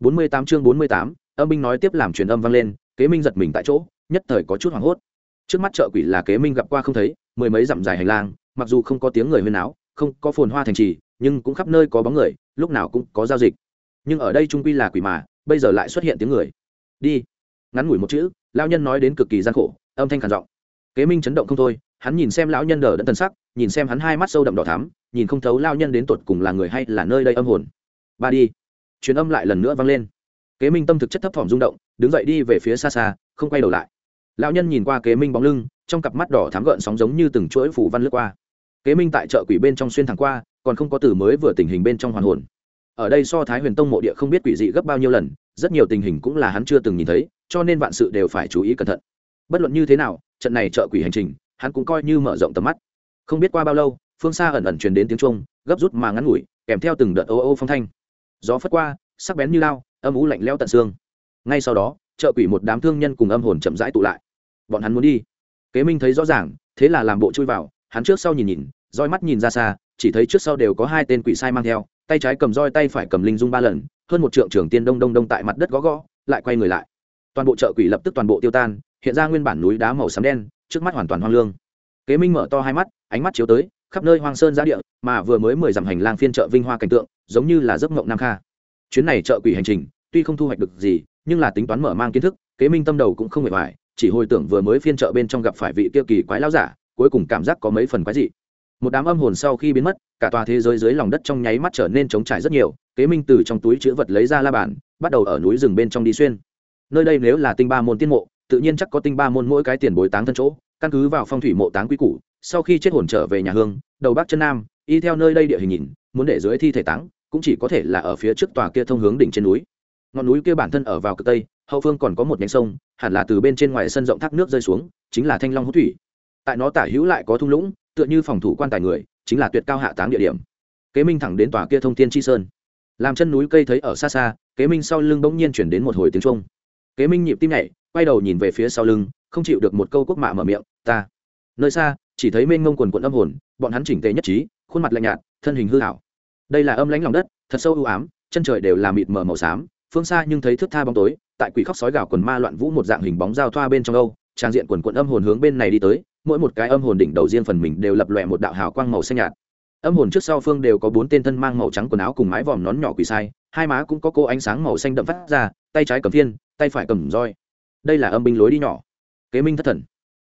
bốn mươi tám chương bốn mươi tám, âm binh nói tiếp làm truyền âm vang lên, kế minh giật mình tại chỗ, nhất thời có chút hoảng hốt. Trước mắt chợ quỷ là kế minh gặp qua không thấy, mười mấy dặm dài hành lang, mặc dù không có tiếng người huyên áo không có phồn hoa thành trì, nhưng cũng khắp nơi có bóng người, lúc nào cũng có giao dịch. Nhưng ở đây trung quy là quỷ mà, bây giờ lại xuất hiện tiếng người. Đi. Ngắn ngủi một chữ lao nhân nói đến cực kỳ gian khổ, âm thanh khản giọng. Kế minh chấn động không thôi, hắn nhìn xem lão nhân đờ đẫn thần sắc, nhìn xem hắn hai mắt sâu đậm đỏ thắm, nhìn không thấu lao nhân đến tột cùng là người hay là nơi đây âm hồn. Ba đi truyền âm lại lần nữa vang lên. Kế minh tâm thực chất thấp thỏm rung động, đứng dậy đi về phía xa xa, không quay đầu lại. Lão nhân nhìn qua kế minh bóng lưng, trong cặp mắt đỏ thám gợn sóng giống như từng chuỗi phủ văn lướt qua. Kế minh tại chợ quỷ bên trong xuyên thẳng qua, còn không có từ mới vừa tình hình bên trong hoàn hồn. Ở đây so thái huyền tông mộ địa không biết quỷ dị gấp bao nhiêu lần, rất nhiều tình hình cũng là hắn chưa từng nhìn thấy, cho nên vạn sự đều phải chú ý cẩn thận. Bất luận như thế nào, trận này chợ quỷ hành trình, hắn cũng coi như mở rộng tầm mắt. Không biết qua bao lâu, phương xa ẩn ẩn truyền đến tiếng trung gấp rút mà ngắn ngủi, kèm theo từng đợt ô ô phong thanh gió phất qua, sắc bén như lao, âm ú lạnh leo tận xương. Ngay sau đó chợ quỷ một đám thương nhân cùng âm hồn chậm rãi tụ lại. Bọn hắn muốn đi. Kế minh thấy rõ ràng, thế là làm bộ chui vào, hắn trước sau nhìn nhìn, roi mắt nhìn ra xa, chỉ thấy trước sau đều có hai tên quỷ sai mang theo, tay trái cầm roi, tay phải cầm linh dung ba lần, hơn một trượng trưởng tiên đông đông đông tại mặt đất gõ gõ, lại quay người lại. Toàn bộ chợ quỷ lập tức toàn bộ tiêu tan, hiện ra nguyên bản núi đá màu xám đen, trước mắt hoàn toàn hoang lương. Kế minh mở to hai mắt, ánh mắt chiếu tới khắp nơi hoang sơn giã địa, mà vừa mới mười dặm hành lang phiên chợ vinh hoa cảnh tượng, giống như là giấc mộng nam kha. Chuyến này chợ quỷ hành trình, tuy không thu hoạch được gì, nhưng là tính toán mở mang kiến thức, kế minh tâm đầu cũng không hề hoài chỉ hồi tưởng vừa mới phiên chợ bên trong gặp phải vị kia kỳ quái lao giả, cuối cùng cảm giác có mấy phần quái dị. Một đám âm hồn sau khi biến mất, cả tòa thế giới dưới lòng đất trong nháy mắt trở nên trống trải rất nhiều, kế minh từ trong túi chữ vật lấy ra la bàn, bắt đầu ở núi rừng bên trong đi xuyên. Nơi đây nếu là tinh ba môn tiên mộ, tự nhiên chắc có tinh ba môn mỗi cái tiền bồi táng thân chỗ, căn cứ vào phong thủy mộ táng quý củ sau khi chết hồn trở về nhà hương, đầu bắc chân nam, y theo nơi đây địa hình nhìn, muốn để dưới thi thể táng, cũng chỉ có thể là ở phía trước tòa kia thông hướng đỉnh trên núi. Ngọn núi kia bản thân ở vào cực tây, hậu phương còn có một nhánh sông, hẳn là từ bên trên ngoài sân rộng thác nước rơi xuống, chính là thanh long hút thủy. Tại nó tả hữu lại có thung lũng, tựa như phòng thủ quan tài người, chính là tuyệt cao hạ táng địa điểm. Kế minh thẳng đến tòa kia thông thiên chi sơn. Làm chân núi cây thấy ở xa xa, kế minh sau lưng bỗng nhiên chuyển đến một hồi tiếng trung kế minh nhịp tim nhảy, quay đầu nhìn về phía sau lưng, không chịu được một câu quốc mạ mở miệng, ta, nơi xa chỉ thấy mênh ngông quần quận âm hồn, bọn hắn chỉnh tề nhất trí, khuôn mặt lạnh nhạt, thân hình hư hảo đây là âm lãnh lòng đất, thật sâu ưu ám, chân trời đều là mịt mờ màu xám, phương xa nhưng thấy thước tha bóng tối, tại quỷ khóc sói gào quần ma loạn vũ một dạng hình bóng giao thoa bên trong âu, trang diện quần quận âm hồn hướng bên này đi tới, mỗi một cái âm hồn đỉnh đầu riêng phần mình đều lập lòe một đạo hào quang màu xanh nhạt. Âm hồn trước sau phương đều có bốn tên thân mang màu trắng quần áo cùng mái vòm nón nhỏ quỷ sai, hai má cũng có cô ánh sáng màu xanh đậm phát ra, tay trái cầm phiên, tay phải cầm roi. Đây là âm binh lối đi nhỏ. Kế minh thất thần.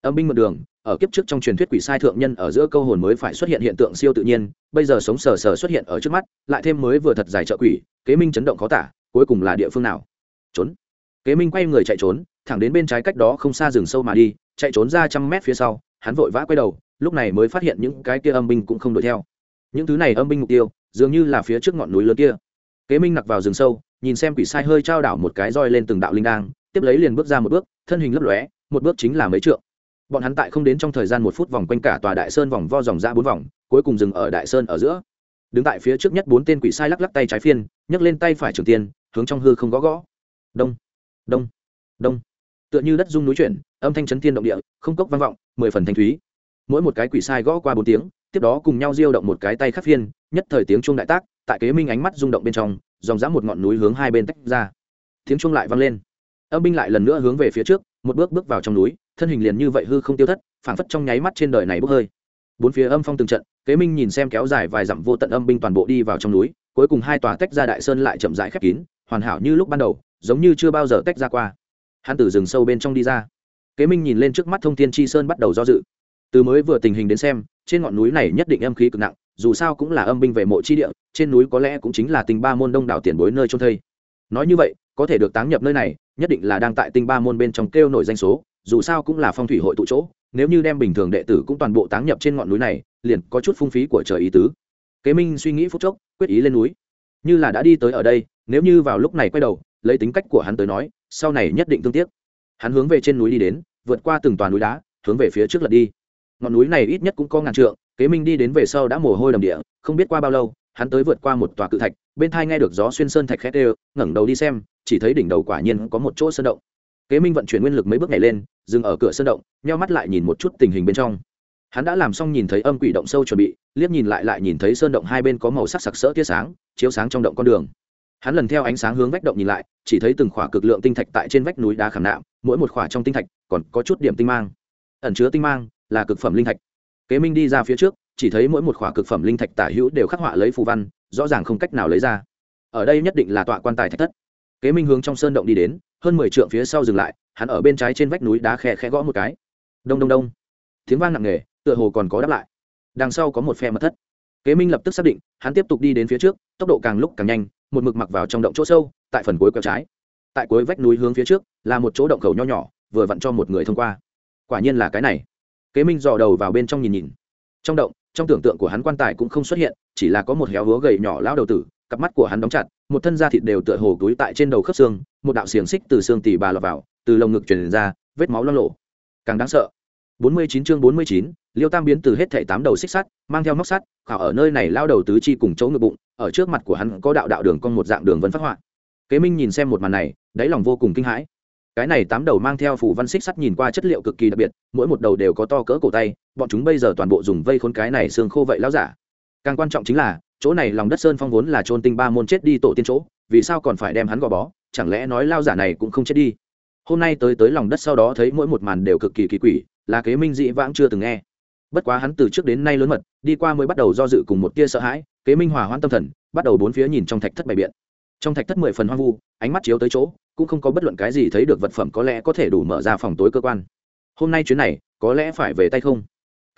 Âm binh một đường ở kiếp trước trong truyền thuyết quỷ sai thượng nhân ở giữa câu hồn mới phải xuất hiện hiện tượng siêu tự nhiên, bây giờ sống sờ sờ xuất hiện ở trước mắt, lại thêm mới vừa thật giải trợ quỷ, kế minh chấn động khó tả, cuối cùng là địa phương nào? Trốn. Kế minh quay người chạy trốn, thẳng đến bên trái cách đó không xa rừng sâu mà đi, chạy trốn ra trăm mét phía sau, hắn vội vã quay đầu, lúc này mới phát hiện những cái kia âm binh cũng không đuổi theo. Những thứ này âm binh mục tiêu, dường như là phía trước ngọn núi lớn kia. Kế minh nặc vào rừng sâu, nhìn xem quỷ sai hơi trao đảo một cái roi lên từng đạo linh đang, tiếp lấy liền bước ra một bước, thân hình lấp lóe, một bước chính là mấy trượng bọn hắn tại không đến trong thời gian một phút vòng quanh cả tòa đại sơn vòng vo dòng ra bốn vòng, cuối cùng dừng ở đại sơn ở giữa. Đứng tại phía trước nhất bốn tên quỷ sai lắc lắc tay trái phiên, nhấc lên tay phải trường tiên, hướng trong hư không gõ gõ. Đông đông đông. Tựa như đất rung núi chuyển, âm thanh chấn thiên động địa, không cốc vang vọng, mười phần thanh thúy. Mỗi một cái quỷ sai gõ qua bốn tiếng, tiếp đó cùng nhau diêu động một cái tay khắc phiên, nhất thời tiếng chuông đại tác, tại kế minh ánh mắt rung động bên trong, dòng dã một ngọn núi hướng hai bên tách ra. Tiếng chuông lại vang lên. Âm binh lại lần nữa hướng về phía trước, một bước bước vào trong núi thân hình liền như vậy hư không tiêu thất, phảng phất trong nháy mắt trên đời này bốc hơi. Bốn phía âm phong từng trận, kế minh nhìn xem kéo dài vài dặm vô tận âm binh toàn bộ đi vào trong núi, cuối cùng hai tòa tách ra đại sơn lại chậm rãi khép kín, hoàn hảo như lúc ban đầu, giống như chưa bao giờ tách ra qua. Hắn từ rừng sâu bên trong đi ra. Kế minh nhìn lên trước mắt thông thiên chi sơn bắt đầu do dự. Từ mới vừa tình hình đến xem, trên ngọn núi này nhất định âm khí cực nặng, dù sao cũng là âm binh về mộ chi địa, trên núi có lẽ cũng chính là tình ba môn đông đảo tiền bối nơi trôn thây. Nói như vậy, có thể được táng nhập nơi này, nhất định là đang tại tinh ba môn bên trong kêu nổi danh số dù sao cũng là phong thủy hội tụ chỗ, nếu như đem bình thường đệ tử cũng toàn bộ táng nhập trên ngọn núi này, liền có chút phung phí của trời ý tứ. Kế minh suy nghĩ phút chốc, quyết ý lên núi. Như là đã đi tới ở đây, nếu như vào lúc này quay đầu, lấy tính cách của hắn tới nói, sau này nhất định tương tiếc. Hắn hướng về trên núi đi đến, vượt qua từng toàn núi đá, hướng về phía trước lật đi. Ngọn núi này ít nhất cũng có ngàn trượng, kế minh đi đến về sau đã mồ hôi đầm địa, không biết qua bao lâu, hắn tới vượt qua một tòa cự thạch, bên thai nghe được gió xuyên sơn thạch khét đều, ngẩng đầu đi xem, chỉ thấy đỉnh đầu quả nhiên có một chỗ sơn động kế minh vận chuyển nguyên lực mấy bước nhảy lên, dừng ở cửa sơn động, nheo mắt lại nhìn một chút tình hình bên trong. Hắn đã làm xong nhìn thấy âm quỷ động sâu chuẩn bị, liếc nhìn lại lại nhìn thấy sơn động hai bên có màu sắc sặc sỡ tia sáng, chiếu sáng trong động con đường. Hắn lần theo ánh sáng hướng vách động nhìn lại, chỉ thấy từng khỏa cực lượng tinh thạch tại trên vách núi đá khảm nạm, mỗi một khỏa trong tinh thạch còn có chút điểm tinh mang. Ẩn chứa tinh mang là cực phẩm linh thạch. Kế minh đi ra phía trước, chỉ thấy mỗi một khỏa cực phẩm linh thạch tả hữu đều khắc họa lấy phù văn, rõ ràng không cách nào lấy ra. Ở đây nhất định là tọa quan tài thạch thất. Kế minh hướng trong sơn động đi đến hơn mười trượng phía sau dừng lại, hắn ở bên trái trên vách núi đá khe khe gõ một cái. Đông đông đông. Tiếng vang nặng nề, tựa hồ còn có đáp lại. Đằng sau có một phe mật thất. Kế minh lập tức xác định, hắn tiếp tục đi đến phía trước, tốc độ càng lúc càng nhanh, một mực mặc vào trong động chỗ sâu, tại phần cuối quẹo trái. Tại cuối vách núi hướng phía trước, là một chỗ động khẩu nho nhỏ, vừa vặn cho một người thông qua. Quả nhiên là cái này. Kế minh dò đầu vào bên trong nhìn nhìn. Trong động, trong tưởng tượng của hắn quan tài cũng không xuất hiện, chỉ là có một héo húa gầy nhỏ lao đầu tử, cặp mắt của hắn đóng chặt một thân da thịt đều tựa hồ túi tại trên đầu khớp xương một đạo xiềng xích từ xương tỉ bà lọt vào từ lồng ngực truyền ra vết máu lo lộ càng đáng sợ 49 chương 49, Liêu Tam biến từ hết thảy tám đầu xích sắt, mang theo móc sắt, khảo ở nơi này lao đầu tứ chi cùng chỗ ngực bụng, ở trước mặt của hắn có đạo đạo đường con một dạng đường vân phát họa. Kế Minh nhìn xem một màn này, đáy lòng vô cùng kinh hãi. Cái này tám đầu mang theo phủ văn xích sắt nhìn qua chất liệu cực kỳ đặc biệt, mỗi một đầu đều có to cỡ cổ tay, bọn chúng bây giờ toàn bộ dùng vây khốn cái này xương khô vậy lão giả. Càng quan trọng chính là, chỗ này lòng đất sơn phong vốn là chôn tinh ba môn chết đi tổ tiên chỗ, vì sao còn phải đem hắn gò bó, chẳng lẽ nói lao giả này cũng không chết đi? Hôm nay tới tới lòng đất sau đó thấy mỗi một màn đều cực kỳ kỳ quỷ, là kế minh dị vãng chưa từng nghe. Bất quá hắn từ trước đến nay lớn mật đi qua mới bắt đầu do dự cùng một tia sợ hãi kế minh hòa hoan tâm thần bắt đầu bốn phía nhìn trong thạch thất bày biện. Trong thạch thất mười phần hoang vu ánh mắt chiếu tới chỗ cũng không có bất luận cái gì thấy được vật phẩm có lẽ có thể đủ mở ra phòng tối cơ quan. Hôm nay chuyến này có lẽ phải về tay không?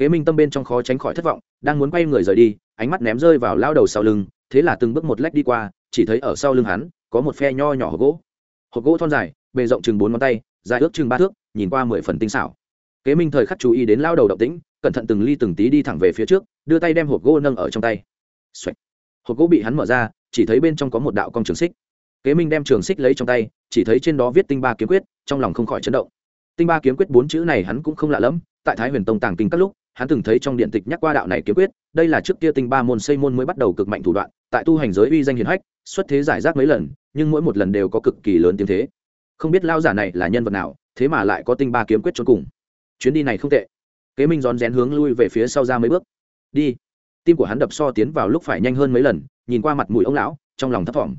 Kế minh tâm bên trong khó tránh khỏi thất vọng, đang muốn quay người rời đi, ánh mắt ném rơi vào lao đầu sau lưng, thế là từng bước một lách đi qua, chỉ thấy ở sau lưng hắn, có một phe nho nhỏ hộp gỗ. Hộp gỗ thon dài, bề rộng chừng bốn ngón tay, dài ước chừng ba thước, nhìn qua mười phần tinh xảo. Kế minh thời khắc chú ý đến lao đầu động tĩnh, cẩn thận từng ly từng tí đi thẳng về phía trước, đưa tay đem hộp gỗ nâng ở trong tay、Xoạch. hộp gỗ bị hắn mở ra, chỉ thấy bên trong có một đạo cong trường xích. Kế minh đem trường xích lấy trong tay, chỉ thấy trên đó viết tinh ba kiếm quyết, trong lòng không khỏi chấn động. Tinh ba kiếm quyết bốn chữ này hắn cũng không lạ lẫm, tại thái huyền tông tàng kinh các lúc hắn từng thấy trong điện tịch nhắc qua đạo này kiếm quyết, đây là trước kia tinh ba môn xây môn mới bắt đầu cực mạnh thủ đoạn, tại tu hành giới uy danh hiền hách, xuất thế giải rác mấy lần, nhưng mỗi một lần đều có cực kỳ lớn tiếng thế. Không biết lao giả này là nhân vật nào, thế mà lại có tinh ba kiếm quyết cho cùng. Chuyến đi này không tệ. Kế minh rón rén hướng lui về phía sau ra mấy bước. Đi. Tim của hắn đập so tiến vào lúc phải nhanh hơn mấy lần, nhìn qua mặt mũi ông lão, trong lòng thấp thỏm.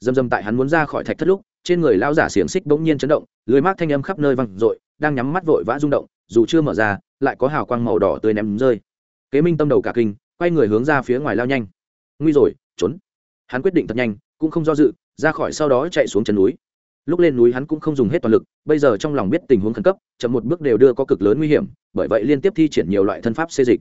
Dầm dầm tại hắn muốn ra khỏi thạch thất lúc, trên người lao giả xiềng xích bỗng nhiên chấn động lưới mát thanh âm khắp nơi văng r đang nhắm mắt vội vã rung động dù chưa mở ra, lại có hào quang màu đỏ tươi ném rơi. Kế minh tâm đầu cả kinh, quay người hướng ra phía ngoài lao nhanh. Nguy rồi, trốn. Hắn quyết định thật nhanh, cũng không do dự, ra khỏi sau đó chạy xuống chân núi. Lúc lên núi hắn cũng không dùng hết toàn lực, bây giờ trong lòng biết tình huống khẩn cấp, chậm một bước đều đưa có cực lớn nguy hiểm, bởi vậy liên tiếp thi triển nhiều loại thân pháp xê dịch.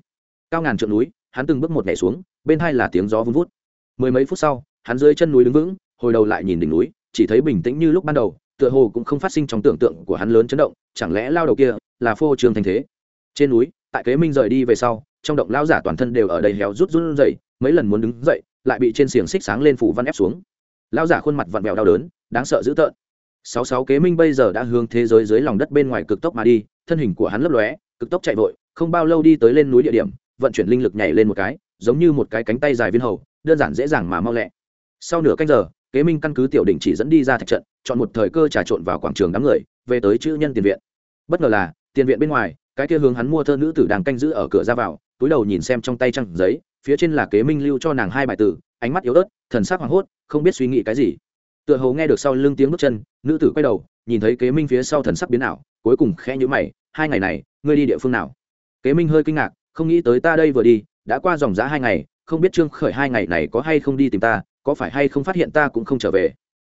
Cao ngàn trượng núi, hắn từng bước một nhảy xuống, bên hai là tiếng gió vun vút. Mười mấy phút sau, hắn dưới chân núi đứng vững, hồi đầu lại nhìn đỉnh núi, chỉ thấy bình tĩnh như lúc ban đầu tựa hồ cũng không phát sinh trong tưởng tượng của hắn lớn chấn động, chẳng lẽ lao đầu kia là phô trường thành thế? Trên núi, tại kế minh rời đi về sau, trong động lao giả toàn thân đều ở đây héo rút rút dậy mấy lần muốn đứng dậy, lại bị trên xiềng xích sáng lên phủ văn ép xuống. Lao giả khuôn mặt vặn vẹo đau đớn, đáng sợ dữ tợn. Sáu sáu kế minh bây giờ đã hướng thế giới dưới lòng đất bên ngoài cực tốc mà đi, thân hình của hắn lấp lóe, cực tốc chạy vội, không bao lâu đi tới lên núi địa điểm, vận chuyển linh lực nhảy lên một cái, giống như một cái cánh tay dài viên hầu, đơn giản dễ dàng mà mau lẹ. Sau nửa canh giờ kế minh căn cứ tiểu đỉnh chỉ dẫn đi ra thạch trận, chọn một thời cơ trà trộn vào quảng trường đám người, về tới chữ nhân tiền viện. Bất ngờ là, tiền viện bên ngoài, cái kia hướng hắn mua thơ nữ tử đang canh giữ ở cửa ra vào, túi đầu nhìn xem trong tay trăng giấy, phía trên là kế minh lưu cho nàng hai bài tử, ánh mắt yếu ớt, thần sắc hoảng hốt, không biết suy nghĩ cái gì. Tựa hồ nghe được sau lưng tiếng bước chân, nữ tử quay đầu, nhìn thấy kế minh phía sau thần sắc biến ảo, cuối cùng khẽ nhữ mày, hai ngày này, ngươi đi địa phương nào? Kế minh hơi kinh ngạc, không nghĩ tới ta đây vừa đi, đã qua dòng giã hai ngày, không biết trương khởi hai ngày này có hay không đi tìm ta có phải hay không phát hiện ta cũng không trở về?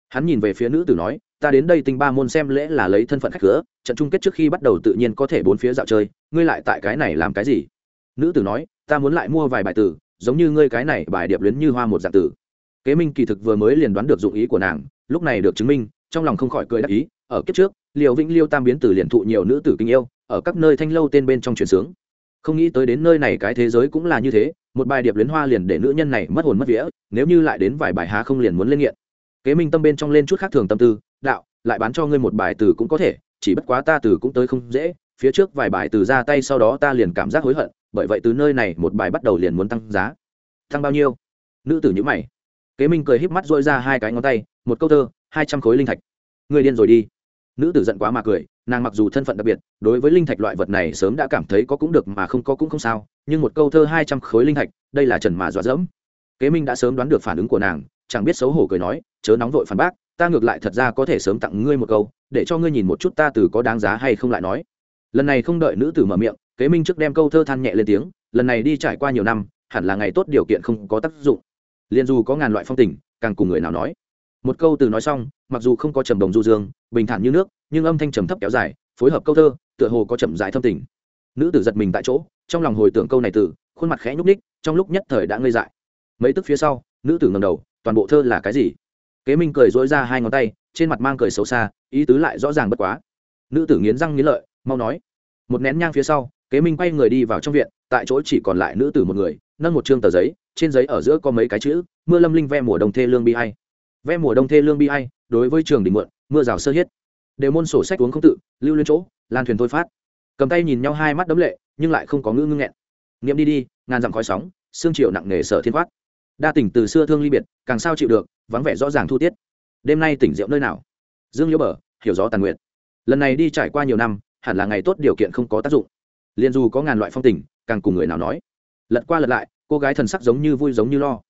Hắn nhìn về phía nữ tử nói, ta đến đây tinh ba môn xem lễ là lấy thân phận khách cửa, trận chung kết trước khi bắt đầu tự nhiên có thể bốn phía dạo chơi, ngươi lại tại cái này làm cái gì? Nữ tử nói, ta muốn lại mua vài bài tử, giống như ngươi cái này, bài điệp luyến như hoa một dạng tử. Kế minh kỳ thực vừa mới liền đoán được dụng ý của nàng, lúc này được chứng minh, trong lòng không khỏi cười đắc ý, ở kiếp trước liều vĩnh liêu tam biến tử liền thụ nhiều nữ tử kinh yêu, ở các nơi thanh lâu tên bên trong truyền sướng không nghĩ tới đến nơi này cái thế giới cũng là như thế, một bài điệp luyến hoa liền để nữ nhân này mất hồn mất vía, nếu như lại đến vài bài há không liền muốn lên nghiện. Kế minh tâm bên trong lên chút khác thường tâm tư, đạo, lại bán cho ngươi một bài từ cũng có thể, chỉ bất quá ta từ cũng tới không dễ, phía trước vài bài từ ra tay sau đó ta liền cảm giác hối hận, bởi vậy từ nơi này một bài bắt đầu liền muốn tăng giá. Tăng bao nhiêu? Nữ tử nhữ mày. Kế minh cười híp mắt dội ra hai cái ngón tay, một câu thơ, hai trăm khối linh thạch. Người điên rồi đi. Nữ tử giận quá mà cười nàng mặc dù thân phận đặc biệt, đối với linh thạch loại vật này sớm đã cảm thấy có cũng được mà không có cũng không sao, nhưng một câu thơ hai trăm khối linh thạch, đây là trần mà dọa dẫm. Kế minh đã sớm đoán được phản ứng của nàng, chẳng biết xấu hổ cười nói, chớ nóng vội phản bác, ta ngược lại thật ra có thể sớm tặng ngươi một câu, để cho ngươi nhìn một chút ta từ có đáng giá hay không lại nói. Lần này không đợi nữ tử mở miệng, kế minh trước đem câu thơ than nhẹ lên tiếng, lần này đi trải qua nhiều năm, hẳn là ngày tốt điều kiện không có tác dụng. Liền dù có ngàn loại phong tình, càng cùng người nào nói. Một câu từ nói xong, mặc dù không có trầm đồng du dương, bình thản như nước nhưng âm thanh trầm thấp kéo dài, phối hợp câu thơ, tựa hồ có chậm dài thâm tình. Nữ tử giật mình tại chỗ, trong lòng hồi tưởng câu này từ, khuôn mặt khẽ nhúc ních trong lúc nhất thời đã ngây dại. Mấy tức phía sau, nữ tử ngầm đầu, toàn bộ thơ là cái gì? Kế minh cười dối ra hai ngón tay, trên mặt mang cười xấu xa, ý tứ lại rõ ràng bất quá. Nữ tử nghiến răng nghiến lợi, mau nói. Một nén nhang phía sau, kế minh quay người đi vào trong viện, tại chỗ chỉ còn lại nữ tử một người, nâng một chương tờ giấy, trên giấy ở giữa có mấy cái chữ, mưa lâm linh ve mùa đông thê lương bi hay ve mùa đông thê lương bi hay đối với trường đình mượn mưa rào sơ hiết đều môn sổ sách uống không tự, lưu lên chỗ, lan thuyền thôi phát. Cầm tay nhìn nhau hai mắt đấm lệ, nhưng lại không có ngữ ngưng nghẹn. Nghiệm đi đi, ngàn dặm khói sóng xương triệu nặng nề sở thiên khoát đa tỉnh từ xưa thương ly biệt, càng sao chịu được, vắng vẻ rõ ràng thu tiết. Đêm nay tỉnh rượu nơi nào? Dương liễu bờ, hiểu rõ tàn nguyện. Lần này đi trải qua nhiều năm, hẳn là ngày tốt điều kiện không có tác dụng. Liền dù có ngàn loại phong tình, càng cùng người nào nói. Lật qua lật lại, cô gái thần sắc giống như vui giống như lo.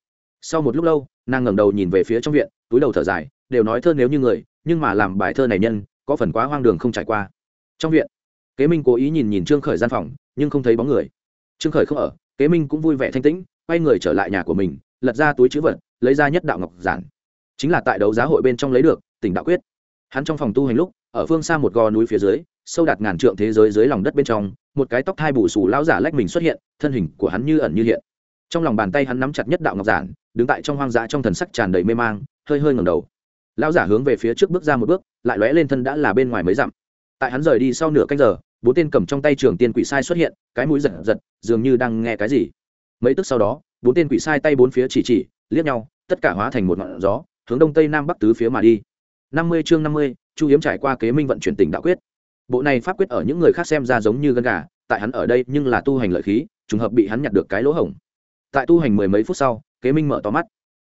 Sau một lúc lâu, nàng ngẩng đầu nhìn về phía trong viện, túi đầu thở dài, đều nói thơ nếu như người, nhưng mà làm bài thơ này nhân có phần quá hoang đường không trải qua. Trong viện, kế minh cố ý nhìn nhìn trương khởi gian phòng, nhưng không thấy bóng người. Trương khởi không ở, kế minh cũng vui vẻ thanh tĩnh, quay người trở lại nhà của mình, lật ra túi chữ vật, lấy ra nhất đạo ngọc giản. Chính là tại đấu giá hội bên trong lấy được, tỉnh đạo quyết. Hắn trong phòng tu hành lúc, ở phương xa một gò núi phía dưới, sâu đạt ngàn trượng thế giới dưới lòng đất bên trong, một cái tóc thai bù xù lão giả lách mình xuất hiện, thân hình của hắn như ẩn như hiện. Trong lòng bàn tay hắn nắm chặt nhất đạo ngọc giản, đứng tại trong hoang dã trong thần sắc tràn đầy mê mang, hơi hơi ngẩng đầu lão giả hướng về phía trước bước ra một bước, lại lóe lên thân đã là bên ngoài mấy dặm. Tại hắn rời đi sau nửa canh giờ, bốn tên cầm trong tay trường tiên quỷ sai xuất hiện, cái mũi giật giật, dường như đang nghe cái gì. Mấy tức sau đó, bốn tên quỷ sai tay bốn phía chỉ chỉ, liếc nhau, tất cả hóa thành một ngọn gió, hướng đông tây nam bắc tứ phía mà đi. Năm mươi chương năm mươi, chu hiếm trải qua kế minh vận chuyển tỉnh đạo quyết. Bộ này pháp quyết ở những người khác xem ra giống như gân gà, tại hắn ở đây nhưng là tu hành lợi khí, trùng hợp bị hắn nhặt được cái lỗ hổng. Tại tu hành mười mấy phút sau, kế minh mở to mắt.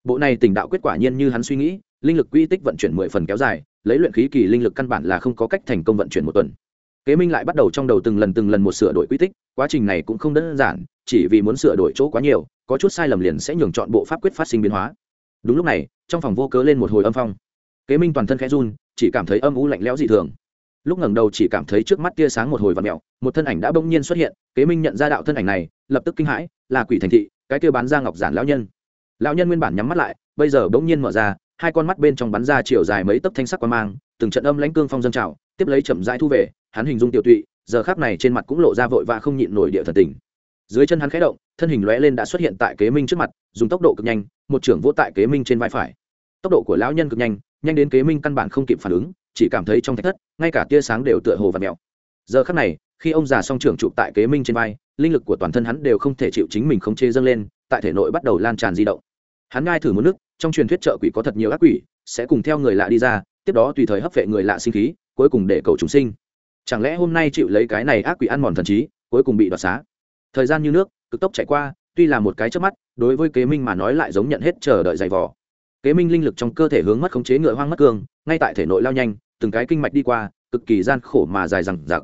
Bộ này tỉnh đạo quyết quả nhiên như hắn suy nghĩ linh lực quy tích vận chuyển mười phần kéo dài, lấy luyện khí kỳ linh lực căn bản là không có cách thành công vận chuyển một tuần. Kế minh lại bắt đầu trong đầu từng lần từng lần một sửa đổi quy tích, quá trình này cũng không đơn giản, chỉ vì muốn sửa đổi chỗ quá nhiều, có chút sai lầm liền sẽ nhường chọn bộ pháp quyết phát sinh biến hóa. Đúng lúc này, trong phòng vô cớ lên một hồi âm phong. Kế minh toàn thân khẽ run, chỉ cảm thấy âm u lạnh lẽo dị thường. Lúc ngẩng đầu chỉ cảm thấy trước mắt tia sáng một hồi và mẹo một thân ảnh đã bỗng nhiên xuất hiện, kế minh nhận ra đạo thân ảnh này, lập tức kinh hãi, là quỷ thành thị, cái kia bán ra ngọc giản lão nhân. Lão nhân nguyên bản nhắm mắt lại, bây giờ bỗng nhiên mở ra hai con mắt bên trong bắn ra chiều dài mấy tấc thanh sắc qua mang, từng trận âm lãnh cương phong dân trào, tiếp lấy chậm rãi thu về, hắn hình dung tiểu tụy, giờ khắc này trên mặt cũng lộ ra vội và không nhịn nổi địa thần tình. Dưới chân hắn khẽ động, thân hình lóe lên đã xuất hiện tại kế minh trước mặt, dùng tốc độ cực nhanh, một trưởng vỗ tại kế minh trên vai phải. Tốc độ của lão nhân cực nhanh nhanh đến kế minh căn bản không kịp phản ứng, chỉ cảm thấy trong thạch thất, ngay cả tia sáng đều tựa hồ và mèo. Giờ khắc này, khi ông già song trưởng chụp tại kế minh trên vai, linh lực của toàn thân hắn đều không thể chịu chính mình không chê dâng lên, tại thể nội bắt đầu lan tràn di động. Hắn ngai thử một nước trong truyền thuyết trợ quỷ có thật nhiều ác quỷ, sẽ cùng theo người lạ đi ra, tiếp đó tùy thời hấp vệ người lạ sinh khí, cuối cùng để cầu chúng sinh. Chẳng lẽ hôm nay chịu lấy cái này ác quỷ ăn mòn thần trí, cuối cùng bị đoạt xá? Thời gian như nước, cực tốc chạy qua, tuy là một cái trước mắt, đối với kế minh mà nói lại giống nhận hết chờ đợi dày vò. Kế minh linh lực trong cơ thể hướng mất khống chế ngựa hoang mất cương, ngay tại thể nội lao nhanh, từng cái kinh mạch đi qua, cực kỳ gian khổ mà dài dằng dặc.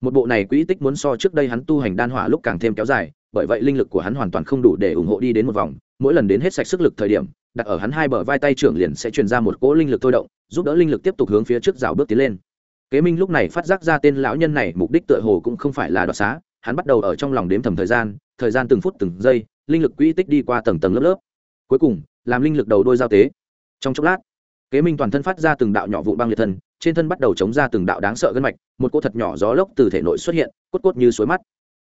Một bộ này quỹ tích muốn so trước đây hắn tu hành đan hỏa lúc càng thêm kéo dài, bởi vậy linh lực của hắn hoàn toàn không đủ để ủng hộ đi đến một vòng, mỗi lần đến hết sạch sức lực thời điểm đặt ở hắn hai bờ vai tay trưởng liền sẽ truyền ra một cỗ linh lực thôi động, giúp đỡ linh lực tiếp tục hướng phía trước rào bước tiến lên. Kế minh lúc này phát giác ra tên lão nhân này mục đích tựa hồ cũng không phải là đoạt xá, hắn bắt đầu ở trong lòng đếm thầm thời gian thời gian từng phút từng giây, linh lực quỹ tích đi qua tầng tầng lớp lớp. Cuối cùng, làm linh lực đầu đôi giao tế. Trong chốc lát, kế minh toàn thân phát ra từng đạo nhỏ vụ băng liệt thân, trên thân bắt đầu chống ra từng đạo đáng sợ gân mạch, một cô thật nhỏ gió lốc từ thể nội xuất hiện, cốt cốt như suối mắt.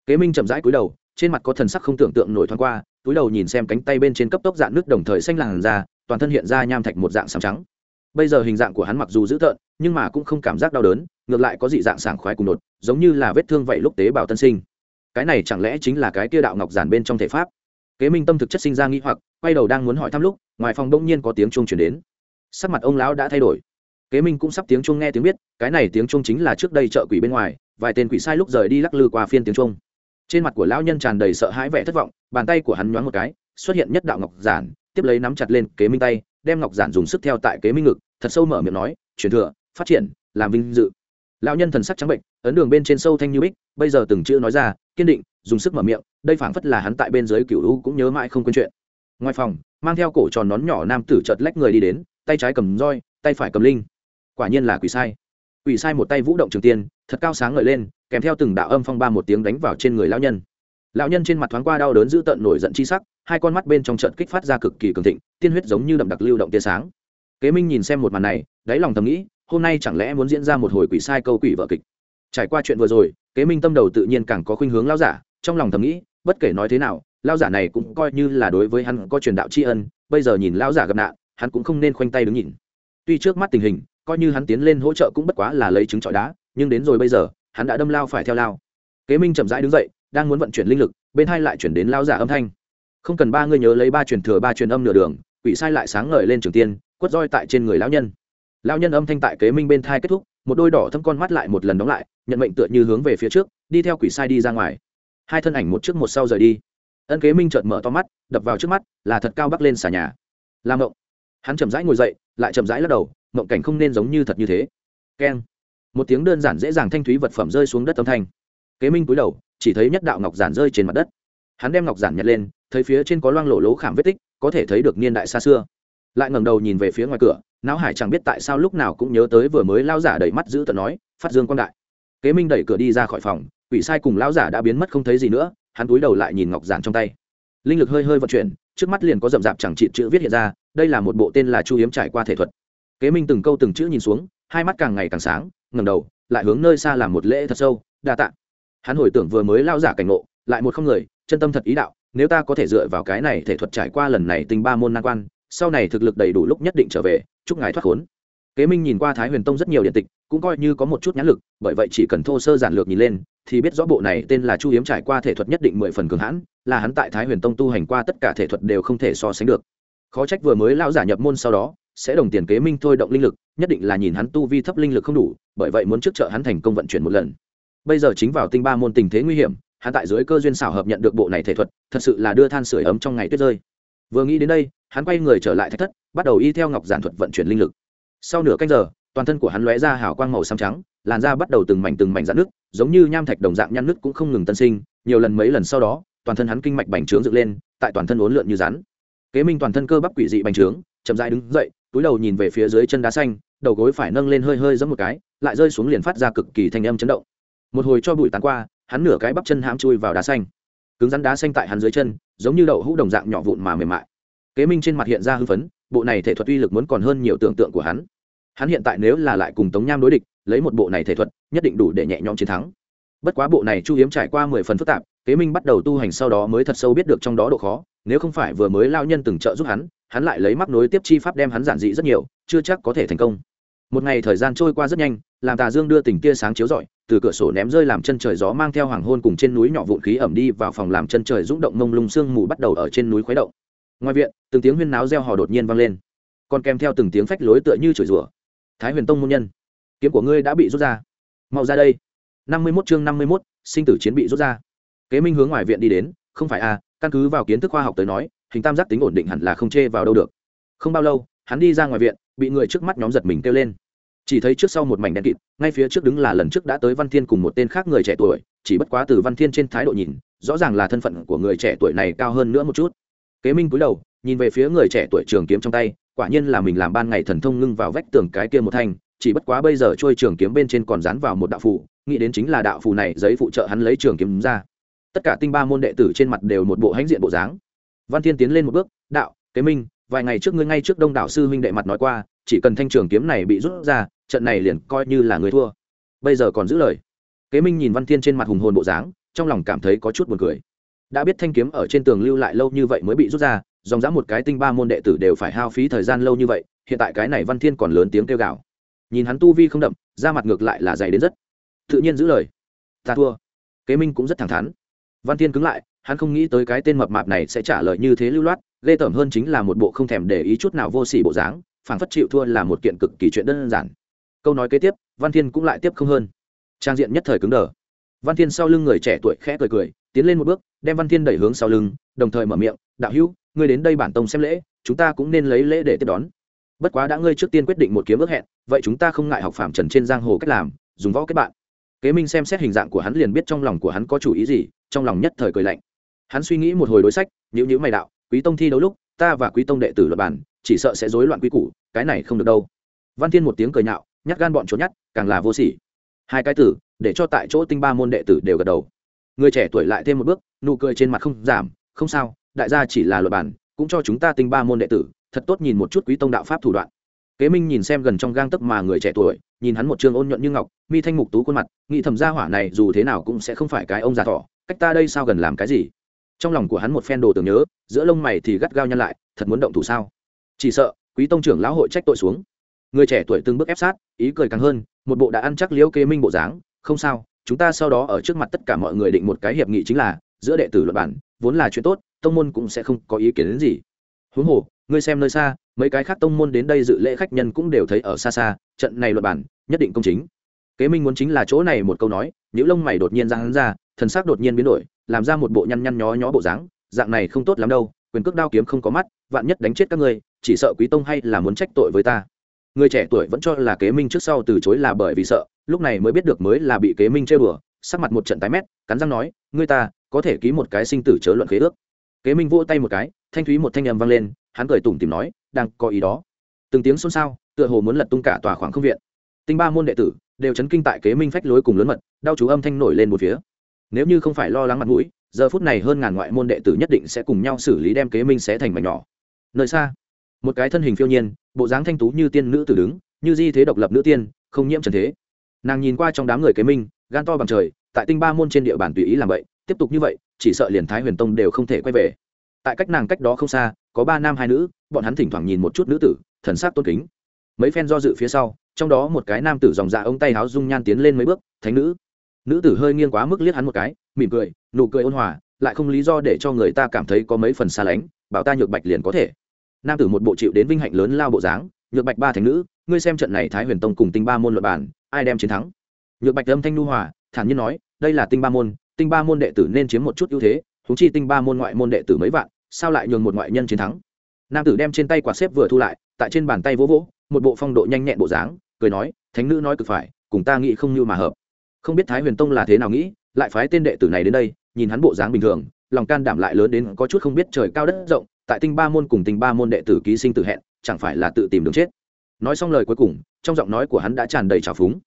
Kế minh chậm rãi cúi đầu trên mặt có thần sắc không tưởng tượng nổi thoáng qua, túi đầu nhìn xem cánh tay bên trên cấp tốc dạng nước đồng thời xanh làn ra toàn thân hiện ra nham thạch một dạng sàm trắng. Bây giờ hình dạng của hắn mặc dù dữ tợn, nhưng mà cũng không cảm giác đau đớn, ngược lại có dị dạng sảng khoái cùng đột, giống như là vết thương vậy lúc tế bào tân sinh. Cái này chẳng lẽ chính là cái kia đạo ngọc giản bên trong thể pháp? Kế minh tâm thực chất sinh ra nghĩ hoặc, quay đầu đang muốn hỏi thăm lúc, ngoài phòng đông nhiên có tiếng chuông chuyển đến. Sắc mặt ông lão đã thay đổi. Kế minh cũng sắp tiếng chuông nghe tiếng biết, cái này tiếng chuông chính là trước đây chợ quỷ bên ngoài, vài tên quỷ sai lúc rời đi lắc lư qua phiên tiếng chuông trên mặt của lão nhân tràn đầy sợ hãi vẻ thất vọng, bàn tay của hắn nhoáng một cái, xuất hiện nhất đạo ngọc giản, tiếp lấy nắm chặt lên kế minh tay, đem ngọc giản dùng sức theo tại kế minh ngực, thật sâu mở miệng nói, truyền thừa, phát triển, làm vinh dự. Lão nhân thần sắc trắng bệnh, ấn đường bên trên sâu thanh như bích, bây giờ từng chữ nói ra, kiên định, dùng sức mở miệng, đây phảng phất là hắn tại bên dưới cựu u cũng nhớ mãi không quên chuyện. Ngoài phòng, mang theo cổ tròn nón nhỏ nam tử chợt lách người đi đến, tay trái cầm roi, tay phải cầm linh. Quả nhiên là quỷ sai. Quỷ sai một tay vũ động trường tiên, thật cao sáng ngời lên kèm theo từng đạo âm phong ba một tiếng đánh vào trên người lão nhân. Lão nhân trên mặt thoáng qua đau đớn dữ tợn nổi giận chi sắc, hai con mắt bên trong trận kích phát ra cực kỳ cường thịnh, tiên huyết giống như đậm đặc lưu động tia sáng. Kế minh nhìn xem một màn này, đáy lòng thầm nghĩ, hôm nay chẳng lẽ muốn diễn ra một hồi quỷ sai câu quỷ vợ kịch. Trải qua chuyện vừa rồi, kế minh tâm đầu tự nhiên càng có khuynh hướng lao giả, trong lòng thầm nghĩ, bất kể nói thế nào lao giả này cũng coi như là đối với hắn có truyền đạo tri ân, bây giờ nhìn lao giả gặp nạn, hắn cũng không nên khoanh tay đứng nhìn. Tuy trước mắt tình hình, coi như hắn tiến lên hỗ trợ cũng bất quá là lấy trứng trọi đá, nhưng đến rồi bây giờ hắn đã đâm lao phải theo lao. Kế minh chậm rãi đứng dậy, đang muốn vận chuyển linh lực, bên hai lại chuyển đến lao giả âm thanh. Không cần ba người nhớ lấy ba truyền thừa, ba truyền âm nửa đường, quỷ sai lại sáng ngời lên trường tiên, quất roi tại trên người lão nhân. Lão nhân âm thanh tại kế minh bên thai kết thúc, một đôi đỏ thâm con mắt lại một lần đóng lại, nhận mệnh tựa như hướng về phía trước, đi theo quỷ sai đi ra ngoài. Hai thân ảnh một trước một sau rời đi. Ân kế minh chợt mở to mắt, đập vào trước mắt, là thật cao bắc lên xà nhà. Làm mộng. Hắn chậm rãi ngồi dậy, lại chậm rãi lắc đầu, mộng cảnh không nên giống như thật như thế. Keng một tiếng đơn giản dễ dàng thanh thúy vật phẩm rơi xuống đất âm thanh. Kế minh cúi đầu, chỉ thấy nhất đạo ngọc giản rơi trên mặt đất. Hắn đem ngọc giản nhặt lên, thấy phía trên có loang lổ lỗ khảm vết tích, có thể thấy được niên đại xa xưa. Lại ngẩng đầu nhìn về phía ngoài cửa, não hải chẳng biết tại sao lúc nào cũng nhớ tới vừa mới lao giả đẩy mắt giữ tận nói, phát dương quan đại. Kế minh đẩy cửa đi ra khỏi phòng, quỷ sai cùng lao giả đã biến mất không thấy gì nữa, hắn túi đầu lại nhìn ngọc giản trong tay. Linh lực hơi hơi vận chuyển, trước mắt liền có rậm rạp chẳng trị chữ viết hiện ra, đây là một bộ tên là chu hiếm trải qua thể thuật. Kế minh từng câu từng chữ nhìn xuống, hai mắt càng ngày càng sáng ngẩng đầu, lại hướng nơi xa làm một lễ thật sâu, đa tạ. Hắn hồi tưởng vừa mới lao giả cảnh ngộ, lại một không người, chân tâm thật ý đạo, nếu ta có thể dựa vào cái này thể thuật trải qua lần này tình ba môn nan quan, sau này thực lực đầy đủ lúc nhất định trở về, chúc ngài thoát khốn. Kế minh nhìn qua thái huyền tông rất nhiều điện tịch, cũng coi như có một chút nhãn lực, bởi vậy chỉ cần thô sơ giản lược nhìn lên, thì biết rõ bộ này tên là chu hiếm trải qua thể thuật nhất định mười phần cường hãn, là hắn tại thái huyền tông tu hành qua tất cả thể thuật đều không thể so sánh được. Khó trách vừa mới lão giả nhập môn sau đó sẽ đồng tiền kế minh thôi động linh lực, nhất định là nhìn hắn tu vi thấp linh lực không đủ, bởi vậy muốn trước trợ hắn thành công vận chuyển một lần. Bây giờ chính vào tinh ba môn tình thế nguy hiểm, hắn tại dưới cơ duyên xảo hợp nhận được bộ này thể thuật, thật sự là đưa than sửa ấm trong ngày tuyết rơi. Vừa nghĩ đến đây, hắn quay người trở lại thách thất, bắt đầu y theo ngọc giản thuật vận chuyển linh lực. Sau nửa canh giờ, toàn thân của hắn lóe ra hào quang màu xám trắng, làn da bắt đầu từng mảnh từng mảnh dạn nước giống như nham thạch đồng dạng nhăn nước cũng không ngừng tân sinh, nhiều lần mấy lần sau đó, toàn thân hắn kinh mạch bành trướng dựng lên, tại toàn thân uốn lượn như rắn. Kế minh toàn thân cơ bắp quỷ dị bành trướng chậm dại đứng dậy, túi đầu nhìn về phía dưới chân đá xanh, đầu gối phải nâng lên hơi hơi giẫm một cái, lại rơi xuống liền phát ra cực kỳ thanh âm chấn động. Một hồi cho bụi tán qua, hắn nửa cái bắp chân hãm chui vào đá xanh. Cứng rắn đá xanh tại hắn dưới chân, giống như đậu hũ đồng dạng nhỏ vụn mà mềm mại. Kế minh trên mặt hiện ra hưng phấn, bộ này thể thuật uy lực muốn còn hơn nhiều tưởng tượng của hắn. Hắn hiện tại nếu là lại cùng tống nham đối địch, lấy một bộ này thể thuật, nhất định đủ để nhẹ nhõm chiến thắng. Bất quá bộ này chu hiếm trải qua mười phần phức tạp, kế minh bắt đầu tu hành sau đó mới thật sâu biết được trong đó độ khó, nếu không phải vừa mới lao nhân từng trợ giúp hắn hắn lại lấy mắc nối tiếp chi pháp đem hắn giản dị rất nhiều, chưa chắc có thể thành công. Một ngày thời gian trôi qua rất nhanh, làm tà dương đưa tình tia sáng chiếu rọi, từ cửa sổ ném rơi làm chân trời gió mang theo hoàng hôn cùng trên núi nhỏ vụn khí ẩm đi vào phòng làm chân trời rung động mông lung sương mù bắt đầu ở trên núi khuấy động. Ngoài viện, từng tiếng huyên náo reo hò đột nhiên vang lên. Còn kèm theo từng tiếng phách lối tựa như chửi rủa. Thái huyền tông môn nhân, kiếm của ngươi đã bị rút ra. Mau ra đây. Năm mươi mốt chương năm mươi mốt, sinh tử chiến bị rút ra. Kế minh hướng ngoài viện đi đến, không phải à căn cứ vào kiến thức khoa học tới nói hình tam giác tính ổn định hẳn là không chê vào đâu được. Không bao lâu, hắn đi ra ngoài viện, bị người trước mắt nhóm giật mình kêu lên. Chỉ thấy trước sau một mảnh đen kịt, ngay phía trước đứng là lần trước đã tới văn thiên cùng một tên khác người trẻ tuổi, chỉ bất quá từ văn thiên trên thái độ nhìn, rõ ràng là thân phận của người trẻ tuổi này cao hơn nữa một chút. Kế minh cúi đầu, nhìn về phía người trẻ tuổi trường kiếm trong tay, quả nhiên là mình làm ban ngày thần thông ngưng vào vách tường cái kia một thanh, chỉ bất quá bây giờ trôi trường kiếm bên trên còn dán vào một đạo phù, nghĩ đến chính là đạo phù này giấy phụ trợ hắn lấy trường kiếm ra. Tất cả tinh ba môn đệ tử trên mặt đều một bộ hãnh diện bộ dáng văn thiên tiến lên một bước, đạo, kế minh, vài ngày trước ngươi ngay trước đông đảo sư huynh đệ mặt nói qua, chỉ cần thanh trường kiếm này bị rút ra, trận này liền coi như là người thua. Bây giờ còn giữ lời. Kế minh nhìn văn thiên trên mặt hùng hồn bộ dáng, trong lòng cảm thấy có chút buồn cười. Đã biết thanh kiếm ở trên tường lưu lại lâu như vậy mới bị rút ra, dòng dã một cái tinh ba môn đệ tử đều phải hao phí thời gian lâu như vậy, hiện tại cái này văn thiên còn lớn tiếng kêu gào. Nhìn hắn tu vi không đậm ra mặt ngược lại là dày đến rất. Tự nhiên giữ lời. Ta thua. Kế minh cũng rất thẳng thắn. Văn thiên cứng lại hắn không nghĩ tới cái tên mập mạp này sẽ trả lời như thế lưu loát, ghê tởm hơn chính là một bộ không thèm để ý chút nào vô s ỉ bộ dáng phản phất chịu thua là một kiện cực kỳ chuyện đơn giản. Câu nói kế tiếp, văn thiên cũng lại tiếp không hơn. Trang diện nhất thời cứng đờ. Văn thiên sau lưng người trẻ tuổi khẽ cười cười, tiến lên một bước, đem văn thiên đẩy hướng sau lưng, đồng thời mở miệng, đạo hữu, ngươi đến đây bản tông xem lễ, chúng ta cũng nên lấy lễ để tiếp đón. Bất quá đã ngươi trước tiên quyết định một kiếm ước hẹn, vậy chúng ta không ngại học phạm trần trên giang hồ cách làm, dùng võ kết bạn. Kế minh xem xét hình dạng của hắn liền biết trong lòng của hắn có chủ ý gì, trong lòng nhất thời cười lạnh hắn suy nghĩ một hồi đối sách nhữ nhữ mày đạo, quý tông thi đấu lúc, ta và quý tông đệ tử luật bản chỉ sợ sẽ rối loạn quý củ, cái này không được đâu. Văn thiên một tiếng cười nhạo, nhát gan bọn trốn nhát, càng là vô sỉ. Hai cái tử, để cho tại chỗ tinh ba môn đệ tử đều gật đầu. Người trẻ tuổi lại thêm một bước, nụ cười trên mặt không giảm, không sao, đại gia chỉ là luật bản cũng cho chúng ta tinh ba môn đệ tử, thật tốt nhìn một chút quý tông đạo pháp thủ đoạn. Kế minh nhìn xem gần trong gang tấc mà người trẻ tuổi, nhìn hắn một trường ôn nhuận như ngọc, mi thanh mục tú khuôn mặt, nghĩ thầm gia hỏa này dù thế nào cũng sẽ không phải cái ông già thọ cách ta đây sao gần làm cái gì? Trong lòng của hắn một phen đồ tưởng nhớ, giữa lông mày thì gắt gao nhăn lại, thật muốn động thủ sao? Chỉ sợ, quý tông trưởng lão hội trách tội xuống. Người trẻ tuổi từng bước ép sát, ý cười càng hơn, một bộ đã ăn chắc liễu kế minh bộ dáng, không sao, chúng ta sau đó ở trước mặt tất cả mọi người định một cái hiệp nghị chính là, giữa đệ tử luật bản vốn là chuyện tốt, tông môn cũng sẽ không có ý kiến đến gì. Huống hồ, ngươi xem nơi xa, mấy cái khác tông môn đến đây dự lễ khách nhân cũng đều thấy ở xa xa, trận này luật bản nhất định công chính. Kế minh muốn chính là chỗ này một câu nói những lông mày đột nhiên ra hắn ra, thần sắc đột nhiên biến đổi làm ra một bộ nhăn nhăn nhó nhó bộ dáng, dạng này không tốt lắm đâu, quyền cước đao kiếm không có mắt, vạn nhất đánh chết các ngươi, chỉ sợ quý tông hay là muốn trách tội với ta. Người trẻ tuổi vẫn cho là kế minh trước sau từ chối là bởi vì sợ, lúc này mới biết được mới là bị kế minh chơi bừa sắc mặt một trận tái mét, cắn răng nói, ngươi ta, có thể ký một cái sinh tử chớ luận khế ước. Kế minh vỗ tay một cái, thanh thúy một thanh âm vang lên, hắn cười tủm tìm nói, đang có ý đó. Từng tiếng xôn xao, tựa hồ muốn lật tung cả tòa khoảng không viện. Tinh ba môn đệ tử đều chấn kinh tại kế minh phách lối cùng lớn mật, đau chú âm thanh nổi lên một phía nếu như không phải lo lắng mặt mũi, giờ phút này hơn ngàn ngoại môn đệ tử nhất định sẽ cùng nhau xử lý đem kế minh sẽ thành mảnh nhỏ. Nơi xa, một cái thân hình phiêu nhiên, bộ dáng thanh tú như tiên nữ tử đứng, như di thế độc lập nữ tiên, không nhiễm trần thế. Nàng nhìn qua trong đám người kế minh, gan to bằng trời, tại tinh ba môn trên địa bàn tùy ý làm vậy, tiếp tục như vậy, chỉ sợ liền thái huyền tông đều không thể quay về. Tại cách nàng cách đó không xa, có ba nam hai nữ, bọn hắn thỉnh thoảng nhìn một chút nữ tử, thần sắc tôn kính. Mấy phen do dự phía sau, trong đó một cái nam tử dòng dạ ống tay áo dung nhan tiến lên mấy bước, thánh nữ nữ tử hơi nghiêng quá mức liếc hắn một cái, mỉm cười, nụ cười ôn hòa, lại không lý do để cho người ta cảm thấy có mấy phần xa lánh, bảo ta nhược bạch liền có thể. Nam tử một bộ chịu đến vinh hạnh lớn lao bộ dáng, nhược bạch ba thánh nữ, ngươi xem trận này thái huyền tông cùng tinh ba môn luật bản ai đem chiến thắng? Nhược bạch âm thanh nu hòa, thản nhiên nói, đây là tinh ba môn, tinh ba môn đệ tử nên chiếm một chút ưu thế húng chi tinh ba môn ngoại môn đệ tử mấy vạn, sao lại nhường một ngoại nhân chiến thắng? Nam tử đem trên tay quả xếp vừa thu lại, tại trên bàn tay vỗ vỗ, một bộ phong độ nhanh nhẹn bộ dáng, cười nói, thánh nữ nói cực phải, cùng ta nghĩ không như mà hợp không biết thái huyền tông là thế nào nghĩ, lại phái tên đệ tử này đến đây, nhìn hắn bộ dáng bình thường, lòng can đảm lại lớn đến có chút không biết trời cao đất rộng, tại tinh ba môn cùng tinh ba môn đệ tử ký sinh tự hẹn, chẳng phải là tự tìm đường chết. Nói xong lời cuối cùng, trong giọng nói của hắn đã tràn đầy trào phúng.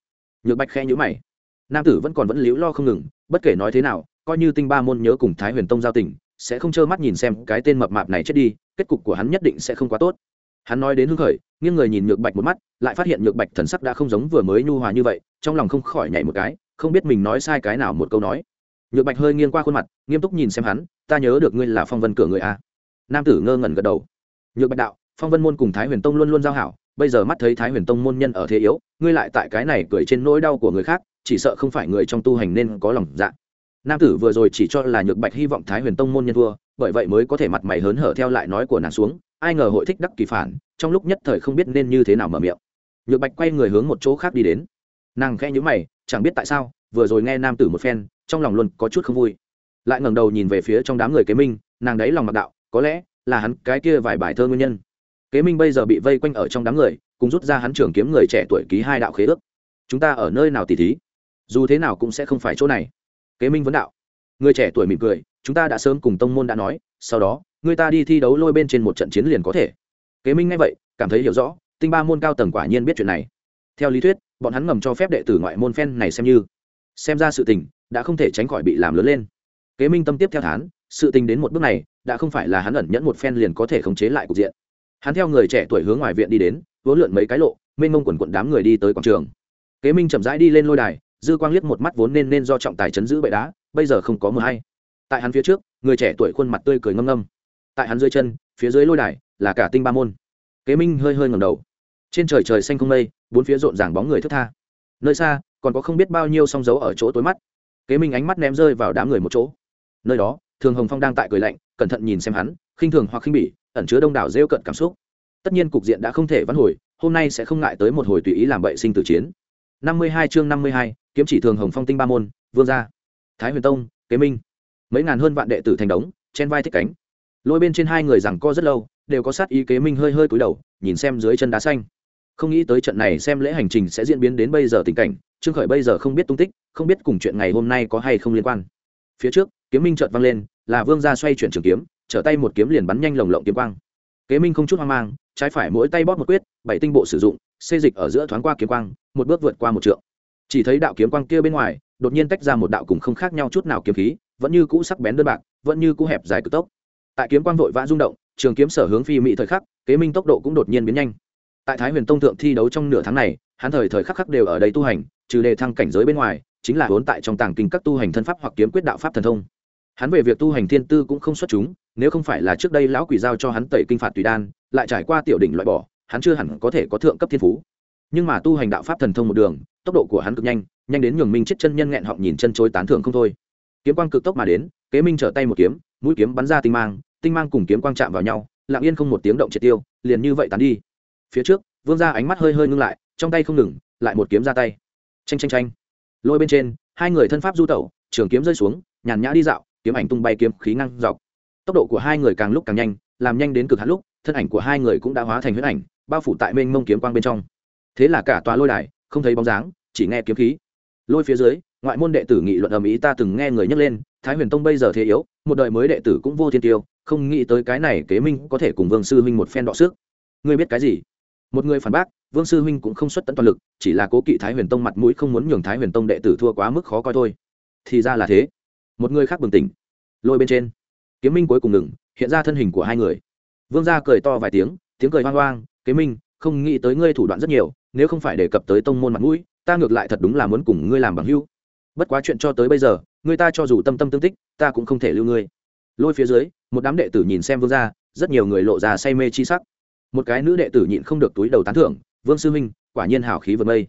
Nhược bạch khe nhữ mày. Nam tử vẫn còn vẫn liễu lo không ngừng, bất kể nói thế nào, coi như tinh ba môn nhớ cùng thái huyền tông giao tình, sẽ không trơ mắt nhìn xem cái tên mập mạp này chết đi, kết cục của hắn nhất định sẽ không quá tốt. Hắn nói đến hưng khởi, nghiêng người nhìn nhược bạch một mắt, lại phát hiện nhược bạch thần sắc đã không giống vừa mới nhu hòa như vậy, trong lòng không khỏi nhảy một cái không biết mình nói sai cái nào một câu nói. Nhược bạch hơi nghiêng qua khuôn mặt nghiêm túc nhìn xem hắn ta nhớ được ngươi là phong vân cửa người a. Nam tử ngơ ngẩn gật đầu. Nhược bạch đạo phong vân môn cùng thái huyền tông luôn luôn giao hảo bây giờ mắt thấy thái huyền tông môn nhân ở thế yếu ngươi lại tại cái này cười trên nỗi đau của người khác chỉ sợ không phải người trong tu hành nên có lòng dạ. Nam tử vừa rồi chỉ cho là nhược bạch hy vọng thái huyền tông môn nhân vua, bởi vậy mới có thể mặt mày hớn hở theo lại nói của nàng xuống ai ngờ hội thích đắc kỳ phản trong lúc nhất thời không biết nên như thế nào mở miệng. Nhược bạch quay người hướng một chỗ khác đi đến. Nàng khẽ nhữ mày chẳng biết tại sao, vừa rồi nghe nam tử một phen, trong lòng luôn có chút không vui. Lại ngẩng đầu nhìn về phía trong đám người kế minh, nàng đấy lòng mặc đạo, có lẽ là hắn cái kia vài bài thơ nguyên nhân. Kế minh bây giờ bị vây quanh ở trong đám người, cùng rút ra hắn trưởng kiếm người trẻ tuổi ký hai đạo khế ước. Chúng ta ở nơi nào tỉ thí? Dù thế nào cũng sẽ không phải chỗ này. Kế minh vấn đạo. Người trẻ tuổi mỉm cười, chúng ta đã sớm cùng tông môn đã nói, sau đó, người ta đi thi đấu lôi bên trên một trận chiến liền có thể. Kế minh nghe vậy, cảm thấy hiểu rõ, tinh ba môn cao tầng quả nhiên biết chuyện này. Theo lý thuyết bọn hắn ngầm cho phép đệ tử ngoại môn phen này xem như. Xem ra sự tình đã không thể tránh khỏi bị làm lớn lên. Kế minh tâm tiếp theo thán, sự tình đến một bước này, đã không phải là hắn ẩn nhẫn một phen liền có thể khống chế lại cục diện. Hắn theo người trẻ tuổi hướng ngoài viện đi đến vốn lượn mấy cái lộ, mênh mông quần quận đám người đi tới quảng trường. Kế minh chậm rãi đi lên lôi đài, dư quang liếc một mắt vốn nên nên do trọng tài chấn giữ bệ đá, bây giờ không có mờ hay. Tại hắn phía trước, người trẻ tuổi khuôn mặt tươi cười ngâm ngâm. Tại hắn dưới chân, phía dưới lôi đài là cả tinh ba môn. Kế minh hơi hơi ngầm đầu trên trời trời xanh không mây, bốn phía rộn ràng bóng người thức tha. Nơi xa, còn có không biết bao nhiêu song dấu ở chỗ tối mắt. Kế minh ánh mắt ném rơi vào đám người một chỗ. Nơi đó, thường hồng phong đang tại cười lạnh, cẩn thận nhìn xem hắn, khinh thường hoặc khinh bỉ, ẩn chứa đông đảo rêu cận cảm xúc. Tất nhiên cục diện đã không thể vãn hồi, hôm nay sẽ không ngại tới một hồi tùy ý làm bậy sinh tử chiến. Năm mươi hai chương năm mươi hai, kiếm chỉ thường hồng phong tinh ba môn, vương gia. Thái huyền tông, kế minh. Mấy ngàn hơn vạn đệ tử thành đống, chen vai thích cánh. Lôi bên trên hai người rằng co rất lâu, đều có sát ý kế minh hơi hơi cúi đầu, nhìn xem dưới chân đá xanh không nghĩ tới trận này xem lễ hành trình sẽ diễn biến đến bây giờ tình cảnh, trương khởi bây giờ không biết tung tích, không biết cùng chuyện ngày hôm nay có hay không liên quan. Phía trước, kiếm minh trợt vang lên, là vương gia xoay chuyển trường kiếm, trở tay một kiếm liền bắn nhanh lồng lộng kiếm quang. Kế minh không chút hoang mang, trái phải mỗi tay bóp một quyết, bảy tinh bộ sử dụng, xê dịch ở giữa thoáng qua kiếm quang, một bước vượt qua một trượng. Chỉ thấy đạo kiếm quang kia bên ngoài, đột nhiên tách ra một đạo cùng không khác nhau chút nào kiếm khí, vẫn như cũ sắc bén đơn bạc, vẫn như cũ hẹp dài cực tốc. Tại kiếm quang vội vã rung động, trường kiếm sở hướng phi mỹ thời khắc, kế minh tốc độ cũng đột nhiên biến nhanh tại thái huyền tông thượng thi đấu trong nửa tháng này, hắn thời thời khắc khắc đều ở đây tu hành, trừ đề thăng cảnh giới bên ngoài, chính là vốn tại trong tàng kinh các tu hành thân pháp hoặc kiếm quyết đạo pháp thần thông. Hắn về việc tu hành thiên tư cũng không xuất chúng, nếu không phải là trước đây lão quỷ giao cho hắn tẩy kinh phạt tùy đan, lại trải qua tiểu đỉnh loại bỏ, hắn chưa hẳn có thể có thượng cấp thiên phú. Nhưng mà tu hành đạo pháp thần thông một đường, tốc độ của hắn cực nhanh nhanh đến nhường minh chết chân nhân nghẹn họng nhìn chân chối tán thưởng không thôi. Kiếm quang cực tốc mà đến, kế minh trở tay một kiếm, mũi kiếm bắn ra tinh mang tinh mang cùng kiếm quang chạm vào nhau, lặng yên không một tiếng động triệt tiêu, liền như vậy tán đi phía trước, vương ra ánh mắt hơi hơi ngưng lại, trong tay không ngừng, lại một kiếm ra tay. Tranh tranh tranh lôi bên trên, hai người thân pháp du tẩu, trường kiếm rơi xuống, nhàn nhã đi dạo, kiếm ảnh tung bay kiếm khí ngăn dọc. Tốc độ của hai người càng lúc càng nhanh, làm nhanh đến cực hạn lúc, thân ảnh của hai người cũng đã hóa thành huyết ảnh, bao phủ tại mênh mông kiếm quang bên trong. Thế là cả tòa lôi đài, không thấy bóng dáng, chỉ nghe kiếm khí. Lôi phía dưới, ngoại môn đệ tử nghị luận ầm ĩ ta từng nghe người nhắc lên, thái huyền tông bây giờ thế yếu, một đời mới đệ tử cũng vô thiên tiêu, không nghĩ tới cái này kế minh có thể cùng vương sư huynh một phen đọ sức. Ngươi biết cái gì? Một người phản bác, vương sư huynh cũng không xuất tận toàn lực, chỉ là cố kỵ thái huyền tông mặt mũi không muốn nhường thái huyền tông đệ tử thua quá mức khó coi thôi. Thì ra là thế. Một người khác bừng tỉnh, lôi bên trên. Kiếm minh cuối cùng ngừng, hiện ra thân hình của hai người. Vương gia cười to vài tiếng tiếng cười hoang hoang kế minh, không nghĩ tới ngươi thủ đoạn rất nhiều, nếu không phải đề cập tới tông môn mặt mũi, ta ngược lại thật đúng là muốn cùng ngươi làm bằng hưu. bất quá chuyện cho tới bây giờ ngươi ta cho dù tâm tâm tương tích, ta cũng không thể lưu ngươi. Lôi phía dưới, một đám đệ tử nhìn xem vương gia, rất nhiều người lộ ra say mê chi sắc một cái nữ đệ tử nhịn không được túi đầu tán thưởng, vương sư minh quả nhiên hào khí vượt mây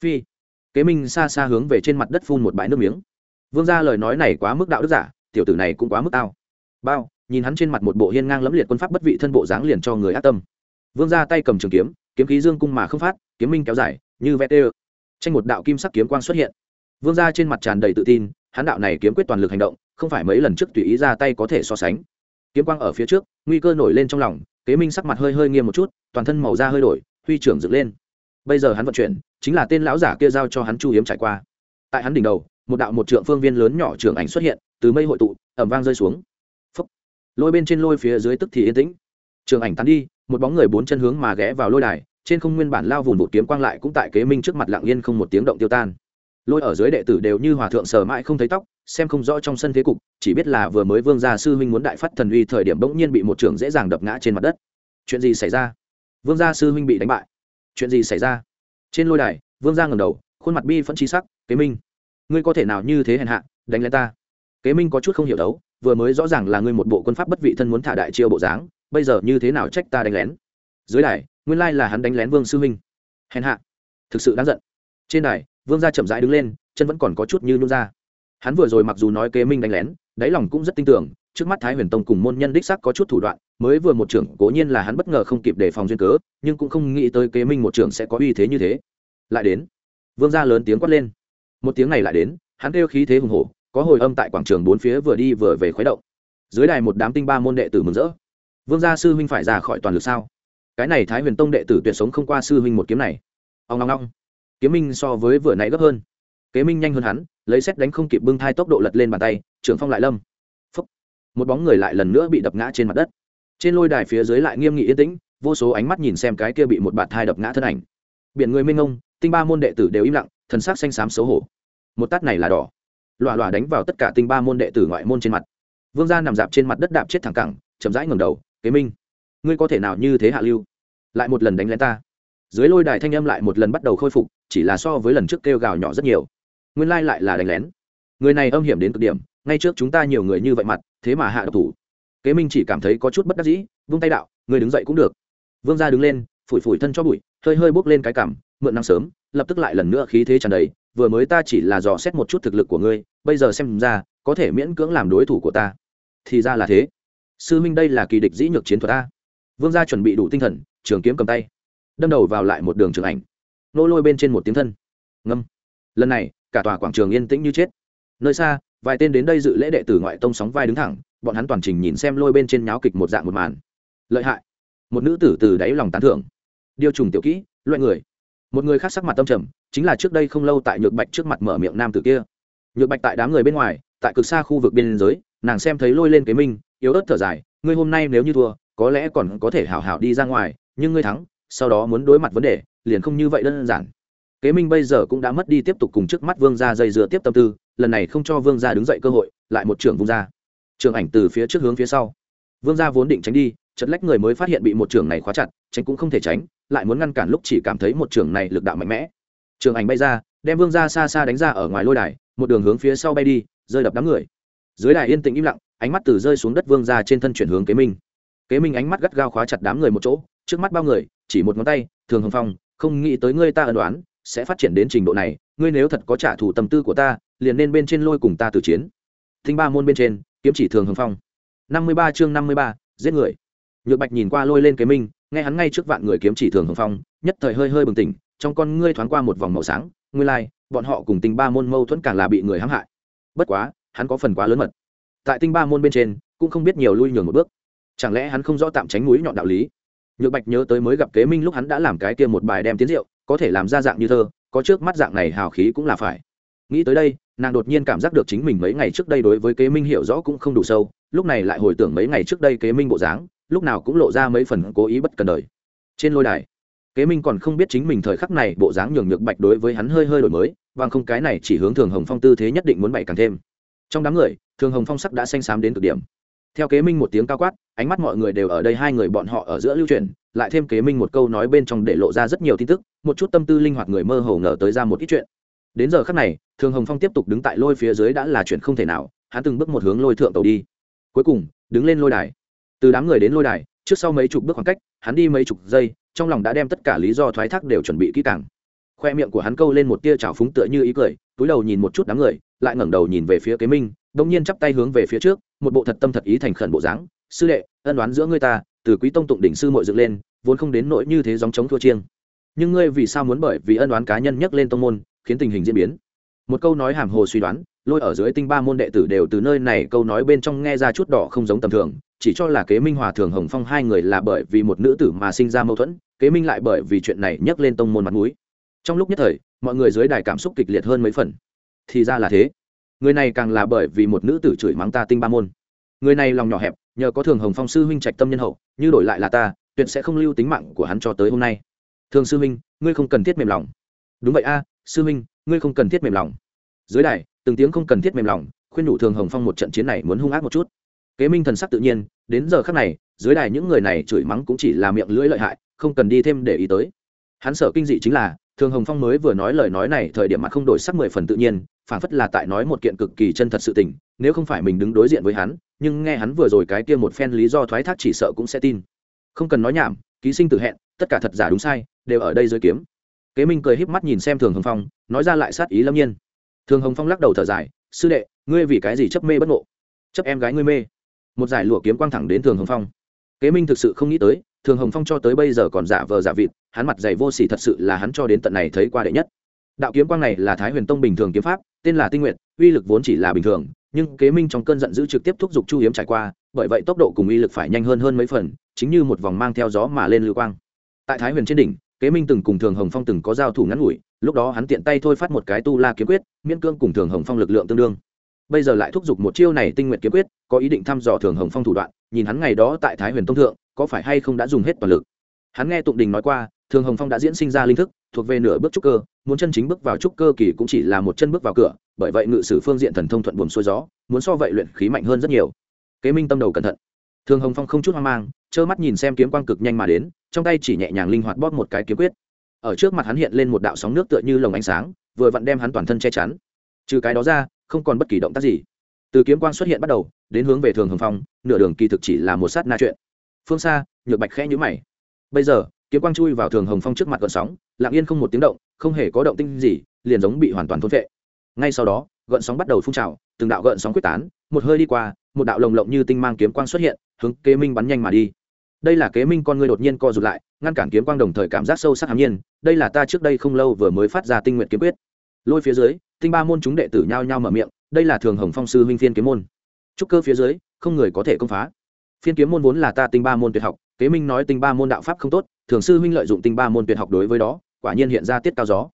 phi. Kế minh xa xa hướng về trên mặt đất phun một bãi nước miếng. Vương gia lời nói này quá mức đạo đức giả, tiểu tử này cũng quá mức tao. Bao, nhìn hắn trên mặt một bộ hiên ngang lẫm liệt quân pháp bất vị thân bộ dáng liền cho người ác tâm. Vương gia tay cầm trường kiếm kiếm khí dương cung mà không phát, kiếm minh kéo dài, như vẽ tê tranh một đạo kim sắc kiếm quang xuất hiện. Vương gia trên mặt tràn đầy tự tin, hắn đạo này kiếm quyết toàn lực hành động, không phải mấy lần trước tùy ý ra tay có thể so sánh. Kiếm quang ở phía trước, nguy cơ nổi lên trong lòng kế minh sắc mặt hơi hơi nghiêm một chút, toàn thân màu da hơi đổi, huy trưởng dựng lên. Bây giờ hắn vận chuyển, chính là tên lão giả kia giao cho hắn chu hiếm trải qua. Tại hắn đỉnh đầu, một đạo một trượng phương viên lớn nhỏ trường ảnh xuất hiện, từ mây hội tụ ẩm vang rơi xuống. Phúc. lôi bên trên lôi phía dưới tức thì yên tĩnh. Trường ảnh tán đi, một bóng người bốn chân hướng mà ghé vào lôi đài, trên không nguyên bản lao vùng một kiếm quang lại cũng tại kế minh trước mặt lặng yên không một tiếng động tiêu tan lôi ở dưới đệ tử đều như hòa thượng sờ mãi không thấy tóc, xem không rõ trong sân thế cục, chỉ biết là vừa mới vương gia sư huynh muốn đại phát thần uy thời điểm bỗng nhiên bị một trưởng dễ dàng đập ngã trên mặt đất. Chuyện gì xảy ra? Vương gia sư huynh bị đánh bại. Chuyện gì xảy ra? Trên lôi đài, vương gia ngầm đầu, khuôn mặt bi phẫn trí sắc, kế minh, ngươi có thể nào như thế hèn hạ, đánh lên ta? Kế minh có chút không hiểu đấu, vừa mới rõ ràng là ngươi một bộ quân pháp bất vị thân muốn thả đại chiêu bộ dáng, bây giờ như thế nào trách ta đánh lén? Dưới đài, nguyên lai là hắn đánh lén vương sư huynh. Hèn hạ. Thực sự đáng giận. Trên đài vương gia chậm rãi đứng lên, chân vẫn còn có chút như nôn ra. Hắn vừa rồi mặc dù nói kế minh đánh lén, đáy lòng cũng rất tin tưởng, trước mắt thái huyền tông cùng môn nhân đích sắc có chút thủ đoạn, mới vừa một trưởng, cố nhiên là hắn bất ngờ không kịp đề phòng duyên cớ, nhưng cũng không nghĩ tới kế minh một trưởng sẽ có uy thế như thế. Lại đến, vương gia lớn tiếng quát lên. Một tiếng này lại đến, hắn kêu khí thế hùng hổ, có hồi âm tại quảng trường bốn phía vừa đi vừa về khuấy động. Dưới đài một đám tinh ba môn đệ tử mừng rỡ. Vương gia sư huynh phải ra khỏi toàn lực sao? Cái này thái huyền tông đệ tử tuyệt sống không qua sư huynh một kiếm này. Ông long long kiếm minh so với vừa nãy gấp hơn. Kế minh nhanh hơn hắn, lấy xét đánh không kịp bưng thai tốc độ lật lên bàn tay, trưởng phong lại lâm. Phúc. một bóng người lại lần nữa bị đập ngã trên mặt đất. Trên lôi đài phía dưới lại nghiêm nghị yên tĩnh, vô số ánh mắt nhìn xem cái kia bị một bạt thai đập ngã thân ảnh. Biển người minh ông tinh ba môn đệ tử đều im lặng, thần sắc xanh xám xấu hổ. Một tát này là đỏ. Lọa lọa đánh vào tất cả tinh ba môn đệ tử ngoại môn trên mặt. Vương gia nằm dạp trên mặt đất đạp chết thẳng cẳng, chậm rãi ngầm đầu, kế minh, ngươi có thể nào như thế hạ lưu? Lại một lần đánh lén ta. Dưới lôi đài thanh âm lại một lần bắt đầu khôi phục chỉ là so với lần trước kêu gào nhỏ rất nhiều. Nguyên lai lại là đánh lén. Người này âm hiểm đến cực điểm, ngay trước chúng ta nhiều người như vậy mặt, thế mà hạ độc thủ. Kế minh chỉ cảm thấy có chút bất đắc dĩ, vung tay đạo, người đứng dậy cũng được. Vương gia đứng lên, phủi phủi thân cho bụi, hơi hơi bốc lên cái cảm, mượn năng sớm, lập tức lại lần nữa khí thế tràn đầy, vừa mới ta chỉ là dò xét một chút thực lực của ngươi, bây giờ xem ra, có thể miễn cưỡng làm đối thủ của ta. Thì ra là thế. Sư minh đây là kỳ địch dĩ nhược chiến thuật ta vương gia chuẩn bị đủ tinh thần, trường kiếm cầm tay, đâm đầu vào lại một đường trường ảnh nô lôi bên trên một tiếng thân. Ngâm. Lần này, cả tòa quảng trường yên tĩnh như chết. Nơi xa, vài tên đến đây dự lễ đệ tử ngoại tông sóng vai đứng thẳng, bọn hắn toàn trình nhìn xem lôi bên trên nháo kịch một dạng một màn. Lợi hại. Một nữ tử từ đáy lòng tán thưởng. Điều trùng tiểu kỹ, loại người. Một người khác sắc mặt tâm trầm, chính là trước đây không lâu tại nhược bạch trước mặt mở miệng nam tử kia. Nhược bạch tại đám người bên ngoài, tại cực xa khu vực biên giới, nàng xem thấy lôi lên kế minh yếu ớt thở dài, ngươi hôm nay nếu như thua, có lẽ còn có thể hảo hảo đi ra ngoài, nhưng ngươi thắng sau đó muốn đối mặt vấn đề, liền không như vậy đơn giản. Kế minh bây giờ cũng đã mất đi tiếp tục cùng trước mắt vương gia dây dựa tiếp tâm tư, lần này không cho vương gia đứng dậy cơ hội, lại một trưởng vung ra. Trường ảnh từ phía trước hướng phía sau. Vương gia vốn định tránh đi chật lách người mới phát hiện bị một trưởng này khóa chặt, tránh cũng không thể tránh, lại muốn ngăn cản lúc chỉ cảm thấy một trưởng này lực đạo mạnh mẽ. Trường ảnh bay ra, đem vương gia xa xa đánh ra ở ngoài lôi đài, một đường hướng phía sau bay đi, rơi đập đám người. Dưới đài yên tĩnh im lặng, ánh mắt từ rơi xuống đất vương gia trên thân chuyển hướng kế minh. Kế minh ánh mắt gắt gao khóa chặt đám người một chỗ trước mắt bao người chỉ một ngón tay thường hồng phong không nghĩ tới ngươi ta ẩn đoán sẽ phát triển đến trình độ này ngươi nếu thật có trả thù tâm tư của ta liền nên bên trên lôi cùng ta từ chiến. Thinh ba môn bên trên kiếm chỉ thường hồng phong. Năm mươi ba chương năm mươi ba giết người. Nhược bạch nhìn qua lôi lên kế minh nghe hắn ngay trước vạn người kiếm chỉ thường hồng phong nhất thời hơi hơi bừng tỉnh trong con ngươi thoáng qua một vòng màu sáng ngươi lai、like, bọn họ cùng tinh ba môn mâu thuẫn càng là bị người hãm hại. Bất quá hắn có phần quá lớn mật. Tại tinh ba môn bên trên cũng không biết nhiều lui nhường một bước. Chẳng lẽ hắn không rõ tạm tránh núi nhọn đạo lý? Nhược bạch nhớ tới mới gặp kế minh lúc hắn đã làm cái kia một bài đem tiến rượu, có thể làm ra dạng như thơ, có trước mắt dạng này hào khí cũng là phải. Nghĩ tới đây, nàng đột nhiên cảm giác được chính mình mấy ngày trước đây đối với kế minh hiểu rõ cũng không đủ sâu, lúc này lại hồi tưởng mấy ngày trước đây kế minh bộ dáng, lúc nào cũng lộ ra mấy phần cố ý bất cần đời. Trên lôi đài, kế minh còn không biết chính mình thời khắc này bộ dáng nhường nhược bạch đối với hắn hơi hơi đổi mới và không, cái này chỉ hướng thường hồng phong tư thế nhất định muốn bày càng thêm. Trong đám người, thường hồng phong sắc đã xanh xám đến cực điểm theo kế minh một tiếng cao quát, ánh mắt mọi người đều ở đây, hai người bọn họ ở giữa lưu truyền, lại thêm kế minh một câu nói bên trong để lộ ra rất nhiều tin tức, một chút tâm tư linh hoạt người mơ hồ ngờ tới ra một ít chuyện. Đến giờ khắc này, thường hồng phong tiếp tục đứng tại lôi phía dưới đã là chuyện không thể nào, hắn từng bước một hướng lôi thượng tàu đi. Cuối cùng, đứng lên lôi đài. Từ đám người đến lôi đài, trước sau mấy chục bước khoảng cách, hắn đi mấy chục giây, trong lòng đã đem tất cả lý do thoái thác đều chuẩn bị kỹ càng khoe miệng của hắn câu lên một tia trào phúng tựa như ý cười, túi đầu nhìn một chút đám người, lại ngẩng đầu nhìn về phía kế minh đông nhiên chắp tay hướng về phía trước, một bộ thật tâm thật ý thành khẩn bộ dáng. Sư đệ, ân đoán giữa ngươi ta, từ quý tông tụng đỉnh sư mội dựng lên, vốn không đến nỗi như thế dòng chống thua chiêng. Nhưng ngươi vì sao muốn bởi vì ân đoán cá nhân nhắc lên tông môn, khiến tình hình diễn biến? Một câu nói hàm hồ suy đoán, lôi ở dưới tinh ba môn đệ tử đều từ nơi này câu nói bên trong nghe ra chút đỏ không giống tầm thường, chỉ cho là kế minh hòa thường hồng phong hai người là bởi vì một nữ tử mà sinh ra mâu thuẫn, kế minh lại bởi vì chuyện này nhắc lên tông môn mặt mũi trong lúc nhất thời, mọi người dưới đài cảm xúc kịch liệt hơn mấy phần. Thì ra là thế. Người này càng là bởi vì một nữ tử chửi mắng ta tinh ba môn. Người này lòng nhỏ hẹp, nhờ có thường hồng phong sư huynh trạch tâm nhân hậu, như đổi lại là ta, tuyệt sẽ không lưu tính mạng của hắn cho tới hôm nay. Thường sư huynh, ngươi không cần thiết mềm lòng. Đúng vậy a, sư huynh, ngươi không cần thiết mềm lòng. Dưới đài, từng tiếng không cần thiết mềm lòng, khuyên đủ thường hồng phong một trận chiến này muốn hung ác một chút. Kế minh thần sắc tự nhiên, đến giờ khắc này, dưới đài những người này chửi mắng cũng chỉ là miệng lưỡi lợi hại, không cần đi thêm để ý tới. Hắn sợ kinh dị chính là thường hồng phong mới vừa nói lời nói này, thời điểm mặt không đổi sắc mười phần tự nhiên phản phất là tại nói một kiện cực kỳ chân thật sự tình, nếu không phải mình đứng đối diện với hắn, nhưng nghe hắn vừa rồi cái kia một phen lý do thoái thác chỉ sợ cũng sẽ tin. Không cần nói nhảm, ký sinh tự hẹn, tất cả thật giả đúng sai, đều ở đây dưới kiếm. Kế minh cười híp mắt nhìn xem thường hồng phong, nói ra lại sát ý lâm nhiên. Thường hồng phong lắc đầu thở dài, sư đệ, ngươi vì cái gì chấp mê bất ngộ? Chấp em gái ngươi mê. Một giải lụa kiếm quang thẳng đến thường hồng phong. Kế minh thực sự không nghĩ tới thường hồng phong cho tới bây giờ còn giả vờ giả vịt, hắn mặt dày vô s ỉ thật sự là hắn cho đến tận này thấy qua đệ nhất. Đạo kiếm quang này là thái huyền tông bình thường kiếm pháp, tên là tinh nguyện uy lực vốn chỉ là bình thường, nhưng kế minh trong cơn giận dữ trực tiếp thúc giục chu hiếm trải qua, bởi vậy tốc độ cùng uy lực phải nhanh hơn hơn mấy phần, chính như một vòng mang theo gió mà lên lưu quang. Tại thái huyền trên đỉnh, kế minh từng cùng thường hồng phong từng có giao thủ ngắn ngủi, lúc đó hắn tiện tay thôi phát một cái tu la kiếm quyết, miễn cương cùng thường hồng phong lực lượng tương đương. Bây giờ lại thúc giục một chiêu này tinh nguyện kiếm quyết, có ý định thăm dò thường hồng phong thủ đoạn, nhìn hắn ngày đó tại thái huyền tông thượng có phải hay không đã dùng hết toàn lực? Hắn nghe tụng đình nói qua, thường hồng phong đã diễn sinh ra linh thức, thuộc về nửa bước trúc cơ, muốn chân chính bước vào trúc cơ kỳ cũng chỉ là một chân bước vào cửa, bởi vậy ngự sử phương diện thần thông thuận buồm xuôi gió, muốn so vậy luyện khí mạnh hơn rất nhiều. Kế minh tâm đầu cẩn thận. Thường hồng phong không chút hoang mang, trơ mắt nhìn xem kiếm quang cực nhanh mà đến, trong tay chỉ nhẹ nhàng linh hoạt bóp một cái kiếm quyết. Ở trước mặt hắn hiện lên một đạo sóng nước tựa như lồng ánh sáng, vừa vặn đem hắn toàn thân che chắn. Trừ cái đó ra, không còn bất kỳ động tác gì. Từ kiếm quang xuất hiện bắt đầu, đến hướng về thường hồng phong, nửa đường kỳ thực chỉ là một sát na chuyện phương xa, nhược bạch khẽ nhữ mày. Bây giờ, kiếm quang chui vào thường hồng phong trước mặt gợn sóng, lặng yên không một tiếng động, không hề có động tinh gì, liền giống bị hoàn toàn thôn vệ ngay sau đó, gợn sóng bắt đầu phun trào, từng đạo gợn sóng quyết tán, một hơi đi qua, một đạo lồng lộng như tinh mang kiếm quang xuất hiện, hướng kế minh bắn nhanh mà đi. Đây là kế minh con người đột nhiên co rụt lại, ngăn cản kiếm quang đồng thời cảm giác sâu sắc hàm nhiên, đây là ta trước đây không lâu vừa mới phát ra tinh nguyện kiếm quyết. Lôi phía dưới, tinh ba môn chúng đệ tử nhao nhao mở miệng, đây là thường hồng phong sư huynh phiên kiếm môn. Trúc cơ phía dưới, không người có thể công phá phiên kiếm môn vốn là ta tinh ba môn tuyệt học, kế minh nói tinh ba môn đạo pháp không tốt, thường sư huynh lợi dụng tinh ba môn tuyệt học đối với đó, quả nhiên hiện ra tiết cao gió.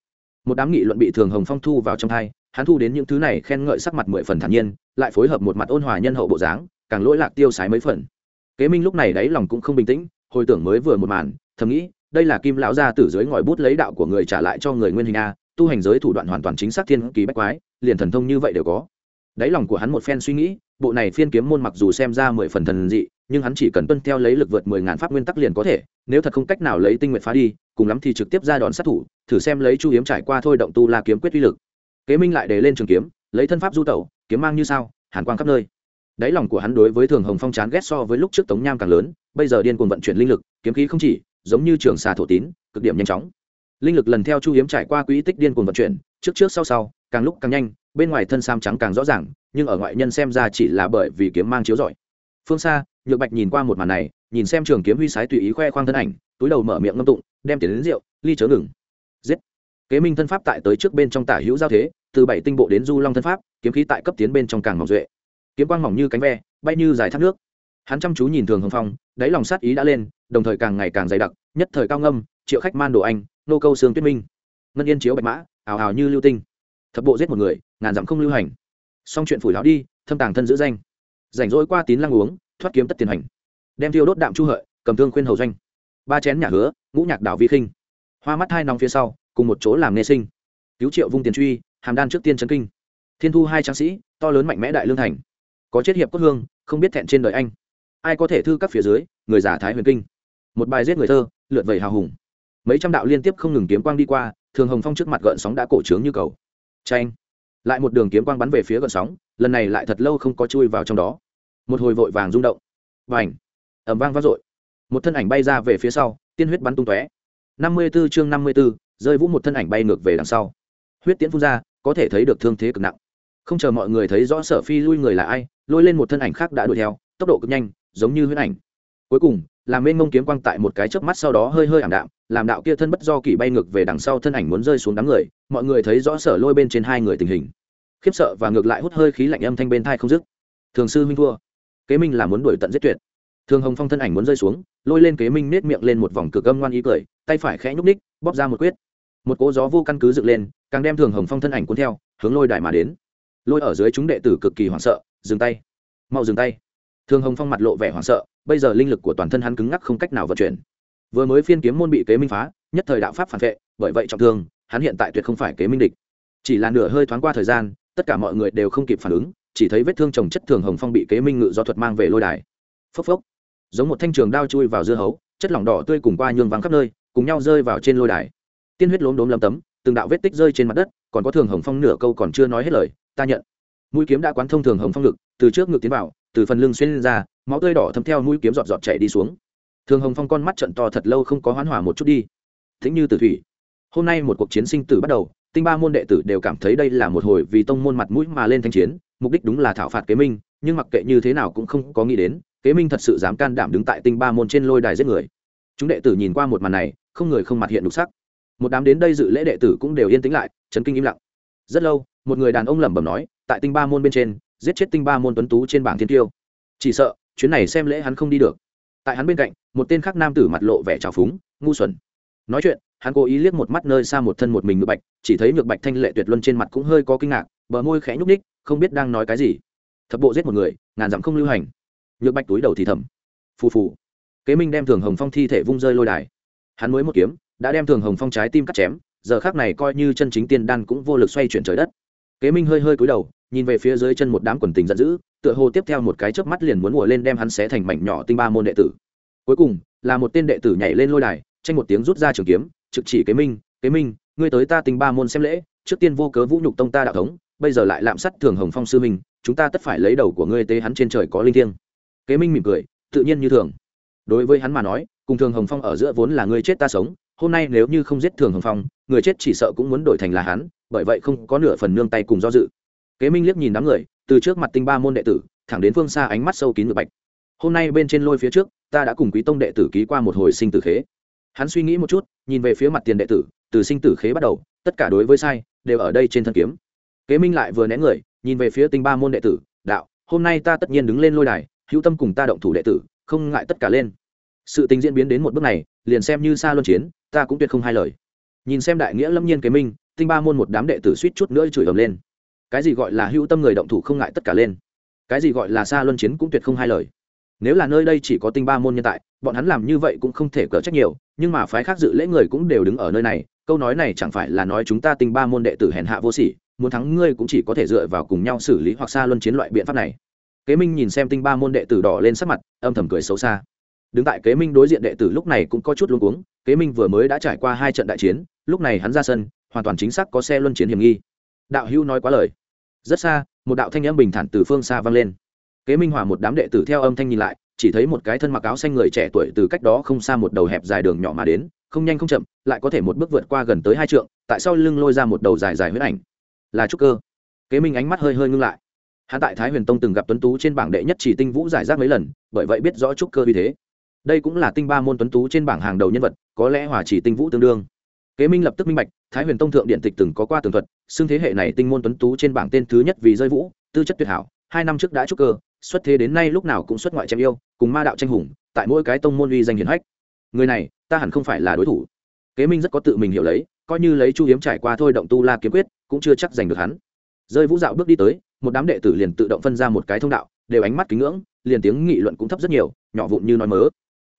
Một đám nghị luận bị thường hồng phong thu vào trong thai hắn thu đến những thứ này khen ngợi sắc mặt mười phần thản nhiên, lại phối hợp một mặt ôn hòa nhân hậu bộ dáng, càng lỗi lạc tiêu sái mấy phần. Kế minh lúc này đáy lòng cũng không bình tĩnh, hồi tưởng mới vừa một màn, thầm nghĩ, đây là kim lão gia tử dưới ngòi bút lấy đạo của người trả lại cho người nguyên hình a, tu hành giới thủ đoạn hoàn toàn chính xác thiên kỳ bách quái, liền thần thông như vậy đều có. Đáy lòng của hắn một phen suy nghĩ, bộ này phiên kiếm môn mặc dù xem ra mười phần thần dị nhưng hắn chỉ cần tuân theo lấy lực vượt mười ngàn pháp nguyên tắc liền có thể, nếu thật không cách nào lấy tinh nguyện phá đi, cùng lắm thì trực tiếp ra đòn sát thủ, thử xem lấy chu hiếm trải qua thôi động tu la kiếm quyết uy lực. Kế minh lại để lên trường kiếm, lấy thân pháp du tẩu, kiếm mang như sao, hàn quang khắp nơi. Đáy lòng của hắn đối với thường hồng phong chán ghét so với lúc trước tống nham càng lớn, bây giờ điên cuồng vận chuyển linh lực, kiếm khí không chỉ, giống như trường xà thổ tín, cực điểm nhanh chóng. Linh lực lần theo chu hiếm trải qua quỹ tích điên cuồng vận chuyển, trước trước sau sau, càng lúc càng nhanh, bên ngoài thân sam trắng càng rõ ràng, nhưng ở ngoại nhân xem ra chỉ là bởi vì kiếm mang chiếu rọi. Phương xa nhược bạch nhìn qua một màn này, nhìn xem trường kiếm huy sái tùy ý khoe khoang thân ảnh, túi đầu mở miệng ngâm tụng, đem tiền đến rượu, ly chớ ngừng. Giết. Kế minh thân pháp tại tới trước bên trong tả hữu giao thế, từ bảy tinh bộ đến du long thân pháp, kiếm khí tại cấp tiến bên trong càng mỏng duệ. Kiếm quang mỏng như cánh ve, bay như dài thác nước. Hắn chăm chú nhìn thường hồng phong, đáy lòng sát ý đã lên, đồng thời càng ngày càng dày đặc, nhất thời cao ngâm, triệu khách man đồ anh, nô câu sương tuyết minh. Ngân yên chiếu bạch mã ảo ảo như lưu tinh. Thập bộ giết một người, ngàn dặm không lưu hành. Xong chuyện phủi lão đi, thâm tàng thân giữ danh. Rảnh rỗi qua tín lăng uống thoát kiếm tất tiền hành. Đem thiêu đốt đạm chu hợi, cầm thương khuyên hầu doanh. Ba chén nhà hứa, ngũ nhạc đảo vi khinh. Hoa mắt hai nòng phía sau, cùng một chỗ làm nê sinh. Cứu triệu vung tiền truy, hàm đan trước tiên trấn kinh. Thiên thu hai tráng sĩ, to lớn mạnh mẽ đại lương thành. Có chết hiệp cốt hương, không biết thẹn trên đời anh. Ai có thể thư các phía dưới, người giả thái huyền kinh. Một bài giết người thơ lượt vầy hào hùng. Mấy trăm đạo liên tiếp không ngừng kiếm quang đi qua, thường hồng phong trước mặt gợn sóng đã cổ trướng như cầu. Tranh lại một đường kiếm quang bắn về phía gợn sóng, lần này lại thật lâu không có chui vào trong đó một hồi vội vàng rung động. Và ảnh ẩm vang vang dội. Một thân ảnh bay ra về phía sau, tiên huyết bắn tung tóe. Năm mươi b ố chương năm mươi b ố rơi vũ một thân ảnh bay ngược về đằng sau. Huyết tiễn phun ra, có thể thấy được thương thế cực nặng. Không chờ mọi người thấy rõ sở phi lui người là ai, lôi lên một thân ảnh khác đã đuổi theo, tốc độ cực nhanh, giống như huyết ảnh. Cuối cùng, làm bên mông kiếm quang tại một cái chớp mắt sau đó hơi hơi ảm đạm, làm đạo kia thân bất do kỳ bay ngược về đằng sau thân ảnh muốn rơi xuống đám người, mọi người thấy rõ sở lôi bên trên hai người tình hình. Khiếp sợ và ngược lại hút hơi khí lạnh âm thanh bên thai không dứt. Thường sư minh thua kế minh là muốn đuổi tận giết tuyệt. Thường hồng phong thân ảnh muốn rơi xuống, lôi lên kế minh nết miệng lên một vòng cực âm ngoan ý cười, tay phải khẽ nhúc ních bóp ra một quyết. Một cỗ gió vô căn cứ dựng lên, càng đem thường hồng phong thân ảnh cuốn theo, hướng lôi đài mà đến. Lôi ở dưới chúng đệ tử cực kỳ hoảng sợ, dừng tay. Mau dừng tay. Thường hồng phong mặt lộ vẻ hoảng sợ, bây giờ linh lực của toàn thân hắn cứng ngắc không cách nào vận chuyển. Vừa mới phiên kiếm môn bị kế minh phá, nhất thời đạo pháp phản vệ, bởi vậy trọng thương, hắn hiện tại tuyệt không phải kế minh địch. Chỉ là nửa hơi thoáng qua thời gian, tất cả mọi người đều không kịp phản ứng chỉ thấy vết thương chồng chất thường hồng phong bị kế minh ngự do thuật mang về lôi đài. Phốc phốc. Giống một thanh trường đao chui vào dưa hấu, chất lỏng đỏ tươi cùng qua nhương vắng khắp nơi, cùng nhau rơi vào trên lôi đài. Tiên huyết lốm đốm lấm tấm, từng đạo vết tích rơi trên mặt đất, còn có thường hồng phong nửa câu còn chưa nói hết lời, ta nhận. Mũi kiếm đã quán thông thường hồng phong ngực, từ trước ngực tiến vào, từ phần lưng xuyên lên ra, máu tươi đỏ thấm theo mũi kiếm giọt giọt chảy đi xuống. Thường hồng phong con mắt trận to thật lâu không có hoán hỏa một chút đi. Thính như tử thủy. Hôm nay một cuộc chiến sinh tử bắt đầu, tinh ba môn đệ tử đều cảm thấy đây là một hồi vì tông môn mặt mũi mà lên thanh chiến mục đích đúng là thảo phạt kế minh, nhưng mặc kệ như thế nào cũng không có nghĩ đến, kế minh thật sự dám can đảm đứng tại tinh ba môn trên lôi đài giết người. Chúng đệ tử nhìn qua một màn này, không người không mặt hiện đục sắc. Một đám đến đây dự lễ đệ tử cũng đều yên tĩnh lại, chấn kinh im lặng. Rất lâu, một người đàn ông lẩm bẩm nói, tại tinh ba môn bên trên, giết chết tinh ba môn tuấn tú trên bảng thiên tiêu chỉ sợ, chuyến này xem lễ hắn không đi được. Tại hắn bên cạnh, một tên khác nam tử mặt lộ vẻ trào phúng, ngu xuẩn. Nói chuyện, hắn cố ý liếc một mắt nơi xa một thân một mình ngược bạch, chỉ thấy ngược bạch thanh lệ tuyệt luân trên mặt cũng hơi có kinh ngạc bờ môi khẽ nhúc ních không biết đang nói cái gì. Thập bộ giết một người, ngàn dặm không lưu hành. Nhược bạch túi đầu thì thầm. Phù phù. Kế minh đem thường hồng phong thi thể vung rơi lôi đài. Hắn mới một kiếm, đã đem thường hồng phong trái tim cắt chém, giờ khác này coi như chân chính tiên đan cũng vô lực xoay chuyển trời đất. Kế minh hơi hơi cúi đầu, nhìn về phía dưới chân một đám quần tình giận dữ, tựa hồ tiếp theo một cái chớp mắt liền muốn ngồi lên đem hắn xé thành mảnh nhỏ tinh ba môn đệ tử. Cuối cùng, là một tên đệ tử nhảy lên lôi đài, tranh một tiếng rút ra trường kiếm, trực chỉ kế minh kế minh, ngươi tới ta tinh ba môn xem lễ, trước tiên vô cớ vũ nhục tông ta đạo thống bây giờ lại lạm sát thường hồng phong sư minh, chúng ta tất phải lấy đầu của ngươi tế hắn trên trời có linh thiêng. Kế minh mỉm cười, tự nhiên như thường. Đối với hắn mà nói, cùng thường hồng phong ở giữa vốn là ngươi chết ta sống, hôm nay nếu như không giết thường hồng phong, người chết chỉ sợ cũng muốn đổi thành là hắn, bởi vậy không có nửa phần nương tay cùng do dự. Kế minh liếc nhìn đám người, từ trước mặt tinh ba môn đệ tử, thẳng đến phương xa ánh mắt sâu kín ngược bạch. Hôm nay bên trên lôi phía trước, ta đã cùng quý tông đệ tử ký qua một hồi sinh tử khế. Hắn suy nghĩ một chút, nhìn về phía mặt tiền đệ tử, từ sinh tử khế bắt đầu, tất cả đối với sai, đều ở đây trên thân kiếm kế minh lại vừa né người, nhìn về phía tinh ba môn đệ tử, đạo, hôm nay ta tất nhiên đứng lên lôi đài, hữu tâm cùng ta động thủ đệ tử, không ngại tất cả lên. Sự tình diễn biến đến một bước này, liền xem như xa luân chiến, ta cũng tuyệt không hai lời. Nhìn xem đại nghĩa lâm nhiên kế minh, tinh ba môn một đám đệ tử suýt chút nữa chửi ầm lên. Cái gì gọi là hữu tâm người động thủ không ngại tất cả lên? Cái gì gọi là xa luân chiến cũng tuyệt không hai lời. Nếu là nơi đây chỉ có tinh ba môn nhân tại, bọn hắn làm như vậy cũng không thể cỡ trách nhiều, nhưng mà phái khác dự lễ người cũng đều đứng ở nơi này, câu nói này chẳng phải là nói chúng ta tinh ba môn đệ tử hèn hạ vô sỉ muốn thắng ngươi cũng chỉ có thể dựa vào cùng nhau xử lý hoặc xa luân chiến loại biện pháp này. Kế minh nhìn xem tinh ba môn đệ tử đỏ lên sắc mặt, âm thầm cười xấu xa. Đứng tại kế minh đối diện đệ tử lúc này cũng có chút luống cuống, kế minh vừa mới đã trải qua hai trận đại chiến, lúc này hắn ra sân, hoàn toàn chính xác có xe luân chiến hiểm nghi. Đạo hữu nói quá lời. Rất xa, một đạo thanh âm bình thản từ phương xa vang lên. Kế minh hòa một đám đệ tử theo âm thanh nhìn lại, chỉ thấy một cái thân mặc áo xanh người trẻ tuổi từ cách đó không xa một đầu hẹp dài đường nhỏ mà đến, không nhanh không chậm, lại có thể một bước vượt qua gần tới hai trượng, tại sau lưng lôi ra một đầu dài dài huyết ảnh là trúc cơ. Kế minh ánh mắt hơi hơi ngưng lại. Hắn tại thái huyền tông từng gặp tuấn tú trên bảng đệ nhất chỉ tinh vũ giải rác mấy lần, bởi vậy biết rõ trúc cơ vì thế. Đây cũng là tinh ba môn tuấn tú trên bảng hàng đầu nhân vật, có lẽ hòa chỉ tinh vũ tương đương. Kế minh lập tức minh bạch, thái huyền tông thượng điện tịch từng có qua tường thuật, xưng thế hệ này tinh môn tuấn tú trên bảng tên thứ nhất vì rơi vũ, tư chất tuyệt hảo, hai năm trước đã trúc cơ, xuất thế đến nay lúc nào cũng xuất ngoại chém yêu, cùng ma đạo tranh hùng, tại mỗi cái tông môn uy danh hiển hách. Người này, ta hẳn không phải là đối thủ. Kế minh rất có tự mình hiểu lấy, coi như lấy chu hiếm trải qua thôi động tu la kiếm quyết cũng chưa chắc giành được hắn. Rơi vũ dạo bước đi tới, một đám đệ tử liền tự động phân ra một cái thông đạo, đều ánh mắt kính ngưỡng, liền tiếng nghị luận cũng thấp rất nhiều, nhỏ vụn như nói mớ.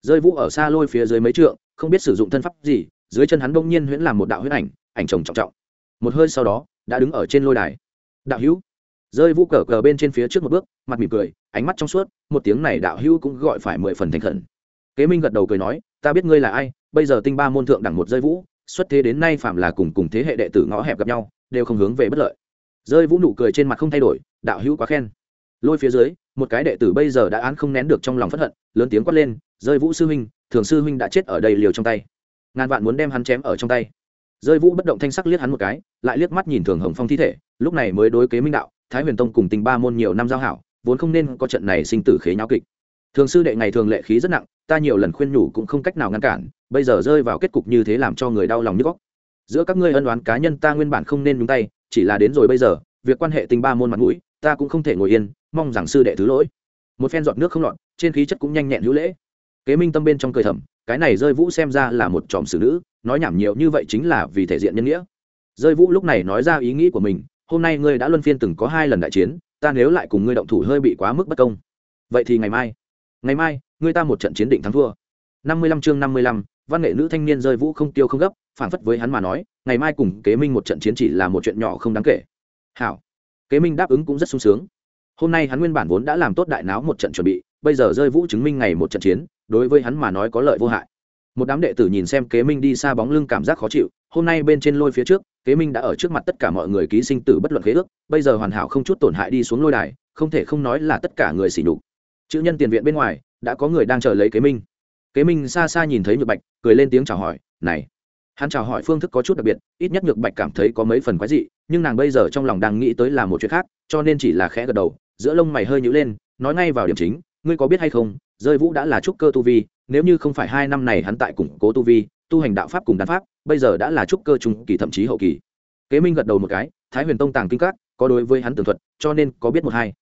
Rơi vũ ở xa lôi phía dưới mấy trượng, không biết sử dụng thân pháp gì, dưới chân hắn bỗng nhiên huyễn làm một đạo huyễn ảnh ảnh chồng trọng trọng. Một hơi sau đó, đã đứng ở trên lôi đài. Đạo hữu. Rơi vũ cờ cờ bên trên phía trước một bước, mặt mỉm cười, ánh mắt trong suốt, một tiếng này đạo hữu cũng gọi phải mười phần thành khẩn. Kế minh gật đầu cười nói, ta biết ngươi là ai, bây giờ tinh ba môn thượng đẳng một rơi vũ, xuất thế đến nay phạm là cùng cùng thế hệ đệ tử ngõ hẹp gặp nhau đều không hướng về bất lợi. Rơi vũ nụ cười trên mặt không thay đổi, đạo hữu quá khen. Lôi phía dưới, một cái đệ tử bây giờ đã án không nén được trong lòng phẫn hận, lớn tiếng quát lên, rơi vũ sư huynh, thường sư huynh đã chết ở đây liều trong tay. Ngàn vạn muốn đem hắn chém ở trong tay. Rơi vũ bất động thanh sắc liếc hắn một cái, lại liếc mắt nhìn thường hồng phong thi thể, lúc này mới đối kế minh đạo, thái huyền tông cùng tình ba môn nhiều năm giao hảo, vốn không nên có trận này sinh tử khế nháo kịch. Thường sư đệ ngày thường lệ khí rất nặng, ta nhiều lần khuyên nhủ cũng không cách nào ngăn cản, bây giờ rơi vào kết cục như thế làm cho người đau lòng như góc giữa các ngươi ân đoán cá nhân ta nguyên bản không nên nhúng tay, chỉ là đến rồi bây giờ, việc quan hệ tình ba môn mặt mũi, ta cũng không thể ngồi yên, mong rằng sư đệ thứ lỗi. Một phen giọt nước không lọt, trên khí chất cũng nhanh nhẹn hữu lễ. Kế minh tâm bên trong cười thầm, cái này rơi vũ xem ra là một tròm xử nữ, nói nhảm nhiều như vậy chính là vì thể diện nhân nghĩa. Rơi vũ lúc này nói ra ý nghĩ của mình, hôm nay ngươi đã luân phiên từng có hai lần đại chiến, ta nếu lại cùng ngươi động thủ hơi bị quá mức bất công. Vậy thì ngày mai ngày mai, ngươi ta một trận chiến định thắng thua. Năm mươi lăm chương năm mươi lăm văn nghệ nữ thanh niên rơi vũ không tiêu không gấp phản phất với hắn mà nói, ngày mai cùng kế minh một trận chiến chỉ là một chuyện nhỏ không đáng kể. Hảo. Kế minh đáp ứng cũng rất sung sướng. Hôm nay hắn nguyên bản vốn đã làm tốt đại náo một trận chuẩn bị, bây giờ rơi vũ chứng minh ngày một trận chiến, đối với hắn mà nói có lợi vô hại. Một đám đệ tử nhìn xem kế minh đi xa bóng lưng cảm giác khó chịu, hôm nay bên trên lôi phía trước, kế minh đã ở trước mặt tất cả mọi người ký sinh tử bất luận khế ước, bây giờ hoàn hảo không chút tổn hại đi xuống lôi đài, không thể không nói là tất cả người xỉ nhục. Chữ nhân tiền viện bên ngoài, đã có người đang chờ lấy kế minh kế minh xa xa nhìn thấy nhược bạch, cười lên tiếng chào hỏi, này. Hắn chào hỏi phương thức có chút đặc biệt, ít nhất nhược bạch cảm thấy có mấy phần quái dị, nhưng nàng bây giờ trong lòng đang nghĩ tới là một chuyện khác, cho nên chỉ là khẽ gật đầu, giữa lông mày hơi nhữ lên, nói ngay vào điểm chính, ngươi có biết hay không, rơi vũ đã là trúc cơ tu vi, nếu như không phải hai năm này hắn tại củng cố tu vi, tu hành đạo pháp cùng đan pháp, bây giờ đã là trúc cơ trung kỳ thậm chí hậu kỳ. Kế minh gật đầu một cái, thái huyền tông tàng kinh các, có đối với hắn tường thuật, cho nên có biết một hai.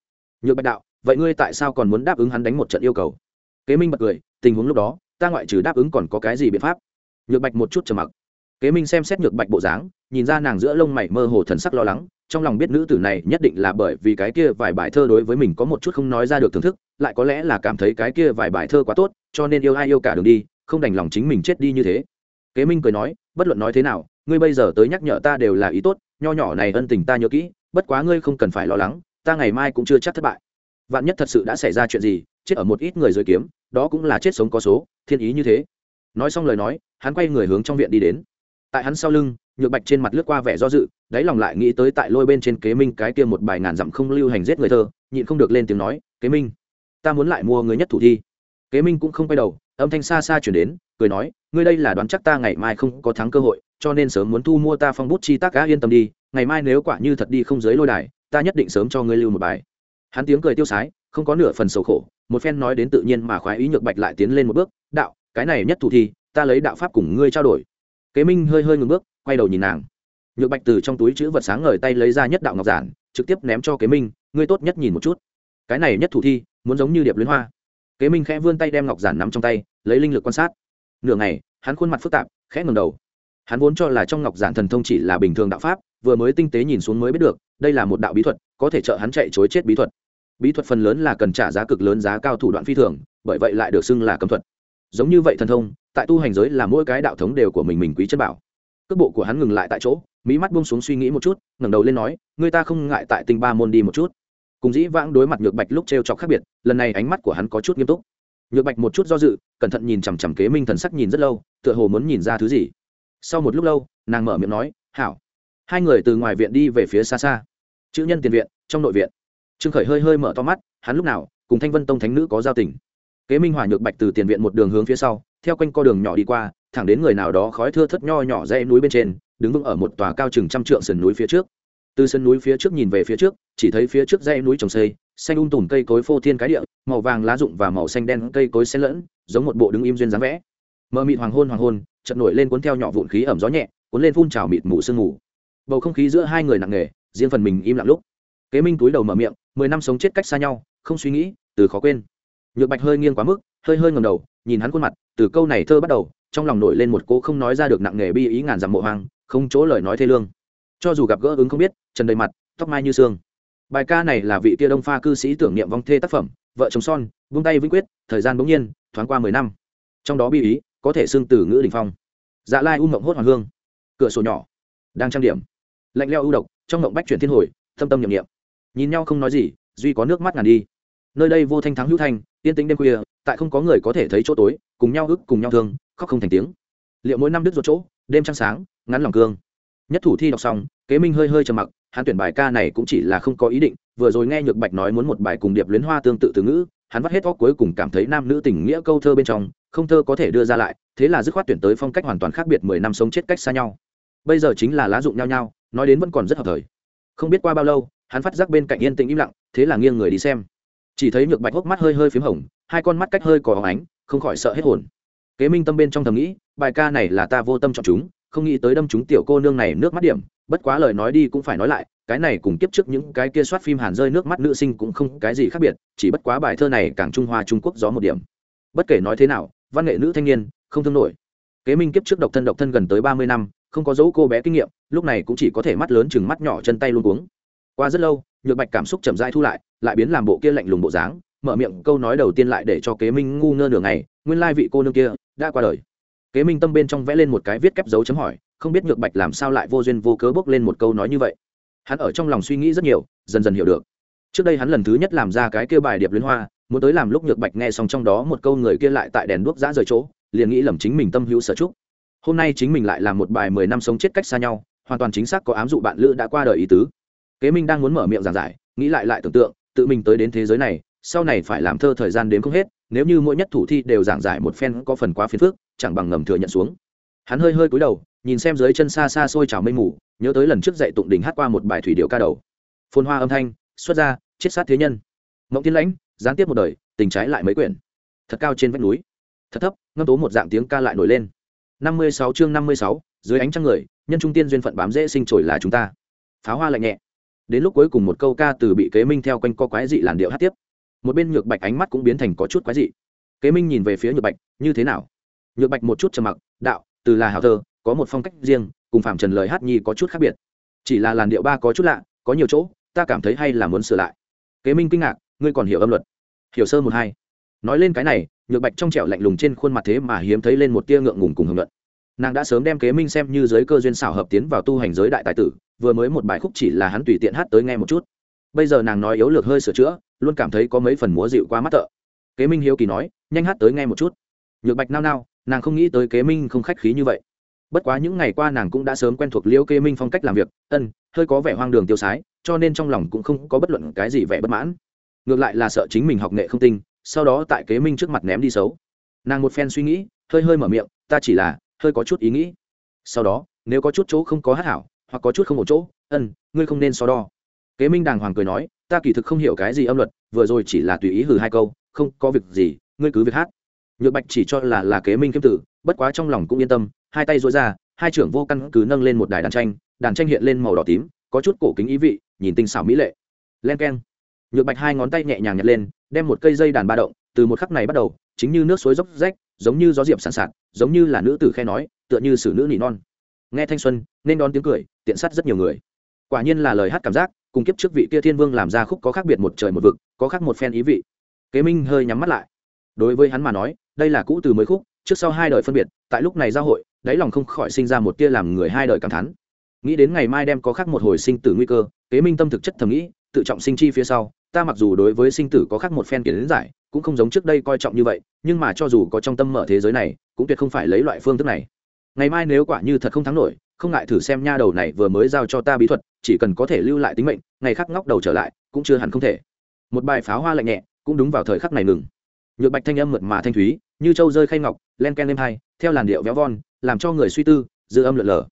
Nhược bạch đạo, vậy ngươi tại sao còn muốn đáp ứng hắn đánh một trận yêu cầu? Kế minh bật cười, tình huống lúc đó ta ngoại trừ đáp ứng còn có cái gì biện pháp? Nhược bạch một chút trầm mặc. Kế minh xem xét nhược bạch bộ dáng, nhìn ra nàng giữa lông mày mơ hồ thần sắc lo lắng, trong lòng biết nữ tử này nhất định là bởi vì cái kia vài bài thơ đối với mình có một chút không nói ra được thưởng thức, lại có lẽ là cảm thấy cái kia vài bài thơ quá tốt, cho nên yêu ai yêu cả đường đi, không đành lòng chính mình chết đi như thế. Kế minh cười nói, bất luận nói thế nào, ngươi bây giờ tới nhắc nhở ta đều là ý tốt, nho nhỏ này ân tình ta nhớ kỹ, bất quá ngươi không cần phải lo lắng, ta ngày mai cũng chưa chắc thất bại. Vạn nhất thật sự đã xảy ra chuyện gì chết ở một ít người dưới kiếm, đó cũng là chết sống có số, thiên ý như thế. Nói xong lời nói, hắn quay người hướng trong viện đi đến. Tại hắn sau lưng, nhược bạch trên mặt lướt qua vẻ do dự, đáy lòng lại nghĩ tới tại lôi bên trên kế minh cái kia một bài ngàn dặm không lưu hành giết người thơ, nhịn không được lên tiếng nói, kế minh, ta muốn lại mua người nhất thủ thi. Kế minh cũng không quay đầu, âm thanh xa xa chuyển đến, cười nói, ngươi đây là đoán chắc ta ngày mai không có thắng cơ hội, cho nên sớm muốn thu mua ta phong bút chi tác cá yên tâm đi, ngày mai nếu quả như thật đi không giới lôi đài, ta nhất định sớm cho ngươi lưu một bài. Hắn tiếng cười tiêu sái không có nửa phần sầu khổ, một phen nói đến tự nhiên mà khoái ý nhược bạch lại tiến lên một bước, đạo, cái này nhất thủ thi ta lấy đạo pháp cùng ngươi trao đổi. Kế minh hơi hơi ngừng bước, quay đầu nhìn nàng. Nhược bạch từ trong túi chữ vật sáng ngời tay lấy ra nhất đạo ngọc giản, trực tiếp ném cho kế minh, ngươi tốt nhất nhìn một chút. Cái này nhất thủ thi, muốn giống như điệp luyến hoa. Kế minh khẽ vươn tay đem ngọc giản nắm trong tay, lấy linh lực quan sát. Nửa ngày, hắn khuôn mặt phức tạp, khẽ ngừng đầu. Hắn vốn cho là trong ngọc giản thần thông chỉ là bình thường đạo pháp, vừa mới tinh tế nhìn xuống mới biết được, đây là một đạo bí thuật, có thể trợ hắn chạy chối chết bí thuật bí thuật phần lớn là cần trả giá cực lớn giá cao thủ đoạn phi thường, bởi vậy lại được xưng là cấm thuật. Giống như vậy thần thông, tại tu hành giới là mỗi cái đạo thống đều của mình mình quý chất bảo. Cước bộ của hắn ngừng lại tại chỗ mỹ mắt buông xuống suy nghĩ một chút, ngẩng đầu lên nói, người ta không ngại tại tinh ba môn đi một chút. Cùng dĩ vãng đối mặt nhược bạch lúc t r e o chọc khác biệt, lần này ánh mắt của hắn có chút nghiêm túc. Nhược bạch một chút do dự, cẩn thận nhìn chằm chằm kế minh thần sắc nhìn rất lâu, tựa hồ muốn nhìn ra thứ gì. Sau một lúc lâu, nàng mở miệng nói, hảo. Hai người từ ngoài viện đi về phía xa xa. Chữ nhân tiền viện, trong nội viện trương khởi hơi hơi mở to mắt, hắn lúc nào, cùng thanh vân tông thánh nữ có giao tình. Kế minh hòa nhược bạch từ tiền viện một đường hướng phía sau, theo quanh co đường nhỏ đi qua, thẳng đến người nào đó khói thưa thất nho nhỏ dãy núi bên trên, đứng vững ở một tòa cao chừng trăm trượng sườn núi phía trước. Từ sườn núi phía trước nhìn về phía trước, chỉ thấy phía trước dãy núi trồng xây, xanh um tùm cây cối phô thiên cái địa, màu vàng lá rụng và màu xanh đen cây cối xen lẫn, giống một bộ đứng im duyên dáng vẽ. Mờ mịt hoàng hôn hoàng hôn, chợt nổi lên cuốn theo nhỏ vụn khí ẩm gió nhẹ, cuốn lên phun trào mịt mù sương mù. Bầu không khí giữa hai người nặng nề, riêng phần mình im lặng lúc. Kế minh túi đầu mở miệng mười năm sống chết cách xa nhau, không suy nghĩ, từ khó quên. Nhược bạch hơi nghiêng quá mức, hơi hơi ngầm đầu, nhìn hắn khuôn mặt, từ câu này thơ bắt đầu, trong lòng nổi lên một cô không nói ra được nặng nề bi ý ngàn dặm mộ hoang, không chỗ lời nói thê lương. Cho dù gặp gỡ ứng không biết, trần đầy mặt, tóc mai như xương. Bài ca này là vị kia đông pha cư sĩ tưởng niệm vong thê tác phẩm, vợ chồng son, vung tay vĩnh quyết, thời gian bỗng nhiên, thoáng qua mười năm. Trong đó bi ý, có thể xương từ ngữ đình phong. Dạ lai u mộng hốt hoàng hương. Cửa sổ nhỏ. Đang trang điểm. Lạnh leo ưu độc, trong mộng bách chuyển thiên hồi, thâm tâm nhậm nghiệm nhìn nhau không nói gì, duy có nước mắt ngàn đi. Nơi đây vô thanh thắng hữu thanh, yên tĩnh đêm khuya, tại không có người có thể thấy chỗ tối, cùng nhau ức cùng nhau thương, khóc không thành tiếng. Liệu mỗi năm đứt ruột chỗ, đêm trăng sáng, ngắn lòng cương. Nhất thủ thi đọc xong, kế minh hơi hơi trầm mặc, hắn tuyển bài ca này cũng chỉ là không có ý định, vừa rồi nghe nhược bạch nói muốn một bài cùng điệp luyến hoa tương tự từ ngữ, hắn vắt hết óc cuối cùng cảm thấy nam nữ tình nghĩa câu thơ bên trong, không thơ có thể đưa ra lại, thế là dứt khoát tuyển tới phong cách hoàn toàn khác biệt mười năm sống chết cách xa nhau. Bây giờ chính là lá dụng nhau nhau, nói đến vẫn còn rất hợp thời. Không biết qua bao lâu hắn phát giác bên cạnh yên tĩnh im lặng, thế là nghiêng người đi xem. Chỉ thấy nhược bạch hốc mắt hơi hơi p h í m hồng, hai con mắt cách hơi có óng ánh, không khỏi sợ hết hồn. Kế minh tâm bên trong thầm nghĩ, bài ca này là ta vô tâm chọn chúng, không nghĩ tới đâm chúng tiểu cô nương này nước mắt điểm, bất quá lời nói đi cũng phải nói lại, cái này cùng kiếp trước những cái kia soát phim hàn rơi nước mắt nữ sinh cũng không cái gì khác biệt, chỉ bất quá bài thơ này càng trung hoa trung quốc gió một điểm. Bất kể nói thế nào, văn nghệ nữ thanh niên, không thương nổi. Kế minh kiếp trước độc thân độc thân gần tới ba mươi năm, không có dấu cô bé kinh nghiệm, lúc này cũng chỉ có thể mắt lớn chừng mắt nhỏ chân tay luôn cuống qua rất lâu, nhược bạch cảm xúc chậm rãi thu lại lại biến làm bộ kia lạnh lùng bộ dáng, mở miệng câu nói đầu tiên lại để cho kế minh ngu ngơ nửa ngày, nguyên lai vị cô nương kia đã qua đời. Kế minh tâm bên trong vẽ lên một cái viết kép dấu chấm hỏi, không biết nhược bạch làm sao lại vô duyên vô cớ bốc lên một câu nói như vậy. Hắn ở trong lòng suy nghĩ rất nhiều, dần dần hiểu được. Trước đây hắn lần thứ nhất làm ra cái kêu bài điệp liên hoa, muốn tới làm lúc nhược bạch nghe xong trong đó một câu người kia lại tại đèn đuốc giã rời chỗ, liền nghĩ lầm chính mình tâm hữu sở trúc. Hôm nay chính mình lại làm một bài mười năm sống chết cách xa nhau, hoàn toàn chính xác có ám dụ bạn lữ đã qua đời ý tứ kế minh đang muốn mở miệng giảng giải, nghĩ lại lại tưởng tượng, tự mình tới đến thế giới này, sau này phải làm thơ thời gian đến không hết, nếu như mỗi nhất thủ thi đều giảng giải một phen có phần quá phiền phức, chẳng bằng ngầm thừa nhận xuống. Hắn hơi hơi cúi đầu, nhìn xem dưới chân xa xa xôi trào mây mù, nhớ tới lần trước dạy tụng đỉnh hát qua một bài thủy điệu ca đầu. Phôn hoa âm thanh, xuất ra, chết sát thế nhân. Mộng thiên lãnh, gián tiếp một đời, tình trái lại mấy quyển. Thật cao trên vách núi. Thật thấp, ngâm tố một dạng tiếng ca lại nổi lên. Năm mươi sáu chương năm mươi sáu, dưới ánh trăng người, nhân trung tiên duyên phận bám dễ sinh trổi là chúng ta. Pháo hoa lạnh nhẹ đến lúc cuối cùng một câu ca từ bị kế minh theo quanh co quái dị làn điệu hát tiếp. Một bên nhược bạch ánh mắt cũng biến thành có chút quái dị. Kế minh nhìn về phía nhược bạch, như thế nào? Nhược bạch một chút trầm mặc, đạo, từ là hào thơ, có một phong cách riêng, cùng phạm trần lời hát nhi có chút khác biệt. Chỉ là làn điệu ba có chút lạ, có nhiều chỗ, ta cảm thấy hay là muốn sửa lại. Kế minh kinh ngạc, ngươi còn hiểu âm luật? Hiểu sơ một hai. Nói lên cái này, nhược bạch trong trẻo lạnh lùng trên khuôn mặt thế mà hiếm thấy lên một tia ngượng ngùng cùng hưởng luận. Nàng đã sớm đem kế minh xem như giới cơ duyên xảo hợp tiến vào tu hành giới đại tài tử vừa mới một bài khúc chỉ là hắn tùy tiện hát tới nghe một chút. Bây giờ nàng nói yếu lược hơi sửa chữa, luôn cảm thấy có mấy phần múa dịu qua mắt thợ. Kế minh hiếu kỳ nói, nhanh hát tới nghe một chút. Nhược bạch nao nao, nàng không nghĩ tới kế minh không khách khí như vậy. Bất quá những ngày qua nàng cũng đã sớm quen thuộc liễu kế minh phong cách làm việc, ân, hơi có vẻ hoang đường tiêu sái, cho nên trong lòng cũng không có bất luận cái gì vẻ bất mãn. Ngược lại là sợ chính mình học nghệ không tinh, sau đó tại kế minh trước mặt ném đi xấu. Nàng một phen suy nghĩ, hơi hơi mở miệng, ta chỉ là, hơi có chút ý nghĩ. Sau đó, nếu có chút chỗ không có hát hảo hoặc có chút không một chỗ, ân, ngươi không nên so đo. Kế minh đàng hoàng cười nói, ta kỳ thực không hiểu cái gì âm luật, vừa rồi chỉ là tùy ý hừ hai câu, không có việc gì, ngươi cứ việc hát. Nhược bạch chỉ cho là là kế minh kiếm tử, bất quá trong lòng cũng yên tâm, hai tay dối ra, hai trưởng vô căn cứ nâng lên một đài đàn tranh đàn tranh hiện lên màu đỏ tím, có chút cổ kính ý vị, nhìn tinh xảo mỹ lệ. Len k e n nhược bạch hai ngón tay nhẹ nhàng nhặt lên, đem một cây dây đàn ba động, từ một khắc này bắt đầu, chính như nước suối dốc rách, giống như gió diệp sàn sạt, giống như là nữ tử khe nói, tựa như xử nữ nỉ non nghe thanh xuân, nên đón tiếng cười, tiện sát rất nhiều người. Quả nhiên là lời hát cảm giác, cùng kiếp trước vị kia thiên vương làm ra khúc có khác biệt một trời một vực, có khác một phen ý vị. Kế minh hơi nhắm mắt lại. Đối với hắn mà nói, đây là cũ từ mới khúc, trước sau hai đời phân biệt, tại lúc này giao hội, đáy lòng không khỏi sinh ra một tia làm người hai đời cảm thán. Nghĩ đến ngày mai đem có khác một hồi sinh tử nguy cơ, kế minh tâm thực chất thầm nghĩ, tự trọng sinh chi phía sau, ta mặc dù đối với sinh tử có khác một phen kiến giải, cũng không giống trước đây coi trọng như vậy, nhưng mà cho dù có trong tâm mở thế giới này, cũng tuyệt không phải lấy loại phương thức này ngày mai nếu quả như thật không thắng nổi, không ngại thử xem nha đầu này vừa mới giao cho ta bí thuật, chỉ cần có thể lưu lại tính mệnh, ngày khác ngóc đầu trở lại, cũng chưa hẳn không thể. Một bài pháo hoa lạnh nhẹ, cũng đúng vào thời khắc này ngừng. Nhược bạch thanh âm mượt mà thanh thúy, như trâu rơi khay ngọc, len ken lên hai, theo làn điệu véo von, làm cho người suy tư, dư âm lượn lờ.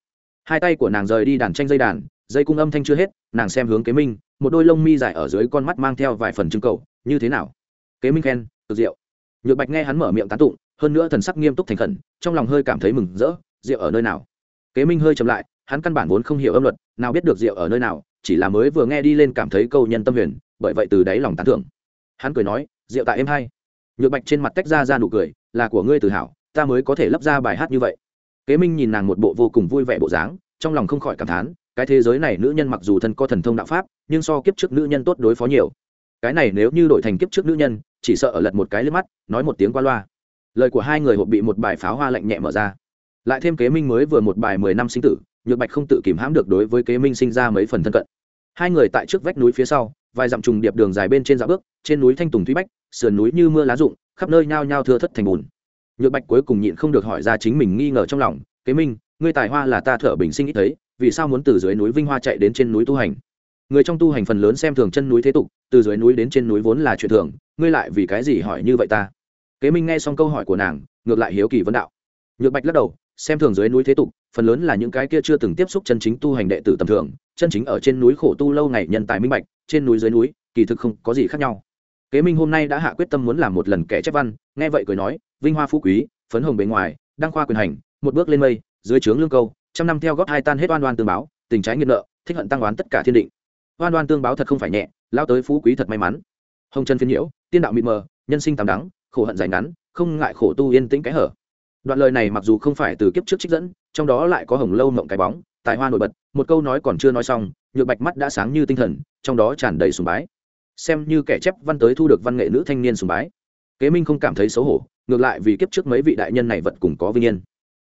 Hai tay của nàng rời đi đàn tranh dây đàn, dây cung âm thanh chưa hết, nàng xem hướng kế minh, một đôi lông mi dài ở dưới con mắt mang theo vài phần trưng cầu, như thế nào? Kế minh khen, cực diệu. Nhược bạch nghe hắn mở miệng tán tụng, hơn nữa thần sắc nghiêm túc thành khẩn, trong lòng hơi cảm thấy mừng rỡ rượu ở nơi nào? Kế minh hơi chậm lại, hắn căn bản vốn không hiểu âm luật, nào biết được rượu ở nơi nào, chỉ là mới vừa nghe đi lên cảm thấy câu nhân tâm huyền, bởi vậy từ đáy lòng tán thưởng. Hắn cười nói, rượu tại em hay nhược bạch trên mặt tách ra ra nụ cười, là của ngươi tự hào, ta mới có thể lấp ra bài hát như vậy. Kế minh nhìn nàng một bộ vô cùng vui vẻ bộ dáng, trong lòng không khỏi cảm thán, cái thế giới này nữ nhân mặc dù thân có thần thông đạo pháp, nhưng so kiếp trước nữ nhân tốt đối phó nhiều. Cái này nếu như đổi thành kiếp trước nữ nhân, chỉ sợ ở lật một cái lên mắt, nói một tiếng qua loa. Lời của hai người hộp bị một bài pháo hoa lạnh nhẹ mở ra lại thêm kế minh mới vừa một bài mười năm sinh tử, nhược bạch không tự kìm hãm được đối với kế minh sinh ra mấy phần thân cận. Hai người tại trước vách núi phía sau, vài dặm trùng điệp đường dài bên trên dạ bước, trên núi thanh tùng thúy bách, sườn núi như mưa lá rụng, khắp nơi nhao nhao thưa thất thành bùn. Nhược bạch cuối cùng nhịn không được hỏi ra chính mình nghi ngờ trong lòng, kế minh, ngươi tài hoa là ta thở bình sinh ít thấy, vì sao muốn từ dưới núi vinh hoa chạy đến trên núi tu hành? Người trong tu hành phần lớn xem thường chân núi thế tục, từ dưới núi đến trên núi vốn là chuyện thường, ngươi lại vì cái gì hỏi như vậy ta? Kế minh nghe xong câu hỏi của nàng, ngược lại hiếu kỳ vấn đạo. Nhược bạch lắc đầu xem thường dưới núi thế tục, phần lớn là những cái kia chưa từng tiếp xúc chân chính tu hành đệ tử tầm thường, chân chính ở trên núi khổ tu lâu ngày nhân tài minh bạch, trên núi dưới núi, kỳ thực không có gì khác nhau. Kế minh hôm nay đã hạ quyết tâm muốn làm một lần kẻ chép văn, nghe vậy cười nói, vinh hoa phú quý, phấn hồng bề ngoài, đăng khoa quyền hành, một bước lên mây, dưới trướng lương câu, trăm năm theo góp hai tan hết oan oan tương báo, tình trái nghiệt nợ, thích hận tăng oán tất cả thiên định. Oan oan tương báo thật không phải nhẹ, lao tới phú quý thật may mắn. Hồng chân phiên nhiễu, tiên đạo mịt mờ, nhân sinh tàm đắng, khổ hận dài ngắn, không ngại khổ tu yên tĩnh cái hở đoạn lời này mặc dù không phải từ kiếp trước trích dẫn, trong đó lại có hồng lâu mộng cái bóng, tài hoa nổi bật, một câu nói còn chưa nói xong, nhược bạch mắt đã sáng như tinh thần, trong đó tràn đầy sùng bái. Xem như kẻ chép văn tới thu được văn nghệ nữ thanh niên sùng bái. Kế minh không cảm thấy xấu hổ, ngược lại vì kiếp trước mấy vị đại nhân này vật cùng có vinh yên.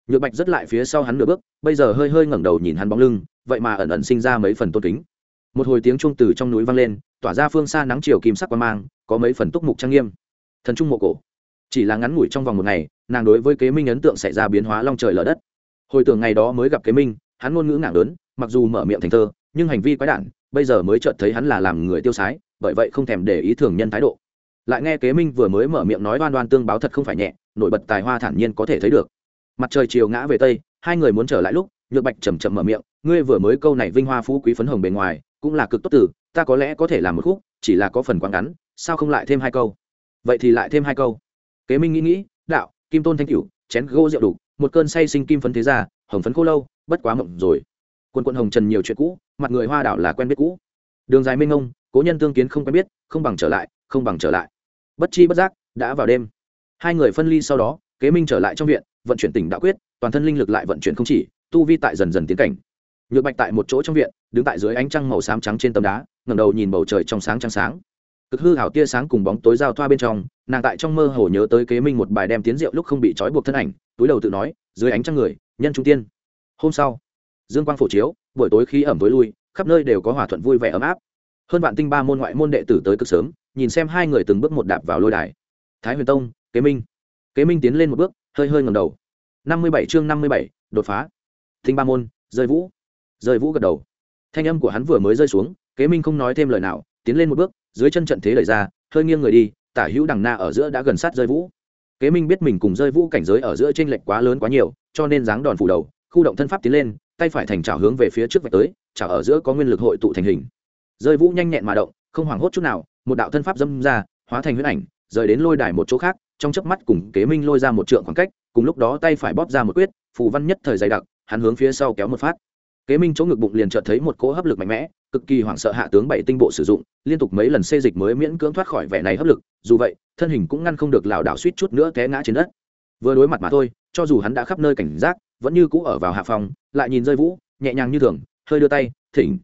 Nhược bạch rất lại phía sau hắn nửa bước, bây giờ hơi hơi ngẩng đầu nhìn hắn bóng lưng, vậy mà ẩn ẩn sinh ra mấy phần tôn kính. Một hồi tiếng trung từ trong núi vang lên, tỏa ra phương xa nắng chiều kim sắc quan mang, có mấy phần túc mục trang nghiêm. Thần trung mộ cổ chỉ là ngắn ngủi trong vòng một ngày, nàng đối với kế minh ấn tượng xảy ra biến hóa long trời lở đất. Hồi tưởng ngày đó mới gặp kế minh, hắn ngôn ngữ ngảng lớn, mặc dù mở miệng thành thơ, nhưng hành vi quái đản, bây giờ mới chợt thấy hắn là làm người tiêu sái, bởi vậy không thèm để ý thường nhân thái độ. Lại nghe kế minh vừa mới mở miệng nói đoan đoan tương báo thật không phải nhẹ, nổi bật tài hoa thản nhiên có thể thấy được. Mặt trời chiều ngã về tây, hai người muốn trở lại lúc, nhược bạch chầm chậm mở miệng, ngươi vừa mới câu này vinh hoa phú quý phấn hồng bề ngoài, cũng là cực tốt tử ta có lẽ có thể làm một khúc, chỉ là có phần quá ngắn, sao không lại thêm hai câu? Vậy thì lại thêm hai câu kế minh nghĩ nghĩ, đạo, kim tôn thanh cửu, chén gỗ rượu đủ, một cơn say sinh kim phấn thế ra, hồng phấn khô lâu, bất quá mộng rồi. Quân quân hồng trần nhiều chuyện cũ, mặt người hoa đảo là quen biết cũ. Đường dài mênh ngông cố nhân tương kiến không quen biết, không bằng trở lại, không bằng trở lại. Bất chi bất giác, đã vào đêm. Hai người phân ly sau đó, kế minh trở lại trong viện, vận chuyển tỉnh đạo quyết, toàn thân linh lực lại vận chuyển không chỉ, tu vi tại dần dần tiến cảnh. Nhược bạch tại một chỗ trong viện, đứng tại dưới ánh trăng màu xám trắng trên tấm đá, ngẩng đầu nhìn bầu trời trong sáng trắng sáng. Cực hư hảo tia sáng cùng bóng tối giao thoa bên trong nàng tại trong mơ hồ nhớ tới kế minh một bài đem tiến rượu lúc không bị trói buộc thân ảnh, túi đầu tự nói, dưới ánh trăng người, nhân trung tiên. Hôm sau, dương quang phổ chiếu, buổi tối khí ẩm tối lui, khắp nơi đều có hòa thuận vui vẻ ấm áp. Hơn vạn tinh ba môn ngoại môn đệ tử tới cực sớm, nhìn xem hai người từng bước một đạp vào lôi đài. Thái huyền tông, kế minh. Kế minh tiến lên một bước, hơi hơi ngầm đầu. Năm mươi bảy chương năm mươi bảy, đột phá. Tinh ba môn, rơi vũ. Rơi vũ gật đầu. Thanh âm của hắn vừa mới rơi xuống, kế minh không nói thêm lời nào, tiến lên một bước, dưới chân trận thế đẩy ra, hơi nghiêng người đi tả hữu đằng na ở giữa đã gần sát rơi vũ. Kế minh biết mình cùng rơi vũ cảnh giới ở giữa t r ê n lệch quá lớn quá nhiều, cho nên dáng đòn phủ đầu, khu động thân pháp tiến lên, tay phải thành trào hướng về phía trước vạch tới trào ở giữa có nguyên lực hội tụ thành hình. Rơi vũ nhanh nhẹn mà động, không hoảng hốt chút nào, một đạo thân pháp dâm ra, hóa thành huyết ảnh, rời đến lôi đài một chỗ khác, trong chớp mắt cùng kế minh lôi ra một trượng khoảng cách, cùng lúc đó tay phải bóp ra một quyết, phù văn nhất thời dày đặc, hắn hướng phía sau kéo một phát kế minh chỗ ngực bụng liền chợt thấy một cỗ hấp lực mạnh mẽ, cực kỳ hoảng sợ hạ tướng bảy tinh bộ sử dụng, liên tục mấy lần xê dịch mới miễn cưỡng thoát khỏi vẻ này hấp lực, dù vậy, thân hình cũng ngăn không được lảo đảo suýt chút nữa té ngã trên đất. Vừa đối mặt mà thôi, cho dù hắn đã khắp nơi cảnh giác, vẫn như cũ ở vào hạ phòng, lại nhìn rơi vũ, nhẹ nhàng như thường, hơi đưa tay, thỉnh.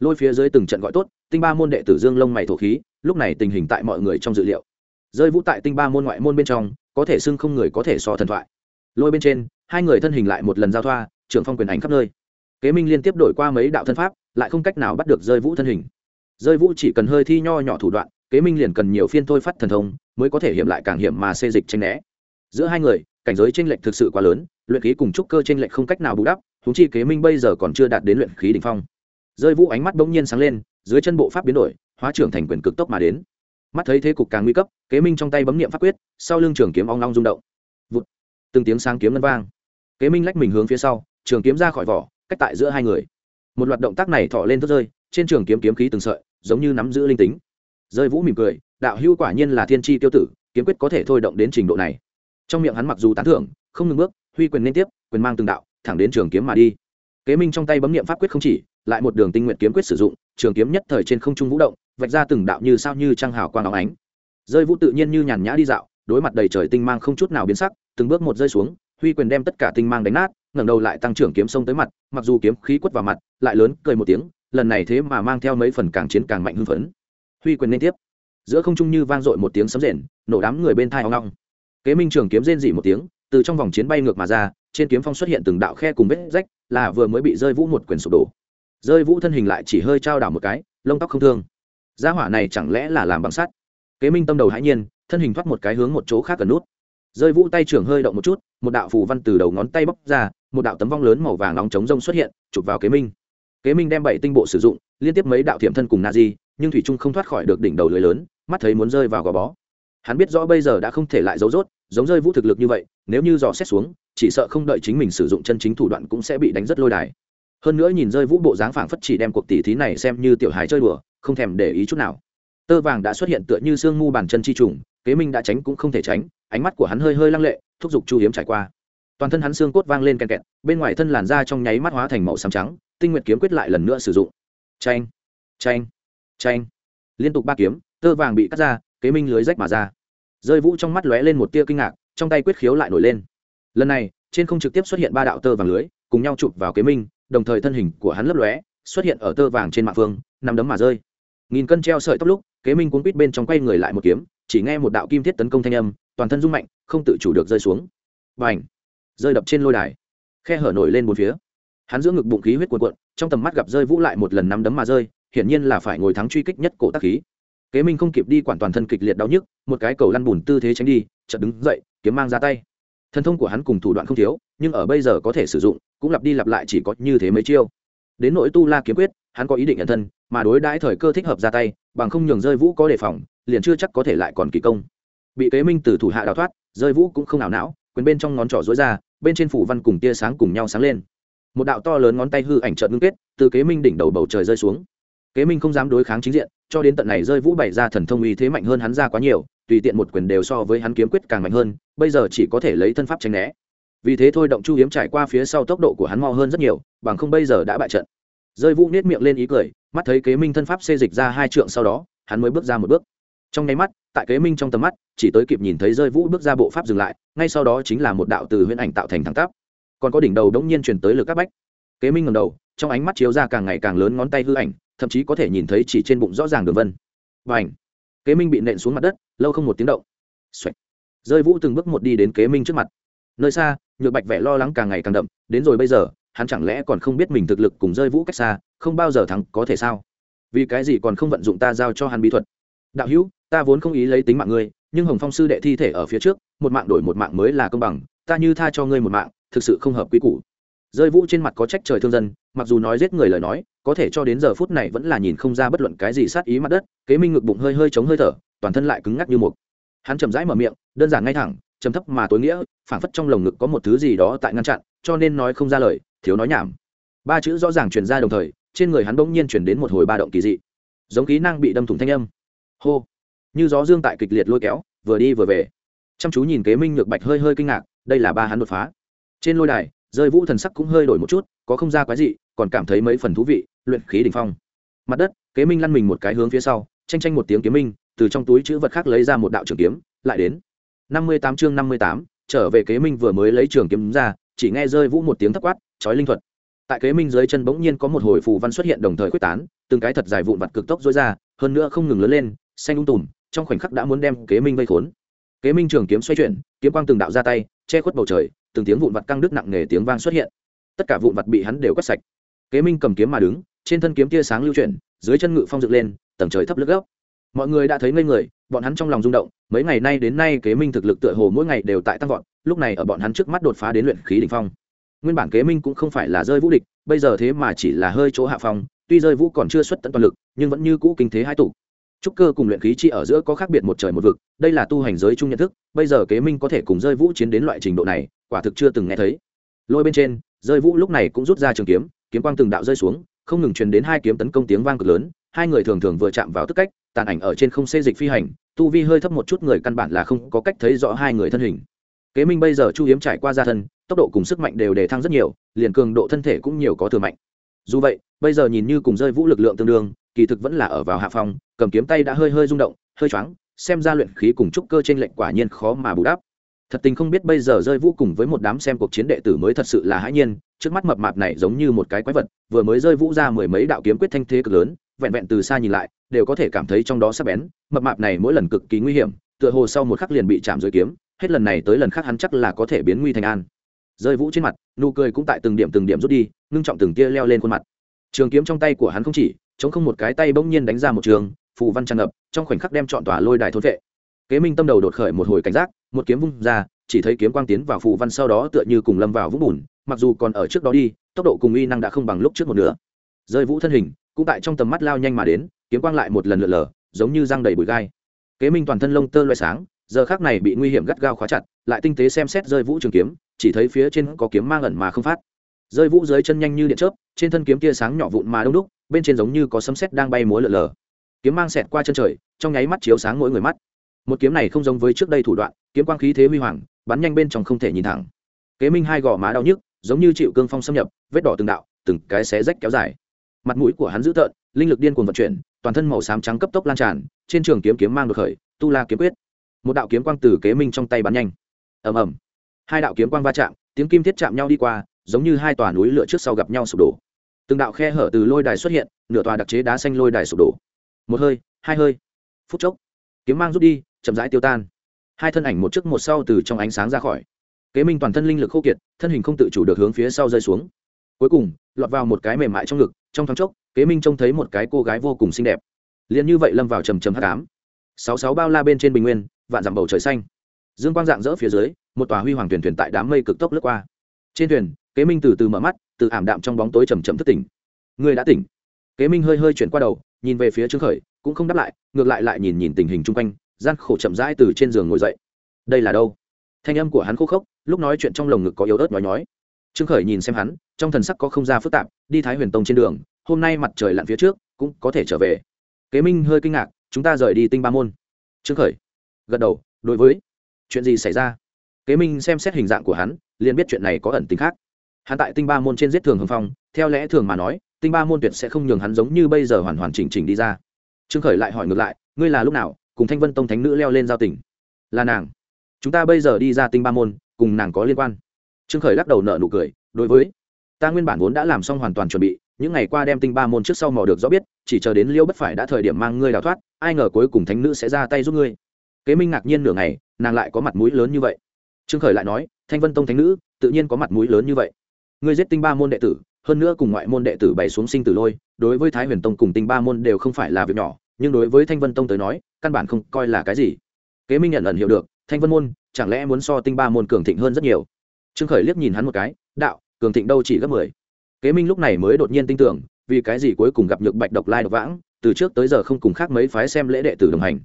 Lôi phía dưới từng trận gọi tốt, tinh ba môn đệ tử dương lông mày thổ khí, lúc này tình hình tại mọi người trong dự liệu. Rơi vũ tại tinh ba môn ngoại môn bên trong, có thể xưng không người có thể so thần thoại. Lôi bên trên, hai người thân hình lại một lần giao thoa, trưởng phong quyền ảnh khắp nơi kế minh liên tiếp đổi qua mấy đạo thân pháp, lại không cách nào bắt được rơi vũ thân hình. Rơi vũ chỉ cần hơi thi nho nhỏ thủ đoạn, kế minh liền cần nhiều phiên thôi phát thần thông, mới có thể hiểm lại càng hiểm mà xê dịch tranh né. Giữa hai người, cảnh giới tranh lệch thực sự quá lớn, luyện khí cùng trúc cơ tranh lệch không cách nào bù đắp thú chi kế minh bây giờ còn chưa đạt đến luyện khí đ ỉ n h phong. Rơi vũ ánh mắt bỗng nhiên sáng lên, dưới chân bộ pháp biến đổi, hóa trưởng thành quyền cực tốc mà đến. Mắt thấy thế cục càng nguy cấp, kế minh trong tay bấm nghiệm pháp quyết, sau lưng trường kiếm ong long rung động. Vụt. Từng tiếng sáng kiếm ngân vang. Kế minh lách mình hướng phía sau, trường kiếm ra khỏi vỏ cách tại giữa hai người. Một loạt động tác này thọ lên thức rơi, trên trường kiếm kiếm khí từng sợi, giống như nắm giữ linh tính. Rơi vũ mỉm cười, đạo hữu quả nhiên là thiên tri tiêu tử, kiếm quyết có thể thôi động đến trình độ này. Trong miệng hắn mặc dù tán thưởng, không ngừng bước, huy quyền liên tiếp, quyền mang từng đạo, thẳng đến trường kiếm mà đi. Kế minh trong tay bấm nghiệm pháp quyết không chỉ, lại một đường tinh nguyện kiếm quyết sử dụng, trường kiếm nhất thời trên không trung vũ động, vạch ra từng đạo như sao như trăng hào quang óng ánh. Rơi vũ tự nhiên như nhàn nhã đi dạo, đối mặt đầy trời tinh mang không chút nào biến sắc, từng bước một rơi xuống, huy quyền đem tất cả tinh mang đánh nát ngẩng đầu lại tăng trưởng kiếm sông tới mặt, mặc dù kiếm khí quất vào mặt, lại lớn, cười một tiếng, lần này thế mà mang theo mấy phần càng chiến càng mạnh hưng phấn. Huy quyền liên tiếp. Giữa không trung như vang dội một tiếng sấm rền, nổ đám người bên thai hoang ngong kế minh trường kiếm rên dỉ một tiếng, từ trong vòng chiến bay ngược mà ra, trên kiếm phong xuất hiện từng đạo khe cùng vết rách, là vừa mới bị rơi vũ một quyền sụp đổ. Rơi vũ thân hình lại chỉ hơi trao đảo một cái, lông tóc không thương. Gia hỏa này chẳng lẽ là làm bằng sắt? Kế minh tâm đầu hãi nhiên, thân hình thoát một cái hướng một chỗ khác cần nút rơi vũ tay trưởng hơi động một chút, một đạo phù văn từ đầu ngón tay bóc ra, một đạo tấm vong lớn màu vàng nóng chống rông xuất hiện, chụp vào kế minh. Kế minh đem bảy tinh bộ sử dụng, liên tiếp mấy đạo thiểm thân cùng na di nhưng thủy trung không thoát khỏi được đỉnh đầu lưới lớn, mắt thấy muốn rơi vào gò bó. Hắn biết rõ bây giờ đã không thể lại giấu rốt, giống rơi vũ thực lực như vậy, nếu như dò xét xuống, chỉ sợ không đợi chính mình sử dụng chân chính thủ đoạn cũng sẽ bị đánh rất lôi đài. Hơn nữa nhìn rơi vũ bộ dáng phảng phất chỉ đem cuộc tỷ thí này xem như tiểu hài chơi đùa, không thèm để ý chút nào. Tơ vàng đã xuất hiện tựa như sương mu bàn chân chi trùng, kế minh đã tránh cũng không thể tránh ánh mắt của hắn hơi hơi lăng lệ, thúc giục chu hiếm trải qua. Toàn thân hắn xương cốt vang lên kèn kẹt, bên ngoài thân làn da trong nháy mắt hóa thành màu xám trắng, tinh nguyện kiếm quyết lại lần nữa sử dụng. Tranh tranh tranh liên tục ba kiếm, tơ vàng bị cắt ra, kế minh lưới rách mà ra. Rơi vũ trong mắt lóe lên một tia kinh ngạc, trong tay quyết khiếu lại nổi lên. Lần này, trên không trực tiếp xuất hiện ba đạo tơ vàng lưới, cùng nhau chụp vào kế minh, đồng thời thân hình của hắn lấp lóe, xuất hiện ở tơ vàng trên mạng phương, nằm đấm mà rơi. Nghìn cân treo sợi tóc lúc, kế minh cuốn quýt bên trong quay người lại một kiếm, chỉ nghe một đạo kim thiết tấn công thanh âm toàn thân rung mạnh, không tự chủ được rơi xuống. Và ảnh rơi đập trên lôi đài. Khe hở nổi lên một phía. Hắn giữa ngực bụng khí huyết cuộn cuộn, trong tầm mắt gặp rơi vũ lại một lần nắm đấm mà rơi, hiển nhiên là phải ngồi thắng truy kích nhất cổ tác khí. Kế minh không kịp đi quản toàn thân kịch liệt đau nhức, một cái cầu lăn bùn tư thế tránh đi, chợt đứng dậy, kiếm mang ra tay. Thân thông của hắn cùng thủ đoạn không thiếu, nhưng ở bây giờ có thể sử dụng, cũng lặp đi lặp lại chỉ có như thế mấy chiêu. Đến nỗi tu la kiếm quyết, hắn có ý định nhận thân, mà đối đãi thời cơ thích hợp ra tay, bằng không nhường rơi vũ có đề phòng, liền chưa chắc có thể lại còn kỳ công bị kế minh từ thủ hạ đào thoát, rơi vũ cũng không ảo não, quyền bên trong ngón trỏ dối ra, bên trên phủ văn cùng tia sáng cùng nhau sáng lên. Một đạo to lớn ngón tay hư ảnh trợn ngưng kết, từ kế minh đỉnh đầu bầu trời rơi xuống. Kế minh không dám đối kháng chính diện, cho đến tận này rơi vũ bày ra thần thông uy thế mạnh hơn hắn ra quá nhiều, tùy tiện một quyền đều so với hắn kiếm quyết càng mạnh hơn, bây giờ chỉ có thể lấy thân pháp tránh né. Vì thế thôi động chu hiếm trải qua phía sau tốc độ của hắn mo hơn rất nhiều, bằng không bây giờ đã bại trận. Rơi vũ nết miệng lên ý cười, mắt thấy kế minh thân pháp xê dịch ra hai trượng sau đó, hắn mới bước ra một bước. Trong nháy mắt tại kế minh trong tầm mắt, chỉ tới kịp nhìn thấy rơi vũ bước ra bộ pháp dừng lại, ngay sau đó chính là một đạo từ huyễn ảnh tạo thành thẳng tắp. Còn có đỉnh đầu đống nhiên truyền tới lực các bách. Kế minh ngầm đầu, trong ánh mắt chiếu ra càng ngày càng lớn ngón tay hư ảnh, thậm chí có thể nhìn thấy chỉ trên bụng rõ ràng đường vân. Và ảnh kế minh bị nện xuống mặt đất, lâu không một tiếng động. Xoạch. rơi vũ từng bước một đi đến kế minh trước mặt. Nơi xa, nhược bạch vẻ lo lắng càng ngày càng đậm, đến rồi bây giờ, hắn chẳng lẽ còn không biết mình thực lực cùng rơi vũ cách xa, không bao giờ thắng có thể sao? Vì cái gì còn không vận dụng ta giao cho hắn bí thuật? Đạo hữu, ta vốn không ý lấy tính mạng ngươi, nhưng hồng phong sư đệ thi thể ở phía trước, một mạng đổi một mạng mới là công bằng, ta như tha cho ngươi một mạng, thực sự không hợp quy củ. Rơi vũ trên mặt có trách trời thương dân, mặc dù nói giết người lời nói, có thể cho đến giờ phút này vẫn là nhìn không ra bất luận cái gì sát ý mặt đất, kế minh ngực bụng hơi hơi chống hơi thở, toàn thân lại cứng ngắc như một hắn chậm rãi mở miệng, đơn giản ngay thẳng chấm thấp mà tối nghĩa, phảng phất trong lồng ngực có một thứ gì đó tại ngăn chặn, cho nên nói không ra lời, thiếu nói nhảm. Ba chữ rõ ràng truyền ra đồng thời, trên người hắn bỗng nhiên chuyển đến một hồi ba động kỳ dị. Giống khí năng bị đâm thủng thanh âm hô. Như gió dương tại kịch liệt lôi kéo, vừa đi vừa về. Chăm chú nhìn kế minh nhược bạch hơi hơi kinh ngạc, đây là ba hắn đột phá. Trên lôi đài, rơi vũ thần sắc cũng hơi đổi một chút, có không ra quái gì còn cảm thấy mấy phần thú vị, luyện khí đ ỉ n h phong. Mặt đất, kế minh lăn mình một cái hướng phía sau, tranh tranh một tiếng kiếm minh, từ trong túi chữ vật khác lấy ra một đạo trường kiếm, lại đến. Năm mươi tám chương năm mươi tám, trở về kế minh vừa mới lấy trường kiếm ra, chỉ nghe rơi vũ một tiếng thất quát trói linh thuật. Tại kế minh dưới chân bỗng nhiên có một hồi phù văn xuất hiện đồng thời quyết tán từng cái thật dài vụn vặt cực tốc dối ra, hơn nữa không ngừng lớn lên, xanh ung tùm, trong khoảnh khắc đã muốn đem kế minh vây khốn. Kế minh trường kiếm xoay chuyển, kiếm quang từng đạo ra tay, che khuất bầu trời, từng tiếng vụn vặt căng đứt nặng nề tiếng vang xuất hiện. Tất cả vụn vặt bị hắn đều quét sạch. Kế minh cầm kiếm mà đứng, trên thân kiếm tia sáng lưu chuyển, dưới chân ngự phong dựng lên, tầng trời thấp lướt gốc mọi người đã thấy ngây người, bọn hắn trong lòng rung động, mấy ngày nay đến nay kế minh thực lực tựa hồ mỗi ngày đều tại tăng vọt, lúc này ở bọn hắn trước mắt đột phá đến luyện khí đỉnh phong. Nguyên bản kế minh cũng không phải là rơi vũ địch, bây giờ thế mà chỉ là hơi chỗ hạ phong tuy rơi vũ còn chưa xuất tận toàn lực, nhưng vẫn như cũ kinh thế hai tụ. Trúc cơ cùng luyện khí chi ở giữa có khác biệt một trời một vực, đây là tu hành giới chung nhận thức, bây giờ kế minh có thể cùng rơi vũ chiến đến loại trình độ này, quả thực chưa từng nghe thấy. Lôi bên trên, rơi vũ lúc này cũng rút ra trường kiếm kiếm quang từng đạo rơi xuống, không ngừng truyền đến hai kiếm tấn công tiếng vang cực lớn, hai người thường thường vừa chạm vào tức cách, tàn ảnh ở trên không xê dịch phi hành, tu vi hơi thấp một chút người căn bản là không có cách thấy rõ hai người thân hình. Kế minh bây giờ chu hiếm trải qua gia thân, tốc độ cùng sức mạnh đều đề thăng rất nhiều, liền cường độ thân thể cũng nhiều có thừa mạnh. Dù vậy bây giờ nhìn như cùng rơi vũ lực lượng tương đương, kỳ thực vẫn là ở vào hạ phòng cầm kiếm tay đã hơi hơi rung động, hơi choáng, xem ra luyện khí cùng trúc cơ trên lệnh quả nhiên khó mà bù đắp. Thật tình không biết bây giờ rơi vũ cùng với một đám xem cuộc chiến đệ tử mới thật sự là hãi nhiên, trước mắt mập mạp này giống như một cái quái vật, vừa mới rơi vũ ra mười mấy đạo kiếm quyết thanh thế cực lớn, vẹn vẹn từ xa nhìn lại, đều có thể cảm thấy trong đó sắc bén, mập mạp này mỗi lần cực kỳ nguy hiểm, tựa hồ sau một khắc liền bị chạm dưới kiếm, hết lần này tới lần khác hắn chắc là có thể biến nguy thành an. Rơi vũ trên mặt, nụ cười cũng tại từng điểm từng điểm rút đi, ngưng trọng từng tia leo lên khuôn mặt trường kiếm trong tay của hắn không chỉ, chống không một cái tay bỗng nhiên đánh ra một trường, phù văn tràn ngập, trong khoảnh khắc đem chọn tòa lôi đài thôn vệ. Kế minh tâm đầu đột khởi một hồi cảnh giác, một kiếm vung ra, chỉ thấy kiếm quang tiến vào phù văn sau đó tựa như cùng lâm vào vũng bùn, mặc dù còn ở trước đó đi, tốc độ cùng uy năng đã không bằng lúc trước một nửa. Rơi vũ thân hình, cũng tại trong tầm mắt lao nhanh mà đến, kiếm quang lại một lần lượn lờ, giống như răng đầy bụi gai. Kế minh toàn thân lông tơ loay sáng, giờ khác này bị nguy hiểm gắt gao khóa chặt, lại tinh tế xem xét rơi vũ trường kiếm, chỉ thấy phía trên có kiếm mang ẩn mà không phát rơi vũ dưới chân nhanh như điện chớp, trên thân kiếm tia sáng nhỏ vụn mà đông đúc, bên trên giống như có sấm sét đang bay múa lở lờ. Kiếm mang xẹt qua chân trời, trong nháy mắt chiếu sáng mỗi người mắt. Một kiếm này không giống với trước đây thủ đoạn, kiếm quang khí thế huy hoàng, bắn nhanh bên trong không thể nhìn thẳng. Kế minh hai gò má đau nhức, giống như chịu cương phong xâm nhập, vết đỏ từng đạo, từng cái xé rách kéo dài. Mặt mũi của hắn dữ tợn, linh lực điên cuồng vận chuyển, toàn thân màu xám trắng cấp tốc lan tràn, trên trường kiếm kiếm mang được khởi, tu la kiếm quyết. Một đạo kiếm quang từ kế minh trong tay bắn nhanh. Ầm ầm. Hai đạo kiếm quang va chạm, tiếng kim thiết chạm nhau đi qua giống như hai tòa núi lửa trước sau gặp nhau sụp đổ. Từng đạo khe hở từ lôi đài xuất hiện, nửa tòa đặc chế đá xanh lôi đài sụp đổ. Một hơi, hai hơi. Phút chốc, kiếm mang rút đi, chậm rãi tiêu tan. Hai thân ảnh một trước một sau từ trong ánh sáng ra khỏi. Kế minh toàn thân linh lực khô kiệt, thân hình không tự chủ được hướng phía sau rơi xuống. Cuối cùng, lọt vào một cái mềm mại trong ngực, trong thoáng chốc, kế minh trông thấy một cái cô gái vô cùng xinh đẹp. Liền như vậy lâm vào trầm trầm hát cám sáu sáu bao la bên trên bình nguyên, vạn dặm bầu trời xanh. Dương quang dạng dỡ phía dưới, một tòa huy hoàng thuyền thuyền tại đám mây cực tốc lướt qua. Trên thuyền kế minh từ từ mở mắt, từ ảm đạm trong bóng tối chầm chậm thức tỉnh. Người đã tỉnh. Kế minh hơi hơi chuyển qua đầu, nhìn về phía trương khởi, cũng không đáp lại, ngược lại lại nhìn nhìn tình hình chung quanh, gian khổ chậm rãi từ trên giường ngồi dậy. Đây là đâu? Thanh âm của hắn khô khốc, lúc nói chuyện trong lồng ngực có yếu ớt nói nhói. Trương khởi nhìn xem hắn, trong thần sắc có không gian phức tạp, đi thái huyền tông trên đường, hôm nay mặt trời lặn phía trước, cũng có thể trở về. Kế minh hơi kinh ngạc, chúng ta rời đi tinh ba môn. Trương khởi gật đầu, đối với chuyện gì xảy ra? Kế minh xem xét hình dạng của hắn, liền biết chuyện này có ẩn tính khác hắn tại tinh ba môn trên giết thường hưng phong, theo lẽ thường mà nói, tinh ba môn tuyệt sẽ không nhường hắn giống như bây giờ hoàn hoàn chỉnh chỉnh đi ra. Trương khởi lại hỏi ngược lại, ngươi là lúc nào? Cùng thanh vân tông thánh nữ leo lên giao tỉnh là nàng. Chúng ta bây giờ đi ra tinh ba môn, cùng nàng có liên quan. Trương khởi lắc đầu nợ nụ cười, đối với, ta nguyên bản vốn đã làm xong hoàn toàn chuẩn bị, những ngày qua đem tinh ba môn trước sau mò được rõ biết, chỉ chờ đến liêu bất phải đã thời điểm mang ngươi đào thoát, ai ngờ cuối cùng thánh nữ sẽ ra tay giúp ngươi. Kế minh ngạc nhiên nửa ngày, nàng lại có mặt mũi lớn như vậy. Trương khởi lại nói, thanh vân tông thánh nữ, tự nhiên có mặt mũi lớn như vậy ngươi giết tinh ba môn đệ tử, hơn nữa cùng ngoại môn đệ tử bày xuống sinh tử lôi, đối với thái huyền tông cùng tinh ba môn đều không phải là việc nhỏ, nhưng đối với thanh vân tông tới nói, căn bản không coi là cái gì. Kế minh nhận ẩn hiểu được, thanh vân môn chẳng lẽ muốn so tinh ba môn cường thịnh hơn rất nhiều? Trương khởi liếc nhìn hắn một cái, đạo, cường thịnh đâu chỉ gấp mười. Kế minh lúc này mới đột nhiên tin tưởng, vì cái gì cuối cùng gặp nhược bạch độc lai độc vãng, từ trước tới giờ không cùng khác mấy phái xem lễ đệ tử đồng hành.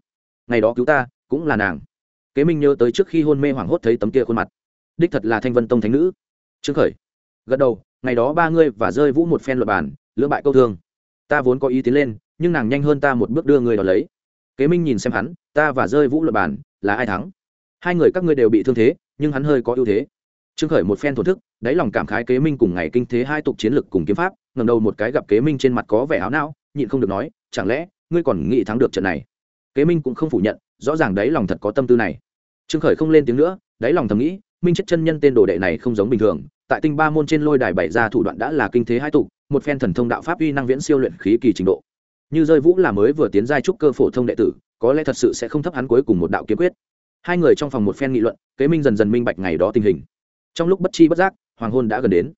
Ngày đó cứu ta, cũng là nàng. Kế minh nhớ tới trước khi hôn mê hoảng hốt thấy tấm kia khuôn mặt. Đích thật là thanh vân tông thánh nữ. Trương khởi gật đầu, ngày đó ba ngươi và rơi vũ một phen luật bàn, lưỡng bại câu thương. Ta vốn có ý tiến lên, nhưng nàng nhanh hơn ta một bước đưa người đón lấy. Kế minh nhìn xem hắn, ta và rơi vũ luật bàn, là ai thắng? Hai người các ngươi đều bị thương thế, nhưng hắn hơi có ưu thế. Trương khởi một phen thổn thức, đáy lòng cảm khái kế minh cùng ngày kinh thế hai tục chiến lực cùng kiếm pháp ngầm đầu một cái gặp kế minh trên mặt có vẻ áo não, nhịn không được nói, chẳng lẽ, ngươi còn nghĩ thắng được trận này? Kế minh cũng không phủ nhận, rõ ràng đáy lòng thật có tâm tư này. Trương khởi không lên tiếng nữa, đáy lòng thầm nghĩ, minh chất chân nhân tên đồ đệ này không giống bình thường tại tinh ba môn trên lôi đài bảy ra thủ đoạn đã là kinh thế hai tục một phen thần thông đạo pháp uy năng viễn siêu luyện khí kỳ trình độ. Như rơi vũ là mới vừa tiến giai trúc cơ phổ thông đệ tử, có lẽ thật sự sẽ không thấp hắn cuối cùng một đạo kiếm quyết. Hai người trong phòng một phen nghị luận, kế minh dần dần minh bạch ngày đó tình hình. Trong lúc bất chi bất giác, hoàng hôn đã gần đến.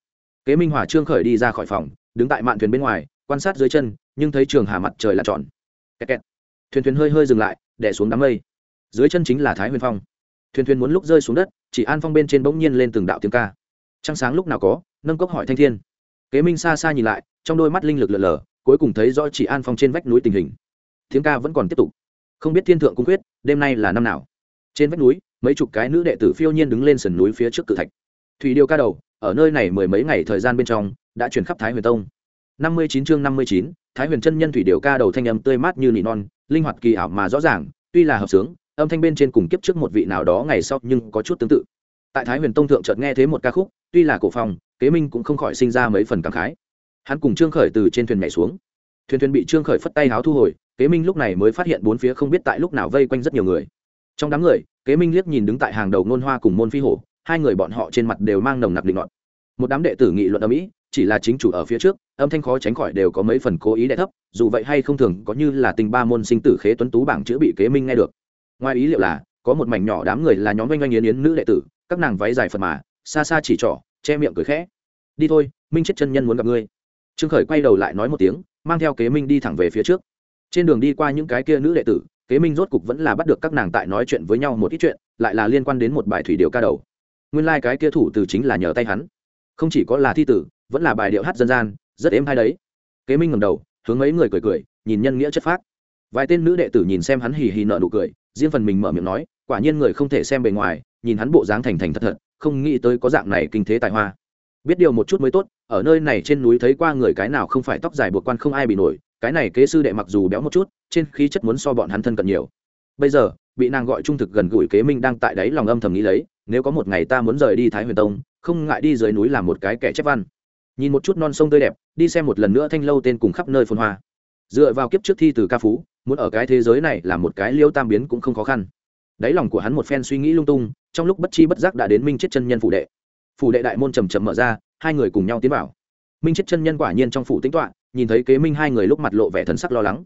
Kế minh hòa trương khởi đi ra khỏi phòng, đứng tại mạn thuyền bên ngoài, quan sát dưới chân, nhưng thấy trường hà mặt trời là tròn. Kẹt kẹt. thuyền thuyền hơi hơi dừng lại đẻ xuống đám mây. Dưới chân chính là thái huyền phong. Thuyền thuyền muốn lúc rơi xuống đất, chỉ an phong bên trên bỗng nhiên lên từng đạo tiếng ca trăng sáng lúc nào có, nâng cốc hỏi thanh thiên. Kế minh xa xa nhìn lại, trong đôi mắt linh lực lờ lờ cuối cùng thấy rõ chỉ an phong trên vách núi tình hình. Tiếng ca vẫn còn tiếp tục. Không biết thiên thượng cung quyết, đêm nay là năm nào? Trên vách núi, mấy chục cái nữ đệ tử phiêu nhiên đứng lên sườn núi phía trước cự thạch. Thủy điêu ca đầu, ở nơi này mười mấy ngày thời gian bên trong, đã chuyển khắp thái huyền tông. Năm mươi chín chương năm mươi chín, thái huyền chân nhân thủy điệu ca đầu thanh âm tươi mát như nỉ non, linh hoạt kỳ ảo mà rõ ràng, tuy là hợp sướng, âm thanh bên trên cùng kiếp trước một vị nào đó ngày sau nhưng có chút tương tự. Tại thái huyền tông thượng chợt nghe thấy một ca khúc tuy là cổ phòng kế minh cũng không khỏi sinh ra mấy phần cảm khái. Hắn cùng trương khởi từ trên thuyền nhảy xuống. Thuyền thuyền bị trương khởi phất tay háo thu hồi, kế minh lúc này mới phát hiện bốn phía không biết tại lúc nào vây quanh rất nhiều người. Trong đám người, kế minh liếc nhìn đứng tại hàng đầu nôn hoa cùng môn phi hổ, hai người bọn họ trên mặt đều mang nồng nặc định luận một đám đệ tử nghị luận ở mỹ, chỉ là chính chủ ở phía trước, âm thanh khó tránh khỏi đều có mấy phần cố ý đẻ thấp, dù vậy hay không thường có như là tình ba môn sinh tử khế tuấn tú bảng chữ bị kế minh nghe được. Ngoài ý liệu là, có một mảnh nhỏ đám người là nhóm oanh oanh yến yến nữ đệ tử, các nàng váy dài phật mà xa xa chỉ trỏ, che miệng cười khẽ. Đi thôi, minh chết chân nhân muốn gặp ngươi. Trương khởi quay đầu lại nói một tiếng, mang theo kế minh đi thẳng về phía trước. Trên đường đi qua những cái kia nữ đệ tử, kế minh rốt cục vẫn là bắt được các nàng tại nói chuyện với nhau một ít chuyện, lại là liên quan đến một bài thủy điệu ca đầu. Nguyên lai、like、cái kia thủ từ chính là nhờ tay hắn. Không chỉ có là thi tử, vẫn là bài điệu hát dân gian, rất êm hay đấy. Kế minh ngầm đầu, hướng mấy người cười cười, nhìn nhân nghĩa chất phác. Vài tên nữ đệ tử nhìn xem hắn hì hì nợ nụ cười, riêng phần mình mở miệng nói, quả nhiên người không thể xem bề ngoài, nhìn hắn bộ dáng thành thành thật thật không nghĩ tới có dạng này kinh thế tài hoa. Biết điều một chút mới tốt, ở nơi này trên núi thấy qua người cái nào không phải tóc dài buộc quan không ai bị nổi, cái này kế sư đệ mặc dù béo một chút, trên khí chất muốn so bọn hắn thân cận nhiều. Bây giờ, bị nàng gọi trung thực gần gũi kế minh đang tại đấy lòng âm thầm nghĩ lấy, nếu có một ngày ta muốn rời đi thái huyền tông, không ngại đi dưới núi làm một cái kẻ chép văn. Nhìn một chút non sông tươi đẹp, đi xem một lần nữa thanh lâu tên cùng khắp nơi phồn hoa. Dựa vào kiếp trước thi từ ca phú, muốn ở cái thế giới này là một cái liêu tam biến cũng không khó khăn đáy lòng của hắn một phen suy nghĩ lung tung, trong lúc bất chi bất giác đã đến minh chết chân nhân phủ đệ. Phủ đệ đại môn trầm trầm mở ra, hai người cùng nhau tiến vào. Minh chết chân nhân quả nhiên trong phủ tính toạ nhìn thấy kế minh hai người lúc mặt lộ vẻ thần sắc lo lắng.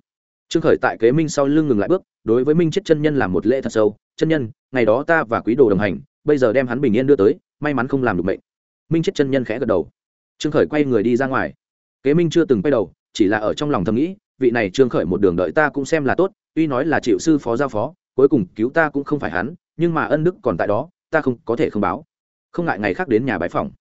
Trương khởi tại kế minh sau lưng ngừng lại bước, đối với minh chết chân nhân làm một lễ thật sâu, chân nhân, ngày đó ta và quý đồ đồng hành, bây giờ đem hắn bình yên đưa tới, may mắn không làm được mệnh. minh chết chân nhân khẽ gật đầu. Trương khởi quay người đi ra ngoài. Kế minh chưa từng quay đầu, chỉ là ở trong lòng thầm nghĩ, vị này trương khởi một đường đợi ta cũng xem là tốt, tuy nói là chịu sư phó giao phó cuối cùng cứu ta cũng không phải hắn, nhưng mà ân đức còn tại đó, ta không có thể không báo. Không ngại ngày khác đến nhà bái phòng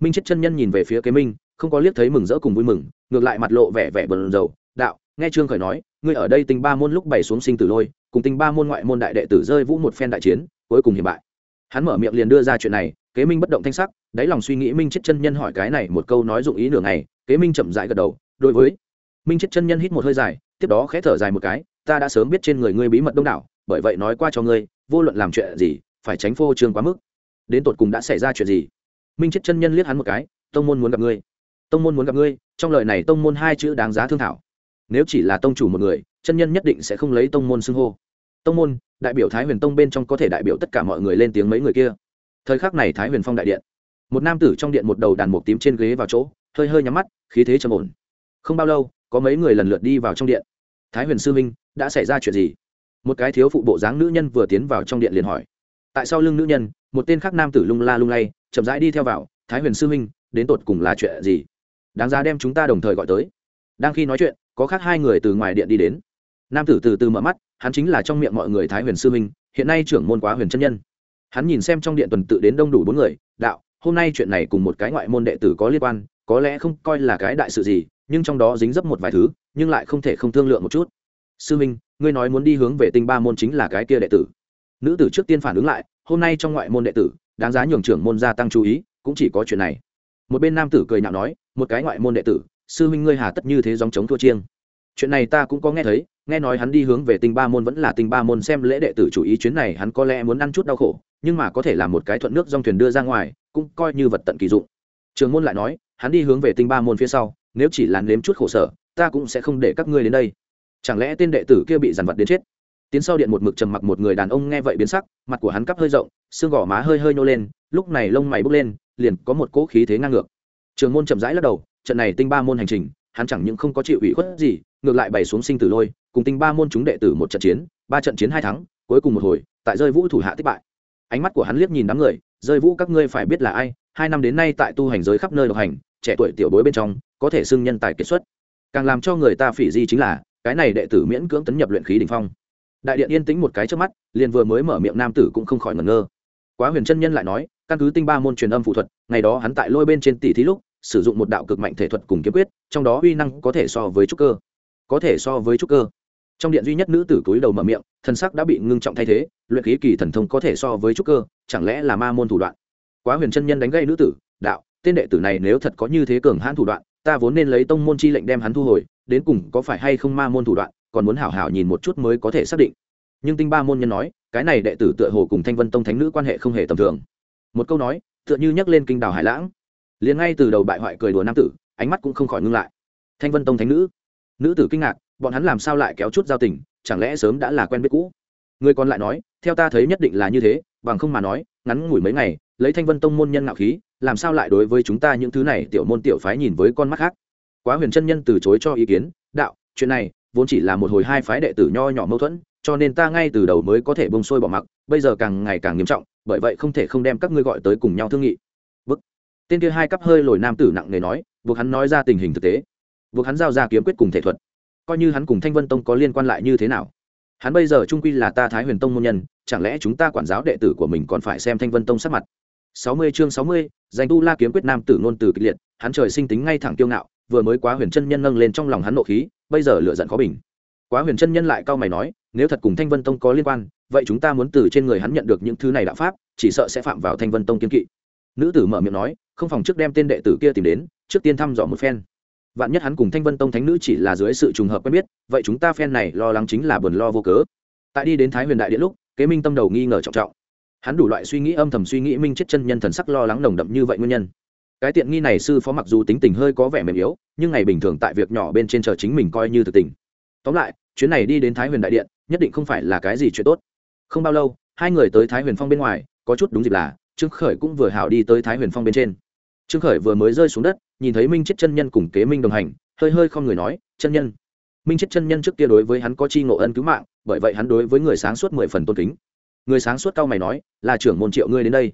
minh chết chân nhân nhìn về phía kế minh, không có liếc thấy mừng rỡ cùng vui mừng, ngược lại mặt lộ vẻ vẻ bờn dầu đạo, nghe trương khởi nói, ngươi ở đây tinh ba môn lúc bày xuống sinh tử lôi, cùng tinh ba môn ngoại môn đại đệ tử rơi vũ một phen đại chiến, cuối cùng hiểm bại. Hắn mở miệng liền đưa ra chuyện này, kế minh bất động thanh sắc, đáy lòng suy nghĩ minh chết chân nhân hỏi cái này một câu nói dụng ý nửa ngày, kế minh chậm dại gật đầu, đối với minh chết chân nhân hít một hơi dài, tiếp đó khẽ thở dài một cái, ta đã sớm biết trên người ngươi bí mật đông đảo bởi vậy nói qua cho ngươi, vô luận làm chuyện gì, phải tránh phô trương quá mức. Đến tột cùng đã xảy ra chuyện gì? Minh chết chân nhân liếc hắn một cái, tông môn muốn gặp ngươi. Tông môn muốn gặp ngươi, trong lời này tông môn hai chữ đáng giá thương thảo. Nếu chỉ là tông chủ một người, chân nhân nhất định sẽ không lấy tông môn xưng hô. Tông môn, đại biểu thái huyền tông bên trong có thể đại biểu tất cả mọi người lên tiếng mấy người kia. Thời khắc này thái huyền phong đại điện. Một nam tử trong điện một đầu đàn mục tím trên ghế vào chỗ, hơi hơi nhắm mắt, khí thế trầm ổn. Không bao lâu, có mấy người lần lượt đi vào trong điện. Thái huyền sư minh đã xảy ra chuyện gì? Một cái thiếu phụ bộ dáng nữ nhân vừa tiến vào trong điện liền hỏi. Tại sao lưng nữ nhân, một tên khác nam tử lung la lung lay, chậm rãi đi theo vào, thái huyền sư huynh, đến tột cùng là chuyện gì? Đáng ra đem chúng ta đồng thời gọi tới. Đang khi nói chuyện, có khác hai người từ ngoài điện đi đến. Nam tử từ từ mở mắt, hắn chính là trong miệng mọi người thái huyền sư huynh, hiện nay trưởng môn quá huyền chân nhân. Hắn nhìn xem trong điện tuần tự đến đông đủ bốn người, đạo, hôm nay chuyện này cùng một cái ngoại môn đệ tử có liên quan, có lẽ không coi là cái đại sự gì, nhưng trong đó dính dấp một vài thứ, nhưng lại không thể không thương lượng một chút sư minh, ngươi nói muốn đi hướng về tinh ba môn chính là cái kia đệ tử. Nữ tử trước tiên phản ứng lại, hôm nay trong ngoại môn đệ tử, đáng giá nhường trưởng môn gia tăng chú ý, cũng chỉ có chuyện này. Một bên nam tử cười nhạo nói, một cái ngoại môn đệ tử, sư minh ngươi hà tất như thế dòng chống thua chiêng. Chuyện này ta cũng có nghe thấy, nghe nói hắn đi hướng về tinh ba môn vẫn là tinh ba môn xem lễ đệ tử chủ ý chuyến này hắn có lẽ muốn ăn chút đau khổ, nhưng mà có thể làm một cái thuận nước dòng thuyền đưa ra ngoài, cũng coi như vật tận kỳ dụng. Trường môn lại nói, hắn đi hướng về tinh ba môn phía sau, nếu chỉ là nếm chút khổ sở, ta cũng sẽ không để các ngươi đến đây chẳng lẽ tên đệ tử kia bị dằn vặt đến chết? Tiến sau điện một mực trầm mặc một người đàn ông nghe vậy biến sắc, mặt của hắn cắp hơi rộng, xương gò má hơi hơi nhô lên, lúc này lông mày bốc lên, liền có một cỗ khí thế ngang ngược. Trường môn chậm rãi lắc đầu, trận này tinh ba môn hành trình, hắn chẳng những không có chịu ủy khuất gì, ngược lại bày xuống sinh tử lôi, cùng tinh ba môn chúng đệ tử một trận chiến, ba trận chiến hai thắng, cuối cùng một hồi, tại rơi vũ thủ hạ thất bại. Ánh mắt của hắn liếc nhìn đám người, rơi vũ các ngươi phải biết là ai, hai năm đến nay tại tu hành giới khắp nơi độc hành, trẻ tuổi tiểu bối bên trong, có thể xưng nhân tài kết xuất. Càng làm cho người ta phỉ di chính là cái này đệ tử miễn cưỡng tấn nhập luyện khí đ ỉ n h phong. Đại điện yên tĩnh một cái trước mắt, liền vừa mới mở miệng nam tử cũng không khỏi ngẩn ngơ. Quá huyền chân nhân lại nói, căn cứ tinh ba môn truyền âm phụ thuật, ngày đó hắn tại lôi bên trên tỷ thí lúc, sử dụng một đạo cực mạnh thể thuật cùng kiếm quyết, trong đó uy năng có thể so với trúc cơ. Có thể so với trúc cơ. Trong điện duy nhất nữ tử túi đầu mở miệng, thân sắc đã bị ngưng trọng thay thế, luyện khí kỳ thần thông có thể so với trúc cơ, chẳng lẽ là ma môn thủ đoạn? Quá huyền chân nhân đánh gây nữ tử, đạo, tên đệ tử này nếu thật có như thế cường hãn thủ đoạn, ta vốn nên lấy tông môn chi lệnh đem hắn thu hồi đến cùng có phải hay không ma môn thủ đoạn, còn muốn hảo hảo nhìn một chút mới có thể xác định. Nhưng tinh ba môn nhân nói, cái này đệ tử tựa hồ cùng thanh vân tông thánh nữ quan hệ không hề tầm thường. Một câu nói, tựa như nhắc lên kinh đào hải lãng. Liền ngay từ đầu bại hoại cười đùa nam tử, ánh mắt cũng không khỏi ngưng lại. Thanh vân tông thánh nữ. Nữ tử kinh ngạc, bọn hắn làm sao lại kéo chút giao tình, chẳng lẽ sớm đã là quen biết cũ? Người còn lại nói, theo ta thấy nhất định là như thế, bằng không mà nói, ngắn ngủi mấy ngày, lấy thanh vân tông môn nhân ngạo khí, làm sao lại đối với chúng ta những thứ này tiểu môn tiểu phái nhìn với con mắt khác? Quá huyền chân nhân từ chối cho ý kiến, đạo, chuyện này vốn chỉ là một hồi hai phái đệ tử nho nhỏ mâu thuẫn, cho nên ta ngay từ đầu mới có thể bông sôi bỏ mặc, bây giờ càng ngày càng nghiêm trọng, bởi vậy không thể không đem các ngươi gọi tới cùng nhau thương nghị. Bức tên kia hai cắp hơi lồi nam tử nặng nề nói, buộc hắn nói ra tình hình thực tế. Buộc hắn giao ra kiếm quyết cùng thể thuật. Coi như hắn cùng thanh vân tông có liên quan lại như thế nào? Hắn bây giờ trung quy là ta thái huyền tông môn nhân, chẳng lẽ chúng ta quản giáo đệ tử của mình còn phải xem thanh vân tông sắc mặt? Sáu mươi chương sáu mươi, danh tu la kiếm quyết nam tử ngôn từ kịch liệt, hắn trời sinh tính ngay thẳng kiêu ngạo vừa mới quá huyền chân nhân nâng lên trong lòng hắn nộ khí, bây giờ lựa giận khó bình. Quá huyền chân nhân lại cau mày nói, nếu thật cùng thanh vân tông có liên quan, vậy chúng ta muốn từ trên người hắn nhận được những thứ này đạo pháp, chỉ sợ sẽ phạm vào thanh vân tông kiên kỵ. Nữ tử mở miệng nói, không phòng trước đem tên đệ tử kia tìm đến, trước tiên thăm dò một phen. Vạn nhất hắn cùng thanh vân tông thánh nữ chỉ là dưới sự trùng hợp quen biết, vậy chúng ta phen này lo lắng chính là buồn lo vô cớ. Tại đi đến thái huyền đại điện lúc, kế minh tâm đầu nghi ngờ trọng trọng. Hắn đủ loại suy nghĩ âm thầm suy nghĩ minh chết chân nhân thần sắc lo lắng nồng đậm như vậy nguyên nhân cái tiện nghi này sư phó mặc dù tính tình hơi có vẻ mềm yếu, nhưng ngày bình thường tại việc nhỏ bên trên chờ chính mình coi như thực tình. Tóm lại, chuyến này đi đến thái huyền đại điện, nhất định không phải là cái gì chuyện tốt. Không bao lâu, hai người tới thái huyền phong bên ngoài, có chút đúng dịp là, trương khởi cũng vừa hảo đi tới thái huyền phong bên trên. Trương khởi vừa mới rơi xuống đất, nhìn thấy minh chết chân nhân cùng kế minh đồng hành, hơi hơi không người nói, chân nhân. Minh chết chân nhân trước kia đối với hắn có chi ngộ ân cứu mạng, bởi vậy hắn đối với người sáng suốt mười phần tôn kính. Người sáng suốt cao mày nói, là trưởng môn triệu ngươi đến đây.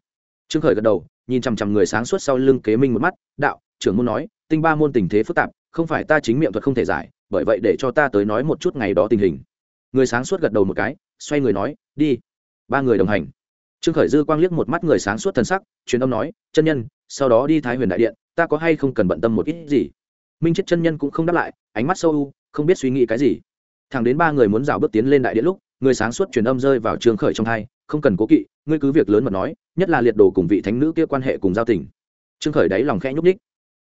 Trương khởi gật đầu nhìn chằm chằm người sáng suốt sau lưng kế minh một mắt, đạo, trưởng môn nói, tinh ba môn tình thế phức tạp, không phải ta chính miệng thuật không thể giải, bởi vậy để cho ta tới nói một chút ngày đó tình hình. Người sáng suốt gật đầu một cái, xoay người nói, đi. Ba người đồng hành. Trương khởi dư quang liếc một mắt người sáng suốt thần sắc, truyền âm nói, chân nhân, sau đó đi thái huyền đại điện, ta có hay không cần bận tâm một ít gì? Minh chết chân nhân cũng không đáp lại, ánh mắt sâu u, không biết suy nghĩ cái gì. Thẳng đến ba người muốn rào bước tiến lên đại điện lúc người sáng suốt truyền âm rơi vào trương khởi trong hai không cần cố kỵ, ngươi cứ việc lớn mà nói, nhất là liệt đồ cùng vị thánh nữ kia quan hệ cùng giao tình. Trương khởi đáy lòng khẽ nhúc ních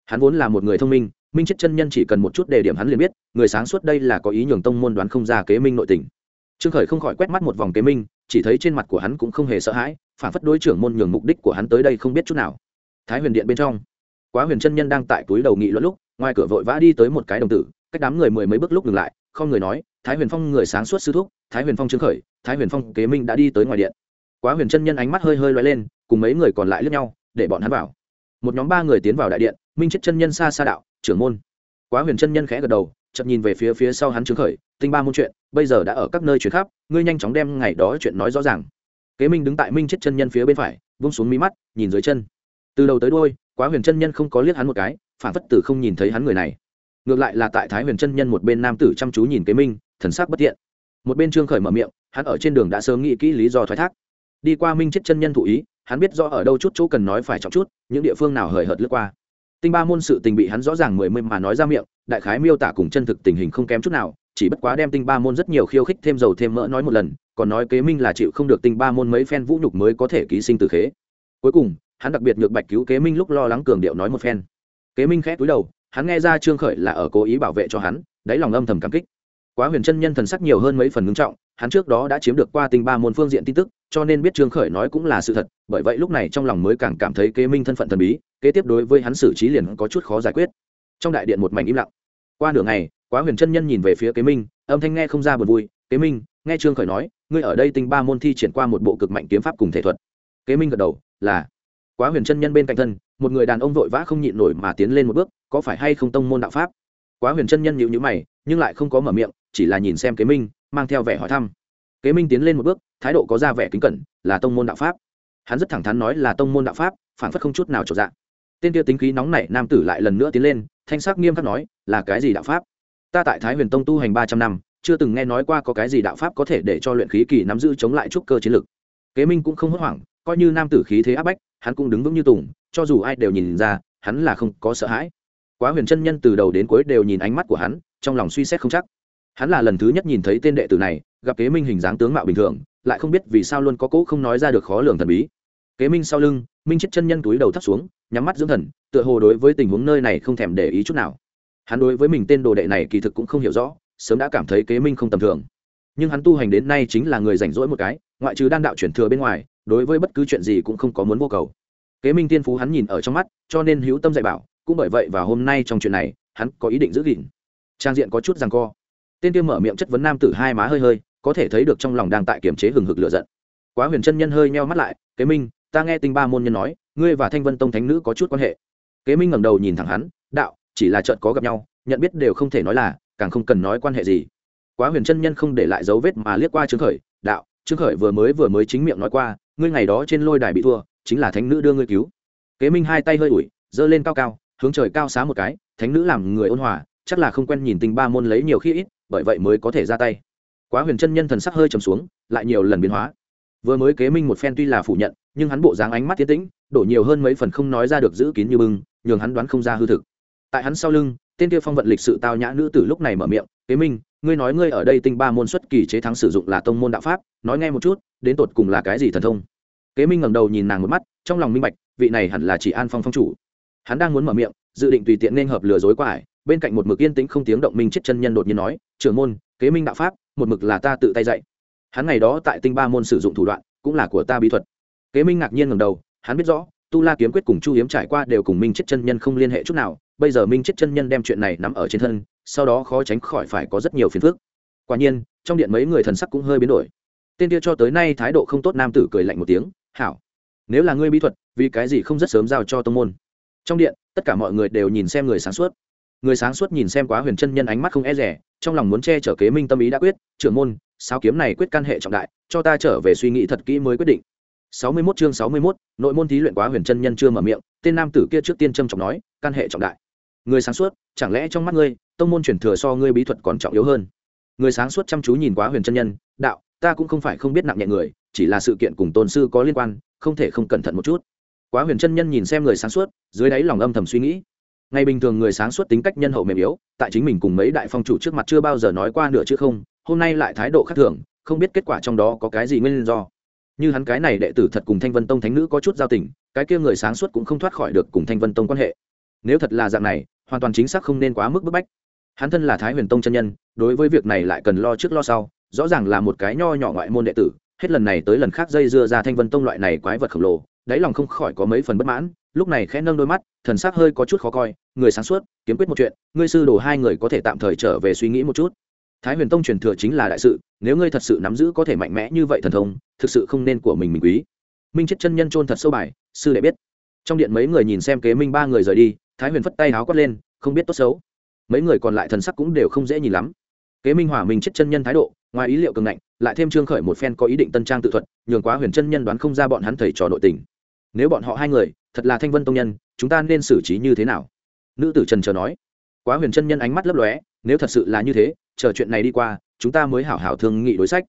hắn vốn là một người thông minh minh chết chân nhân chỉ cần một chút đề điểm hắn liền biết, người sáng suốt đây là có ý nhường tông môn đoán không ra kế minh nội tình. Trương khởi không khỏi quét mắt một vòng kế minh, chỉ thấy trên mặt của hắn cũng không hề sợ hãi, phản phất đối trưởng môn nhường mục đích của hắn tới đây không biết chút nào. Thái huyền điện bên trong, quá huyền chân nhân đang tại túi đầu nghị luận lúc, ngoài cửa vội vã đi tới một cái đồng tử, cách đám người mười mấy bước lúc ngừng lại, không người nói thái huyền phong người sáng suốt sư thúc, thái huyền phong trương khởi, thái huyền phong kế minh đã đi tới ngoài điện. Quá huyền chân nhân ánh mắt hơi hơi loay lên, cùng mấy người còn lại lướt nhau, để bọn hắn vào. Một nhóm ba người tiến vào đại điện, minh chết chân nhân xa xa đạo, trưởng môn. Quá huyền chân nhân khẽ gật đầu chậm nhìn về phía phía sau hắn trương khởi, tinh ba môn chuyện, bây giờ đã ở các nơi chuyển khắp, ngươi nhanh chóng đem ngày đó chuyện nói rõ ràng. Kế minh đứng tại minh chết chân nhân phía bên phải, vung xuống mí mắt, nhìn dưới chân. Từ đầu tới đôi quá huyền chân nhân không có liếc hắn một cái, phản phất tử không nhìn thấy hắn người này. Ngược lại là tại thái huyền chân nhân một bên nam tử chăm chú nhìn kế minh thần sắc bất thiện. Một bên trương khởi mở miệng, hắn ở trên đường đã sớm nghĩ kỹ lý do thoái thác. Đi qua minh chết chân nhân thụ ý, hắn biết rõ ở đâu chút chỗ cần nói phải trọng chút, những địa phương nào hời hợt lướt qua. Tinh ba môn sự tình bị hắn rõ ràng mười mươi mà nói ra miệng, đại khái miêu tả cùng chân thực tình hình không kém chút nào, chỉ bất quá đem tinh ba môn rất nhiều khiêu khích thêm dầu thêm mỡ nói một lần, còn nói kế minh là chịu không được tinh ba môn mấy phen vũ nhục mới có thể ký sinh từ khế. Cuối cùng, hắn đặc biệt nhược bạch cứu kế minh lúc lo lắng cường điệu nói một phen. Kế minh khẽ túi đầu, hắn nghe ra trương khởi là ở cố ý bảo vệ cho hắn, đáy lòng âm thầm cảm kích quá huyền chân nhân thần sắc nhiều hơn mấy phần ngưng trọng, hắn trước đó đã chiếm được qua tinh ba môn phương diện tin tức, cho nên biết trương khởi nói cũng là sự thật, bởi vậy lúc này trong lòng mới càng cảm thấy kế minh thân phận thần bí, kế tiếp đối với hắn xử trí liền có chút khó giải quyết. Trong đại điện một mảnh im lặng. Qua nửa ngày, quá huyền chân nhân nhìn về phía kế minh, âm thanh nghe không ra buồn vui, kế minh, nghe trương khởi nói, ngươi ở đây tinh ba môn thi triển qua một bộ cực mạnh kiếm pháp cùng thể thuật. Kế minh gật đầu, là. Quá huyền chân nhân bên cạnh thân, một người đàn ông vội vã không nhịn nổi mà tiến lên một bước, có phải hay không tông môn đạo pháp? Quá huyền chân nhân nhịu nhữ mày, nhưng lại không có mở miệng chỉ là nhìn xem kế minh, mang theo vẻ hỏi thăm. Kế minh tiến lên một bước, thái độ có ra vẻ kính cẩn, là tông môn đạo pháp. Hắn rất thẳng thắn nói là tông môn đạo pháp, phản phất không chút nào trọn dạng tên kia tính khí nóng nảy, nam tử lại lần nữa tiến lên, thanh sắc nghiêm khắc nói, là cái gì đạo pháp? Ta tại thái huyền tông tu hành ba trăm năm, chưa từng nghe nói qua có cái gì đạo pháp có thể để cho luyện khí kỳ nắm giữ chống lại trúc cơ chiến lực. Kế minh cũng không hốt hoảng, coi như nam tử khí thế áp bách, hắn cũng đứng vững như tùng, cho dù ai đều nhìn ra, hắn là không có sợ hãi. Quá huyền chân nhân từ đầu đến cuối đều nhìn ánh mắt của hắn, trong lòng suy xét không chắc hắn là lần thứ nhất nhìn thấy tên đệ tử này, gặp kế minh hình dáng tướng mạo bình thường, lại không biết vì sao luôn có cỗ không nói ra được khó lường thần bí. Kế minh sau lưng, minh chết chân nhân túi đầu thắt xuống, nhắm mắt dưỡng thần, tựa hồ đối với tình huống nơi này không thèm để ý chút nào. Hắn đối với mình tên đồ đệ này kỳ thực cũng không hiểu rõ, sớm đã cảm thấy kế minh không tầm thường. Nhưng hắn tu hành đến nay chính là người rảnh rỗi một cái, ngoại trừ đan đạo chuyển thừa bên ngoài, đối với bất cứ chuyện gì cũng không có muốn vô cầu. Kế minh tiên phú hắn nhìn ở trong mắt, cho nên hữu tâm dạy bảo, cũng bởi vậy và hôm nay trong chuyện này, hắn có ý định giữ gìn. Trang diện có chút rằng co tên kia mở miệng chất vấn nam tử hai má hơi hơi, có thể thấy được trong lòng đang tại kiềm chế hừng hực lửa giận. Quá huyền chân nhân hơi meo mắt lại, kế minh, ta nghe tinh ba môn nhân nói, ngươi và thanh vân tông thánh nữ có chút quan hệ. Kế minh ngẩng đầu nhìn thẳng hắn, đạo, chỉ là trận có gặp nhau, nhận biết đều không thể nói là, càng không cần nói quan hệ gì. Quá huyền chân nhân không để lại dấu vết mà liếc qua trương khởi, đạo, trương khởi vừa mới vừa mới chính miệng nói qua, ngươi ngày đó trên lôi đài bị thua, chính là thánh nữ đưa ngươi cứu. Kế minh hai tay hơi ủi, giơ lên cao cao, hướng trời cao xá một cái, thánh nữ làm người ôn hòa chắc là không quen nhìn tinh ba môn lấy nhiều khi ít, bởi vậy mới có thể ra tay. Quá huyền chân nhân thần sắc hơi trầm xuống, lại nhiều lần biến hóa. Vừa mới kế minh một phen tuy là phủ nhận, nhưng hắn bộ dáng ánh mắt tiến tĩnh, đổ nhiều hơn mấy phần không nói ra được giữ kín như bưng, nhường hắn đoán không ra hư thực. Tại hắn sau lưng, tên kia phong vận lịch sự tao nhã nữ tử lúc này mở miệng, kế minh, ngươi nói ngươi ở đây tinh ba môn xuất kỳ chế thắng sử dụng là tông môn đạo pháp, nói nghe một chút, đến tột cùng là cái gì thần thông? Kế minh ngẩng đầu nhìn nàng một mắt, trong lòng minh bạch, vị này hẳn là chỉ an phong phong chủ. Hắn đang muốn mở miệng, dự định tùy tiện nên hợp lừa dối quải bên cạnh một mực yên tĩnh không tiếng động minh chết chân nhân đột nhiên nói, trưởng môn, kế minh đạo pháp, một mực là ta tự tay dạy. Hắn ngày đó tại tinh ba môn sử dụng thủ đoạn, cũng là của ta bí thuật. Kế minh ngạc nhiên ngầm đầu, hắn biết rõ, tu la kiếm quyết cùng chu hiếm trải qua đều cùng minh chết chân nhân không liên hệ chút nào, bây giờ minh chết chân nhân đem chuyện này nắm ở trên thân, sau đó khó tránh khỏi phải có rất nhiều phiền phức. Quả nhiên, trong điện mấy người thần sắc cũng hơi biến đổi. Tên kia cho tới nay thái độ không tốt nam tử cười lạnh một tiếng, hảo, nếu là ngươi bí thuật, vì cái gì không rất sớm giao cho tông môn? Trong điện, tất cả mọi người đều nhìn xem người sáng suốt người sáng suốt nhìn xem quá huyền chân nhân ánh mắt không e rẻ trong lòng muốn che chở kế minh tâm ý đã quyết trưởng môn sao kiếm này quyết căn hệ trọng đại cho ta trở về suy nghĩ thật kỹ mới quyết định. 61 chương 61, nội môn thí luyện quá huyền chân nhân chưa mở miệng tên nam tử kia trước tiên trâm trọng nói căn hệ trọng đại. Người sáng suốt chẳng lẽ trong mắt ngươi tông môn chuyển thừa so ngươi bí thuật còn trọng yếu hơn? Người sáng suốt chăm chú nhìn quá huyền chân nhân đạo ta cũng không phải không biết nặng nhẹ người chỉ là sự kiện cùng tôn sư có liên quan không thể không cẩn thận một chút. Quá huyền chân nhân nhìn xem người sáng suốt dưới đáy lòng âm thầm suy nghĩ ngày bình thường người sáng suốt tính cách nhân hậu mềm yếu, tại chính mình cùng mấy đại phong chủ trước mặt chưa bao giờ nói qua nửa chữ không, hôm nay lại thái độ khác thường, không biết kết quả trong đó có cái gì nguyên do. Như hắn cái này đệ tử thật cùng thanh vân tông thánh nữ có chút giao tình, cái kia người sáng suốt cũng không thoát khỏi được cùng thanh vân tông quan hệ. Nếu thật là dạng này, hoàn toàn chính xác không nên quá mức bức bách. Hắn thân là thái huyền tông chân nhân, đối với việc này lại cần lo trước lo sau, rõ ràng là một cái nho nhỏ ngoại môn đệ tử, hết lần này tới lần khác dây dưa ra thanh vân tông loại này quái vật khổng lồ, đáy lòng không khỏi có mấy phần bất mãn lúc này khẽ nâng đôi mắt, thần sắc hơi có chút khó coi, người sáng suốt, kiếm quyết một chuyện, ngươi sư đồ hai người có thể tạm thời trở về suy nghĩ một chút. Thái huyền tông truyền thừa chính là đại sự, nếu ngươi thật sự nắm giữ có thể mạnh mẽ như vậy thần thông, thực sự không nên của mình mình quý. Minh chết chân nhân trôn thật sâu bài, sư đệ biết. Trong điện mấy người nhìn xem kế minh ba người rời đi, thái huyền phất tay háo quát lên, không biết tốt xấu. Mấy người còn lại thần sắc cũng đều không dễ nhìn lắm. Kế minh hòa minh chết chân nhân thái độ, ngoài ý liệu cường ngạnh, lại thêm trương khởi một phen có ý định tân trang tự thuật, nhường quá huyền chân nhân đoán không ra bọn hắn thầy trò nội tình nếu bọn họ hai người, thật là thanh vân tông nhân, chúng ta nên xử trí như thế nào? Nữ tử trần chờ nói. Quá huyền chân nhân ánh mắt lấp lóe, nếu thật sự là như thế, chờ chuyện này đi qua, chúng ta mới hảo hảo thương nghị đối sách.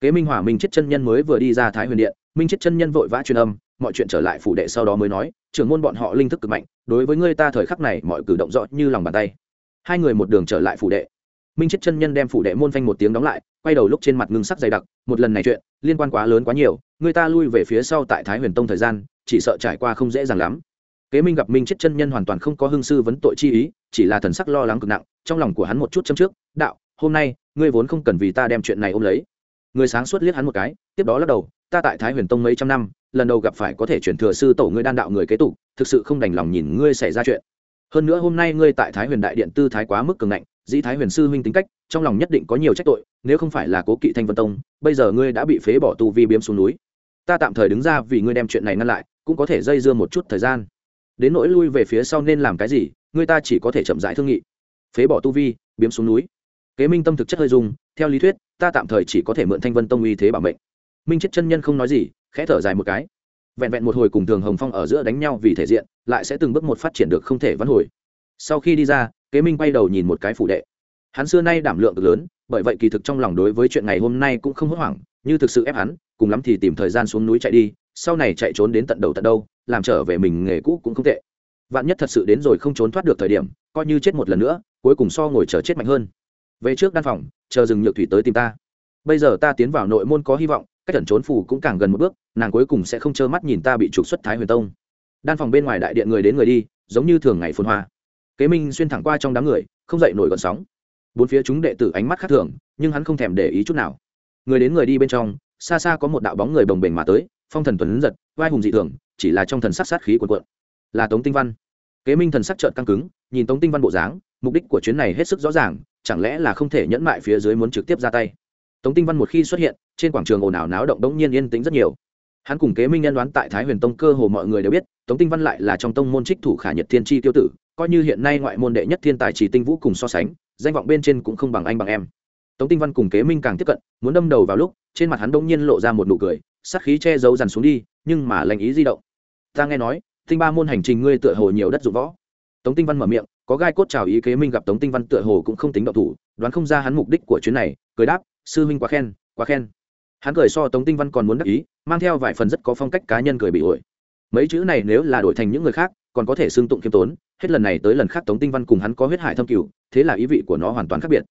Kế minh hỏa minh chết chân nhân mới vừa đi ra thái huyền điện, minh chết chân nhân vội vã truyền âm, mọi chuyện trở lại phủ đệ sau đó mới nói, trưởng môn bọn họ linh thức cực mạnh, đối với ngươi ta thời khắc này mọi cử động rõ như lòng bàn tay. Hai người một đường trở lại phủ đệ. Minh chết chân nhân đem phủ đệ môn phanh một tiếng đóng lại, quay đầu lúc trên mặt ngưng sắc dày đặc, một lần này chuyện, liên quan quá lớn quá nhiều người ta lui về phía sau tại thái huyền tông thời gian chỉ sợ trải qua không dễ dàng lắm. Kế minh gặp minh chết chân nhân hoàn toàn không có hương sư vấn tội chi ý, chỉ là thần sắc lo lắng cực nặng, trong lòng của hắn một chút châm trước, đạo, hôm nay, ngươi vốn không cần vì ta đem chuyện này ôm lấy. Người sáng suốt liếc hắn một cái, tiếp đó lắc đầu, ta tại thái huyền tông mấy trăm năm, lần đầu gặp phải có thể chuyển thừa sư tổ ngươi đan đạo người kế tục, thực sự không đành lòng nhìn ngươi xảy ra chuyện. Hơn nữa hôm nay ngươi tại thái huyền đại điện tư thái quá mức cường ngạnh, dĩ thái huyền sư huynh tính cách, trong lòng nhất định có nhiều trách tội, nếu không phải là cố kỵ thanh vân tông, bây giờ ngươi đã bị phế bỏ tu vi biếm xuống núi ta tạm thời đứng ra vì ngươi đem chuyện này ngăn lại, cũng có thể dây dưa một chút thời gian. Đến nỗi lui về phía sau nên làm cái gì, ngươi ta chỉ có thể chậm rãi thương nghị. Phế bỏ tu vi, biếm xuống núi. Kế minh tâm thực chất hơi dung theo lý thuyết, ta tạm thời chỉ có thể mượn thanh vân tông uy thế bảo mệnh. Minh chết chân nhân không nói gì, khẽ thở dài một cái. Vẹn vẹn một hồi cùng thường hồng phong ở giữa đánh nhau vì thể diện, lại sẽ từng bước một phát triển được không thể vãn hồi. Sau khi đi ra, kế minh quay đầu nhìn một cái phụ đệ. Hắn xưa nay đảm lượng cực lớn, bởi vậy kỳ thực trong lòng đối với chuyện ngày hôm nay cũng không hốt hoảng, như thực sự ép hắn cùng lắm thì tìm thời gian xuống núi chạy đi, sau này chạy trốn đến tận đầu tận đâu, làm trở về mình nghề cũ cũng không tệ. Vạn nhất thật sự đến rồi không trốn thoát được thời điểm, coi như chết một lần nữa, cuối cùng so ngồi chờ chết mạnh hơn. Về trước đan phòng, chờ rừng nhược thủy tới tìm ta. Bây giờ ta tiến vào nội môn có hy vọng, cách ẩn trốn phủ cũng càng gần một bước, nàng cuối cùng sẽ không trơ mắt nhìn ta bị trục xuất thái huyền tông. Đan phòng bên ngoài đại điện người đến người đi, giống như thường ngày phồn hoa. Kế minh xuyên thẳng qua trong đám người, không dậy nổi gọn sóng. Bốn phía chúng đệ tử ánh mắt khác thường, nhưng hắn không thèm để ý chút nào. Người đến người đi bên trong xa xa có một đạo bóng người bồng bềnh mà tới, phong thần tuấn giật, vai hùng dị thường, chỉ là trong thần sắc sát khí cuộn cuộn. Là tống tinh văn. Kế minh thần sắc trợn căng cứng, nhìn tống tinh văn bộ dáng, mục đích của chuyến này hết sức rõ ràng, chẳng lẽ là không thể nhẫn mại phía dưới muốn trực tiếp ra tay? Tống tinh văn một khi xuất hiện, trên quảng trường ồn ào náo động đống nhiên yên tĩnh rất nhiều. Hắn cùng kế minh nhân đoán tại thái huyền tông cơ hồ mọi người đều biết, tống tinh văn lại là trong tông môn trích thủ khả nhật thiên tri tiêu tử, coi như hiện nay ngoại môn đệ nhất thiên tài chỉ tinh vũ cùng so sánh, danh vọng bên trên cũng không bằng anh bằng em. Tống tinh văn cùng kế minh càng tiếp cận, muốn đâm đầu vào lúc trên mặt hắn đông nhiên lộ ra một nụ cười sắc khí che giấu dằn xuống đi, nhưng mà lành ý di động. Ta nghe nói, tinh ba môn hành trình ngươi tựa hồ nhiều đất dụng võ. Tống tinh văn mở miệng, có gai cốt chào ý kế minh gặp tống tinh văn tựa hồ cũng không tính động thủ, đoán không ra hắn mục đích của chuyến này, cười đáp, sư huynh quá khen quá khen. Hắn cười so tống tinh văn còn muốn đắc ý, mang theo vài phần rất có phong cách cá nhân cười bị ổi. Mấy chữ này nếu là đổi thành những người khác, còn có thể xương tụng khiêm tốn, hết lần này tới lần khác tống tinh văn cùng hắn có huyết hải thâm cửu, thế là ý vị của nó hoàn toàn khác biệt.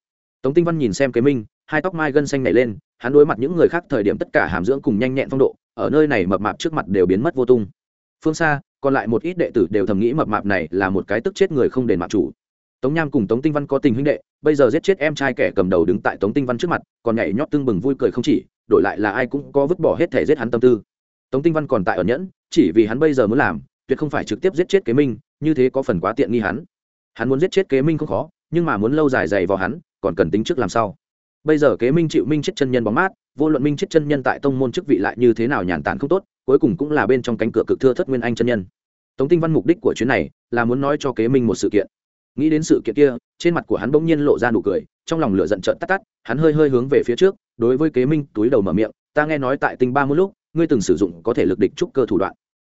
Tống tinh văn nhìn xem kế minh hai tóc mai gân xanh nảy lên, hắn đối mặt những người khác thời điểm tất cả hàm dưỡng cùng nhanh nhẹn phong độ, ở nơi này mập mạp trước mặt đều biến mất vô tung. Phương xa, còn lại một ít đệ tử đều thầm nghĩ mập mạp này là một cái tức chết người không đền mạng chủ. Tống nham cùng tống tinh văn có tình huynh đệ, bây giờ giết chết em trai kẻ cầm đầu đứng tại tống tinh văn trước mặt, còn nhảy nhót tưng bừng vui cười không chỉ, đổi lại là ai cũng có vứt bỏ hết thể giết hắn tâm tư. Tống tinh văn còn tại ở nhẫn, chỉ vì hắn bây giờ muốn làm, tuyệt không phải trực tiếp giết chết kế minh, như thế có phần quá tiện nghi hắn. Hắn muốn giết chết kế minh không khó, nhưng mà muốn lâu dài dày vào hắn, còn cần tính trước làm sao bây giờ kế minh chịu minh chết chân nhân bóng mát, vô luận minh chết chân nhân tại tông môn chức vị lại như thế nào nhàn tản không tốt, cuối cùng cũng là bên trong cánh cửa cực thưa thất nguyên anh chân nhân. Tống tinh văn mục đích của chuyến này là muốn nói cho kế minh một sự kiện. Nghĩ đến sự kiện kia, trên mặt của hắn bỗng nhiên lộ ra nụ cười, trong lòng lửa giận trợn tắt tắt, hắn hơi hơi hướng về phía trước, đối với kế minh túi đầu mở miệng, ta nghe nói tại tinh ba mươi lúc, ngươi từng sử dụng có thể lực địch trúc cơ thủ đoạn.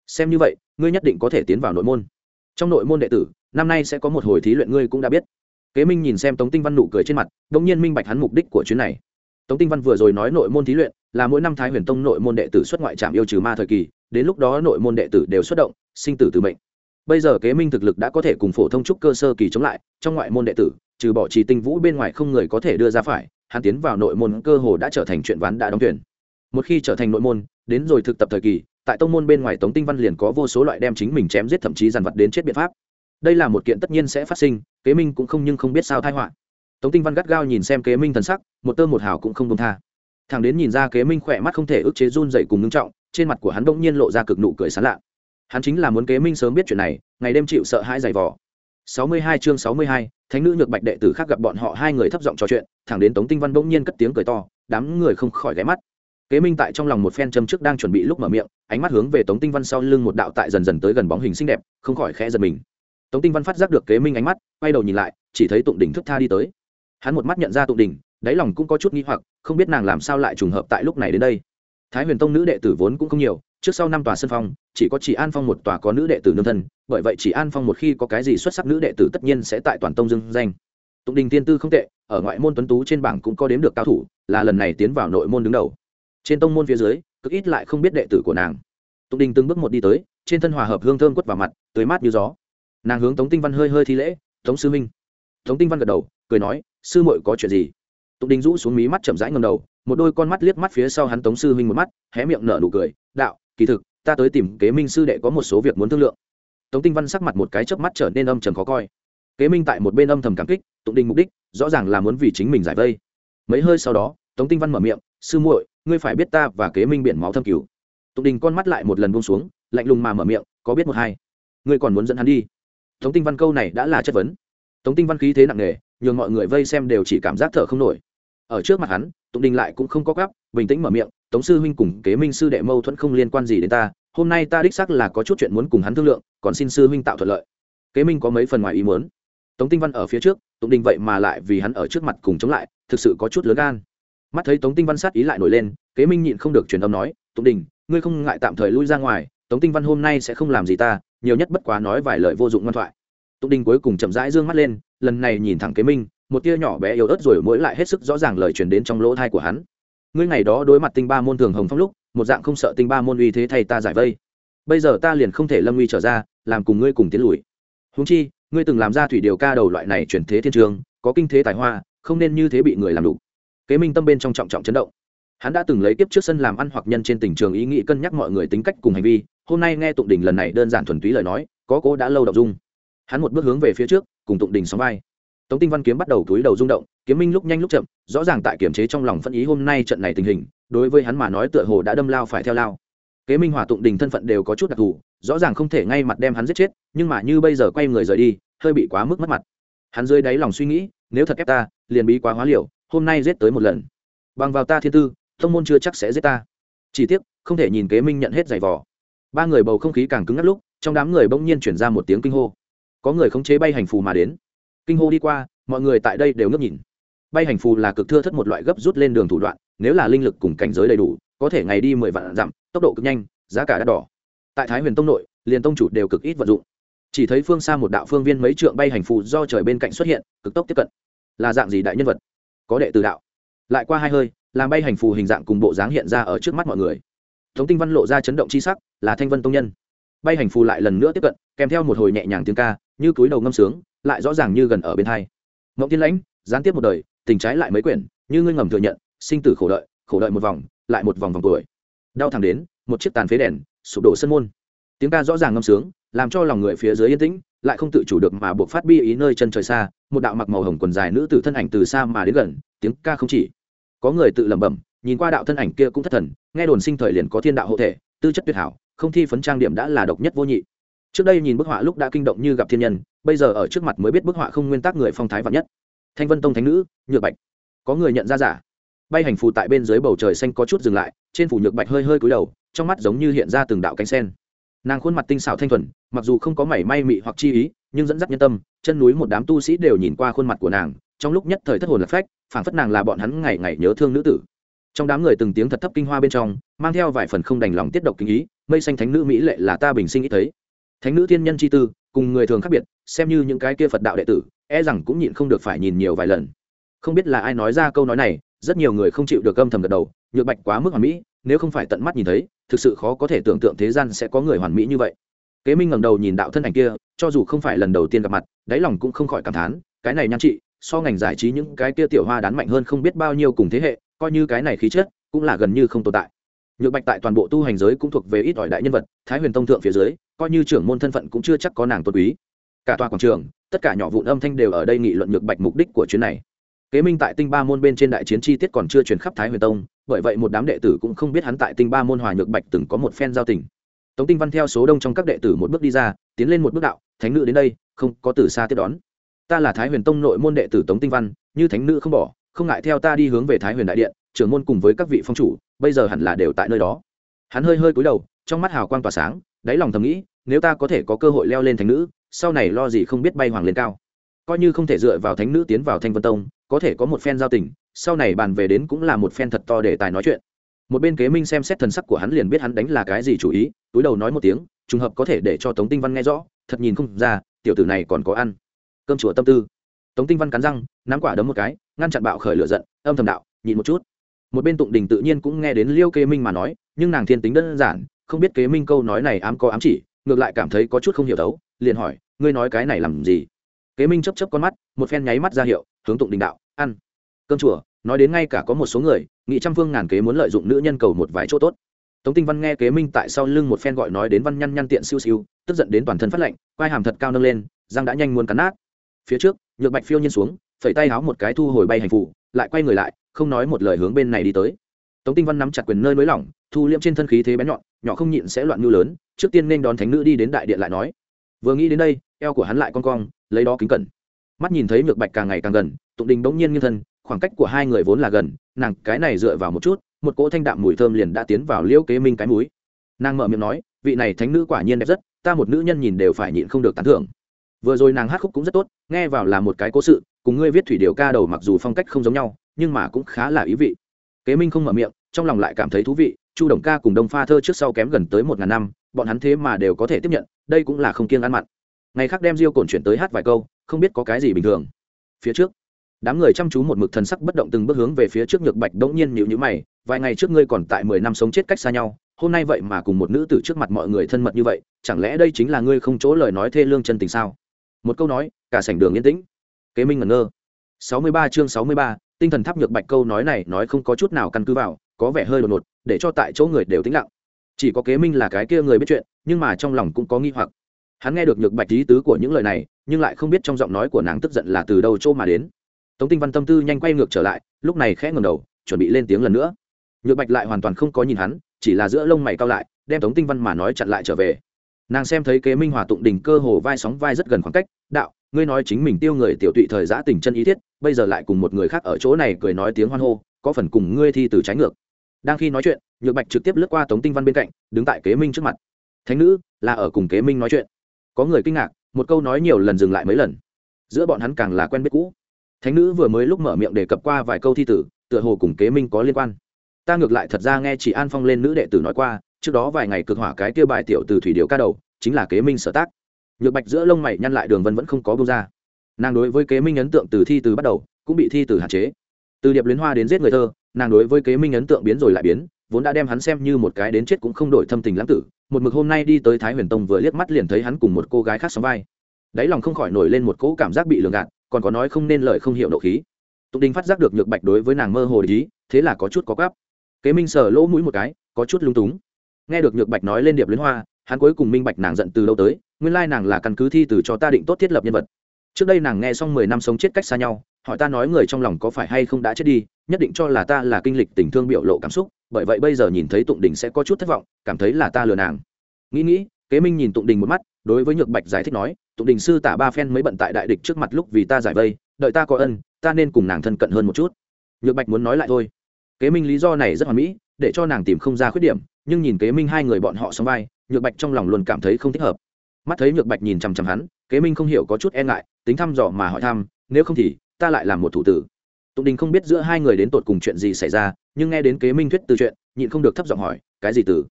Xem như vậy, ngươi nhất định có thể tiến vào nội môn. Trong nội môn đệ tử, năm nay sẽ có một hồi thí luyện ngươi cũng đã biết kế minh nhìn xem tống tinh văn nụ cười trên mặt đ ỗ n g nhiên minh bạch hắn mục đích của chuyến này. Tống tinh văn vừa rồi nói nội môn thí luyện, là mỗi năm thái huyền tông nội môn đệ tử xuất ngoại trạm yêu trừ ma thời kỳ, đến lúc đó nội môn đệ tử đều xuất động, sinh tử từ mệnh. Bây giờ kế minh thực lực đã có thể cùng phổ thông trúc cơ sơ kỳ chống lại, trong ngoại môn đệ tử, trừ bỏ trì tinh vũ bên ngoài không người có thể đưa ra phải, hắn tiến vào nội môn cơ hồ đã trở thành chuyện ván đã đóng tuyển một khi trở thành nội môn, đến rồi thực tập thời kỳ, tại tông môn bên ngoài tống tinh văn liền có vô số loại đem chính mình chém giết thậm chí dàn vật đến chết biện pháp đây là một kiện tất nhiên sẽ phát sinh kế minh cũng không nhưng không biết sao thai họa. Tống tinh văn gắt gao nhìn xem kế minh thần sắc một tơ một hào cũng không đông tha. Thằng đến nhìn ra kế minh khỏe mắt không thể ức chế run dậy cùng ngưng trọng trên mặt của hắn bỗng nhiên lộ ra cực nụ cười sán lạ. Hắn chính là muốn kế minh sớm biết chuyện này ngày đêm chịu sợ hãi dày vỏ 62 chương 62, thánh nữ nhược bạch đệ tử khác gặp bọn họ hai người thấp giọng trò chuyện thẳng đến tống tinh văn bỗng nhiên cất tiếng cười to đám người không khỏi ghé mắt. Kế minh tại trong lòng một phen châm trước đang chuẩn bị lúc mở miệng ánh mắt hướng về tống tinh văn sau lưng một đạo tại dần dần tới gần bóng hình xinh đẹp không khỏi khẽ giật mình tống tinh văn phát giác được kế minh ánh mắt, quay đầu nhìn lại, chỉ thấy tụng đỉnh thức tha đi tới. Hắn một mắt nhận ra tụng đỉnh đáy lòng cũng có chút nghi hoặc, không biết nàng làm sao lại trùng hợp tại lúc này đến đây. Thái huyền tông nữ đệ tử vốn cũng không nhiều, trước sau năm tòa sân phong, chỉ có chỉ an phong một tòa có nữ đệ tử nương thân, bởi vậy chỉ an phong một khi có cái gì xuất sắc nữ đệ tử tất nhiên sẽ tại toàn tông dương danh. Tụng đình tiên tư không tệ, ở ngoại môn tuấn tú trên bảng cũng có đếm được cao thủ, là lần này tiến vào nội môn đứng đầu. Trên tông môn phía dưới, cực ít lại không biết đệ tử của nàng. Tụng đình từng bước một đi tới, trên thân hòa hợp hương thơm quất vào mặt, tươi mát như gió nàng hướng tống tinh văn hơi hơi thi lễ tống sư minh tống tinh văn gật đầu cười nói sư muội có chuyện gì tụng đình rũ xuống mí mắt chậm rãi ngầm đầu một đôi con mắt liếc mắt phía sau hắn tống sư minh một mắt hé miệng nở nụ cười đạo kỳ thực ta tới tìm kế minh sư đệ có một số việc muốn thương lượng tống tinh văn sắc mặt một cái chớp mắt trở nên âm trầm khó coi kế minh tại một bên âm thầm cảm kích tụng đình mục đích rõ ràng là muốn vì chính mình giải vây mấy hơi sau đó tống tinh văn mở miệng sư muội ngươi phải biết ta và kế minh biển máu thâm cứu tụng đình con mắt lại một lần buông xuống lạnh lùng mà mở miệng có biết một hai ngươi còn muốn dẫn hắn đi tống tinh văn câu này đã là chất vấn. Tống tinh văn khí thế nặng nề, nhường mọi người vây xem đều chỉ cảm giác thở không nổi. Ở trước mặt hắn, tụng đình lại cũng không có gấp, bình tĩnh mở miệng, tống sư huynh cùng kế minh sư đệ mâu thuẫn không liên quan gì đến ta, hôm nay ta đích xác là có chút chuyện muốn cùng hắn thương lượng, còn xin sư huynh tạo thuận lợi. Kế minh có mấy phần ngoài ý muốn. Tống tinh văn ở phía trước, tụng đình vậy mà lại vì hắn ở trước mặt cùng chống lại, thực sự có chút lớn gan. Mắt thấy tống tinh văn sát ý lại nổi lên, kế minh nhịn không được truyền âm nói, tụng đình, ngươi không ngại tạm thời lui ra ngoài, tống tinh văn hôm nay sẽ không làm gì ta nhiều nhất bất quá nói vài lời vô dụng ngoan thoại. Tụng đình cuối cùng chậm rãi d ư ơ n g mắt lên, lần này nhìn thẳng kế minh, một tia nhỏ bé yếu ớt rồi mỗi lại hết sức rõ ràng lời truyền đến trong lỗ thai của hắn. Ngươi ngày đó đối mặt tinh ba môn thường hồng phong lúc, một dạng không sợ tinh ba môn uy thế thay ta giải vây. Bây giờ ta liền không thể lâm uy trở ra, làm cùng ngươi cùng tiến lùi. Húng chi, ngươi từng làm ra thủy điều ca đầu loại này chuyển thế thiên trường, có kinh thế tài hoa, không nên như thế bị người làm đủ kế minh tâm bên trong trọng trọng chấn động. Hắn đã từng lấy kiếp trước sân làm ăn hoặc nhân trên tình trường ý nghĩ cân nhắc mọi người tính cách cùng hành vi hôm nay nghe tụng đình lần này đơn giản thuần túy lời nói, có cố đã lâu đọc dung. Hắn một bước hướng về phía trước, cùng tụng đình sóng vai. Tống tinh văn kiếm bắt đầu túi đầu rung động, kiếm minh lúc nhanh lúc chậm, rõ ràng tại kiểm chế trong lòng phân ý hôm nay trận này tình hình, đối với hắn mà nói tựa hồ đã đâm lao phải theo lao. Kế minh hòa tụng đình thân phận đều có chút đặc thù, rõ ràng không thể ngay mặt đem hắn giết chết, nhưng mà như bây giờ quay người rời đi, hơi bị quá mức mất mặt. Hắn dưới đáy lòng suy nghĩ, nếu thật ép ta, liền bí quá hóa liều, hôm nay giết tới một lần. Bằng vào ta thiên tư thông môn chưa chắc sẽ giết ta. Chỉ tiếc, không thể nhìn kế minh nhận hết giày vò ba người bầu không khí càng cứng ngắt lúc, trong đám người bỗng nhiên chuyển ra một tiếng kinh hô. Có người khống chế bay hành phù mà đến. Kinh hô đi qua, mọi người tại đây đều ngước nhìn. Bay hành phù là cực thưa thất một loại gấp rút lên đường thủ đoạn, nếu là linh lực cùng cảnh giới đầy đủ, có thể ngày đi mười vạn dặm, tốc độ cực nhanh, giá cả đắt đỏ. Tại thái huyền tông nội, liền tông chủ đều cực ít vận dụng. Chỉ thấy phương xa một đạo phương viên mấy trượng bay hành phù do trời bên cạnh xuất hiện, cực tốc tiếp cận. Là dạng gì đại nhân vật? Có đệ tử đạo. Lại qua hai hơi, làm bay hành phù hình dạng cùng bộ dáng hiện ra ở trước mắt mọi người. Tống tinh văn lộ ra chấn động c h i sắc là thanh vân tông nhân. Bay hành phù lại lần nữa tiếp cận, kèm theo một hồi nhẹ nhàng tiếng ca, như cúi đầu ngâm sướng, lại rõ ràng như gần ở bên hai. Mộng tiên lãnh, gián tiếp một đời, tình trái lại mấy quyển, như ngươi ngầm thừa nhận, sinh tử khổ đợi khổ đợi một vòng, lại một vòng vòng tuổi. Đau thẳng đến, một chiếc tàn phế đèn, sụp đổ sân môn. Tiếng ca rõ ràng ngâm sướng, làm cho lòng người phía dưới yên tĩnh, lại không tự chủ được mà buộc phát bi ý nơi chân trời xa, một đạo mặc màu hồng quần dài nữ tử thân ảnh từ xa mà đến gần, tiếng ca không chỉ. Có người tự lẩm bẩm, nhìn qua đạo thân ảnh kia cũng thất thần, nghe đồn sinh thời liền có thiên đạo hộ thể, tư chất tuyệt hảo không thi phấn trang điểm đã là độc nhất vô nhị. Trước đây nhìn bức họa lúc đã kinh động như gặp thiên nhân, bây giờ ở trước mặt mới biết bức họa không nguyên tắc người phong thái vạn nhất. Thanh vân tông thánh nữ, nhược bạch. Có người nhận ra giả. Bay hành phù tại bên dưới bầu trời xanh có chút dừng lại, trên phủ nhược bạch hơi hơi cúi đầu, trong mắt giống như hiện ra từng đạo cánh sen. Nàng khuôn mặt tinh xảo thanh thuần, mặc dù không có mảy may mị hoặc chi ý, nhưng dẫn dắt nhân tâm, chân núi một đám tu sĩ đều nhìn qua khuôn mặt của nàng, trong lúc nhất thời thất hồn lạc phách, phảng phất nàng là bọn hắn ngày ngày nhớ thương nữ tử. Trong đám người từng tiếng thật thấp kinh hoa bên trong, mang theo vài phần không đành lòng tiết độc kinh ý mây xanh thánh nữ mỹ lệ là ta bình sinh ít thấy. Thánh nữ thiên nhân chi tư, cùng người thường khác biệt, xem như những cái kia phật đạo đệ tử e rằng cũng nhịn không được phải nhìn nhiều vài lần. Không biết là ai nói ra câu nói này, rất nhiều người không chịu được âm thầm gật đầu, nhược bạch quá mức hoàn mỹ, nếu không phải tận mắt nhìn thấy, thực sự khó có thể tưởng tượng thế gian sẽ có người hoàn mỹ như vậy. Kế minh ngẩng đầu nhìn đạo thân ảnh kia, cho dù không phải lần đầu tiên gặp mặt, đáy lòng cũng không khỏi cảm thán, cái này nhan trị, so ngành giải trí những cái kia tiểu hoa đán mạnh hơn không biết bao nhiêu cùng thế hệ, coi như cái này khí chất, cũng là gần như không tồn tại nhược bạch tại toàn bộ tu hành giới cũng thuộc về ít ỏi đại nhân vật, thái huyền tông thượng phía dưới, coi như trưởng môn thân phận cũng chưa chắc có nàng tôn quý. Cả tòa quảng trường, tất cả nhỏ vụn âm thanh đều ở đây nghị luận nhược bạch mục đích của chuyến này. Kế minh tại tinh ba môn bên trên đại chiến chi tiết còn chưa truyền khắp thái huyền tông, bởi vậy một đám đệ tử cũng không biết hắn tại tinh ba môn hòa nhược bạch từng có một phen giao tình. Tống tinh văn theo số đông trong các đệ tử một bước đi ra, tiến lên một bước đạo, thánh nữ đến đây, không có từ xa tiếp đón. Ta là thái huyền tông nội môn đệ tử tống tinh văn, như thánh nữ không bỏ, không ngại theo ta đi hướng về thái huyền đại điện, trưởng môn cùng với các vị phong chủ bây giờ hẳn là đều tại nơi đó. Hắn hơi hơi cúi đầu, trong mắt hào quang tỏa sáng, đáy lòng thầm nghĩ, nếu ta có thể có cơ hội leo lên thánh nữ, sau này lo gì không biết bay hoàng lên cao. Coi như không thể dựa vào thánh nữ tiến vào thanh vân tông, có thể có một phen giao tình, sau này bàn về đến cũng là một phen thật to để tài nói chuyện. Một bên kế minh xem xét thần sắc của hắn liền biết hắn đánh là cái gì chủ ý, túi đầu nói một tiếng, trùng hợp có thể để cho tống tinh văn nghe rõ, thật nhìn không ra, tiểu tử này còn có ăn. Cơm chùa tâm tư. Tống tinh văn cắn răng, nắm quả đấm một cái, ngăn chặn bạo khởi lửa giận, âm thầm đạo nhìn một chút một bên tụng đình tự nhiên cũng nghe đến liêu kế minh mà nói, nhưng nàng thiên tính đơn giản, không biết kế minh câu nói này ám có ám chỉ, ngược lại cảm thấy có chút không hiểu thấu, liền hỏi, ngươi nói cái này làm gì? Kế minh chấp chấp con mắt, một phen nháy mắt ra hiệu, hướng tụng đình đạo, ăn, cơm chùa. Nói đến ngay cả có một số người, nghị trăm phương ngàn kế muốn lợi dụng nữ nhân cầu một vài chỗ tốt. Tống tinh văn nghe kế minh tại sau lưng một phen gọi nói đến văn nhăn nhăn tiện siêu siêu, tức giận đến toàn thân phát lạnh, quai hàm thật cao nâng lên, răng đã nhanh muốn cắn nát. Phía trước, nhược bạch phiêu nhiên xuống, phẩy tay háo một cái thu hồi bay hành phủ lại quay người lại, không nói một lời hướng bên này đi tới. Tống tinh văn nắm chặt quyền nơi nới lỏng, thu liễm trên thân khí thế bén nhọn, nhỏ không nhịn sẽ loạn ngư lớn, trước tiên nên đón thánh nữ đi đến đại điện lại nói. Vừa nghĩ đến đây, eo của hắn lại con cong, lấy đó kính cẩn. Mắt nhìn thấy nhược bạch càng ngày càng gần, tụng đình bỗng nhiên như thân, khoảng cách của hai người vốn là gần, nàng cái này dựa vào một chút, một cỗ thanh đạm mùi thơm liền đã tiến vào liễu kế minh cái mũi. Nàng mở miệng nói, vị này thánh nữ quả nhiên đẹp rất, ta một nữ nhân nhìn đều phải nhịn không được tán thưởng. Vừa rồi nàng hát khúc cũng rất tốt, nghe vào là một cái cố sự cùng ngươi viết thủy điều ca đầu mặc dù phong cách không giống nhau, nhưng mà cũng khá là ý vị. Kế minh không mở miệng, trong lòng lại cảm thấy thú vị, chu đồng ca cùng đông pha thơ trước sau kém gần tới một ngàn năm, bọn hắn thế mà đều có thể tiếp nhận, đây cũng là không kiêng ăn mặn. Ngày khác đem diêu cồn chuyển tới hát vài câu, không biết có cái gì bình thường. Phía trước, đám người chăm chú một mực thần sắc bất động từng bước hướng về phía trước nhược bạch đống nhiên nhịu nhữ mày, vài ngày trước ngươi còn tại mười năm sống chết cách xa nhau, hôm nay vậy mà cùng một nữ tử trước mặt mọi người thân mật như vậy, chẳng lẽ đây chính là ngươi không chỗ lời nói thê lương chân tình sao? Một câu nói, cả sảnh đường yên tĩnh kế minh ngẩn ngơ. Sáu mươi ba chương sáu mươi ba, tinh thần tháp nhược bạch câu nói này nói không có chút nào căn cứ vào, có vẻ hơi đột ngột, để cho tại chỗ người đều tĩnh lặng. Chỉ có kế minh là cái kia người biết chuyện, nhưng mà trong lòng cũng có nghi hoặc. Hắn nghe được nhược bạch lý tứ của những lời này, nhưng lại không biết trong giọng nói của nàng tức giận là từ đâu chỗ mà đến. Tống tinh văn tâm tư nhanh quay ngược trở lại, lúc này khẽ ngầm đầu, chuẩn bị lên tiếng lần nữa. Nhược bạch lại hoàn toàn không có nhìn hắn, chỉ là giữa lông mày cao lại, đem tống tinh văn mà nói chặn lại trở về. Nàng xem thấy kế minh hòa tụng đình cơ hồ vai sóng vai rất gần khoảng cách, đạo ngươi nói chính mình tiêu người tiểu tụy thời giã tình chân ý thiết, bây giờ lại cùng một người khác ở chỗ này cười nói tiếng hoan hô, có phần cùng ngươi thi từ trái ngược. Đang khi nói chuyện, nhược bạch trực tiếp lướt qua tống tinh văn bên cạnh, đứng tại kế minh trước mặt. Thánh nữ, là ở cùng kế minh nói chuyện. Có người kinh ngạc, một câu nói nhiều lần dừng lại mấy lần. Giữa bọn hắn càng là quen biết cũ. Thánh nữ vừa mới lúc mở miệng đề cập qua vài câu thi tử, tựa hồ cùng kế minh có liên quan. Ta ngược lại thật ra nghe Chỉ an phong lên nữ đệ tử nói qua, trước đó vài ngày cực hỏa cái kia bài tiểu từ thủy điệu ca đầu, chính là kế minh sở tác nhược bạch giữa lông mày nhăn lại đường vân vẫn không có bông ra. Nàng đối với kế minh ấn tượng từ thi từ bắt đầu, cũng bị thi từ hạn chế. Từ điệp luyến hoa đến giết người thơ, nàng đối với kế minh ấn tượng biến rồi lại biến, vốn đã đem hắn xem như một cái đến chết cũng không đổi thâm tình lãng tử, một mực hôm nay đi tới thái huyền tông vừa liếc mắt liền thấy hắn cùng một cô gái khác sóng vai. Đáy lòng không khỏi nổi lên một cỗ cảm giác bị lường gạt, còn có nói không nên lời không hiểu nộ khí. Tục đình phát giác được nhược bạch đối với nàng mơ hồ ý, thế là có chút có gáp kế minh sờ lỗ mũi một cái, có chút lung túng. Nghe được nhược bạch nói lên điệp luyến hoa, hắn cuối cùng minh bạch nàng giận từ lâu tới nguyên lai nàng là căn cứ thi từ cho ta định tốt thiết lập nhân vật. Trước đây nàng nghe xong mười năm sống chết cách xa nhau, hỏi ta nói người trong lòng có phải hay không đã chết đi, nhất định cho là ta là kinh lịch tình thương biểu lộ cảm xúc, bởi vậy bây giờ nhìn thấy tụng đình sẽ có chút thất vọng, cảm thấy là ta lừa nàng. Nghĩ nghĩ, kế minh nhìn tụng đình một mắt, đối với nhược bạch giải thích nói, tụng đình sư tả ba phen mới bận tại đại địch trước mặt lúc vì ta giải vây, đợi ta có ân, ta nên cùng nàng thân cận hơn một chút. Nhược bạch muốn nói lại thôi. Kế minh lý do này rất hoàn mỹ, để cho nàng tìm không ra khuyết điểm, nhưng nhìn kế minh hai người bọn họ sống vai, nhược bạch trong lòng luôn cảm thấy không thích hợp mắt thấy nhược bạch nhìn chằm chằm hắn, kế minh không hiểu có chút e ngại, tính thăm dò mà hỏi thăm, nếu không thì, ta lại làm một thủ tử. Tụng đình không biết giữa hai người đến tột cùng chuyện gì xảy ra, nhưng nghe đến kế minh thuyết từ chuyện, nhịn không được thấp giọng hỏi, cái gì từ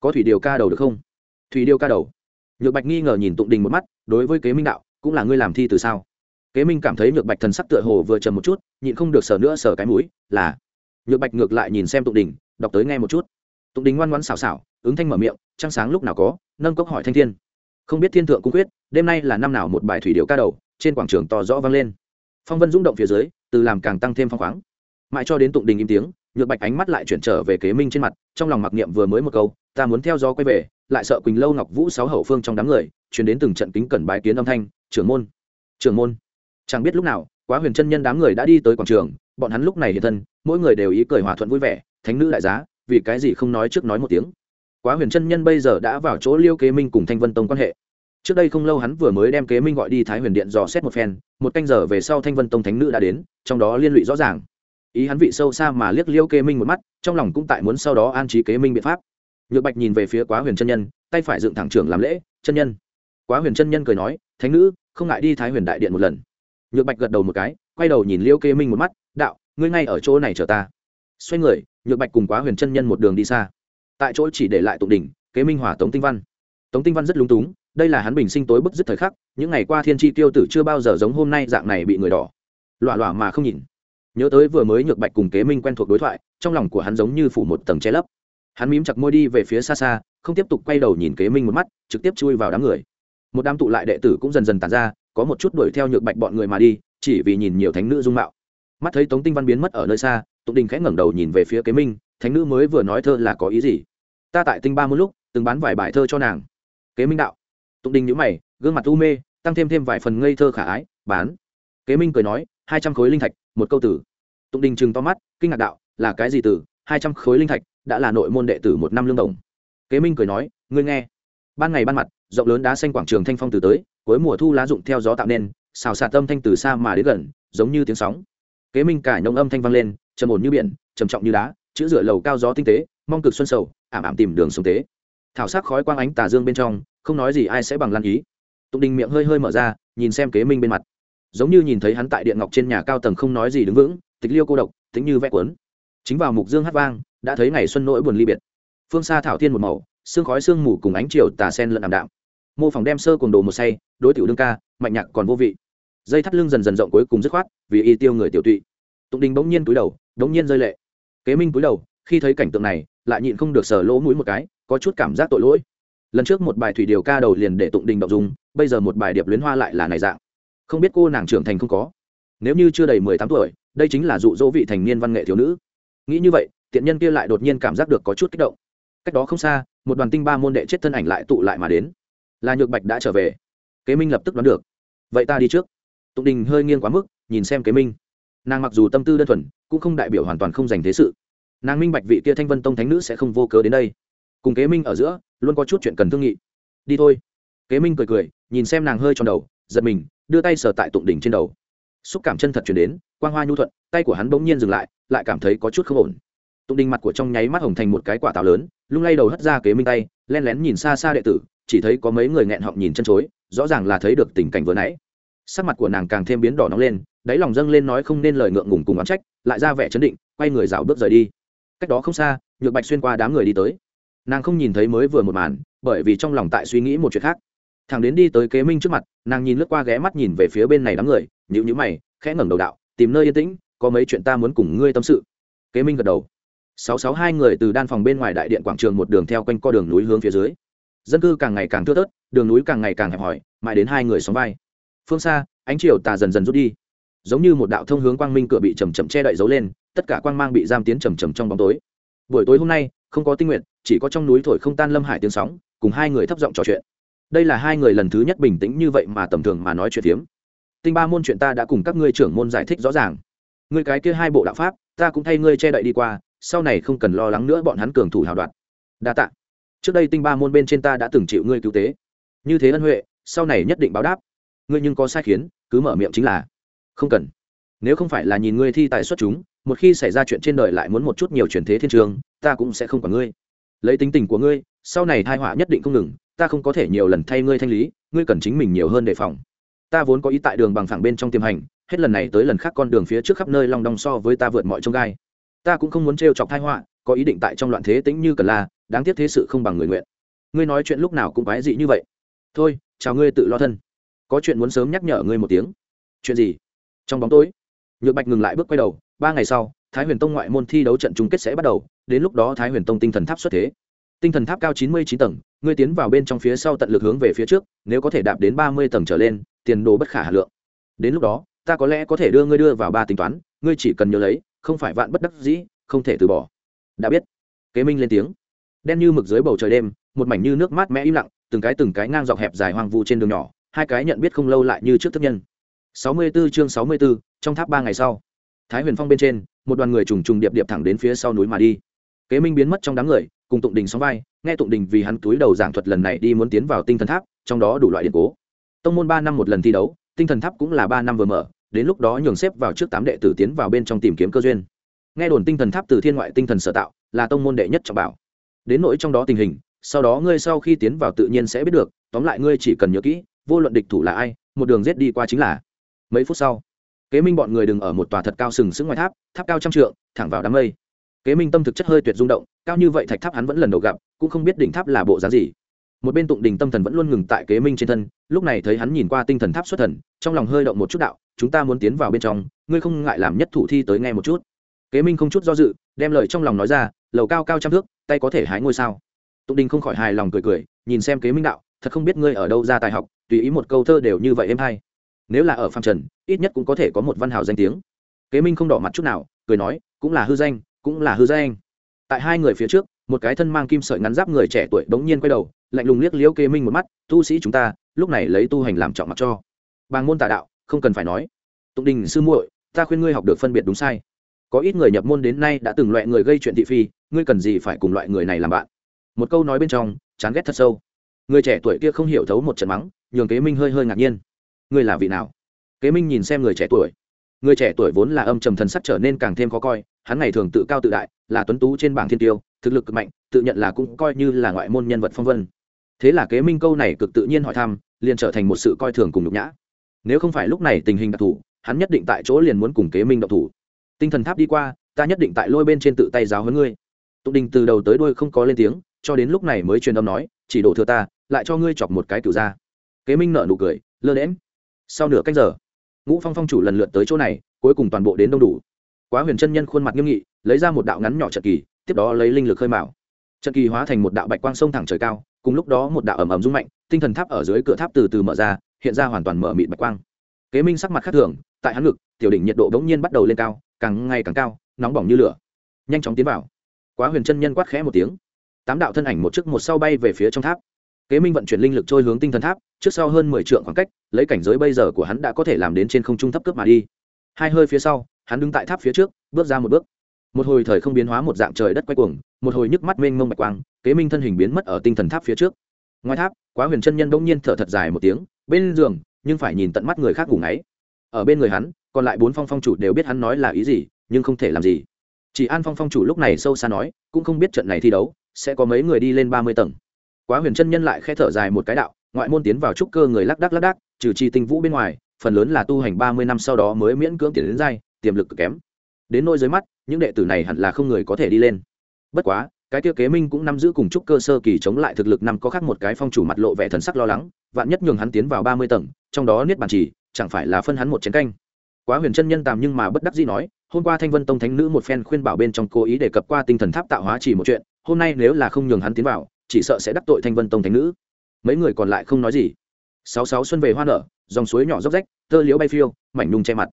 có thủy điều ca đầu được không? Thủy điều ca đầu? Nhược bạch nghi ngờ nhìn tụng đình một mắt, đối với kế minh đạo, cũng là ngươi làm thi từ sao? Kế minh cảm thấy nhược bạch thần sắc tựa hồ vừa trầm một chút, nhịn không được sờ nữa sờ cái mũi, là. Nhược bạch ngược lại nhìn xem tụng đình, đọc tới nghe một chút. Tụng đình ngoan ngoãn xào xào ứng thanh mở miệng, trăng sáng lúc nào có? nâng cốc hỏi thanh thiên không biết thiên thượng cung quyết, đêm nay là năm nào một bài thủy điệu ca đầu, trên quảng trường to rõ vang lên. Phong vân rung động phía dưới, từ làm càng tăng thêm phong khoáng. Mãi cho đến tụng đình im tiếng, nhược bạch ánh mắt lại chuyển trở về kế minh trên mặt, trong lòng mặc niệm vừa mới một câu, ta muốn theo gió quay về, lại sợ quỳnh lâu ngọc vũ sáu hậu phương trong đám người chuyển đến từng trận kính cẩn bái kiến âm thanh, trưởng môn trưởng môn. Chẳng biết lúc nào, quá huyền chân nhân đám người đã đi tới quảng trường, bọn hắn lúc này hiện thân, mỗi người đều ý cười hòa thuận vui vẻ, thánh nữ đại giá, vì cái gì không nói trước nói một tiếng? Quá huyền chân nhân bây giờ đã vào chỗ liêu kế minh cùng thanh vân tông quan hệ. Trước đây không lâu hắn vừa mới đem kế minh gọi đi thái huyền điện dò xét một phen, một canh giờ về sau thanh vân tông thánh nữ đã đến, trong đó liên lụy rõ ràng. Ý hắn vị sâu xa mà liếc liêu kế minh một mắt, trong lòng cũng tại muốn sau đó an trí kế minh biện pháp. Nhược bạch nhìn về phía quá huyền chân nhân, tay phải dựng thẳng trưởng làm lễ, chân nhân. Quá huyền chân nhân cười nói, thánh nữ, không ngại đi thái huyền đại điện một lần. Nhược bạch gật đầu một cái, quay đầu nhìn liêu kế minh một mắt, đạo, ngươi ngay ở chỗ này chờ ta. Xoay người, nhược bạch cùng quá huyền chân nhân một đường đi xa tại chỗ chỉ để lại tụng đỉnh, kế minh hỏa tống tinh văn. Tống tinh văn rất lúng túng, đây là hắn bình sinh tối bức dứt thời khắc, những ngày qua thiên tri tiêu tử chưa bao giờ giống hôm nay dạng này bị người đỏ. Lọa lọa mà không nhìn. Nhớ tới vừa mới nhược bạch cùng kế minh quen thuộc đối thoại, trong lòng của hắn giống như phủ một tầng che lấp. Hắn mím chặt môi đi về phía xa xa, không tiếp tục quay đầu nhìn kế minh một mắt, trực tiếp chui vào đám người. Một đám tụ lại đệ tử cũng dần dần tàn ra, có một chút đuổi theo nhược bạch bọn người mà đi, chỉ vì nhìn nhiều thánh nữ dung mạo. Mắt thấy tống tinh văn biến mất ở nơi xa, tụng đình khẽ ngẩng đầu nhìn về phía kế minh thánh nữ mới vừa nói thơ là có ý gì? Ta tại tinh ba một lúc, từng bán vài bài thơ cho nàng. Kế minh đạo. Tụng đình nhữ mày, gương mặt u mê, tăng thêm thêm vài phần ngây thơ khả ái, bán. Kế minh cười nói, hai trăm khối linh thạch, một câu tử. Tụng đình chừng to mắt, kinh ngạc đạo, là cái gì tử? Hai trăm khối linh thạch, đã là nội môn đệ tử một năm lương đồng. Kế minh cười nói, ngươi nghe. Ban ngày ban mặt, rộng lớn đá xanh quảng trường thanh phong từ tới, cuối mùa thu lá rụng theo gió tạo nên, xào xạc tâm thanh từ xa mà đến gần, giống như tiếng sóng. Kế minh cải nông âm thanh vang lên, trầm ổn như biển, trầm trọng như đá chữ rửa lầu cao gió tinh tế, mong cực xuân sầu, ảm ảm tìm đường sống tế. Thảo sắc khói quang ánh tà dương bên trong, không nói gì ai sẽ bằng lan ý. Tụng đình miệng hơi hơi mở ra, nhìn xem kế minh bên mặt. Giống như nhìn thấy hắn tại điện ngọc trên nhà cao tầng không nói gì đứng vững, tịch liêu cô độc, tính như vẽ cuốn. Chính vào mục dương hát vang, đã thấy ngày xuân nỗi buồn ly biệt. Phương xa thảo thiên một màu xương khói sương mù cùng ánh chiều tà sen lẫn ảm đạm. Mô phỏng đem sơ cùng đồ một say, đối tiểu đương ca, mạnh nhạc còn vô vị. Dây thắt lưng dần dần rộng cuối cùng dứt khoát, vì y tiêu người tiểu tụy. Tụng đình bỗng nhiên túi đầu, bỗng nhiên rơi lệ kế minh cúi đầu, khi thấy cảnh tượng này, lại nhịn không được sờ lỗ mũi một cái, có chút cảm giác tội lỗi. Lần trước một bài thủy điều ca đầu liền để tụng đình đọc dùng, bây giờ một bài điệp luyến hoa lại là này dạng. Không biết cô nàng trưởng thành không có. Nếu như chưa đầy mười tám tuổi, đây chính là dụ dỗ vị thành niên văn nghệ thiếu nữ. Nghĩ như vậy, tiện nhân kia lại đột nhiên cảm giác được có chút kích động. Cách đó không xa, một đoàn tinh ba môn đệ chết thân ảnh lại tụ lại mà đến. Là nhược bạch đã trở về. Kế minh lập tức đoán được. Vậy ta đi trước. Tụng đình hơi nghiêng quá mức, nhìn xem kế minh nàng mặc dù tâm tư đơn thuần, cũng không đại biểu hoàn toàn không dành thế sự. Nàng minh bạch vị kia thanh vân tông thánh nữ sẽ không vô cớ đến đây. Cùng kế minh ở giữa, luôn có chút chuyện cần thương nghị. Đi thôi. Kế minh cười cười, nhìn xem nàng hơi tròn đầu, giật mình, đưa tay sờ tại tụng đỉnh trên đầu. Xúc cảm chân thật chuyển đến, quang hoa nhu thuận, tay của hắn bỗng nhiên dừng lại lại cảm thấy có chút không ổn. Tụng đỉnh mặt của trong nháy mắt hồng thành một cái quả táo lớn, lung lay đầu hất ra kế minh tay, len lén nhìn xa xa đệ tử, chỉ thấy có mấy người nghẹn họng nhìn chân chối, rõ ràng là thấy được tình cảnh vừa nãy. Sắc mặt của nàng càng thêm biến đỏ nóng lên đáy lòng dâng lên nói không nên lời ngượng ngùng cùng oán trách, lại ra vẻ chấn định, quay người rào bước rời đi. Cách đó không xa, nhược bạch xuyên qua đám người đi tới. Nàng không nhìn thấy mới vừa một màn, bởi vì trong lòng tại suy nghĩ một chuyện khác. Thằng đến đi tới kế minh trước mặt, nàng nhìn lướt qua ghé mắt nhìn về phía bên này đám người nhữ nhữ mày, khẽ ngẩng đầu đạo, tìm nơi yên tĩnh, có mấy chuyện ta muốn cùng ngươi tâm sự. Kế minh gật đầu. Sáu sáu hai người từ đan phòng bên ngoài đại điện quảng trường một đường theo quanh co đường núi hướng phía dưới. Dân cư càng ngày càng thưa thớt, đường núi càng ngày càng hẹp hòi, mãi đến hai người sóng vai. Phương xa, ánh chiều tà dần dần rút đi giống như một đạo thông hướng quang minh cửa bị chầm chậm che đậy dấu lên, tất cả quang mang bị giam tiến chầm chầm trong bóng tối. Buổi tối hôm nay, không có tinh nguyện, chỉ có trong núi thổi không tan lâm hải tiếng sóng, cùng hai người thấp giọng trò chuyện. Đây là hai người lần thứ nhất bình tĩnh như vậy mà tầm thường mà nói chuyện phiếm. Tinh ba môn chuyện ta đã cùng các ngươi trưởng môn giải thích rõ ràng. Ngươi cái kia hai bộ đạo pháp, ta cũng thay ngươi che đậy đi qua, sau này không cần lo lắng nữa bọn hắn cường thủ hào đoạt. Đa tạ. Trước đây tinh ba môn bên trên ta đã từng chịu ngươi cứu tế. Như thế ân huệ, sau này nhất định báo đáp. Ngươi nhưng có sai khiến, cứ mở miệng chính là không cần. Nếu không phải là nhìn ngươi thi tài xuất chúng, một khi xảy ra chuyện trên đời lại muốn một chút nhiều truyền thế thiên trường, ta cũng sẽ không quản ngươi. Lấy tính tình của ngươi, sau này thai họa nhất định không ngừng, ta không có thể nhiều lần thay ngươi thanh lý, ngươi cần chính mình nhiều hơn đề phòng. Ta vốn có ý tại đường bằng phẳng bên trong tiềm hành, hết lần này tới lần khác con đường phía trước khắp nơi long đong so với ta vượt mọi trông gai. Ta cũng không muốn trêu chọc thai họa, có ý định tại trong loạn thế tĩnh như cần la, đáng tiếc thế sự không bằng người nguyện. Ngươi nói chuyện lúc nào cũng quái dị như vậy. Thôi, chào ngươi tự lo thân. Có chuyện muốn sớm nhắc nhở ngươi một tiếng. Chuyện gì? Trong bóng tối, nhược bạch ngừng lại bước quay đầu, ba ngày sau, thái huyền tông ngoại môn thi đấu trận chung kết sẽ bắt đầu, đến lúc đó thái huyền tông tinh thần tháp xuất thế. Tinh thần tháp cao chín mươi chín tầng, ngươi tiến vào bên trong phía sau tận lực hướng về phía trước, nếu có thể đạp đến ba mươi tầng trở lên, tiền đồ bất khả hà lượng. Đến lúc đó, ta có lẽ có thể đưa ngươi đưa vào ba tính toán, ngươi chỉ cần nhớ lấy, không phải vạn bất đắc dĩ, không thể từ bỏ. Đã biết. Kế minh lên tiếng. Đen như mực dưới bầu trời đêm, một mảnh như nước mát mẽ im lặng, từng cái từng cái ngang dọc hẹp dài hoang vu trên đường nhỏ, hai cái nhận biết không lâu lại như trước thức nhân. 64 chương sáu mươi 64, trong tháp ba ngày sau. Thái huyền phong bên trên một đoàn người trùng trùng điệp điệp thẳng đến phía sau núi mà đi. Kế minh biến mất trong đám người cùng tụng đình sóng vai nghe tụng đình vì hắn túi đầu giảng thuật lần này đi muốn tiến vào tinh thần tháp trong đó đủ loại điện cố. Tông môn ba năm một lần thi đấu tinh thần tháp cũng là ba năm vừa mở đến lúc đó nhường xếp vào trước tám đệ tử tiến vào bên trong tìm kiếm cơ duyên. Nghe đồn tinh thần tháp từ thiên ngoại tinh thần sở tạo là tông môn đệ nhất trọng bảo. Đến nỗi trong đó tình hình sau đó ngươi sau khi tiến vào tự nhiên sẽ biết được tóm lại ngươi chỉ cần nhớ kỹ vô luận địch thủ là ai một đường giết đi qua chính là mấy phút sau, kế minh bọn người đừng ở một tòa thật cao sừng sững ngoài tháp tháp cao trăm trượng, thẳng vào đám mây. Kế minh tâm thực chất hơi tuyệt rung động, cao như vậy thạch tháp hắn vẫn lần đầu gặp, cũng không biết đỉnh tháp là bộ dáng gì. Một bên tụng đình tâm thần vẫn luôn ngừng tại kế minh trên thân, lúc này thấy hắn nhìn qua tinh thần tháp xuất thần, trong lòng hơi động một chút đạo, chúng ta muốn tiến vào bên trong, ngươi không ngại làm nhất thủ thi tới nghe một chút? Kế minh không chút do dự, đem lời trong lòng nói ra, lầu cao cao trăm thước, tay có thể hái ngôi sao? Tụng đình không khỏi hài lòng cười cười, nhìn xem kế minh đạo, thật không biết ngươi ở đâu ra tài học, tùy ý một câu thơ đều như vậy em hay nếu là ở phạm trần, ít nhất cũng có thể có một văn hào danh tiếng. Kế minh không đỏ mặt chút nào, cười nói, cũng là hư danh, cũng là hư danh. Tại hai người phía trước, một cái thân mang kim sợi ngắn giáp người trẻ tuổi bỗng nhiên quay đầu, lạnh lùng liếc liễu kế minh một mắt, tu sĩ chúng ta, lúc này lấy tu hành làm trọng mặt cho. Bàng môn tà đạo, không cần phải nói. Tụng đình sư muội, ta khuyên ngươi học được phân biệt đúng sai. Có ít người nhập môn đến nay đã từng loại người gây chuyện thị phi, ngươi cần gì phải cùng loại người này làm bạn? Một câu nói bên trong, chán ghét thật sâu. Người trẻ tuổi kia không hiểu thấu một trận mắng, nhường kế minh hơi hơi ngạc nhiên ngươi là vị nào? Kế minh nhìn xem người trẻ tuổi. Người trẻ tuổi vốn là âm trầm thần sắc trở nên càng thêm khó coi, hắn ngày thường tự cao tự đại, là tuấn tú trên bảng thiên tiêu, thực lực cực mạnh, tự nhận là cũng coi như là ngoại môn nhân vật phong vân. Thế là kế minh câu này cực tự nhiên hỏi thăm, liền trở thành một sự coi thường cùng nhục nhã. Nếu không phải lúc này tình hình đặc thù, hắn nhất định tại chỗ liền muốn cùng kế minh độc thủ. Tinh thần tháp đi qua, ta nhất định tại lôi bên trên tự tay giáo hơn ngươi. Tụng đình từ đầu tới đuôi không có lên tiếng, cho đến lúc này mới truyền âm nói, chỉ đổ thừa ta, lại cho ngươi chọc một cái cửu ra kế minh nở nụ cười, lơ đễm sau nửa cách giờ, ngũ phong phong chủ lần lượt tới chỗ này, cuối cùng toàn bộ đến đông đủ. Quá huyền chân nhân khuôn mặt nghiêm nghị, lấy ra một đạo ngắn nhỏ trận kỳ, tiếp đó lấy linh lực khơi mạo trận kỳ hóa thành một đạo bạch quang sông thẳng trời cao, cùng lúc đó một đạo ẩm ẩm rung mạnh, tinh thần tháp ở dưới cửa tháp từ từ mở ra, hiện ra hoàn toàn mở mịt bạch quang. Kế minh sắc mặt khác thường, tại hắn ngực, tiểu đỉnh nhiệt độ bỗng nhiên bắt đầu lên cao, càng ngày càng cao, nóng bỏng như lửa. Nhanh chóng tiến vào. Quá huyền chân nhân quát khẽ một tiếng. Tám đạo thân ảnh một trước một sau bay về phía trong tháp kế minh vận chuyển linh lực trôi hướng tinh thần tháp, trước sau hơn mười trượng khoảng cách, lấy cảnh giới bây giờ của hắn đã có thể làm đến trên không trung thấp cướp mà đi. Hai hơi phía sau, hắn đứng tại tháp phía trước, bước ra một bước. Một hồi thời không biến hóa một dạng trời đất quay cuồng, một hồi nhức mắt mênh mông bạch quang, kế minh thân hình biến mất ở tinh thần tháp phía trước. Ngoài tháp, quá huyền chân nhân bỗng nhiên thở thật dài một tiếng, bên giường, nhưng phải nhìn tận mắt người khác ngủ ngáy. Ở bên người hắn, còn lại bốn phong phong chủ đều biết hắn nói là ý gì, nhưng không thể làm gì. Chỉ an phong phong chủ lúc này sâu xa nói, cũng không biết trận này thi đấu, sẽ có mấy người đi lên ba mươi tầng quá huyền chân nhân lại khẽ thở dài một cái đạo, ngoại môn tiến vào trúc cơ người lác đác lác đác trừ chi tinh vũ bên ngoài, phần lớn là tu hành ba mươi năm sau đó mới miễn cưỡng tiến đến dai tiềm lực cực kém. Đến nôi dưới mắt, những đệ tử này hẳn là không người có thể đi lên. Bất quá, cái tiêu kế minh cũng nắm giữ cùng trúc cơ sơ kỳ chống lại thực lực năm có khác một cái phong chủ mặt lộ vẻ thần sắc lo lắng, vạn nhất nhường hắn tiến vào ba mươi tầng, trong đó niết bàn chỉ, chẳng phải là phân hắn một chén canh. Quá huyền chân nhân tàm nhưng mà bất đắc dĩ nói, hôm qua thanh vân tông thánh nữ một phen khuyên bảo bên trong cố ý đề cập qua tinh thần tháp tạo hóa chỉ một chuyện, hôm nay nếu là không nhường hắn tiến vào chỉ sợ sẽ đắc tội thanh vân tông thánh nữ. Mấy người còn lại không nói gì. Sáu sáu xuân về hoa nở, dòng suối nhỏ dốc rách, tơ liễu bay phiêu, mảnh nung che mặt.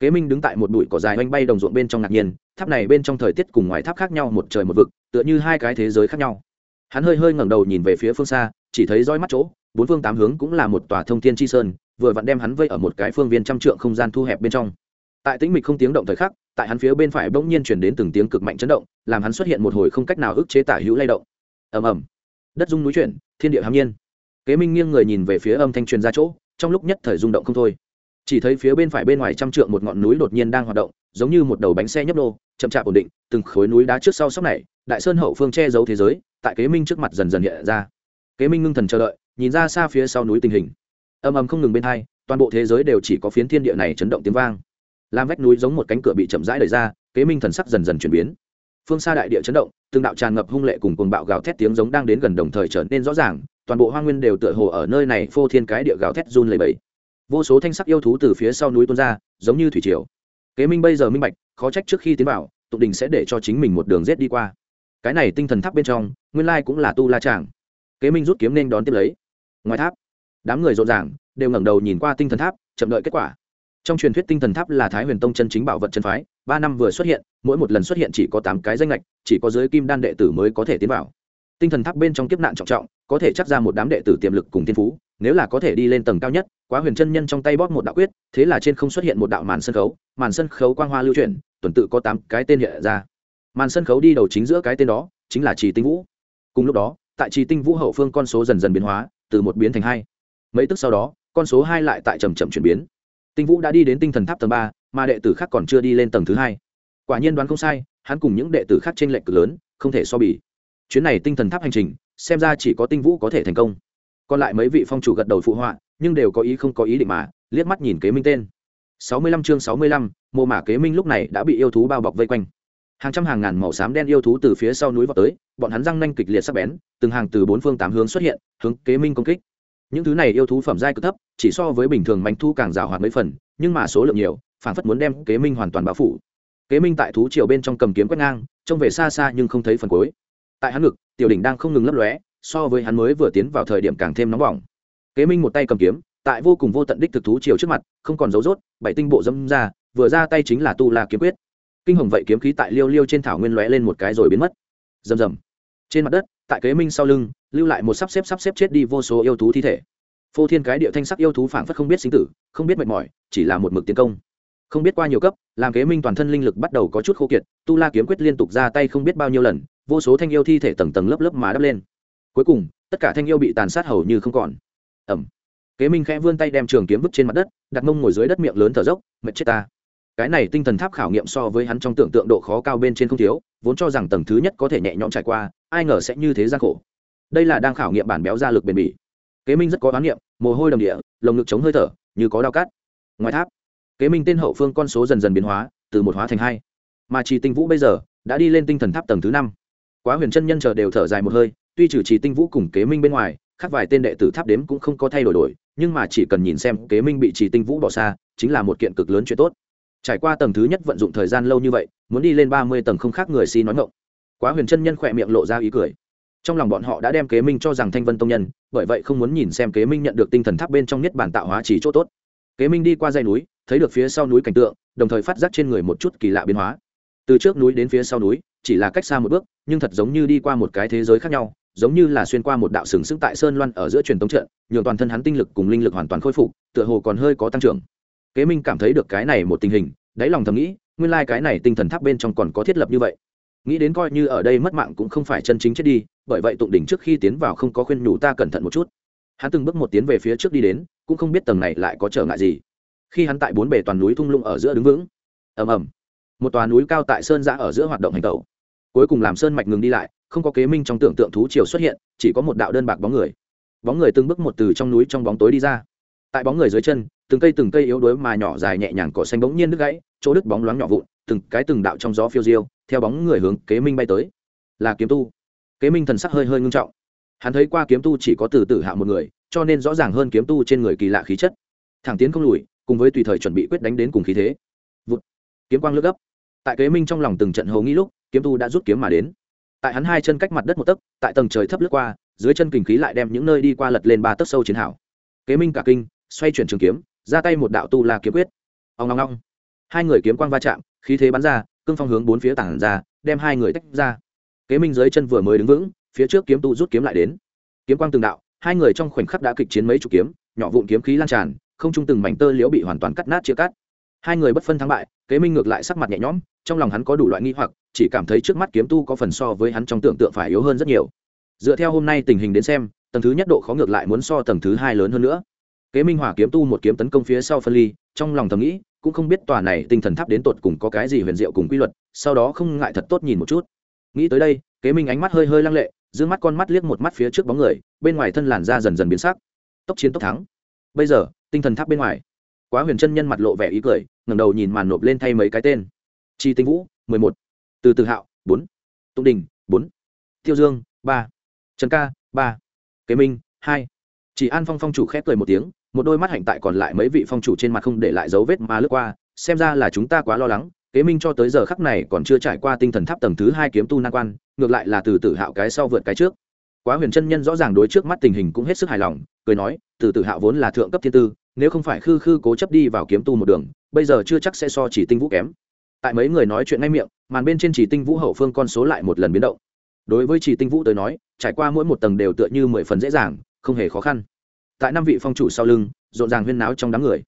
Kế minh đứng tại một bụi cỏ dài oanh bay đồng ruộng bên trong ngạc nhiên, tháp này bên trong thời tiết cùng ngoài tháp khác nhau một trời một vực, tựa như hai cái thế giới khác nhau. Hắn hơi hơi ngẩng đầu nhìn về phía phương xa, chỉ thấy roi mắt chỗ, bốn phương tám hướng cũng là một tòa thông thiên tri sơn, vừa vặn đem hắn vây ở một cái phương viên trăm trượng không gian thu hẹp bên trong. Tại tĩnh mịch không tiếng động thời khắc, tại hắn phía bên phải bỗng nhiên chuyển đến từng tiếng cực mạnh chấn động, làm hắn xuất hiện một hồi không cách nào ức chế tả hữu lay động. Ầm ầm đất rung núi chuyển, thiên địa hàm nhiên. Kế minh nghiêng người nhìn về phía âm thanh truyền ra chỗ, trong lúc nhất thời rung động không thôi. Chỉ thấy phía bên phải bên ngoài trăm trượng một ngọn núi đột nhiên đang hoạt động, giống như một đầu bánh xe nhấp nô, chậm chạp ổn định, từng khối núi đá trước sau sóc này, đại sơn hậu phương che giấu thế giới, tại kế minh trước mặt dần dần hiện ra. Kế minh ngưng thần chờ đợi, nhìn ra xa phía sau núi tình hình. Âm âm không ngừng bên hai, toàn bộ thế giới đều chỉ có phiến thiên địa này chấn động tiếng vang. Làm vách núi giống một cánh cửa bị chậm rãi đẩy ra, kế minh thần sắc dần dần chuyển biến phương xa đại địa chấn động, từng đạo tràn ngập hung lệ cùng cuồng bạo gào thét tiếng giống đang đến gần đồng thời trở nên rõ ràng, toàn bộ hoa nguyên đều tựa hồ ở nơi này phô thiên cái địa gào thét run lầy bẫy vô số thanh sắc yêu thú từ phía sau núi tuôn ra, giống như thủy triều. Kế minh bây giờ minh bạch, khó trách trước khi tiến vào tụng đình sẽ để cho chính mình một đường rết đi qua. Cái này tinh thần tháp bên trong, nguyên lai cũng là tu la tràng. Kế minh rút kiếm nên đón tiếp lấy. Ngoài tháp, đám người rộn ràng, đều ngẩng đầu nhìn qua tinh thần tháp, chậm đợi kết quả trong truyền thuyết tinh thần tháp là thái huyền tông chân chính bảo vật chân phái, ba năm vừa xuất hiện, mỗi một lần xuất hiện chỉ có tám cái danh lệch chỉ có giới kim đan đệ tử mới có thể tiến vào. Tinh thần tháp bên trong kiếp nạn trọng trọng, có thể chắc ra một đám đệ tử tiềm lực cùng thiên phú, nếu là có thể đi lên tầng cao nhất, quá huyền chân nhân trong tay bóp một đạo quyết, thế là trên không xuất hiện một đạo màn sân khấu, màn sân khấu quang hoa lưu chuyển, tuần tự có tám cái tên hiện ra. Màn sân khấu đi đầu chính giữa cái tên đó, chính là trì tinh vũ. Cùng lúc đó, tại trì tinh vũ hậu phương con số dần dần biến hóa, từ một biến thành hai. Mấy tức sau đó, con số hai lại tại trầm trầm chuyển biến tinh vũ đã đi đến tinh thần tháp tầng ba, mà đệ tử khác còn chưa đi lên tầng thứ hai. Quả nhiên đoán không sai, hắn cùng những đệ tử khác trên r lệch cực lớn, không thể so bì. Chuyến này tinh thần tháp hành trình, xem ra chỉ có tinh vũ có thể thành công. Còn lại mấy vị phong chủ gật đầu phụ họa, nhưng đều có ý không có ý định mà, liếc mắt nhìn kế minh tên. Sáu mươi lăm chương sáu mươi lăm mô mả kế minh lúc này đã bị yêu thú bao bọc vây quanh. Hàng trăm hàng ngàn màu xám đen yêu thú từ phía sau núi vào tới, bọn hắn răng nanh kịch liệt sắc bén, từng hàng từ bốn phương tám hướng xuất hiện, hướng kế minh công kích những thứ này yêu thú phẩm giai cực thấp, chỉ so với bình thường mánh thu càng rào hoạt mấy phần, nhưng mà số lượng nhiều, phản phất muốn đem kế minh hoàn toàn bao phủ. Kế minh tại thú triều bên trong cầm kiếm quét ngang, trông về xa xa nhưng không thấy phần cuối. Tại hắn ngực, tiểu đỉnh đang không ngừng lấp lóe, so với hắn mới vừa tiến vào thời điểm càng thêm nóng bỏng. Kế minh một tay cầm kiếm, tại vô cùng vô tận đích thực thú triều trước mặt, không còn dấu rốt, bảy tinh bộ dâm ra, vừa ra tay chính là tu la kiếm quyết. Kinh hồng vậy kiếm khí tại liêu liêu trên thảo nguyên lóe lên một cái rồi biến mất. Rầm rầm. Trên mặt đất, tại kế minh sau lưng lưu lại một sắp xếp sắp xếp chết đi vô số yêu thú thi thể. Phô thiên cái địa thanh sắc yêu thú phảng phất không biết sinh tử, không biết mệt mỏi, chỉ là một mực tiến công. Không biết qua nhiều cấp, làm kế minh toàn thân linh lực bắt đầu có chút khô kiệt, tu la kiếm quyết liên tục ra tay không biết bao nhiêu lần, vô số thanh yêu thi thể tầng tầng lớp lớp mà đắp lên. Cuối cùng, tất cả thanh yêu bị tàn sát hầu như không còn. Ẩm kế minh khẽ vươn tay đem trường kiếm vứt trên mặt đất, đặt mông ngồi dưới đất miệng lớn thở dốc, mệt chết ta. Cái này tinh thần tháp khảo nghiệm so với hắn trong tưởng tượng độ khó cao bên trên không thiếu, vốn cho rằng tầng thứ nhất có thể nhẹ nhõm trải qua, ai ngờ sẽ như thế gian khổ đây là đang khảo nghiệm bản béo ra lực bền bỉ. Kế minh rất có oán niệm, mồ hôi đầm địa, lồng ngực chống hơi thở, như có đau cát ngoài tháp, kế minh tên hậu phương con số dần dần biến hóa, từ một hóa thành hai. Mà chỉ tinh vũ bây giờ đã đi lên tinh thần tháp tầng thứ năm. Quá huyền chân nhân chờ đều thở dài một hơi, tuy trừ chỉ tinh vũ cùng kế minh bên ngoài, khác vài tên đệ tử tháp đếm cũng không có thay đổi đổi, nhưng mà chỉ cần nhìn xem kế minh bị chỉ tinh vũ bỏ xa, chính là một kiện cực lớn chuyện tốt. Trải qua tầng thứ nhất vận dụng thời gian lâu như vậy, muốn đi lên ba mươi tầng không khác người si nói ngộng quá huyền chân nhân khỏe miệng lộ ra ý cười trong lòng bọn họ đã đem kế minh cho rằng thanh vân tông nhân, bởi vậy không muốn nhìn xem kế minh nhận được tinh thần tháp bên trong nhất bản tạo hóa chỉ chỗ tốt. Kế minh đi qua dây núi, thấy được phía sau núi cảnh tượng, đồng thời phát giác trên người một chút kỳ lạ biến hóa. Từ trước núi đến phía sau núi, chỉ là cách xa một bước, nhưng thật giống như đi qua một cái thế giới khác nhau, giống như là xuyên qua một đạo sừng sững tại sơn loan ở giữa truyền tống trận, nhường toàn thân hắn tinh lực cùng linh lực hoàn toàn khôi phục, tựa hồ còn hơi có tăng trưởng. Kế minh cảm thấy được cái này một tình hình, đáy lòng thầm nghĩ, nguyên lai、like、cái này tinh thần tháp bên trong còn có thiết lập như vậy. Nghĩ đến coi như ở đây mất mạng cũng không phải chân chính chết đi bởi vậy tụng đỉnh trước khi tiến vào không có khuyên nhủ ta cẩn thận một chút. Hắn từng bước một tiến về phía trước đi đến, cũng không biết tầng này lại có trở ngại gì. Khi hắn tại bốn bề toàn núi thung lũng ở giữa đứng vững, ầm ầm, một tòa núi cao tại sơn giã ở giữa hoạt động hành tẩu. Cuối cùng làm sơn mạch ngừng đi lại, không có kế minh trong tưởng tượng thú triều xuất hiện, chỉ có một đạo đơn bạc bóng người. Bóng người từng bước một từ trong núi trong bóng tối đi ra. Tại bóng người dưới chân, từng cây từng cây yếu đuối mà nhỏ dài nhẹ nhàng cỏ xanh bỗng nhiên đứt gãy, chỗ đứt bóng loáng nhỏ vụn, từng cái từng đạo trong gió phiêu diêu, theo bóng người hướng kế minh bay tới. Là kiếm tu kế minh thần sắc hơi hơi ngưng trọng. Hắn thấy qua kiếm tu chỉ có từ tử hạ một người, cho nên rõ ràng hơn kiếm tu trên người kỳ lạ khí chất. Thẳng tiến không lùi, cùng với tùy thời chuẩn bị quyết đánh đến cùng khí thế. Vụt. kiếm quang lướt gấp. Tại kế minh trong lòng từng trận hầu nghĩ lúc, kiếm tu đã rút kiếm mà đến. Tại hắn hai chân cách mặt đất một tấc, tại tầng trời thấp lướt qua, dưới chân kình khí lại đem những nơi đi qua lật lên ba tấc sâu chiến hảo kế minh cả kinh, xoay chuyển trường kiếm, ra tay một đạo tu la kiếm quyết. Ông ngong ngong hai người kiếm quang va chạm, khí thế bắn ra, cương phong hướng bốn phía tảng ra, đem hai người tách ra kế minh dưới chân vừa mới đứng vững, phía trước kiếm tu rút kiếm lại đến. Kiếm quang từng đạo, hai người trong khoảnh khắc đã kịch chiến mấy chục kiếm, nhỏ vụn kiếm khí lan tràn, không trung từng mảnh tơ liễu bị hoàn toàn cắt nát chia cắt. Hai người bất phân thắng bại, kế minh ngược lại sắc mặt nhẹ nhõm, trong lòng hắn có đủ loại nghi hoặc, chỉ cảm thấy trước mắt kiếm tu có phần so với hắn trong tưởng tượng phải yếu hơn rất nhiều. Dựa theo hôm nay tình hình đến xem, tầng thứ nhất độ khó ngược lại muốn so tầng thứ hai lớn hơn nữa. Kế minh hỏa kiếm tu một kiếm tấn công phía sau phân ly, trong lòng thầm nghĩ, cũng không biết tòa này tinh thần tháp đến tột cùng có cái gì huyền diệu cùng quy luật, sau đó không ngại thật tốt nhìn một chút nghĩ tới đây, kế minh ánh mắt hơi hơi lăng lệ, giữ mắt con mắt liếc một mắt phía trước bóng người, bên ngoài thân làn da dần dần biến sắc. Tốc chiến tốc thắng. Bây giờ, tinh thần tháp bên ngoài. Quá huyền chân nhân mặt lộ vẻ ý cười, ngẩng đầu nhìn màn nộp lên thay mấy cái tên. Chi tinh vũ, mười một. Từ từ hạo, bốn. Tụng đình, bốn. Tiêu dương, ba. Trần ca, ba. Kế minh, hai. Chỉ an phong phong chủ khép cười một tiếng, một đôi mắt hạnh tại còn lại mấy vị phong chủ trên mặt không để lại dấu vết mà lướt qua, xem ra là chúng ta quá lo lắng kế minh cho tới giờ khắc này còn chưa trải qua tinh thần tháp tầng thứ hai kiếm tu nan quan, ngược lại là từ tử hạo cái sau vượt cái trước. Quá huyền chân nhân rõ ràng đối trước mắt tình hình cũng hết sức hài lòng, cười nói, từ tử hạo vốn là thượng cấp thiên tư, nếu không phải khư khư cố chấp đi vào kiếm tu một đường, bây giờ chưa chắc sẽ so chỉ tinh vũ kém. Tại mấy người nói chuyện ngay miệng, màn bên trên chỉ tinh vũ hậu phương con số lại một lần biến động. Đối với chỉ tinh vũ tới nói, trải qua mỗi một tầng đều tựa như mười phần dễ dàng, không hề khó khăn. Tại năm vị phong chủ sau lưng, rộn ràng huyên náo trong đám người.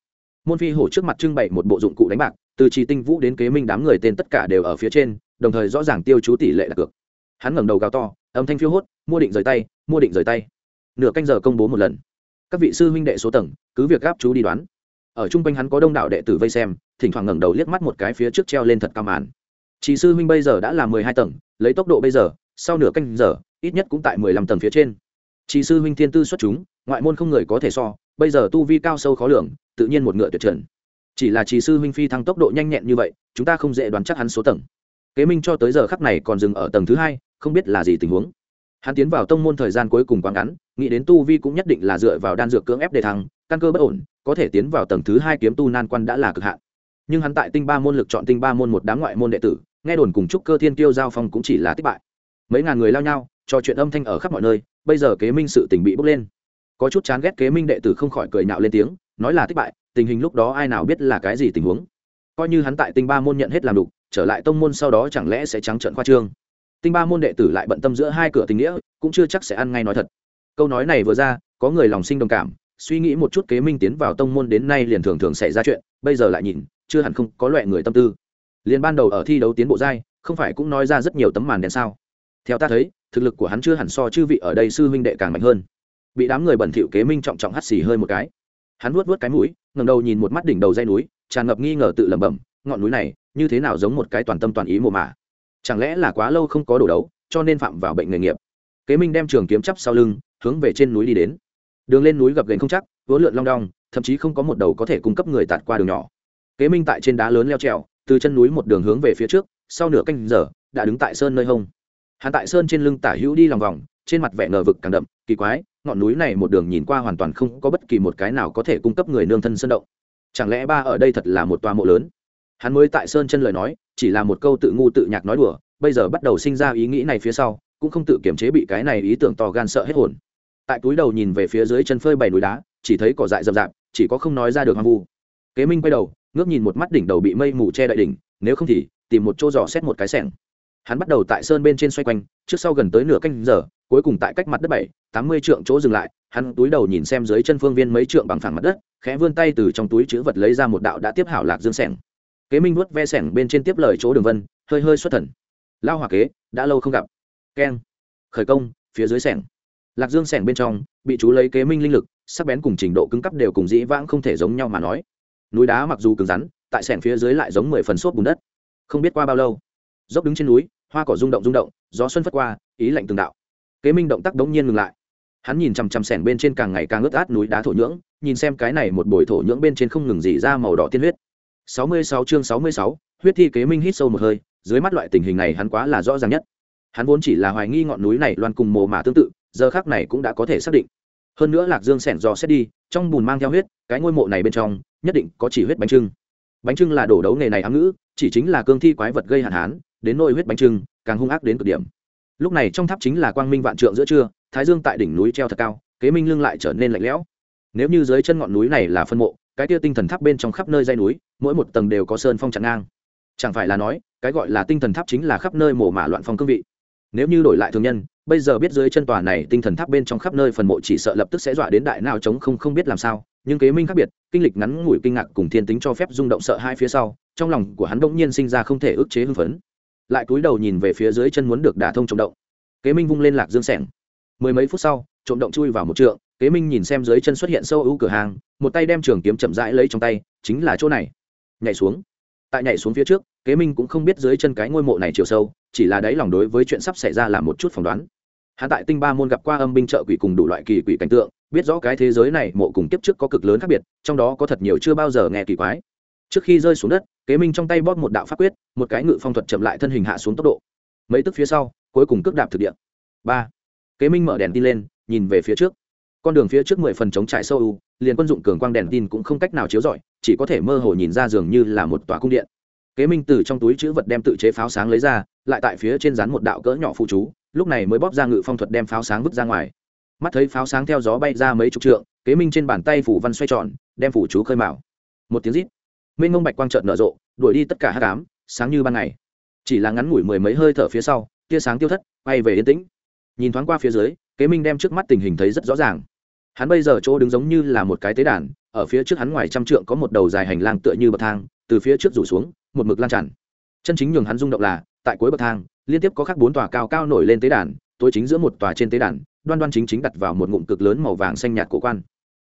Môn phi hổ trước mặt trưng bày một bộ dụng cụ đánh bạc từ trì tinh vũ đến kế minh đám người tên tất cả đều ở phía trên, đồng thời rõ ràng tiêu chú tỷ lệ đặt cược. Hắn ngẩng đầu cao to, âm thanh phiêu hốt, mua định rời tay, mua định rời tay. Nửa canh giờ công bố một lần. Các vị sư huynh đệ số tầng, cứ việc gáp chú đi đoán. Ở chung quanh hắn có đông đảo đệ tử vây xem, thỉnh thoảng ngẩng đầu liếc mắt một cái phía trước treo lên thật cao màn. Chỉ sư huynh bây giờ đã là mười hai tầng, lấy tốc độ bây giờ, sau nửa canh giờ, ít nhất cũng tại mười lăm tầng phía trên. Chỉ sư huynh thiên tư xuất chúng, ngoại môn không người có thể so, bây giờ tu vi cao sâu khó lường, tự nhiên một ngựa tuyệt trần chỉ là chỉ sư huynh phi thăng tốc độ nhanh nhẹn như vậy, chúng ta không dễ đoán chắc hắn số tầng. Kế minh cho tới giờ khắc này còn dừng ở tầng thứ hai, không biết là gì tình huống. Hắn tiến vào tông môn thời gian cuối cùng quá ngắn, nghĩ đến tu vi cũng nhất định là dựa vào đan dược cưỡng ép đề thăng, căn cơ bất ổn, có thể tiến vào tầng thứ hai kiếm tu nan quan đã là cực hạn. Nhưng hắn tại tinh ba môn lực chọn tinh ba môn một đám ngoại môn đệ tử, nghe đồn cùng chúc cơ thiên tiêu giao phong cũng chỉ là thất bại. Mấy ngàn người lao nhau, trò chuyện âm thanh ở khắp mọi nơi, bây giờ kế minh sự tình bị bốc lên. Có chút chán ghét kế minh đệ tử không khỏi cười nhạo lên tiếng nói là thất bại, tình hình lúc đó ai nào biết là cái gì tình huống. Coi như hắn tại tinh ba môn nhận hết làm đục, trở lại tông môn sau đó chẳng lẽ sẽ trắng trợn khoa trương? Tinh ba môn đệ tử lại bận tâm giữa hai cửa tình nghĩa, cũng chưa chắc sẽ ăn ngay nói thật. Câu nói này vừa ra, có người lòng sinh đồng cảm, suy nghĩ một chút kế minh tiến vào tông môn đến nay liền thường thường xảy ra chuyện, bây giờ lại nhìn, chưa hẳn không có loại người tâm tư. Liền ban đầu ở thi đấu tiến bộ giai, không phải cũng nói ra rất nhiều tấm màn đen sao? Theo ta thấy, thực lực của hắn chưa hẳn so chư vị ở đây sư huynh đệ càng mạnh hơn. Bị đám người bẩn thỉu kế minh trọng trọng hắt xì hơi một cái hắn vuốt vuốt cái mũi, ngẩng đầu nhìn một mắt đỉnh đầu dây núi, tràn ngập nghi ngờ tự lẩm bẩm, ngọn núi này, như thế nào giống một cái toàn tâm toàn ý mồ mả? Chẳng lẽ là quá lâu không có đổ đấu, cho nên phạm vào bệnh nghề nghiệp? Kế minh đem trường kiếm chắp sau lưng, hướng về trên núi đi đến. Đường lên núi gập ghềnh không chắc, vỡ lượn long đong, thậm chí không có một đầu có thể cung cấp người tạt qua đường nhỏ. Kế minh tại trên đá lớn leo trèo, từ chân núi một đường hướng về phía trước, sau nửa canh giờ, đã đứng tại sơn nơi hông. Hắn tại sơn trên lưng tả hữu đi lòng vòng, trên mặt vẻ ngờ vực càng đậm, kỳ quái ngọn núi này một đường nhìn qua hoàn toàn không có bất kỳ một cái nào có thể cung cấp người nương thân sơn động. Chẳng lẽ ba ở đây thật là một toa mộ lớn? Hắn mới tại sơn chân lời nói, chỉ là một câu tự ngu tự nhạc nói đùa, bây giờ bắt đầu sinh ra ý nghĩ này phía sau, cũng không tự kiểm chế bị cái này ý tưởng to gan sợ hết hồn. Tại túi đầu nhìn về phía dưới chân phơi bày núi đá, chỉ thấy cỏ dại rậm rạp, chỉ có không nói ra được hoang vu. Kế minh quay đầu, ngước nhìn một mắt đỉnh đầu bị mây mù che đại đỉnh, nếu không thì tìm một chỗ dò xét một cái sẻng hắn bắt đầu tại sơn bên trên xoay quanh, trước sau gần tới nửa canh giờ, cuối cùng tại cách mặt đất bảy, tám mươi trượng chỗ dừng lại, hắn túi đầu nhìn xem dưới chân phương viên mấy trượng bằng phẳng mặt đất, khẽ vươn tay từ trong túi chữ vật lấy ra một đạo đã tiếp hảo lạc dương sẻng. Kế minh vuốt ve sẻng bên trên tiếp lời chỗ đường vân, hơi hơi xuất thần. Lao hòa kế, đã lâu không gặp. Keng. Khởi công, phía dưới sẻng. Lạc dương sẻng bên trong, bị chú lấy kế minh linh lực, sắc bén cùng trình độ cứng cấp đều cùng dĩ vãng không thể giống nhau mà nói. Núi đá mặc dù cứng rắn, tại sẻng phía dưới lại giống mười phần xốp bùn đất. Không biết qua bao lâu dốc đứng trên núi hoa cỏ rung động rung động gió xuân phất qua ý lạnh từng đạo. Kế minh động tác đống nhiên ngừng lại. Hắn nhìn chằm chằm sẻn bên trên càng ngày càng ướt át núi đá thổ nhưỡng nhìn xem cái này một bồi thổ nhưỡng bên trên không ngừng dỉ ra màu đỏ tiên huyết. 66 chương 66, huyết thi kế minh hít sâu một hơi dưới mắt loại tình hình này hắn quá là rõ ràng nhất. Hắn vốn chỉ là hoài nghi ngọn núi này loan cùng mồ mà tương tự giờ khác này cũng đã có thể xác định. Hơn nữa lạc dương sẻn dò xét đi trong bùn mang theo huyết cái ngôi mộ này bên trong nhất định có chỉ huyết bánh trưng. Bánh trưng là đổ đấu nghề này ám ngữ chỉ chính là cương thi quái vật gây hạn hán đến nôi huyết bánh trưng, càng hung ác đến cực điểm. Lúc này trong tháp chính là quang minh vạn trượng giữa trưa, thái dương tại đỉnh núi treo thật cao, kế minh lưng lại trở nên lạnh lẽo. Nếu như dưới chân ngọn núi này là phân mộ, cái tia tinh thần tháp bên trong khắp nơi dây núi, mỗi một tầng đều có sơn phong chặn ngang. Chẳng phải là nói, cái gọi là tinh thần tháp chính là khắp nơi mổ mả loạn phong cương vị. Nếu như đổi lại thường nhân, bây giờ biết dưới chân tòa này tinh thần tháp bên trong khắp nơi phần mộ chỉ sợ lập tức sẽ dọa đến đại nào chống không không biết làm sao, nhưng kế minh khác biệt, kinh lịch ngắn ngủi kinh ngạc cùng thiên tính cho phép rung động sợ hai phía sau, trong lòng của hắn bỗng nhiên sinh ra không thể ức chế hưng phấn lại cúi đầu nhìn về phía dưới chân muốn được đả thông trộm động. Kế minh vung lên lạc dương sẻng. Mười mấy phút sau, trộm động chui vào một trượng, kế minh nhìn xem dưới chân xuất hiện sâu ưu cửa hàng, một tay đem trường kiếm chậm rãi lấy trong tay, chính là chỗ này. Nhảy xuống. Tại nhảy xuống phía trước, kế minh cũng không biết dưới chân cái ngôi mộ này chiều sâu, chỉ là đáy lòng đối với chuyện sắp xảy ra là một chút phỏng đoán. Hắn tại tinh ba môn gặp qua âm binh trợ quỷ cùng đủ loại kỳ quỷ cảnh tượng, biết rõ cái thế giới này mộ cùng kiếp trước có cực lớn khác biệt, trong đó có thật nhiều chưa bao giờ nghe kỳ quái. Trước khi rơi xuống đất kế minh trong tay bóp một đạo pháp quyết, một cái ngự phong thuật chậm lại thân hình hạ xuống tốc độ. Mấy tức phía sau, cuối cùng cước đạp thực địa. Ba. Kế minh mở đèn tin lên, nhìn về phía trước. Con đường phía trước mười phần chống trại sâu u, liền quân dụng cường quang đèn tin cũng không cách nào chiếu rọi, chỉ có thể mơ hồ nhìn ra dường như là một tòa cung điện. Kế minh từ trong túi chữ vật đem tự chế pháo sáng lấy ra, lại tại phía trên rắn một đạo cỡ nhỏ phụ chú, lúc này mới bóp ra ngự phong thuật đem pháo sáng vứt ra ngoài. Mắt thấy pháo sáng theo gió bay ra mấy chục trượng, kế minh trên bàn tay phủ văn xoay tròn, đem phủ chú khơi mạo một tiếng rít mênh mông bạch quang trợn nở rộ, đuổi đi tất cả hát cám sáng như ban ngày. Chỉ là ngắn ngủi mười mấy hơi thở phía sau, tia sáng tiêu thất, bay về yên tĩnh. Nhìn thoáng qua phía dưới, kế minh đem trước mắt tình hình thấy rất rõ ràng. Hắn bây giờ chỗ đứng giống như là một cái tế đàn, ở phía trước hắn ngoài trăm trượng có một đầu dài hành lang tựa như bậc thang, từ phía trước rủ xuống, một mực lan tràn. Chân chính nhường hắn rung động là, tại cuối bậc thang, liên tiếp có các bốn tòa cao cao nổi lên tế đàn, tối chính giữa một tòa trên tế đàn, đoan đoan chính chính đặt vào một ngụm cực lớn màu vàng xanh nhạt cổ quan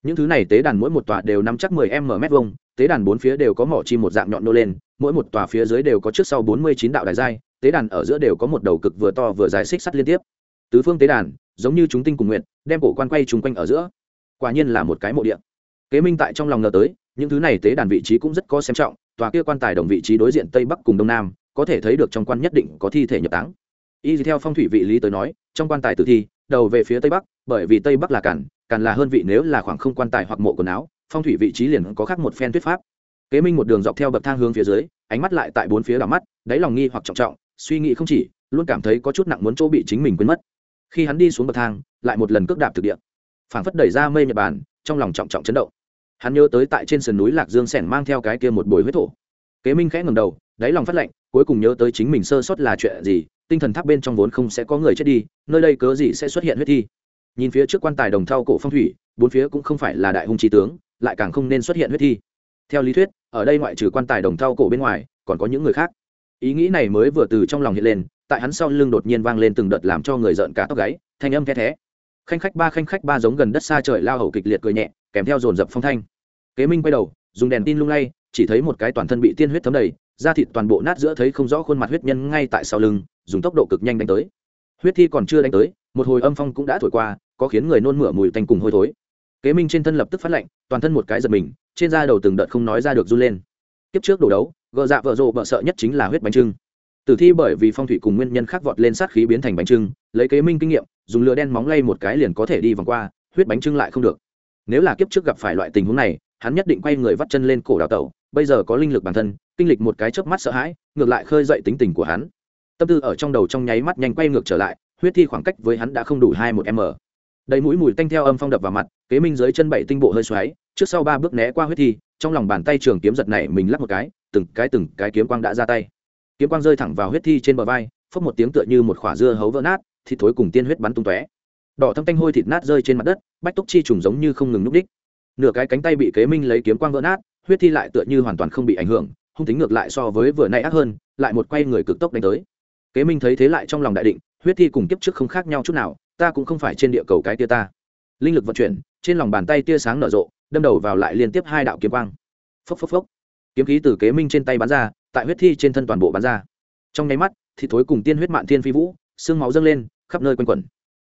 những thứ này tế đàn mỗi một tòa đều nắm chắc mười m mét vuông, tế đàn bốn phía đều có mỏ chim một dạng nhọn nô lên, mỗi một tòa phía dưới đều có trước sau bốn mươi chín đạo đài giai, tế đàn ở giữa đều có một đầu cực vừa to vừa dài xích sắt liên tiếp. Tứ phương tế đàn, giống như chúng tinh cùng nguyện đem cổ quan quay chung quanh ở giữa. Quả nhiên là một cái mộ địa. kế minh tại trong lòng ngờ tới, những thứ này tế đàn vị trí cũng rất có xem trọng, tòa kia quan tài đồng vị trí đối diện tây bắc cùng đông nam, có thể thấy được trong quan nhất định có thi thể nhập táng. Y theo phong thủy vị lý tới nói, trong quan tài tử thi, đầu về phía tây bắc, bởi vì tây bắc là cản càng là hơn vị nếu là khoảng không quan tài hoặc mộ quần áo, phong thủy vị trí liền có khác một phen thuyết pháp. Kế minh một đường dọc theo bậc thang hướng phía dưới, ánh mắt lại tại bốn phía đảo mắt, đáy lòng nghi hoặc trọng trọng, suy nghĩ không chỉ, luôn cảm thấy có chút nặng muốn chỗ bị chính mình quên mất. Khi hắn đi xuống bậc thang, lại một lần cước đạp thực địa. Phảng phất đẩy ra mây nhật bản, trong lòng trọng trọng chấn động. Hắn nhớ tới tại trên sườn núi lạc dương sẻn mang theo cái kia một bồi huyết thổ. Kế minh khẽ ngầm đầu, đáy lòng phát lệnh, cuối cùng nhớ tới chính mình sơ sót là chuyện gì, tinh thần tháp bên trong vốn không sẽ có người chết đi, nơi đây cớ gì sẽ xuất hiện huyết thi? Nhìn phía trước quan tài đồng thau cổ phong thủy, bốn phía cũng không phải là đại hung trí tướng, lại càng không nên xuất hiện huyết thi. Theo lý thuyết, ở đây ngoại trừ quan tài đồng thau cổ bên ngoài, còn có những người khác. Ý nghĩ này mới vừa từ trong lòng hiện lên, tại hắn sau lưng đột nhiên vang lên từng đợt làm cho người giận cả tóc gáy, thanh âm the thé. Khanh khách ba khanh khách ba giống gần đất xa trời lao hầu kịch liệt cười nhẹ, kèm theo dồn dập phong thanh. Kế minh quay đầu, dùng đèn tin lung lay, chỉ thấy một cái toàn thân bị tiên huyết thấm đầy, da thịt toàn bộ nát giữa thấy không rõ khuôn mặt huyết nhân ngay tại sau lưng, dùng tốc độ cực nhanh đánh tới. Huyết thi còn chưa đánh tới, một hồi âm phong cũng đã thổi qua có khiến người nôn mửa mùi tanh cùng hôi thối. Kế minh trên thân lập tức phát lạnh, toàn thân một cái giật mình, trên da đầu từng đợt không nói ra được run lên. Kiếp trước đồ đấu gợ dạ vợ rộ vợ sợ nhất chính là huyết bánh trưng. Tử thi bởi vì phong thủy cùng nguyên nhân khác vọt lên sát khí biến thành bánh trưng, lấy kế minh kinh nghiệm, dùng lửa đen móng lay một cái liền có thể đi vòng qua, huyết bánh trưng lại không được. Nếu là kiếp trước gặp phải loại tình huống này, hắn nhất định quay người vắt chân lên cổ đào tẩu, bây giờ có linh lực bản thân, kinh lịch một cái chớp mắt sợ hãi, ngược lại khơi dậy tính tình của hắn. Tâm tư ở trong đầu trong nháy mắt nhanh quay ngược trở lại, huyết thi khoảng cách với hắn đã không đủ hai một m đầy mũi mùi tanh theo âm phong đập vào mặt, kế minh dưới chân bảy tinh bộ hơi xoáy, trước sau ba bước né qua huyết thi, trong lòng bàn tay trường kiếm giật này mình lắp một cái, từng cái từng cái kiếm quang đã ra tay. Kiếm quang rơi thẳng vào huyết thi trên bờ vai, phốc một tiếng tựa như một khỏa dưa hấu vỡ nát thịt thối cùng tiên huyết bắn tung tóe. Đỏ thâm tanh hôi thịt nát rơi trên mặt đất, bách túc chi trùng giống như không ngừng núp đích. Nửa cái cánh tay bị kế minh lấy kiếm quang vỡ nát, huyết thi lại tựa như hoàn toàn không bị ảnh hưởng, hung tính ngược lại so với vừa nay ác hơn, lại một quay người cực tốc đánh tới. Kế minh thấy thế lại trong lòng đại định, huyết thi cùng kiếp trước không khác nhau chút nào ta cũng không phải trên địa cầu cái tia ta. Linh lực vận chuyển, trên lòng bàn tay tia sáng nở rộ, đâm đầu vào lại liên tiếp hai đạo kiếm quang. Phốc phốc phốc. Kiếm khí từ kế minh trên tay bắn ra, tại huyết thi trên thân toàn bộ bắn ra. Trong nháy mắt, thì thối cùng tiên huyết mạn thiên phi vũ, xương máu dâng lên, khắp nơi quanh quẩn.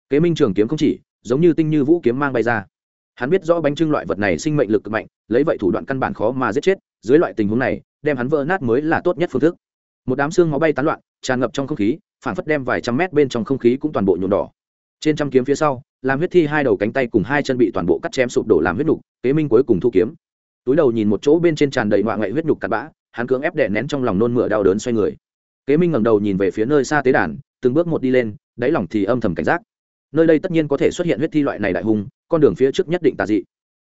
Kế minh trường kiếm không chỉ, giống như tinh như vũ kiếm mang bay ra. Hắn biết rõ bánh trưng loại vật này sinh mệnh lực cực mạnh, lấy vậy thủ đoạn căn bản khó mà giết chết, dưới loại tình huống này, đem hắn vỡ nát mới là tốt nhất phương thức. Một đám xương máu bay tán loạn, tràn ngập trong không khí phản phất đem vài trăm mét bên trong không khí cũng toàn bộ nhuộm đỏ trên trăm kiếm phía sau làm huyết thi hai đầu cánh tay cùng hai chân bị toàn bộ cắt chém sụp đổ làm huyết nhục, kế minh cuối cùng thu kiếm. Túi đầu nhìn một chỗ bên trên tràn đầy ngoại ngậy huyết nhục cặn bã, hắn cưỡng ép đè nén trong lòng nôn mửa đau đớn xoay người. Kế minh ngẩng đầu nhìn về phía nơi xa tế đàn, từng bước một đi lên, đáy lòng thì âm thầm cảnh giác. Nơi đây tất nhiên có thể xuất hiện huyết thi loại này đại hung, con đường phía trước nhất định tà dị.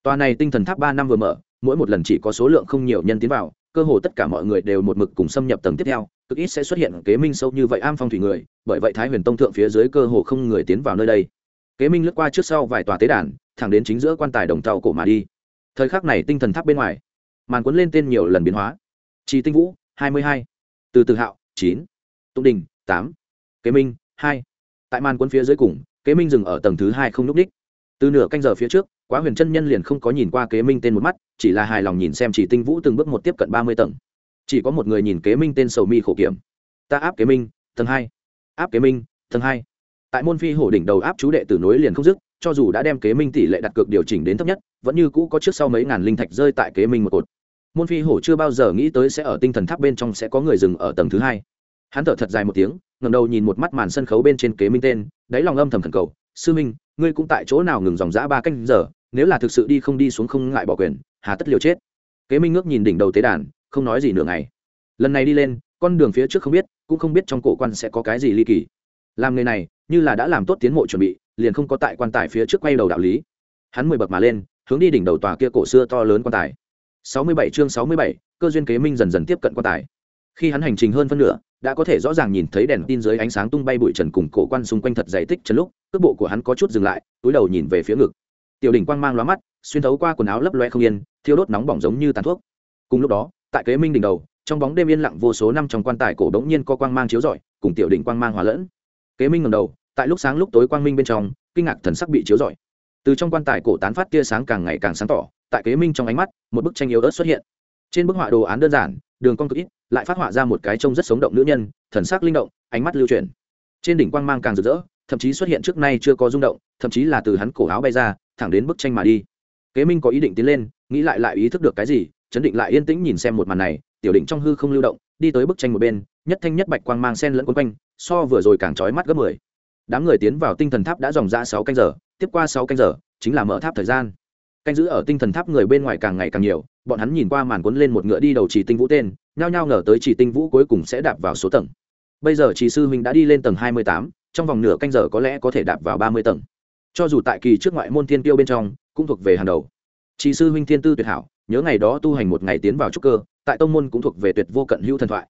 Tòa này tinh thần tháp ba năm vừa mở, mỗi một lần chỉ có số lượng không nhiều nhân tiến vào, cơ hồ tất cả mọi người đều một mực cùng xâm nhập tầng tiếp theo cực ít sẽ xuất hiện kế minh sâu như vậy am phong thủy người, bởi vậy thái huyền tông thượng phía dưới cơ hồ không người tiến vào nơi đây. Kế minh lướt qua trước sau vài tòa tế đàn, thẳng đến chính giữa quan tài đồng tàu cổ mà đi. Thời khắc này tinh thần tháp bên ngoài, màn cuốn lên tên nhiều lần biến hóa. Trì tinh vũ, hai mươi hai, từ từ hạo, chín, tụng đình, tám, kế minh, hai. Tại màn cuốn phía dưới cùng, kế minh dừng ở tầng thứ hai không n ú c đích. Từ nửa canh giờ phía trước, quá huyền chân nhân liền không có nhìn qua kế minh tên một mắt, chỉ là hài lòng nhìn xem chỉ tinh vũ từng bước một tiếp cận ba mươi tầng chỉ có một người nhìn kế minh tên sầu mi khổ kiểm. Ta áp kế minh, tầng hai. Áp kế minh, tầng hai. Tại môn phi hổ đỉnh đầu áp chú đệ tử nối liền không dứt, cho dù đã đem kế minh tỷ lệ đặt cược điều chỉnh đến thấp nhất, vẫn như cũ có trước sau mấy ngàn linh thạch rơi tại kế minh một cột. Môn phi hổ chưa bao giờ nghĩ tới sẽ ở tinh thần tháp bên trong sẽ có người dừng ở tầng thứ hai. Hắn thở thật dài một tiếng ngầm đầu nhìn một mắt màn sân khấu bên trên kế minh tên, đáy lòng âm thầm thần cầu, sư minh, ngươi cũng tại chỗ nào ngừng dòng giã ba canh giờ, nếu là thực sự đi không đi xuống không ngại bỏ quyền, hà tất liều chết. Kế minh ngước nhìn đỉnh đầu tế đàn không nói gì nửa ngày. Lần này đi lên, con đường phía trước không biết, cũng không biết trong cổ quan sẽ có cái gì ly kỳ. Làm người này, như là đã làm tốt tiến mộ chuẩn bị, liền không có tại quan tài phía trước quay đầu đạo lý. Hắn mười bậc mà lên, hướng đi đỉnh đầu tòa kia cổ xưa to lớn quan tài. Sáu mươi bảy chương sáu mươi bảy, cơ duyên kế minh dần dần tiếp cận quan tài. Khi hắn hành trình hơn phân nửa, đã có thể rõ ràng nhìn thấy đèn tin dưới ánh sáng tung bay bụi trần cùng cổ quan xung quanh thật dày tích chân lúc, cước bộ của hắn có chút dừng lại, túi đầu nhìn về phía ngực. Tiểu đỉnh quang mang lóa mắt, xuyên thấu qua quần áo lấp loe không yên, thiêu đốt nóng bỏng giống như tàn thuốc. Cùng lúc đó tại kế minh đỉnh đầu, trong bóng đêm yên lặng vô số năm trong quan tài cổ đống nhiên có quang mang chiếu rọi, cùng tiểu đỉnh quang mang hòa lẫn. Kế minh ngầm đầu, tại lúc sáng lúc tối quang minh bên trong, kinh ngạc thần sắc bị chiếu rọi. Từ trong quan tài cổ tán phát tia sáng càng ngày càng sáng tỏ, tại kế minh trong ánh mắt, một bức tranh yếu ớt xuất hiện. Trên bức họa đồ án đơn giản, đường cong cực ít, lại phát họa ra một cái trông rất sống động nữ nhân, thần sắc linh động, ánh mắt lưu chuyển. Trên đỉnh quang mang càng rực rỡ, thậm chí xuất hiện trước nay chưa có rung động, thậm chí là từ hắn cổ áo bay ra, thẳng đến bức tranh mà đi. Kế minh có ý định tiến lên, nghĩ lại lại ý thức được cái gì chấn định lại yên tĩnh nhìn xem một màn này, tiểu định trong hư không lưu động, đi tới bức tranh một bên, nhất thanh nhất bạch quang mang sen lẫn quấn quanh, so vừa rồi càng trói mắt gấp mười. Đám người tiến vào tinh thần tháp đã dòng ra sáu canh giờ, tiếp qua sáu canh giờ, chính là mở tháp thời gian. Canh giữ ở tinh thần tháp người bên ngoài càng ngày càng nhiều, bọn hắn nhìn qua màn cuốn lên một ngựa đi đầu chỉ tinh vũ tên, nhao nhao ngờ tới chỉ tinh vũ cuối cùng sẽ đạp vào số tầng. Bây giờ chỉ sư huynh đã đi lên tầng hai mươi tám, trong vòng nửa canh giờ có lẽ có thể đạp vào ba mươi tầng. Cho dù tại kỳ trước ngoại môn thiên tiêu bên trong, cũng thuộc về hàng đầu. Chỉ sư huynh thiên tư tuyệt hảo nhớ ngày đó tu hành một ngày tiến vào trúc cơ, tại tông môn cũng thuộc về tuyệt vô cận hữu thần thoại.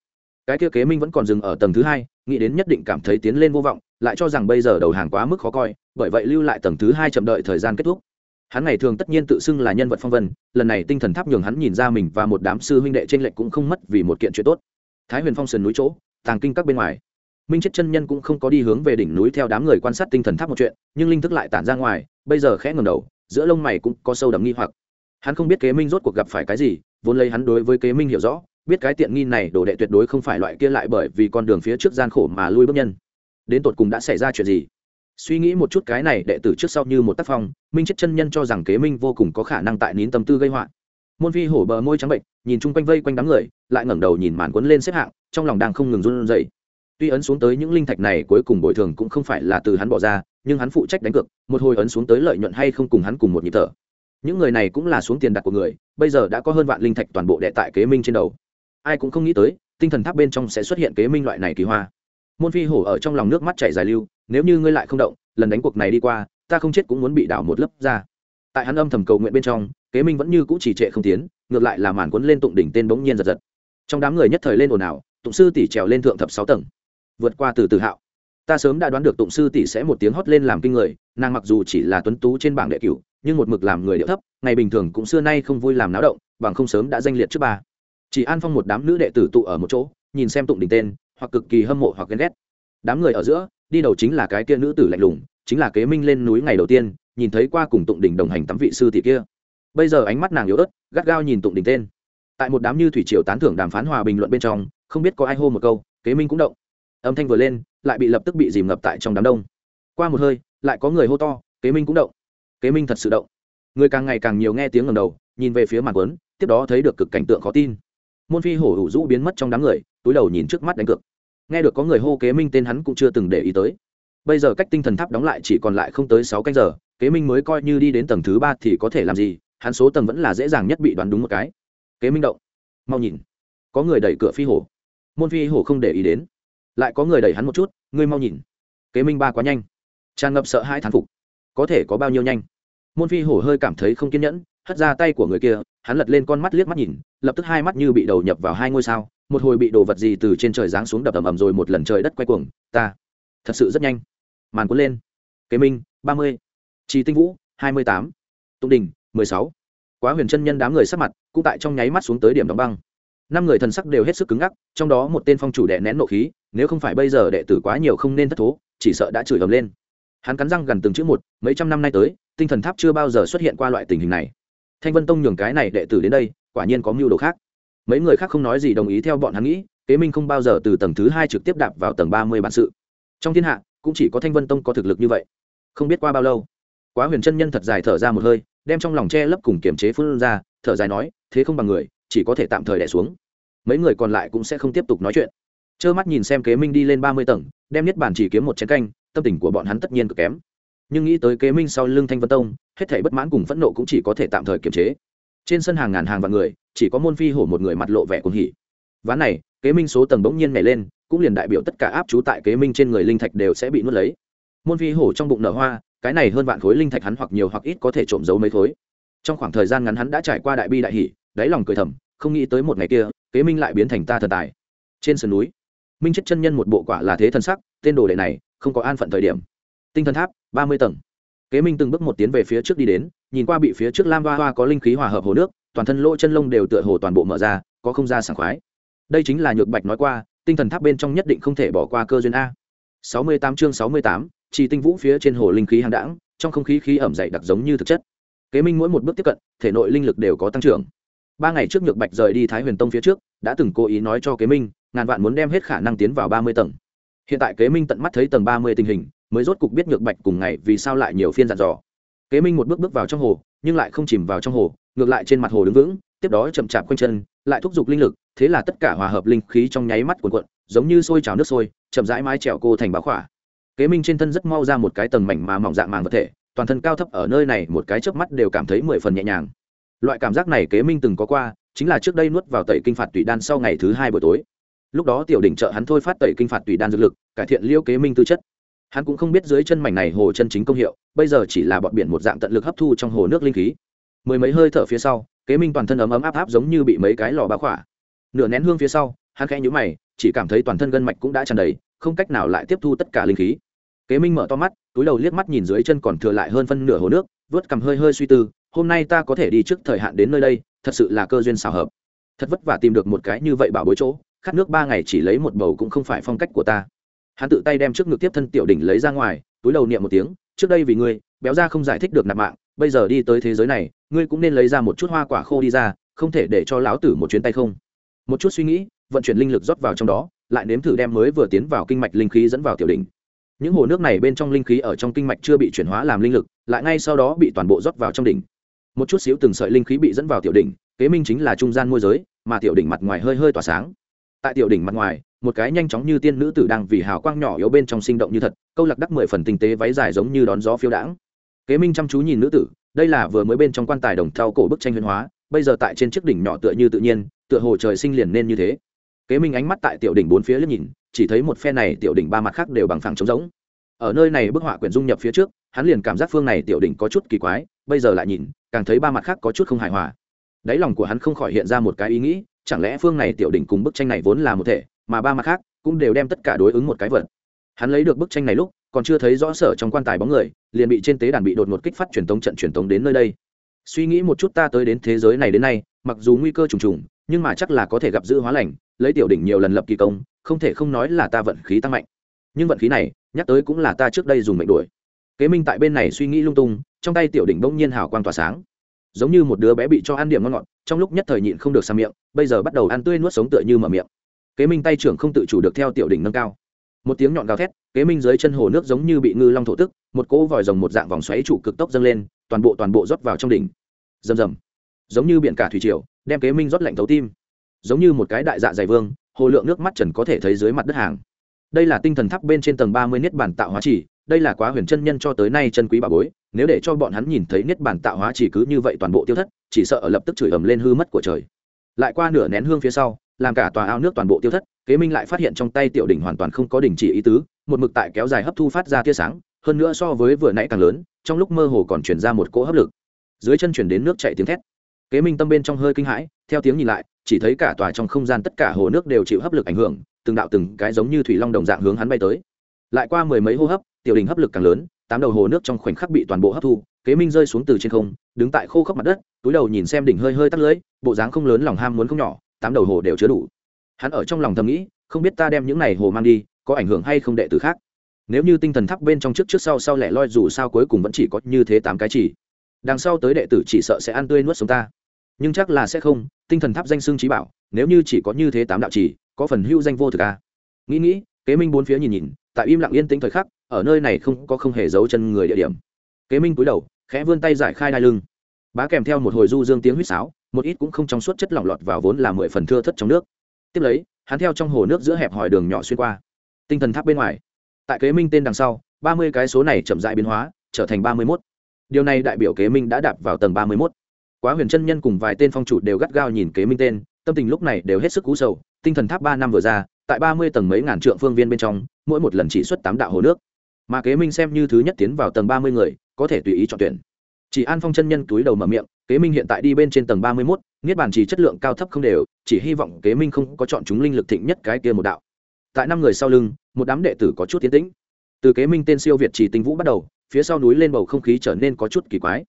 Cái kia kế minh vẫn còn dừng ở tầng thứ hai, nghĩ đến nhất định cảm thấy tiến lên vô vọng, lại cho rằng bây giờ đầu hàng quá mức khó coi, bởi vậy lưu lại tầng thứ hai chậm đợi thời gian kết thúc. Hắn ngày thường tất nhiên tự xưng là nhân vật phong vân, lần này tinh thần tháp nhường hắn nhìn ra mình và một đám sư huynh đệ t r ê n lệch cũng không mất vì một kiện chuyện tốt. Thái huyền phong sườn núi chỗ, tàng kinh các bên ngoài. Minh chết chân nhân cũng không có đi hướng về đỉnh núi theo đám người quan sát tinh thần tháp một chuyện, nhưng linh thức lại tản ra ngoài, bây giờ khẽ ngầm đầu, giữa lông mày cũng có sâu đậm nghi hoặc hắn không biết kế minh rốt cuộc gặp phải cái gì, vốn lấy hắn đối với kế minh hiểu rõ, biết cái tiện nghi này đồ đệ tuyệt đối không phải loại kia lại bởi vì con đường phía trước gian khổ mà lui bước nhân. Đến tột cùng đã xảy ra chuyện gì? Suy nghĩ một chút cái này đệ tử trước sau như một tác phong, minh chết chân nhân cho rằng kế minh vô cùng có khả năng tại nín tâm tư gây họa. Môn phi hổ bờ môi trắng bệnh, nhìn chung quanh vây quanh đám người, lại ngẩng đầu nhìn màn quấn lên xếp hạng, trong lòng đang không ngừng run rẩy. Tuy ấn xuống tới những linh thạch này cuối cùng bồi thường cũng không phải là từ hắn bỏ ra, nhưng hắn phụ trách đánh cược, một hồi ấn xuống tới lợi nhuận hay không cùng hắn cùng một nhịp thở những người này cũng là xuống tiền đặt của người, bây giờ đã có hơn vạn linh thạch toàn bộ đệ tại kế minh trên đầu. Ai cũng không nghĩ tới, tinh thần tháp bên trong sẽ xuất hiện kế minh loại này kỳ hoa. Môn phi hổ ở trong lòng nước mắt chảy dài lưu, nếu như ngươi lại không động, lần đánh cuộc này đi qua, ta không chết cũng muốn bị đảo một lớp ra. Tại hắn âm thầm cầu nguyện bên trong, kế minh vẫn như cũ chỉ trệ không tiến, ngược lại là màn quấn lên tụng đỉnh tên bỗng nhiên giật giật. Trong đám người nhất thời lên ồn ào, tụng sư tỷ trèo lên thượng thập sáu tầng. Vượt qua từ từ hạo. Ta sớm đã đoán được tụng sư tỷ sẽ một tiếng hót lên làm kinh người, nàng mặc dù chỉ là tuấn tú trên bảng đệ cửu nhưng một mực làm người điệu thấp, ngày bình thường cũng xưa nay không vui làm náo động, bằng không sớm đã danh liệt trước bà chỉ an phong một đám nữ đệ tử tụ ở một chỗ, nhìn xem tụng đỉnh tên, hoặc cực kỳ hâm mộ hoặc ghen ghét. Đám người ở giữa, đi đầu chính là cái kia nữ tử lạnh lùng, chính là kế minh lên núi ngày đầu tiên, nhìn thấy qua cùng tụng đỉnh đồng hành tắm vị sư tỷ kia. Bây giờ ánh mắt nàng yếu ớt, gắt gao nhìn tụng đỉnh tên. Tại một đám như thủy triều tán thưởng đàm phán hòa bình luận bên trong, không biết có ai hô một câu, kế minh cũng động. Âm thanh vừa lên, lại bị lập tức bị dìm ngập tại trong đám đông. Qua một hơi, lại có người hô to, kế minh cũng động kế minh thật sự động. Người càng ngày càng nhiều nghe tiếng ngầm đầu, nhìn về phía mặt quấn, tiếp đó thấy được cực cảnh tượng khó tin. Môn phi hổ hủ rũ biến mất trong đám người, túi đầu nhìn trước mắt đánh cược. Nghe được có người hô kế minh tên hắn cũng chưa từng để ý tới. Bây giờ cách tinh thần tháp đóng lại chỉ còn lại không tới sáu canh giờ, kế minh mới coi như đi đến tầng thứ ba thì có thể làm gì, hắn số tầng vẫn là dễ dàng nhất bị đoán đúng một cái. Kế minh động. Mau nhìn. Có người đẩy cửa phi hổ. Môn phi hổ không để ý đến. Lại có người đẩy hắn một chút, ngươi mau nhìn. Kế minh ba quá nhanh. Tràn ngập sợ hai thán phục có thể có bao nhiêu nhanh. Môn phi hổ hơi cảm thấy không kiên nhẫn, hất ra tay của người kia, hắn lật lên con mắt liếc mắt nhìn, lập tức hai mắt như bị đầu nhập vào hai ngôi sao, một hồi bị đồ vật gì từ trên trời giáng xuống đập ầm ầm rồi một lần trời đất quay cuồng, ta, thật sự rất nhanh. Màn cuốn lên. Kế minh, ba mươi, trì tinh vũ, hai mươi tám, tụng đình, mười sáu. Quá huyền chân nhân đám người sắc mặt cũng tại trong nháy mắt xuống tới điểm đóng băng. Năm người thần sắc đều hết sức cứng ngắc, trong đó một tên phong chủ đệ nén nộ khí, nếu không phải bây giờ đệ tử quá nhiều không nên thất thố, chỉ sợ đã chửi ầm lên hắn cắn răng gần từng chữ một, mấy trăm năm nay tới, tinh thần tháp chưa bao giờ xuất hiện qua loại tình hình này. Thanh vân tông nhường cái này đệ tử đến đây, quả nhiên có mưu đồ khác. Mấy người khác không nói gì đồng ý theo bọn hắn nghĩ, kế minh không bao giờ từ tầng thứ hai trực tiếp đạp vào tầng ba mươi bản sự. Trong thiên hạ, cũng chỉ có thanh vân tông có thực lực như vậy. Không biết qua bao lâu, quá huyền chân nhân thật dài thở ra một hơi, đem trong lòng che lấp cùng kiềm chế phương ra, thở dài nói, thế không bằng người, chỉ có thể tạm thời đẻ xuống. Mấy người còn lại cũng sẽ không tiếp tục nói chuyện. Trơ mắt nhìn xem kế minh đi lên ba mươi tầng, đem nhất bản chỉ kiếm một chén canh tâm tình của bọn hắn tất nhiên cực kém. Nhưng nghĩ tới kế minh sau lưng thanh vân tông, hết thảy bất mãn cùng phẫn nộ cũng chỉ có thể tạm thời kiềm chế. Trên sân hàng ngàn hàng vạn người, chỉ có môn phi hổ một người mặt lộ vẻ cuồng hỉ. Ván này, kế minh số tầng bỗng nhiên nhảy lên, cũng liền đại biểu tất cả áp chú tại kế minh trên người linh thạch đều sẽ bị nuốt lấy. Môn phi hổ trong bụng nở hoa, cái này hơn vạn khối linh thạch hắn hoặc nhiều hoặc ít có thể trộm giấu mấy khối. Trong khoảng thời gian ngắn hắn đã trải qua đại bi đại hỷ đáy lòng cười thầm, không nghĩ tới một ngày kia, kế minh lại biến thành ta thần tài. Trên sườn núi, minh chết chân nhân một bộ quả là thế thần sắc, tên đồ đệ này không có an phận thời điểm. Tinh thần tháp, ba mươi tầng. Kế minh từng bước một tiến về phía trước đi đến, nhìn qua bị phía trước lam hoa hoa có linh khí hòa hợp hồ nước, toàn thân lỗ chân lông đều tựa hồ toàn bộ mở ra, có không ra sảng khoái. Đây chính là nhược bạch nói qua, tinh thần tháp bên trong nhất định không thể bỏ qua cơ duyên a. Sáu mươi tám chương sáu mươi tám chỉ tinh vũ phía trên hồ linh khí hàng đãng, trong không khí khí ẩm dày đặc giống như thực chất. Kế minh mỗi một bước tiếp cận, thể nội linh lực đều có tăng trưởng. Ba ngày trước nhược bạch rời đi thái huyền tông phía trước, đã từng cố ý nói cho kế minh, ngàn vạn muốn đem hết khả năng tiến vào ba mươi tầng hiện tại kế minh tận mắt thấy tầng ba mươi tình hình, mới rốt cục biết nhược bạch cùng ngày vì sao lại nhiều phiên dặn dò. Kế minh một bước bước vào trong hồ, nhưng lại không chìm vào trong hồ, ngược lại trên mặt hồ đứng vững, tiếp đó chậm chạp quanh chân, lại thúc giục linh lực, thế là tất cả hòa hợp linh khí trong nháy mắt cuồn cuộn, giống như sôi trào nước sôi, chậm rãi mái trèo cô thành báo khỏa. Kế minh trên thân rất mau ra một cái tầng mảnh mà mỏng dạng màng vật thể, toàn thân cao thấp ở nơi này một cái chớp mắt đều cảm thấy mười phần nhẹ nhàng. Loại cảm giác này kế minh từng có qua, chính là trước đây nuốt vào tẩy kinh phạt tùy đan sau ngày thứ hai buổi tối lúc đó tiểu đỉnh trợ hắn thôi phát tẩy kinh phạt tùy đan dược lực, cải thiện liêu kế minh tư chất. Hắn cũng không biết dưới chân mảnh này hồ chân chính công hiệu, bây giờ chỉ là bọn biển một dạng tận lực hấp thu trong hồ nước linh khí. Mười mấy hơi thở phía sau, kế minh toàn thân ấm ấm áp áp giống như bị mấy cái lò bá khỏa. Nửa nén hương phía sau, hắn khẽ nhũ mày, chỉ cảm thấy toàn thân gân mạch cũng đã tràn đầy, không cách nào lại tiếp thu tất cả linh khí. Kế minh mở to mắt, túi đầu liếc mắt nhìn dưới chân còn thừa lại hơn phân nửa hồ nước, vớt cầm hơi hơi suy tư, hôm nay ta có thể đi trước thời hạn đến nơi đây, thật sự là cơ duyên xào hợp. Thật vất vả tìm được một cái như vậy bảo bối chỗ khát nước ba ngày chỉ lấy một bầu cũng không phải phong cách của ta. Hắn tự tay đem trước ngực tiếp thân tiểu đỉnh lấy ra ngoài, túi đầu niệm một tiếng, trước đây vì ngươi, béo ra không giải thích được nạp mạng, bây giờ đi tới thế giới này, ngươi cũng nên lấy ra một chút hoa quả khô đi ra, không thể để cho lão tử một chuyến tay không. Một chút suy nghĩ, vận chuyển linh lực rót vào trong đó, lại nếm thử đem mới vừa tiến vào kinh mạch linh khí dẫn vào tiểu đỉnh. Những hồ nước này bên trong linh khí ở trong kinh mạch chưa bị chuyển hóa làm linh lực, lại ngay sau đó bị toàn bộ rót vào trong đỉnh. Một chút xíu từng sợi linh khí bị dẫn vào tiểu đỉnh, kế minh chính là trung gian môi giới, mà tiểu đỉnh mặt ngoài hơi hơi tỏa sáng tại tiểu đỉnh mặt ngoài, một cái nhanh chóng như tiên nữ tử đang vì hào quang nhỏ yếu bên trong sinh động như thật, câu lạc đắc mười phần tinh tế váy dài giống như đón gió phiêu đãng. Kế minh chăm chú nhìn nữ tử, đây là vừa mới bên trong quan tài đồng thau cổ bức tranh huyền hóa, bây giờ tại trên chiếc đỉnh nhỏ tựa như tự nhiên, tựa hồ trời sinh liền nên như thế. Kế minh ánh mắt tại tiểu đỉnh bốn phía liếc nhìn, chỉ thấy một phe này tiểu đỉnh ba mặt khác đều bằng phẳng trống rỗng. Ở nơi này bức họa quyển dung nhập phía trước, hắn liền cảm giác phương này tiểu đỉnh có chút kỳ quái, bây giờ lại nhìn, càng thấy ba mặt khác có chút không hài hòa. Đáy lòng của hắn không khỏi hiện ra một cái ý nghĩ chẳng lẽ phương này tiểu đỉnh cùng bức tranh này vốn là một thể, mà ba mặt khác cũng đều đem tất cả đối ứng một cái vật. Hắn lấy được bức tranh này lúc, còn chưa thấy rõ sở trong quan tài bóng người, liền bị trên tế đàn bị đột ngột kích phát truyền tống trận truyền tống đến nơi đây. Suy nghĩ một chút ta tới đến thế giới này đến nay, mặc dù nguy cơ trùng trùng, nhưng mà chắc là có thể gặp giữ hóa lành, lấy tiểu đỉnh nhiều lần lập kỳ công, không thể không nói là ta vận khí tăng mạnh. Nhưng vận khí này, nhắc tới cũng là ta trước đây dùng mệnh đuổi. Kế minh tại bên này suy nghĩ lung tung, trong tay tiểu đỉnh bỗng nhiên hào quang tỏa sáng. Giống như một đứa bé bị cho ăn điểm ngon ngọt trong lúc nhất thời nhịn không được sang miệng, bây giờ bắt đầu ăn tươi nuốt sống tựa như mở miệng. Kế minh tay trưởng không tự chủ được theo tiểu đỉnh nâng cao. Một tiếng nhọn gào thét, kế minh dưới chân hồ nước giống như bị ngư long thổ tức, một cỗ vòi rồng một dạng vòng xoáy trụ cực tốc dâng lên, toàn bộ toàn bộ rót vào trong đỉnh. Rầm rầm. Giống như biển cả thủy triều, đem kế minh rót lạnh thấu tim. Giống như một cái đại dạ dày vương, hồ lượng nước mắt trần có thể thấy dưới mặt đất hàng. Đây là tinh thần tháp bên trên tầng ba mươi niết bản tạo hóa chỉ, đây là quá huyền chân nhân cho tới nay chân quý bà bối, nếu để cho bọn hắn nhìn thấy niết bản tạo hóa chỉ cứ như vậy toàn bộ tiêu thất chỉ sợ ở lập tức chửi ầm lên hư mất của trời. Lại qua nửa nén hương phía sau, làm cả tòa ao nước toàn bộ tiêu thất, kế minh lại phát hiện trong tay tiểu đỉnh hoàn toàn không có đình chỉ ý tứ, một mực tại kéo dài hấp thu phát ra tia sáng, hơn nữa so với vừa nãy càng lớn, trong lúc mơ hồ còn chuyển ra một cỗ hấp lực. Dưới chân chuyển đến nước chạy tiếng thét. Kế minh tâm bên trong hơi kinh hãi, theo tiếng nhìn lại, chỉ thấy cả tòa trong không gian tất cả hồ nước đều chịu hấp lực ảnh hưởng, từng đạo từng cái giống như thủy long đồng dạng hướng hắn bay tới. Lại qua mười mấy hô hấp, tiểu đỉnh hấp lực càng lớn, tám đầu hồ nước trong khoảnh khắc bị toàn bộ hấp thu kế minh rơi xuống từ trên không, đứng tại khô khốc mặt đất, túi đầu nhìn xem đỉnh hơi hơi tắt lưới, bộ dáng không lớn lòng ham muốn không nhỏ, tám đầu hồ đều chứa đủ. Hắn ở trong lòng thầm nghĩ, không biết ta đem những này hồ mang đi, có ảnh hưởng hay không đệ tử khác. Nếu như tinh thần thắp bên trong trước trước sau sau lẻ loi dù sao cuối cùng vẫn chỉ có như thế tám cái chỉ. Đằng sau tới đệ tử chỉ sợ sẽ ăn tươi nuốt sống ta. Nhưng chắc là sẽ không, tinh thần tháp danh xưng trí bảo, nếu như chỉ có như thế tám đạo chỉ, có phần hưu danh vô thực à. nghĩ nghĩ, kế minh bốn phía nhìn nhìn, tại im lặng yên tĩnh thời khắc, ở nơi này không có không hề giấu chân người địa điểm. Kế minh cúi đầu khẽ vươn tay giải khai đai lưng. Bá kèm theo một hồi du dương tiếng huýt sáo, một ít cũng không trong suốt chất lỏng lọt vào vốn là mười phần thưa thất trong nước. Tiếp lấy, hắn theo trong hồ nước giữa hẹp hòi đường nhỏ xuyên qua. Tinh thần tháp bên ngoài. Tại kế minh tên đằng sau, ba mươi cái số này chậm dại biến hóa, trở thành ba mươi mốt. Điều này đại biểu kế minh đã đạp vào tầng ba mươi mốt. Quá huyền chân nhân cùng vài tên phong chủ đều gắt gao nhìn kế minh tên, tâm tình lúc này đều hết sức cú sầu, tinh thần tháp ba năm vừa ra, tại ba mươi tầng mấy ngàn trượng phương viên bên trong, mỗi một lần chỉ xuất tám đạo hồ nước. Mà kế minh xem như thứ nhất tiến vào tầng ba mươi người có thể tùy ý chọn tuyển. Chỉ an phong chân nhân túi đầu mở miệng, kế minh hiện tại đi bên trên tầng ba mươi mốt, niết bàn chỉ chất lượng cao thấp không đều, chỉ hy vọng kế minh không có chọn chúng linh lực thịnh nhất cái kia một đạo. Tại năm người sau lưng, một đám đệ tử có chút tiến tĩnh. Từ kế minh tên siêu việt chỉ tinh vũ bắt đầu, phía sau núi lên bầu không khí trở nên có chút kỳ quái.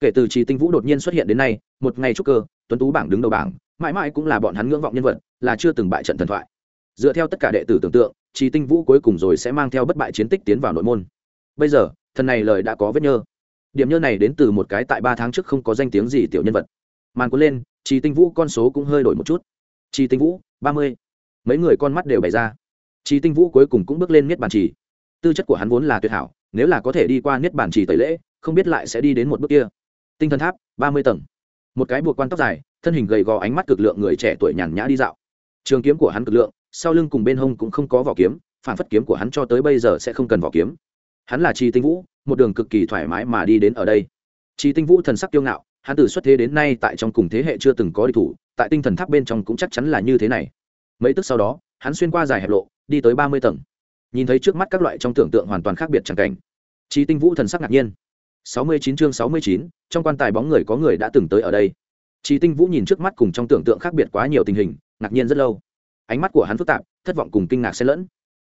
Kể từ chỉ tinh vũ đột nhiên xuất hiện đến nay, một ngày trúc cơ, tuấn tú bảng đứng đầu bảng, mãi mãi cũng là bọn hắn ngưỡng vọng nhân vật, là chưa từng bại trận thần thoại. Dựa theo tất cả đệ tử tưởng tượng, chỉ tinh vũ cuối cùng rồi sẽ mang theo bất bại chiến tích tiến vào nội môn. Bây giờ thần này lời đã có vết nhơ. Điểm nhơ này đến từ một cái tại ba tháng trước không có danh tiếng gì tiểu nhân vật. Màn cuốn lên, trì tinh vũ con số cũng hơi đổi một chút. Trì tinh vũ, ba mươi. Mấy người con mắt đều bày ra. Trì tinh vũ cuối cùng cũng bước lên niết bàn chỉ tư chất của hắn vốn là tuyệt hảo, nếu là có thể đi qua niết bàn chỉ tẩy lễ, không biết lại sẽ đi đến một bước kia. Tinh thần tháp, ba mươi tầng. Một cái buộc quan tóc dài, thân hình gầy gò ánh mắt cực lượng người trẻ tuổi nhàn nhã đi dạo. Trường kiếm của hắn cực lượng, sau lưng cùng bên hông cũng không có vỏ kiếm, phản phất kiếm của hắn cho tới bây giờ sẽ không cần vỏ kiếm hắn là chi tinh vũ, một đường cực kỳ thoải mái mà đi đến ở đây. Chi tinh vũ thần sắc kiêu ngạo, hắn từ xuất thế đến nay tại trong cùng thế hệ chưa từng có địch thủ, tại tinh thần tháp bên trong cũng chắc chắn là như thế này. Mấy tức sau đó, hắn xuyên qua dài hẹp lộ, đi tới ba mươi tầng. Nhìn thấy trước mắt các loại trong tưởng tượng hoàn toàn khác biệt chẳng cảnh. Chi tinh vũ thần sắc ngạc nhiên. Sáu mươi chín chương sáu mươi chín, trong quan tài bóng người có người đã từng tới ở đây. Chi tinh vũ nhìn trước mắt cùng trong tưởng tượng khác biệt quá nhiều tình hình, ngạc nhiên rất lâu. Ánh mắt của hắn phức tạp, thất vọng cùng kinh ngạc xen lẫn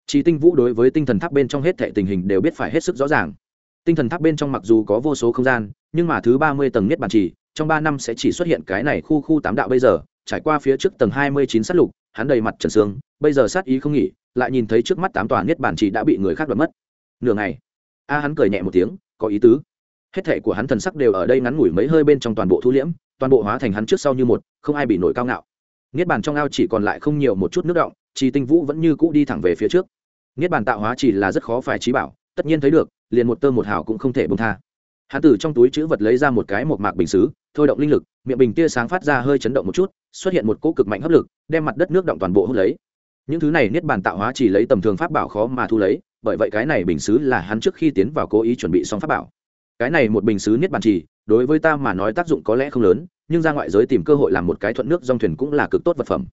chi tinh vũ đối với tinh thần tháp bên trong hết thảy tình hình đều biết phải hết sức rõ ràng. Tinh thần tháp bên trong mặc dù có vô số không gian, nhưng mà thứ ba mươi tầng niết bản chỉ trong ba năm sẽ chỉ xuất hiện cái này khu khu tám đạo bây giờ, trải qua phía trước tầng hai mươi chín sát lục, hắn đầy mặt trần sương, bây giờ sát ý không nghỉ, lại nhìn thấy trước mắt tám tòa niết bản chỉ đã bị người khác đoạt mất. Nửa ngày, a hắn cười nhẹ một tiếng, có ý tứ. Hết thảy của hắn thần sắc đều ở đây ngắn ngủi mấy hơi bên trong toàn bộ thu liễm, toàn bộ hóa thành hắn trước sau như một, không ai bị nổi cao ngạo. Niết bàn trong ao chỉ còn lại không nhiều một chút nước động chỉ tinh vũ vẫn như cũ đi thẳng về phía trước. Niết bàn tạo hóa chỉ là rất khó phải trí bảo, tất nhiên thấy được, liền một tơ một hào cũng không thể bông tha. Hãn tử trong túi chữ vật lấy ra một cái một mạc bình xứ, thôi động linh lực, miệng bình tia sáng phát ra hơi chấn động một chút, xuất hiện một cỗ cực mạnh hấp lực, đem mặt đất nước động toàn bộ hút lấy. Những thứ này niết bàn tạo hóa chỉ lấy tầm thường pháp bảo khó mà thu lấy, bởi vậy cái này bình xứ là hắn trước khi tiến vào cố ý chuẩn bị xong pháp bảo. Cái này một bình xứ niết bàn chỉ, đối với ta mà nói tác dụng có lẽ không lớn, nhưng ra ngoại giới tìm cơ hội làm một cái thuận nước dòng thuyền cũng là cực tốt vật phẩm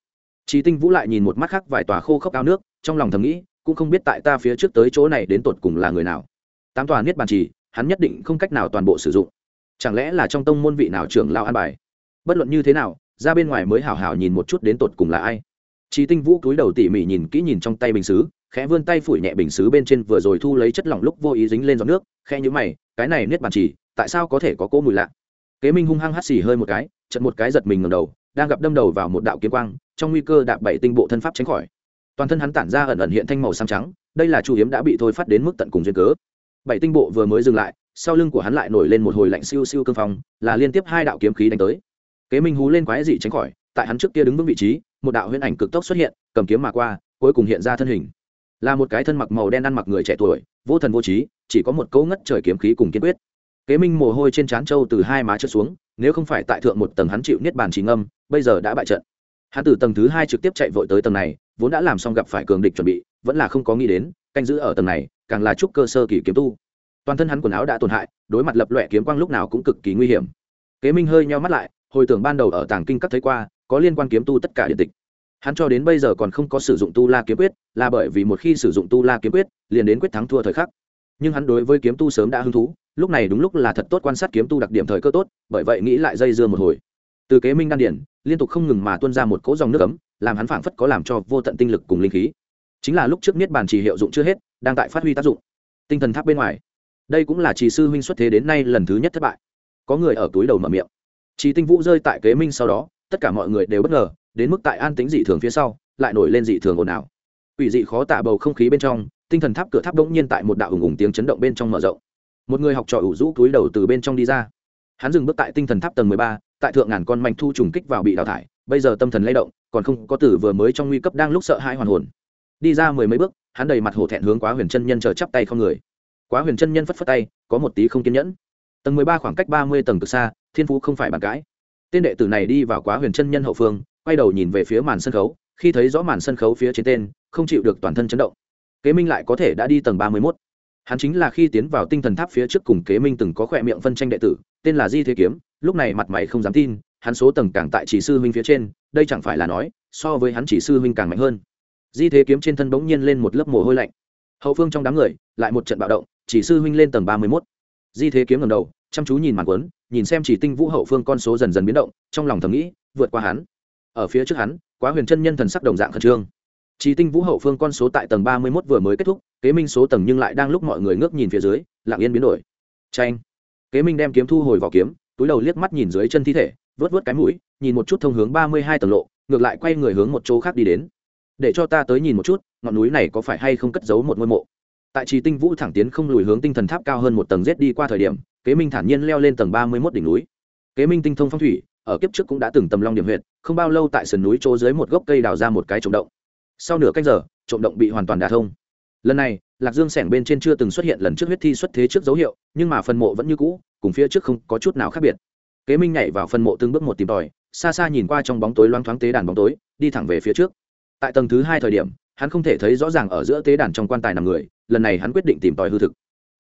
chỉ tinh vũ lại nhìn một mắt khác vài tòa khô khốc cao nước trong lòng thầm nghĩ cũng không biết tại ta phía trước tới chỗ này đến tột cùng là người nào. Tám tòa niết bàn chỉ hắn nhất định không cách nào toàn bộ sử dụng. Chẳng lẽ là trong tông môn vị nào trưởng lao an bài? Bất luận như thế nào ra bên ngoài mới hào hào nhìn một chút đến tột cùng là ai. Chỉ Tinh Vũ cúi đầu tỉ mỉ nhìn kỹ nhìn trong tay bình sứ, khẽ vươn tay phủi nhẹ bình sứ bên trên vừa rồi thu lấy chất lỏng lúc vô ý dính lên giọt nước, khẽ nhíu mày, cái này niết bàn chỉ, tại sao có thể có cỗ mùi lạ? Kế Minh hung hăng hắt xì hơi một cái, chợt một cái giật mình ngẩng đầu, đang gặp đâm đầu vào một đạo kiếm quang, trong nguy cơ đạp bảy tinh bộ thân pháp tránh khỏi. Toàn thân hắn tản ra ẩn ẩn hiện thanh màu xám trắng, đây là chu hiếm đã bị thôi phát đến mức tận cùng duyên cớ. Bảy tinh bộ vừa mới dừng lại, sau lưng của hắn lại nổi lên một hồi lạnh siêu siêu cương phong, là liên tiếp hai đạo kiếm khí đánh tới. Kế Minh hú lên quái dị tránh khỏi, tại hắn trước kia đứng vững vị trí, một đạo huyễn ảnh cực tốc xuất hiện, cầm kiếm mà qua, cuối cùng hiện ra thân hình. Là một cái thân mặc màu đen ăn mặc người trẻ tuổi, vô thần vô trí, chỉ có một câu ngất trời kiếm khí cùng kiên quyết. Kế Minh mồ hôi trên trán châu từ hai má trượt xuống, nếu không phải tại thượng một tầng hắn chịu niết bàn trí ngâm, bây giờ đã bại trận. Hắn từ tầng thứ hai trực tiếp chạy vội tới tầng này, vốn đã làm xong gặp phải cường địch chuẩn bị, vẫn là không có nghĩ đến, canh giữ ở tầng này, càng là chúc cơ sơ kỳ kiếm tu. Toàn thân hắn quần áo đã tổn hại, đối mặt lập lõe kiếm quang lúc nào cũng cực kỳ nguy hiểm. Kế Minh hơi nheo mắt lại, hồi tưởng ban đầu ở tàng kinh các thấy qua, có liên quan kiếm tu tất cả điện tịch hắn cho đến bây giờ còn không có sử dụng tu la kiếm quyết là bởi vì một khi sử dụng tu la kiếm quyết liền đến quyết thắng thua thời khắc nhưng hắn đối với kiếm tu sớm đã hứng thú lúc này đúng lúc là thật tốt quan sát kiếm tu đặc điểm thời cơ tốt, bởi vậy nghĩ lại dây dưa một hồi. Từ kế minh đan điển, liên tục không ngừng mà tuôn ra một cỗ dòng nước ấm, làm hắn phảng phất có làm cho vô tận tinh lực cùng linh khí. Chính là lúc trước niết bàn chỉ hiệu dụng chưa hết, đang tại phát huy tác dụng. Tinh thần tháp bên ngoài. Đây cũng là trì sư huynh xuất thế đến nay lần thứ nhất thất bại. Có người ở túi đầu mở miệng. Trì tinh vũ rơi tại kế minh sau đó, tất cả mọi người đều bất ngờ, đến mức tại an tính dị thường phía sau, lại nổi lên dị thường ồn ào. Ủy dị khó tả bầu không khí bên trong, tinh thần tháp cửa tháp bỗng nhiên tại một đạo hùng hùng tiếng chấn động bên trong mở rộng một người học trò ủ rũ túi đầu từ bên trong đi ra. Hắn dừng bước tại tinh thần tháp tầng mười ba, tại thượng ngàn con manh thu trùng kích vào bị đào thải, bây giờ tâm thần lay động, còn không có tử vừa mới trong nguy cấp đang lúc sợ hai hoàn hồn. Đi ra mười mấy bước, hắn đầy mặt hổ thẹn hướng quá huyền chân nhân chờ chắp tay không người. Quá huyền chân nhân phất phất tay, có một tí không kiên nhẫn. Tầng mười ba khoảng cách ba mươi tầng từ xa, thiên phú không phải bàn cãi. Tên đệ tử này đi vào quá huyền chân nhân hậu phương, quay đầu nhìn về phía màn sân khấu, khi thấy rõ màn sân khấu phía trên tên, không chịu được toàn thân chấn động. Kế minh lại có thể đã đi tầng ba mươi mốt hắn chính là khi tiến vào tinh thần tháp phía trước cùng kế minh từng có khỏe miệng phân tranh đệ tử, tên là di thế kiếm, lúc này mặt mày không dám tin, hắn số tầng càng tại chỉ sư huynh phía trên, đây chẳng phải là nói, so với hắn chỉ sư huynh càng mạnh hơn. Di thế kiếm trên thân bỗng nhiên lên một lớp mồ hôi lạnh. Hậu phương trong đám người, lại một trận bạo động, chỉ sư huynh lên tầng ba mươi mốt. Di thế kiếm ngầm đầu, chăm chú nhìn màn quấn nhìn xem chỉ tinh vũ hậu phương con số dần dần biến động, trong lòng thầm nghĩ, vượt qua hắn. Ở phía trước hắn, quá huyền chân nhân thần sắc đồng dạng khẩn trương chỉ tinh vũ hậu phương con số tại tầng ba mươi mốt vừa mới kết thúc kế minh số tầng nhưng lại đang lúc mọi người ngước nhìn phía dưới lặng yên biến đổi. Chanh, kế minh đem kiếm thu hồi vào kiếm túi đầu liếc mắt nhìn dưới chân thi thể vớt vớt cái mũi nhìn một chút thông hướng ba mươi hai tầng lộ ngược lại quay người hướng một chỗ khác đi đến. Để cho ta tới nhìn một chút ngọn núi này có phải hay không cất giấu một ngôi mộ? Tại trì tinh vũ thẳng tiến không lùi hướng tinh thần tháp cao hơn một tầng rết đi qua thời điểm kế minh thản nhiên leo lên tầng ba mươi mốt đỉnh núi. Kế minh tinh thông phong thủy ở kiếp trước cũng đã từng tầm long điểm huyện không bao lâu tại sườn núi chỗ dưới một gốc cây đào ra một cái trống động sau nửa canh giờ, trộm động bị hoàn toàn đả thông. Lần này, lạc dương sẻng bên trên chưa từng xuất hiện lần trước huyết thi xuất thế trước dấu hiệu, nhưng mà phần mộ vẫn như cũ, cùng phía trước không có chút nào khác biệt. Kế minh nhảy vào phần mộ từng bước một tìm tòi, xa xa nhìn qua trong bóng tối loang thoáng tế đàn bóng tối, đi thẳng về phía trước. Tại tầng thứ hai thời điểm, hắn không thể thấy rõ ràng ở giữa tế đàn trong quan tài nằm người, lần này hắn quyết định tìm tòi hư thực.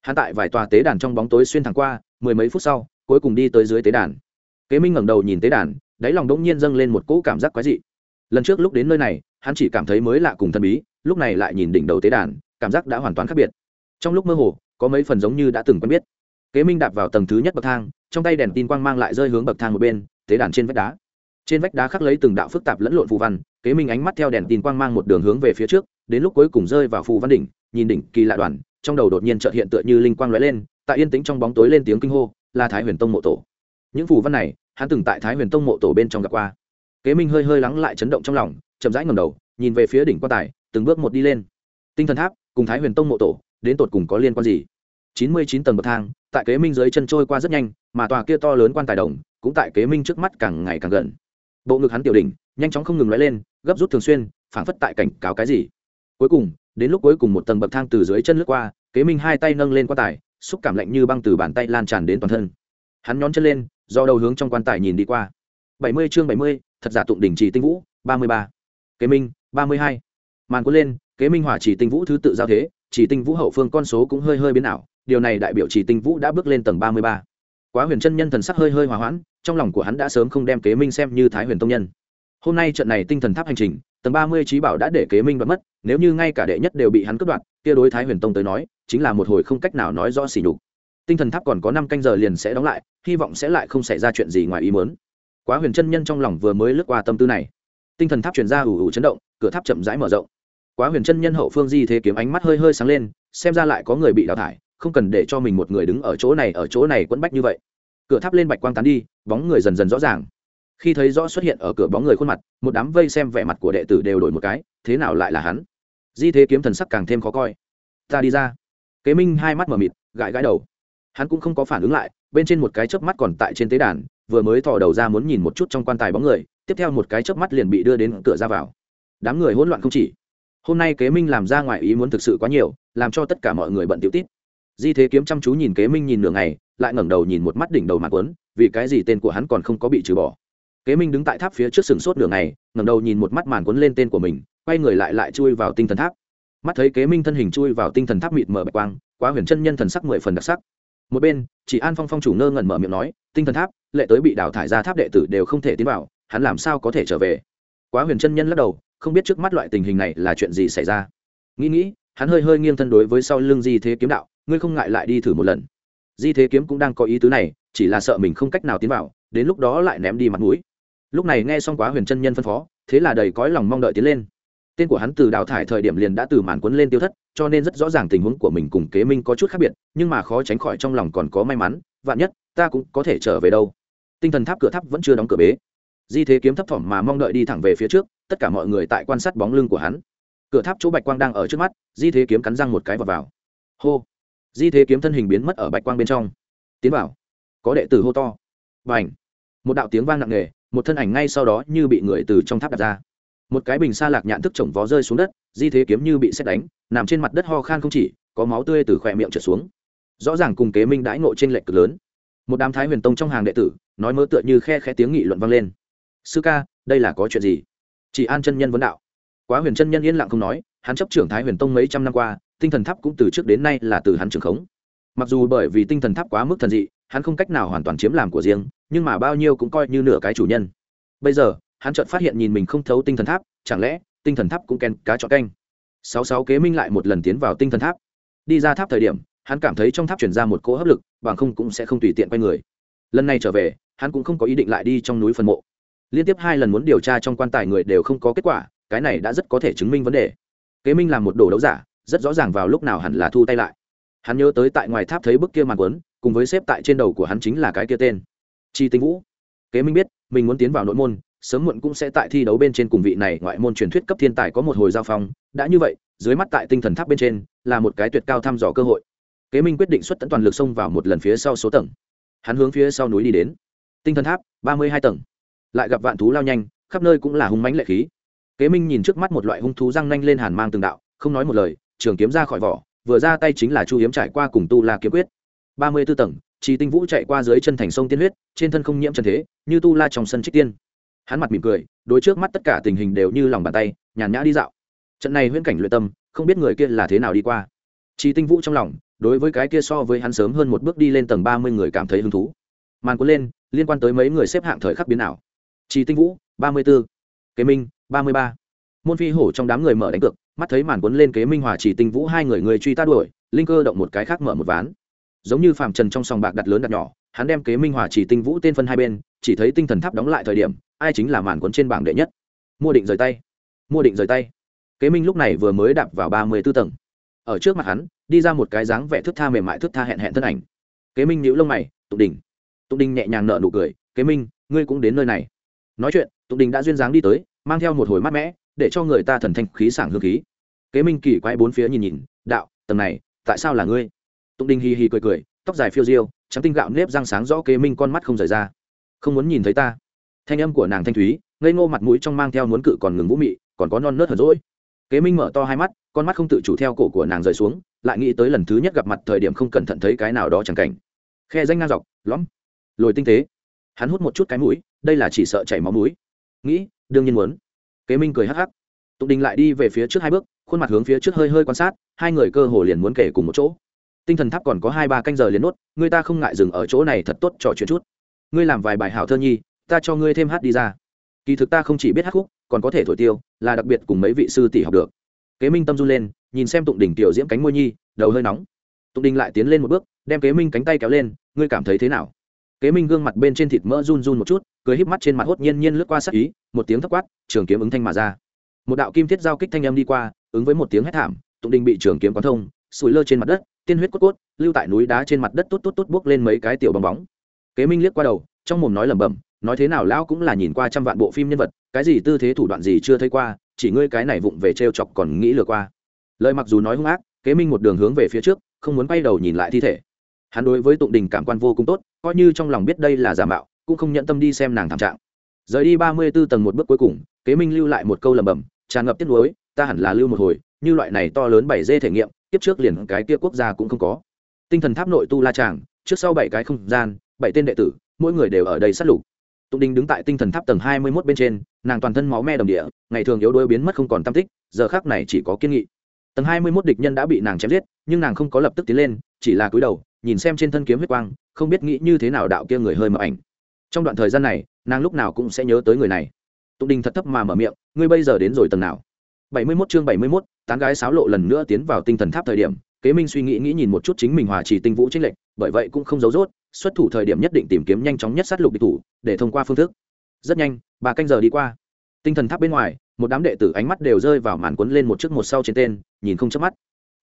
Hắn tại vài tòa tế đàn trong bóng tối xuyên thẳng qua, mười mấy phút sau, cuối cùng đi tới dưới tế đàn. Kế minh ngẩng đầu nhìn tế đàn, đáy lòng đỗng nhiên dâng lên một cỗ cảm giác quái dị lần trước lúc đến nơi này, hắn chỉ cảm thấy mới lạ cùng thân bí, lúc này lại nhìn đỉnh đầu tế đàn, cảm giác đã hoàn toàn khác biệt. Trong lúc mơ hồ, có mấy phần giống như đã từng quen biết. Kế minh đạp vào tầng thứ nhất bậc thang, trong tay đèn tin quang mang lại rơi hướng bậc thang một bên, tế đàn trên vách đá. Trên vách đá khắc lấy từng đạo phức tạp lẫn lộn phù văn, kế minh ánh mắt theo đèn tin quang mang một đường hướng về phía trước, đến lúc cuối cùng rơi vào phù văn đỉnh, nhìn đỉnh kỳ lạ đoàn, trong đầu đột nhiên chợt hiện tựa như linh quang lóe lên, tại yên tĩnh trong bóng tối lên tiếng kinh hô, là thái huyền tông mộ tổ. Những phù văn này, hắn từng tại thái huyền tông mộ tổ bên trong gặp qua kế minh hơi hơi lắng lại chấn động trong lòng, chậm rãi ngầm đầu, nhìn về phía đỉnh quan tài, từng bước một đi lên. Tinh thần tháp, cùng thái huyền tông mộ tổ, đến tột cùng có liên quan gì? Chín mươi chín tầng bậc thang, tại kế minh dưới chân trôi qua rất nhanh, mà tòa kia to lớn quan tài đồng, cũng tại kế minh trước mắt càng ngày càng gần. Bộ ngực hắn tiểu đỉnh, nhanh chóng không ngừng lóe lên, gấp rút thường xuyên, phảng phất tại cảnh cáo cái gì. Cuối cùng, đến lúc cuối cùng một tầng bậc thang từ dưới chân lướt qua, kế minh hai tay nâng lên quan tài, xúc cảm lạnh như băng từ bàn tay lan tràn đến toàn thân. Hắn nhón chân lên, do đầu hướng trong quan tài nhìn đi qua. Bảy mươi chương bảy mươi thật giả tụng đỉnh trì tinh vũ, ba mươi ba. Kế minh, ba mươi hai. Màn cuốn lên, kế minh hỏa chỉ tinh vũ thứ tự giao thế, chỉ tinh vũ hậu phương con số cũng hơi hơi biến ảo, điều này đại biểu chỉ tinh vũ đã bước lên tầng ba mươi ba. Quá huyền chân nhân thần sắc hơi hơi hòa hoãn, trong lòng của hắn đã sớm không đem kế minh xem như thái huyền tông nhân. Hôm nay trận này tinh thần tháp hành trình, tầng ba mươi trí bảo đã để kế minh đoạt mất, nếu như ngay cả đệ nhất đều bị hắn cướp đoạt, kia đối thái huyền tông tới nói, chính là một hồi không cách nào nói rõ xỉ nhục. Tinh thần tháp còn có năm canh giờ liền sẽ đóng lại, hy vọng sẽ lại không xảy ra chuyện gì ngoài ý muốn quá huyền chân nhân trong lòng vừa mới lướt qua tâm tư này. Tinh thần tháp chuyển ra ủ ủ chấn động, cửa tháp chậm rãi mở rộng. Quá huyền chân nhân hậu phương di thế kiếm ánh mắt hơi hơi sáng lên, xem ra lại có người bị đào thải, không cần để cho mình một người đứng ở chỗ này, ở chỗ này quẫn bách như vậy. Cửa tháp lên bạch quang tán đi, bóng người dần dần rõ ràng. Khi thấy rõ xuất hiện ở cửa bóng người khuôn mặt, một đám vây xem vẻ mặt của đệ tử đều đổi một cái, thế nào lại là hắn? Di thế kiếm thần sắc càng thêm khó coi. Ta đi ra. Kế minh hai mắt mở mịt, gãi gãi đầu. Hắn cũng không có phản ứng lại, bên trên một cái chớp mắt còn tại trên tế đàn vừa mới thò đầu ra muốn nhìn một chút trong quan tài bóng người, tiếp theo một cái chớp mắt liền bị đưa đến cửa ra vào. Đám người hỗn loạn không chỉ. Hôm nay kế minh làm ra ngoài ý muốn thực sự quá nhiều, làm cho tất cả mọi người bận tiểu tít. Di thế kiếm chăm chú nhìn kế minh nhìn nửa ngày, lại ngẩng đầu nhìn một mắt đỉnh đầu mạc quấn vì cái gì tên của hắn còn không có bị trừ bỏ. Kế minh đứng tại tháp phía trước sừng sốt nửa ngày, ngẩng đầu nhìn một mắt màn quấn lên tên của mình, quay người lại lại chui vào tinh thần tháp. Mắt thấy kế minh thân hình chui vào tinh thần tháp mịt mờ bạch quang, quá huyền chân nhân thần sắc mười phần đặc sắc một bên, chỉ an phong phong chủ ngơ ngẩn mở miệng nói, tinh thần tháp, lệ tới bị đào thải ra tháp đệ tử đều không thể tiến vào, hắn làm sao có thể trở về? Quá huyền chân nhân lắc đầu, không biết trước mắt loại tình hình này là chuyện gì xảy ra. Nghĩ nghĩ, hắn hơi hơi nghiêng thân đối với sau lưng di thế kiếm đạo, ngươi không ngại lại đi thử một lần. Di thế kiếm cũng đang có ý tứ này, chỉ là sợ mình không cách nào tiến vào, đến lúc đó lại ném đi mặt mũi. Lúc này nghe xong quá huyền chân nhân phân phó, thế là đầy cõi lòng mong đợi tiến lên tên của hắn từ đào thải thời điểm liền đã từ màn quấn lên tiêu thất, cho nên rất rõ ràng tình huống của mình cùng kế minh có chút khác biệt, nhưng mà khó tránh khỏi trong lòng còn có may mắn, vạn nhất, ta cũng có thể trở về đâu. Tinh thần tháp cửa tháp vẫn chưa đóng cửa bế. Di thế kiếm thấp thỏm mà mong đợi đi thẳng về phía trước, tất cả mọi người tại quan sát bóng lưng của hắn. Cửa tháp chỗ bạch quang đang ở trước mắt, di thế kiếm cắn răng một cái vào vào. Hô! Di thế kiếm thân hình biến mất ở bạch quang bên trong. Tiến vào. Có đệ tử hô to. Và h một đạo tiếng vang nặng nề, một thân ảnh ngay sau đó như bị người từ trong tháp đặt ra một cái bình xa lạc nhạn thức chồng vó rơi xuống đất, di thế kiếm như bị xét đánh, nằm trên mặt đất ho khan không chỉ, có máu tươi từ khỏe miệng trượt xuống. Rõ ràng cùng kế minh đãi ngộ trên lệch cực lớn. Một đám thái huyền tông trong hàng đệ tử, nói mơ tựa như khe khe tiếng nghị luận vang lên. Sư ca, đây là có chuyện gì? Chỉ an chân nhân vấn đạo. Quá huyền chân nhân yên lặng không nói, hắn chấp trưởng thái huyền tông mấy trăm năm qua, tinh thần tháp cũng từ trước đến nay là từ hắn trưởng khống. Mặc dù bởi vì tinh thần tháp quá mức thần dị, hắn không cách nào hoàn toàn chiếm làm của riêng, nhưng mà bao nhiêu cũng coi như nửa cái chủ nhân. Bây giờ hắn chợt phát hiện nhìn mình không thấu tinh thần tháp, chẳng lẽ tinh thần tháp cũng ken cá chọn canh. Sáu sáu kế minh lại một lần tiến vào tinh thần tháp. Đi ra tháp thời điểm, hắn cảm thấy trong tháp chuyển ra một cỗ hấp lực, bằng không cũng sẽ không tùy tiện quay người. Lần này trở về, hắn cũng không có ý định lại đi trong núi phần mộ. Liên tiếp hai lần muốn điều tra trong quan tài người đều không có kết quả, cái này đã rất có thể chứng minh vấn đề. Kế minh làm một đồ đấu giả, rất rõ ràng vào lúc nào hẳn là thu tay lại. Hắn nhớ tới tại ngoài tháp thấy bức kia màn quấn, cùng với xếp tại trên đầu của hắn chính là cái kia tên. Chi tinh vũ. Kế minh biết, mình muốn tiến vào nội môn sớm muộn cũng sẽ tại thi đấu bên trên cùng vị này ngoại môn truyền thuyết cấp thiên tài có một hồi giao phong. Đã như vậy, dưới mắt tại tinh thần tháp bên trên là một cái tuyệt cao thăm dò cơ hội. Kế minh quyết định xuất tận toàn lực xông vào một lần phía sau số tầng. Hắn hướng phía sau núi đi đến. Tinh thần tháp, ba mươi hai tầng. Lại gặp vạn thú lao nhanh, khắp nơi cũng là hung mãnh lệ khí. Kế minh nhìn trước mắt một loại hung thú răng nanh lên hàn mang từng đạo, không nói một lời, trường kiếm ra khỏi vỏ, vừa ra tay chính là chu hiếm trải qua cùng tu la kiếm quyết. ba mươi b ố tầng chỉ tinh vũ chạy qua dưới chân thành sông tiên huyết, trên thân không nhiễm trần thế, như tu la trong sân trích tiên hắn mặt mỉm cười, đối trước mắt tất cả tình hình đều như lòng bàn tay, nhàn nhã đi dạo. Trận này huyễn cảnh luyện tâm, không biết người kia là thế nào đi qua. Chỉ tinh vũ trong lòng, đối với cái kia so với hắn sớm hơn một bước đi lên tầng ba mươi người cảm thấy hứng thú. Màn cuốn lên, liên quan tới mấy người xếp hạng thời khắc biến ảo. Chỉ tinh vũ, ba mươi b ố kế minh, ba mươi ba. Môn phi hổ trong đám người mở đánh cược, mắt thấy màn cuốn lên kế minh hòa chỉ tinh vũ hai người người truy t đuổi, linh cơ động một cái khác mở một ván. Giống như phàm trần trong sòng bạc đặt lớn đặt nhỏ hắn đem kế minh hòa chỉ tinh vũ tên phân hai bên, chỉ thấy tinh thần tháp đóng lại thời điểm, ai chính là màn cuốn trên bảng đệ nhất. Mua định rời tay. Mua định rời tay. Kế minh lúc này vừa mới đạp vào ba mươi b ố tầng. Ở trước mặt hắn, đi ra một cái dáng vẻ thức tha mềm mại thức tha hẹn hẹn thân ảnh. Kế minh nhíu lông mày, tụng đình. Tụng đình nhẹ nhàng nợ nụ cười, kế minh, ngươi cũng đến nơi này. Nói chuyện, tụng đình đã duyên dáng đi tới, mang theo một hồi mát mẽ để cho người ta thần thanh khí sảng hương khí. Kế minh kỳ quay bốn phía nhìn nhìn, đạo, tầng này, tại sao là ngươi? Tụng đình hì hì cười cười, tóc dài phiêu diêu trắng tinh gạo nếp răng sáng rõ kế minh con mắt không rời ra. Không muốn nhìn thấy ta. Thanh âm của nàng thanh thúy, ngây ngô mặt mũi trong mang theo muốn cự còn ngừng vũ mị, còn có non nớt hờn rỗi kế minh mở to hai mắt, con mắt không tự chủ theo cổ của nàng rời xuống, lại nghĩ tới lần thứ nhất gặp mặt thời điểm không cẩn thận thấy cái nào đó chẳng cảnh. Khe danh ngang dọc, lõm. Lồi tinh tế. Hắn hút một chút cái mũi, đây là chỉ sợ chảy máu mũi. Nghĩ, đương nhiên muốn. Kế minh cười hắc hắc. Tụng đình lại đi về phía trước hai bước, khuôn mặt hướng phía trước hơi hơi quan sát, hai người cơ hồ liền muốn kể cùng một chỗ tinh thần tháp còn có hai ba canh giờ liền nốt, người ta không ngại dừng ở chỗ này thật tốt trò chuyện chút. Ngươi làm vài bài hảo thơ nhi, ta cho ngươi thêm hát đi ra. Kỳ thực ta không chỉ biết hát khúc, còn có thể thổi tiêu, là đặc biệt cùng mấy vị sư tỷ học được. Kế minh tâm run lên, nhìn xem tụng đỉnh tiểu diễm cánh môi nhi, đầu hơi nóng. Tụng đình lại tiến lên một bước, đem kế minh cánh tay kéo lên, ngươi cảm thấy thế nào? Kế minh gương mặt bên trên thịt mỡ run run một chút, cười híp mắt trên mặt hốt nhiên nhiên lướt qua sắc ý, một tiếng thấp quát, trường kiếm ứng thanh mà ra. Một đạo kim thiết giao kích thanh âm đi qua, ứng với một tiếng hét thảm, tụng đình bị trường kiếm quán thông, sủi lơ trên mặt đất tiên huyết cốt cốt, lưu tại núi đá trên mặt đất tốt tốt tốt bước lên mấy cái tiểu bong bóng. Kế minh liếc qua đầu, trong mồm nói lẩm bẩm, nói thế nào lão cũng là nhìn qua trăm vạn bộ phim nhân vật, cái gì tư thế thủ đoạn gì chưa thấy qua, chỉ ngươi cái này vụng về trêu chọc còn nghĩ lừa qua. Lời mặc dù nói hung ác, kế minh một đường hướng về phía trước, không muốn quay đầu nhìn lại thi thể. Hắn đối với tụng đình cảm quan vô cùng tốt, coi như trong lòng biết đây là giả mạo, cũng không nhận tâm đi xem nàng thảm trạng. Rời đi ba mươi b ố tầng một bước cuối cùng, kế minh lưu lại một câu lầm bầm tràn ngập tiết lối ta hẳn là lưu một hồi, như loại này to lớn bảy dê thể nghiệm tiếp trước liền cái kia quốc gia cũng không có. Tinh thần tháp nội tu la tràng trước sau bảy cái không gian, bảy tên đệ tử, mỗi người đều ở đây sát lục. Tụng đình đứng tại tinh thần tháp tầng hai mươi mốt bên trên, nàng toàn thân máu me đồng địa, ngày thường yếu đuối biến mất không còn tam tích, giờ khác này chỉ có kiên nghị. Tầng hai mươi mốt địch nhân đã bị nàng chém giết, nhưng nàng không có lập tức tiến lên, chỉ là cúi đầu, nhìn xem trên thân kiếm huyết quang, không biết nghĩ như thế nào đạo kia người hơi mập ảnh. Trong đoạn thời gian này, nàng lúc nào cũng sẽ nhớ tới người này. Tụng đình thật thấp mà mở miệng, ngươi bây giờ đến rồi tầng nào? Bảy mươi mốt chương bảy mươi mốt, tán gái sáo lộ lần nữa tiến vào tinh thần tháp thời điểm, kế minh suy nghĩ nghĩ nhìn một chút chính mình hòa trì tinh vũ chiến lệnh bởi vậy cũng không giấu rốt, xuất thủ thời điểm nhất định tìm kiếm nhanh chóng nhất sát lục địch thủ, để thông qua phương thức. Rất nhanh bà canh giờ đi qua. Tinh thần tháp bên ngoài, một đám đệ tử ánh mắt đều rơi vào màn cuốn lên một trước một sau trên tên, nhìn không chớp mắt.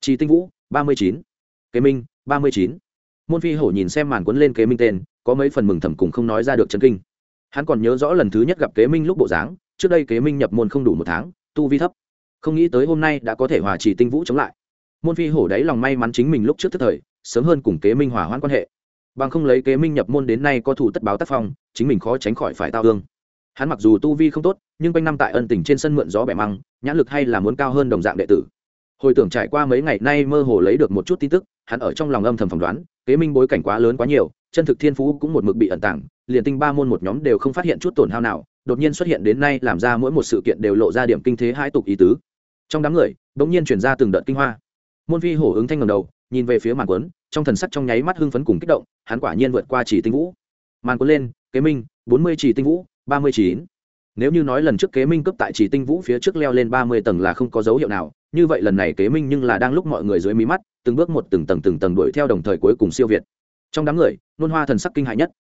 Trì tinh vũ, ba mươi chín. Kế minh, ba mươi chín. Môn phi hổ nhìn xem màn cuốn lên kế minh tên, có mấy phần mừng thầm cùng không nói ra được chân kinh. Hắn còn nhớ rõ lần thứ nhất gặp kế minh lúc bộ dáng, trước đây kế minh nhập môn không đủ một tháng, tu vi thấp không nghĩ tới hôm nay đã có thể hòa trì tinh vũ chống lại. Môn phi hổ đáy lòng may mắn chính mình lúc trước thức thời, sớm hơn cùng kế minh hòa hoãn quan hệ. Bằng không lấy kế minh nhập môn đến nay có thủ tất báo tác phong, chính mình khó tránh khỏi phải tao thương. Hắn mặc dù tu vi không tốt, nhưng quanh năm tại ân tình trên sân mượn gió bẻ măng, nhãn lực hay là muốn cao hơn đồng dạng đệ tử. Hồi tưởng trải qua mấy ngày nay mơ hồ lấy được một chút tin tức, hắn ở trong lòng âm thầm phỏng đoán, kế minh bối cảnh quá lớn quá nhiều, chân thực thiên phú cũng một mực bị ẩn tàng, liền tinh ba môn một nhóm đều không phát hiện chút tổn hao nào, đột nhiên xuất hiện đến nay làm ra mỗi một sự kiện đều lộ ra điểm kinh thế hai tục ý tứ trong đám người đ ỗ n g nhiên chuyển ra từng đợt kinh hoa. Môn phi hổ ứng thanh ngầm đầu, nhìn về phía màn quấn trong thần sắc trong nháy mắt hưng phấn cùng kích động, hắn quả nhiên vượt qua chỉ tinh vũ. Màn quấn lên, kế minh, bốn mươi chỉ tinh vũ, ba mươi chín nếu như nói lần trước kế minh cấp tại chỉ tinh vũ phía trước leo lên ba mươi tầng là không có dấu hiệu nào, như vậy lần này kế minh nhưng là đang lúc mọi người dưới mí mắt, từng bước một từng tầng từng tầng đuổi theo đồng thời cuối cùng siêu việt. Trong đám người, nôn hoa thần sắc kinh hại nhất.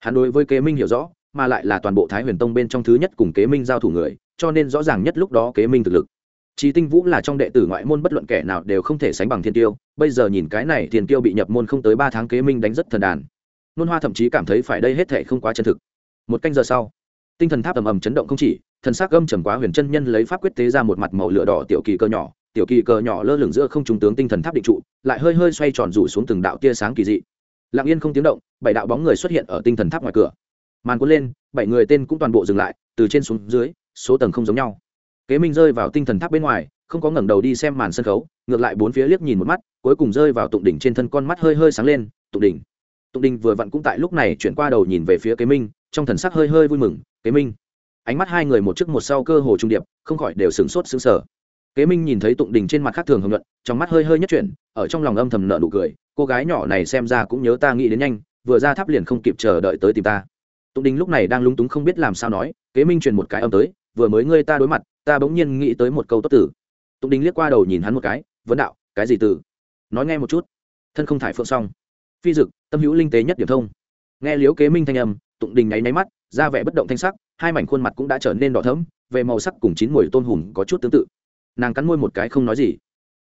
Hắn đối với kế minh hiểu rõ, mà lại là toàn bộ thái huyền tông bên trong thứ nhất cùng kế minh giao thủ người, cho nên rõ ràng nhất lúc đó kế minh thực lực. Chí Tinh Vũ là trong đệ tử ngoại môn bất luận kẻ nào đều không thể sánh bằng Thiên Tiêu, bây giờ nhìn cái này Thiên Tiêu bị nhập môn không tới ba tháng kế minh đánh rất thần đàn. Luân Hoa thậm chí cảm thấy phải đây hết thảy không quá chân thực. Một canh giờ sau, tinh thần tháp ầm ầm chấn động không chỉ, thần sắc gâm trầm quá huyền chân nhân lấy pháp quyết tế ra một mặt màu lửa đỏ tiểu kỳ cơ nhỏ, tiểu kỳ Cơ nhỏ lơ lửng giữa không trung tướng tinh thần tháp định trụ lại hơi hơi xoay tròn rủ xuống từng đạo tia sáng kỳ dị lặng yên không tiếng động bảy đạo bóng người xuất hiện ở tinh thần tháp ngoài cửa màn cuốn lên bảy người tên cũng toàn bộ dừng lại từ trên xuống dưới số tầng không giống nhau kế minh rơi vào tinh thần tháp bên ngoài, không có ngẩng đầu đi xem màn sân khấu, ngược lại bốn phía liếc nhìn một mắt, cuối cùng rơi vào tụng đỉnh trên thân con mắt hơi hơi sáng lên, tụng đỉnh. Tụng đỉnh vừa vặn cũng tại lúc này chuyển qua đầu nhìn về phía kế minh, trong thần sắc hơi hơi vui mừng, kế minh. Ánh mắt hai người một trước một sau cơ hồ trung điệp, không khỏi đều sửng sốt sững sờ. Kế minh nhìn thấy tụng đình trên mặt khác thường hưởng luận, trong mắt hơi hơi nhất chuyển, ở trong lòng âm thầm nợ nụ cười, cô gái nhỏ này xem ra cũng nhớ ta nghĩ đến nhanh, vừa ra tháp liền không kịp chờ đợi tới tìm ta. Tụng đình lúc này đang lúng túng không biết làm sao nói, kế minh truyền một cái âm tới, vừa mới ngươi ta đối mặt ta bỗng nhiên nghĩ tới một câu tốt tử tụng đình liếc qua đầu nhìn hắn một cái, vấn đạo, cái gì từ? Nói nghe một chút. Thân không thải phượng xong. Phi dực, tâm hữu linh tế nhất điểm thông. Nghe liếu kế minh thanh âm, tụng đình nháy máy mắt ra vẻ bất động thanh sắc, hai mảnh khuôn mặt cũng đã trở nên đỏ thẫm về màu sắc cùng chín mùi tôn hùm có chút tương tự. Nàng cắn môi một cái không nói gì.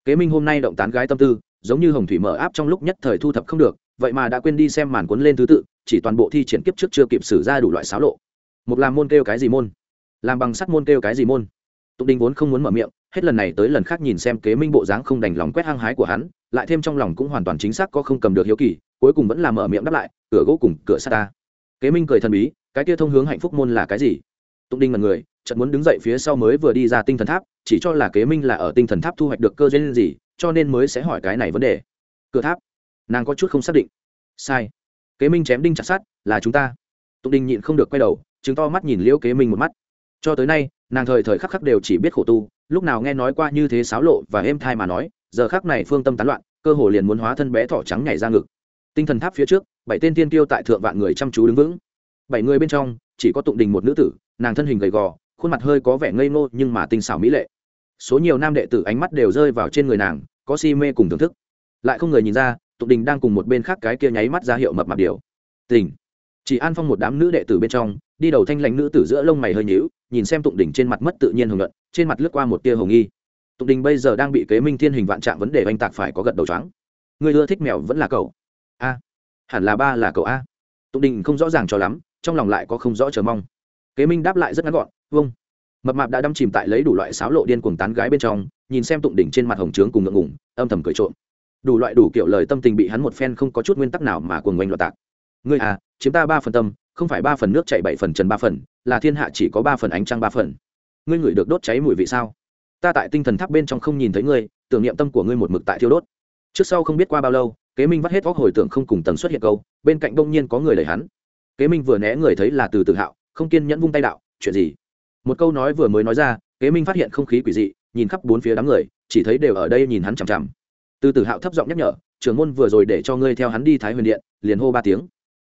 Kế minh hôm nay động tán gái tâm tư, giống như hồng thủy mở áp trong lúc nhất thời thu thập không được, vậy mà đã quên đi xem màn cuốn lên thứ tự, chỉ toàn bộ thi triển kiếp trước chưa kịp xử ra đủ loại xáo lộ. Một làm môn kêu cái gì môn? Làm bằng sắt môn kêu cái gì môn? Tụng đình vốn không muốn mở miệng, hết lần này tới lần khác nhìn xem kế minh bộ dáng không đành lòng quét hăng hái của hắn, lại thêm trong lòng cũng hoàn toàn chính xác có không cầm được hiếu kỳ, cuối cùng vẫn là mở miệng đáp lại, cửa gỗ cùng cửa sắt ta. Kế minh cười thần bí, cái kia thông hướng hạnh phúc môn là cái gì? Tụng đình mật người, chợt muốn đứng dậy phía sau mới vừa đi ra tinh thần tháp, chỉ cho là kế minh là ở tinh thần tháp thu hoạch được cơ duyên gì, cho nên mới sẽ hỏi cái này vấn đề. Cửa tháp? Nàng có chút không xác định. Sai. Kế minh chém đinh chặt sát là chúng ta. Tụng đình nhịn không được quay đầu chứng to mắt nhìn liễu kế minh một mắt. Cho tới nay nàng thời thời khắc khắc đều chỉ biết khổ tu, lúc nào nghe nói qua như thế xáo lộ và êm thai mà nói, giờ khắc này phương tâm tán loạn, cơ hồ liền muốn hóa thân bé thỏ trắng nhảy ra ngực. Tinh thần tháp phía trước, bảy tên tiên tiêu tại thượng vạn người chăm chú đứng vững. Bảy người bên trong, chỉ có tụng đình một nữ tử, nàng thân hình gầy gò, khuôn mặt hơi có vẻ ngây ngô nhưng mà tinh xảo mỹ lệ. Số nhiều nam đệ tử ánh mắt đều rơi vào trên người nàng, có si mê cùng thưởng thức. Lại không người nhìn ra, tụng đình đang cùng một bên khác cái kia nháy mắt ra hiệu mập mạp điều. Tình. Chỉ an phong một đám nữ đệ tử bên trong đi đầu thanh lãnh nữ tử giữa lông mày hơi nhíu, nhìn xem tụng đình trên mặt mất tự nhiên hồng luận trên mặt lướt qua một tia hồng nghi. Tụng đình bây giờ đang bị kế minh thiên hình vạn trạng vấn đề oanh tạc phải có gật đầu choáng. Người ưa thích mèo vẫn là cậu. A, hẳn là ba là cậu a. Tụng đình không rõ ràng cho lắm, trong lòng lại có không rõ chờ mong. Kế minh đáp lại rất ngắn gọn vâng. Mập mạp đã đâm chìm tại lấy đủ loại sáo lộ điên cuồng tán gái bên trong, nhìn xem tụng đỉnh trên mặt hồng trướng cùng ngượng ngủng âm thầm cười trộm. Đủ loại đủ kiểu lời tâm tình bị hắn một phen không có chút nguyên tắc nào mà cuồng ngoanh loạt tạc. Ngươi à chiếm ta ba phần tâm không phải ba phần nước chạy bảy phần trần ba phần, là thiên hạ chỉ có ba phần ánh trăng ba phần. Ngươi ngửi được đốt cháy mùi vị sao? Ta tại tinh thần tháp bên trong không nhìn thấy ngươi, tưởng niệm tâm của ngươi một mực tại thiêu đốt. Trước sau không biết qua bao lâu, kế minh vắt hết vóc hồi tưởng không cùng tần xuất hiện câu, bên cạnh đông nhiên có người lời hắn. Kế minh vừa né người thấy là từ tự hạo, không kiên nhẫn vung tay đạo, chuyện gì? Một câu nói vừa mới nói ra, kế minh phát hiện không khí quỷ dị, nhìn khắp bốn phía đám người, chỉ thấy đều ở đây nhìn hắn chằm chằm. Từ tử hạo thấp giọng nhắc nhở, trưởng môn vừa rồi để cho ngươi theo hắn đi thái huyền điện, liền hô ba tiếng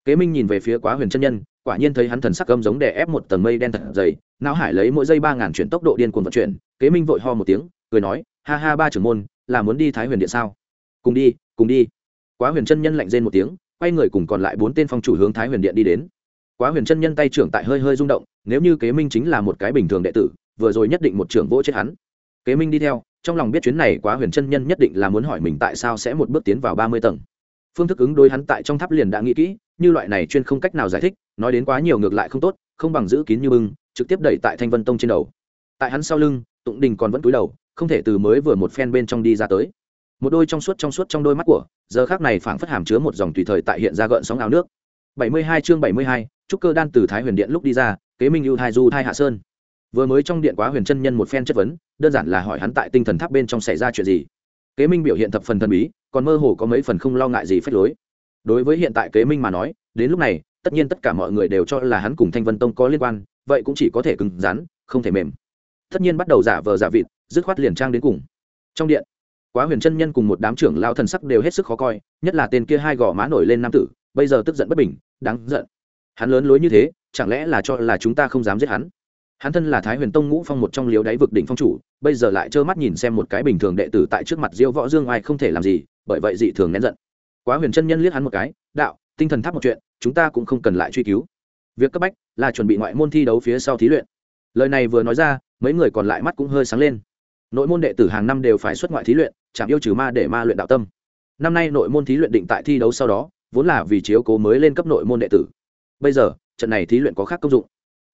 kế minh nhìn về phía quá huyền chân nhân, quả nhiên thấy hắn thần sắc âm giống đè ép một tầng mây đen thật dày, não hải lấy mỗi giây ba ngàn chuyển tốc độ điên cuồng vận chuyển, kế minh vội ho một tiếng, cười nói, ha ha ba trưởng môn, là muốn đi thái huyền điện sao? Cùng đi cùng đi. Quá huyền chân nhân lạnh rên một tiếng, quay người cùng còn lại bốn tên phong chủ hướng thái huyền điện đi đến. Quá huyền chân nhân tay trưởng tại hơi hơi rung động, nếu như kế minh chính là một cái bình thường đệ tử, vừa rồi nhất định một trưởng vỗ chết hắn. Kế minh đi theo, trong lòng biết chuyến này quá huyền chân nhân nhất định là muốn hỏi mình tại sao sẽ một bước tiến vào ba mươi tầng phương thức ứng đối hắn tại trong tháp liền đã nghĩ kỹ, như loại này chuyên không cách nào giải thích, nói đến quá nhiều ngược lại không tốt, không bằng giữ kín như bưng, trực tiếp đẩy tại thanh vân tông trên đầu. Tại hắn sau lưng, tụng đình còn vẫn cúi đầu, không thể từ mới vừa một phen bên trong đi ra tới. Một đôi trong suốt trong suốt trong đôi mắt của, giờ khác này phảng phất hàm chứa một dòng tùy thời tại hiện ra gợn sóng áo nước. Bảy mươi hai chương bảy mươi hai, trúc cơ đan từ thái huyền điện lúc đi ra, kế minh ưu thai du thai hạ sơn. Vừa mới trong điện quá huyền chân nhân một phen chất vấn, đơn giản là hỏi hắn tại tinh thần tháp bên trong xảy ra chuyện gì kế minh biểu hiện thập phần thần bí, còn mơ hồ có mấy phần không lo ngại gì phép lối. Đối với hiện tại kế minh mà nói, đến lúc này, tất nhiên tất cả mọi người đều cho là hắn cùng thanh vân tông có liên quan, vậy cũng chỉ có thể cứng rắn, không thể mềm. Tất nhiên bắt đầu giả vờ giả vịt, dứt khoát liền trang đến cùng. Trong điện, quá huyền chân nhân cùng một đám trưởng lao thần sắc đều hết sức khó coi, nhất là tên kia hai gò má nổi lên nam tử, bây giờ tức giận bất bình, đáng giận. Hắn lớn lối như thế, chẳng lẽ là cho là chúng ta không dám giết hắn? Hắn thân là thái huyền tông ngũ phong một trong liếu đáy vực đỉnh phong chủ, bây giờ lại trơ mắt nhìn xem một cái bình thường đệ tử tại trước mặt diêu võ dương ai không thể làm gì, bởi vậy dị thường nén giận. Quá huyền chân nhân liếc hắn một cái, đạo, tinh thần tháp một chuyện, chúng ta cũng không cần lại truy cứu. Việc cấp bách là chuẩn bị ngoại môn thi đấu phía sau thí luyện. Lời này vừa nói ra, mấy người còn lại mắt cũng hơi sáng lên. Nội môn đệ tử hàng năm đều phải xuất ngoại thí luyện, chạm yêu trừ ma để ma luyện đạo tâm. Năm nay nội môn thí luyện định tại thi đấu sau đó, vốn là vì chiếu cố mới lên cấp nội môn đệ tử. Bây giờ, trận này thí luyện có khác công dụng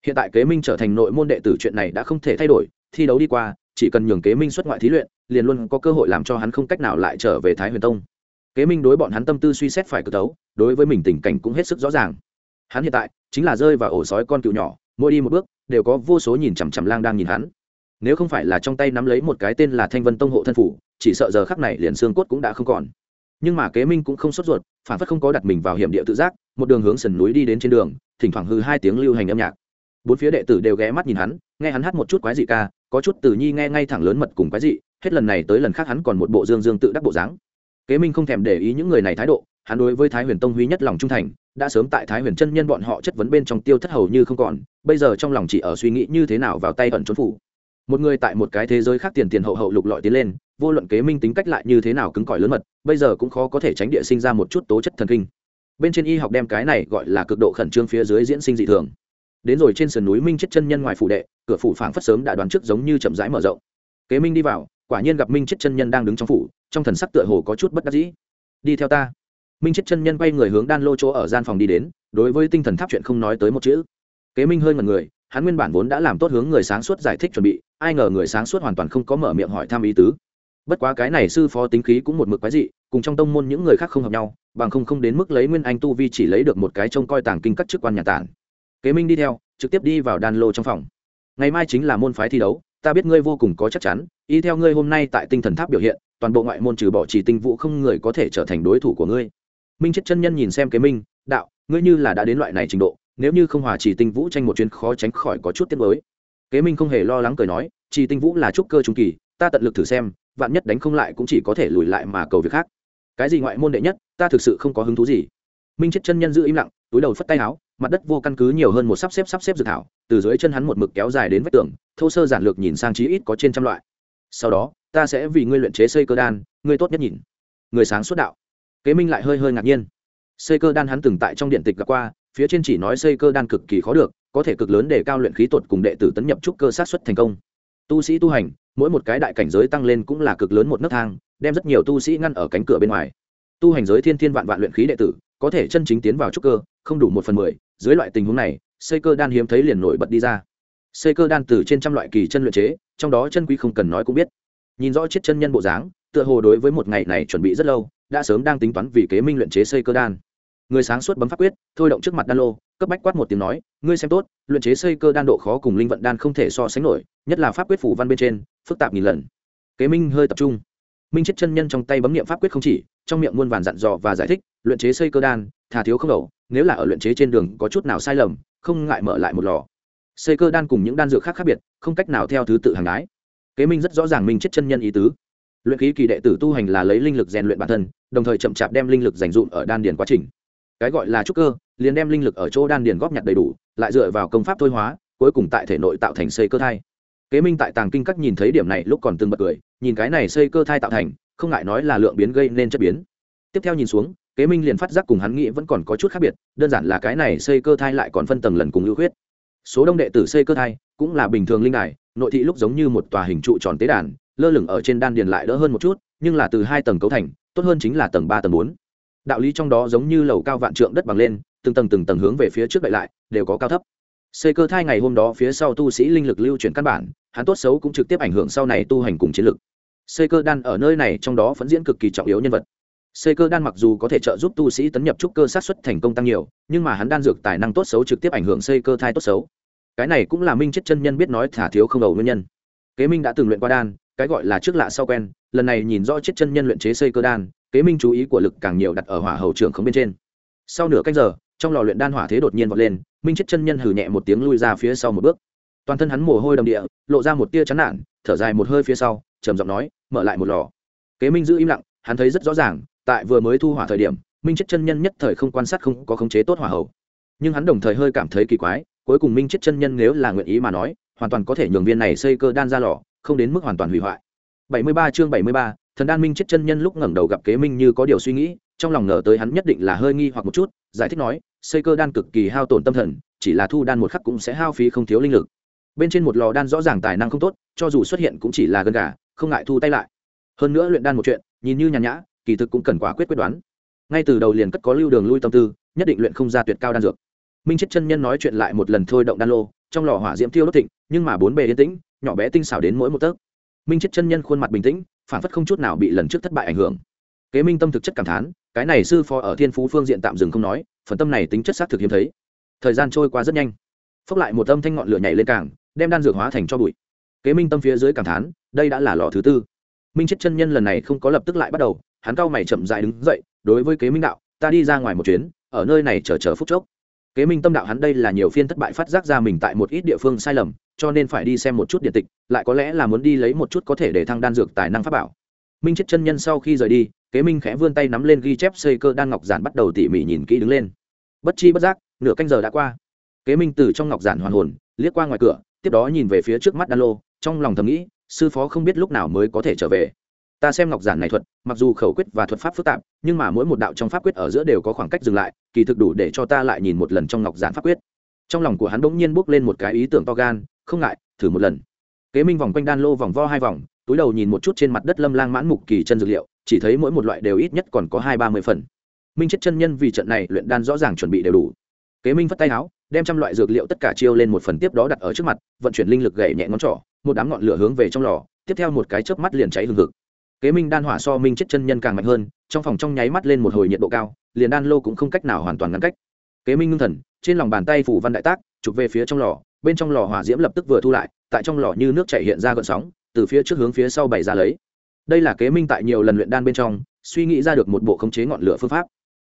hiện tại kế minh trở thành nội môn đệ tử chuyện này đã không thể thay đổi, thi đấu đi qua, chỉ cần nhường kế minh xuất ngoại thí luyện, liền luôn có cơ hội làm cho hắn không cách nào lại trở về thái huyền tông. Kế minh đối bọn hắn tâm tư suy xét phải cơ tấu đối với mình tình cảnh cũng hết sức rõ ràng. Hắn hiện tại chính là rơi vào ổ sói con cựu nhỏ, mỗi đi một bước, đều có vô số nhìn chằm chằm lang đang nhìn hắn. Nếu không phải là trong tay nắm lấy một cái tên là thanh vân tông hộ thân phủ, chỉ sợ giờ khắc này liền xương cốt cũng đã không còn. Nhưng mà kế minh cũng không sốt ruột, phản phất không có đặt mình vào hiểm địa tự giác, một đường hướng sườn núi đi đến trên đường, thỉnh thoảng hư hai tiếng lưu hành âm nhạc bốn phía đệ tử đều ghé mắt nhìn hắn, nghe hắn hát một chút quái dị ca, có chút từ nhi nghe ngay thẳng lớn mật cùng quái dị, hết lần này tới lần khác hắn còn một bộ dương dương tự đắc bộ dáng. Kế minh không thèm để ý những người này thái độ, hắn đối với thái huyền tông huy nhất lòng trung thành, đã sớm tại thái huyền chân nhân bọn họ chất vấn bên trong tiêu thất hầu như không còn, bây giờ trong lòng chỉ ở suy nghĩ như thế nào vào tay ẩn trốn phủ. Một người tại một cái thế giới khác tiền tiền hậu hậu lục lọi tiến lên, vô luận kế minh tính cách lại như thế nào cứng cỏi lớn mật, bây giờ cũng khó có thể tránh địa sinh ra một chút tố chất thần kinh. Bên trên y học đem cái này gọi là cực độ khẩn trương phía dưới diễn sinh dị thường đến rồi trên sườn núi minh chết chân nhân ngoài phủ đệ, cửa phủ phảng phất sớm đã đoán trước giống như chậm rãi mở rộng. Kế minh đi vào, quả nhiên gặp minh chết chân nhân đang đứng trong phủ, trong thần sắc tựa hồ có chút bất đắc dĩ. Đi theo ta. Minh chết chân nhân quay người hướng đan lô chỗ ở gian phòng đi đến, đối với tinh thần tháp chuyện không nói tới một chữ. Kế minh hơi ngần người, hắn nguyên bản vốn đã làm tốt hướng người sáng suốt giải thích chuẩn bị, ai ngờ người sáng suốt hoàn toàn không có mở miệng hỏi thăm ý tứ. Bất quá cái này sư phó tính khí cũng một mực quái dị, cùng trong tông môn những người khác không hợp nhau, bằng không không đến mức lấy nguyên anh tu vi chỉ lấy được một cái trông coi tàng kinh các chức quan nhà tản kế minh đi theo, trực tiếp đi vào đan lô trong phòng. Ngày mai chính là môn phái thi đấu, ta biết ngươi vô cùng có chắc chắn, y theo ngươi hôm nay tại tinh thần tháp biểu hiện, toàn bộ ngoại môn trừ bỏ chỉ tinh vũ không người có thể trở thành đối thủ của ngươi. Minh chết chân nhân nhìn xem kế minh, đạo, ngươi như là đã đến loại này trình độ, nếu như không hòa chỉ tinh vũ tranh một chuyến khó tránh khỏi có chút tiết mới kế minh không hề lo lắng cười nói, chỉ tinh vũ là trúc cơ trung kỳ, ta tận lực thử xem, vạn nhất đánh không lại cũng chỉ có thể lùi lại mà cầu việc khác. Cái gì ngoại môn đệ nhất, ta thực sự không có hứng thú gì. Minh chết chân nhân giữ im lặng, túi đầu phất tay áo mặt đất vô căn cứ nhiều hơn một sắp xếp sắp xếp dự thảo, từ dưới chân hắn một mực kéo dài đến vách tường, thô sơ giản lược nhìn sang chí ít có trên trăm loại. Sau đó, ta sẽ vì ngươi luyện chế xây cơ đan, ngươi tốt nhất nhìn. Người sáng suốt đạo. Kế minh lại hơi hơi ngạc nhiên. Xây cơ đan hắn từng tại trong điện tịch gặp qua, phía trên chỉ nói xây cơ đan cực kỳ khó được, có thể cực lớn để cao luyện khí tột cùng đệ tử tấn nhập trúc cơ sát xuất thành công. Tu sĩ tu hành, mỗi một cái đại cảnh giới tăng lên cũng là cực lớn một nấc thang, đem rất nhiều tu sĩ ngăn ở cánh cửa bên ngoài. Tu hành giới thiên thiên vạn vạn luyện khí đệ tử, có thể chân chính tiến vào trúc cơ, không đủ một phần mười dưới loại tình huống này xây cơ đan hiếm thấy liền nổi bật đi ra. Xây cơ đan từ trên trăm loại kỳ chân luyện chế, trong đó chân quý không cần nói cũng biết. Nhìn rõ chiếc chân nhân bộ dáng, tựa hồ đối với một ngày này chuẩn bị rất lâu, đã sớm đang tính toán vì kế minh luyện chế xây cơ đan. Người sáng suốt bấm pháp quyết, thôi động trước mặt đan lô, cấp bách quát một tiếng nói, ngươi xem tốt, luyện chế xây cơ đan độ khó cùng linh vận đan không thể so sánh nổi, nhất là pháp quyết phủ văn bên trên, phức tạp nghìn lần. Kế minh hơi tập trung. Minh chết chân nhân trong tay bấm nghiệm pháp quyết không chỉ, trong miệng muôn vàn dặn dò và giải thích, luyện chế xây cơ đan thà thiếu không đầu nếu là ở luyện chế trên đường có chút nào sai lầm, không ngại mở lại một lò. Xây cơ đan cùng những đan dược khác khác biệt, không cách nào theo thứ tự hàng đái. Kế minh rất rõ ràng mình chết chân nhân ý tứ. Luyện khí kỳ đệ tử tu hành là lấy linh lực rèn luyện bản thân, đồng thời chậm chạp đem linh lực dành dụm ở đan điền quá trình. Cái gọi là trúc cơ, liền đem linh lực ở chỗ đan điền góp nhặt đầy đủ, lại dựa vào công pháp thôi hóa, cuối cùng tại thể nội tạo thành xây cơ thai. Kế minh tại tàng kinh các nhìn thấy điểm này lúc còn từng bật cười, nhìn cái này xây cơ thai tạo thành, không ngại nói là lượng biến gây nên chất biến. Tiếp theo nhìn xuống kế minh liền phát giác cùng hắn nghĩ vẫn còn có chút khác biệt, đơn giản là cái này xây cơ thai lại còn phân tầng lần cùng ưu huyết số đông đệ tử xây cơ thai cũng là bình thường linh đài, nội thị lúc giống như một tòa hình trụ tròn tế đàn, lơ lửng ở trên đan điền lại đỡ hơn một chút, nhưng là từ hai tầng cấu thành, tốt hơn chính là tầng ba, tầng bốn. Đạo lý trong đó giống như lầu cao vạn trượng đất bằng lên, từng tầng từng tầng hướng về phía trước đậy lại, đều có cao thấp. Xây cơ thai ngày hôm đó phía sau tu sĩ linh lực lưu chuyển căn bản, hắn tốt xấu cũng trực tiếp ảnh hưởng sau này tu hành cùng chiến lực. Xây cơ đan ở nơi này trong đó vẫn diễn cực kỳ trọng yếu nhân vật xây cơ đan mặc dù có thể trợ giúp tu sĩ tấn nhập trúc cơ sát xuất thành công tăng nhiều, nhưng mà hắn đan dược tài năng tốt xấu trực tiếp ảnh hưởng xây cơ thai tốt xấu. Cái này cũng là minh chết chân nhân biết nói thả thiếu không đầu nguyên nhân. Kế minh đã từng luyện qua đan, cái gọi là trước lạ sau quen, lần này nhìn rõ chết chân nhân luyện chế xây cơ đan, kế minh chú ý của lực càng nhiều đặt ở hỏa hầu trưởng không bên trên. Sau nửa canh giờ, trong lò luyện đan hỏa thế đột nhiên vọt lên, minh chết chân nhân hử nhẹ một tiếng lui ra phía sau một bước. Toàn thân hắn mồ hôi đầm địa, lộ ra một tia chán nản, thở dài một hơi phía sau, trầm giọng nói, mở lại một lò. Kế minh giữ im lặng, hắn thấy rất rõ ràng tại vừa mới thu hỏa thời điểm minh chết chân nhân nhất thời không quan sát không có khống chế tốt hỏa hầu. Nhưng hắn đồng thời hơi cảm thấy kỳ quái cuối cùng minh chết chân nhân nếu là nguyện ý mà nói hoàn toàn có thể nhường viên này xây cơ đan ra lò không đến mức hoàn toàn hủy hoại. 73 chương 73, thần đan minh chết chân nhân lúc ngẩng đầu gặp kế minh như có điều suy nghĩ trong lòng ngờ tới hắn nhất định là hơi nghi hoặc một chút giải thích nói xây cơ đan cực kỳ hao tổn tâm thần chỉ là thu đan một khắc cũng sẽ hao phí không thiếu linh lực. Bên trên một lò đan rõ ràng tài năng không tốt cho dù xuất hiện cũng chỉ là gần gà không ngại thu tay lại. Hơn nữa luyện đan một chuyện nhìn như nhàn nhã kỳ thực cũng cần quả quyết quyết đoán. Ngay từ đầu liền cất có lưu đường lui tâm tư, nhất định luyện không ra tuyệt cao đan dược. Minh chết chân nhân nói chuyện lại một lần thôi động đan lô, trong lò hỏa diễm tiêu đốt thịnh, nhưng mà bốn bề yên tĩnh, nhỏ bé tinh xảo đến mỗi một tấc. Minh chết chân nhân khuôn mặt bình tĩnh, phản phất không chút nào bị lần trước thất bại ảnh hưởng. Kế minh tâm thực chất cảm thán, cái này sư phó ở thiên phú phương diện tạm dừng không nói, phần tâm này tính chất xác thực hiếm thấy. Thời gian trôi qua rất nhanh. Phốc lại một âm thanh ngọn lửa nhảy lên cảng đem đan dược hóa thành cho bụi. Kế minh tâm phía dưới cảm thán, đây đã là lò thứ tư. Minh chết chân nhân lần này không có lập tức lại bắt đầu hắn cao mày chậm dại đứng dậy, đối với kế minh đạo, ta đi ra ngoài một chuyến, ở nơi này chờ chờ phút chốc. Kế minh tâm đạo hắn đây là nhiều phiên thất bại phát giác ra mình tại một ít địa phương sai lầm, cho nên phải đi xem một chút điện tịch, lại có lẽ là muốn đi lấy một chút có thể để thăng đan dược tài năng pháp bảo. Minh chết chân nhân sau khi rời đi, kế minh khẽ vươn tay nắm lên ghi chép xây cơ đan ngọc giản bắt đầu tỉ mỉ nhìn kỹ đứng lên. Bất chi bất giác, nửa canh giờ đã qua. Kế minh từ trong ngọc giản hoàn hồn, liếc qua ngoài cửa, tiếp đó nhìn về phía trước mắt đan lô, trong lòng thầm nghĩ, sư phó không biết lúc nào mới có thể trở về ta xem ngọc giản này thuật, mặc dù khẩu quyết và thuật pháp phức tạp, nhưng mà mỗi một đạo trong pháp quyết ở giữa đều có khoảng cách dừng lại, kỳ thực đủ để cho ta lại nhìn một lần trong ngọc giản pháp quyết. Trong lòng của hắn bỗng nhiên bốc lên một cái ý tưởng to gan, không ngại, thử một lần. Kế minh vòng quanh đan lô vòng vo hai vòng, túi đầu nhìn một chút trên mặt đất lâm lang mãn mục kỳ chân dược liệu, chỉ thấy mỗi một loại đều ít nhất còn có hai ba mươi phần. Minh chết chân nhân vì trận này luyện đan rõ ràng chuẩn bị đều đủ. Kế minh vất tay áo đem trăm loại dược liệu tất cả chiêu lên một phần tiếp đó đặt ở trước mặt, vận chuyển linh lực gậy nhẹ ngón trỏ, một đám ngọn lửa hướng về trong lò, tiếp theo một cái chớp mắt liền cháy hừng hực kế minh đan hỏa so minh chết chân nhân càng mạnh hơn, trong phòng trong nháy mắt lên một hồi nhiệt độ cao, liền đan lô cũng không cách nào hoàn toàn ngăn cách. Kế minh ngưng thần, trên lòng bàn tay phủ văn đại tác, chụp về phía trong lò, bên trong lò hỏa diễm lập tức vừa thu lại, tại trong lò như nước chảy hiện ra gợn sóng, từ phía trước hướng phía sau bày ra lấy. Đây là kế minh tại nhiều lần luyện đan bên trong, suy nghĩ ra được một bộ khống chế ngọn lửa phương pháp.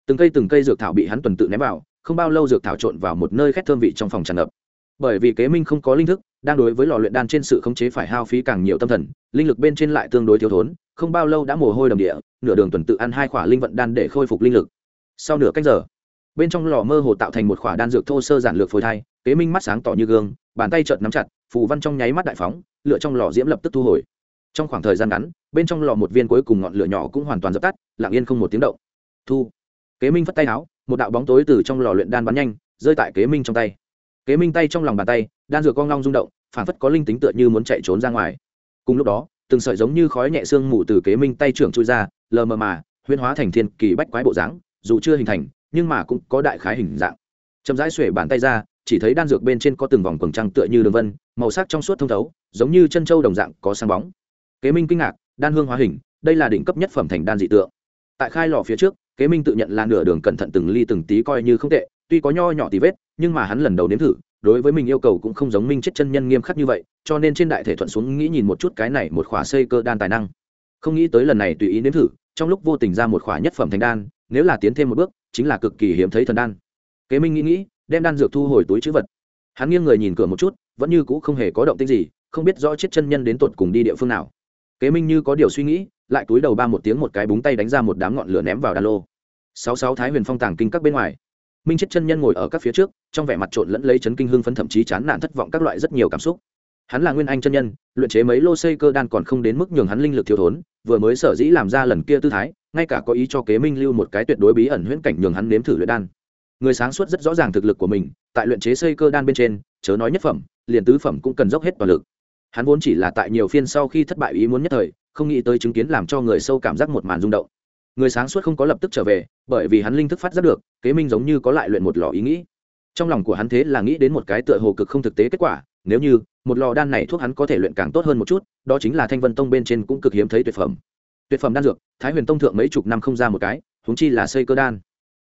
Từng cây từng cây dược thảo bị hắn tuần tự ném vào, không bao lâu dược thảo trộn vào một nơi khét thơm vị trong phòng tràn ngập. Bởi vì kế minh không có linh thức, đang đối với lò luyện đan trên sự khống chế phải hao phí càng nhiều tâm thần, linh lực bên trên lại tương đối thiếu thốn không bao lâu đã mồ hôi đầm địa, nửa đường tuần tự ăn hai khỏa linh vận đan để khôi phục linh lực. Sau nửa cách giờ, bên trong lò mơ hồ tạo thành một khỏa đan dược thô sơ giản lược phôi thai, kế minh mắt sáng tỏ như gương, bàn tay chợt nắm chặt, phù văn trong nháy mắt đại phóng, lửa trong lò diễm lập tức thu hồi. Trong khoảng thời gian ngắn, bên trong lò một viên cuối cùng ngọn lửa nhỏ cũng hoàn toàn dập tắt, lặng yên không một tiếng động. Thu. Kế minh phất tay áo một đạo bóng tối từ trong lò luyện đan bắn nhanh, rơi tại kế minh trong tay. Kế minh tay trong lòng bàn tay, đan dược con long rung động, phản phất có linh tính tựa như muốn chạy trốn ra ngoài. Cùng lúc đó từng sợi giống như khói nhẹ xương mù từ kế minh tay trưởng chui ra, lờ mờ mà huyên hóa thành thiên kỳ bách quái bộ dáng, dù chưa hình thành, nhưng mà cũng có đại khái hình dạng. Chậm rãi xuể bàn tay ra, chỉ thấy đan dược bên trên có từng vòng quầng trăng tựa như đường vân, màu sắc trong suốt thông thấu, giống như chân trâu đồng dạng có sáng bóng. Kế minh kinh ngạc, đan hương hóa hình, đây là đỉnh cấp nhất phẩm thành đan dị tượng. Tại khai lò phía trước, kế minh tự nhận là nửa đường cẩn thận từng ly từng tí coi như không tệ, tuy có nho nhỏ tí vết, nhưng mà hắn lần đầu nếm thử đối với mình yêu cầu cũng không giống minh chết chân nhân nghiêm khắc như vậy, cho nên trên đại thể thuận xuống nghĩ nhìn một chút cái này một khỏa xây cơ đan tài năng. Không nghĩ tới lần này tùy ý nếm thử, trong lúc vô tình ra một khỏa nhất phẩm thành đan, nếu là tiến thêm một bước, chính là cực kỳ hiếm thấy thần đan. Kế minh nghĩ nghĩ, đem đan dược thu hồi túi chữ vật. Hắn nghiêng người nhìn cửa một chút, vẫn như cũ không hề có động tích gì, không biết rõ chết chân nhân đến tột cùng đi địa phương nào. Kế minh như có điều suy nghĩ, lại túi đầu ba một tiếng một cái búng tay đánh ra một đám ngọn lửa ném vào đan lô. Sáu sáu thái huyền phong tàng kinh các bên ngoài minh chết chân nhân ngồi ở các phía trước trong vẻ mặt trộn lẫn lấy chấn kinh hưng phấn thậm chí chán nản thất vọng các loại rất nhiều cảm xúc hắn là nguyên anh chân nhân luyện chế mấy lô xây cơ đan còn không đến mức nhường hắn linh lực thiếu thốn vừa mới sở dĩ làm ra lần kia tư thái ngay cả có ý cho kế minh lưu một cái tuyệt đối bí ẩn huyễn cảnh nhường hắn nếm thử luyện đan người sáng suốt rất rõ ràng thực lực của mình tại luyện chế xây cơ đan bên trên chớ nói nhất phẩm liền tứ phẩm cũng cần dốc hết toàn lực hắn vốn chỉ là tại nhiều phiên sau khi thất bại ý muốn nhất thời không nghĩ tới chứng kiến làm cho người sâu cảm giác một màn rung động người sáng suốt không có lập tức trở về, bởi vì hắn linh thức phát giác được, kế minh giống như có lại luyện một lò ý nghĩ. Trong lòng của hắn thế là nghĩ đến một cái tựa hồ cực không thực tế kết quả, nếu như, một lò đan này thuốc hắn có thể luyện càng tốt hơn một chút, đó chính là thanh vân tông bên trên cũng cực hiếm thấy tuyệt phẩm. Tuyệt phẩm đan dược, thái huyền tông thượng mấy chục năm không ra một cái thúng chi là xây cơ đan.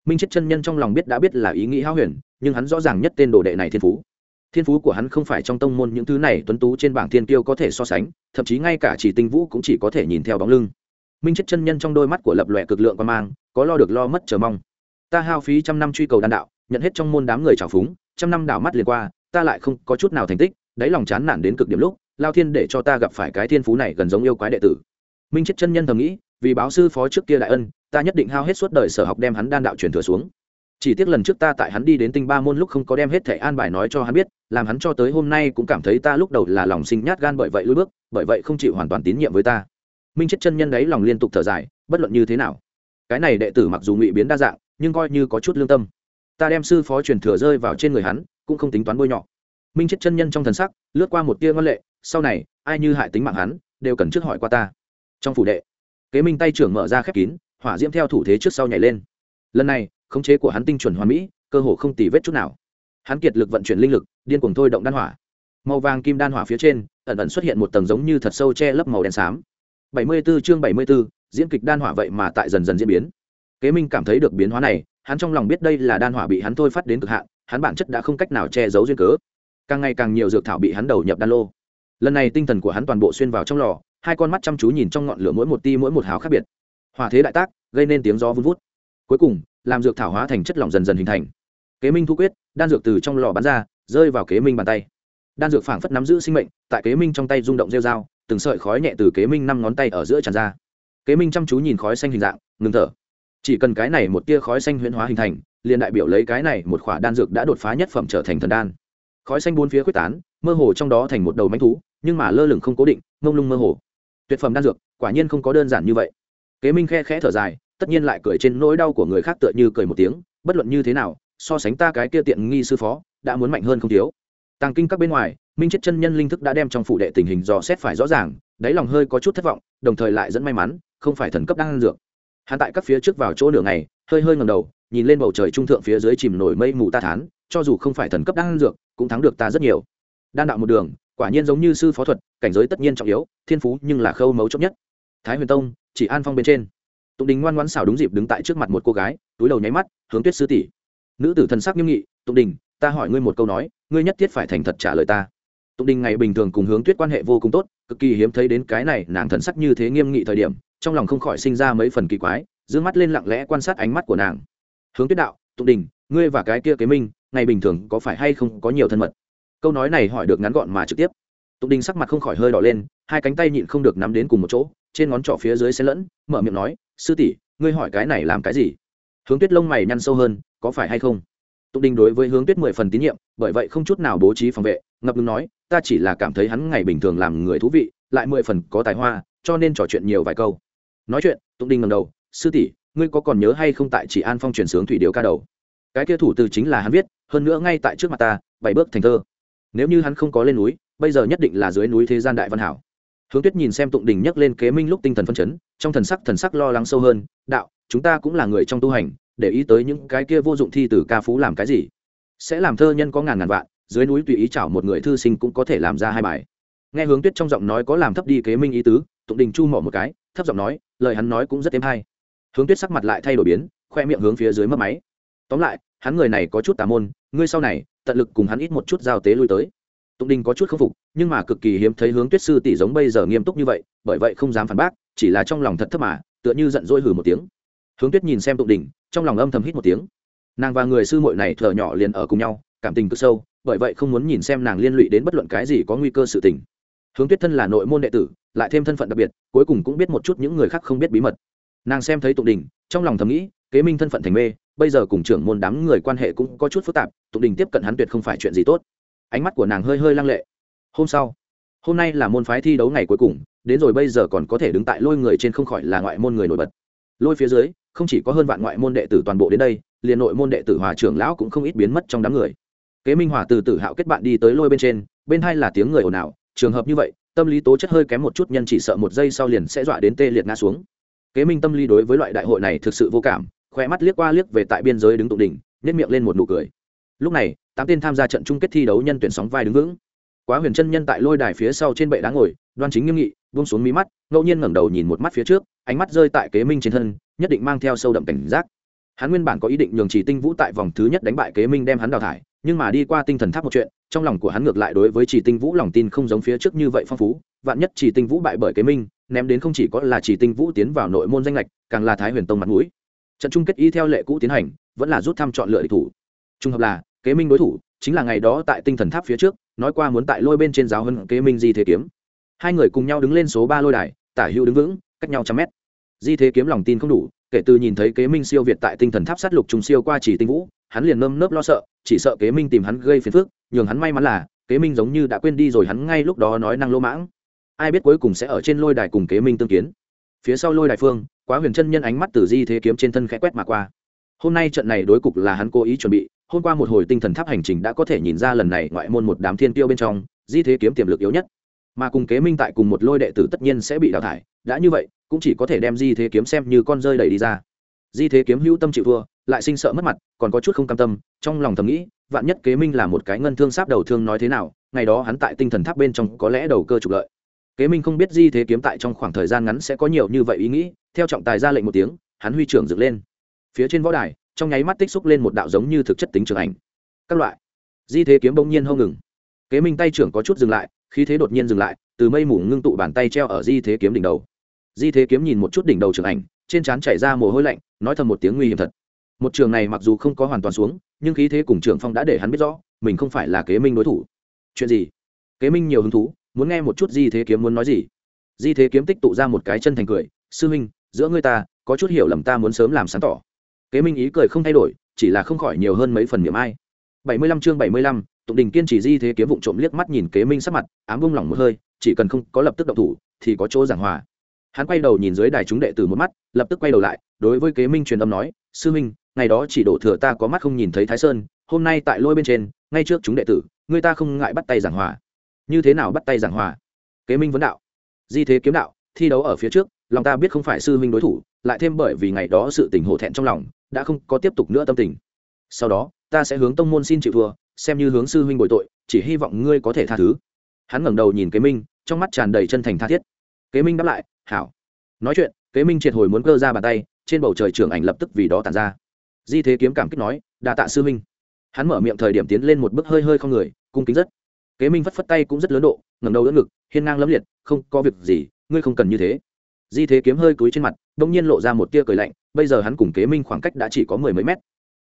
Minh chết chân nhân trong lòng biết đã biết là ý nghĩ hao huyền, nhưng hắn rõ ràng nhất tên đồ đệ này thiên phú. Thiên phú của hắn không phải trong tông môn những thứ này tuấn tú trên bảng thiên tiêu có thể so sánh, thậm chí ngay cả chỉ tinh vũ cũng chỉ có thể nhìn theo bóng lưng minh chết chân nhân trong đôi mắt của lập lòe cực lượng quan mang, có lo được lo mất chờ mong. Ta hao phí trăm năm truy cầu đan đạo, nhận hết trong môn đám người trào phúng, trăm năm đảo mắt liền qua, ta lại không có chút nào thành tích, đáy lòng chán nản đến cực điểm lúc, lao thiên để cho ta gặp phải cái thiên phú này gần giống yêu quái đệ tử. Minh chết chân nhân thầm nghĩ, vì báo sư phó trước kia đại ân, ta nhất định hao hết suốt đời sở học đem hắn đan đạo truyền thừa xuống. Chỉ tiếc lần trước ta tại hắn đi đến tinh ba môn lúc không có đem hết thẻ an bài nói cho hắn biết, làm hắn cho tới hôm nay cũng cảm thấy ta lúc đầu là lòng sinh nhát gan bởi vậy lùi bước, bởi vậy không chịu hoàn toàn tín nhiệm với ta minh chết chân nhân đấy lòng liên tục thở dài, bất luận như thế nào. Cái này đệ tử mặc dù ngụy biến đa dạng, nhưng coi như có chút lương tâm. Ta đem sư phó truyền thừa rơi vào trên người hắn, cũng không tính toán bôi nhọ. Minh chết chân nhân trong thần sắc, lướt qua một tia ngân lệ, sau này, ai như hại tính mạng hắn, đều cần trước hỏi qua ta. Trong phủ đệ, kế minh tay trưởng mở ra khép kín, hỏa diễm theo thủ thế trước sau nhảy lên. Lần này, khống chế của hắn tinh chuẩn hoàn mỹ, cơ hồ không tì vết chút nào. Hắn kiệt lực vận chuyển linh lực, điên cuồng thôi động đan hỏa. Màu vàng kim đan hỏa phía trên, ẩn ẩn xuất hiện một tầng giống như thật sâu che lấp màu đen xám. 74 chương 74, diễn kịch đan hỏa vậy mà tại dần dần diễn biến. Kế minh cảm thấy được biến hóa này hắn trong lòng biết đây là đan hỏa bị hắn thôi phát đến cực hạn hắn bản chất đã không cách nào che giấu duyên cớ. Càng ngày càng nhiều dược thảo bị hắn đầu nhập đan lô. Lần này tinh thần của hắn toàn bộ xuyên vào trong lò hai con mắt chăm chú nhìn trong ngọn lửa mỗi một ti mỗi một hào khác biệt. Hỏa thế đại tác gây nên tiếng gió vun vút. Cuối cùng làm dược thảo hóa thành chất lỏng dần dần hình thành. Kế minh thu quyết đan dược từ trong lò bắn ra rơi vào kế minh bàn tay. Đan dược phảng phất nắm giữ sinh mệnh tại kế minh trong tay rung động rêu dao từng sợi khói nhẹ từ kế minh năm ngón tay ở giữa tràn ra. Kế minh chăm chú nhìn khói xanh hình dạng, ngừng thở. Chỉ cần cái này một tia khói xanh huyễn hóa hình thành, liền đại biểu lấy cái này một khỏa đan dược đã đột phá nhất phẩm trở thành thần đan. Khói xanh bốn phía quyết tán, mơ hồ trong đó thành một đầu mánh thú, nhưng mà lơ lửng không cố định, mông lung mơ hồ. Tuyệt phẩm đan dược, quả nhiên không có đơn giản như vậy. Kế minh khe khẽ thở dài, tất nhiên lại cười trên nỗi đau của người khác tựa như cười một tiếng, bất luận như thế nào, so sánh ta cái kia tiện nghi sư phó, đã muốn mạnh hơn không thiếu. Tàng kinh các bên ngoài minh chết chân nhân linh thức đã đem trong phủ đệ tình hình dò xét phải rõ ràng, đáy lòng hơi có chút thất vọng, đồng thời lại dẫn may mắn, không phải thần cấp đang ăn dược. Hắn tại các phía trước vào chỗ nửa ngày, hơi hơi ngầm đầu, nhìn lên bầu trời trung thượng phía dưới chìm nổi mây mù ta thán, cho dù không phải thần cấp đang ăn dược, cũng thắng được ta rất nhiều. Đan đạo một đường, quả nhiên giống như sư phó thuật, cảnh giới tất nhiên trọng yếu, thiên phú nhưng là khâu mấu chốc nhất. Thái huyền tông, chỉ an phong bên trên. Tụng đình ngoan ngoãn xảo đúng dịp đứng tại trước mặt một cô gái, túi đầu nháy mắt, hướng tuyết sư tỷ. Nữ tử thần sắc nghiêm nghị, tụng đình, ta hỏi ngươi một câu nói, ngươi nhất thiết phải thành thật trả lời ta tụng đình ngày bình thường cùng hướng tuyết quan hệ vô cùng tốt, cực kỳ hiếm thấy đến cái này, nàng thần sắc như thế nghiêm nghị thời điểm, trong lòng không khỏi sinh ra mấy phần kỳ quái giữ mắt lên lặng lẽ quan sát ánh mắt của nàng. Hướng tuyết đạo, tụng đình, ngươi và cái kia kế minh, ngày bình thường có phải hay không có nhiều thân mật? Câu nói này hỏi được ngắn gọn mà trực tiếp. Tụng đình sắc mặt không khỏi hơi đỏ lên, hai cánh tay nhịn không được nắm đến cùng một chỗ, trên ngón trỏ phía dưới xen lẫn, mở miệng nói, sư tỷ, ngươi hỏi cái này làm cái gì? Hướng tuyết lông mày nhăn sâu hơn, có phải hay không? Tụng đình đối với hướng tuyết mười phần tín nhiệm, bởi vậy không chút nào bố trí phòng vệ, ngập ngừng nói ta chỉ là cảm thấy hắn ngày bình thường làm người thú vị, lại mười phần có tài hoa, cho nên trò chuyện nhiều vài câu. Nói chuyện, tụng đình ngầm đầu, sư tỷ, ngươi có còn nhớ hay không tại chỉ an phong truyền sướng thủy điều ca đầu? Cái kia thủ từ chính là hắn viết, hơn nữa ngay tại trước mặt ta, bảy bước thành thơ. Nếu như hắn không có lên núi, bây giờ nhất định là dưới núi thế gian đại văn hảo. Hướng tuyết nhìn xem tụng đình nhắc lên kế minh lúc tinh thần phân chấn, trong thần sắc thần sắc lo lắng sâu hơn, đạo, chúng ta cũng là người trong tu hành, để ý tới những cái kia vô dụng thi từ ca phú làm cái gì? Sẽ làm thơ nhân có ngàn ngàn vạn dưới núi tùy ý chảo một người thư sinh cũng có thể làm ra hai bài. Nghe hướng tuyết trong giọng nói có làm thấp đi kế minh ý tứ, tụng đình chu mỏ một cái, thấp giọng nói, lời hắn nói cũng rất êm hay. Hướng tuyết sắc mặt lại thay đổi biến, khoe miệng hướng phía dưới mất máy. Tóm lại, hắn người này có chút tà môn, ngươi sau này, tận lực cùng hắn ít một chút giao tế lui tới. Tụng đình có chút k phục, nhưng mà cực kỳ hiếm thấy hướng tuyết sư tỷ giống bây giờ nghiêm túc như vậy, bởi vậy không dám phản bác, chỉ là trong lòng thật thấp mà, tựa như giận dỗi hừ một tiếng. Hướng tuyết nhìn xem tụng đình, trong lòng âm thầm hít một tiếng. Nàng và người sư muội này thở nhỏ liền ở cùng nhau, cảm tình cực sâu bởi vậy không muốn nhìn xem nàng liên lụy đến bất luận cái gì có nguy cơ sự tình. Hướng tuyết thân là nội môn đệ tử, lại thêm thân phận đặc biệt, cuối cùng cũng biết một chút những người khác không biết bí mật. Nàng xem thấy tụng đình, trong lòng thầm nghĩ, kế minh thân phận thành mê, bây giờ cùng trưởng môn đám người quan hệ cũng có chút phức tạp, tụng đình tiếp cận hắn tuyệt không phải chuyện gì tốt. Ánh mắt của nàng hơi hơi lăng lệ. Hôm sau, hôm nay là môn phái thi đấu ngày cuối cùng, đến rồi bây giờ còn có thể đứng tại lôi người trên không khỏi là ngoại môn người nổi bật. Lôi phía dưới, không chỉ có hơn vạn ngoại môn đệ tử toàn bộ đến đây, liền nội môn đệ tử hòa trưởng lão cũng không ít biến mất trong đám người kế minh hòa từ tử hạo kết bạn đi tới lôi bên trên, bên hai là tiếng người ồn ào, trường hợp như vậy, tâm lý tố chất hơi kém một chút nhân chỉ sợ một giây sau liền sẽ dọa đến tê liệt ngã xuống. Kế minh tâm lý đối với loại đại hội này thực sự vô cảm, khoe mắt liếc qua liếc về tại biên giới đứng tụng đỉnh nếp miệng lên một nụ cười. Lúc này, tám tên tham gia trận chung kết thi đấu nhân tuyển sóng vai đứng vững. Quá huyền chân nhân tại lôi đài phía sau trên bệ đá ngồi, đoan chính nghiêm nghị, buông xuống mí mắt, ngẫu nhiên ngẩng đầu nhìn một mắt phía trước, ánh mắt rơi tại kế minh trên thân, nhất định mang theo sâu đậm cảnh giác. Hắn nguyên bản có ý định nhường chỉ tinh vũ tại vòng thứ nhất đánh bại kế minh đem hắn đào thải nhưng mà đi qua tinh thần tháp một chuyện, trong lòng của hắn ngược lại đối với chỉ tinh vũ lòng tin không giống phía trước như vậy phong phú, vạn nhất chỉ tinh vũ bại bởi kế minh, ném đến không chỉ có là chỉ tinh vũ tiến vào nội môn danh lệch, càng là thái huyền tông mặt mũi. Trận chung kết y theo lệ cũ tiến hành, vẫn là rút thăm chọn lựa địch thủ. Trung hợp là, kế minh đối thủ, chính là ngày đó tại tinh thần tháp phía trước, nói qua muốn tại lôi bên trên giáo hơn kế minh di thế kiếm. Hai người cùng nhau đứng lên số ba lôi đài, tả hữu đứng vững, cách nhau trăm mét. Di thế kiếm lòng tin không đủ, kể từ nhìn thấy kế minh siêu việt tại tinh thần tháp sát lục trùng siêu qua chỉ tinh vũ hắn liền nơm nớp lo sợ, chỉ sợ kế minh tìm hắn gây phiền phức, nhường hắn may mắn là, kế minh giống như đã quên đi rồi hắn ngay lúc đó nói năng lô mãng. Ai biết cuối cùng sẽ ở trên lôi đài cùng kế minh tương kiến. Phía sau lôi đài phương, quá huyền chân nhân ánh mắt từ di thế kiếm trên thân khẽ quét mà qua. Hôm nay trận này đối cục là hắn cố ý chuẩn bị, hôm qua một hồi tinh thần tháp hành trình đã có thể nhìn ra lần này ngoại môn một đám thiên tiêu bên trong, di thế kiếm tiềm lực yếu nhất. Mà cùng kế minh tại cùng một lôi đệ tử tất nhiên sẽ bị đào thải, đã như vậy, cũng chỉ có thể đem di thế kiếm xem như con rơi đẩy đi ra. Di thế kiếm hữu tâm chịu thua lại sinh sợ mất mặt, còn có chút không cam tâm, trong lòng thầm nghĩ, vạn nhất kế minh là một cái ngân thương sáp đầu thương nói thế nào, ngày đó hắn tại tinh thần tháp bên trong có lẽ đầu cơ trục lợi. Kế minh không biết di thế kiếm tại trong khoảng thời gian ngắn sẽ có nhiều như vậy ý nghĩ, theo trọng tài ra lệnh một tiếng, hắn huy trưởng dựng lên. Phía trên võ đài, trong nháy mắt tích xúc lên một đạo giống như thực chất tính trường ảnh. Các loại. Di thế kiếm bỗng nhiên hông ngừng. Kế minh tay trưởng có chút dừng lại, khí thế đột nhiên dừng lại, từ mây mù ngưng tụ bàn tay treo ở di thế kiếm đỉnh đầu. Di thế kiếm nhìn một chút đỉnh đầu trường ảnh, trên trán chảy ra mồ hôi lạnh, nói thầm một tiếng nguy hiểm thật một trường này mặc dù không có hoàn toàn xuống, nhưng khí thế cùng trường phong đã để hắn biết rõ, mình không phải là kế minh đối thủ. Chuyện gì? Kế minh nhiều hứng thú, muốn nghe một chút di thế kiếm muốn nói gì. Di thế kiếm tích tụ ra một cái chân thành cười, sư huynh giữa ngươi ta, có chút hiểu lầm ta muốn sớm làm sáng tỏ. Kế minh ý cười không thay đổi, chỉ là không khỏi nhiều hơn mấy phần niềm ai. Bảy mươi lăm chương bảy mươi lăm, tụng đình kiên trì di thế kiếm vụng trộm liếc mắt nhìn kế minh sắc mặt, ám bung lỏng một hơi, chỉ cần không có lập tức động thủ, thì có chỗ giảng hòa. Hắn quay đầu nhìn dưới đài chúng đệ tử một mắt, lập tức quay đầu lại, đối với kế minh truyền âm nói, sư minh ngày đó chỉ đổ thừa ta có mắt không nhìn thấy thái sơn, hôm nay tại lôi bên trên, ngay trước chúng đệ tử, người ta không ngại bắt tay giảng hòa. Như thế nào bắt tay giảng hòa? Kế minh vấn đạo. Di thế kiếm đạo, thi đấu ở phía trước, lòng ta biết không phải sư minh đối thủ, lại thêm bởi vì ngày đó sự tình hổ thẹn trong lòng, đã không có tiếp tục nữa tâm tình. Sau đó, ta sẽ hướng tông môn xin chịu thua, xem như hướng sư huynh bồi tội, chỉ hy vọng ngươi có thể tha thứ. Hắn ngẩng đầu nhìn kế minh, trong mắt tràn đầy chân thành tha thiết. Kế minh đáp lại, hảo. Nói chuyện, kế minh triệt hồi muốn cơ ra bàn tay, trên bầu trời trưởng ảnh lập tức vì đó tàn ra di thế kiếm cảm kích nói đà tạ sư Minh. hắn mở miệng thời điểm tiến lên một bước hơi hơi không người, cung kính rất. Kế minh phất phất tay cũng rất lớn độ, ngẩng đầu đỡ ngực, hiên ngang lẫm liệt, không, có việc gì, ngươi không cần như thế. Di thế kiếm hơi cúi trên mặt đông nhiên lộ ra một tia cười lạnh, bây giờ hắn cùng kế minh khoảng cách đã chỉ có mười mấy mét.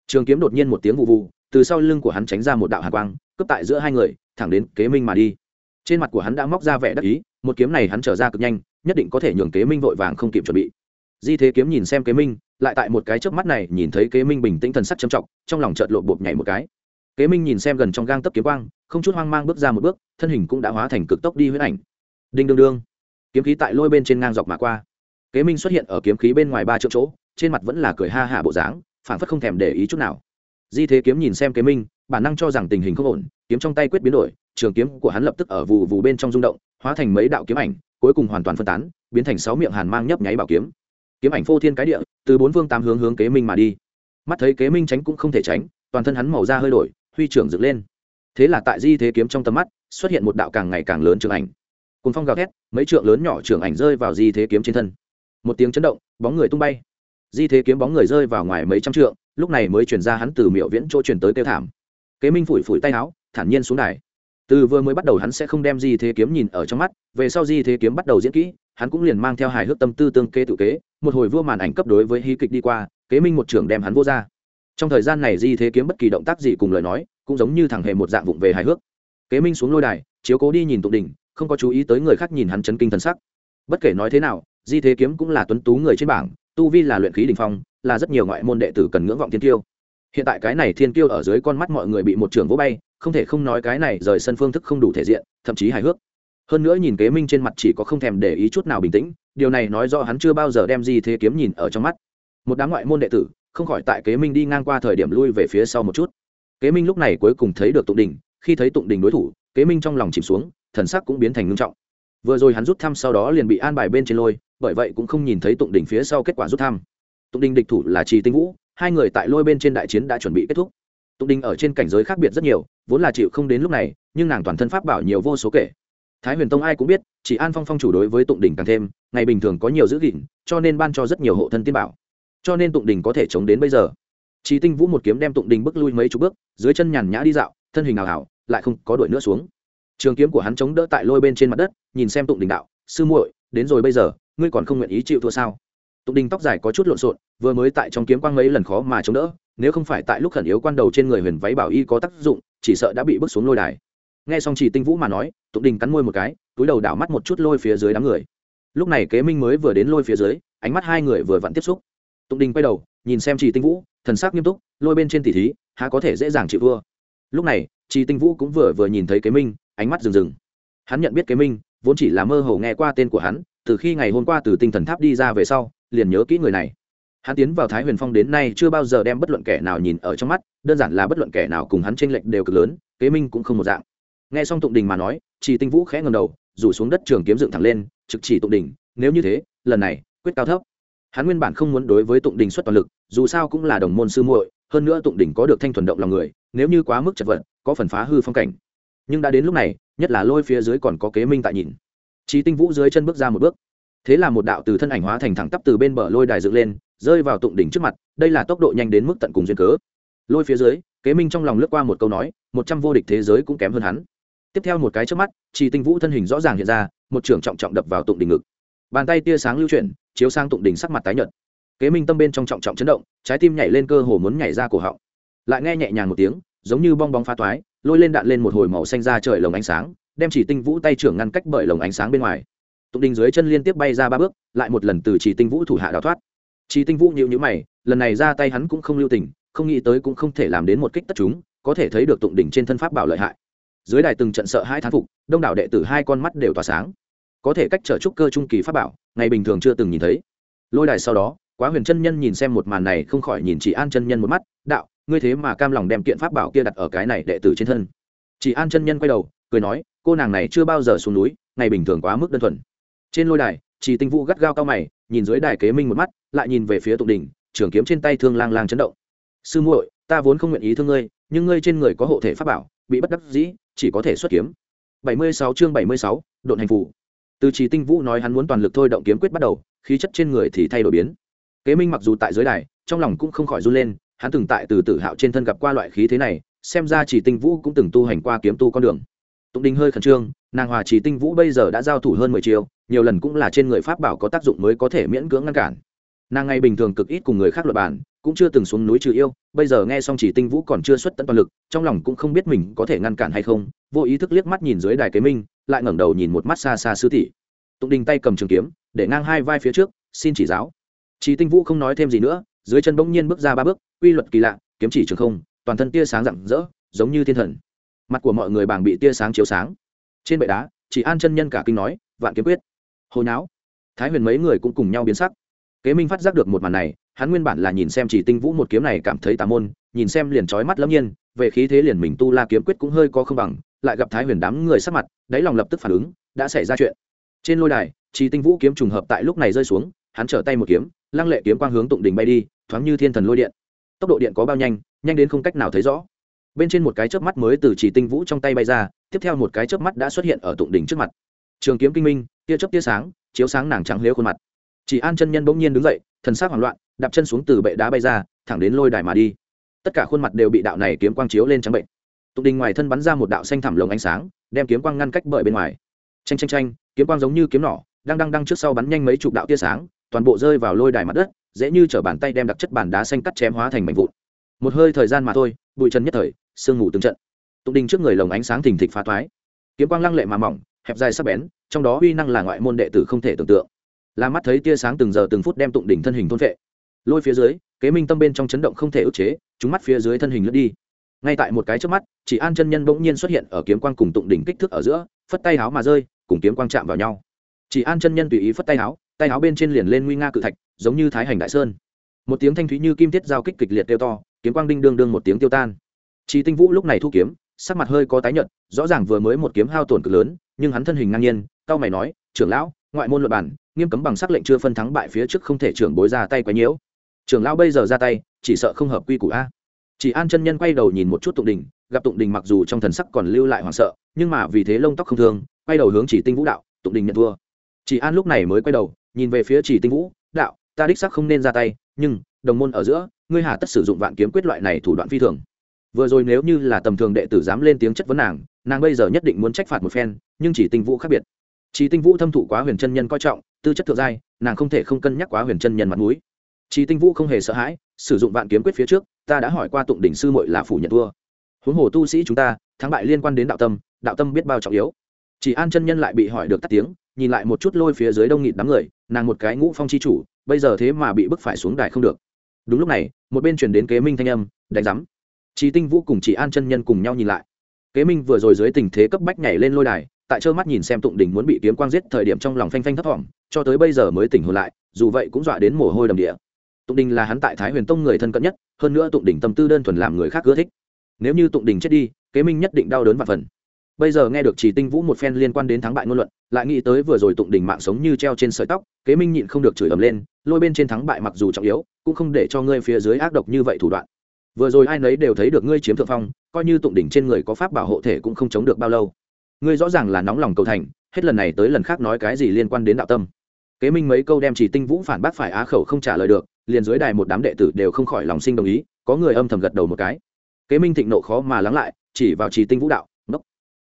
Trường kiếm đột nhiên một tiếng vụ vụ từ sau lưng của hắn tránh ra một đạo hạ quang, cướp tại giữa hai người, thẳng đến kế minh mà đi. Trên mặt của hắn đã móc ra vẻ đắc ý, một kiếm này hắn trở ra cực nhanh, nhất định có thể nhường kế minh vội vàng không kịp chuẩn bị di thế kiếm nhìn xem kế minh, lại tại một cái chớp mắt này nhìn thấy kế minh bình tĩnh thần sắc châm trọng, trong lòng chợt lộ bột nhảy một cái. Kế minh nhìn xem gần trong gang tấp kiếm quang, không chút hoang mang bước ra một bước, thân hình cũng đã hóa thành cực tốc đi huyết ảnh. Đinh đương đương. Kiếm khí tại lôi bên trên ngang dọc mà qua. Kế minh xuất hiện ở kiếm khí bên ngoài ba triệu chỗ, trên mặt vẫn là cười ha hạ bộ dáng, phảng phất không thèm để ý chút nào. Di thế kiếm nhìn xem kế minh, bản năng cho rằng tình hình không ổn, kiếm trong tay quyết biến đổi, trường kiếm của hắn lập tức ở vù vù bên trong rung động, hóa thành mấy đạo kiếm ảnh, cuối cùng hoàn toàn phân tán, biến thành sáu miệng hàn mang nhấp nháy bảo kiếm kiếm ảnh phô thiên cái địa, từ bốn phương tám hướng hướng kế minh mà đi. Mắt thấy kế minh tránh cũng không thể tránh, toàn thân hắn màu da hơi đổi, huy trưởng dựng lên. Thế là tại di thế kiếm trong tầm mắt, xuất hiện một đạo càng ngày càng lớn trường ảnh. Cùng phong gào thét, mấy trượng lớn nhỏ trường ảnh rơi vào di thế kiếm trên thân. Một tiếng chấn động, bóng người tung bay. Di thế kiếm bóng người rơi vào ngoài mấy trăm trượng, lúc này mới chuyển ra hắn từ miệu viễn chỗ chuyển tới kêu thảm. Kế minh phủi phủi tay áo, thản nhiên xuống đài. Từ vừa mới bắt đầu hắn sẽ không đem di thế kiếm nhìn ở trong mắt, về sau di thế kiếm bắt đầu diễn kỹ hắn cũng liền mang theo hài hước tâm tư tương kế tự kế, một hồi vua màn ảnh cấp đối với hí kịch đi qua, kế minh một trưởng đem hắn vô ra. Trong thời gian này di thế kiếm bất kỳ động tác gì cùng lời nói, cũng giống như thẳng hề một dạng vụng về hài hước. Kế minh xuống lôi đài, chiếu cố đi nhìn tụng đỉnh, không có chú ý tới người khác nhìn hắn chấn kinh thần sắc. Bất kể nói thế nào, di thế kiếm cũng là tuấn tú người trên bảng, tu vi là luyện khí đình phong, là rất nhiều ngoại môn đệ tử cần ngưỡng vọng thiên tiêu hiện tại cái này thiên tiêu ở dưới con mắt mọi người bị một trưởng vỗ bay, không thể không nói cái này rời sân phương thức không đủ thể diện, thậm chí hài hước hơn nữa nhìn kế minh trên mặt chỉ có không thèm để ý chút nào bình tĩnh, điều này nói rõ hắn chưa bao giờ đem gì thế kiếm nhìn ở trong mắt. Một đám ngoại môn đệ tử, không khỏi tại kế minh đi ngang qua thời điểm lui về phía sau một chút. Kế minh lúc này cuối cùng thấy được tụng đình, khi thấy tụng đình đối thủ, kế minh trong lòng chìm xuống, thần sắc cũng biến thành ngưng trọng. Vừa rồi hắn rút thăm sau đó liền bị an bài bên trên lôi, bởi vậy cũng không nhìn thấy tụng đình phía sau kết quả rút thăm. Tụng đình địch thủ là trì tinh vũ, hai người tại lôi bên trên đại chiến đã chuẩn bị kết thúc. Tụng đình ở trên cảnh giới khác biệt rất nhiều, vốn là chịu không đến lúc này, nhưng nàng toàn thân pháp bảo nhiều vô số kể thái huyền tông ai cũng biết, chỉ an phong phong chủ đối với tụng đình càng thêm, ngày bình thường có nhiều giữ gìn, cho nên ban cho rất nhiều hộ thân tiên bảo. Cho nên tụng đình có thể chống đến bây giờ. Chỉ tinh vũ một kiếm đem tụng đình bước lui mấy chục bước, dưới chân nhàn nhã đi dạo, thân hình ảo ảo lại không có đuổi nữa xuống. Trường kiếm của hắn chống đỡ tại lôi bên trên mặt đất, nhìn xem tụng đình đạo, sư muội, đến rồi bây giờ, ngươi còn không nguyện ý chịu thua sao? Tụng đình tóc dài có chút lộn xộn, vừa mới tại trong kiếm quang mấy lần khó mà chống đỡ, nếu không phải tại lúc khẩn yếu quan đầu trên người huyền váy bảo y có tác dụng, chỉ sợ đã bị bước xuống lôi đài nghe xong chỉ tinh vũ mà nói, tụng đình cắn môi một cái, túi đầu đảo mắt một chút lôi phía dưới đám người. Lúc này kế minh mới vừa đến lôi phía dưới, ánh mắt hai người vừa vặn tiếp xúc. Tụng đình quay đầu, nhìn xem chỉ tinh vũ, thần sắc nghiêm túc, lôi bên trên tỷ thí, há có thể dễ dàng chịu thua. Lúc này, chỉ tinh vũ cũng vừa vừa nhìn thấy kế minh, ánh mắt rừng rừng. Hắn nhận biết kế minh, vốn chỉ là mơ hồ nghe qua tên của hắn, từ khi ngày hôm qua từ tinh thần tháp đi ra về sau, liền nhớ kỹ người này. Hắn tiến vào thái huyền phong đến nay chưa bao giờ đem bất luận kẻ nào nhìn ở trong mắt, đơn giản là bất luận kẻ nào cùng hắn tranh lệch đều cực lớn, kế minh cũng không một dạng nghe xong tụng đình mà nói chỉ tinh vũ khẽ ngầm đầu, rủ xuống đất trường kiếm dựng thẳng lên, trực chỉ tụng đình, nếu như thế, lần này, quyết cao thấp. Hắn nguyên bản không muốn đối với tụng đình xuất toàn lực, dù sao cũng là đồng môn sư muội, hơn nữa tụng đình có được thanh thuần động lòng người, nếu như quá mức chật vật, có phần phá hư phong cảnh. Nhưng đã đến lúc này, nhất là lôi phía dưới còn có kế minh tại nhìn. Trí tinh vũ dưới chân bước ra một bước. Thế là một đạo từ thân ảnh hóa thành thẳng tắp từ bên bờ lôi đài dựng lên, rơi vào tụng đỉnh trước mặt, đây là tốc độ nhanh đến mức tận cùng duyên cớ. Lôi phía dưới, kế minh trong lòng lướt qua một câu nói, một trăm vô địch thế giới cũng kém hơn hắn tiếp theo một cái trước mắt chỉ tinh vũ thân hình rõ ràng hiện ra, một trường trọng trọng đập vào tụng đỉnh ngực. Bàn tay tia sáng lưu chuyển, chiếu sang tụng đỉnh sắc mặt tái nhợt. Kế minh tâm bên trong trọng trọng chấn động, trái tim nhảy lên cơ hồ muốn nhảy ra cổ họng. Lại nghe nhẹ nhàng một tiếng, giống như bong bóng pha toái, lôi lên đạn lên một hồi màu xanh ra trời lồng ánh sáng, đem chỉ tinh vũ tay trưởng ngăn cách bởi lồng ánh sáng bên ngoài. Tụng đình dưới chân liên tiếp bay ra ba bước, lại một lần từ chỉ tinh vũ thủ hạ đào thoát. Chỉ tinh vũ nhịu nhữ mày, lần này ra tay hắn cũng không lưu tình, không nghĩ tới cũng không thể làm đến một kích tất chúng, có thể thấy được tụng đỉnh trên thân pháp bảo lợi hại dưới đài từng trận sợ hai thán phục, đông đảo đệ tử hai con mắt đều tỏa sáng. Có thể cách trở trúc cơ trung kỳ pháp bảo, ngày bình thường chưa từng nhìn thấy. Lôi đài sau đó, quá huyền chân nhân nhìn xem một màn này không khỏi nhìn chị an chân nhân một mắt, đạo, ngươi thế mà cam lòng đem kiện pháp bảo kia đặt ở cái này đệ tử trên thân. Chị an chân nhân quay đầu, cười nói, cô nàng này chưa bao giờ xuống núi, ngày bình thường quá mức đơn thuần. Trên lôi đài, chỉ tinh vũ gắt gao cao mày, nhìn dưới đài kế minh một mắt, lại nhìn về phía tụng đình trường kiếm trên tay thương lang lang chấn động. Sư muội, ta vốn không nguyện ý thương ngươi, nhưng ngươi trên người có hộ thể pháp bảo, bị bất đắc dĩ chỉ có thể xuất kiếm. 76 chương 76, độn hành phù. Từ chỉ tinh vũ nói hắn muốn toàn lực thôi động kiếm quyết bắt đầu khí chất trên người thì thay đổi biến. Kế minh mặc dù tại dưới đài trong lòng cũng không khỏi run lên hắn từng tại từ tử hạo trên thân gặp qua loại khí thế này xem ra chỉ tinh vũ cũng từng tu hành qua kiếm tu con đường. Tụng đình hơi khẩn trương nàng hòa chỉ tinh vũ bây giờ đã giao thủ hơn mười chiều nhiều lần cũng là trên người pháp bảo có tác dụng mới có thể miễn cưỡng ngăn cản. Nàng ngày bình thường cực ít cùng người khác luật bản cũng chưa từng xuống núi trừ yêu, bây giờ nghe xong chỉ tinh vũ còn chưa xuất tận toàn lực, trong lòng cũng không biết mình có thể ngăn cản hay không, vô ý thức liếc mắt nhìn dưới đài kế minh, lại ngẩng đầu nhìn một mắt xa xa sư tỷ. Tụng đình tay cầm trường kiếm, để ngang hai vai phía trước, xin chỉ giáo. Chỉ tinh vũ không nói thêm gì nữa, dưới chân bỗng nhiên bước ra ba bước, quy luật kỳ lạ, kiếm chỉ trường không, toàn thân tia sáng rạng rỡ, giống như thiên thần. Mặt của mọi người bàng bị tia sáng chiếu sáng. Trên bệ đá, chỉ an chân nhân cả kinh nói, vạn kiếm quyết. Hồi não thái huyền mấy người cũng cùng nhau biến sắc kế minh phát giác được một màn này, hắn nguyên bản là nhìn xem chỉ tinh vũ một kiếm này cảm thấy tà môn, nhìn xem liền trói mắt lâm nhiên, về khí thế liền mình tu la kiếm quyết cũng hơi có không bằng, lại gặp thái huyền đám người sắc mặt, đáy lòng lập tức phản ứng, đã xảy ra chuyện. Trên lôi đài, chỉ tinh vũ kiếm trùng hợp tại lúc này rơi xuống, hắn trở tay một kiếm, lăng lệ kiếm quang hướng tụng đỉnh bay đi, thoáng như thiên thần lôi điện. Tốc độ điện có bao nhanh nhanh đến không cách nào thấy rõ. Bên trên một cái chớp mắt mới từ chỉ tinh vũ trong tay bay ra, tiếp theo một cái chớp mắt đã xuất hiện ở tụng đỉnh trước mặt. Trường kiếm kinh minh, tia chớp tia sáng, chiếu sáng nàng trắng liễu khuôn mặt chỉ an chân nhân bỗng nhiên đứng dậy, thần sắc hoảng loạn, đạp chân xuống từ bệ đá bay ra, thẳng đến lôi đài mà đi. Tất cả khuôn mặt đều bị đạo này kiếm quang chiếu lên trắng bệnh. Tụng đình ngoài thân bắn ra một đạo xanh thảm lồng ánh sáng, đem kiếm quang ngăn cách bởi bên ngoài. Tranh tranh tranh kiếm quang giống như kiếm nỏ, đang đang đang trước sau bắn nhanh mấy chục đạo tia sáng, toàn bộ rơi vào lôi đài mặt đất, dễ như chở bàn tay đem đặc chất bàn đá xanh cắt chém hóa thành mảnh vụn. Một hơi thời gian mà thôi, bụi trần nhất thời, sương ngủ từng trận. Tụng đình trước người lồng ánh sáng thình thịch phá thoái. Kiếm quang lăng lệ mà mỏng, hẹp dài sắc bén, trong đó uy năng là ngoại môn đệ tử không thể tưởng tượng là mắt thấy tia sáng từng giờ từng phút đem tụng đỉnh thân hình thôn vệ. Lôi phía dưới, kế minh tâm bên trong chấn động không thể ức chế, chúng mắt phía dưới thân hình lướt đi. Ngay tại một cái trước mắt, chỉ an chân nhân bỗng nhiên xuất hiện ở kiếm quang cùng tụng đỉnh kích thước ở giữa, phất tay háo mà rơi, cùng kiếm quang chạm vào nhau. Chỉ an chân nhân tùy ý phất tay háo, tay áo bên trên liền lên nguy nga cự thạch, giống như thái hành đại sơn. Một tiếng thanh thúy như kim thiết giao kích kịch liệt tiêu to, kiếm quang đinh đương đương một tiếng tiêu tan. Chỉ tinh vũ lúc này thu kiếm, sắc mặt hơi có tái nhợt, rõ ràng vừa mới một kiếm hao tổn cực lớn, nhưng hắn thân hình ngang nhiên cao mày nói, trưởng lão, ngoại môn luật bản nghiêm cấm bằng sắc lệnh chưa phân thắng bại phía trước không thể trưởng bối ra tay quá nhiễu. Trưởng lão bây giờ ra tay, chỉ sợ không hợp quy củ a. Chỉ an chân nhân quay đầu nhìn một chút tụng đình, gặp tụng đình mặc dù trong thần sắc còn lưu lại hoảng sợ, nhưng mà vì thế lông tóc không thương, quay đầu hướng chỉ tinh vũ đạo, tụng đình nhận thua. Chỉ an lúc này mới quay đầu, nhìn về phía chỉ tinh vũ, đạo, ta đích sắc không nên ra tay, nhưng, đồng môn ở giữa, ngươi hà tất sử dụng vạn kiếm quyết loại này thủ đoạn phi thường. Vừa rồi nếu như là tầm thường đệ tử dám lên tiếng chất vấn nàng nàng bây giờ nhất định muốn trách phạt một phen, nhưng chỉ tinh vũ khác biệt chỉ tinh vũ thâm thụ quá huyền chân nhân coi trọng tư chất thượng giai nàng không thể không cân nhắc quá huyền chân nhân mặt mũi chỉ tinh vũ không hề sợ hãi sử dụng vạn kiếm quyết phía trước ta đã hỏi qua tụng đỉnh sư muội là phủ nhận thua huống hồ tu sĩ chúng ta thắng bại liên quan đến đạo tâm đạo tâm biết bao trọng yếu chỉ an chân nhân lại bị hỏi được tắt tiếng nhìn lại một chút lôi phía dưới đông nghịt đám người nàng một cái ngũ phong chi chủ bây giờ thế mà bị bức phải xuống đài không được đúng lúc này một bên truyền đến kế minh thanh âm đánh rắm. Chí Tinh Vũ cùng Chỉ An chân nhân cùng nhau nhìn lại. Kế Minh vừa rồi dưới tình thế cấp bách nhảy lên lôi đài, tại trơ mắt nhìn xem Tụng Đình muốn bị kiếm quang giết thời điểm trong lòng phanh phanh thấp thỏm, cho tới bây giờ mới tỉnh hồn lại, dù vậy cũng dọa đến mồ hôi đầm địa. Tụng Đình là hắn tại Thái Huyền Tông người thân cận nhất, hơn nữa Tụng Đình tâm tư đơn thuần làm người khác ưa thích. Nếu như Tụng Đình chết đi, Kế Minh nhất định đau đớn vạn phần. Bây giờ nghe được Chỉ Tinh Vũ một phen liên quan đến thắng bại ngôn luận, lại nghĩ tới vừa rồi Tụng Đình mạng sống như treo trên sợi tóc, Kế Minh nhịn không được chửi ầm lên, lôi bên trên thắng bại mặc dù trọng yếu, cũng không để cho ngươi phía dưới ác độc như vậy thủ đoạn vừa rồi ai nấy đều thấy được ngươi chiếm thượng phong coi như tụng đỉnh trên người có pháp bảo hộ thể cũng không chống được bao lâu ngươi rõ ràng là nóng lòng cầu thành, hết lần này tới lần khác nói cái gì liên quan đến đạo tâm. Kế minh mấy câu đem chỉ tinh vũ phản bác phải á khẩu không trả lời được, liền dưới đài một đám đệ tử đều không khỏi lòng sinh đồng ý, có người âm thầm gật đầu một cái. Kế minh thịnh nộ khó mà lắng lại, chỉ vào chỉ tinh vũ đạo, ngốc.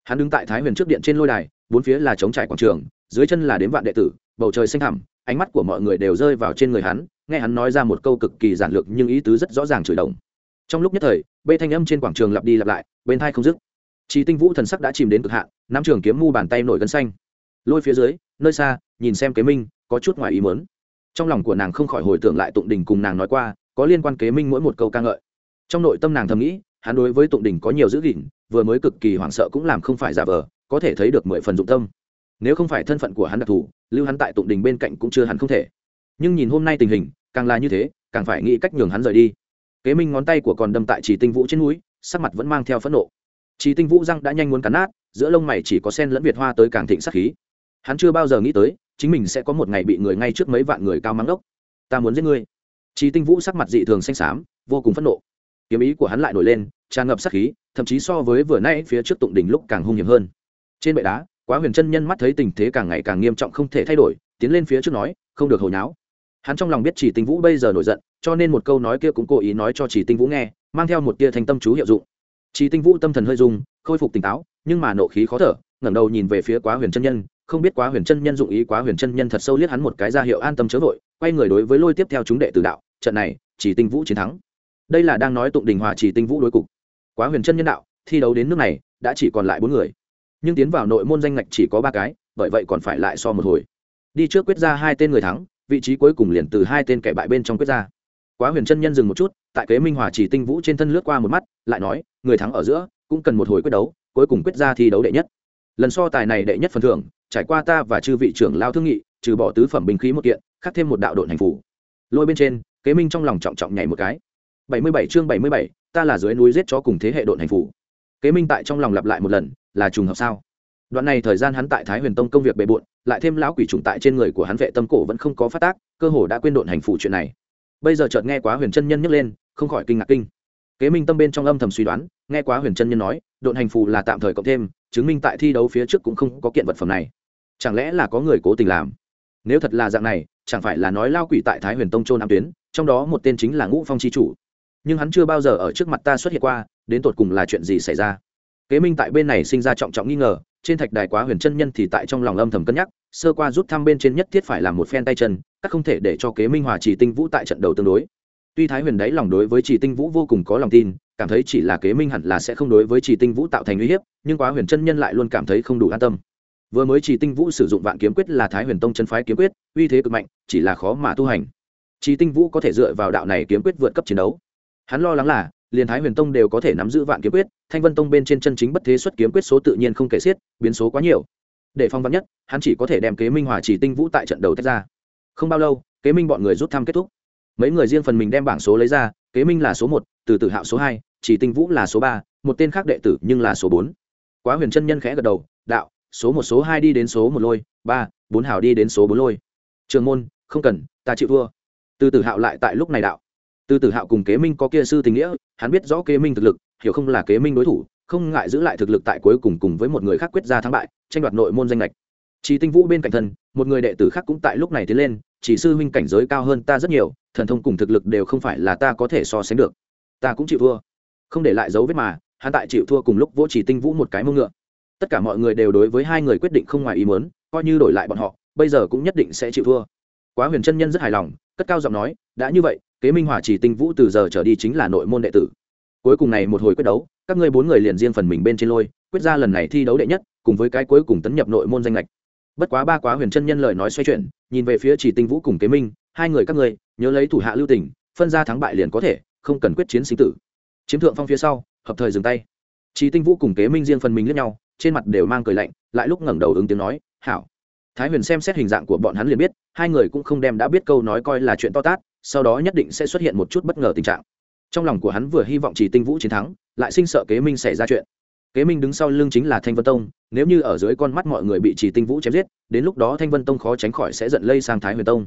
Hắn đứng tại thái huyền trước điện trên lôi đài, bốn phía là chống trải quảng trường, dưới chân là đến vạn đệ tử, bầu trời xanh thẳm, ánh mắt của mọi người đều rơi vào trên người hắn, nghe hắn nói ra một câu cực kỳ giản lược nhưng ý tứ rất rõ ràng chửi đồng. Trong lúc nhất thời, bê thanh âm trên quảng trường lặp đi lặp lại, bên thai không dứt chỉ tinh vũ thần sắc đã chìm đến cực hạn, nắm trường kiếm mu bàn tay nổi gân xanh. Lôi phía dưới, nơi xa, nhìn xem kế minh, có chút ngoài ý muốn. trong lòng của nàng không khỏi hồi tưởng lại tụng đình cùng nàng nói qua, có liên quan kế minh mỗi một câu ca ngợi. Trong nội tâm nàng thầm nghĩ, hắn đối với tụng đình có nhiều giữ gìn, vừa mới cực kỳ hoảng sợ cũng làm không phải giả vờ, có thể thấy được mười phần dụng tâm. Nếu không phải thân phận của hắn đặc thù, lưu hắn tại tụng đình bên cạnh cũng chưa hẳn không thể. Nhưng nhìn hôm nay tình hình, càng là như thế, càng phải nghĩ cách nhường hắn rời đi. Kế minh ngón tay của còn đâm tại chỉ tinh vũ trên núi sắc mặt vẫn mang theo phẫn nộ chỉ tinh vũ răng đã nhanh muốn cắn nát, giữa lông mày chỉ có sen lẫn việt hoa tới càng thịnh sát khí. Hắn chưa bao giờ nghĩ tới, chính mình sẽ có một ngày bị người ngay trước mấy vạn người cao mắng ốc ta muốn giết ngươi. Chỉ tinh vũ sắc mặt dị thường xanh xám, vô cùng phẫn nộ. Kiếm ý của hắn lại nổi lên, tràn ngập sát khí, thậm chí so với vừa nãy phía trước tụng đỉnh lúc càng hung hiểm hơn. Trên bệ đá, quá huyền chân nhân mắt thấy tình thế càng ngày càng nghiêm trọng không thể thay đổi, tiến lên phía trước nói, không được hồi nháo. Hắn trong lòng biết chỉ tinh vũ bây giờ nổi giận, cho nên một câu nói kia cũng cố ý nói cho chỉ tinh vũ nghe, mang theo một tia thành tâm chú hiệu dụng. Chỉ Tinh Vũ tâm thần hơi rung, khôi phục tỉnh táo, nhưng mà nộ khí khó thở, ngẩng đầu nhìn về phía Quá Huyền chân nhân, không biết Quá Huyền chân nhân dụng ý Quá Huyền chân nhân thật sâu liếc hắn một cái ra hiệu an tâm chớ vội, quay người đối với lôi tiếp theo chúng đệ tử đạo, trận này, Chỉ Tinh Vũ chiến thắng. Đây là đang nói tụng đình hòa Chỉ Tinh Vũ đối cục. Quá Huyền chân nhân đạo, thi đấu đến nước này, đã chỉ còn lại bốn người. Nhưng tiến vào nội môn danh ngạch chỉ có ba cái, bởi vậy còn phải lại so một hồi. Đi trước quyết ra hai tên người thắng, vị trí cuối cùng liền từ hai tên kẻ bại bên trong quyết ra quá huyền chân nhân dừng một chút tại kế minh hòa chỉ tinh vũ trên thân lướt qua một mắt, lại nói, người thắng ở giữa, cũng cần một hồi quyết đấu, cuối cùng quyết ra thi đấu đệ nhất. Lần so tài này đệ nhất phần thưởng, trải qua ta và chư vị trưởng lao thương nghị, trừ bỏ tứ phẩm binh khí một kiện, khắc thêm một đạo độn hành phủ lôi bên trên kế minh trong lòng trọng trọng nhảy một cái. Bảy mươi bảy chương bảy mươi bảy, ta là dưới núi giết chó cùng thế hệ độn hành phủ kế minh tại trong lòng lặp lại một lần, là trùng hợp sao? Đoạn này thời gian hắn tại thái huyền tông công việc bề bộn, lại thêm lão quỷ trùng tại trên người của hắn vệ tâm cổ vẫn không có phát tác, cơ hồ đã quên độn hành phủ chuyện này. Bây giờ chợt nghe quá huyền chân nhân nhắc lên không khỏi kinh ngạc kinh. Kế minh tâm bên trong âm thầm suy đoán, nghe quá huyền chân nhân nói, độn hành phù là tạm thời cộng thêm, chứng minh tại thi đấu phía trước cũng không có kiện vật phẩm này. Chẳng lẽ là có người cố tình làm? Nếu thật là dạng này, chẳng phải là nói lao quỷ tại thái huyền tông châu nam tuyến, trong đó một tên chính là ngũ phong c chủ. Nhưng hắn chưa bao giờ ở trước mặt ta xuất hiện qua, đến tột cùng là chuyện gì xảy ra? Kế minh tại bên này sinh ra trọng trọng nghi ngờ, trên thạch đài quá huyền chân nhân thì tại trong lòng âm thầm cân nhắc, sơ qua rút thăm bên trên nhất thiết phải làm một phen tay chân, các không thể để cho kế minh hòa chỉ tinh vũ tại trận đầu tương đối tuy thái huyền đấy lòng đối với chỉ tinh vũ vô cùng có lòng tin, cảm thấy chỉ là kế minh hẳn là sẽ không đối với chỉ tinh vũ tạo thành uy hiếp, nhưng quá huyền chân nhân lại luôn cảm thấy không đủ an tâm. Vừa mới chỉ tinh vũ sử dụng vạn kiếm quyết là thái huyền tông chân phái kiếm quyết, uy thế cực mạnh, chỉ là khó mà tu hành. Chỉ tinh vũ có thể dựa vào đạo này kiếm quyết vượt cấp chiến đấu. Hắn lo lắng là, liền thái huyền tông đều có thể nắm giữ vạn kiếm quyết, thanh vân tông bên trên chân chính bất thế xuất kiếm quyết số tự nhiên không kể xiết, biến số quá nhiều. Để phong vắn nhất, hắn chỉ có thể đem kế minh hòa chỉ tinh vũ tại trận đầu tách ra. Không bao lâu, kế minh bọn người rút thăm kết thúc mấy người riêng phần mình đem bảng số lấy ra, kế minh là số một, từ tử hạo số hai, chỉ tinh vũ là số ba, một tên khác đệ tử nhưng là số bốn. Quá huyền chân nhân khẽ gật đầu, đạo, số một, số hai đi đến số một lôi, ba, bốn hào đi đến số bốn lôi. Trường môn, không cần, ta chịu thua. Từ tử hạo lại tại lúc này đạo. Từ tử hạo cùng kế minh có kia sư tình nghĩa, hắn biết rõ kế minh thực lực, hiểu không là kế minh đối thủ, không ngại giữ lại thực lực tại cuối cùng cùng với một người khác quyết ra thắng bại, tranh đoạt nội môn danh lệch. Chỉ tinh vũ bên cạnh thân, một người đệ tử khác cũng tại lúc này tiến lên chỉ sư huynh cảnh giới cao hơn ta rất nhiều, thần thông cùng thực lực đều không phải là ta có thể so sánh được. Ta cũng chịu thua. Không để lại dấu vết mà, hắn tại chịu thua cùng lúc vỗ chỉ tinh vũ một cái mông ngựa. Tất cả mọi người đều đối với hai người quyết định không ngoài ý muốn, coi như đổi lại bọn họ, bây giờ cũng nhất định sẽ chịu thua. Quá huyền chân nhân rất hài lòng, cất cao giọng nói, đã như vậy, kế minh hỏa chỉ tinh vũ từ giờ trở đi chính là nội môn đệ tử. Cuối cùng này một hồi quyết đấu, các ngươi bốn người liền riêng phần mình bên trên lôi, quyết ra lần này thi đấu đệ nhất, cùng với cái cuối cùng tấn nhập nội môn danh lệch bất quá ba quá huyền chân nhân lời nói xoay chuyển, nhìn về phía chỉ tinh vũ cùng kế minh, hai người các ngươi, nhớ lấy thủ hạ lưu tình, phân ra thắng bại liền có thể, không cần quyết chiến sinh tử. Chiếm thượng phong phía sau, hợp thời dừng tay. Chỉ tinh vũ cùng kế minh riêng phần mình lẫn nhau, trên mặt đều mang cười lạnh, lại lúc ngẩng đầu ứng tiếng nói, hảo. Thái huyền xem xét hình dạng của bọn hắn liền biết, hai người cũng không đem đã biết câu nói coi là chuyện to tát, sau đó nhất định sẽ xuất hiện một chút bất ngờ tình trạng. Trong lòng của hắn vừa hy vọng chỉ tinh vũ chiến thắng, lại sinh sợ kế minh xảy ra chuyện kế minh đứng sau lưng chính là thanh vân tông, nếu như ở dưới con mắt mọi người bị chỉ tinh vũ chém giết, đến lúc đó thanh vân tông khó tránh khỏi sẽ giận lây sang thái huyền tông.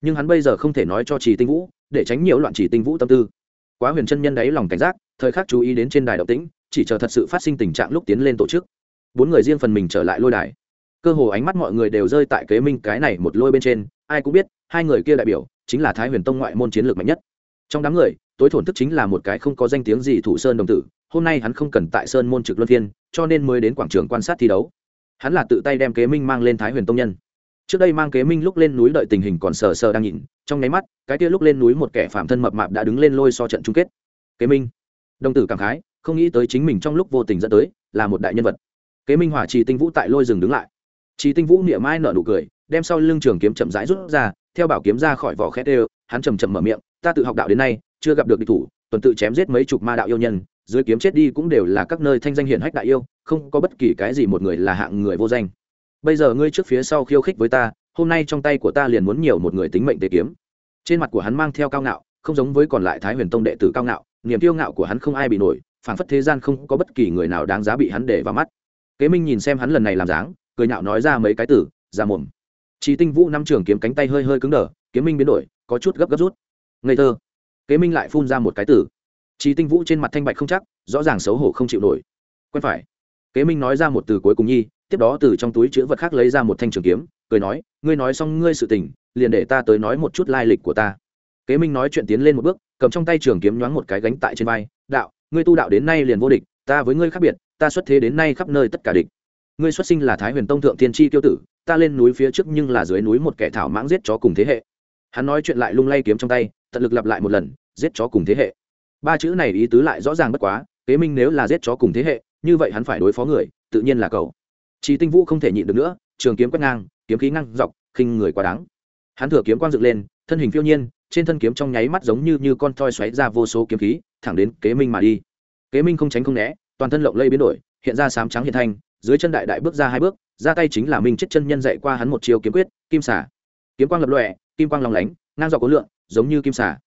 Nhưng hắn bây giờ không thể nói cho chỉ tinh vũ, để tránh nhiều loạn chỉ tinh vũ tâm tư. Quá huyền chân nhân đáy lòng cảnh giác, thời khắc chú ý đến trên đài động tĩnh, chỉ chờ thật sự phát sinh tình trạng lúc tiến lên tổ chức. Bốn người riêng phần mình trở lại lôi đài. Cơ hồ ánh mắt mọi người đều rơi tại kế minh cái này một lôi bên trên, ai cũng biết, hai người kia đại biểu chính là thái huyền tông ngoại môn chiến lược mạnh nhất. Trong đám người tối thổn thức chính là một cái không có danh tiếng gì thủ sơn đồng tử, hôm nay hắn không cần tại sơn môn trực luân phiên, cho nên mới đến quảng trường quan sát thi đấu. Hắn là tự tay đem kế minh mang lên thái huyền tông nhân. Trước đây mang kế minh lúc lên núi đợi tình hình còn sờ sờ đang nhìn, trong nháy mắt, cái kia lúc lên núi một kẻ phạm thân mập mạp đã đứng lên lôi so trận chung kết. Kế minh. Đồng tử cảm khái, không nghĩ tới chính mình trong lúc vô tình dẫn tới, là một đại nhân vật. Kế minh hỏa trì tinh vũ tại lôi rừng đứng lại. Trì tinh vũ niệm mai nở nụ cười, đem sau lưng trường kiếm chậm rãi rút ra, theo bảo kiếm ra khỏi vỏ khét đều, hắn chầm chậm mở miệng, ta tự học đạo đến nay chưa gặp được địch thủ, tuần tự chém giết mấy chục ma đạo yêu nhân, dưới kiếm chết đi cũng đều là các nơi thanh danh hiển hách đại yêu, không có bất kỳ cái gì một người là hạng người vô danh. Bây giờ ngươi trước phía sau khiêu khích với ta, hôm nay trong tay của ta liền muốn nhiều một người tính mệnh tế kiếm. Trên mặt của hắn mang theo cao ngạo, không giống với còn lại thái huyền tông đệ tử cao ngạo, niềm kiêu ngạo của hắn không ai bị nổi, phảng phất thế gian không có bất kỳ người nào đáng giá bị hắn để vào mắt. Kế minh nhìn xem hắn lần này làm dáng, cười nhạo nói ra mấy cái tử ra mồm. Chỉ tinh vũ năm trường kiếm cánh tay hơi hơi cứng đờ, kiếm minh biến đổi, có chút gấp gấp rút. Ngây thơ kế minh lại phun ra một cái tử. Trí tinh vũ trên mặt thanh bạch không chắc, rõ ràng xấu hổ không chịu nổi. Quen phải. Kế minh nói ra một từ cuối cùng nhi, tiếp đó từ trong túi chữ vật khác lấy ra một thanh trường kiếm, cười nói, ngươi nói xong ngươi sự tình, liền để ta tới nói một chút lai lịch của ta. Kế minh nói chuyện tiến lên một bước, cầm trong tay trường kiếm nhoáng một cái gánh tại trên vai, đạo, ngươi tu đạo đến nay liền vô địch, ta với ngươi khác biệt, ta xuất thế đến nay khắp nơi tất cả địch. Ngươi xuất sinh là thái huyền tông thượng tiên tri tiêu tử, ta lên núi phía trước nhưng là dưới núi một kẻ thảo mãng giết chó cùng thế hệ. Hắn nói chuyện lại lung lay kiếm trong tay tận lực lặp lại một lần, giết chó cùng thế hệ. Ba chữ này ý tứ lại rõ ràng bất quá, kế minh nếu là giết chó cùng thế hệ, như vậy hắn phải đối phó người, tự nhiên là cầu chỉ tinh vũ không thể nhịn được nữa, trường kiếm quét ngang, kiếm khí ngang dọc, khinh người quá đáng. Hắn thừa kiếm quang dựng lên, thân hình phiêu nhiên, trên thân kiếm trong nháy mắt giống như như con toi xoáy ra vô số kiếm khí, thẳng đến kế minh mà đi. Kế minh không tránh không né, toàn thân lộng lây biến đổi, hiện ra sám trắng hiện thanh dưới chân đại đại bước ra hai bước, ra tay chính là minh chết chân nhân dạy qua hắn một chiều kiếm quyết, kim xả kiếm quang lập lòe, kim quang lòng lánh, ngang dọc có lượng giống như kim xà.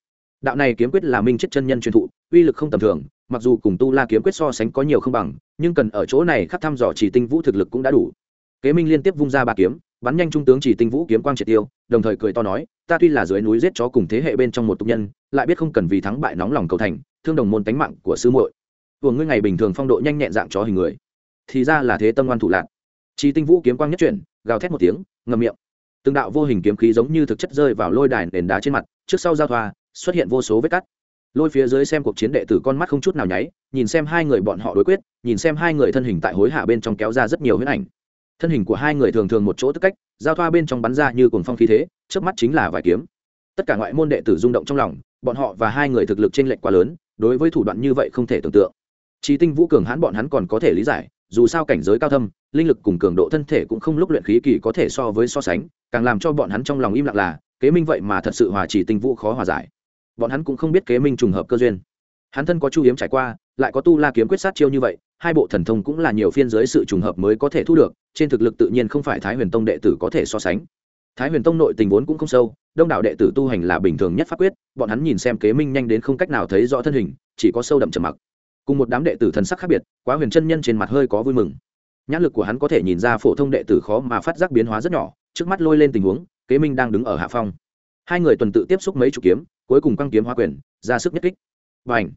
Đạo này kiếm quyết là minh chết chân nhân truyền thụ, uy lực không tầm thường, mặc dù cùng tu la kiếm quyết so sánh có nhiều không bằng, nhưng cần ở chỗ này khắc thăm dò chỉ tinh vũ thực lực cũng đã đủ. Kế minh liên tiếp vung ra ba kiếm, bắn nhanh trung tướng chỉ tinh vũ kiếm quang triệt tiêu, đồng thời cười to nói, ta tuy là dưới núi giết chó cùng thế hệ bên trong một tục nhân, lại biết không cần vì thắng bại nóng lòng cầu thành, thương đồng môn tánh mạng của sư muội. Của ngươi ngày bình thường phong độ nhanh nhẹn dạng chó hình người. Thì ra là thế tâm ngoan thủ lạc. Chỉ tinh vũ kiếm quang nhất chuyển, gào thét một tiếng ngầm miệng từng đạo vô hình kiếm khí giống như thực chất rơi vào lôi đài nền đá trên mặt, trước sau giao thoa, xuất hiện vô số vết cắt. Lôi phía dưới xem cuộc chiến đệ tử con mắt không chút nào nháy, nhìn xem hai người bọn họ đối quyết, nhìn xem hai người thân hình tại hối hạ bên trong kéo ra rất nhiều huyết ảnh. Thân hình của hai người thường thường một chỗ tức cách, giao thoa bên trong bắn ra như cuồng phong khí thế trước mắt chính là vài kiếm. Tất cả ngoại môn đệ tử rung động trong lòng, bọn họ và hai người thực lực trên lệnh quá lớn, đối với thủ đoạn như vậy không thể tưởng tượng. Trí tinh vũ cường hãn bọn hắn còn có thể lý giải, dù sao cảnh giới cao thâm, linh lực cùng cường độ thân thể cũng không lúc luyện khí kỳ có thể so với so sánh càng làm cho bọn hắn trong lòng im lặng là, kế minh vậy mà thật sự hòa chỉ tinh vũ khó hòa giải. Bọn hắn cũng không biết kế minh trùng hợp cơ duyên. Hắn thân có chu hiếm trải qua, lại có tu la kiếm quyết sát chiêu như vậy, hai bộ thần thông cũng là nhiều phiên giới sự trùng hợp mới có thể thu được, trên thực lực tự nhiên không phải thái huyền tông đệ tử có thể so sánh. Thái huyền tông nội tình vốn cũng không sâu, đông đảo đệ tử tu hành là bình thường nhất pháp quyết, bọn hắn nhìn xem kế minh nhanh đến không cách nào thấy rõ thân hình, chỉ có sâu đậm trầm mặc. Cùng một đám đệ tử thần sắc khác biệt, quá huyền chân nhân trên mặt hơi có vui mừng. Nhãn lực của hắn có thể nhìn ra phổ thông đệ tử khó mà phát giác biến hóa rất nhỏ trước mắt lôi lên tình huống kế minh đang đứng ở hạ phong. Hai người tuần tự tiếp xúc mấy chục kiếm cuối cùng căng kiếm hoa quyền ra sức nhất kích. Và ảnh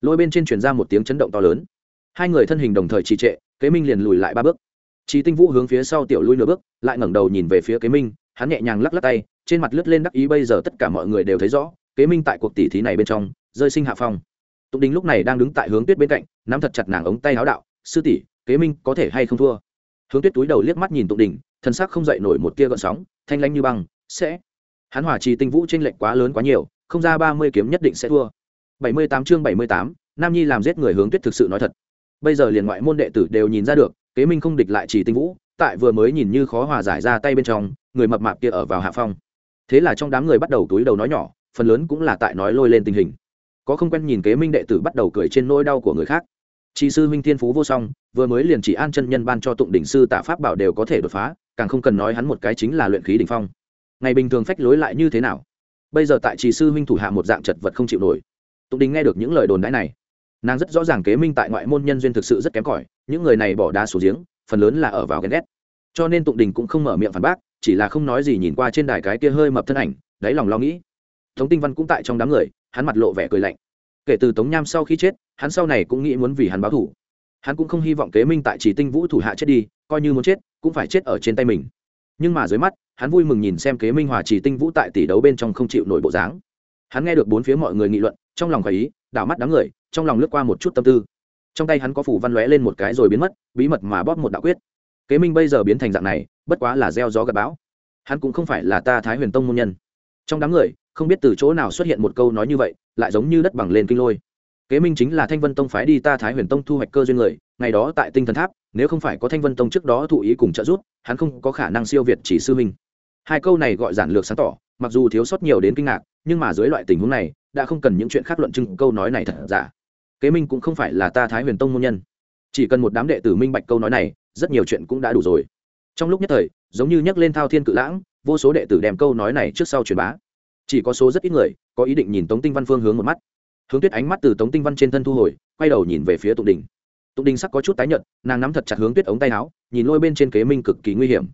lôi bên trên truyền ra một tiếng chấn động to lớn. Hai người thân hình đồng thời trì trệ kế minh liền lùi lại ba bước. Chí Tinh Vũ hướng phía sau tiểu lui nửa bước, lại ngẩng đầu nhìn về phía Kế Minh, hắn nhẹ nhàng lắc lắc tay, trên mặt lướt lên đắc ý bây giờ tất cả mọi người đều thấy rõ, Kế Minh tại cuộc tỷ thí này bên trong, rơi sinh hạ phong. Tụng Đình lúc này đang đứng tại hướng Tuyết bên cạnh, nắm thật chặt nàng ống tay áo đạo, "Sư tỷ, Kế Minh có thể hay không thua?" Hướng Tuyết túi đầu liếc mắt nhìn Tụng Đình, thân sắc không dậy nổi một tia gợn sóng, thanh lãnh như băng, "Sẽ." Hắn hòa trì Tinh Vũ trên lệnh quá lớn quá nhiều, không ra ba mươi kiếm nhất định sẽ thua. Bảy mươi tám chương bảy mươi tám, Nam Nhi làm giết người hướng Tuyết thực sự nói thật. Bây giờ liền ngoại môn đệ tử đều nhìn ra được, kế minh không địch lại chỉ tinh vũ tại vừa mới nhìn như khó hòa giải ra tay bên trong người mập mạp kia ở vào hạ phong thế là trong đám người bắt đầu túi đầu nói nhỏ phần lớn cũng là tại nói lôi lên tình hình có không quen nhìn kế minh đệ tử bắt đầu cười trên nỗi đau của người khác chỉ sư huynh thiên phú vô song, vừa mới liền chỉ an chân nhân ban cho tụng đỉnh sư tạ pháp bảo đều có thể đột phá, càng không cần nói hắn một cái chính là luyện khí đỉnh phong. Ngày bình thường phách lối lại như thế nào? Bây giờ tại chỉ sư huynh thủ hạ một dạng chật vật không chịu nổi. Tụng đình nghe được những lời đồn đãi này, nàng rất rõ ràng kế minh tại ngoại môn nhân duyên thực sự rất kém cỏi, những người này bỏ đá xuống giếng, phần lớn là ở vào ghen ghét. Cho nên tụng đình cũng không mở miệng phản bác, chỉ là không nói gì nhìn qua trên đài cái kia hơi mập thân ảnh, đáy lòng lo nghĩ. Tống tinh văn cũng tại trong đám người, hắn mặt lộ vẻ cười lạnh kể từ tống nham sau khi chết, hắn sau này cũng nghĩ muốn vì hắn báo thủ hắn cũng không hy vọng kế minh tại chỉ tinh vũ thủ hạ chết đi, coi như muốn chết, cũng phải chết ở trên tay mình. Nhưng mà dưới mắt, hắn vui mừng nhìn xem kế minh hòa chỉ tinh vũ tại tỷ đấu bên trong không chịu nổi bộ dáng. Hắn nghe được bốn phía mọi người nghị luận, trong lòng khỏi ý, đảo mắt đám người, trong lòng lướt qua một chút tâm tư. Trong tay hắn có phủ văn lóe lên một cái rồi biến mất, bí mật mà bóp một đạo quyết. Kế minh bây giờ biến thành dạng này, bất quá là gieo gió gặp bão. Hắn cũng không phải là ta thái huyền tông môn nhân. Trong đám người, không biết từ chỗ nào xuất hiện một câu nói như vậy lại giống như đất bằng lên kinh lôi. Kế minh chính là thanh vân tông phái đi ta thái huyền tông thu hoạch cơ duyên người, ngày đó tại tinh thần tháp, nếu không phải có thanh vân tông trước đó thụ ý cùng trợ giúp, hắn không có khả năng siêu việt chỉ sư huynh. Hai câu này gọi giản lược sáng tỏ, mặc dù thiếu sót nhiều đến kinh ngạc, nhưng mà dưới loại tình huống này, đã không cần những chuyện khác luận chứng câu nói này thật giả. Kế minh cũng không phải là ta thái huyền tông môn nhân. Chỉ cần một đám đệ tử minh bạch câu nói này, rất nhiều chuyện cũng đã đủ rồi. Trong lúc nhất thời, giống như nhắc lên thao thiên cự lãng, vô số đệ tử đem câu nói này trước sau truyền bá. Chỉ có số rất ít người có ý định nhìn tống tinh văn phương hướng một mắt. Hướng tuyết ánh mắt từ tống tinh văn trên thân thu hồi, quay đầu nhìn về phía tụng đình. Tụng đình sắc có chút tái nhợt, nàng nắm thật chặt hướng tuyết ống tay áo, nhìn lôi bên trên kế minh cực kỳ nguy hiểm.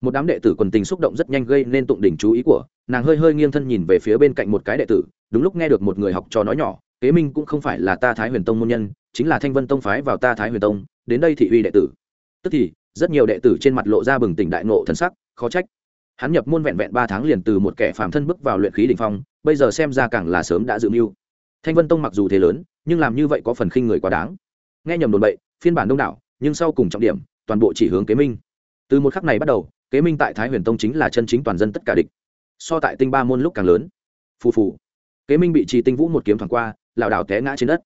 Một đám đệ tử quần tình xúc động rất nhanh gây nên tụng đình chú ý của, nàng hơi hơi nghiêng thân nhìn về phía bên cạnh một cái đệ tử, đúng lúc nghe được một người học trò nói nhỏ, kế minh cũng không phải là ta thái huyền tông môn nhân, chính là thanh vân tông phái vào ta thái huyền tông, đến đây thị uy đệ tử. Tức thì, rất nhiều đệ tử trên mặt lộ ra bừng tỉnh đại nộ thần sắc, khó trách. Hắn nhập môn vẹn vẹn ba tháng liền từ một kẻ phàm thân bước vào luyện khí đỉnh phong bây giờ xem ra càng là sớm đã dự mưu. Thanh vân tông mặc dù thế lớn, nhưng làm như vậy có phần khinh người quá đáng. Nghe nhầm đồn bậy, phiên bản đông đảo, nhưng sau cùng trọng điểm, toàn bộ chỉ hướng kế minh. Từ một khắc này bắt đầu, kế minh tại thái huyền tông chính là chân chính toàn dân tất cả địch. So tại tinh ba môn lúc càng lớn. Phù phù. Kế minh bị trì tinh vũ một kiếm thoảng qua, lảo đảo té ngã trên đất.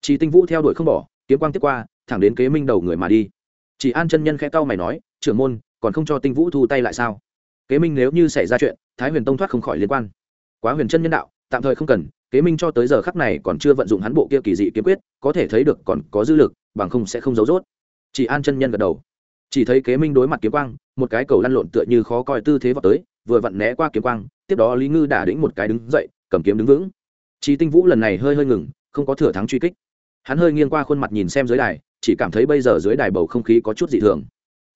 Trì tinh vũ theo đuổi không bỏ, kiếm quang tiếp qua, thẳng đến kế minh đầu người mà đi. Chỉ an chân nhân khẽ cau mày nói, trưởng môn, còn không cho tinh vũ thu tay lại sao? Kế minh nếu như xảy ra chuyện, thái huyền tông thoát không khỏi liên quan quá huyền chân nhân đạo, tạm thời không cần, kế minh cho tới giờ khắc này còn chưa vận dụng hắn bộ kia kỳ dị kiếm quyết, có thể thấy được còn có dư lực, bằng không sẽ không giấu rốt. Chỉ an chân nhân gật đầu. Chỉ thấy kế minh đối mặt kiếm quang, một cái cầu lăn lộn tựa như khó coi tư thế vào tới, vừa vặn né qua kiếm quang, tiếp đó lý ngư đả đĩnh một cái đứng dậy, cầm kiếm đứng vững. Chỉ tinh vũ lần này hơi hơi ngừng, không có thừa thắng truy kích. Hắn hơi nghiêng qua khuôn mặt nhìn xem dưới đài, chỉ cảm thấy bây giờ dưới đài bầu không khí có chút dị thường.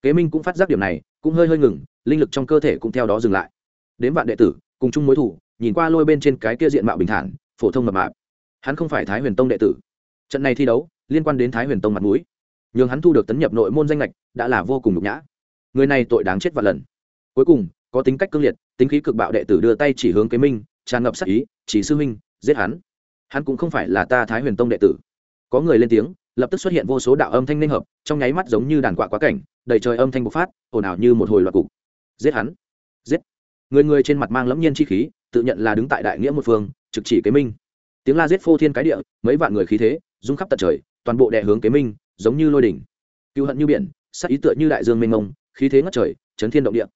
Kế minh cũng phát giác điểm này, cũng hơi hơi ngừng, linh lực trong cơ thể cũng theo đó dừng lại. Đến vạn đệ tử, cùng chung mối thủ nhìn qua lôi bên trên cái kia diện mạo bình thản, phổ thông mập mạp. Hắn không phải thái huyền tông đệ tử. Trận này thi đấu, liên quan đến thái huyền tông mặt mũi. Nhường hắn thu được tấn nhập nội môn danh lệch đã là vô cùng nhục nhã. Người này tội đáng chết vạn lần. Cuối cùng, có tính cách cương liệt, tính khí cực bạo đệ tử đưa tay chỉ hướng kế minh, tràn ngập sắc ý, chỉ sư huynh, giết hắn. Hắn cũng không phải là ta thái huyền tông đệ tử. Có người lên tiếng, lập tức xuất hiện vô số đạo âm thanh ninh hợp, trong nháy mắt giống như đàn quạ quá cảnh, đầy trời âm thanh bộc phát, ồn ào như một hồi loạt cục. Giết hắn. Giết. Người người trên mặt mang lẫm nhiên chi khí tự nhận là đứng tại đại nghĩa một phương, trực chỉ kế minh. Tiếng la giết phô thiên cái địa, mấy vạn người khí thế, rung khắp tận trời, toàn bộ đệ hướng kế minh, giống như lôi đỉnh. Cựu hận như biển sắc ý tựa như đại dương mênh mông, khí thế ngất trời, chấn thiên động địa.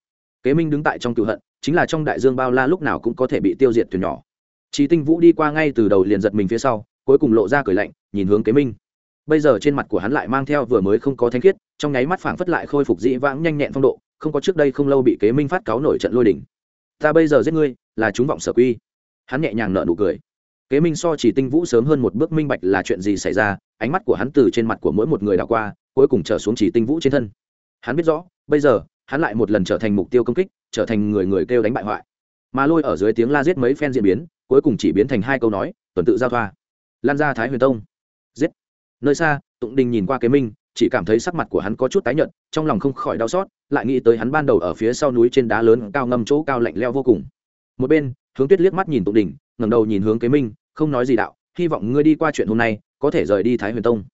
Kế minh đứng tại trong cựu hận, chính là trong đại dương bao la lúc nào cũng có thể bị tiêu diệt thuyền nhỏ. Chỉ tinh vũ đi qua ngay từ đầu liền giật mình phía sau, cuối cùng lộ ra cười lạnh, nhìn hướng kế minh. Bây giờ trên mặt của hắn lại mang theo vừa mới không có thanh khiết, trong nháy mắt phảng phất lại khôi phục dĩ vãng nhanh nhẹn phong độ, không có trước đây không lâu bị kế minh phát cáo nổi trận lôi đỉnh ta bây giờ giết ngươi, là chúng vọng sở quy. Hắn nhẹ nhàng nợ nụ cười. Kế minh so chỉ tinh vũ sớm hơn một bước minh bạch là chuyện gì xảy ra, ánh mắt của hắn từ trên mặt của mỗi một người đảo qua, cuối cùng trở xuống chỉ tinh vũ trên thân. Hắn biết rõ, bây giờ, hắn lại một lần trở thành mục tiêu công kích, trở thành người người kêu đánh bại hoại. Mà lôi ở dưới tiếng la giết mấy phen diễn biến, cuối cùng chỉ biến thành hai câu nói, tuần tự giao thoa. Lan ra thái huyền tông. Giết. Nơi xa, tụng đình nhìn qua kế minh chỉ cảm thấy sắc mặt của hắn có chút tái nhợt, trong lòng không khỏi đau xót, lại nghĩ tới hắn ban đầu ở phía sau núi trên đá lớn cao ngâm chỗ cao lạnh leo vô cùng. Một bên, hướng tuyết liếc mắt nhìn tụng đình, ngẩng đầu nhìn hướng kế minh, không nói gì đạo, hy vọng ngươi đi qua chuyện hôm nay, có thể rời đi thái huyền tông.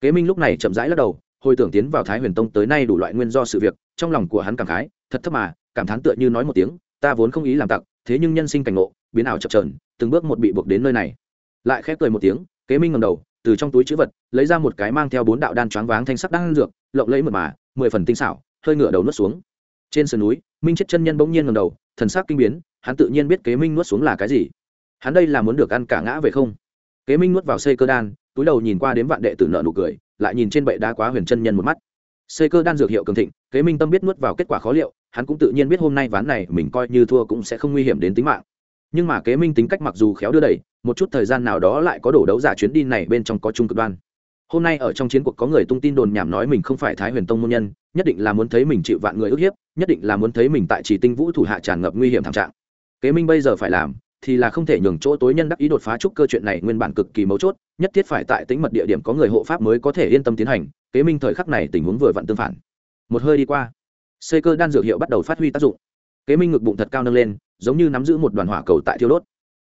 Kế minh lúc này chậm rãi lắc đầu, hồi tưởng tiến vào thái huyền tông tới nay đủ loại nguyên do sự việc, trong lòng của hắn cảm khái, thật thấp mà, cảm thán tựa như nói một tiếng, ta vốn không ý làm tặc, thế nhưng nhân sinh cảnh ngộ, biến ảo chập trờn từng bước một bị buộc đến nơi này. Lại khép cười một tiếng, kế minh ngầm đầu từ trong túi chữ vật, lấy ra một cái mang theo bốn đạo đan choáng váng thanh sắc đan dược, lộng lẫy mượt mà, mười phần tinh xảo, hơi ngửa đầu nuốt xuống. Trên sườn núi, minh chết chân nhân bỗng nhiên ngầm đầu, thần sắc kinh biến, hắn tự nhiên biết kế minh nuốt xuống là cái gì. Hắn đây là muốn được ăn cả ngã về không? Kế minh nuốt vào xây cơ đan, túi đầu nhìn qua đến vạn đệ tử nợ nụ cười, lại nhìn trên bệ đá quá huyền chân nhân một mắt. Xây cơ đan dược hiệu cường thịnh, kế minh tâm biết nuốt vào kết quả khó liệu, hắn cũng tự nhiên biết hôm nay ván này mình coi như thua cũng sẽ không nguy hiểm đến tính mạng nhưng mà kế minh tính cách mặc dù khéo đưa đẩy, một chút thời gian nào đó lại có đổ đấu giả chuyến đi này bên trong có trung cực đoan. Hôm nay ở trong chiến cuộc có người tung tin đồn nhảm nói mình không phải thái huyền tông môn nhân, nhất định là muốn thấy mình chịu vạn người ức hiếp, nhất định là muốn thấy mình tại chỉ tinh vũ thủ hạ tràn ngập nguy hiểm thảm trạng. Kế minh bây giờ phải làm, thì là không thể nhường chỗ tối nhân đắc ý đột phá trúc cơ chuyện này nguyên bản cực kỳ mấu chốt, nhất thiết phải tại tính mật địa điểm có người hộ pháp mới có thể yên tâm tiến hành, kế minh thời khắc này tình huống vừa vặn tương phản. Một hơi đi qua xây cơ đan dược hiệu bắt đầu phát huy tác dụng kế minh ngực bụng thật cao nâng lên, giống như nắm giữ một đoàn hỏa cầu tại thiêu đốt.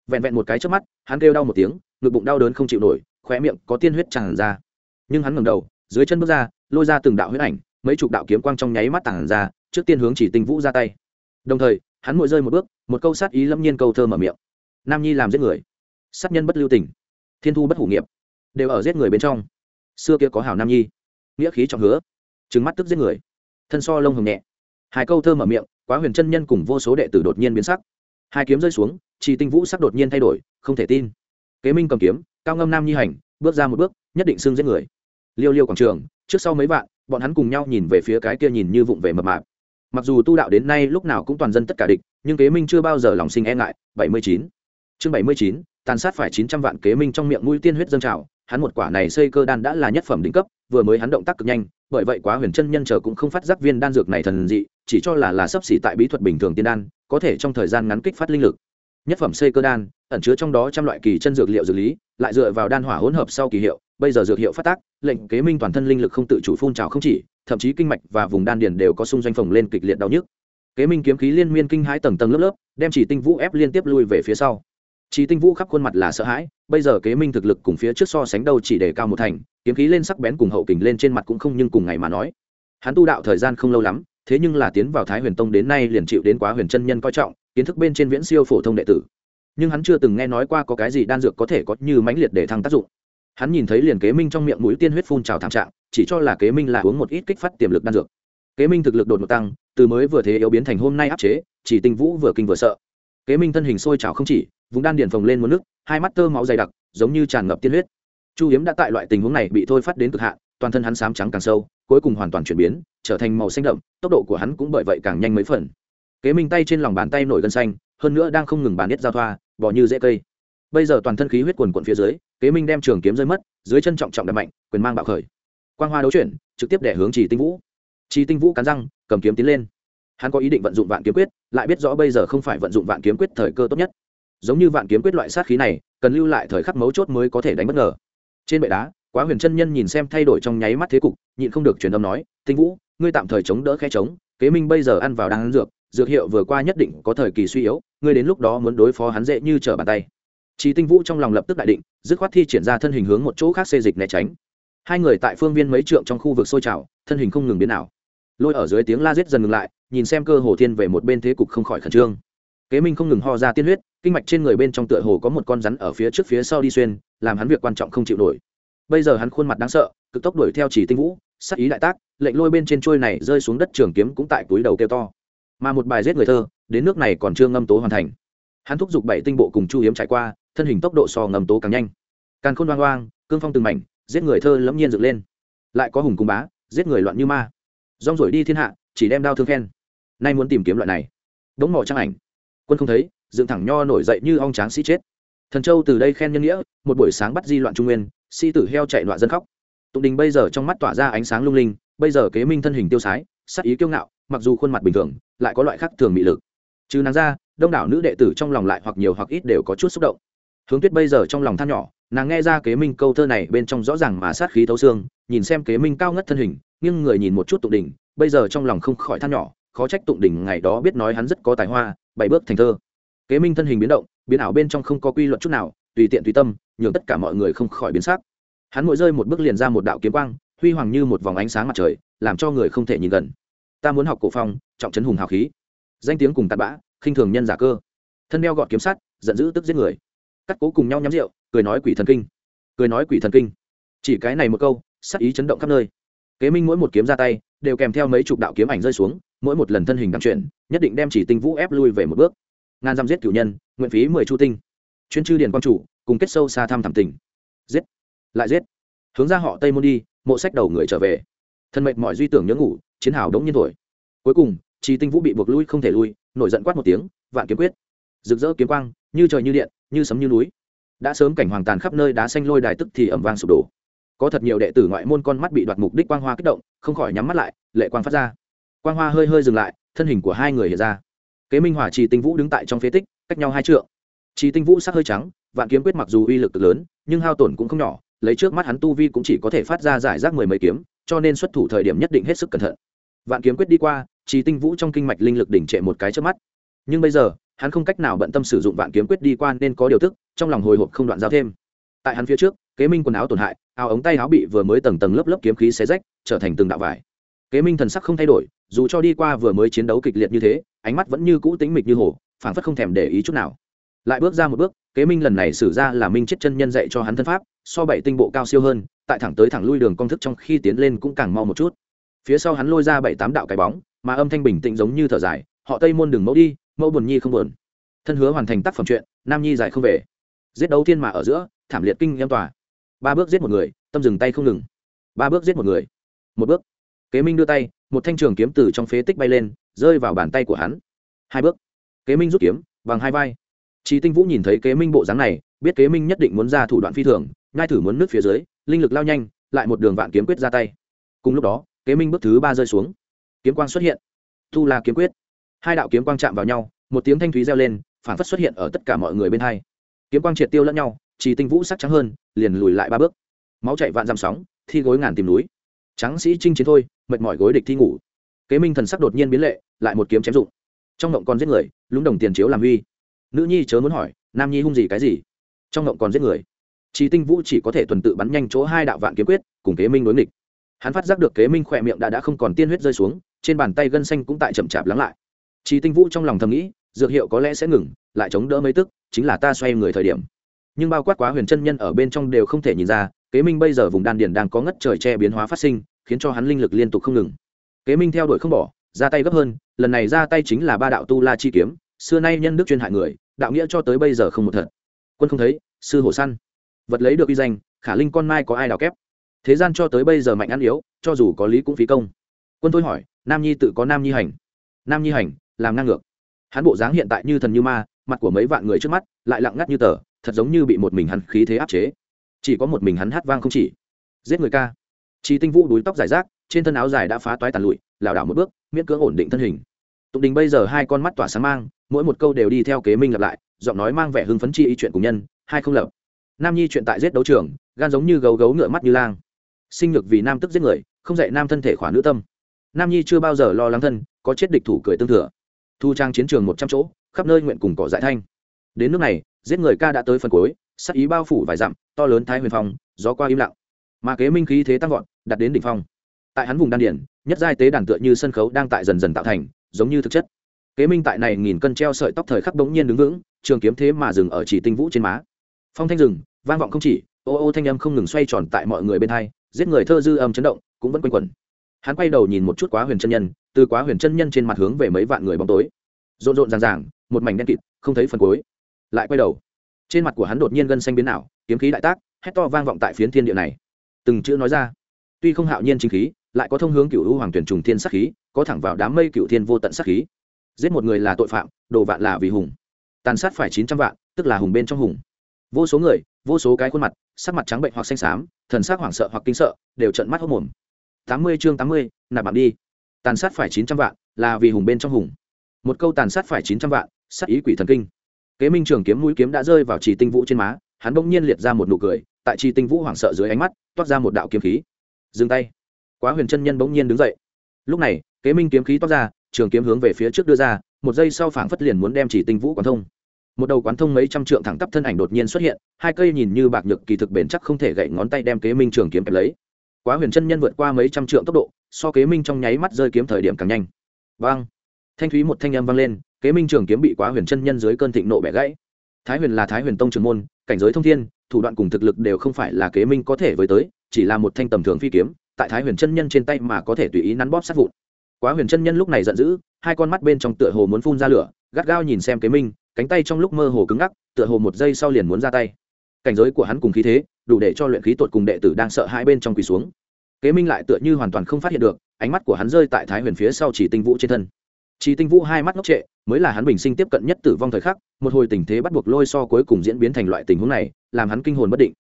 Vẹn vẹn một cái trước mắt, hắn kêu đau một tiếng, ngực bụng đau đớn không chịu nổi, khóe miệng có tiên huyết tràn ra. Nhưng hắn ngẩng đầu, dưới chân bước ra, lôi ra từng đạo huyết ảnh, mấy chục đạo kiếm quang trong nháy mắt tản ra, trước tiên hướng chỉ tinh vũ ra tay. Đồng thời, hắn mội rơi một bước, một câu sát ý lâm nhiên câu thơ mở miệng. Nam nhi làm giết người. Sát nhân bất lưu tình. Thiên thu bất hủ nghiệp. Đều ở giết người bên trong. Xưa kia có hảo nam nhi. Nghĩa khí trọng hứa. Trứng mắt tức giết người. Thân so lông hồng nhẹ. Hai câu thơ mở miệng quá huyền chân nhân cùng vô số đệ tử đột nhiên biến sắc. Hai kiếm rơi xuống chỉ tinh vũ sắc đột nhiên thay đổi, không thể tin. Kế minh cầm kiếm, cao ngâm nam nhi hành, bước ra một bước, nhất định xưng giết người. Liêu liêu quảng trường, trước sau mấy vạn, bọn hắn cùng nhau nhìn về phía cái kia nhìn như vụng về mập mạp. Mặc dù tu đạo đến nay lúc nào cũng toàn dân tất cả địch, nhưng kế minh chưa bao giờ lòng sinh e ngại. Bảy mươi chín. Chương bảy mươi chín, tàn sát phải chín trăm vạn kế minh trong miệng mũi tiên huyết dâng trào, hắn một quả này xây cơ đan đã là nhất phẩm đỉnh cấp, vừa mới hắn động tác cực nhanh bởi vậy quá huyền chân nhân chờ cũng không phát giác viên đan dược này thần dị, chỉ cho là là sấp xỉ tại bí thuật bình thường tiên đan, có thể trong thời gian ngắn kích phát linh lực. Nhất phẩm xây cơ đan, ẩn chứa trong đó trăm loại kỳ chân dược liệu dược lý, lại dựa vào đan hỏa hỗn hợp sau kỳ hiệu, bây giờ dược hiệu phát tác, lệnh kế minh toàn thân linh lực không tự chủ phun trào không chỉ, thậm chí kinh mạch và vùng đan điền đều có xung doanh phồng lên kịch liệt đau nhức. Kế minh kiếm khí liên miên kinh hãi tầng tầng lớp lớp, đem chỉ tinh vũ ép liên tiếp lui về phía sau. Chỉ tinh vũ khắp khuôn mặt là sợ hãi, bây giờ kế minh thực lực cùng phía trước so sánh đâu chỉ để cao một thành kiếm khí lên sắc bén cùng hậu kình lên trên mặt cũng không nhưng cùng ngày mà nói. Hắn tu đạo thời gian không lâu lắm, thế nhưng là tiến vào thái huyền tông đến nay liền chịu đến quá huyền chân nhân coi trọng, kiến thức bên trên viễn siêu phổ thông đệ tử. Nhưng hắn chưa từng nghe nói qua có cái gì đan dược có thể có như mãnh liệt để thăng tác dụng. Hắn nhìn thấy liền kế minh trong miệng mũi tiên huyết phun trào thảm trạng, chỉ cho là kế minh là uống một ít kích phát tiềm lực đan dược. Kế minh thực lực đột ngột tăng, từ mới vừa thế yếu biến thành hôm nay áp chế, chỉ tinh vũ vừa kinh vừa sợ. Kế minh thân hình sôi trào không chỉ, vùng đan điền phồng lên một nước, hai mắt tơ máu dày đặc, giống như tràn ngập tiên huyết chu hiếm đã tại loại tình huống này bị thôi phát đến cực hạn, toàn thân hắn sám trắng càng sâu, cuối cùng hoàn toàn chuyển biến, trở thành màu xanh đậm, tốc độ của hắn cũng bởi vậy càng nhanh mấy phần. Kế minh tay trên lòng bàn tay nổi gân xanh, hơn nữa đang không ngừng bàn nhất giao thoa bỏ như dễ cây. Bây giờ toàn thân khí huyết quần quận phía dưới, kế minh đem trường kiếm rơi mất, dưới chân trọng trọng đập mạnh, quyền mang bạo khởi. Quang hoa đấu chuyển, trực tiếp để hướng chỉ tinh vũ. Chỉ tinh vũ cắn răng, cầm kiếm tiến lên. Hắn có ý định vận dụng vạn kiếm quyết, lại biết rõ bây giờ không phải vận dụng vạn kiếm quyết thời cơ tốt nhất. Giống như vạn kiếm quyết loại sát khí này, cần lưu lại thời khắc mấu chốt mới có thể đánh bất ngờ trên bệ đá, quá huyền chân nhân nhìn xem thay đổi trong nháy mắt thế cục, nhịn không được truyền âm nói, tinh vũ, ngươi tạm thời chống đỡ khe chống kế minh bây giờ ăn vào đang ăn dược dược hiệu vừa qua nhất định có thời kỳ suy yếu, ngươi đến lúc đó muốn đối phó hắn dễ như trở bàn tay. Chỉ tinh vũ trong lòng lập tức đại định, dứt khoát thi triển ra thân hình hướng một chỗ khác xê dịch né tránh. Hai người tại phương viên mấy trượng trong khu vực sôi trào, thân hình không ngừng biến ảo. Lôi ở dưới tiếng la giết dần ngừng lại, nhìn xem cơ hồ thiên về một bên thế cục không khỏi khẩn trương. Kế minh không ngừng ho ra tiên huyết, kinh mạch trên người bên trong tựa hồ có một con rắn ở phía trước phía sau đi xuyên làm hắn việc quan trọng không chịu nổi. Bây giờ hắn khuôn mặt đáng sợ, cực tốc đuổi theo chỉ tinh vũ, sắc ý đại tác, lệnh lôi bên trên trôi này rơi xuống đất trường kiếm cũng tại túi đầu kêu to. Mà một bài giết người thơ, đến nước này còn chưa ngâm tố hoàn thành. Hắn thúc giục bảy tinh bộ cùng chu hiếm trải qua, thân hình tốc độ so ngâm tố càng nhanh. Càng khôn hoang oang, cương phong từng mảnh, giết người thơ lẫm nhiên dựng lên. Lại có hùng cung bá, giết người loạn như ma. Rong rổi đi thiên hạ, chỉ đem đao thương khen. Nay muốn tìm kiếm loại này. Đống mỏ trang ảnh. Quân không thấy, dựng thẳng nho nổi dậy như ong tráng sĩ chết thần châu từ đây khen nhân nghĩa, một buổi sáng bắt di loạn trung nguyên sĩ tử heo chạy loạn dân khóc. Tụng đình bây giờ trong mắt tỏa ra ánh sáng lung linh, bây giờ kế minh thân hình tiêu sái, sắc ý kiêu ngạo, mặc dù khuôn mặt bình thường, lại có loại khác thường mị lực. Chứ nàng ra, đông đảo nữ đệ tử trong lòng lại hoặc nhiều hoặc ít đều có chút xúc động. Hướng tuyết bây giờ trong lòng than nhỏ, nàng nghe ra kế minh câu thơ này bên trong rõ ràng mà sát khí thấu xương, nhìn xem kế minh cao ngất thân hình nhưng người nhìn một chút tụng đình, bây giờ trong lòng không khỏi than nhỏ, khó trách tụng đình ngày đó biết nói hắn rất có tài hoa, bảy bước thành thơ kế minh thân hình biến động, biến ảo bên trong không có quy luật chút nào, tùy tiện tùy tâm, nhường tất cả mọi người không khỏi biến sắc. Hắn mỗi rơi một bước liền ra một đạo kiếm quang, huy hoàng như một vòng ánh sáng mặt trời, làm cho người không thể nhìn gần. Ta muốn học cổ phong, trọng trấn hùng hào khí. Danh tiếng cùng tạt bã, khinh thường nhân giả cơ. Thân đeo gọn kiếm sắt, giận dữ tức giết người. Cắt cố cùng nhau nhắm rượu, cười nói quỷ thần kinh. Cười nói quỷ thần kinh. Chỉ cái này một câu sắc ý chấn động khắp nơi. Kế minh mỗi một kiếm ra tay, đều kèm theo mấy chục đạo kiếm ảnh rơi xuống, mỗi một lần thân hình đăng chuyển, nhất định đem chỉ tinh vũ ép lui về một bước ngàn dăm giết cửu nhân, nguyện phí mười chu tinh. Chuyên chư điền quang chủ, cùng kết sâu xa thăm thảm tình giết. Lại giết. Hướng ra họ tây môn đi, mộ sách đầu người trở về. Thân mệnh mọi duy tưởng nhớ ngủ, chiến hào đống nhiên thổi. Cuối cùng chỉ tinh vũ bị buộc lui không thể lui, nổi giận quát một tiếng, vạn kiếm quyết. Rực rỡ kiếm quang, như trời như điện, như sấm như núi. Đã sớm cảnh hoàng tàn khắp nơi đá xanh lôi đài tức thì ẩm vang sụp đổ. Có thật nhiều đệ tử ngoại môn con mắt bị đoạt mục đích quang hoa kích động, không khỏi nhắm mắt lại, lệ quang phát ra. Quang hoa hơi hơi dừng lại, thân hình của hai người hiện ra kế minh hỏa trì tinh vũ đứng tại trong phế tích, cách nhau hai trượng. Trì tinh vũ sắc hơi trắng, vạn kiếm quyết mặc dù uy lực lớn, nhưng hao tổn cũng không nhỏ, lấy trước mắt hắn tu vi cũng chỉ có thể phát ra giải rác mười mấy kiếm, cho nên xuất thủ thời điểm nhất định hết sức cẩn thận. Vạn kiếm quyết đi qua, trì tinh vũ trong kinh mạch linh lực đỉnh trệ một cái trước mắt. Nhưng bây giờ, hắn không cách nào bận tâm sử dụng vạn kiếm quyết đi qua nên có điều tức, trong lòng hồi hộp không đoạn giao thêm. Tại hắn phía trước, kế minh quần áo tổn hại, áo ống tay áo bị vừa mới tầng tầng lớp lớp kiếm khí xé rách, trở thành từng đạo vải kế minh thần sắc không thay đổi, dù cho đi qua vừa mới chiến đấu kịch liệt như thế, ánh mắt vẫn như cũ tính mịch như hồ, phảng phất không thèm để ý chút nào. Lại bước ra một bước, kế minh lần này xử ra là minh chết chân nhân dạy cho hắn thân pháp, so bảy tinh bộ cao siêu hơn, tại thẳng tới thẳng lui đường công thức trong khi tiến lên cũng càng mau một chút. Phía sau hắn lôi ra bảy tám đạo cái bóng, mà âm thanh bình tĩnh giống như thở dài, họ tây môn đường mẫu đi, mẫu buồn nhi không buồn. Thân hứa hoàn thành tác phẩm chuyện nam nhi giải không về. Giết đấu thiên mà ở giữa, thảm liệt kinh em tòa. Ba bước giết một người, tâm dừng tay không ngừng. Ba bước giết một người. Một bước kế minh đưa tay một thanh trường kiếm từ trong phế tích bay lên rơi vào bàn tay của hắn hai bước kế minh rút kiếm bằng hai vai Chí Tinh Vũ nhìn thấy Kế Minh bộ dáng này, biết Kế Minh nhất định muốn ra thủ đoạn phi thường, ngay thử muốn nước phía dưới, linh lực lao nhanh, lại một đường vạn kiếm quyết ra tay. Cùng lúc đó, Kế Minh bước thứ ba rơi xuống, kiếm quang xuất hiện. Tu La kiếm quyết. Hai đạo kiếm quang chạm vào nhau, một tiếng thanh thúy reo lên, phản phất xuất hiện ở tất cả mọi người bên hai. Kiếm quang triệt tiêu lẫn nhau, Chí Tinh Vũ sắc trắng hơn, liền lùi lại ba bước. Máu chảy vạn dặm sóng, thi gối ngàn tìm núi tráng sĩ chinh chiến thôi, mệt mỏi gối địch thi ngủ. Kế Minh thần sắc đột nhiên biến lệ, lại một kiếm chém dụng. Trong động còn giết người, lúng đồng tiền chiếu làm huy. Nữ nhi chớ muốn hỏi nam nhi hung gì cái gì? Trong ngộng còn giết người. Chỉ tinh vũ chỉ có thể tuần tự bắn nhanh chỗ hai đạo vạn kiếm quyết cùng kế minh đối nghịch. Hắn phát giác được kế minh khỏe miệng đã đã không còn tiên huyết rơi xuống trên bàn tay gân xanh cũng tại chậm chạp lắng lại. Chỉ tinh vũ trong lòng thầm nghĩ dược hiệu có lẽ sẽ ngừng lại chống đỡ mấy tức chính là ta xoay người thời điểm. Nhưng bao quát quá huyền chân nhân ở bên trong đều không thể nhìn ra kế minh bây giờ vùng đan điền đang có ngất trời che biến hóa phát sinh, khiến cho hắn linh lực liên tục không ngừng. Kế minh theo đuổi không bỏ, ra tay gấp hơn, lần này ra tay chính là ba đạo tu la chi kiếm, xưa nay nhân đức chuyên hại người, đạo nghĩa cho tới bây giờ không một thật. Quân không thấy, sư hổ săn. Vật lấy được uy danh, khả linh con mai có ai đào kép? Thế gian cho tới bây giờ mạnh ăn yếu, cho dù có lý cũng phí công. Quân tôi hỏi, nam nhi tự có nam nhi hành? Nam nhi hành, làm ngang ngược. Hắn bộ dáng hiện tại như thần như ma, mặt của mấy vạn người trước mắt, lại lặng ngắt như tờ, thật giống như bị một mình hắn khí thế áp chế chỉ có một mình hắn hát vang không chỉ. Giết người ca. Chỉ tinh vũ đuối tóc giải rác, trên thân áo dài đã phá toái tàn lụi, lảo đảo một bước, miễn cưỡng ổn định thân hình. Tụng đình bây giờ hai con mắt tỏa sáng mang, mỗi một câu đều đi theo kế minh lặp lại, giọng nói mang vẻ hưng phấn chi ý chuyện cùng nhân, hai không lập. Nam nhi chuyện tại giết đấu trường, gan giống như gấu gấu ngựa mắt như lang. Sinh nhược vì nam tức giết người, không dạy nam thân thể khỏa nữ tâm. Nam nhi chưa bao giờ lo lắng thân, có chết địch thủ cười tương thừa. Thu trang chiến trường một trăm chỗ, khắp nơi nguyện cùng cỏ dại thanh. Đến nước này, giết người ca đã tới phần cuối sắc ý bao phủ vài dặm, to lớn thái huyền phong, gió qua im lặng. Mà kế minh khí thế tăng vọt đặt đến đỉnh phong. Tại hắn vùng đan điển nhất giai tế đàn tựa như sân khấu đang tại dần dần tạo thành, giống như thực chất. Kế minh tại này nghìn cân treo sợi tóc thời khắc bỗng nhiên đứng vững, trường kiếm thế mà dừng ở chỉ tinh vũ trên má. Phong thanh rừng vang vọng không chỉ, ô ô thanh âm không ngừng xoay tròn tại mọi người bên hai, giết người thơ dư âm chấn động, cũng vẫn quanh quẩn. Hắn quay đầu nhìn một chút quá huyền chân nhân, từ quá huyền chân nhân trên mặt hướng về mấy vạn người bóng tối. Rộn rộn ràng ràng, một mảnh đen kịt, không thấy phần cuối. Lại quay đầu trên mặt của hắn đột nhiên gân xanh biến ảo, kiếm khí đại tác, hét to vang vọng tại phiến thiên địa này. Từng chữ nói ra. Tuy không hạo nhiên chính khí, lại có thông hướng cựu hữu hoàng tuyển trùng thiên sắc khí, có thẳng vào đám mây cựu thiên vô tận sắc khí. Giết một người là tội phạm, đồ vạn là vì hùng. Tàn sát phải chín trăm vạn, tức là hùng bên trong hùng. Vô số người, vô số cái khuôn mặt, sắc mặt trắng bệnh hoặc xanh xám, thần sắc hoảng sợ hoặc kinh sợ, đều trận mắt hốc mồm. Tám mươi chương tám mươi, nạp bạn đi. Tàn sát phải chín trăm vạn, là vì hùng bên trong hùng. Một câu tàn sát phải chín trăm vạn, sát ý quỷ thần kinh kế minh trường kiếm mũi kiếm đã rơi vào trì tinh vũ trên má, hắn bỗng nhiên liệt ra một nụ cười, tại trì tinh vũ hoảng sợ dưới ánh mắt, toát ra một đạo kiếm khí. Dừng tay. Quá huyền chân nhân bỗng nhiên đứng dậy. Lúc này, kế minh kiếm khí toát ra, trường kiếm hướng về phía trước đưa ra, một giây sau phảng phất liền muốn đem chỉ tinh vũ quán thông. Một đầu quán thông mấy trăm trượng thẳng tắp thân ảnh đột nhiên xuất hiện, hai cây nhìn như bạc nhược kỳ thực bền chắc không thể gậy ngón tay đem kế minh trường kiếm kẹp lấy. Quá huyền chân nhân vượt qua mấy trăm trượng tốc độ, so kế minh trong nháy mắt rơi kiếm thời điểm càng nhanh. Vang. Thanh thúy một thanh âm vang lên kế minh trường kiếm bị quá huyền chân nhân dưới cơn thịnh nộ bẻ gãy. Thái huyền là thái huyền tông trường môn, cảnh giới thông thiên, thủ đoạn cùng thực lực đều không phải là kế minh có thể với tới, chỉ là một thanh tầm thường phi kiếm, tại thái huyền chân nhân trên tay mà có thể tùy ý nắn bóp sát vụn. Quá huyền chân nhân lúc này giận dữ, hai con mắt bên trong tựa hồ muốn phun ra lửa, gắt gao nhìn xem kế minh, cánh tay trong lúc mơ hồ cứng ngắc, tựa hồ một giây sau liền muốn ra tay. Cảnh giới của hắn cùng khí thế, đủ để cho luyện khí tột cùng đệ tử đang sợ hai bên trong quỳ xuống. Kế minh lại tựa như hoàn toàn không phát hiện được, ánh mắt của hắn rơi tại thái huyền phía sau chỉ tinh vũ trên thân chỉ tinh vũ hai mắt ngốc trệ, mới là hắn bình sinh tiếp cận nhất tử vong thời khắc, một hồi tình thế bắt buộc lôi so cuối cùng diễn biến thành loại tình huống này, làm hắn kinh hồn bất định.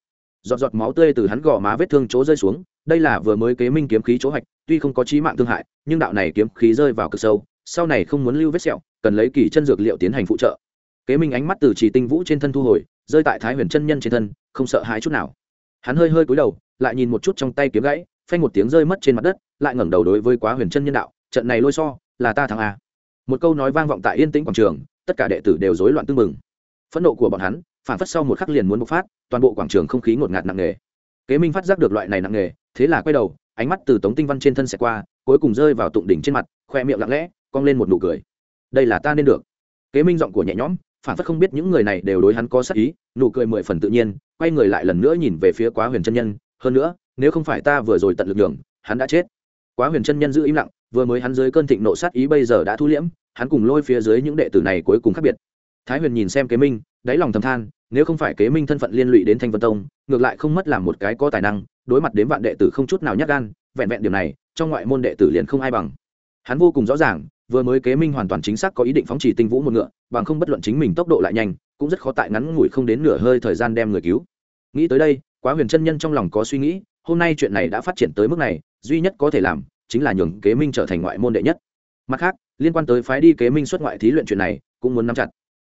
Giọt giọt máu tươi từ hắn gò má vết thương chỗ rơi xuống, đây là vừa mới kế minh kiếm khí chỗ hạch tuy không có chí mạng thương hại, nhưng đạo này kiếm khí rơi vào cực sâu, sau này không muốn lưu vết sẹo, cần lấy kỳ chân dược liệu tiến hành phụ trợ. Kế minh ánh mắt từ chỉ tinh vũ trên thân thu hồi, rơi tại thái huyền chân nhân trên thân, không sợ hãi chút nào. Hắn hơi hơi cúi đầu, lại nhìn một chút trong tay kiếm gãy, phanh một tiếng rơi mất trên mặt đất, lại ngẩng đầu đối với quá huyền chân nhân đạo, trận này lôi so, là ta thắng à? Một câu nói vang vọng tại yên tĩnh quảng trường, tất cả đệ tử đều rối loạn tưng mừng phẫn nộ của bọn hắn, phản phất sau một khắc liền muốn bộc phát, toàn bộ quảng trường không khí ngột ngạt nặng nề. Kế minh phát giác được loại này nặng nề, thế là quay đầu, ánh mắt từ tống tinh văn trên thân xẻ qua, cuối cùng rơi vào tụng đỉnh trên mặt, khoe miệng lặng lẽ, cong lên một nụ cười. Đây là ta nên được. Kế minh giọng của nhẹ nhõm, phản phất không biết những người này đều đối hắn có sắc ý, nụ cười mười phần tự nhiên, quay người lại lần nữa nhìn về phía quá huyền chân nhân. Hơn nữa, nếu không phải ta vừa rồi tận lực đường hắn đã chết. Quá huyền chân nhân giữ im lặng vừa mới hắn dưới cơn thịnh nộ sát ý bây giờ đã thu liễm, hắn cùng lôi phía dưới những đệ tử này cuối cùng khác biệt. Thái huyền nhìn xem kế minh, đáy lòng thầm than, nếu không phải kế minh thân phận liên lụy đến thanh vân tông, ngược lại không mất làm một cái có tài năng, đối mặt đến vạn đệ tử không chút nào nhát gan, vẹn vẹn điều này, trong ngoại môn đệ tử liền không ai bằng. Hắn vô cùng rõ ràng, vừa mới kế minh hoàn toàn chính xác có ý định phóng chỉ tinh vũ một ngựa, bằng không bất luận chính mình tốc độ lại nhanh, cũng rất khó tại ngắn ngủi không đến nửa hơi thời gian đem người cứu. Nghĩ tới đây, quá huyền chân nhân trong lòng có suy nghĩ, hôm nay chuyện này đã phát triển tới mức này, duy nhất có thể làm chính là nhường kế minh trở thành ngoại môn đệ nhất. Mặt khác, liên quan tới phái đi kế minh xuất ngoại thí luyện chuyện này, cũng muốn nắm chặt.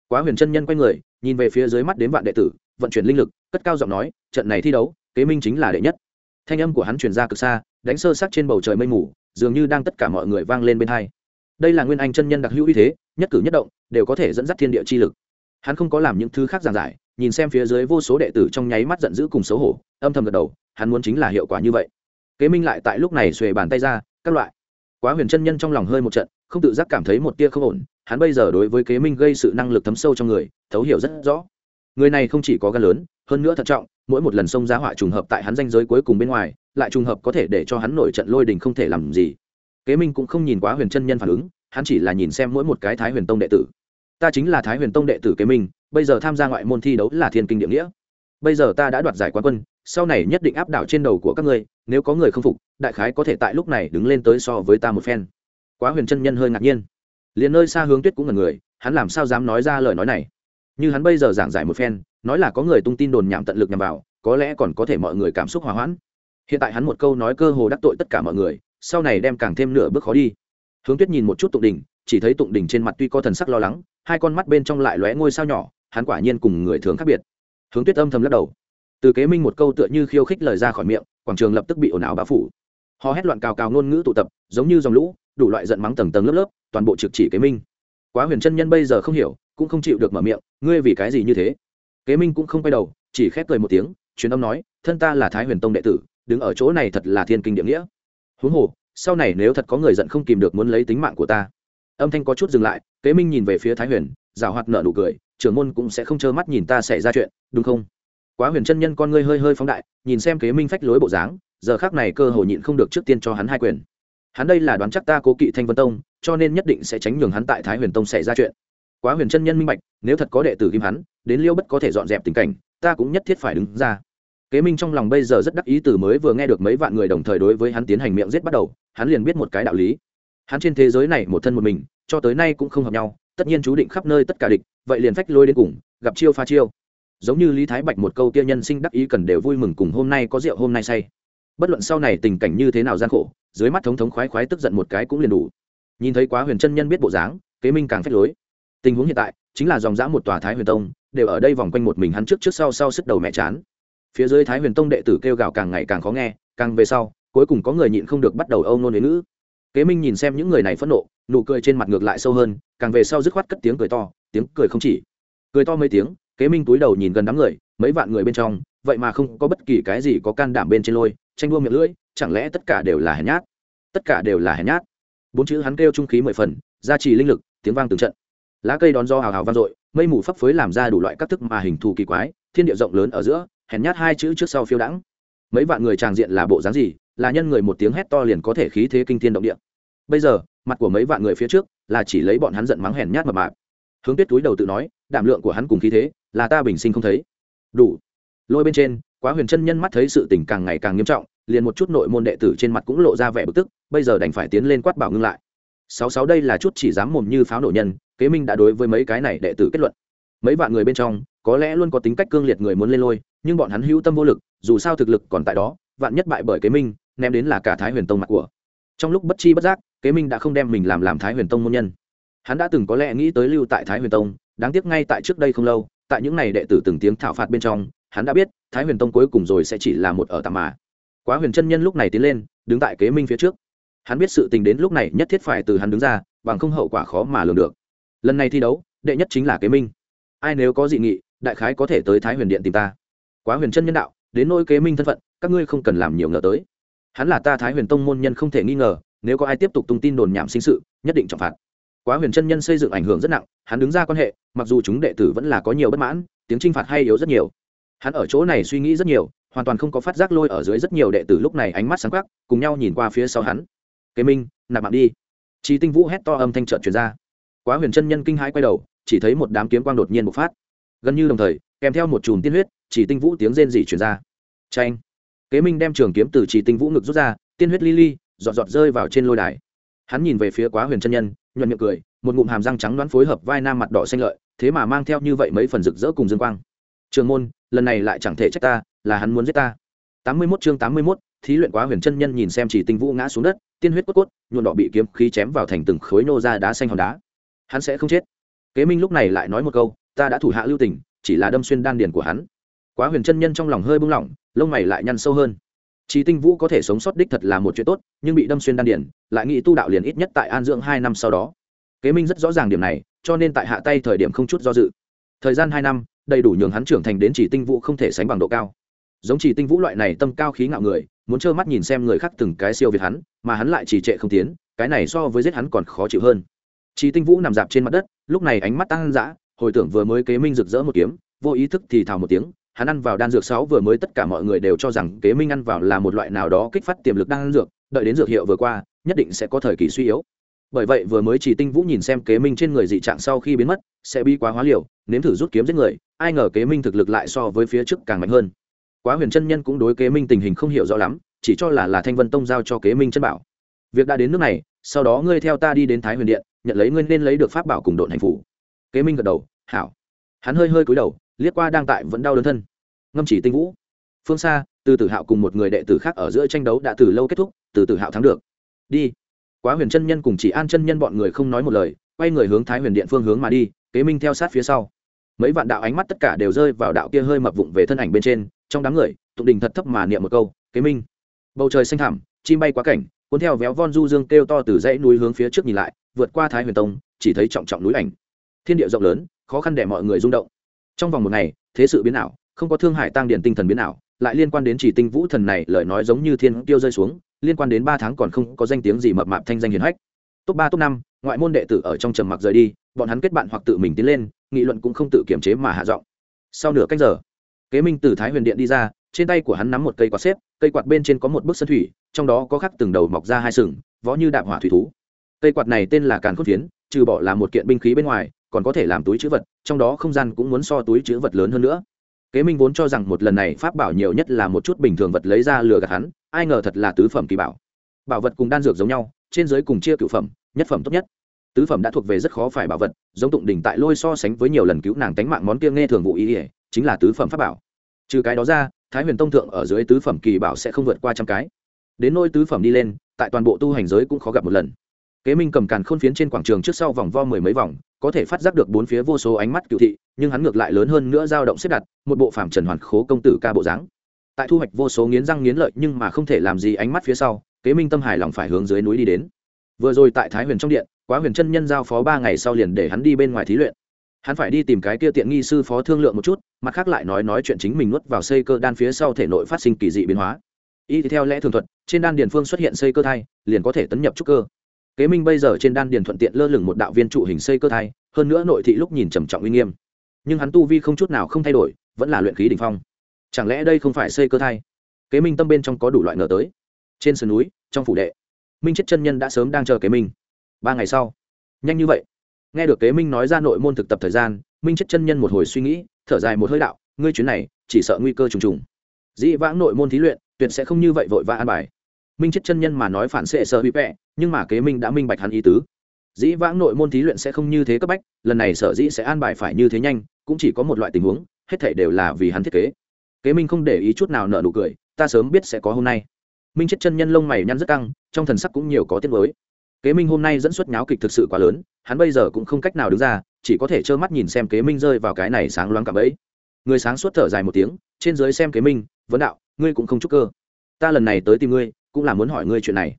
Quá huyền chân nhân quay người, nhìn về phía dưới mắt đến vạn đệ tử, vận chuyển linh lực, cất cao giọng nói, trận này thi đấu, kế minh chính là đệ nhất. Thanh âm của hắn truyền ra cực xa, đánh sơ sắc trên bầu trời mây mù, dường như đang tất cả mọi người vang lên bên hai. Đây là nguyên anh chân nhân đặc hữu uy thế, nhất cử nhất động, đều có thể dẫn dắt thiên địa chi lực. Hắn không có làm những thứ khác giảng giải, nhìn xem phía dưới vô số đệ tử trong nháy mắt giận dữ cùng xấu hổ, âm thầm gật đầu, hắn muốn chính là hiệu quả như vậy. Kế minh lại tại lúc này xuề bàn tay ra các loại. Quá huyền chân nhân trong lòng hơi một trận, không tự giác cảm thấy một tia không ổn, hắn bây giờ đối với kế minh gây sự năng lực thấm sâu trong người, thấu hiểu rất rõ. Người này không chỉ có gan lớn, hơn nữa thận trọng, mỗi một lần xông giá họa trùng hợp tại hắn danh giới cuối cùng bên ngoài, lại trùng hợp có thể để cho hắn nổi trận lôi đình không thể làm gì. Kế minh cũng không nhìn quá huyền chân nhân phản ứng, hắn chỉ là nhìn xem mỗi một cái thái huyền tông đệ tử. Ta chính là thái huyền tông đệ tử kế minh, bây giờ tham gia ngoại môn thi đấu là thiên kinh địa nghĩa. Bây giờ ta đã đoạt giải quán quân sau này nhất định áp đảo trên đầu của các ngươi, nếu có người không phục, đại khái có thể tại lúc này đứng lên tới so với ta một phen. Quá huyền chân nhân hơi ngạc nhiên. Liền nơi xa hướng tuyết cũng là người, hắn làm sao dám nói ra lời nói này? Như hắn bây giờ giảng giải một phen, nói là có người tung tin đồn nhảm tận lực nhằm vào, có lẽ còn có thể mọi người cảm xúc hòa hoãn. Hiện tại hắn một câu nói cơ hồ đắc tội tất cả mọi người, sau này đem càng thêm nửa bước khó đi. Hướng tuyết nhìn một chút tụng đình, chỉ thấy tụng đình trên mặt tuy có thần sắc lo lắng, hai con mắt bên trong lại lóe ngôi sao nhỏ, hắn quả nhiên cùng người thường khác biệt. Hướng tuyết âm thầm lắc đầu từ kế minh một câu tựa như khiêu khích lời ra khỏi miệng, quảng trường lập tức bị ồn ào bão phủ. Họ hét loạn cào cào ngôn ngữ tụ tập, giống như dòng lũ, đủ loại giận mắng tầng tầng lớp lớp, toàn bộ trực chỉ kế minh. Quá huyền chân nhân bây giờ không hiểu, cũng không chịu được mở miệng, ngươi vì cái gì như thế? Kế minh cũng không quay đầu, chỉ khép cười một tiếng, truyền âm nói, thân ta là thái huyền tông đệ tử, đứng ở chỗ này thật là thiên kinh địa nghĩa. Huống hồ, sau này nếu thật có người giận không kìm được muốn lấy tính mạng của ta. Âm thanh có chút dừng lại, kế minh nhìn về phía thái huyền, rào hoạt nợ nụ cười, trưởng môn cũng sẽ không trơ mắt nhìn ta xảy ra chuyện, đúng không? Quá huyền chân nhân con ngươi hơi hơi phóng đại, nhìn xem kế minh phách lối bộ dáng, giờ khác này cơ hội nhịn không được trước tiên cho hắn hai quyền. Hắn đây là đoán chắc ta cố kỵ thanh vân tông, cho nên nhất định sẽ tránh nhường hắn tại thái huyền tông xảy ra chuyện. Quá huyền chân nhân minh bạch, nếu thật có đệ tử kim hắn, đến liêu bất có thể dọn dẹp tình cảnh, ta cũng nhất thiết phải đứng ra. Kế minh trong lòng bây giờ rất đắc ý từ mới vừa nghe được mấy vạn người đồng thời đối với hắn tiến hành miệng giết bắt đầu, hắn liền biết một cái đạo lý. Hắn trên thế giới này một thân một mình, cho tới nay cũng không hợp nhau, tất nhiên chú định khắp nơi tất cả địch, vậy liền phách lôi đến cùng, gặp chiêu pha chiêu giống như lý thái bạch một câu kia nhân sinh đắc ý cần đều vui mừng cùng hôm nay có rượu hôm nay say. Bất luận sau này tình cảnh như thế nào gian khổ, dưới mắt thống thống khoái khoái tức giận một cái cũng liền đủ. Nhìn thấy quá huyền chân nhân biết bộ dáng, kế minh càng phách lối. Tình huống hiện tại, chính là dòng dã một tòa thái huyền tông, đều ở đây vòng quanh một mình hắn trước trước sau sau sức đầu mẹ chán. Phía dưới thái huyền tông đệ tử kêu gào càng ngày càng khó nghe, càng về sau, cuối cùng có người nhịn không được bắt đầu âu nôn đến ngữ. Kế minh nhìn xem những người này phẫn nộ, nụ cười trên mặt ngược lại sâu hơn, càng về sau dứt khoát cất tiếng cười to, tiếng cười không chỉ. Cười to mấy tiếng kế minh túi đầu nhìn gần đám người, mấy vạn người bên trong, vậy mà không có bất kỳ cái gì có can đảm bên trên lôi, tranh đua miệng lưỡi, chẳng lẽ tất cả đều là hèn nhát? Tất cả đều là hèn nhát. Bốn chữ hắn kêu trung khí mười phần, gia trì linh lực, tiếng vang từng trận. Lá cây đón do hào hào vang dội, mây mù phấp phới làm ra đủ loại các thức mà hình thù kỳ quái, thiên địa rộng lớn ở giữa, hèn nhát hai chữ trước sau phiêu đãng. Mấy vạn người tràng diện là bộ dáng gì, là nhân người một tiếng hét to liền có thể khí thế kinh thiên động địa. Bây giờ, mặt của mấy vạn người phía trước là chỉ lấy bọn hắn giận mắng hèn nhát mập mạp. Hướng tuyết túi đầu tự nói đảm lượng của hắn cùng khí thế, là ta bình sinh không thấy. Đủ. Lôi bên trên, quá huyền chân nhân mắt thấy sự tình càng ngày càng nghiêm trọng, liền một chút nội môn đệ tử trên mặt cũng lộ ra vẻ bực tức, bây giờ đành phải tiến lên quát bảo ngưng lại. Sáu sáu đây là chút chỉ dám mồm như pháo nổ nhân, kế minh đã đối với mấy cái này đệ tử kết luận. Mấy vạn người bên trong, có lẽ luôn có tính cách cương liệt người muốn lên lôi, nhưng bọn hắn hữu tâm vô lực, dù sao thực lực còn tại đó, vạn nhất bại bởi kế minh, ném đến là cả thái huyền tông mặt của. Trong lúc bất chi bất giác, kế minh đã không đem mình làm làm thái huyền tông môn nhân. Hắn đã từng có lẽ nghĩ tới lưu tại thái huyền tông đáng tiếc ngay tại trước đây không lâu, tại những n à y đệ tử từng tiếng thảo phạt bên trong, hắn đã biết, thái huyền tông cuối cùng rồi sẽ chỉ là một ở tạm mà. Quá huyền chân nhân lúc này tiến lên, đứng tại kế minh phía trước. Hắn biết sự tình đến lúc này nhất thiết phải từ hắn đứng ra, bằng không hậu quả khó mà lường được. Lần này thi đấu, đệ nhất chính là kế minh. Ai nếu có dị nghị, đại khái có thể tới thái huyền điện tìm ta. Quá huyền chân nhân đạo, đến nỗi kế minh thân phận, các ngươi không cần làm nhiều ngờ tới. Hắn là ta thái huyền tông môn nhân không thể nghi ngờ, nếu có ai tiếp tục tung tin đồn nhảm sinh sự, nhất định trọng phạt quá huyền chân nhân xây dựng ảnh hưởng rất nặng, hắn đứng ra quan hệ, mặc dù chúng đệ tử vẫn là có nhiều bất mãn, tiếng t r i n h phạt hay yếu rất nhiều. Hắn ở chỗ này suy nghĩ rất nhiều, hoàn toàn không có phát giác lôi ở dưới rất nhiều đệ tử lúc này ánh mắt sáng khắc cùng nhau nhìn qua phía sau hắn. Kế minh, nạp mạng đi. Trí tinh vũ hét to âm thanh trợn truyền ra. Quá huyền chân nhân kinh hãi quay đầu, chỉ thấy một đám kiếm quang đột nhiên bộc phát. Gần như đồng thời, kèm theo một chùm tiên huyết chỉ tinh vũ tiếng rên rỉ truyền ra. Tranh kế minh đem trường kiếm từ chỉ tinh vũ ngực rút ra, tiên huyết li li, giọt giọt rơi vào trên lôi đài hắn nhìn về phía quá huyền chân nhân nhuận miệng cười một ngụm hàm răng trắng đoán phối hợp vai nam mặt đỏ xanh lợi thế mà mang theo như vậy mấy phần rực rỡ cùng dương quang. Trường môn lần này lại chẳng thể trách ta là hắn muốn giết ta. Tám mươi 81 chương tám mươi 81, thí luyện quá huyền chân nhân nhìn xem chỉ tinh vũ ngã xuống đất tiên huyết cốt cốt nhuộn đỏ bị kiếm khí chém vào thành từng khối nô ra đá xanh hòn đá. Hắn sẽ không chết. Kế minh lúc này lại nói một câu ta đã thủ hạ lưu tình chỉ là đâm xuyên đan điền của hắn. Quá huyền chân nhân trong lòng hơi bung lỏng lông mày lại nhăn sâu hơn. Chí Tinh Vũ có thể sống sót đích thật là một chuyện tốt, nhưng bị đâm xuyên đan điền, lại nghĩ tu đạo liền ít nhất tại An Dưỡng hai năm sau đó. Kế Minh rất rõ ràng điểm này, cho nên tại hạ tay thời điểm không chút do dự. Thời gian hai năm, đầy đủ nhường hắn trưởng thành đến chỉ tinh vũ không thể sánh bằng độ cao. Giống chỉ tinh vũ loại này tâm cao khí ngạo người, muốn trơ mắt nhìn xem người khác từng cái siêu việt hắn mà hắn lại chỉ trệ không tiến cái này so với giết hắn còn khó chịu hơn Chỉ Tinh Vũ nằm dạp trên mặt đất, lúc này ánh mắt tăng dã, hồi tưởng vừa mới kế minh rực rỡ một kiếm, vô ý thức thì thào một tiếng, hắn ăn vào đan dược sáu vừa mới tất cả mọi người đều cho rằng kế minh ăn vào là một loại nào đó kích phát tiềm lực đan dược, đợi đến dược hiệu vừa qua, nhất định sẽ có thời kỳ suy yếu. Bởi vậy vừa mới chỉ Tinh Vũ nhìn xem kế minh trên người dị trạng sau khi biến mất, sẽ bi quá hóa liều, nếm thử rút kiếm giết người, ai ngờ kế minh thực lực lại so với phía trước càng mạnh hơn. Quá Huyền chân nhân cũng đối kế minh tình hình không hiểu rõ lắm, chỉ cho là là Thanh Vân Tông giao cho kế minh chân bảo. Việc đã đến nước này, sau đó ngươi theo ta đi đến Thái Huyền Điện, nhận lấy ngươi nên lấy được pháp bảo cùng độn hành phủ kế minh gật đầu hảo hắn hơi hơi cúi đầu liếc qua đang tại vẫn đau đớn thân. Ngâm chỉ tinh vũ. Phương xa, từ tử hạo cùng một người đệ tử khác ở giữa tranh đấu đã từ lâu kết thúc, từ tử hạo thắng được. Đi. Quá huyền chân nhân cùng chỉ an chân nhân bọn người không nói một lời, quay người hướng thái huyền điện phương hướng mà đi, kế minh theo sát phía sau. Mấy vạn đạo ánh mắt tất cả đều rơi vào đạo kia hơi mập vụng về thân ảnh bên trên, trong đám người, tụng đình thật thấp mà niệm một câu, kế minh. Bầu trời xanh thẳm, chim bay quá cảnh, cuốn theo véo von du dương kêu to từ dãy núi hướng phía trước nhìn lại, vượt qua thái huyền tông, chỉ thấy trọng trọng núi ảnh. Thiên địa rộng lớn, khó khăn để mọi người rung động trong vòng một ngày, thế sự biến ảo, không có thương hại tăng điện tinh thần biến ảo, lại liên quan đến chỉ tinh vũ thần này, lời nói giống như thiên tiêu rơi xuống, liên quan đến ba tháng còn không có danh tiếng gì mập mạp thanh danh hiền hách. Top ba, top năm, ngoại môn đệ tử ở trong trầm mặc rời đi, bọn hắn kết bạn hoặc tự mình tiến lên, nghị luận cũng không tự kiểm chế mà hạ giọng. Sau nửa cách giờ, kế minh từ thái huyền điện đi ra, trên tay của hắn nắm một cây quạt xếp, cây quạt bên trên có một bức sân thủy, trong đó có khắc từng đầu mọc ra hai sừng, võ như đạm hỏa thủy thú. Cây quạt này tên là càn khôn phiến, trừ bỏ là một kiện binh khí bên ngoài còn có thể làm túi chữ vật, trong đó không gian cũng muốn so túi chữ vật lớn hơn nữa. Kế minh vốn cho rằng một lần này pháp bảo nhiều nhất là một chút bình thường vật lấy ra lừa gạt hắn, ai ngờ thật là tứ phẩm kỳ bảo. Bảo vật cùng đan dược giống nhau, trên giới cùng chia cựu phẩm, nhất phẩm tốt nhất. Tứ phẩm đã thuộc về rất khó phải bảo vật, giống tụng đỉnh tại lôi so sánh với nhiều lần cứu nàng tánh mạng món kia nghe thường vụ ý ỉa chính là tứ phẩm pháp bảo. Trừ cái đó ra, thái huyền tông thượng ở dưới tứ phẩm kỳ bảo sẽ không vượt qua trăm cái. Đến nôi tứ phẩm đi lên, tại toàn bộ tu hành giới cũng khó gặp một lần. Kế minh cầm càn khôn phiến trên quảng trường trước sau vòng vo mười mấy vòng có thể phát giác được bốn phía vô số ánh mắt cựu thị, nhưng hắn ngược lại lớn hơn nữa dao động xếp đặt, một bộ phàm trần hoàn khố công tử ca bộ dáng. Tại thu hoạch vô số nghiến răng nghiến lợi nhưng mà không thể làm gì ánh mắt phía sau, kế minh tâm hài lòng phải hướng dưới núi đi đến. Vừa rồi tại thái huyền trong điện, quá huyền chân nhân giao phó ba ngày sau liền để hắn đi bên ngoài thí luyện. Hắn phải đi tìm cái kia tiện nghi sư phó thương lượng một chút, mặt khác lại nói nói chuyện chính mình nuốt vào xây cơ đan phía sau thể nội phát sinh kỳ dị biến hóa. Y theo lẽ thường thuật, trên đan điền phương xuất hiện xây cơ thai, liền có thể tấn nhập trúc cơ kế minh bây giờ trên đan điền thuận tiện lơ lửng một đạo viên trụ hình xây cơ thai, hơn nữa nội thị lúc nhìn trầm trọng uy nghiêm. Nhưng hắn tu vi không chút nào không thay đổi, vẫn là luyện khí đ ỉ n h phong. Chẳng lẽ đây không phải xây cơ thai? Kế minh tâm bên trong có đủ loại ngờ tới. Trên sườn núi, trong phủ đệ, minh chết chân nhân đã sớm đang chờ kế minh. Ba ngày sau, nhanh như vậy. Nghe được kế minh nói ra nội môn thực tập thời gian, minh chết chân nhân một hồi suy nghĩ, thở dài một hơi đạo, ngươi chuyến này chỉ sợ nguy cơ trùng trùng. Dĩ vãng nội môn thí luyện, tuyệt sẽ không như vậy vội vã an bài minh chết chân nhân mà nói phản xệ sợ bị vẽ nhưng mà kế minh đã minh bạch hắn ý tứ. Dĩ vãng nội môn thí luyện sẽ không như thế cấp bách, lần này sở dĩ sẽ an bài phải như thế nhanh, cũng chỉ có một loại tình huống, hết thể đều là vì hắn thiết kế. Kế minh không để ý chút nào nợ nụ cười, ta sớm biết sẽ có hôm nay. Minh chết chân nhân lông mày nhăn rất căng, trong thần sắc cũng nhiều có tiết mới kế minh hôm nay dẫn xuất nháo kịch thực sự quá lớn, hắn bây giờ cũng không cách nào đứng ra, chỉ có thể trơ mắt nhìn xem kế minh rơi vào cái này sáng loáng cạm ấy người sáng suốt thở dài một tiếng, trên dưới xem kế minh, vấn đạo, ngươi cũng không chúc cơ. Ta lần này tới tìm ngươi cũng là muốn hỏi ngươi chuyện này.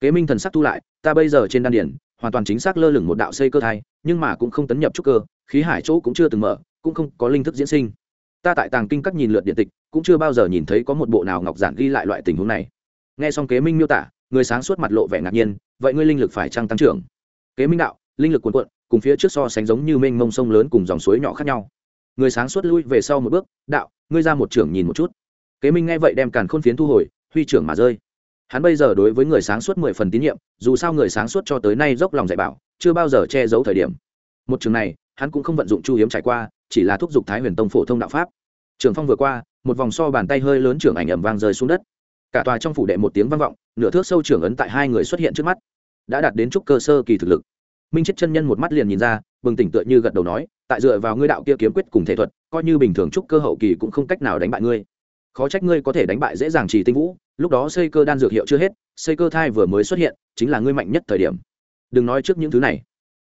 Kế minh thần sắc thu lại, ta bây giờ trên đan điển hoàn toàn chính xác lơ lửng một đạo xây cơ thai, nhưng mà cũng không tấn nhập trúc cơ, khí hải chỗ cũng chưa từng mở, cũng không có linh thức diễn sinh. Ta tại tàng kinh các nhìn lượt điện tịch, cũng chưa bao giờ nhìn thấy có một bộ nào ngọc giản ghi lại loại tình huống này. Nghe xong kế minh miêu tả, người sáng suốt mặt lộ vẻ ngạc nhiên, vậy ngươi linh lực phải trăng tăng trưởng? Kế minh đạo, linh lực cuồn cuộn, cùng phía trước so sánh giống như mênh mông sông lớn cùng dòng suối nhỏ khác nhau. Người sáng suốt lui về sau một bước, đạo, ngươi ra một trưởng nhìn một chút. Kế minh nghe vậy đem càn khôn phiến thu hồi, huy trưởng mà rơi hắn bây giờ đối với người sáng suốt mười phần tín nhiệm, dù sao người sáng suốt cho tới nay dốc lòng dạy bảo, chưa bao giờ che giấu thời điểm. Một trường này, hắn cũng không vận dụng chu hiếm trải qua, chỉ là thúc giục thái huyền tông phổ thông đạo pháp. Trường phong vừa qua, một vòng so bàn tay hơi lớn trưởng ảnh ẩm vang rơi xuống đất. Cả tòa trong phủ đệ một tiếng vang vọng, nửa thước sâu trưởng ấn tại hai người xuất hiện trước mắt, đã đạt đến trúc cơ sơ kỳ thực lực. Minh chết chân nhân một mắt liền nhìn ra, bừng tỉnh tựa như gật đầu nói, tại dựa vào ngươi đạo kia kiếm quyết cùng thể thuật, coi như bình thường trúc cơ hậu kỳ cũng không cách nào đánh bại ngươi khó trách ngươi có thể đánh bại dễ dàng trì tinh vũ, lúc đó xây cơ đan dược hiệu chưa hết xây cơ thai vừa mới xuất hiện, chính là ngươi mạnh nhất thời điểm. Đừng nói trước những thứ này.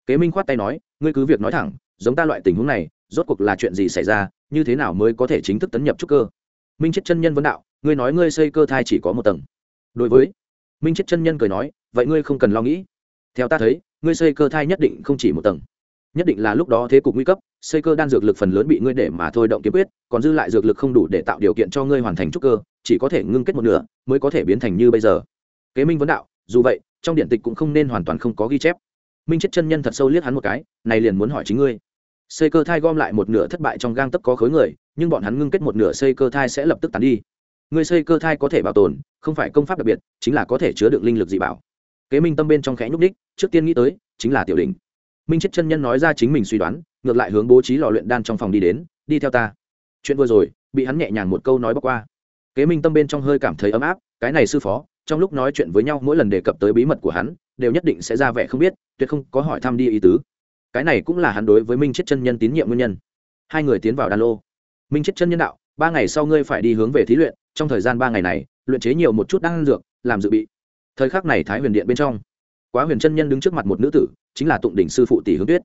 Kế minh khoát tay nói, ngươi cứ việc nói thẳng, giống ta loại tình huống này, rốt cuộc là chuyện gì xảy ra, như thế nào mới có thể chính thức tấn nhập trúc cơ? Minh chết chân nhân vấn đạo, ngươi nói ngươi xây cơ thai chỉ có một tầng. Đối với minh chết chân nhân cười nói, vậy ngươi không cần lo nghĩ. Theo ta thấy, ngươi xây cơ thai nhất định không chỉ một tầng nhất định là lúc đó thế cục nguy cấp, xây cơ đan dược lực phần lớn bị ngươi để mà thôi động kiếm quyết, còn dư lại dược lực không đủ để tạo điều kiện cho ngươi hoàn thành trúc cơ, chỉ có thể ngưng kết một nửa mới có thể biến thành như bây giờ. Kế minh vấn đạo, dù vậy, trong điện tịch cũng không nên hoàn toàn không có ghi chép. Minh chết chân nhân thật sâu liếc hắn một cái, này liền muốn hỏi chính ngươi. Xây cơ thai gom lại một nửa thất bại trong gang tấp có khối người, nhưng bọn hắn ngưng kết một nửa xây cơ thai sẽ lập tức tàn đi. Ngươi xây cơ thai có thể bảo tồn, không phải công pháp đặc biệt, chính là có thể chứa được linh lực dị bảo. Kế minh tâm bên trong khẽ nhúc đích trước tiên nghĩ tới, chính là tiểu đình minh chết chân nhân nói ra chính mình suy đoán, ngược lại hướng bố trí lò luyện đan trong phòng đi đến, đi theo ta. Chuyện vừa rồi, bị hắn nhẹ nhàng một câu nói bóc qua. Kế minh tâm bên trong hơi cảm thấy ấm áp, cái này sư phó, trong lúc nói chuyện với nhau, mỗi lần đề cập tới bí mật của hắn, đều nhất định sẽ ra vẻ không biết, tuyệt không có hỏi thăm đi ý tứ. Cái này cũng là hắn đối với minh chết chân nhân tín nhiệm nguyên nhân. Hai người tiến vào đan lô. Minh chết chân nhân đạo, ba ngày sau ngươi phải đi hướng về thí luyện, trong thời gian ba ngày này, luyện chế nhiều một chút đan dược, làm dự bị. Thời khắc này thái huyền điện bên trong quá huyền chân nhân đứng trước mặt một nữ tử, chính là tụng đỉnh sư phụ tỷ hướng tuyết.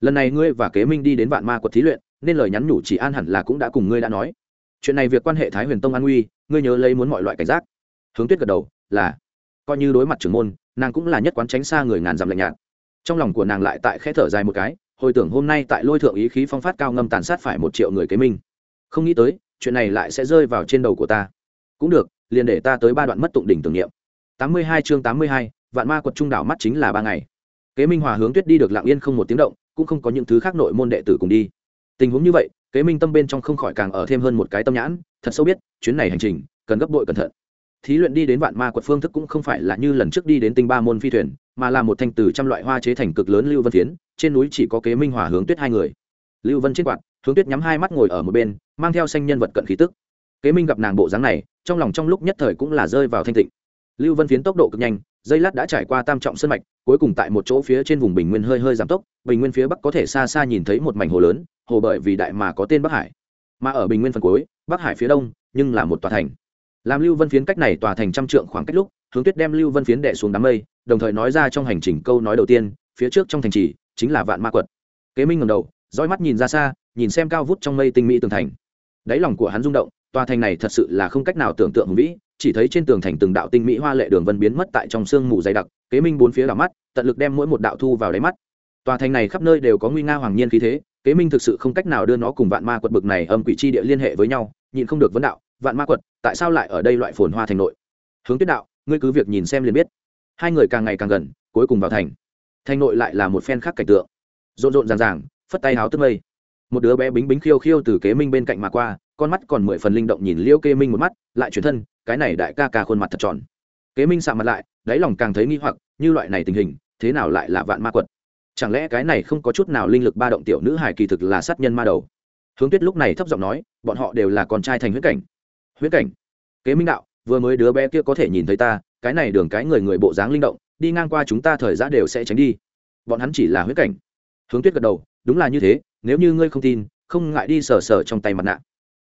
Lần này ngươi và kế minh đi đến vạn ma quật thí luyện, nên lời nhắn nhủ chỉ an hẳn là cũng đã cùng ngươi đã nói. Chuyện này việc quan hệ thái huyền tông an nguy ngươi nhớ lấy muốn mọi loại cảnh giác. Hướng tuyết gật đầu, là. Coi như đối mặt trưởng môn, nàng cũng là nhất quán tránh xa người ngàn dặm lạnh nhạt. Trong lòng của nàng lại tại khẽ thở dài một cái, hồi tưởng hôm nay tại lôi thượng ý khí phong phát cao ngâm tàn sát phải một triệu người kế minh. Không nghĩ tới, chuyện này lại sẽ rơi vào trên đầu của ta. Cũng được, liền để ta tới ba đoạn mất tụng đỉnh tưởng niệm. Tám mươi hai chương tám mươi hai vạn ma quật trung đảo mắt chính là ba ngày. Kế minh hòa hướng tuyết đi được lặng yên không một tiếng động, cũng không có những thứ khác nội môn đệ tử cùng đi. Tình huống như vậy, kế minh tâm bên trong không khỏi càng ở thêm hơn một cái tâm nhãn, thật sâu biết, chuyến này hành trình, cần gấp đội cẩn thận. Thí luyện đi đến vạn ma quật phương thức cũng không phải là như lần trước đi đến tinh ba môn phi thuyền, mà là một thanh từ trăm loại hoa chế thành cực lớn lưu vân phiến, trên núi chỉ có kế minh hòa hướng tuyết hai người. Lưu vân trên quạt, hướng tuyết nhắm hai mắt ngồi ở một bên, mang theo xanh nhân vật cận khí tức. Kế minh gặp nàng bộ dáng này, trong lòng trong lúc nhất thời cũng là rơi vào thanh tịnh. Lưu vân phiến tốc độ cực nhanh dây lát đã trải qua tam trọng sân mạch, cuối cùng tại một chỗ phía trên vùng bình nguyên hơi hơi giảm tốc, bình nguyên phía bắc có thể xa xa nhìn thấy một mảnh hồ lớn, hồ bởi vì đại mà có tên bắc hải. Mà ở bình nguyên phần cuối, bắc hải phía đông, nhưng là một tòa thành. Làm lưu vân phiến cách này tòa thành trăm trượng khoảng cách lúc, hướng tuyết đem lưu vân phiến đệ xuống đám mây, đồng thời nói ra trong hành trình câu nói đầu tiên, phía trước trong thành trì, chính là vạn ma quật. Kế minh ngầm đầu, dõi mắt nhìn ra xa, nhìn xem cao vút trong mây tinh mỹ tường thành. Đáy lòng của hắn rung động, tòa thành này thật sự là không cách nào tưởng tượng hùng vĩ chỉ thấy trên tường thành từng đạo tinh mỹ hoa lệ đường vân biến mất tại trong sương mù dày đặc, kế minh bốn phía đảo mắt, tận lực đem mỗi một đạo thu vào đáy mắt. Tòa thành này khắp nơi đều có nguy nga hoàng nhiên khí thế, kế minh thực sự không cách nào đưa nó cùng vạn ma quật bực này âm quỷ chi địa liên hệ với nhau, nhịn không được vấn đạo, vạn ma quật, tại sao lại ở đây loại phồn hoa thành nội? Hướng tuyết đạo, ngươi cứ việc nhìn xem liền biết. Hai người càng ngày càng gần, cuối cùng vào thành. Thành nội lại là một phen khác cảnh tượng. Rộn rộn ràng ràng, phất tay háo tức mây. Một đứa bé bính bính khiêu khiêu từ kế minh bên cạnh mà qua, con mắt còn mười phần linh động nhìn liêu kê minh một mắt, lại chuyển thân cái này đại ca ca khuôn mặt thật tròn. Kế minh sạ mặt lại, đáy lòng càng thấy nghi hoặc, như loại này tình hình, thế nào lại là vạn ma quật? Chẳng lẽ cái này không có chút nào linh lực ba động tiểu nữ hải kỳ thực là sát nhân ma đầu? Hướng tuyết lúc này thấp giọng nói, bọn họ đều là con trai thành huyết cảnh. Huyết cảnh? Kế minh đạo, vừa mới đứa bé kia có thể nhìn thấy ta, cái này đường cái người người bộ dáng linh động, đi ngang qua chúng ta thời gian đều sẽ tránh đi. Bọn hắn chỉ là huyết cảnh. Hướng tuyết gật đầu, đúng là như thế, nếu như ngươi không tin, không ngại đi sờ sờ trong tay mặt nạ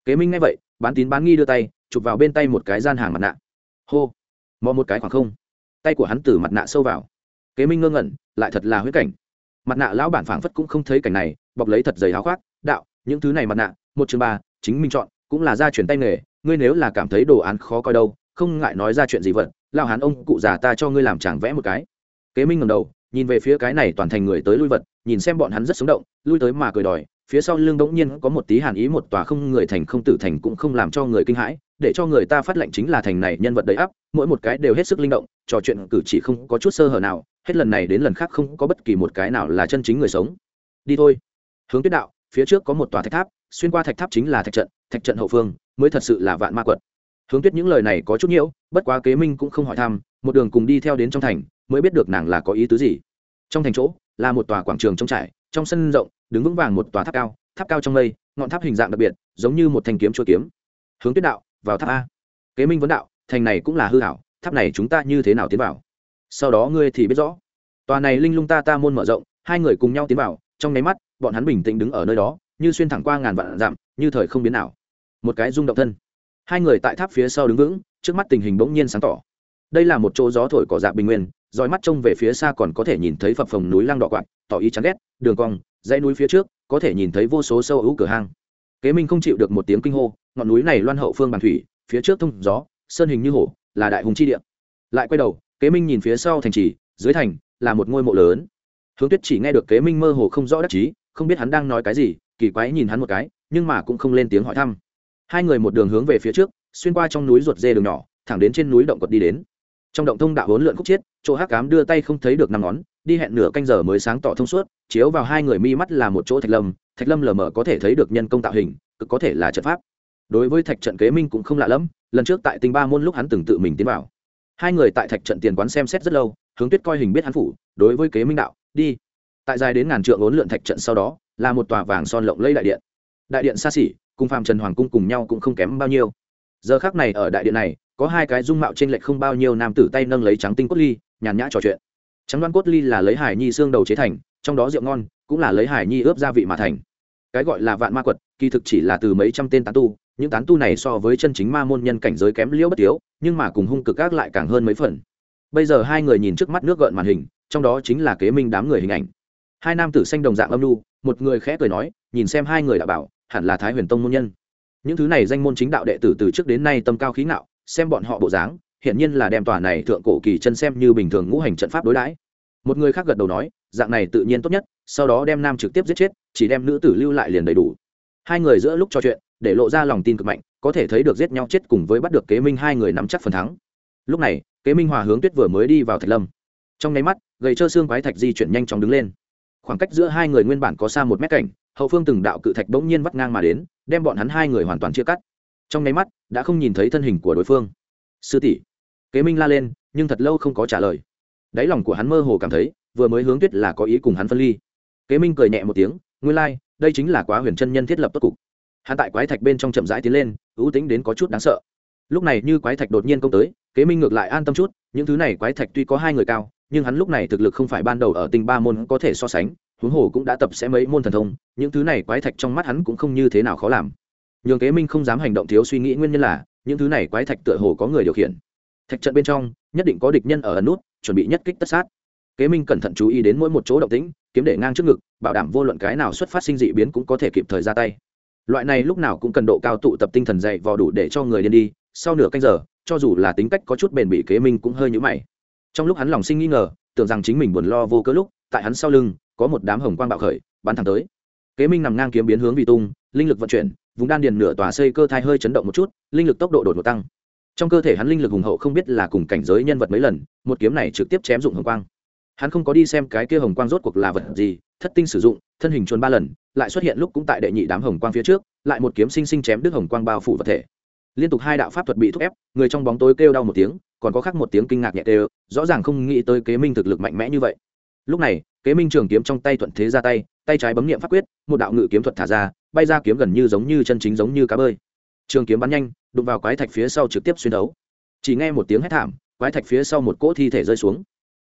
kế minh nghe vậy, bán tín bán nghi đưa tay, chụp vào bên tay một cái gian hàng mặt nạ. Hô, mò một cái khoảng không. Tay của hắn từ mặt nạ sâu vào. Kế minh ngơ ngẩn, lại thật là huyết cảnh. Mặt nạ lão bản phảng phất cũng không thấy cảnh này, bọc lấy thật giày háo khoác, đạo, những thứ này mặt nạ, một chương ba, chính minh chọn, cũng là gia truyền tay nghề, ngươi nếu là cảm thấy đồ án khó coi đâu, không ngại nói ra chuyện gì vật lao hán ông cụ già ta cho ngươi làm chàng vẽ một cái. Kế minh ngầm đầu, nhìn về phía cái này toàn thành người tới lui vật, nhìn xem bọn hắn rất sống động, lui tới mà cười đòi phía sau lưng bỗng nhiên có một tí hàn ý, một tòa không người thành không tử thành cũng không làm cho người kinh hãi, để cho người ta phát lệnh chính là thành này nhân vật đầy ắp, mỗi một cái đều hết sức linh động, trò chuyện cử chỉ không có chút sơ hở nào, hết lần này đến lần khác không có bất kỳ một cái nào là chân chính người sống. Đi thôi. Hướng tuyết đạo, phía trước có một tòa thạch tháp, xuyên qua thạch tháp chính là thạch trận thạch trận hậu phương, mới thật sự là vạn ma quật. Hướng tuyết những lời này có chút nhiễu bất quá kế minh cũng không hỏi thăm, một đường cùng đi theo đến trong thành, mới biết được nàng là có ý tứ gì. Trong thành chỗ, là một tòa quảng trường trống trải, trong sân rộng đứng vững vàng một tòa tháp cao tháp cao trong mây, ngọn tháp hình dạng đặc biệt, giống như một thanh kiếm chua kiếm. Hướng tuyết đạo, vào tháp a. Kế minh vấn đạo, thành này cũng là hư hảo, tháp này chúng ta như thế nào tiến vào? Sau đó ngươi thì biết rõ. Tòa này linh lung ta ta môn mở rộng, hai người cùng nhau tiến vào, trong nháy mắt, bọn hắn bình tĩnh đứng ở nơi đó, như xuyên thẳng qua ngàn vạn dặm, như thời không biến nào một cái rung động thân. Hai người tại tháp phía sau đứng vững, trước mắt tình hình bỗng nhiên sáng tỏ. Đây là một chỗ gió thổi cỏ dạ bình nguyên, dõi mắt trông về phía xa còn có thể nhìn thấy phập phồng núi lăng đỏ quạt, tỏ ý chán ghét, đường cong dãy núi phía trước, có thể nhìn thấy vô số sâu ấu cửa hang. Kế minh không chịu được một tiếng kinh hô, ngọn núi này loan hậu phương bàn thủy, phía trước thông gió, sơn hình như hổ, là đại hùng chi địa. Lại quay đầu, kế minh nhìn phía sau thành trì, dưới thành là một ngôi mộ lớn. Hướng tuyết chỉ nghe được kế minh mơ hồ không rõ đắc chí, không biết hắn đang nói cái gì, kỳ quái nhìn hắn một cái, nhưng mà cũng không lên tiếng hỏi thăm. Hai người một đường hướng về phía trước, xuyên qua trong núi ruột dê đường nhỏ, thẳng đến trên núi động quật đi đến trong động thông đạo hỗn lượn khúc chiết, chỗ hắc cám đưa tay không thấy được năm ngón, đi hẹn nửa canh giờ mới sáng tỏ thông suốt, chiếu vào hai người mi mắt là một chỗ thạch lâm thạch lâm lờ mờ có thể thấy được nhân công tạo hình, cực có thể là trận pháp. Đối với thạch trận kế minh cũng không lạ lẫm lần trước tại tinh ba môn lúc hắn từng tự mình tiến vào. Hai người tại thạch trận tiền quán xem xét rất lâu, hướng tuyết coi hình biết hắn phủ, đối với kế minh đạo, đi. Tại dài đến ngàn trượng ốn lượn thạch trận sau đó, là một tòa vàng son lộng lây đại điện. Đại điện xa xỉ, cùng phàm trần hoàng cung cùng nhau cũng không kém bao nhiêu giờ khác này ở đại điện này, có hai cái dung mạo trên lệch không bao nhiêu nam tử tay nâng lấy trắng tinh cốt ly, nhàn nhã trò chuyện. Trắng đoan cốt ly là lấy hải nhi xương đầu chế thành, trong đó rượu ngon cũng là lấy hải nhi ướp gia vị mà thành. Cái gọi là vạn ma quật, kỳ thực chỉ là từ mấy trăm tên tán tu, những tán tu này so với chân chính ma môn nhân cảnh giới kém liễu bất tiếu, nhưng mà cùng hung cực ác lại càng hơn mấy phần. Bây giờ hai người nhìn trước mắt nước gợn màn hình, trong đó chính là kế minh đám người hình ảnh. Hai nam tử xanh đồng dạng âm lu một người khẽ cười nói, nhìn xem hai người đã bảo, hẳn là thái huyền tông môn nhân những thứ này danh môn chính đạo đệ tử từ trước đến nay tâm cao khí ngạo, xem bọn họ bộ dáng hiện nhiên là đem tòa này thượng cổ kỳ chân xem như bình thường ngũ hành trận pháp đối đãi. Một người khác gật đầu nói, dạng này tự nhiên tốt nhất, sau đó đem nam trực tiếp giết chết, chỉ đem nữ tử lưu lại liền đầy đủ. Hai người giữa lúc trò chuyện, để lộ ra lòng tin cực mạnh, có thể thấy được giết nhau chết cùng với bắt được kế minh hai người nắm chắc phần thắng. Lúc này, kế minh hòa hướng tuyết vừa mới đi vào thạch lâm. Trong nháy mắt, gầy trơ xương quái thạch di chuyển nhanh chóng đứng lên. Khoảng cách giữa hai người nguyên bản có xa một mét cảnh hậu phương từng đạo cự thạch bỗng nhiên vắt ngang mà đến đem bọn hắn hai người hoàn toàn chia cắt. Trong nháy mắt đã không nhìn thấy thân hình của đối phương. Sư tỷ. Kế minh la lên nhưng thật lâu không có trả lời. Đáy lòng của hắn mơ hồ cảm thấy vừa mới hướng tuyết là có ý cùng hắn phân ly. Kế minh cười nhẹ một tiếng nguyên lai、like, đây chính là quá huyền chân nhân thiết lập tốt cục. Hắn tại quái thạch bên trong chậm rãi tiến lên ưu tính đến có chút đáng sợ. Lúc này như quái thạch đột nhiên công tới kế minh ngược lại an tâm chút những thứ này quái thạch tuy có hai người cao nhưng hắn lúc này thực lực không phải ban đầu ở tinh ba môn có thể so sánh huống hồ cũng đã tập sẽ mấy môn thần thông, những thứ này quái thạch trong mắt hắn cũng không như thế nào khó làm. Nhường kế minh không dám hành động thiếu suy nghĩ nguyên nhân là, những thứ này quái thạch tựa hồ có người điều khiển. Thạch trận bên trong, nhất định có địch nhân ở ẩn nút, chuẩn bị nhất kích tất sát. Kế minh cẩn thận chú ý đến mỗi một chỗ động tĩnh, kiếm để ngang trước ngực, bảo đảm vô luận cái nào xuất phát sinh dị biến cũng có thể kịp thời ra tay. Loại này lúc nào cũng cần độ cao tụ tập tinh thần dày vò đủ để cho người điên đi, sau nửa canh giờ, cho dù là tính cách có chút bền bỉ kế minh cũng hơi nhũ mày. Trong lúc hắn lòng sinh nghi ngờ, tưởng rằng chính mình buồn lo vô cớ lúc, tại hắn sau lưng có một đám hồng quang bạo khởi, bắn thẳng tới. Kế minh nằm ngang kiếm biến hướng vì tung, linh lực vận chuyển, vùng đan điền nửa tòa xây cơ thai hơi chấn động một chút, linh lực tốc độ đột ngột tăng. Trong cơ thể hắn linh lực hùng hậu không biết là cùng cảnh giới nhân vật mấy lần, một kiếm này trực tiếp chém dụng hồng quang. Hắn không có đi xem cái kia hồng quang rốt cuộc là vật gì, thất tinh sử dụng, thân hình chuồn ba lần, lại xuất hiện lúc cũng tại đệ nhị đám hồng quang phía trước, lại một kiếm sinh sinh chém đứt hồng quang bao phủ vật thể. Liên tục hai đạo pháp thuật bị thúc ép, người trong bóng tối kêu đau một tiếng, còn có khác một tiếng kinh ngạc nhẹ tê, rõ ràng không nghĩ tới kế minh thực lực mạnh mẽ như vậy lúc này, kế minh trường kiếm trong tay thuận thế ra tay tay trái bấm nghiệm pháp quyết, một đạo ngự kiếm thuật thả ra, bay ra kiếm gần như giống như chân chính giống như cá bơi. Trường kiếm bắn nhanh, đụng vào quái thạch phía sau trực tiếp xuyên đấu chỉ nghe một tiếng hét thảm, quái thạch phía sau một cỗ thi thể rơi xuống.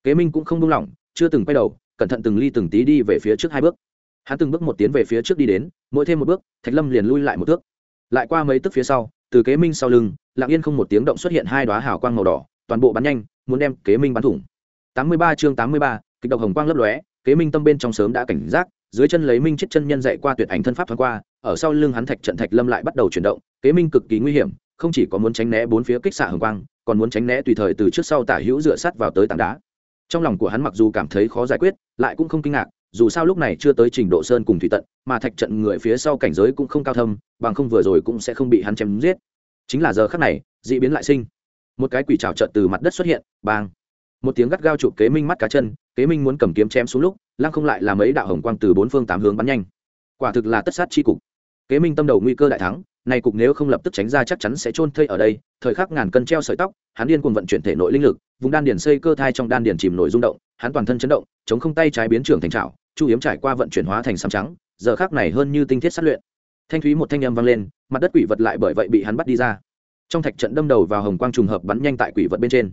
Kế minh cũng không buông lỏng, chưa từng quay đầu, cẩn thận từng ly từng tí đi về phía trước hai bước. Hắn từng bước một tiến về phía trước đi đến, mỗi thêm một bước, thạch lâm liền lui lại một thước. Lại qua mấy tức phía sau, từ kế minh sau lưng, lặng yên không một tiếng động xuất hiện hai đoá hào quang màu đỏ, toàn bộ bắn nhanh, muốn đem kế minh bắn thủng. Tám mươi ba chương tám mươi ba kịch độc hồng quang lấp lóe, kế minh tâm bên trong sớm đã cảnh giác, dưới chân lấy minh chết chân nhân dạy qua tuyệt ảnh thân pháp thoáng qua, ở sau lưng hắn thạch trận thạch lâm lại bắt đầu chuyển động, kế minh cực kỳ nguy hiểm, không chỉ có muốn tránh né bốn phía kích xạ hồng quang, còn muốn tránh né tùy thời từ trước sau tả hữu dựa sát vào tới tảng đá. Trong lòng của hắn mặc dù cảm thấy khó giải quyết, lại cũng không kinh ngạc, dù sao lúc này chưa tới trình độ sơn cùng thủy tận, mà thạch trận người phía sau cảnh giới cũng không cao thâm, bằng không vừa rồi cũng sẽ không bị hắn chém giết. Chính là giờ khắc này, dị biến lại sinh. Một cái quỷ trào trợt từ mặt đất xuất hiện, bang một tiếng gắt gao chụp kế minh mắt cá chân, kế minh muốn cầm kiếm chém xuống lúc, lăng không lại làm ấy đạo hồng quang từ bốn phương tám hướng bắn nhanh. Quả thực là tất sát chi cục. Kế minh tâm đầu nguy cơ đại thắng, này cục nếu không lập tức tránh ra chắc chắn sẽ chôn thây ở đây, thời khắc ngàn cân treo sợi tóc, hắn điên cuồng vận chuyển thể nội linh lực, vùng đan điền xây cơ thai trong đan điền chìm nổi rung động, hắn toàn thân chấn động, chống không tay trái biến trưởng thành trào chu hiếm trải qua vận chuyển hóa thành xám trắng, giờ khác này hơn như tinh thiết sát luyện. Thanh thúy một thanh âm vang lên, mặt đất quỷ vật lại bởi vậy bị hắn bắt đi ra. Trong thạch trận đâm đầu vào hồng quang trùng hợp bắn nhanh tại quỷ vật bên trên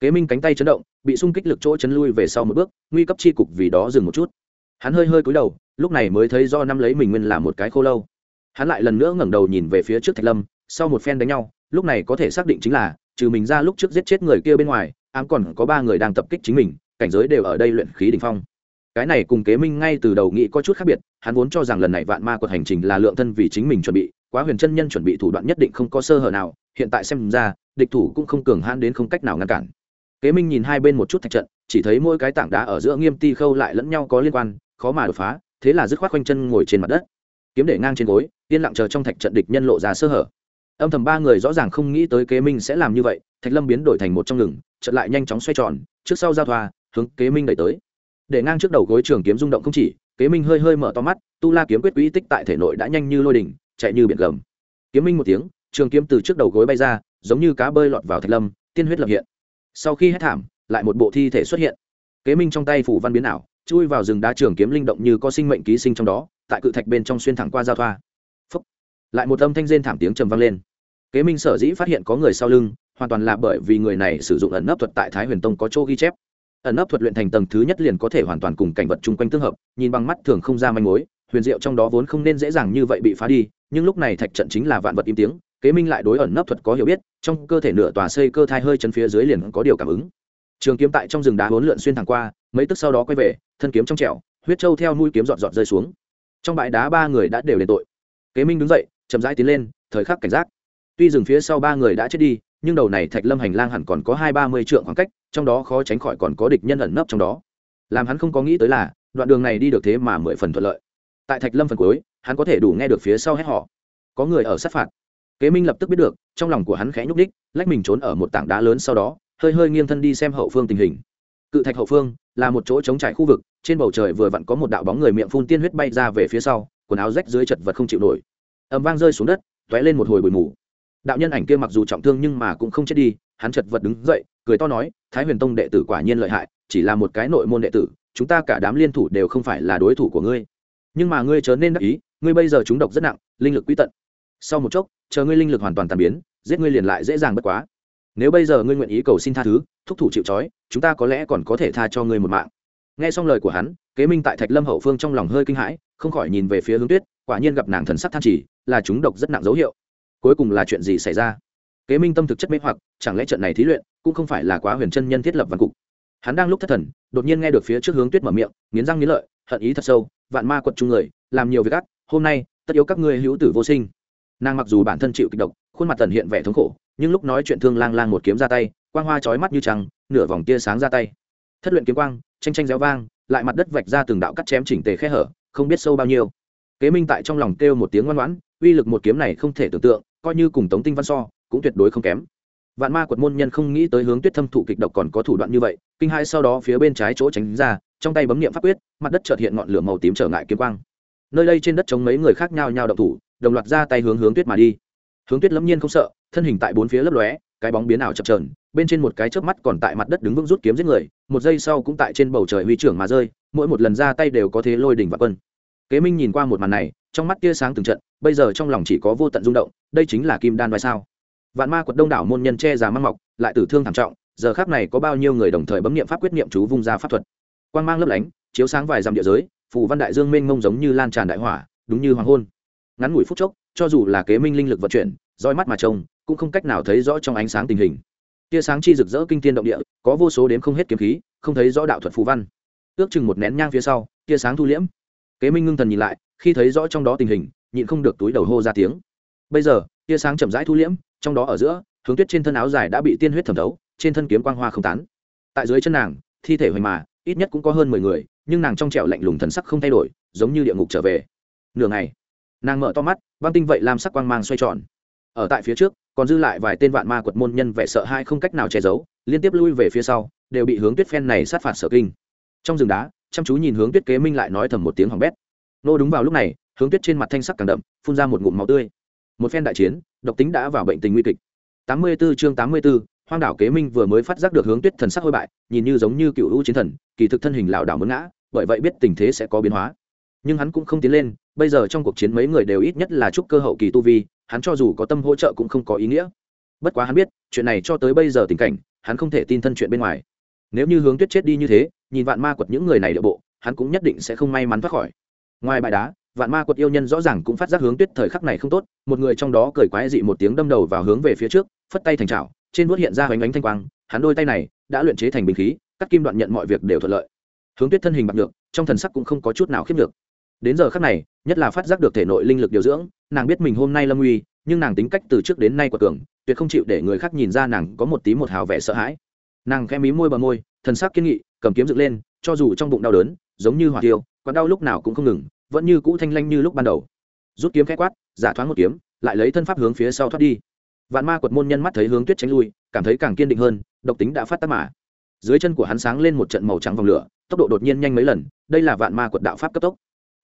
kế minh cánh tay chấn động, bị xung kích lực chỗ chấn lui về sau một bước, nguy cấp chi cục vì đó dừng một chút. Hắn hơi hơi cúi đầu, lúc này mới thấy do năm lấy mình nguyên là một cái khô lâu. Hắn lại lần nữa ngẩng đầu nhìn về phía trước thạch lâm, sau một phen đánh nhau, lúc này có thể xác định chính là, trừ mình ra lúc trước giết chết người kia bên ngoài, ám còn có ba người đang tập kích chính mình, cảnh giới đều ở đây luyện khí đình phong. Cái này cùng kế minh ngay từ đầu nghĩ có chút khác biệt, hắn vốn cho rằng lần này vạn ma quật hành trình là lượng thân vì chính mình chuẩn bị, quá huyền chân nhân chuẩn bị thủ đoạn nhất định không có sơ hở nào, hiện tại xem ra, địch thủ cũng không cường hãn đến không cách nào ngăn cản kế minh nhìn hai bên một chút thạch trận, chỉ thấy mỗi cái tảng đá ở giữa nghiêm ti khâu lại lẫn nhau có liên quan, khó mà đột phá, thế là dứt khoát quanh chân ngồi trên mặt đất. Kiếm để ngang trên gối, yên lặng chờ trong thạch trận địch nhân lộ ra sơ hở. Âm thầm ba người rõ ràng không nghĩ tới kế minh sẽ làm như vậy, thạch lâm biến đổi thành một trong ngừng trận lại nhanh chóng xoay tròn, trước sau giao thoa, hướng kế minh đẩy tới. Để ngang trước đầu gối trường kiếm rung động không chỉ, kế minh hơi hơi mở to mắt, tu la kiếm quyết quỹ tích tại thể nội đã nhanh như lôi đỉnh, chạy như biển gầm. Kiếm minh một tiếng, trường kiếm từ trước đầu gối bay ra, giống như cá bơi lọt vào thạch lâm, tiên huyết lập hiện sau khi hết thảm, lại một bộ thi thể xuất hiện. Kế minh trong tay phủ văn biến ảo, chui vào rừng đá trường kiếm linh động như có sinh mệnh ký sinh trong đó, tại cự thạch bên trong xuyên thẳng qua giao thoa. Phúc. lại một âm thanh rên thảm tiếng trầm vang lên. Kế minh sở dĩ phát hiện có người sau lưng, hoàn toàn là bởi vì người này sử dụng ẩn nấp thuật tại thái huyền tông có chỗ ghi chép. Ẩn nấp thuật luyện thành tầng thứ nhất liền có thể hoàn toàn cùng cảnh vật chung quanh tương hợp, nhìn bằng mắt thường không ra manh mối, huyền diệu trong đó vốn không nên dễ dàng như vậy bị phá đi, nhưng lúc này thạch trận chính là vạn vật im tiếng kế minh lại đối ẩn nấp thuật có hiểu biết, trong cơ thể nửa tòa xây cơ thai hơi chân phía dưới liền có điều cảm ứng. Trường kiếm tại trong rừng đá hỗn lượn xuyên thẳng qua, mấy tức sau đó quay về, thân kiếm trong trẻo, huyết trâu theo mũi kiếm dọn dọn rơi xuống. Trong bãi đá ba người đã đều đền tội. Kế minh đứng dậy, chậm rãi tiến lên, thời khắc cảnh giác. Tuy rừng phía sau ba người đã chết đi, nhưng đầu này thạch lâm hành lang hẳn còn có hai ba mươi trượng khoảng cách, trong đó khó tránh khỏi còn có địch nhân ẩn nấp trong đó. Làm hắn không có nghĩ tới là, đoạn đường này đi được thế mà mười phần thuận lợi. Tại thạch lâm phần cuối, hắn có thể đủ nghe được phía sau hét họ có người ở sát phạt kế minh lập tức biết được, trong lòng của hắn khẽ nhúc đích lách mình trốn ở một tảng đá lớn sau đó, hơi hơi nghiêng thân đi xem hậu phương tình hình. Cự thạch hậu phương là một chỗ trống trải khu vực, trên bầu trời vừa vặn có một đạo bóng người miệng phun tiên huyết bay ra về phía sau, quần áo rách dưới chật vật không chịu nổi. Ầm vang rơi xuống đất t lên một hồi bụi mù. Đạo nhân ảnh kia mặc dù trọng thương nhưng mà cũng không chết đi, hắn chật vật đứng dậy, cười to nói, thái huyền tông đệ tử quả nhiên lợi hại, chỉ là một cái nội môn đệ tử, chúng ta cả đám liên thủ đều không phải là đối thủ của ngươi. Nhưng mà ngươi chớ nên đắc ý, ngươi bây giờ chúng độc rất nặng, linh lực quý tận sau một chốc, chờ ngươi linh lực hoàn toàn tàn biến, giết ngươi liền lại dễ dàng bất quá. Nếu bây giờ ngươi nguyện ý cầu xin tha thứ, thúc thủ chịu trói, chúng ta có lẽ còn có thể tha cho ngươi một mạng. Nghe xong lời của hắn, kế minh tại thạch lâm hậu phương trong lòng hơi kinh hãi, không khỏi nhìn về phía hướng tuyết, quả nhiên gặp nàng thần sắc than chỉ, là chúng độc rất nặng dấu hiệu. Cuối cùng là chuyện gì xảy ra? Kế minh tâm thực chất mê hoặc, chẳng lẽ trận này thí luyện cũng không phải là quá huyền chân nhân thiết lập văn cục? Hắn đang lúc thất thần, đột nhiên nghe được phía trước hướng tuyết mở miệng, nghiến răng nghiến lợi, hận ý thật sâu, vạn ma quật chung người, làm nhiều việc gắt hôm nay tất yếu các ngươi hữu tử vô sinh nàng mặc dù bản thân chịu kịch độc, khuôn mặt tần hiện vẻ thống khổ, nhưng lúc nói chuyện thương lang lang một kiếm ra tay, quang hoa trói mắt như trăng, nửa vòng tia sáng ra tay. Thất luyện kiếm quang tranh tranh réo vang, lại mặt đất vạch ra từng đạo cắt chém chỉnh tề khe hở, không biết sâu bao nhiêu. Kế minh tại trong lòng kêu một tiếng ngoan ngoãn, uy lực một kiếm này không thể tưởng tượng, coi như cùng tống tinh văn so, cũng tuyệt đối không kém. Vạn ma quật môn nhân không nghĩ tới hướng tuyết thâm thụ kịch độc còn có thủ đoạn như vậy, kinh hai sau đó phía bên trái chỗ tránh ra, trong tay bấm niệm pháp quyết, mặt đất chợt hiện ngọn lửa màu tím trở ngại kiếm quang. Nơi đây trên đất chống mấy người khác nhau nhau động thủ đồng loạt ra tay hướng hướng tuyết mà đi. Hướng tuyết lâm nhiên không sợ, thân hình tại bốn phía lấp lóe, cái bóng biến ảo chập trờn bên trên một cái chớp mắt còn tại mặt đất đứng vững rút kiếm giết người, một giây sau cũng tại trên bầu trời huy trưởng mà rơi, mỗi một lần ra tay đều có thế lôi đỉnh và quân. Kế minh nhìn qua một màn này, trong mắt tia sáng từng trận, bây giờ trong lòng chỉ có vô tận rung động, đây chính là kim đan vai sao. Vạn ma quật đông đảo môn nhân che già mang mọc, lại tử thương thảm trọng, giờ khác này có bao nhiêu người đồng thời bấm niệm pháp quyết niệm chú vung ra pháp thuật. Quan mang lấp lánh, chiếu sáng vài dặm địa giới, phù văn đại dương mênh mông giống như lan tràn đại hỏa, đúng như hoàng hôn ngắn ngủi phút chốc, cho dù là kế minh linh lực vận chuyển, roi mắt mà trông, cũng không cách nào thấy rõ trong ánh sáng tình hình. Tia sáng chi rực rỡ kinh tiên động địa, có vô số đếm không hết kiếm khí, không thấy rõ đạo thuật phù văn. Ước chừng một nén nhang phía sau, tia sáng thu liễm. Kế minh ngưng thần nhìn lại, khi thấy rõ trong đó tình hình, nhịn không được túi đầu hô ra tiếng. Bây giờ, tia sáng chậm rãi thu liễm, trong đó ở giữa, hướng tuyết trên thân áo dài đã bị tiên huyết thẩm thấu, trên thân kiếm quang hoa không tán. Tại dưới chân nàng, thi thể hoành mà, ít nhất cũng có hơn mười người, nhưng nàng trong trẻo lạnh lùng thần sắc không thay đổi, giống như địa ngục trở về. Nửa ngày nàng mở to mắt băng tinh vậy làm sắc quang mang xoay tròn. Ở tại phía trước còn dư lại vài tên vạn ma quật môn nhân vẻ sợ hai không cách nào che giấu liên tiếp lui về phía sau đều bị hướng tuyết phen này sát phạt sở kinh. Trong rừng đá chăm chú nhìn hướng tuyết kế minh lại nói thầm một tiếng hỏng bét. Nô đúng vào lúc này hướng tuyết trên mặt thanh sắc càng đậm phun ra một ngụm máu tươi. Một phen đại chiến độc tính đã vào bệnh tình nguy kịch. Tám mươi 84 chương tám mươi 84, hoang đảo kế minh vừa mới phát giác được hướng tuyết thần sắc hôi bại nhìn như giống như cựu u chiến thần kỳ thực thân hình lảo đảo muốn ngã bởi vậy biết tình thế sẽ có biến hóa. Nhưng hắn cũng không tiến lên bây giờ trong cuộc chiến mấy người đều ít nhất là chúc cơ hậu kỳ tu vi, hắn cho dù có tâm hỗ trợ cũng không có ý nghĩa. Bất quá hắn biết, chuyện này cho tới bây giờ tình cảnh, hắn không thể tin thân chuyện bên ngoài. Nếu như hướng tuyết chết đi như thế, nhìn vạn ma quật những người này địa bộ, hắn cũng nhất định sẽ không may mắn thoát khỏi. Ngoài bãi đá, vạn ma quật yêu nhân rõ ràng cũng phát giác hướng tuyết thời khắc này không tốt, một người trong đó cười quái dị một tiếng đâm đầu vào hướng về phía trước, phất tay thành trào trên vuốt hiện ra hoành ánh thanh quang, hắn đôi tay này đã luyện chế thành bình khí, cắt kim đoạn nhận mọi việc đều thuận lợi. Hướng tuyết thân hình bạc được trong thần sắc cũng không có chút nào khiếp được đến giờ khắc này, nhất là phát giác được thể nội linh lực điều dưỡng, nàng biết mình hôm nay lâm uy nhưng nàng tính cách từ trước đến nay của cường, tuyệt không chịu để người khác nhìn ra nàng có một tí một hào vẻ sợ hãi. Nàng khẽ mí môi bờ môi, thần sắc kiên nghị, cầm kiếm dựng lên, cho dù trong bụng đau đớn, giống như hỏa tiêu còn đau lúc nào cũng không ngừng, vẫn như cũ thanh lanh như lúc ban đầu. Rút kiếm khẽ quát, giả thoáng một kiếm, lại lấy thân pháp hướng phía sau thoát đi. Vạn ma quật môn nhân mắt thấy hướng tuyết tránh lui, cảm thấy càng kiên định hơn, độc tính đã phát tác mà. Dưới chân của hắn sáng lên một trận màu trắng vòng lửa, tốc độ đột nhiên nhanh mấy lần, đây là vạn ma quật đạo pháp cấp tốc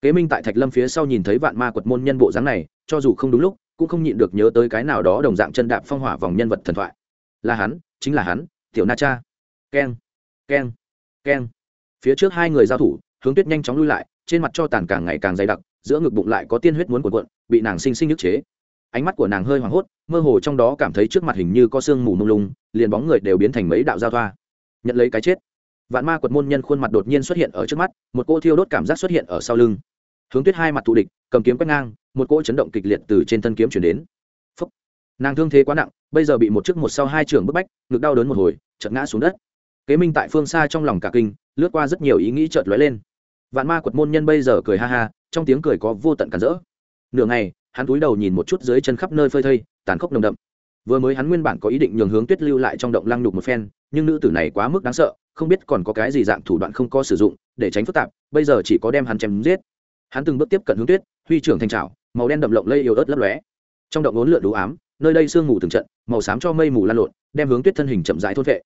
kế minh tại thạch lâm phía sau nhìn thấy vạn ma quật môn nhân bộ dáng này, cho dù không đúng lúc, cũng không nhịn được nhớ tới cái nào đó đồng dạng chân đạp phong hỏa vòng nhân vật thần thoại. Là hắn, chính là hắn, tiểu na cha. Keng keng keng. Phía trước hai người giao thủ, hướng tuyết nhanh chóng lui lại, trên mặt cho tàn càng ngày càng dày đặc, giữa ngực bụng lại có tiên huyết muốn cuộn cuộn, bị nàng sinh sinh nhức chế. Ánh mắt của nàng hơi hoảng hốt, mơ hồ trong đó cảm thấy trước mặt hình như có sương mù mông lung, liền bóng người đều biến thành mấy đạo giao thoa. Nhận lấy cái chết vạn ma quật môn nhân khuôn mặt đột nhiên xuất hiện ở trước mắt, một cô thiêu đốt cảm giác xuất hiện ở sau lưng. Hướng tuyết hai mặt thù địch, cầm kiếm quét ngang, một cỗ chấn động kịch liệt từ trên thân kiếm chuyển đến. Phúc. nàng thương thế quá nặng, bây giờ bị một chiếc một sau hai trường bức bách, ngực đau đớn một hồi, chợt ngã xuống đất. Kế minh tại phương xa trong lòng cả kinh, lướt qua rất nhiều ý nghĩ chợt lóe lên. Vạn ma quật môn nhân bây giờ cười ha ha, trong tiếng cười có vô tận cản rỡ. Nửa ngày, hắn cúi đầu nhìn một chút dưới chân khắp nơi phơi thây, tàn khốc nồng đậm. Vừa mới hắn nguyên bản có ý định nhường hướng tuyết lưu lại trong động lăng nhục một phen, nhưng nữ tử này quá mức đáng sợ không biết còn có cái gì dạng thủ đoạn không có sử dụng, để tránh phức tạp, bây giờ chỉ có đem hắn chém giết. Hắn từng bước tiếp cận hướng tuyết, huy trưởng thành trào màu đen đậm lộng lây yếu ớt lấp lóe. Trong động ngốn lượn đủ ám, nơi đây sương mù từng trận, màu xám cho mây mù lan lộn, đem hướng tuyết thân hình chậm rãi thôn vệ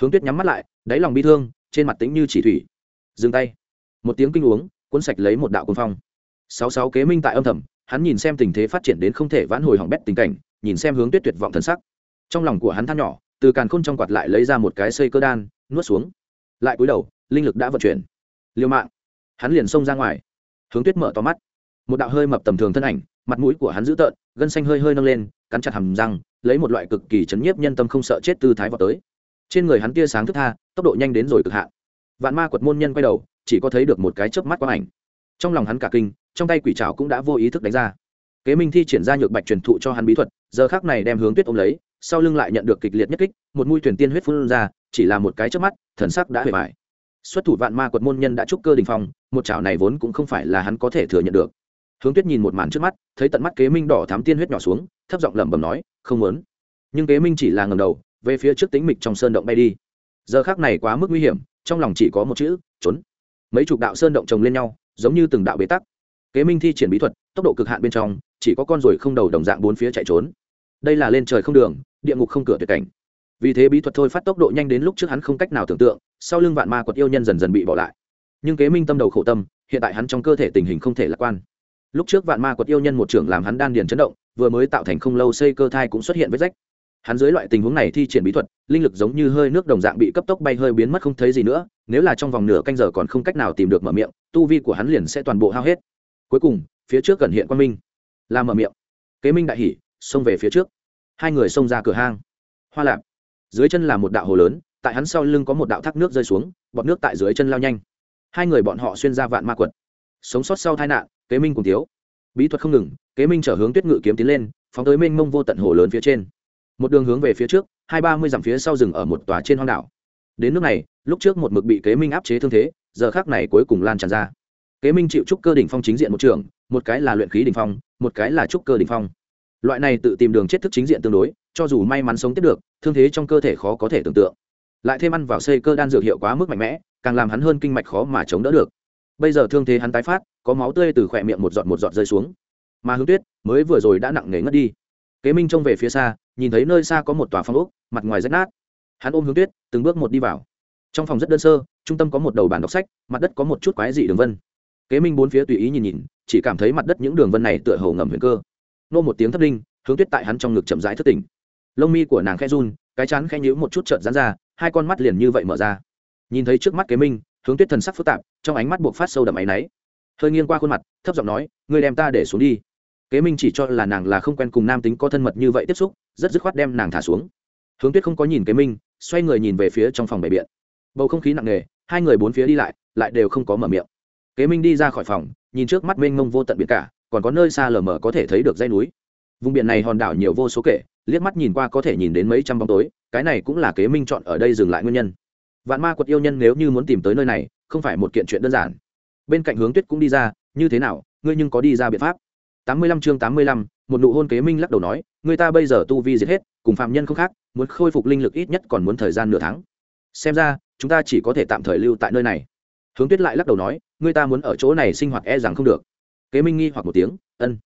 hướng tuyết nhắm mắt lại, đáy lòng bi thương, trên mặt tĩnh như chỉ thủy. Dừng tay. Một tiếng kinh uống, cuốn sạch lấy một đạo quân phong. Sáu sáu kế minh tại âm thầm, hắn nhìn xem tình thế phát triển đến không thể vãn hồi hỏng bét tình cảnh, nhìn xem hướng tuyết tuyệt vọng thần sắc. Trong lòng của hắn than nhỏ, từ càn khôn trong quạt lại lấy ra một cái xây cơ đan nuốt xuống. Lại cúi đầu, linh lực đã vận chuyển. Liêu mạng. Hắn liền xông ra ngoài. Hướng tuyết mở to mắt. Một đạo hơi mập tầm thường thân ảnh, mặt mũi của hắn dữ tợn, gân xanh hơi hơi nâng lên, cắn chặt hầm răng, lấy một loại cực kỳ chấn nhiếp nhân tâm không sợ chết tư thái vào tới. Trên người hắn tia sáng thức tha, tốc độ nhanh đến rồi cực hạn. Vạn ma quật môn nhân quay đầu, chỉ có thấy được một cái chớp mắt quang ảnh. Trong lòng hắn cả kinh, trong tay quỷ trào cũng đã vô ý thức đánh ra. Kế minh thi triển ra nhược bạch truyền thụ cho hắn bí thuật, giờ khác này đem hướng tuyết ôm lấy sau lưng lại nhận được kịch liệt nhất kích, một mũi thuyền tiên huyết phun ra, chỉ là một cái chớp mắt, thần sắc đã hề bại. Xuất thủ vạn ma quật môn nhân đã trúc cơ đình phong, một chảo này vốn cũng không phải là hắn có thể thừa nhận được. Hướng tuyết nhìn một màn trước mắt, thấy tận mắt kế minh đỏ thám tiên huyết nhỏ xuống, thấp giọng lẩm bẩm nói, không muốn. Nhưng kế minh chỉ là ngầm đầu, về phía trước tính mịch trong sơn động bay đi. Giờ khác này quá mức nguy hiểm, trong lòng chỉ có một chữ, trốn. Mấy chục đạo sơn động chồng lên nhau, giống như từng đạo bế tắc. Kế minh thi triển bí thuật, tốc độ cực hạn bên trong, chỉ có con ruồi không đầu đồng dạng bốn phía chạy trốn đây là lên trời không đường, địa ngục không cửa tuyệt cảnh. Vì thế bí thuật thôi phát tốc độ nhanh đến lúc trước hắn không cách nào tưởng tượng, sau lưng vạn ma quật yêu nhân dần dần bị bỏ lại. Nhưng kế minh tâm đầu khổ tâm, hiện tại hắn trong cơ thể tình hình không thể lạc quan. Lúc trước vạn ma quật yêu nhân một trưởng làm hắn đan điền chấn động, vừa mới tạo thành không lâu xây cơ thai cũng xuất hiện vết rách. Hắn dưới loại tình huống này thi triển bí thuật, linh lực giống như hơi nước đồng dạng bị cấp tốc bay hơi biến mất không thấy gì nữa, nếu là trong vòng nửa canh giờ còn không cách nào tìm được mở miệng, tu vi của hắn liền sẽ toàn bộ hao hết. Cuối cùng, phía trước gần hiện quan minh, là mở miệng. Kế minh đại hỉ xông về phía trước. Hai người xông ra cửa hang. Hoa lạp. Dưới chân là một đạo hồ lớn, tại hắn sau lưng có một đạo thác nước rơi xuống, bọt nước tại dưới chân lao nhanh. Hai người bọn họ xuyên ra vạn ma quật. Sống sót sau tai nạn, kế minh cùng thiếu. Bí thuật không ngừng, kế minh trở hướng tuyết ngự kiếm tiến lên, phóng tới mênh mông vô tận hồ lớn phía trên. Một đường hướng về phía trước, hai ba mươi dặm phía sau rừng ở một tòa trên hoang đảo. Đến nước này, lúc trước một mực bị kế minh áp chế thương thế, giờ khác này cuối cùng lan tràn ra. Kế minh chịu trúc cơ đỉnh phong chính diện một trường, một cái là luyện khí đỉnh phong, một cái là trúc cơ đỉnh phong loại này tự tìm đường chết thức chính diện tương đối, cho dù may mắn sống tiếp được, thương thế trong cơ thể khó có thể tưởng tượng. Lại thêm ăn vào xây cơ đan dược hiệu quá mức mạnh mẽ, càng làm hắn hơn kinh mạch khó mà chống đỡ được. Bây giờ thương thế hắn tái phát, có máu tươi từ khỏe miệng một giọt một giọt rơi xuống. Mà hướng tuyết mới vừa rồi đã nặng nề ngất đi. Kế minh trông về phía xa, nhìn thấy nơi xa có một tòa phong ốc, mặt ngoài rách nát. Hắn ôm hướng tuyết, từng bước một đi vào. Trong phòng rất đơn sơ, trung tâm có một đầu bản đọc sách, mặt đất có một chút quái dị đường vân. Kế minh bốn phía tùy ý nhìn nhìn, chỉ cảm thấy mặt đất những đường vân này tựa hồ ngầm huyền cơ nô một tiếng thất linh hướng tuyết tại hắn trong ngực chậm rãi thất tỉnh. Lông mi của nàng khe run, cái chán khe nhữ một chút trợn rán ra, hai con mắt liền như vậy mở ra. Nhìn thấy trước mắt kế minh, hướng tuyết thần sắc phức tạp, trong ánh mắt buộc phát sâu đậm áy náy. Hơi nghiêng qua khuôn mặt, thấp giọng nói, ngươi đem ta để xuống đi. Kế minh chỉ cho là nàng là không quen cùng nam tính có thân mật như vậy tiếp xúc, rất dứt khoát đem nàng thả xuống. Hướng tuyết không có nhìn kế minh, xoay người nhìn về phía trong phòng bày biện. Bầu không khí nặng nề, hai người bốn phía đi lại lại đều không có mở miệng. Kế minh đi ra khỏi phòng, nhìn trước mắt mênh mông vô tận biển cả còn có nơi xa lờ mờ có thể thấy được dây núi. Vùng biển này hòn đảo nhiều vô số kể, liếc mắt nhìn qua có thể nhìn đến mấy trăm bóng tối, cái này cũng là kế minh chọn ở đây dừng lại nguyên nhân. Vạn ma quật yêu nhân nếu như muốn tìm tới nơi này, không phải một kiện chuyện đơn giản. Bên cạnh hướng tuyết cũng đi ra, như thế nào, ngươi nhưng có đi ra biện pháp? Tám mươi lăm chương tám mươi lăm, một nụ hôn kế minh lắc đầu nói, người ta bây giờ tu vi diệt hết, cùng phạm nhân không khác, muốn khôi phục linh lực ít nhất còn muốn thời gian nửa tháng. Xem ra, chúng ta chỉ có thể tạm thời lưu tại nơi này. Hướng tuyết lại lắc đầu nói, người ta muốn ở chỗ này sinh hoạt e rằng không được kế minh nghi hoặc một tiếng, ân,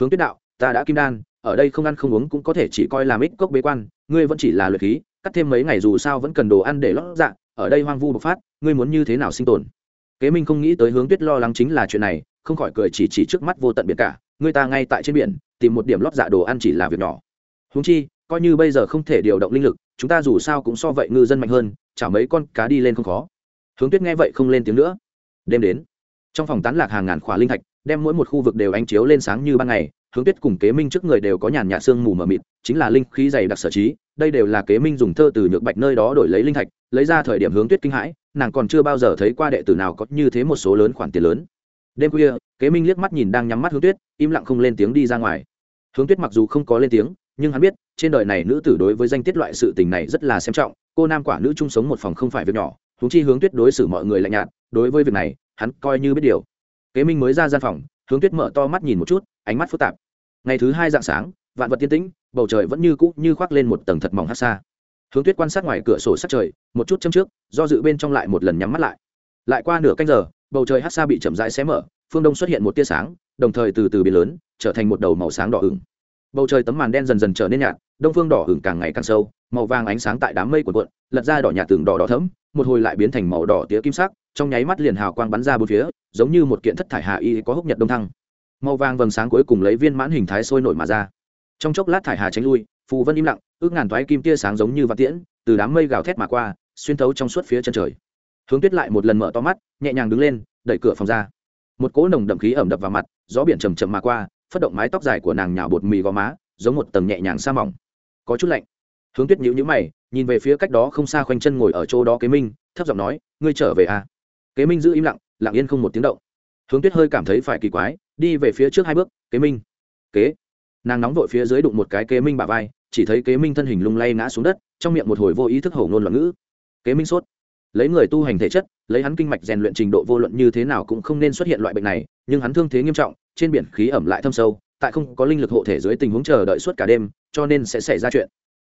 hướng tuyết đạo, ta đã kim đan, ở đây không ăn không uống cũng có thể chỉ coi là ích cốc bế quan, ngươi vẫn chỉ là luyện khí, cắt thêm mấy ngày dù sao vẫn cần đồ ăn để lót dạ ở đây hoang vu bộc phát, ngươi muốn như thế nào sinh tồn? Kế minh không nghĩ tới hướng tuyết lo lắng chính là chuyện này, không khỏi cười chỉ chỉ trước mắt vô tận biển cả, ngươi ta ngay tại trên biển, tìm một điểm lót dạ đồ ăn chỉ là việc nhỏ. Húng chi, coi như bây giờ không thể điều động linh lực, chúng ta dù sao cũng so vậy ngư dân mạnh hơn, chả mấy con cá đi lên không khó. Hướng tuyết nghe vậy không lên tiếng nữa. Đêm đến, trong phòng tán lạc hàng ngàn khỏa linh thạch đem mỗi một khu vực đều ánh chiếu lên sáng như ban ngày, hướng tuyết cùng kế minh trước người đều có nhàn nhạt sương mù mờ mịt, chính là linh khí dày đặc sở trí, đây đều là kế minh dùng thơ từ nhược bạch nơi đó đổi lấy linh thạch, lấy ra thời điểm hướng tuyết kinh hãi, nàng còn chưa bao giờ thấy qua đệ tử nào có như thế một số lớn khoản tiền lớn. Đêm khuya, kế minh liếc mắt nhìn đang nhắm mắt hướng tuyết, im lặng không lên tiếng đi ra ngoài. Hướng tuyết mặc dù không có lên tiếng, nhưng hắn biết, trên đời này nữ tử đối với danh tiết loại sự tình này rất là xem trọng, cô nam quả nữ chung sống một phòng không phải việc nhỏ húng chi hướng tuyết đối xử mọi người lạnh nhạt, đối với việc này, hắn coi như biết điều kế minh mới ra gian phòng, hướng tuyết mở to mắt nhìn một chút, ánh mắt phức tạp. Ngày thứ hai dạng sáng, vạn vật tiên tĩnh, bầu trời vẫn như cũ như khoác lên một tầng thật mỏng hát xa. Hướng tuyết quan sát ngoài cửa sổ sát trời, một chút châm trước, do dự bên trong lại một lần nhắm mắt lại. Lại qua nửa canh giờ, bầu trời hát xa bị chậm rãi xé mở, phương đông xuất hiện một tia sáng, đồng thời từ từ biến lớn, trở thành một đầu màu sáng đỏ ửng. Bầu trời tấm màn đen dần dần trở nên nhạt, đông phương đỏ ửng càng ngày càng sâu, màu vàng ánh sáng tại đám mây của cuộn, lật ra đỏ nhạt tường đỏ đỏ thấm một hồi lại biến thành màu đỏ tía kim sắc, trong nháy mắt liền hào quang bắn ra bốn phía, giống như một kiện thất thải hạ y có húc nhật đông thăng. Màu vàng vầng sáng cuối cùng lấy viên mãn hình thái sôi nổi mà ra. Trong chốc lát thải hà tránh lui, phù vân im lặng, ước ngàn toái kim tia sáng giống như vạn tiễn, từ đám mây gào thét mà qua, xuyên thấu trong suốt phía chân trời. Hướng tuyết lại một lần mở to mắt, nhẹ nhàng đứng lên, đẩy cửa phòng ra. Một cỗ nồng đậm khí ẩm đập vào mặt, gió biển chầm chậm mà qua, phất động mái tóc dài của nàng nhào bột mì gò má, giống một tầng nhẹ nhàng sa mỏng. Có chút lạnh. Hướng tuyết nhíu nhíu mày nhìn về phía cách đó không xa khoanh chân ngồi ở chỗ đó kế minh, thấp giọng nói, ngươi trở về à? Kế minh giữ im lặng lặng yên không một tiếng động. Hướng tuyết hơi cảm thấy phải kỳ quái, đi về phía trước hai bước, kế minh, kế. Nàng nóng vội phía dưới đụng một cái kế minh bả vai, chỉ thấy kế minh thân hình lung lay ngã xuống đất, trong miệng một hồi vô ý thức hổ ngôn loạn ngữ. Kế minh sốt. Lấy người tu hành thể chất, lấy hắn kinh mạch rèn luyện trình độ vô luận như thế nào cũng không nên xuất hiện loại bệnh này, nhưng hắn thương thế nghiêm trọng, trên biển khí ẩm lại thâm sâu, tại không có linh lực hộ thể dưới tình huống chờ đợi suốt cả đêm, cho nên sẽ xảy ra chuyện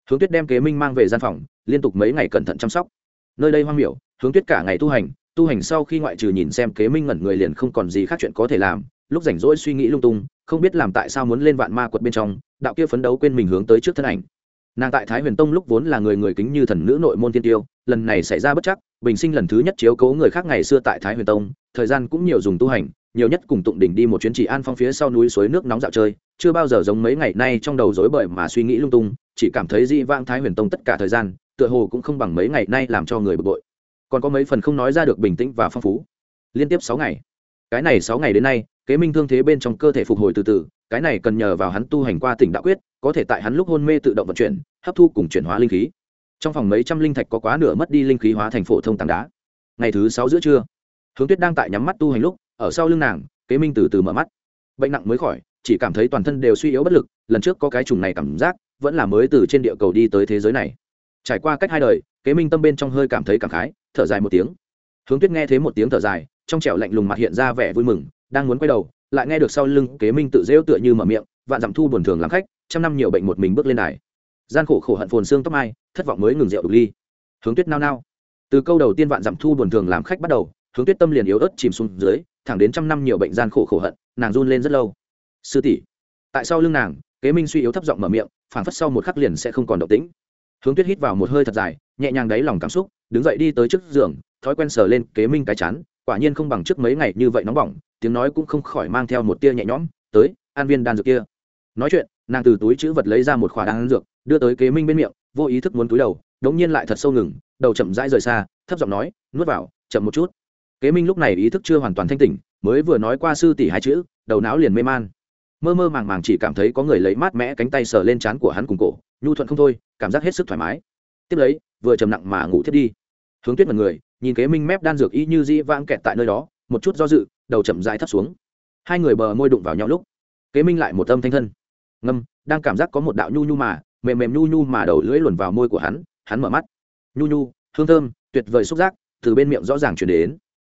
hướng tuyết đem kế minh mang về gian phòng, liên tục mấy ngày cẩn thận chăm sóc. Nơi đây hoang miểu, hướng tuyết cả ngày tu hành tu hành sau khi ngoại trừ nhìn xem kế minh ngẩn người liền không còn gì khác chuyện có thể làm, lúc rảnh rỗi suy nghĩ lung tung, không biết làm tại sao muốn lên vạn ma quật bên trong, đạo kia phấn đấu quên mình hướng tới trước thân ảnh. Nàng tại thái huyền tông lúc vốn là người người kính như thần nữ nội môn tiên tiêu, lần này xảy ra bất chắc, bình sinh lần thứ nhất chiếu cố người khác ngày xưa tại thái huyền tông, thời gian cũng nhiều dùng tu hành, nhiều nhất cùng tụng đỉnh đi một chuyến chỉ an phong phía sau núi suối nước nóng dạo chơi, chưa bao giờ giống mấy ngày nay trong đầu rối bời mà suy nghĩ lung tung chỉ cảm thấy dị vãng thái huyền tông tất cả thời gian, tựa hồ cũng không bằng mấy ngày nay làm cho người bực bội. Còn có mấy phần không nói ra được bình tĩnh và phong phú. Liên tiếp sáu ngày. Cái này sáu ngày đến nay, kế minh thương thế bên trong cơ thể phục hồi từ từ, cái này cần nhờ vào hắn tu hành qua tỉnh đạo quyết, có thể tại hắn lúc hôn mê tự động vận chuyển, hấp thu cùng chuyển hóa linh khí. Trong phòng mấy trăm linh thạch có quá nửa mất đi linh khí hóa thành phổ thông tảng đá. Ngày thứ sáu giữa trưa, hướng tuyết đang tại nhắm mắt tu hành lúc, ở sau lưng nàng, kế minh từ từ mở mắt. Bệnh nặng mới khỏi, chỉ cảm thấy toàn thân đều suy yếu bất lực, lần trước có cái trùng này cảm giác vẫn là mới từ trên địa cầu đi tới thế giới này. Trải qua cách hai đời, kế minh tâm bên trong hơi cảm thấy cảm khái, thở dài một tiếng. Hướng tuyết nghe thấy một tiếng thở dài, trong trẻo lạnh lùng mặt hiện ra vẻ vui mừng, đang muốn quay đầu, lại nghe được sau lưng kế minh tự rêu tựa như mở miệng, vạn dặm thu buồn thường làm khách, trăm năm nhiều bệnh một mình bước lên đài. Gian khổ khổ hận phồn xương tóc mai, thất vọng mới ngừng rượu đục ly. Hướng tuyết nao nao. Từ câu đầu tiên vạn dặm thu buồn thường làm khách bắt đầu, hướng tuyết tâm liền yếu ớt chìm xuống dưới, thẳng đến trăm năm nhiều bệnh gian khổ khổ hận, nàng run lên rất lâu. Sư tỷ, tại sau lưng nàng kế minh suy yếu thấp giọng mở miệng, phảng phất sau một khắc liền sẽ không còn động tĩnh. Hướng tuyết hít vào một hơi thật dài, nhẹ nhàng đáy lòng cảm xúc, đứng dậy đi tới trước giường, thói quen sờ lên kế minh cái chán, quả nhiên không bằng trước mấy ngày như vậy nóng bỏng, tiếng nói cũng không khỏi mang theo một tia nhẹ nhõm, tới, an viên đan dược kia. Nói chuyện, nàng từ túi chữ vật lấy ra một khỏa đan dược, đưa tới kế minh bên miệng, vô ý thức muốn túi đầu, đống nhiên lại thật sâu ngừng, đầu chậm rãi rời xa, thấp giọng nói, nuốt vào, chậm một chút. Kế minh lúc này ý thức chưa hoàn toàn thanh tỉnh, mới vừa nói qua sư tỷ hai chữ, đầu não liền mê man mơ mơ màng màng chỉ cảm thấy có người lấy mát mẽ cánh tay sờ lên trán của hắn cùng cổ, nhu thuận không thôi, cảm giác hết sức thoải mái. Tiếp lấy, vừa trầm nặng mà ngủ thiết đi. Hướng tuyết mật người, nhìn kế minh mép đan dược y như dĩ vãng kẹt tại nơi đó, một chút do dự, đầu chậm dài thấp xuống. Hai người bờ môi đụng vào nhau lúc, kế minh lại một âm thanh thân. Ngâm, đang cảm giác có một đạo nhu nhu mà, mềm mềm nhu nhu mà đầu lưỡi luồn vào môi của hắn hắn mở mắt. Nhu nhu, hương thơm, tuyệt vời xúc giác, từ bên miệng rõ ràng chuyển đến.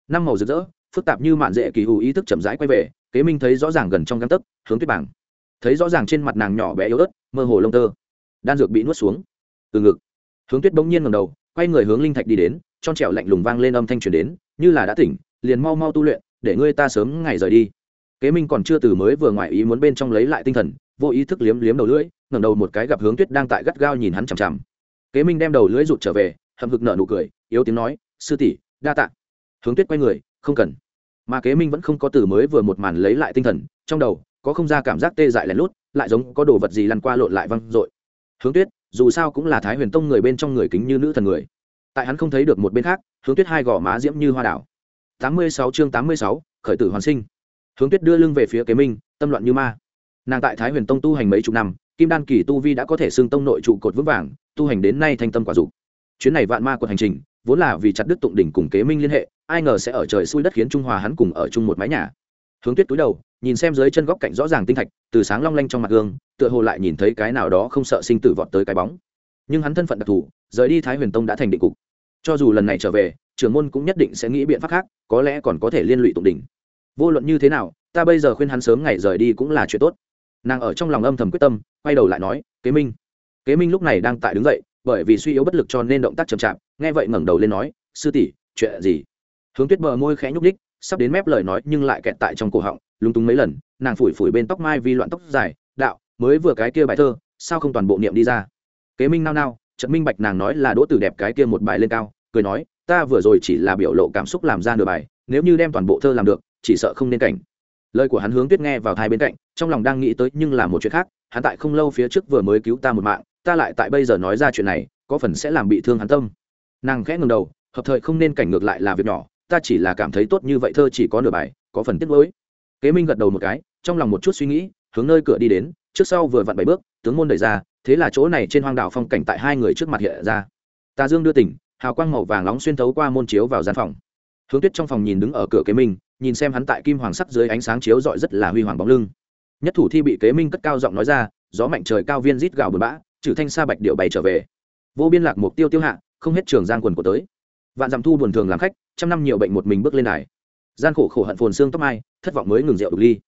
Năm màu rực rỡ phức tạp như mạn dễ kỳ hữu ý thức chậm rãi quay về, kế minh thấy rõ ràng gần trong găng tấc, hướng tuyết bảng. Thấy rõ ràng trên mặt nàng nhỏ bé yếu ớt, mơ hồ lông tơ. Đan dược bị nuốt xuống. Từ ngực. Hướng tuyết bỗng nhiên ngầm đầu, quay người hướng linh thạch đi đến tròn trẻo lạnh lùng vang lên âm thanh truyền đến, như là đã tỉnh, liền mau mau tu luyện, để ngươi ta sớm ngày rời đi. Kế minh còn chưa từ mới vừa ngoại ý muốn bên trong lấy lại tinh thần, vô ý thức liếm liếm đầu lưỡi, ngẩng đầu một cái gặp hướng tuyết đang tại gắt gao nhìn hắn chằm chằm. Kế minh đem đầu lưỡi rụt trở về, hậm hực nở nụ cười, yếu tiếng nói, sư tỷ, đa tạ. Hướng tuyết quay người, không cần mà kế minh vẫn không có từ mới vừa một màn lấy lại tinh thần, trong đầu, có không ra cảm giác tê dại lén lút, lại giống có đồ vật gì lăn qua lộn lại văng dội. Hướng tuyết, dù sao cũng là thái huyền tông người bên trong người kính như nữ thần người. Tại hắn không thấy được một bên khác, hướng tuyết hai gò má diễm như hoa đảo. Tám mươi sáu chương tám mươi sáu, khởi tử hoàn sinh. Hướng tuyết đưa lưng về phía kế minh, tâm loạn như ma. Nàng tại thái huyền tông tu hành mấy chục năm, kim đan kỳ tu vi đã có thể xưng tông nội trụ cột vững vàng, tu hành đến nay thanh tâm quả dục. Chuyến này vạn ma quật hành trình, vốn là vì chặt đức tụng đỉnh cùng kế minh liên hệ ai ngờ sẽ ở trời xui đất khiến trung hòa hắn cùng ở chung một mái nhà. Hướng tuyết túi đầu, nhìn xem dưới chân góc cạnh rõ ràng tinh thạch, từ sáng long lanh trong mặt gương, tựa hồ lại nhìn thấy cái nào đó không sợ sinh tử vọt tới cái bóng. Nhưng hắn thân phận đặc thù, rời đi thái huyền tông đã thành định cục. Cho dù lần này trở về, trưởng môn cũng nhất định sẽ nghĩ biện pháp khác, có lẽ còn có thể liên lụy tụng đỉnh. Vô luận như thế nào, ta bây giờ khuyên hắn sớm ngày rời đi cũng là chuyện tốt. Nàng ở trong lòng âm thầm quyết tâm, quay đầu lại nói, kế minh. Kế minh lúc này đang tại đứng dậy, bởi vì suy yếu bất lực cho nên động tác chậm chạp, nghe vậy ngẩng đầu lên nói, sư tỷ, chuyện gì? Hướng tuyết bờ môi khẽ nhúc đích sắp đến mép lời nói nhưng lại kẹt tại trong cổ họng, lúng túng mấy lần, nàng phủi phủi bên tóc mai vì loạn tóc dài, đạo, mới vừa cái kia bài thơ, sao không toàn bộ niệm đi ra? Kế minh nao nao, trận minh bạch nàng nói là đỗ tử đẹp cái kia một bài lên cao, cười nói, ta vừa rồi chỉ là biểu lộ cảm xúc làm ra nửa bài, nếu như đem toàn bộ thơ làm được, chỉ sợ không nên cảnh. Lời của hắn hướng tuyết nghe vào hai bên cạnh, trong lòng đang nghĩ tới nhưng là một chuyện khác, hắn tại không lâu phía trước vừa mới cứu ta một mạng, ta lại tại bây giờ nói ra chuyện này, có phần sẽ làm bị thương hắn tâm. Nàng khẽ ngừng đầu, hợp thời không nên cảnh ngược lại là việc nhỏ ta chỉ là cảm thấy tốt như vậy thơ chỉ có nửa bài, có phần tiếc mới kế minh gật đầu một cái, trong lòng một chút suy nghĩ, hướng nơi cửa đi đến, trước sau vừa vặn bảy bước, tướng môn đẩy ra, thế là chỗ này trên hoang đảo phong cảnh tại hai người trước mặt hiện ra. Ta dương đưa tỉnh, hào quang màu vàng nóng xuyên thấu qua môn chiếu vào gian phòng. Hướng tuyết trong phòng nhìn đứng ở cửa kế minh, nhìn xem hắn tại kim hoàng sắc dưới ánh sáng chiếu rọi rất là huy hoàng bóng lưng. Nhất thủ thi bị kế minh cất cao giọng nói ra, gió mạnh trời cao viên rít gào bờ bã, trừ thanh sa bạch điệu bày trở về. Vô biên lạc mục tiêu tiêu hạ, không hết trường giang quần của tới vạn dặm thu buồn thường làm khách, trăm năm nhiều bệnh một mình bước lên đài. Gian khổ khổ hận phồn xương tóc mai, thất vọng mới ngừng rượu đục ly.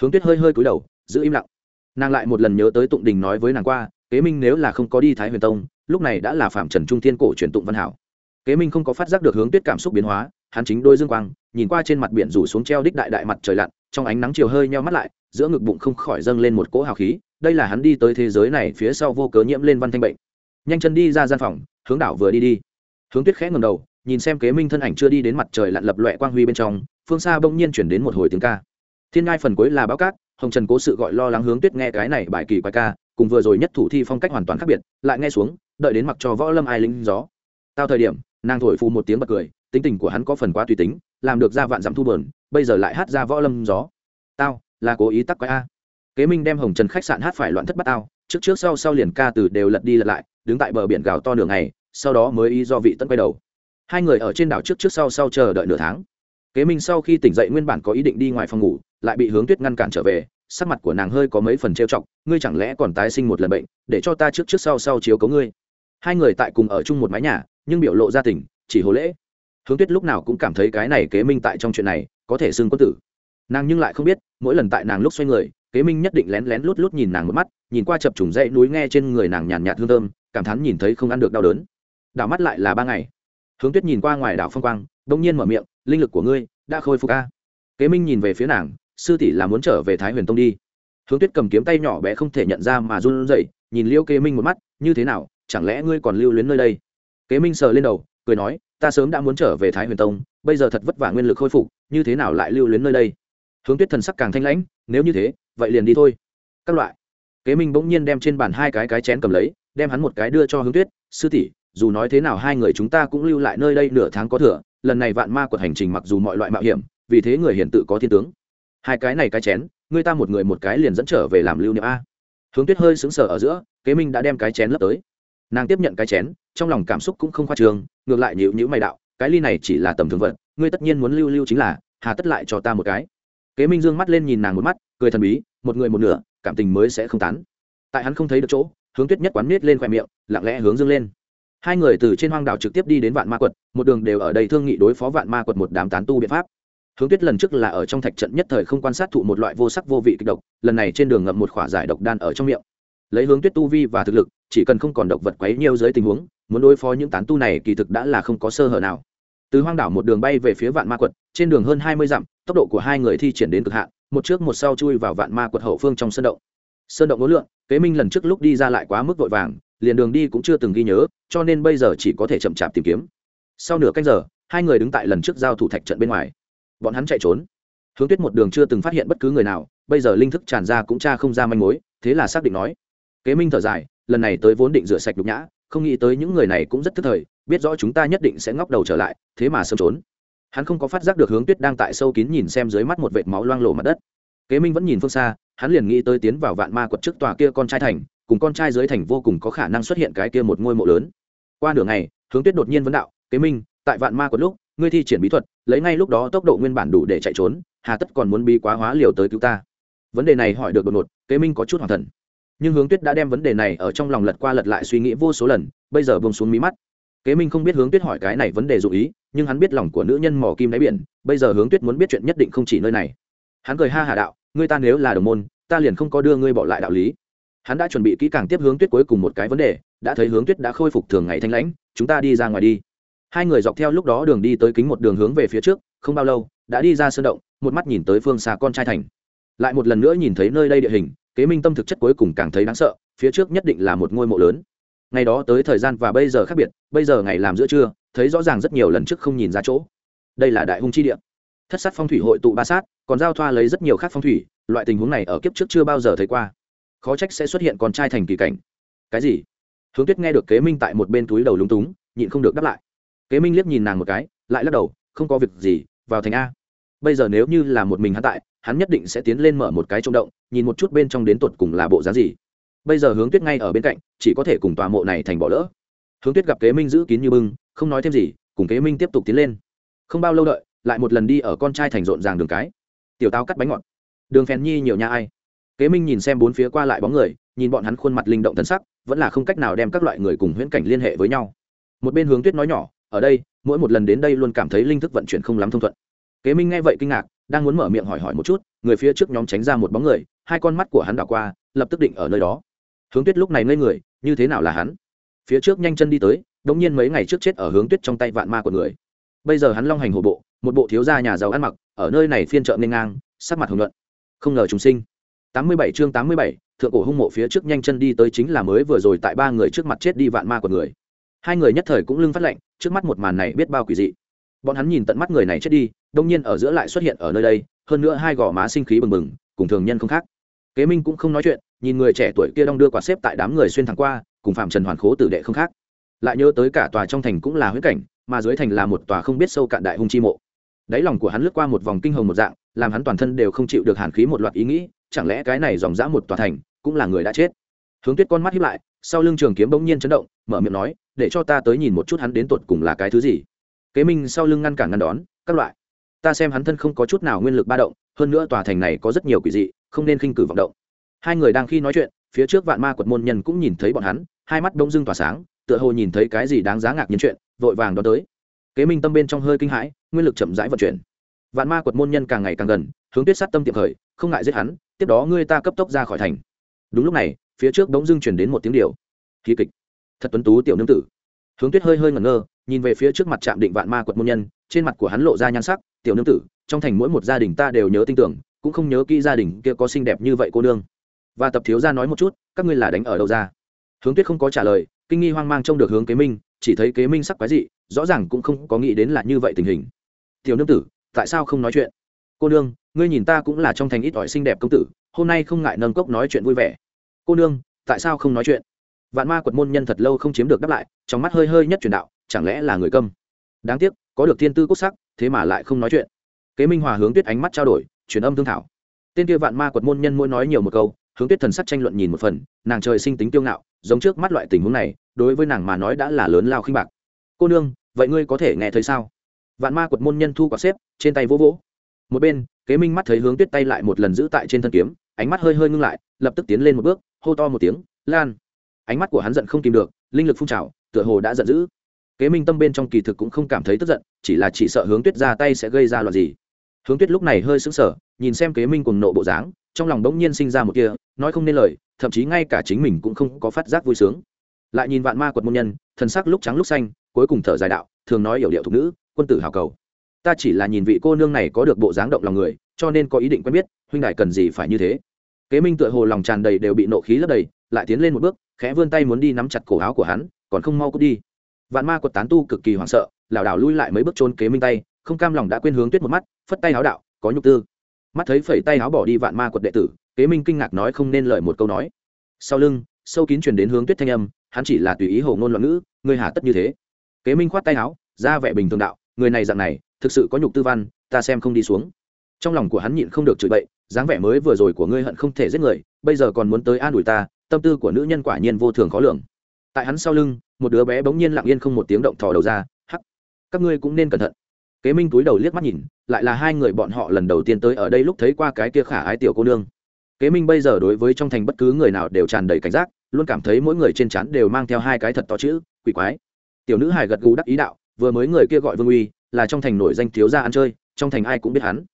Hướng tuyết hơi hơi cúi đầu, giữ im lặng. Nàng lại một lần nhớ tới tụng đình nói với nàng qua, kế minh nếu là không có đi thái huyền tông, lúc này đã là phạm trần trung thiên cổ truyền tụng văn hảo. Kế minh không có phát giác được hướng tuyết cảm xúc biến hóa, hắn chính đôi dương quang, nhìn qua trên mặt biển rủ xuống treo đích đại đại mặt trời lặn, trong ánh nắng chiều hơi nheo mắt lại, giữa ngực bụng không khỏi dâng lên một cỗ hào khí, đây là hắn đi tới thế giới này phía sau vô cớ nhiễm lên văn thanh bệnh. Nhanh chân đi ra gian phòng, hướng đảo vừa đi đi. Hướng tuyết khẽ ngầm đầu nhìn xem kế minh thân ảnh chưa đi đến mặt trời lặn lập loẹ quang huy bên trong, phương xa bỗng nhiên chuyển đến một hồi tiếng ca. Thiên ngai phần cuối là báo cát, hồng trần cố sự gọi lo lắng hướng tuyết nghe cái này bài kỳ quái ca, cùng vừa rồi nhất thủ thi phong cách hoàn toàn khác biệt, lại nghe xuống, đợi đến mặc cho võ lâm ai lính gió. Tao thời điểm, nàng thổi phù một tiếng bật cười, tính tình của hắn có phần quá tùy tính, làm được ra vạn dặm thu bờn, bây giờ lại hát ra võ lâm gió. Tao, là cố ý tắc quái a. Kế minh đem hồng trần khách sạn hát phải loạn thất bát tao, trước trước sau sau liền ca từ đều lật đi lật lại, đứng tại bờ biển gào to nửa ngày, sau đó mới y do vị tận quay đầu hai người ở trên đảo trước trước sau sau chờ đợi nửa tháng. Kế minh sau khi tỉnh dậy nguyên bản có ý định đi ngoài phòng ngủ, lại bị hướng tuyết ngăn cản trở về, sắc mặt của nàng hơi có mấy phần trêu chọc, ngươi chẳng lẽ còn tái sinh một lần bệnh, để cho ta trước trước sau sau chiếu cấu ngươi? Hai người tại cùng ở chung một mái nhà, nhưng biểu lộ gia tình, chỉ hồ lễ. Hướng tuyết lúc nào cũng cảm thấy cái này kế minh tại trong chuyện này, có thể xưng quân tử. Nàng nhưng lại không biết, mỗi lần tại nàng lúc xoay người, kế minh nhất định lén lén lút lút nhìn nàng một mắt, nhìn qua chập trùng dãy núi nghe trên người nàng nhàn nhạt hương thơm, cảm thán nhìn thấy không ăn được đau đớn. Đảo mắt lại là ba ngày hướng tuyết nhìn qua ngoài đảo phong quang, đông nhiên mở miệng, linh lực của ngươi đã khôi phục a. Kế minh nhìn về phía nàng, sư tỷ là muốn trở về thái huyền tông đi. Hướng tuyết cầm kiếm tay nhỏ bé không thể nhận ra mà run rẩy, nhìn liêu kế minh một mắt, như thế nào, chẳng lẽ ngươi còn lưu luyến nơi đây? Kế minh sờ lên đầu, cười nói, ta sớm đã muốn trở về thái huyền tông, bây giờ thật vất vả nguyên lực khôi phục, như thế nào lại lưu luyến nơi đây? Hướng tuyết thần sắc càng thanh lãnh, nếu như thế, vậy liền đi thôi. Các loại. Kế minh bỗng nhiên đem trên bàn hai cái cái chén cầm lấy, đem hắn một cái đưa cho hướng tuyết, sư tỷ dù nói thế nào hai người chúng ta cũng lưu lại nơi đây nửa tháng có thừa, lần này vạn ma quật hành trình mặc dù mọi loại mạo hiểm, vì thế người hiển tự có thiên tướng. Hai cái này cái chén, người ta một người một cái liền dẫn trở về làm lưu niệm a. Hướng tuyết hơi xứng sở ở giữa, kế minh đã đem cái chén lấp tới. Nàng tiếp nhận cái chén, trong lòng cảm xúc cũng không khoa trường ngược lại nhịu nhữ mày đạo, cái ly này chỉ là tầm thường vận ngươi tất nhiên muốn lưu lưu chính là, hà tất lại cho ta một cái. Kế minh dương mắt lên nhìn nàng một mắt, cười thần bí, một người một nửa, cảm tình mới sẽ không tán. Tại hắn không thấy được chỗ, hướng tuyết nhất quán miết lên khoe miệng, lặng lẽ hướng dương lên hai người từ trên hoang đảo trực tiếp đi đến vạn ma quật, một đường đều ở đây thương nghị đối phó vạn ma quật một đám tán tu biện pháp. Hướng tuyết lần trước là ở trong thạch trận nhất thời không quan sát thụ một loại vô sắc vô vị kịch độc, lần này trên đường ngậm một khỏa giải độc đan ở trong miệng. Lấy hướng tuyết tu vi và thực lực, chỉ cần không còn độc vật quấy nhiều dưới tình huống, muốn đối phó những tán tu này kỳ thực đã là không có sơ hở nào. Từ hoang đảo một đường bay về phía vạn ma quật, trên đường hơn hai mươi dặm, tốc độ của hai người thi triển đến cực hạn, một trước một sau chui vào vạn ma quật hậu phương trong sơn động. Sơn động ngũ lượng, kế minh lần trước lúc đi ra lại quá mức vội vàng liền đường đi cũng chưa từng ghi nhớ, cho nên bây giờ chỉ có thể chậm chạp tìm kiếm. Sau nửa canh giờ, hai người đứng tại lần trước giao thủ thạch trận bên ngoài. Bọn hắn chạy trốn. Hướng tuyết một đường chưa từng phát hiện bất cứ người nào, bây giờ linh thức tràn ra cũng cha không ra manh mối, thế là xác định nói. Kế minh thở dài, lần này tới vốn định rửa sạch đục nhã, không nghĩ tới những người này cũng rất thức thời, biết rõ chúng ta nhất định sẽ ngóc đầu trở lại, thế mà sớm trốn. Hắn không có phát giác được hướng tuyết đang tại sâu kín nhìn xem dưới mắt một vệt máu loang lổ mặt đất. Kế minh vẫn nhìn phương xa, hắn liền nghĩ tới tiến vào vạn ma quật trước tòa kia con trai thành cùng con trai dưới thành vô cùng có khả năng xuất hiện cái kia một ngôi mộ lớn. Qua nửa ngày, hướng tuyết đột nhiên vấn đạo, kế minh, tại vạn ma quật lúc, ngươi thi triển bí thuật, lấy ngay lúc đó tốc độ nguyên bản đủ để chạy trốn, hà tất còn muốn bí quá hóa liều tới cứu ta. Vấn đề này hỏi được đột ngột, kế minh có chút hoàng thần. Nhưng hướng tuyết đã đem vấn đề này ở trong lòng lật qua lật lại suy nghĩ vô số lần, bây giờ bông xuống mí mắt. Kế minh không biết hướng tuyết hỏi cái này vấn đề dụ ý, nhưng hắn biết lòng của nữ nhân mỏ kim đáy biển, bây giờ hướng tuyết muốn biết chuyện nhất định không chỉ nơi này. Hắn cười ha hà đạo, ngươi ta nếu là đồng môn, ta liền không có đưa ngươi bỏ lại đạo lý hắn đã chuẩn bị kỹ càng tiếp hướng tuyết cuối cùng một cái vấn đề, đã thấy hướng tuyết đã khôi phục thường ngày thanh lãnh, chúng ta đi ra ngoài đi. Hai người dọc theo lúc đó đường đi tới kính một đường hướng về phía trước, không bao lâu, đã đi ra sơn động, một mắt nhìn tới phương xa con trai thành. Lại một lần nữa nhìn thấy nơi đây địa hình, kế minh tâm thực chất cuối cùng càng thấy đáng sợ, phía trước nhất định là một ngôi mộ lớn. Ngày đó tới thời gian và bây giờ khác biệt, bây giờ ngày làm giữa trưa, thấy rõ ràng rất nhiều lần trước không nhìn ra chỗ. Đây là đại hung chi địa. Thất sát phong thủy hội tụ ba sát, còn giao thoa lấy rất nhiều khác phong thủy, loại tình huống này ở kiếp trước chưa bao giờ thấy qua khó trách sẽ xuất hiện con trai thành kỳ cảnh. Cái gì? Hướng tuyết nghe được kế minh tại một bên túi đầu lúng túng, nhịn không được đáp lại. Kế minh liếc nhìn nàng một cái, lại lắc đầu, không có việc gì, vào thành a. Bây giờ nếu như là một mình hắn tại, hắn nhất định sẽ tiến lên mở một cái trông động, nhìn một chút bên trong đến tột cùng là bộ giá gì. Bây giờ hướng tuyết ngay ở bên cạnh, chỉ có thể cùng tòa mộ này thành bỏ lỡ. Hướng tuyết gặp kế minh giữ kín như bưng, không nói thêm gì, cùng kế minh tiếp tục tiến lên. Không bao lâu đợi, lại một lần đi ở con trai thành rộn ràng đường cái. Tiểu táo cắt bánh ngọt. Đường phèn nhi nhiều nhà ai? Kế minh nhìn xem bốn phía qua lại bóng người, nhìn bọn hắn khuôn mặt linh động thân sắc, vẫn là không cách nào đem các loại người cùng huyễn cảnh liên hệ với nhau. Một bên hướng tuyết nói nhỏ, ở đây, mỗi một lần đến đây luôn cảm thấy linh thức vận chuyển không lắm thông thuận. Kế minh nghe vậy kinh ngạc, đang muốn mở miệng hỏi hỏi một chút, người phía trước nhóm tránh ra một bóng người, hai con mắt của hắn đảo qua, lập tức định ở nơi đó. Hướng tuyết lúc này ngây người, như thế nào là hắn? Phía trước nhanh chân đi tới, đống nhiên mấy ngày trước chết ở hướng tuyết trong tay vạn ma của người. Bây giờ hắn long hành hổ bộ, một bộ thiếu gia nhà giàu ăn mặc, ở nơi này phiên chợ nên ngang, sắc mặt hồng luận không ngờ chúng sinh tám mươi bảy chương tám mươi bảy, thượng cổ hung mộ phía trước nhanh chân đi tới chính là mới vừa rồi tại ba người trước mặt chết đi vạn ma của người. Hai người nhất thời cũng lưng phát lệnh trước mắt một màn này biết bao quỷ dị. Bọn hắn nhìn tận mắt người này chết đi, đông nhiên ở giữa lại xuất hiện ở nơi đây, hơn nữa hai gò má sinh khí bừng bừng, cùng thường nhân không khác. Kế minh cũng không nói chuyện, nhìn người trẻ tuổi kia đong đưa quạt xếp tại đám người xuyên thẳng qua, cùng phạm trần hoàn khố tử đệ không khác. Lại nhớ tới cả tòa trong thành cũng là huyễn cảnh, mà dưới thành là một tòa không biết sâu cạn đại hung chi mộ. Đáy lòng của hắn lướt qua một vòng kinh hồng một dạng, làm hắn toàn thân đều không chịu được hàn khí một loạt ý nghĩ chẳng lẽ cái này dòng dã một tòa thành cũng là người đã chết? Hướng tuyết con mắt hiếp lại, sau lưng trường kiếm bỗng nhiên chấn động, mở miệng nói, để cho ta tới nhìn một chút hắn đến tột cùng là cái thứ gì. Kế minh sau lưng ngăn cản ngăn đón, các loại, ta xem hắn thân không có chút nào nguyên lực ba động, hơn nữa tòa thành này có rất nhiều quỷ dị, không nên khinh cử vọng động. Hai người đang khi nói chuyện, phía trước vạn ma quật môn nhân cũng nhìn thấy bọn hắn, hai mắt bỗng dưng tỏa sáng, tựa hồ nhìn thấy cái gì đáng giá ngạc nhiên chuyện, vội vàng đón tới. Kế minh tâm bên trong hơi kinh hãi, nguyên lực chậm rãi vận chuyển. Vạn ma quật môn nhân càng ngày càng gần, hướng tuyết sát tâm tiệm khởi, không ngại giết hắn tiếp đó ngươi ta cấp tốc ra khỏi thành. Đúng lúc này, phía trước bỗng dưng chuyển đến một tiếng điều khí kịch. Thật tuấn tú tiểu nương tử. Hướng tuyết hơi hơi ngẩn ngơ, nhìn về phía trước mặt trạm định vạn ma quật môn nhân, trên mặt của hắn lộ ra nhan sắc, tiểu nương tử, trong thành mỗi một gia đình ta đều nhớ tin tưởng, cũng không nhớ kỹ gia đình kia có xinh đẹp như vậy cô nương. Và tập thiếu gia nói một chút, các ngươi là đánh ở đâu ra? Hướng tuyết không có trả lời, kinh nghi hoang mang trông được hướng kế minh, chỉ thấy kế minh sắc quái dị, rõ ràng cũng không có nghĩ đến là như vậy tình hình. Tiểu nương tử, tại sao không nói chuyện? Cô nương ngươi nhìn ta cũng là trong thành ít ỏi xinh đẹp công tử, hôm nay không ngại nâng cốc nói chuyện vui vẻ. Cô nương, tại sao không nói chuyện? Vạn ma quật môn nhân thật lâu không chiếm được đáp lại, trong mắt hơi hơi nhất truyền đạo, chẳng lẽ là người câm? Đáng tiếc, có được thiên tư cốt sắc, thế mà lại không nói chuyện. Kế minh hòa hướng tuyết ánh mắt trao đổi, truyền âm thương thảo. Tên kia vạn ma quật môn nhân mỗi nói nhiều một câu, hướng tuyết thần sắc tranh luận nhìn một phần, nàng trời sinh tính tiêu ngạo, giống trước mắt loại tình huống này, đối với nàng mà nói đã là lớn lao khinh bạc. Cô nương, vậy ngươi có thể nghe thấy sao? Vạn ma quật môn nhân thu quả xếp, trên tay vỗ vỗ một bên, kế minh mắt thấy hướng tuyết tay lại một lần giữ tại trên thân kiếm, ánh mắt hơi hơi ngưng lại, lập tức tiến lên một bước, hô to một tiếng, lan! Ánh mắt của hắn giận không tìm được, linh lực phun trào, tựa hồ đã giận dữ. Kế minh tâm bên trong kỳ thực cũng không cảm thấy tức giận, chỉ là chỉ sợ hướng tuyết ra tay sẽ gây ra loạt gì. Hướng tuyết lúc này hơi sững sờ, nhìn xem kế minh cùng nộ bộ dáng, trong lòng bỗng nhiên sinh ra một kia nói không nên lời, thậm chí ngay cả chính mình cũng không có phát giác vui sướng. Lại nhìn vạn ma quật môn nhân, thần sắc lúc trắng lúc xanh, cuối cùng thở dài đạo, thường nói hiểu điệu thục nữ, quân tử hào cầu ta chỉ là nhìn vị cô nương này có được bộ dáng động lòng người, cho nên có ý định quen biết, huynh đại cần gì phải như thế. Kế minh tựa hồ lòng tràn đầy đều bị nộ khí lấp đầy, lại tiến lên một bước, khẽ vươn tay muốn đi nắm chặt cổ áo của hắn, còn không mau cút đi. Vạn ma quật tán tu cực kỳ hoảng sợ, lảo đảo lui lại mấy bước trốn kế minh tay, không cam lòng đã quên hướng tuyết một mắt, phất tay áo đạo, có nhục tư. Mắt thấy phẩy tay áo bỏ đi vạn ma quật đệ tử, kế minh kinh ngạc nói không nên lời một câu nói. Sau lưng, sâu kín truyền đến hướng tuyết thanh âm, hắn chỉ là tùy ý hồ ngôn loạn ngữ người hà tất như thế. Kế minh khoát tay áo ra vẻ bình thường đạo, người này dạng này thực sự có nhục tư văn, ta xem không đi xuống. Trong lòng của hắn nhịn không được chửi bậy, dáng vẻ mới vừa rồi của ngươi hận không thể giết người, bây giờ còn muốn tới an ủi ta, tâm tư của nữ nhân quả nhiên vô thường khó lường. Tại hắn sau lưng, một đứa bé bỗng nhiên lặng yên không một tiếng động thò đầu ra, hắc, các ngươi cũng nên cẩn thận. Kế minh túi đầu liếc mắt nhìn, lại là hai người bọn họ lần đầu tiên tới ở đây lúc thấy qua cái kia khả ái tiểu cô nương. Kế minh bây giờ đối với trong thành bất cứ người nào đều tràn đầy cảnh giác, luôn cảm thấy mỗi người trên trán đều mang theo hai cái thật to chữ, quỷ quái. Tiểu nữ hài gật gù đắc ý đạo, vừa mới người kia gọi vương uy là trong thành nổi danh thiếu gia ăn chơi, trong thành ai cũng biết hắn.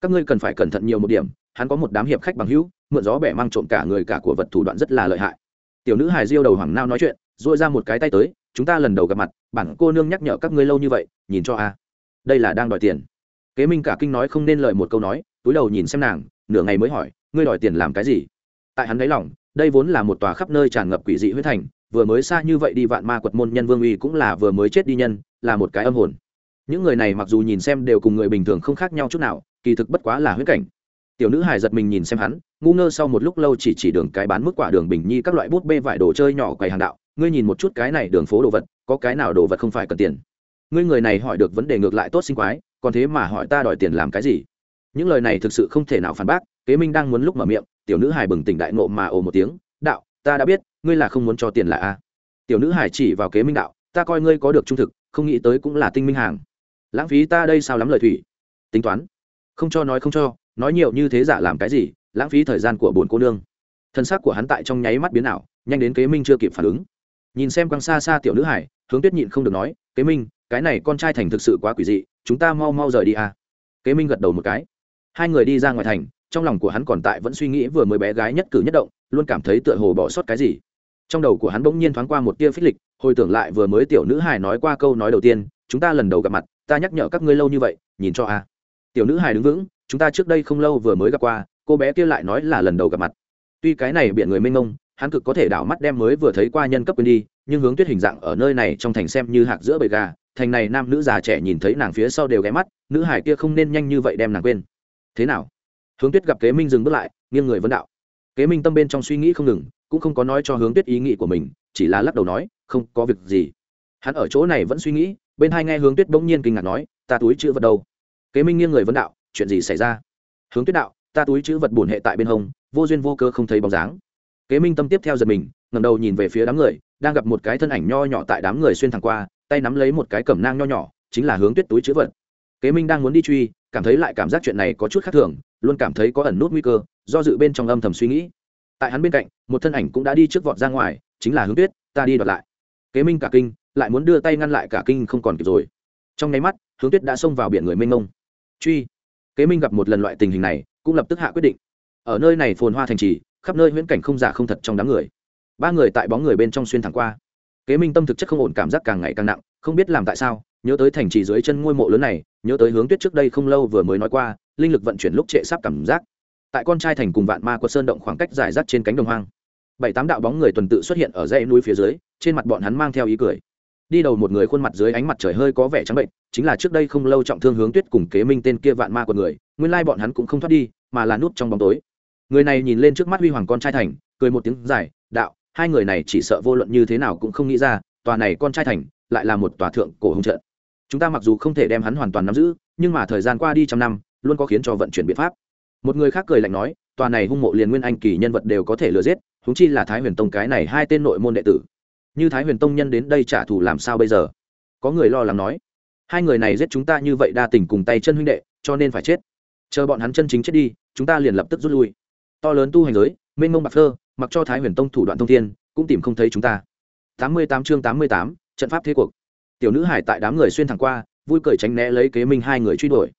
Các ngươi cần phải cẩn thận nhiều một điểm, hắn có một đám hiệp khách bằng hữu, mượn gió bẻ mang trộm cả người cả của vật thủ đoạn rất là lợi hại. Tiểu nữ hải diêu đầu hoàng nao nói chuyện dội ra một cái tay tới, chúng ta lần đầu gặp mặt, bản cô nương nhắc nhở các ngươi lâu như vậy, nhìn cho a. Đây là đang đòi tiền. Kế minh cả kinh nói không nên lời một câu nói, túi đầu nhìn xem nàng, nửa ngày mới hỏi, ngươi đòi tiền làm cái gì? Tại hắn đáy lòng, đây vốn là một tòa khắp nơi tràn ngập quỷ dị huyết thành, vừa mới xa như vậy đi vạn ma quật môn nhân vương uy cũng là vừa mới chết đi nhân, là một cái âm hồn những người này mặc dù nhìn xem đều cùng người bình thường không khác nhau chút nào, kỳ thực bất quá là huyết cảnh. Tiểu nữ hải giật mình nhìn xem hắn, ngu ngơ sau một lúc lâu chỉ chỉ đường cái bán mức quả đường bình nhi các loại bút bê vải đồ chơi nhỏ quầy hàng đạo, ngươi nhìn một chút cái này đường phố đồ vật, có cái nào đồ vật không phải cần tiền? Ngươi người này hỏi được vấn đề ngược lại tốt sinh quái, còn thế mà hỏi ta đòi tiền làm cái gì? Những lời này thực sự không thể nào phản bác, kế minh đang muốn lúc mở miệng, tiểu nữ hải bừng tỉnh đại nộ mà ồ một tiếng, đạo, ta đã biết, ngươi là không muốn cho tiền là a. Tiểu nữ hải chỉ vào kế minh đạo, ta coi ngươi có được trung thực, không nghĩ tới cũng là tinh minh hàng lãng phí ta đây sao lắm lời thủy? Tính toán. Không cho nói không cho, nói nhiều như thế giả làm cái gì, lãng phí thời gian của bồn cô nương. Thân xác của hắn tại trong nháy mắt biến ảo, nhanh đến kế minh chưa kịp phản ứng. Nhìn xem quăng xa xa tiểu nữ hải, hướng tuyết nhịn không được nói, kế minh, cái này con trai thành thực sự quá quỷ dị, chúng ta mau mau rời đi à. kế minh gật đầu một cái. Hai người đi ra ngoài thành, trong lòng của hắn còn tại vẫn suy nghĩ vừa mới bé gái nhất cử nhất động, luôn cảm thấy tựa hồ bỏ sót cái gì. Trong đầu của hắn bỗng nhiên thoáng qua một tia phích lịch, hồi tưởng lại vừa mới tiểu nữ hài nói qua câu nói đầu tiên, chúng ta lần đầu gặp mặt ta nhắc nhở các ngươi lâu như vậy, nhìn cho a. Tiểu nữ hài đứng vững, chúng ta trước đây không lâu vừa mới gặp qua, cô bé kia lại nói là lần đầu gặp mặt. Tuy cái này biện người mênh mông, hắn cực có thể đảo mắt đem mới vừa thấy qua nhân cấp quên đi, nhưng hướng tuyết hình dạng ở nơi này trong thành xem như hạc giữa bầy gà, thành này nam nữ già trẻ nhìn thấy nàng phía sau đều ghé mắt, nữ hải kia không nên nhanh như vậy đem nàng quên. Thế nào? Hướng tuyết gặp kế minh dừng bước lại, nghiêng người vấn đạo. Kế minh tâm bên trong suy nghĩ không ngừng, cũng không có nói cho hướng tuyết ý nghĩ của mình, chỉ là lắc đầu nói, không có việc gì. Hắn ở chỗ này vẫn suy nghĩ bên hai nghe hướng tuyết bỗng nhiên kinh ngạc nói, ta túi chữ vật đâu? Kế minh nghiêng người vấn đạo, chuyện gì xảy ra? Hướng tuyết đạo, ta túi chữ vật bổn hệ tại bên hông, vô duyên vô cơ không thấy bóng dáng. Kế minh tâm tiếp theo giật mình ngầm đầu nhìn về phía đám người, đang gặp một cái thân ảnh nho nhỏ tại đám người xuyên thẳng qua, tay nắm lấy một cái cẩm nang nho nhỏ, chính là hướng tuyết túi chữ vật. Kế minh đang muốn đi truy, cảm thấy lại cảm giác chuyện này có chút khác thường, luôn cảm thấy có ẩn nút nguy cơ, do dự bên trong âm thầm suy nghĩ. Tại hắn bên cạnh, một thân ảnh cũng đã đi trước vọt ra ngoài, chính là hướng tuyết, ta đi đoạt lại. Kế minh cả kinh lại muốn đưa tay ngăn lại cả kinh không còn kịp rồi. Trong nháy mắt, hướng tuyết đã xông vào biển người mênh mông. Truy. Kế minh gặp một lần loại tình hình này, cũng lập tức hạ quyết định. Ở nơi này phồn hoa thành trì, khắp nơi huyễn cảnh không giả không thật trong đám người. Ba người tại bóng người bên trong xuyên thẳng qua. Kế minh tâm thực chất không ổn, cảm giác càng ngày càng nặng, không biết làm tại sao, nhớ tới thành trì dưới chân ngôi mộ lớn này, nhớ tới hướng tuyết trước đây không lâu vừa mới nói qua, linh lực vận chuyển lúc trệ sắp cảm giác. Tại con trai thành cùng vạn ma quật sơn động khoảng cách dài rác trên cánh đồng hoang, bảy tám đạo bóng người tuần tự xuất hiện ở dãy núi phía dưới, trên mặt bọn hắn mang theo ý cười đi đầu một người khuôn mặt dưới ánh mặt trời hơi có vẻ trắng bệnh, chính là trước đây không lâu trọng thương hướng tuyết cùng kế minh tên kia vạn ma của người, nguyên lai bọn hắn cũng không thoát đi, mà là núp trong bóng tối. Người này nhìn lên trước mắt huy hoàng con trai thành, cười một tiếng dài, đạo, hai người này chỉ sợ vô luận như thế nào cũng không nghĩ ra, tòa này con trai thành lại là một tòa thượng cổ hùng trận. Chúng ta mặc dù không thể đem hắn hoàn toàn nắm giữ, nhưng mà thời gian qua đi trăm năm, luôn có khiến cho vận chuyển biện pháp. Một người khác cười lạnh nói, tòa này hung mộ liền nguyên anh kỳ nhân vật đều có thể lừa giết húng chi là thái huyền tông cái này hai tên nội môn đệ tử như thái huyền tông nhân đến đây trả thù làm sao bây giờ? Có người lo lắng nói, hai người này giết chúng ta như vậy đa tình cùng tay chân huynh đệ, cho nên phải chết. Chờ bọn hắn chân chính chết đi, chúng ta liền lập tức rút lui. To lớn tu hành giới, mênh mông bạc phơ, mặc cho thái huyền tông thủ đoạn thông thiên, cũng tìm không thấy chúng ta. Tám mươi tám chương tám mươi tám, trận pháp thế cuộc. Tiểu nữ hải tại đám người xuyên thẳng qua, vui cười tránh né lấy kế minh hai người truy đuổi.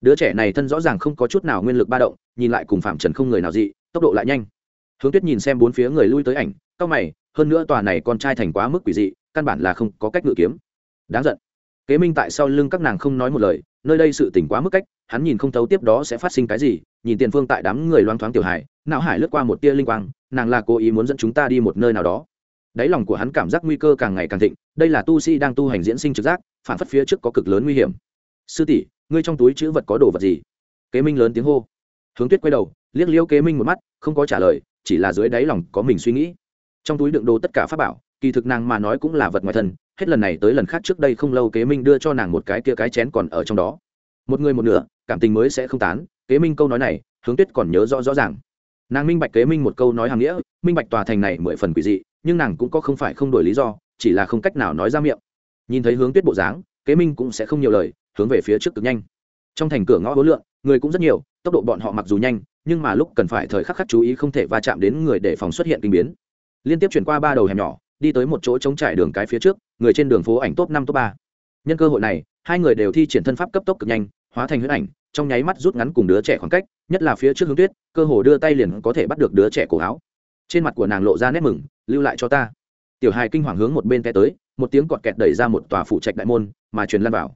Đứa trẻ này thân rõ ràng không có chút nào nguyên lực ba động, nhìn lại cùng phạm trần không người nào dị, tốc độ lại nhanh. Hướng tuyết nhìn xem bốn phía người lui tới ảnh, cao mày hơn nữa tòa này con trai thành quá mức quỷ dị, căn bản là không có cách ngự kiếm. Đáng giận. Kế minh tại sau lưng các nàng không nói một lời, nơi đây sự tỉnh quá mức cách, hắn nhìn không thấu tiếp đó sẽ phát sinh cái gì, nhìn tiền phương tại đám người loang thoáng tiểu hải, não hải lướt qua một tia linh quang, nàng là cố ý muốn dẫn chúng ta đi một nơi nào đó. Đáy lòng của hắn cảm giác nguy cơ càng ngày càng thịnh, đây là tu sĩ đang tu hành diễn sinh trực giác, phản phất phía trước có cực lớn nguy hiểm. Sư tỷ, ngươi trong túi chữ vật có đồ vật gì? Kế minh lớn tiếng hô. Hướng tuyết quay đầu, liếc liêu kế minh một mắt, không có trả lời, chỉ là dưới đáy lòng có mình suy nghĩ trong túi đựng đồ tất cả pháp bảo, kỳ thực nàng mà nói cũng là vật ngoài thân, hết lần này tới lần khác trước đây không lâu kế minh đưa cho nàng một cái kia cái chén còn ở trong đó. Một người một nửa, cảm tình mới sẽ không tán, kế minh câu nói này, hướng tuyết còn nhớ rõ rõ ràng. Nàng minh bạch kế minh một câu nói hàng nghĩa, minh bạch tòa thành này mười phần quỷ dị, nhưng nàng cũng có không phải không đổi lý do, chỉ là không cách nào nói ra miệng. Nhìn thấy hướng tuyết bộ dáng, kế minh cũng sẽ không nhiều lời, hướng về phía trước cực nhanh. Trong thành cửa ngõ hối lượng, người cũng rất nhiều, tốc độ bọn họ mặc dù nhanh, nhưng mà lúc cần phải thời khắc khắc chú ý không thể va chạm đến người để phòng xuất hiện kinh biến liên tiếp chuyển qua ba đầu hẻm nhỏ, đi tới một chỗ trống trải đường cái phía trước, người trên đường phố ảnh top năm, top ba. Nhân cơ hội này, hai người đều thi triển thân pháp cấp tốc cực nhanh, hóa thành huyết ảnh, trong nháy mắt rút ngắn cùng đứa trẻ khoảng cách, nhất là phía trước hướng tuyết, cơ hồ đưa tay liền có thể bắt được đứa trẻ cổ áo. Trên mặt của nàng lộ ra nét mừng, lưu lại cho ta. Tiểu hài kinh hoàng hướng một bên té tới, một tiếng cọt kẹt đẩy ra một tòa phủ trạch đại môn, mà truyền lan vào.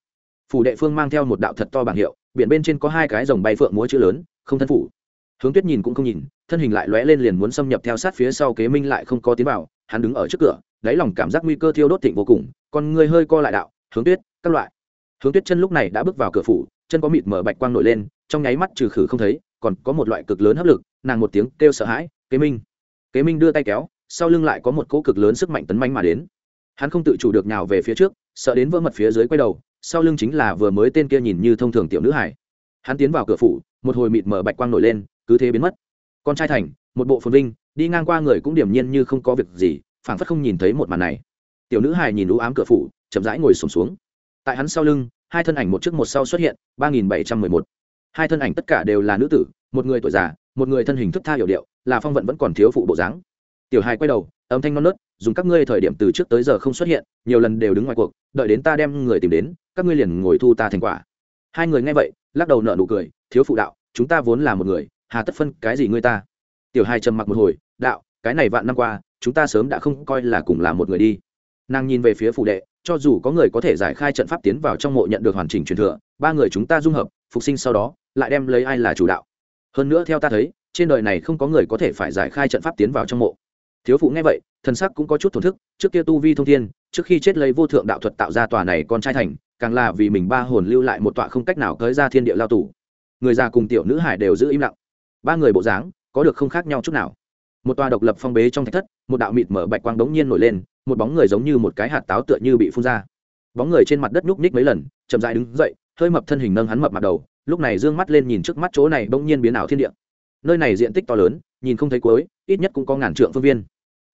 Phủ đệ phương mang theo một đạo thật to bảng hiệu, biển bên trên có hai cái dòng bay phượng múa chữ lớn, không thân phủ. Hướng tuyết nhìn cũng không nhìn thân hình lại lóe lên liền muốn xâm nhập theo sát phía sau kế minh lại không có tiến vào, hắn đứng ở trước cửa, đáy lòng cảm giác nguy cơ thiêu đốt thịnh vô cùng còn người hơi co lại đạo, hướng tuyết, các loại. Hướng tuyết chân lúc này đã bước vào cửa phủ, chân có mịt mở bạch quang nổi lên, trong nháy mắt trừ khử không thấy, còn có một loại cực lớn hấp lực, nàng một tiếng kêu sợ hãi, kế minh. Kế minh đưa tay kéo, sau lưng lại có một cỗ cực lớn sức mạnh tấn manh mà đến. Hắn không tự chủ được nhào về phía trước, sợ đến vỡ mật phía dưới quay đầu, sau lưng chính là vừa mới tên kia nhìn như thông thường tiểu nữ hải. Hắn tiến vào cửa phủ, một hồi mịt mở bạch quang nổi lên, cứ thế biến mất con trai thành một bộ phồn vinh đi ngang qua người cũng điểm nhiên như không có việc gì phảng phất không nhìn thấy một màn này. Tiểu nữ hài nhìn ú ám cửa phủ chậm rãi ngồi sùng xuống, xuống tại hắn sau lưng hai thân ảnh một trước một sau xuất hiện ba nghìn bảy trăm mười một. Hai thân ảnh tất cả đều là nữ tử một người tuổi già một người thân hình thức tha hiểu điệu là phong vận vẫn còn thiếu phụ bộ dáng. Tiểu hài quay đầu âm thanh non nớt dùng các ngươi thời điểm từ trước tới giờ không xuất hiện nhiều lần đều đứng ngoài cuộc đợi đến ta đem người tìm đến các ngươi liền ngồi thu ta thành quả. Hai người nghe vậy lắc đầu nợ nụ cười thiếu phụ đạo chúng ta vốn là một người hà tất phân cái gì ngươi ta? Tiểu hai trầm mặc một hồi, đạo, cái này vạn năm qua, chúng ta sớm đã không coi là cùng là một người đi. Nàng nhìn về phía phủ đệ, cho dù có người có thể giải khai trận pháp tiến vào trong mộ nhận được hoàn chỉnh truyền thừa, ba người chúng ta dung hợp, phục sinh sau đó, lại đem lấy ai là chủ đạo. Hơn nữa theo ta thấy, trên đời này không có người có thể phải giải khai trận pháp tiến vào trong mộ. Thiếu phụ nghe vậy, thần sắc cũng có chút thổn thức, trước kia tu vi thông thiên, trước khi chết lấy vô thượng đạo thuật tạo ra tòa này con trai thành, càng là vì mình ba hồn lưu lại một tọa không cách nào tới ra thiên địa lao tù. Người già cùng tiểu nữ hải đều giữ im lặng ba người bộ dáng, có được không khác nhau chút nào. Một tòa độc lập phong bế trong thạch thất, một đạo mịt mở bạch quang đống nhiên nổi lên, một bóng người giống như một cái hạt táo tựa như bị phun ra. Bóng người trên mặt đất nhúc ních mấy lần, chậm dại đứng dậy, hơi mập thân hình nâng hắn mập mặt đầu, lúc này d ư ơ n g mắt lên nhìn trước mắt chỗ này bỗng nhiên biến ảo thiên địa. Nơi này diện tích to lớn, nhìn không thấy cuối, ít nhất cũng có ngàn trượng phương viên.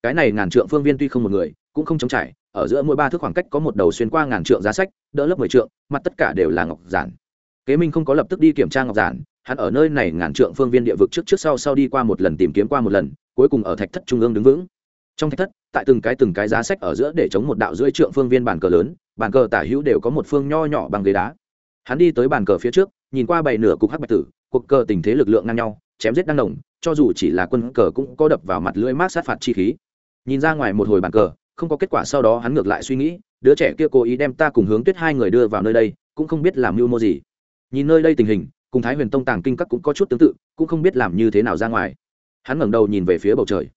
Cái này ngàn trượng phương viên tuy không một người, cũng không chống trải, ở giữa mỗi ba thước khoảng cách có một đầu xuyên qua ngàn trượng giá sách, đỡ lớp mười trượng, mặt tất cả đều là ngọc giản. Kế minh không có lập tức đi kiểm tra ngọc giản hắn ở nơi này ngàn trượng phương viên địa vực trước trước sau sau đi qua một lần, tìm kiếm qua một lần, cuối cùng ở thạch thất trung ương đứng vững. Trong thạch thất, tại từng cái từng cái giá sách ở giữa để chống một đạo rưỡi trượng phương viên bàn cờ lớn, bàn cờ tả hữu đều có một phương nho nhỏ bằng ghế đá. Hắn đi tới bàn cờ phía trước, nhìn qua bảy nửa cục hắc bạch tử, cuộc cờ tình thế lực lượng ngang nhau, chém giết đang đồng cho dù chỉ là quân cờ cũng có đập vào mặt lưỡi mát sát phạt chi khí. Nhìn ra ngoài một hồi bàn cờ, không có kết quả sau đó hắn ngược lại suy nghĩ, đứa trẻ kia cố ý đem ta cùng hướng tuyết hai người đưa vào nơi đây, cũng không biết làm mưu mô gì. Nhìn nơi đây tình hình cùng thái huyền tông tàng kinh các cũng có chút tương tự, cũng không biết làm như thế nào ra ngoài. Hắn ngẩng đầu nhìn về phía bầu trời.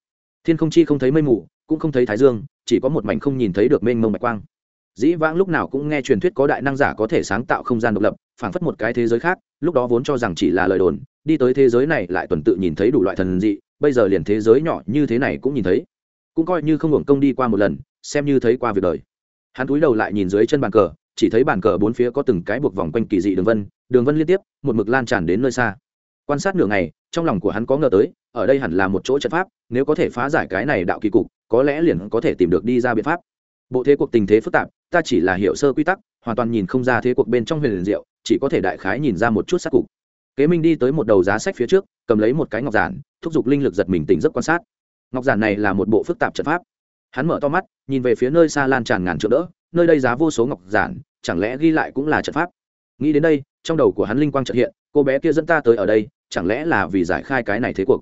Thiên không chi không thấy mây mù, cũng không thấy thái dương, chỉ có một mảnh không nhìn thấy được mênh mông bạch quang. Dĩ vãng lúc nào cũng nghe truyền thuyết có đại năng giả có thể sáng tạo không gian độc lập, phảng phất một cái thế giới khác, lúc đó vốn cho rằng chỉ là lời đồn, đi tới thế giới này lại tuần tự nhìn thấy đủ loại thần dị, bây giờ liền thế giới nhỏ như thế này cũng nhìn thấy. Cũng coi như không hưởng công đi qua một lần, xem như thấy qua việc đời. Hắn cúi đầu lại nhìn dưới chân bàn cờ, chỉ thấy bàn cờ bốn phía có từng cái buộc vòng quanh kỳ dị đường vân đường vân liên tiếp, một mực lan tràn đến nơi xa. Quan sát nửa ngày, trong lòng của hắn có ngờ tới, ở đây hẳn là một chỗ trận pháp, nếu có thể phá giải cái này đạo kỳ cục, có lẽ liền có thể tìm được đi ra biện pháp. Bộ thế cuộc tình thế phức tạp, ta chỉ là hiểu sơ quy tắc, hoàn toàn nhìn không ra thế cuộc bên trong huyền liền diệu, chỉ có thể đại khái nhìn ra một chút sát cục. Kế minh đi tới một đầu giá sách phía trước, cầm lấy một cái ngọc giản, thúc giục linh lực giật mình tỉnh giấc quan sát. Ngọc giản này là một bộ phức tạp trận pháp. Hắn mở to mắt, nhìn về phía nơi xa lan tràn ngàn trượng đỡ, nơi đây giá vô số ngọc giản, chẳng lẽ ghi lại cũng là trận pháp? Nghĩ đến đây trong đầu của hắn linh quang trợ hiện, cô bé kia dẫn ta tới ở đây, chẳng lẽ là vì giải khai cái này thế cuộc?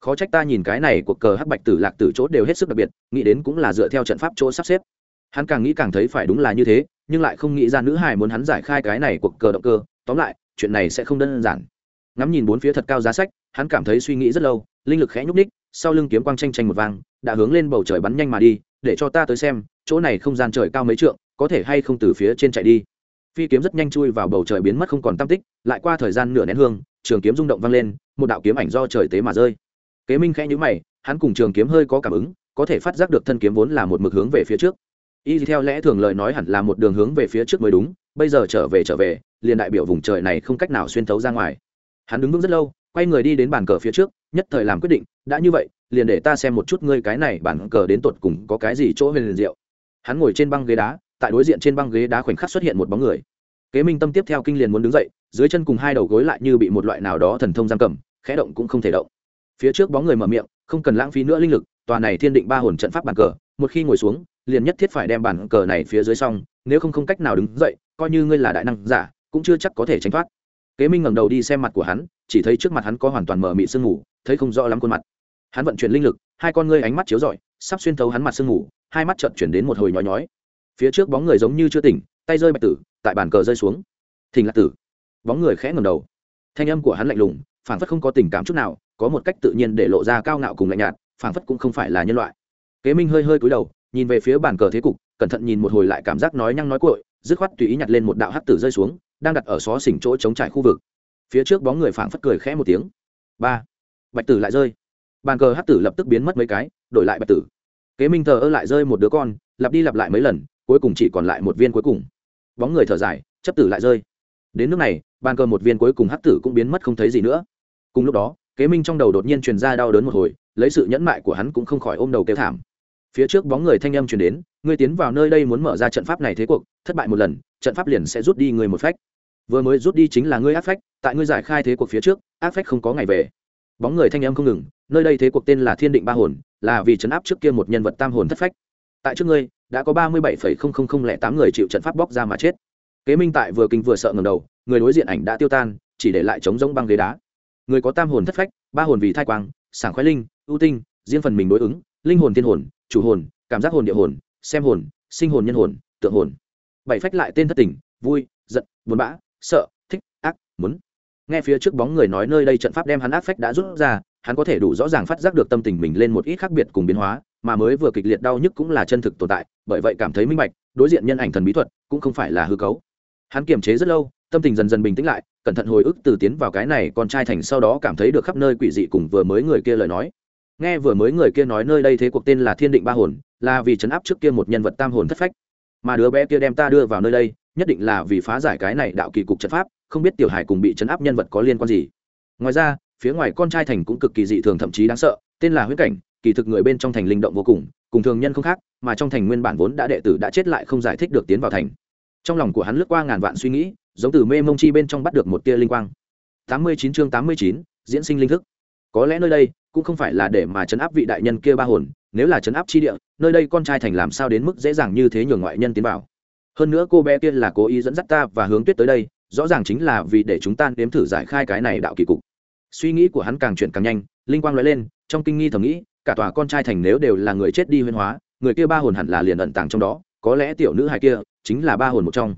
Khó trách ta nhìn cái này cuộc cờ hắc bạch tử lạc tử chỗ đều hết sức đặc biệt, nghĩ đến cũng là dựa theo trận pháp chỗ sắp xếp. Hắn càng nghĩ càng thấy phải đúng là như thế, nhưng lại không nghĩ ra nữ hài muốn hắn giải khai cái này cuộc cờ động cơ. Tóm lại, chuyện này sẽ không đơn giản. Ngắm nhìn bốn phía thật cao giá sách, hắn cảm thấy suy nghĩ rất lâu, linh lực khẽ nhúc ních sau lưng kiếm quang tranh tranh một vang, đã hướng lên bầu trời bắn nhanh mà đi, để cho ta tới xem, chỗ này không gian trời cao mấy trượng, có thể hay không từ phía trên chạy đi? Phi kiếm rất nhanh chui vào bầu trời biến mất không còn tam tích, lại qua thời gian nửa nén hương, trường kiếm rung động vang lên, một đạo kiếm ảnh do trời tế mà rơi. Kế minh khẽ nhữ mày, hắn cùng trường kiếm hơi có cảm ứng, có thể phát giác được thân kiếm vốn là một mực hướng về phía trước. Y theo lẽ thường lời nói hẳn là một đường hướng về phía trước mới đúng, bây giờ trở về trở về, liền đại biểu vùng trời này không cách nào xuyên thấu ra ngoài. Hắn đứng vững rất lâu, quay người đi đến bàn cờ phía trước, nhất thời làm quyết định, đã như vậy, liền để ta xem một chút ngươi cái này bàn cờ đến tột cùng có cái gì chỗ huyền liền diệu. Hắn ngồi trên băng ghế đá tại đối diện trên băng ghế đá khoảnh khắc xuất hiện một bóng người. Kế minh tâm tiếp theo kinh liền muốn đứng dậy, dưới chân cùng hai đầu gối lại như bị một loại nào đó thần thông giam cầm, khẽ động cũng không thể động. Phía trước bóng người mở miệng, không cần lãng phí nữa linh lực, tòa này thiên định ba hồn trận pháp bàn cờ, một khi ngồi xuống, liền nhất thiết phải đem bàn cờ này phía dưới xong, nếu không không cách nào đứng dậy, coi như ngươi là đại năng giả, cũng chưa chắc có thể tránh thoát. Kế minh ngẩng đầu đi xem mặt của hắn, chỉ thấy trước mặt hắn có hoàn toàn mở mị sương ngủ thấy không rõ lắm khuôn mặt. Hắn vận chuyển linh lực, hai con ngươi ánh mắt chiếu rọi, sắp xuyên thấu hắn mặt sương ngủ hai mắt trợn chuyển đến một hồi nhói nhói phía trước bóng người giống như chưa tỉnh, tay rơi bạch tử, tại bàn cờ rơi xuống. Thình lạc tử. Bóng người khẽ ngầm đầu. Thanh âm của hắn lạnh lùng, phảng phất không có tình cảm chút nào, có một cách tự nhiên để lộ ra cao ngạo cùng lạnh nhạt, phảng phất cũng không phải là nhân loại. Kế minh hơi hơi cúi đầu, nhìn về phía bàn cờ thế cục, cẩn thận nhìn một hồi lại cảm giác nói nhăng nói cội dứt khoát tùy ý nhặt lên một đạo hắc tử rơi xuống, đang đặt ở xó xỉnh chỗ chống trải khu vực. Phía trước bóng người phảng phất cười khẽ một tiếng. Ba. Bạch tử lại rơi. Bàn cờ hắc tử lập tức biến mất mấy cái, đổi lại bạch tử. Kế minh thờ ơ lại rơi một đứa con, lặp đi lặp lại mấy lần cuối cùng chỉ còn lại một viên cuối cùng. Bóng người thở dài, chấp tử lại rơi. Đến nước này, bàn cờ một viên cuối cùng hắc tử cũng biến mất không thấy gì nữa. Cùng lúc đó, kế minh trong đầu đột nhiên truyền ra đau đớn một hồi, lấy sự nhẫn mại của hắn cũng không khỏi ôm đầu kêu thảm. Phía trước bóng người thanh âm truyền đến, ngươi tiến vào nơi đây muốn mở ra trận pháp này thế cuộc, thất bại một lần, trận pháp liền sẽ rút đi người một phách. Vừa mới rút đi chính là ngươi áp phách, tại ngươi giải khai thế cuộc phía trước áp phách không có ngày về. Bóng người thanh âm không ngừng, nơi đây thế cuộc tên là thiên định ba hồn, là vì trấn áp trước kia một nhân vật tam hồn thất phách. Tại trước ngươi đã có ba mươi bảy tám người chịu trận pháp bóc ra mà chết. Kế minh tại vừa kinh vừa sợ ngầm đầu, người đối diện ảnh đã tiêu tan, chỉ để lại trống rỗng băng ghế đá. Người có tam hồn thất phách, ba hồn vì thai quang, sảng khoái linh, ưu tinh, riêng phần mình đối ứng, linh hồn thiên hồn, chủ hồn, cảm giác hồn địa hồn, xem hồn, sinh hồn nhân hồn, tượng hồn. Bảy phách lại tên thất tình, vui, giận, buồn bã, sợ, thích, ác, muốn. Nghe phía trước bóng người nói nơi đây trận pháp đem hắn ác phách đã rút ra hắn có thể đủ rõ ràng phát giác được tâm tình mình lên một ít khác biệt cùng biến hóa, mà mới vừa kịch liệt đau nhức cũng là chân thực tồn tại, bởi vậy cảm thấy minh bạch, đối diện nhân ảnh thần bí thuật cũng không phải là hư cấu. Hắn kiềm chế rất lâu, tâm tình dần dần bình tĩnh lại, cẩn thận hồi ức từ tiến vào cái này con trai thành sau đó cảm thấy được khắp nơi quỷ dị cùng vừa mới người kia lời nói. Nghe vừa mới người kia nói nơi đây thế cuộc tên là thiên định ba hồn, là vì chấn áp trước kia một nhân vật tam hồn thất phách. Mà đứa bé kia đem ta đưa vào nơi đây, nhất định là vì phá giải cái này đạo kỳ cục trận pháp, không biết tiểu hải cùng bị chấn áp nhân vật có liên quan gì. Ngoài ra phía ngoài con trai thành cũng cực kỳ dị thường, thậm chí đáng sợ. Tên là huyết cảnh, kỳ thực người bên trong thành linh động vô cùng cùng thường nhân không khác, mà trong thành nguyên bản vốn đã đệ tử đã chết lại không giải thích được tiến vào thành. Trong lòng của hắn lướt qua ngàn vạn suy nghĩ, giống từ mê mông chi bên trong bắt được một tia linh quang. Tám mươi chín chương tám mươi chín, diễn sinh linh thức. Có lẽ nơi đây cũng không phải là để mà chấn áp vị đại nhân kia ba hồn, nếu là chấn áp chi địa, nơi đây con trai thành làm sao đến mức dễ dàng như thế nhường ngoại nhân tiến vào. Hơn nữa cô bé kia là cố ý dẫn dắt ta và hướng tuyết tới đây, rõ ràng chính là vì để chúng ta nếm thử giải khai cái này đạo kỳ cục suy nghĩ của hắn càng chuyển càng nhanh, linh quang nói lên, trong kinh nghi thầm nghĩ, cả tòa con trai thành nếu đều là người chết đi huyên hóa, người kia ba hồn hẳn là liền ẩn tàng trong đó, có lẽ tiểu nữ hài kia chính là ba hồn một trong.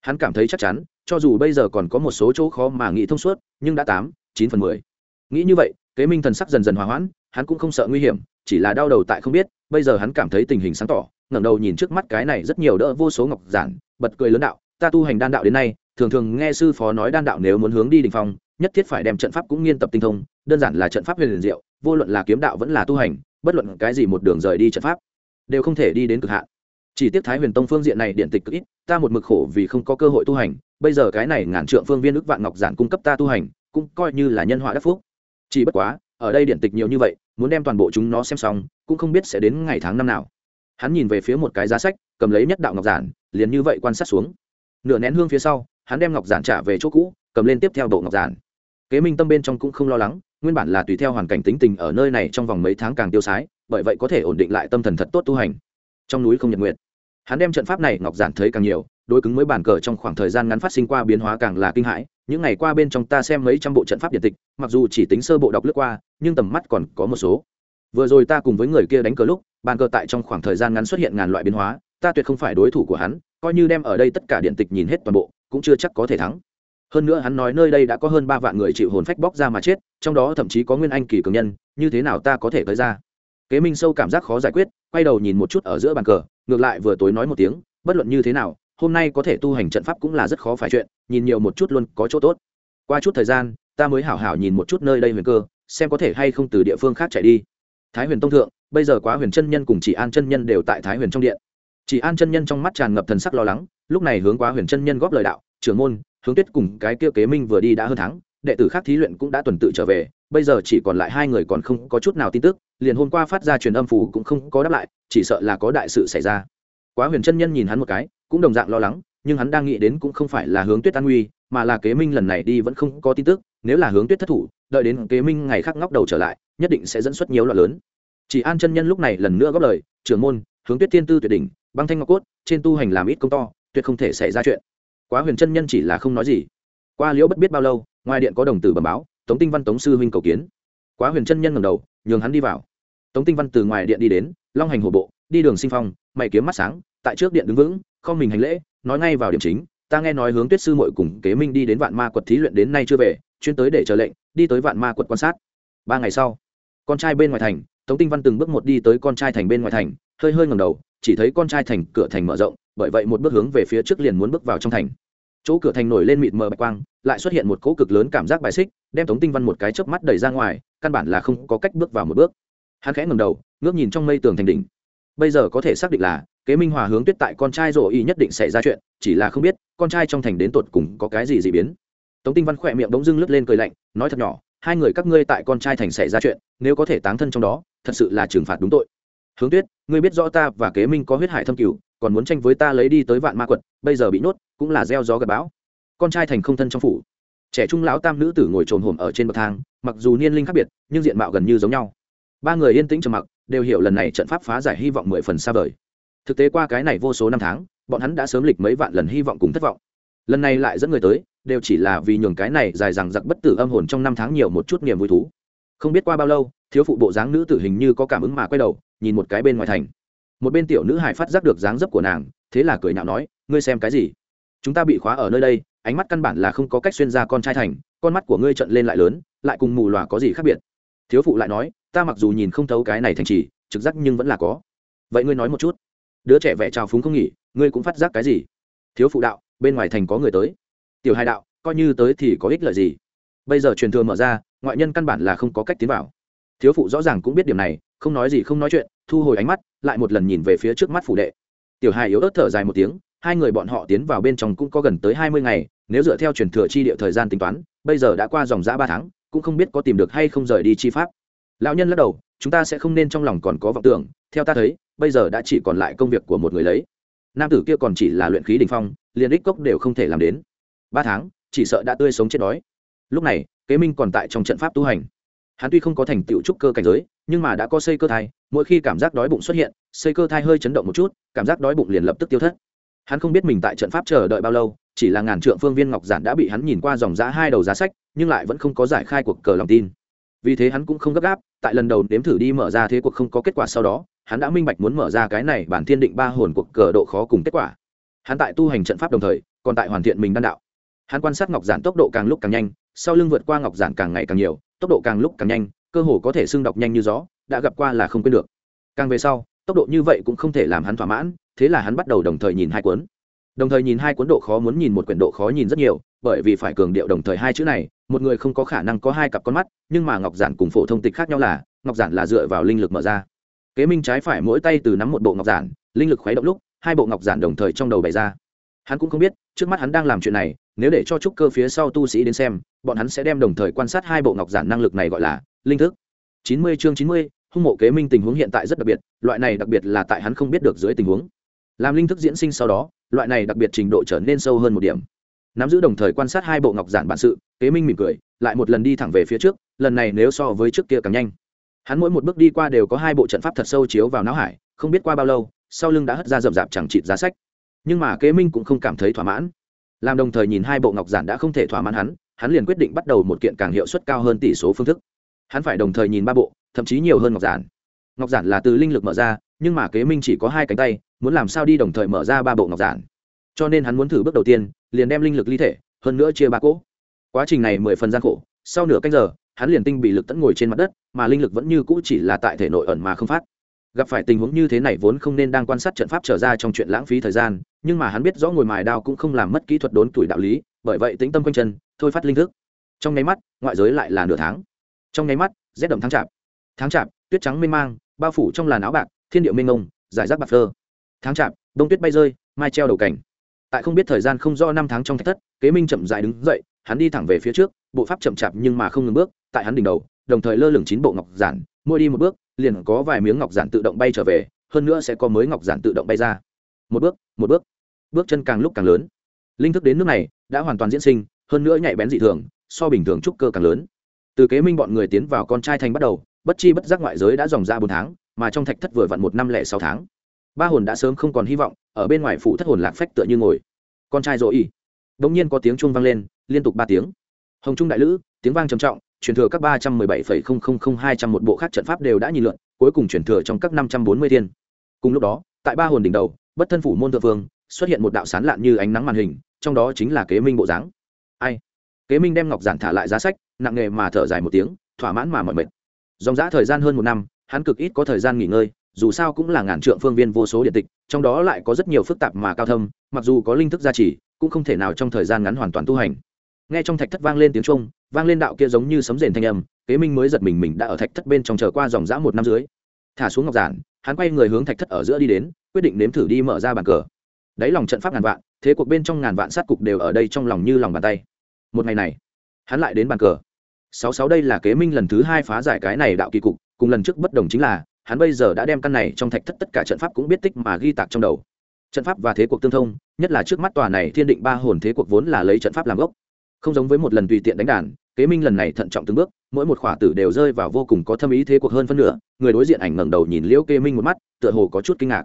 Hắn cảm thấy chắc chắn, cho dù bây giờ còn có một số chỗ khó mà nghĩ thông suốt, nhưng đã tám, chín phần mười. Nghĩ như vậy, kế minh thần sắc dần dần hòa hoãn, hắn cũng không sợ nguy hiểm, chỉ là đau đầu tại không biết, bây giờ hắn cảm thấy tình hình sáng tỏ, ngẩng đầu nhìn trước mắt cái này rất nhiều đỡ vô số ngọc giản, bật cười lớn đạo, ta tu hành đan đạo đến nay, thường thường nghe sư phó nói đan đạo nếu muốn hướng đi đỉnh phong nhất thiết phải đem trận pháp cũng nghiên tập tinh thông, đơn giản là trận pháp huyền liền diệu, vô luận là kiếm đạo vẫn là tu hành, bất luận cái gì một đường rời đi trận pháp, đều không thể đi đến cực hạn. Chỉ tiếc thái huyền tông phương diện này điện tịch cực ít, ta một mực khổ vì không có cơ hội tu hành, bây giờ cái này ngàn trượng phương viên ức vạn ngọc giản cung cấp ta tu hành, cũng coi như là nhân họa đắc phúc. Chỉ bất quá, ở đây điện tịch nhiều như vậy, muốn đem toàn bộ chúng nó xem xong, cũng không biết sẽ đến ngày tháng năm nào. Hắn nhìn về phía một cái giá sách, cầm lấy nhất đạo ngọc giản, liền như vậy quan sát xuống. Nửa nén hương phía sau, hắn đem ngọc giản trả về chỗ cũ, cầm lên tiếp theo bộ ngọc giản kế minh tâm bên trong cũng không lo lắng, nguyên bản là tùy theo hoàn cảnh tính tình ở nơi này trong vòng mấy tháng càng tiêu sái, bởi vậy có thể ổn định lại tâm thần thật tốt tu hành. Trong núi không nhật nguyện hắn đem trận pháp này ngọc giản thấy càng nhiều, đối cứng mới bàn cờ trong khoảng thời gian ngắn phát sinh qua biến hóa càng là kinh hãi, những ngày qua bên trong ta xem mấy trăm bộ trận pháp điện tịch, mặc dù chỉ tính sơ bộ đọc lướt qua, nhưng tầm mắt còn có một số. Vừa rồi ta cùng với người kia đánh cờ lúc, bàn cờ tại trong khoảng thời gian ngắn xuất hiện ngàn loại biến hóa, ta tuyệt không phải đối thủ của hắn, coi như đem ở đây tất cả điện tịch nhìn hết toàn bộ, cũng chưa chắc có thể thắng hơn nữa hắn nói nơi đây đã có hơn ba vạn người chịu hồn phách bóc ra mà chết, trong đó thậm chí có nguyên anh kỳ cường nhân, như thế nào ta có thể tới ra? Kế minh sâu cảm giác khó giải quyết, quay đầu nhìn một chút ở giữa bàn cờ, ngược lại vừa tối nói một tiếng, bất luận như thế nào, hôm nay có thể tu hành trận pháp cũng là rất khó phải chuyện, nhìn nhiều một chút luôn có chỗ tốt. Qua chút thời gian, ta mới hảo hảo nhìn một chút nơi đây huyền cơ, xem có thể hay không từ địa phương khác chạy đi. Thái huyền tông thượng, bây giờ quá huyền chân nhân cùng chỉ an chân nhân đều tại thái huyền trong điện. Chỉ an chân nhân trong mắt tràn ngập thần sắc lo lắng, lúc này hướng quá huyền chân nhân góp lời đạo, trưởng môn hướng tuyết cùng cái kia kế minh vừa đi đã hơn tháng đệ tử khác thí luyện cũng đã tuần tự trở về, bây giờ chỉ còn lại hai người còn không có chút nào tin tức, liền hôm qua phát ra truyền âm phủ cũng không có đáp lại, chỉ sợ là có đại sự xảy ra. Quá huyền chân nhân nhìn hắn một cái, cũng đồng dạng lo lắng, nhưng hắn đang nghĩ đến cũng không phải là hướng tuyết an nguy, mà là kế minh lần này đi vẫn không có tin tức, nếu là hướng tuyết thất thủ, đợi đến kế minh ngày khác ngóc đầu trở lại, nhất định sẽ dẫn xuất nhiều loạn lớn. Chỉ an chân nhân lúc này lần nữa góp lời, trưởng môn, hướng tuyết Thiên tư tuyệt đỉnh, băng thanh ngọc cốt, trên tu hành làm ít công to, tuyệt không thể xảy ra chuyện quá huyền chân nhân chỉ là không nói gì. Qua liễu bất biết bao lâu, ngoài điện có đồng tử bẩm báo, tống tinh văn tống sư huynh cầu kiến. Quá huyền chân nhân ngầm đầu, nhường hắn đi vào. Tống tinh văn từ ngoài điện đi đến, long hành hổ bộ, đi đường sinh phong, mày kiếm mắt sáng, tại trước điện đứng vững, không mình hành lễ, nói ngay vào điểm chính, ta nghe nói hướng tuyết sư mội cùng kế minh đi đến vạn ma quật thí luyện đến nay chưa về, chuyên tới để chờ lệnh, đi tới vạn ma quật quan sát. Ba ngày sau, con trai bên ngoài thành, tống tinh văn từng bước một đi tới con trai thành bên ngoài thành, hơi hơi ngầm đầu, chỉ thấy con trai thành cửa thành mở rộng bởi vậy một bước hướng về phía trước liền muốn bước vào trong thành. Chỗ cửa thành nổi lên mịt mờ bạch quang, lại xuất hiện một cỗ cực lớn cảm giác bài xích, đem tống tinh văn một cái chớp mắt đẩy ra ngoài, căn bản là không có cách bước vào một bước. Hắn khẽ ngầm đầu, ngước nhìn trong mây tường thành đỉnh. Bây giờ có thể xác định là, kế minh hòa hướng tuyết tại con trai rổ y nhất định xảy ra chuyện, chỉ là không biết, con trai trong thành đến tột cùng có cái gì dị biến. Tống tinh văn khỏe miệng bỗng dưng lướt lên cười lạnh, nói thật nhỏ, hai người các ngươi tại con trai thành xảy ra chuyện, nếu có thể táng thân trong đó, thật sự là trừng phạt đúng tội hướng tuyết, ngươi biết rõ ta và kế minh có huyết hải thâm cửu, còn muốn tranh với ta lấy đi tới vạn ma quật, bây giờ bị nhốt, cũng là gieo gió gặp bão. Con trai thành không thân trong phủ. Trẻ trung lão tam nữ tử ngồi trồn hổm ở trên bậc thang, mặc dù niên linh khác biệt, nhưng diện mạo gần như giống nhau. Ba người yên tĩnh trầm mặc, đều hiểu lần này trận pháp phá giải hy vọng mười phần xa vời. Thực tế qua cái này vô số năm tháng, bọn hắn đã sớm lịch mấy vạn lần hy vọng cùng thất vọng. Lần này lại dẫn người tới, đều chỉ là vì nhường cái này dài dằng giặc bất tử âm hồn trong năm tháng nhiều một chút niềm vui thú. Không biết qua bao lâu, thiếu phụ bộ dáng nữ tử hình như có cảm ứng mà quay đầu nhìn một cái bên ngoài thành. Một bên tiểu nữ hải phát giác được dáng dấp của nàng, thế là cười nhạo nói, ngươi xem cái gì? Chúng ta bị khóa ở nơi đây, ánh mắt căn bản là không có cách xuyên ra con trai thành, con mắt của ngươi trận lên lại lớn, lại cùng mù lòa có gì khác biệt? Thiếu phụ lại nói, ta mặc dù nhìn không thấu cái này thành trì, trực giác nhưng vẫn là có. Vậy ngươi nói một chút. Đứa trẻ vẽ trào phúng không nghỉ, ngươi cũng phát giác cái gì? Thiếu phụ đạo, bên ngoài thành có người tới. Tiểu hai đạo, coi như tới thì có ích lợi gì? Bây giờ truyền thừa mở ra, ngoại nhân căn bản là không có cách tiến vào thiếu phụ rõ ràng cũng biết điểm này, không nói gì không nói chuyện, thu hồi ánh mắt, lại một lần nhìn về phía trước mắt phủ đệ. Tiểu hài yếu ớt thở dài một tiếng, hai người bọn họ tiến vào bên trong cũng có gần tới hai mươi ngày, nếu dựa theo truyền thừa chi địa thời gian tính toán, bây giờ đã qua dòng giã ba tháng, cũng không biết có tìm được hay không rời đi chi pháp. Lão nhân lắc đầu, chúng ta sẽ không nên trong lòng còn có vọng tưởng, theo ta thấy, bây giờ đã chỉ còn lại công việc của một người lấy. Nam tử kia còn chỉ là luyện khí đình phong, liền đích cốc đều không thể làm đến. Ba tháng, chỉ sợ đã tươi sống chết đói. Lúc này, kế minh còn tại trong trận pháp tu hành hắn tuy không có thành tựu trúc cơ cảnh giới, nhưng mà đã có xây cơ thai, mỗi khi cảm giác đói bụng xuất hiện, xây cơ thai hơi chấn động một chút, cảm giác đói bụng liền lập tức tiêu thất. Hắn không biết mình tại trận pháp chờ đợi bao lâu, chỉ là ngàn trượng phương viên ngọc giản đã bị hắn nhìn qua dòng giá hai đầu giá sách, nhưng lại vẫn không có giải khai cuộc cờ lòng tin. Vì thế hắn cũng không gấp gáp, tại lần đầu nếm thử đi mở ra thế cuộc không có kết quả sau đó, hắn đã minh bạch muốn mở ra cái này bản thiên định ba hồn cuộc cờ độ khó cùng kết quả. Hắn tại tu hành trận pháp đồng thời, còn tại hoàn thiện mình đan đạo. Hắn quan sát ngọc giản tốc độ càng lúc càng nhanh, sau lưng vượt qua ngọc giản càng ngày càng nhiều tốc độ càng lúc càng nhanh, cơ hồ có thể xưng đọc nhanh như gió, đã gặp qua là không quên được. Càng về sau, tốc độ như vậy cũng không thể làm hắn thỏa mãn, thế là hắn bắt đầu đồng thời nhìn hai cuốn. Đồng thời nhìn hai cuốn độ khó muốn nhìn một quyển độ khó nhìn rất nhiều, bởi vì phải cường điệu đồng thời hai chữ này, một người không có khả năng có hai cặp con mắt, nhưng mà ngọc giản cùng phổ thông tịch khác nhau là, ngọc giản là dựa vào linh lực mở ra. Kế minh trái phải mỗi tay từ nắm một bộ ngọc giản, linh lực khuấy động lúc, hai bộ ngọc giản đồng thời trong đầu bày ra. Hắn cũng không biết, trước mắt hắn đang làm chuyện này nếu để cho trúc cơ phía sau tu sĩ đến xem, bọn hắn sẽ đem đồng thời quan sát hai bộ ngọc giản năng lực này gọi là linh thức. Chín mươi chương chín mươi, hung mộ kế minh tình huống hiện tại rất đặc biệt, loại này đặc biệt là tại hắn không biết được dưới tình huống. Làm linh thức diễn sinh sau đó, loại này đặc biệt trình độ trở nên sâu hơn một điểm. Nắm giữ đồng thời quan sát hai bộ ngọc giản bản sự, kế minh mỉm cười, lại một lần đi thẳng về phía trước, lần này nếu so với trước kia càng nhanh. Hắn mỗi một bước đi qua đều có hai bộ trận pháp thật sâu chiếu vào não hải, không biết qua bao lâu, sau lưng đã hất ra rậm rạp chẳng chịt giá sách. Nhưng mà kế minh cũng không cảm thấy thỏa mãn làm đồng thời nhìn hai bộ ngọc giản đã không thể thỏa mãn hắn hắn liền quyết định bắt đầu một kiện càng hiệu suất cao hơn tỷ số phương thức. Hắn phải đồng thời nhìn ba bộ, thậm chí nhiều hơn ngọc giản. Ngọc giản là từ linh lực mở ra, nhưng mà kế minh chỉ có hai cánh tay, muốn làm sao đi đồng thời mở ra ba bộ ngọc giản. Cho nên hắn muốn thử bước đầu tiên, liền đem linh lực ly thể, hơn nữa chia ba cỗ. Quá trình này mười phần gian khổ, sau nửa canh giờ, hắn liền tinh bị lực tẫn ngồi trên mặt đất, mà linh lực vẫn như cũ chỉ là tại thể nội ẩn mà không phát gặp phải tình huống như thế này vốn không nên đang quan sát trận pháp trở ra trong chuyện lãng phí thời gian, nhưng mà hắn biết rõ ngồi mài đao cũng không làm mất kỹ thuật đốn tuổi đạo lý, bởi vậy tĩnh tâm quanh chân, thôi phát linh thức. Trong nháy mắt, ngoại giới lại là nửa tháng. Trong nháy mắt rét đậm tháng chạp. Tháng chạp, tuyết trắng mênh mang, bao phủ trong làn áo bạc, thiên điệu mênh ngông giải rác bạc phơ. Tháng chạp, đông tuyết bay rơi, mai treo đầu cảnh. Tại không biết thời gian không do năm tháng trong thách thất, kế minh chậm dại đứng dậy, hắn đi thẳng về phía trước, bộ pháp chậm chạp nhưng mà không ngừng bước, tại hắn đỉnh đầu, đồng thời lơ lửng chín bộ ngọc giản, mỗi đi một bước liền có vài miếng ngọc giản tự động bay trở về, hơn nữa sẽ có mới ngọc giản tự động bay ra. Một bước một bước. Bước chân càng lúc càng lớn. Linh thức đến nước này đã hoàn toàn diễn sinh, hơn nữa nhạy bén dị thường, so bình thường trúc cơ càng lớn. Từ kế minh bọn người tiến vào con trai thành bắt đầu, bất chi bất giác ngoại giới đã dòng ra bốn tháng, mà trong thạch thất vừa vặn một năm lẻ sáu tháng. Ba hồn đã sớm không còn hy vọng, ở bên ngoài phụ thất hồn lạc phách tựa như ngồi. Con trai dỗ ỉ đ ỗ n g nhiên có tiếng chuông vang lên, liên tục ba tiếng. Hồng trung đại lữ, tiếng vang trầm trọng truyền thừa các ba trăm mười bảy phẩy không không không hai trăm một bộ khác trận pháp đều đã nhìn lượn, cuối cùng truyền thừa trong các năm trăm bốn mươi thiên. Cùng lúc đó, tại ba hồn đỉnh đầu, bất thân phủ môn thượng vương xuất hiện một đạo sán lạn như ánh nắng màn hình, trong đó chính là kế minh bộ dáng. Ai? Kế minh đem ngọc giản thả lại giá sách, nặng nghề mà thở dài một tiếng, thỏa mãn mà mỏi mệt. Dòng dã thời gian hơn một năm, hắn cực ít có thời gian nghỉ ngơi, dù sao cũng là ngàn trượng phương viên vô số điện tịch, trong đó lại có rất nhiều phức tạp mà cao thâm, mặc dù có linh thức gia trì, cũng không thể nào trong thời gian ngắn hoàn toàn tu hành. Nghe trong thạch thất vang lên tiếng trung vang lên đạo kia giống như sấm rền thanh âm, kế minh mới giật mình mình đã ở thạch thất bên trong chờ qua dòng dã một năm dưới. Thả xuống ngọc giản, hắn quay người hướng thạch thất ở giữa đi đến, quyết định nếm thử đi mở ra bàn cờ. Đáy lòng trận pháp ngàn vạn, thế cuộc bên trong ngàn vạn sát cục đều ở đây trong lòng như lòng bàn tay. Một ngày này, hắn lại đến bàn cờ. Sáu sáu đây là kế minh lần thứ hai phá giải cái này đạo kỳ cục, cùng lần trước bất đồng chính là, hắn bây giờ đã đem căn này trong thạch thất tất cả trận pháp cũng biết tích mà ghi tạc trong đầu. Trận pháp và thế cuộc tương thông, nhất là trước mắt tòa này thiên định ba hồn thế cuộc vốn là lấy trận pháp làm gốc không giống với một lần tùy tiện đánh đàn, kế minh lần này thận trọng từng bước, mỗi một khỏa tử đều rơi vào vô cùng có thâm ý thế cuộc hơn phân nửa, người đối diện ảnh ngẩng đầu nhìn liễu kế minh một mắt, tựa hồ có chút kinh ngạc.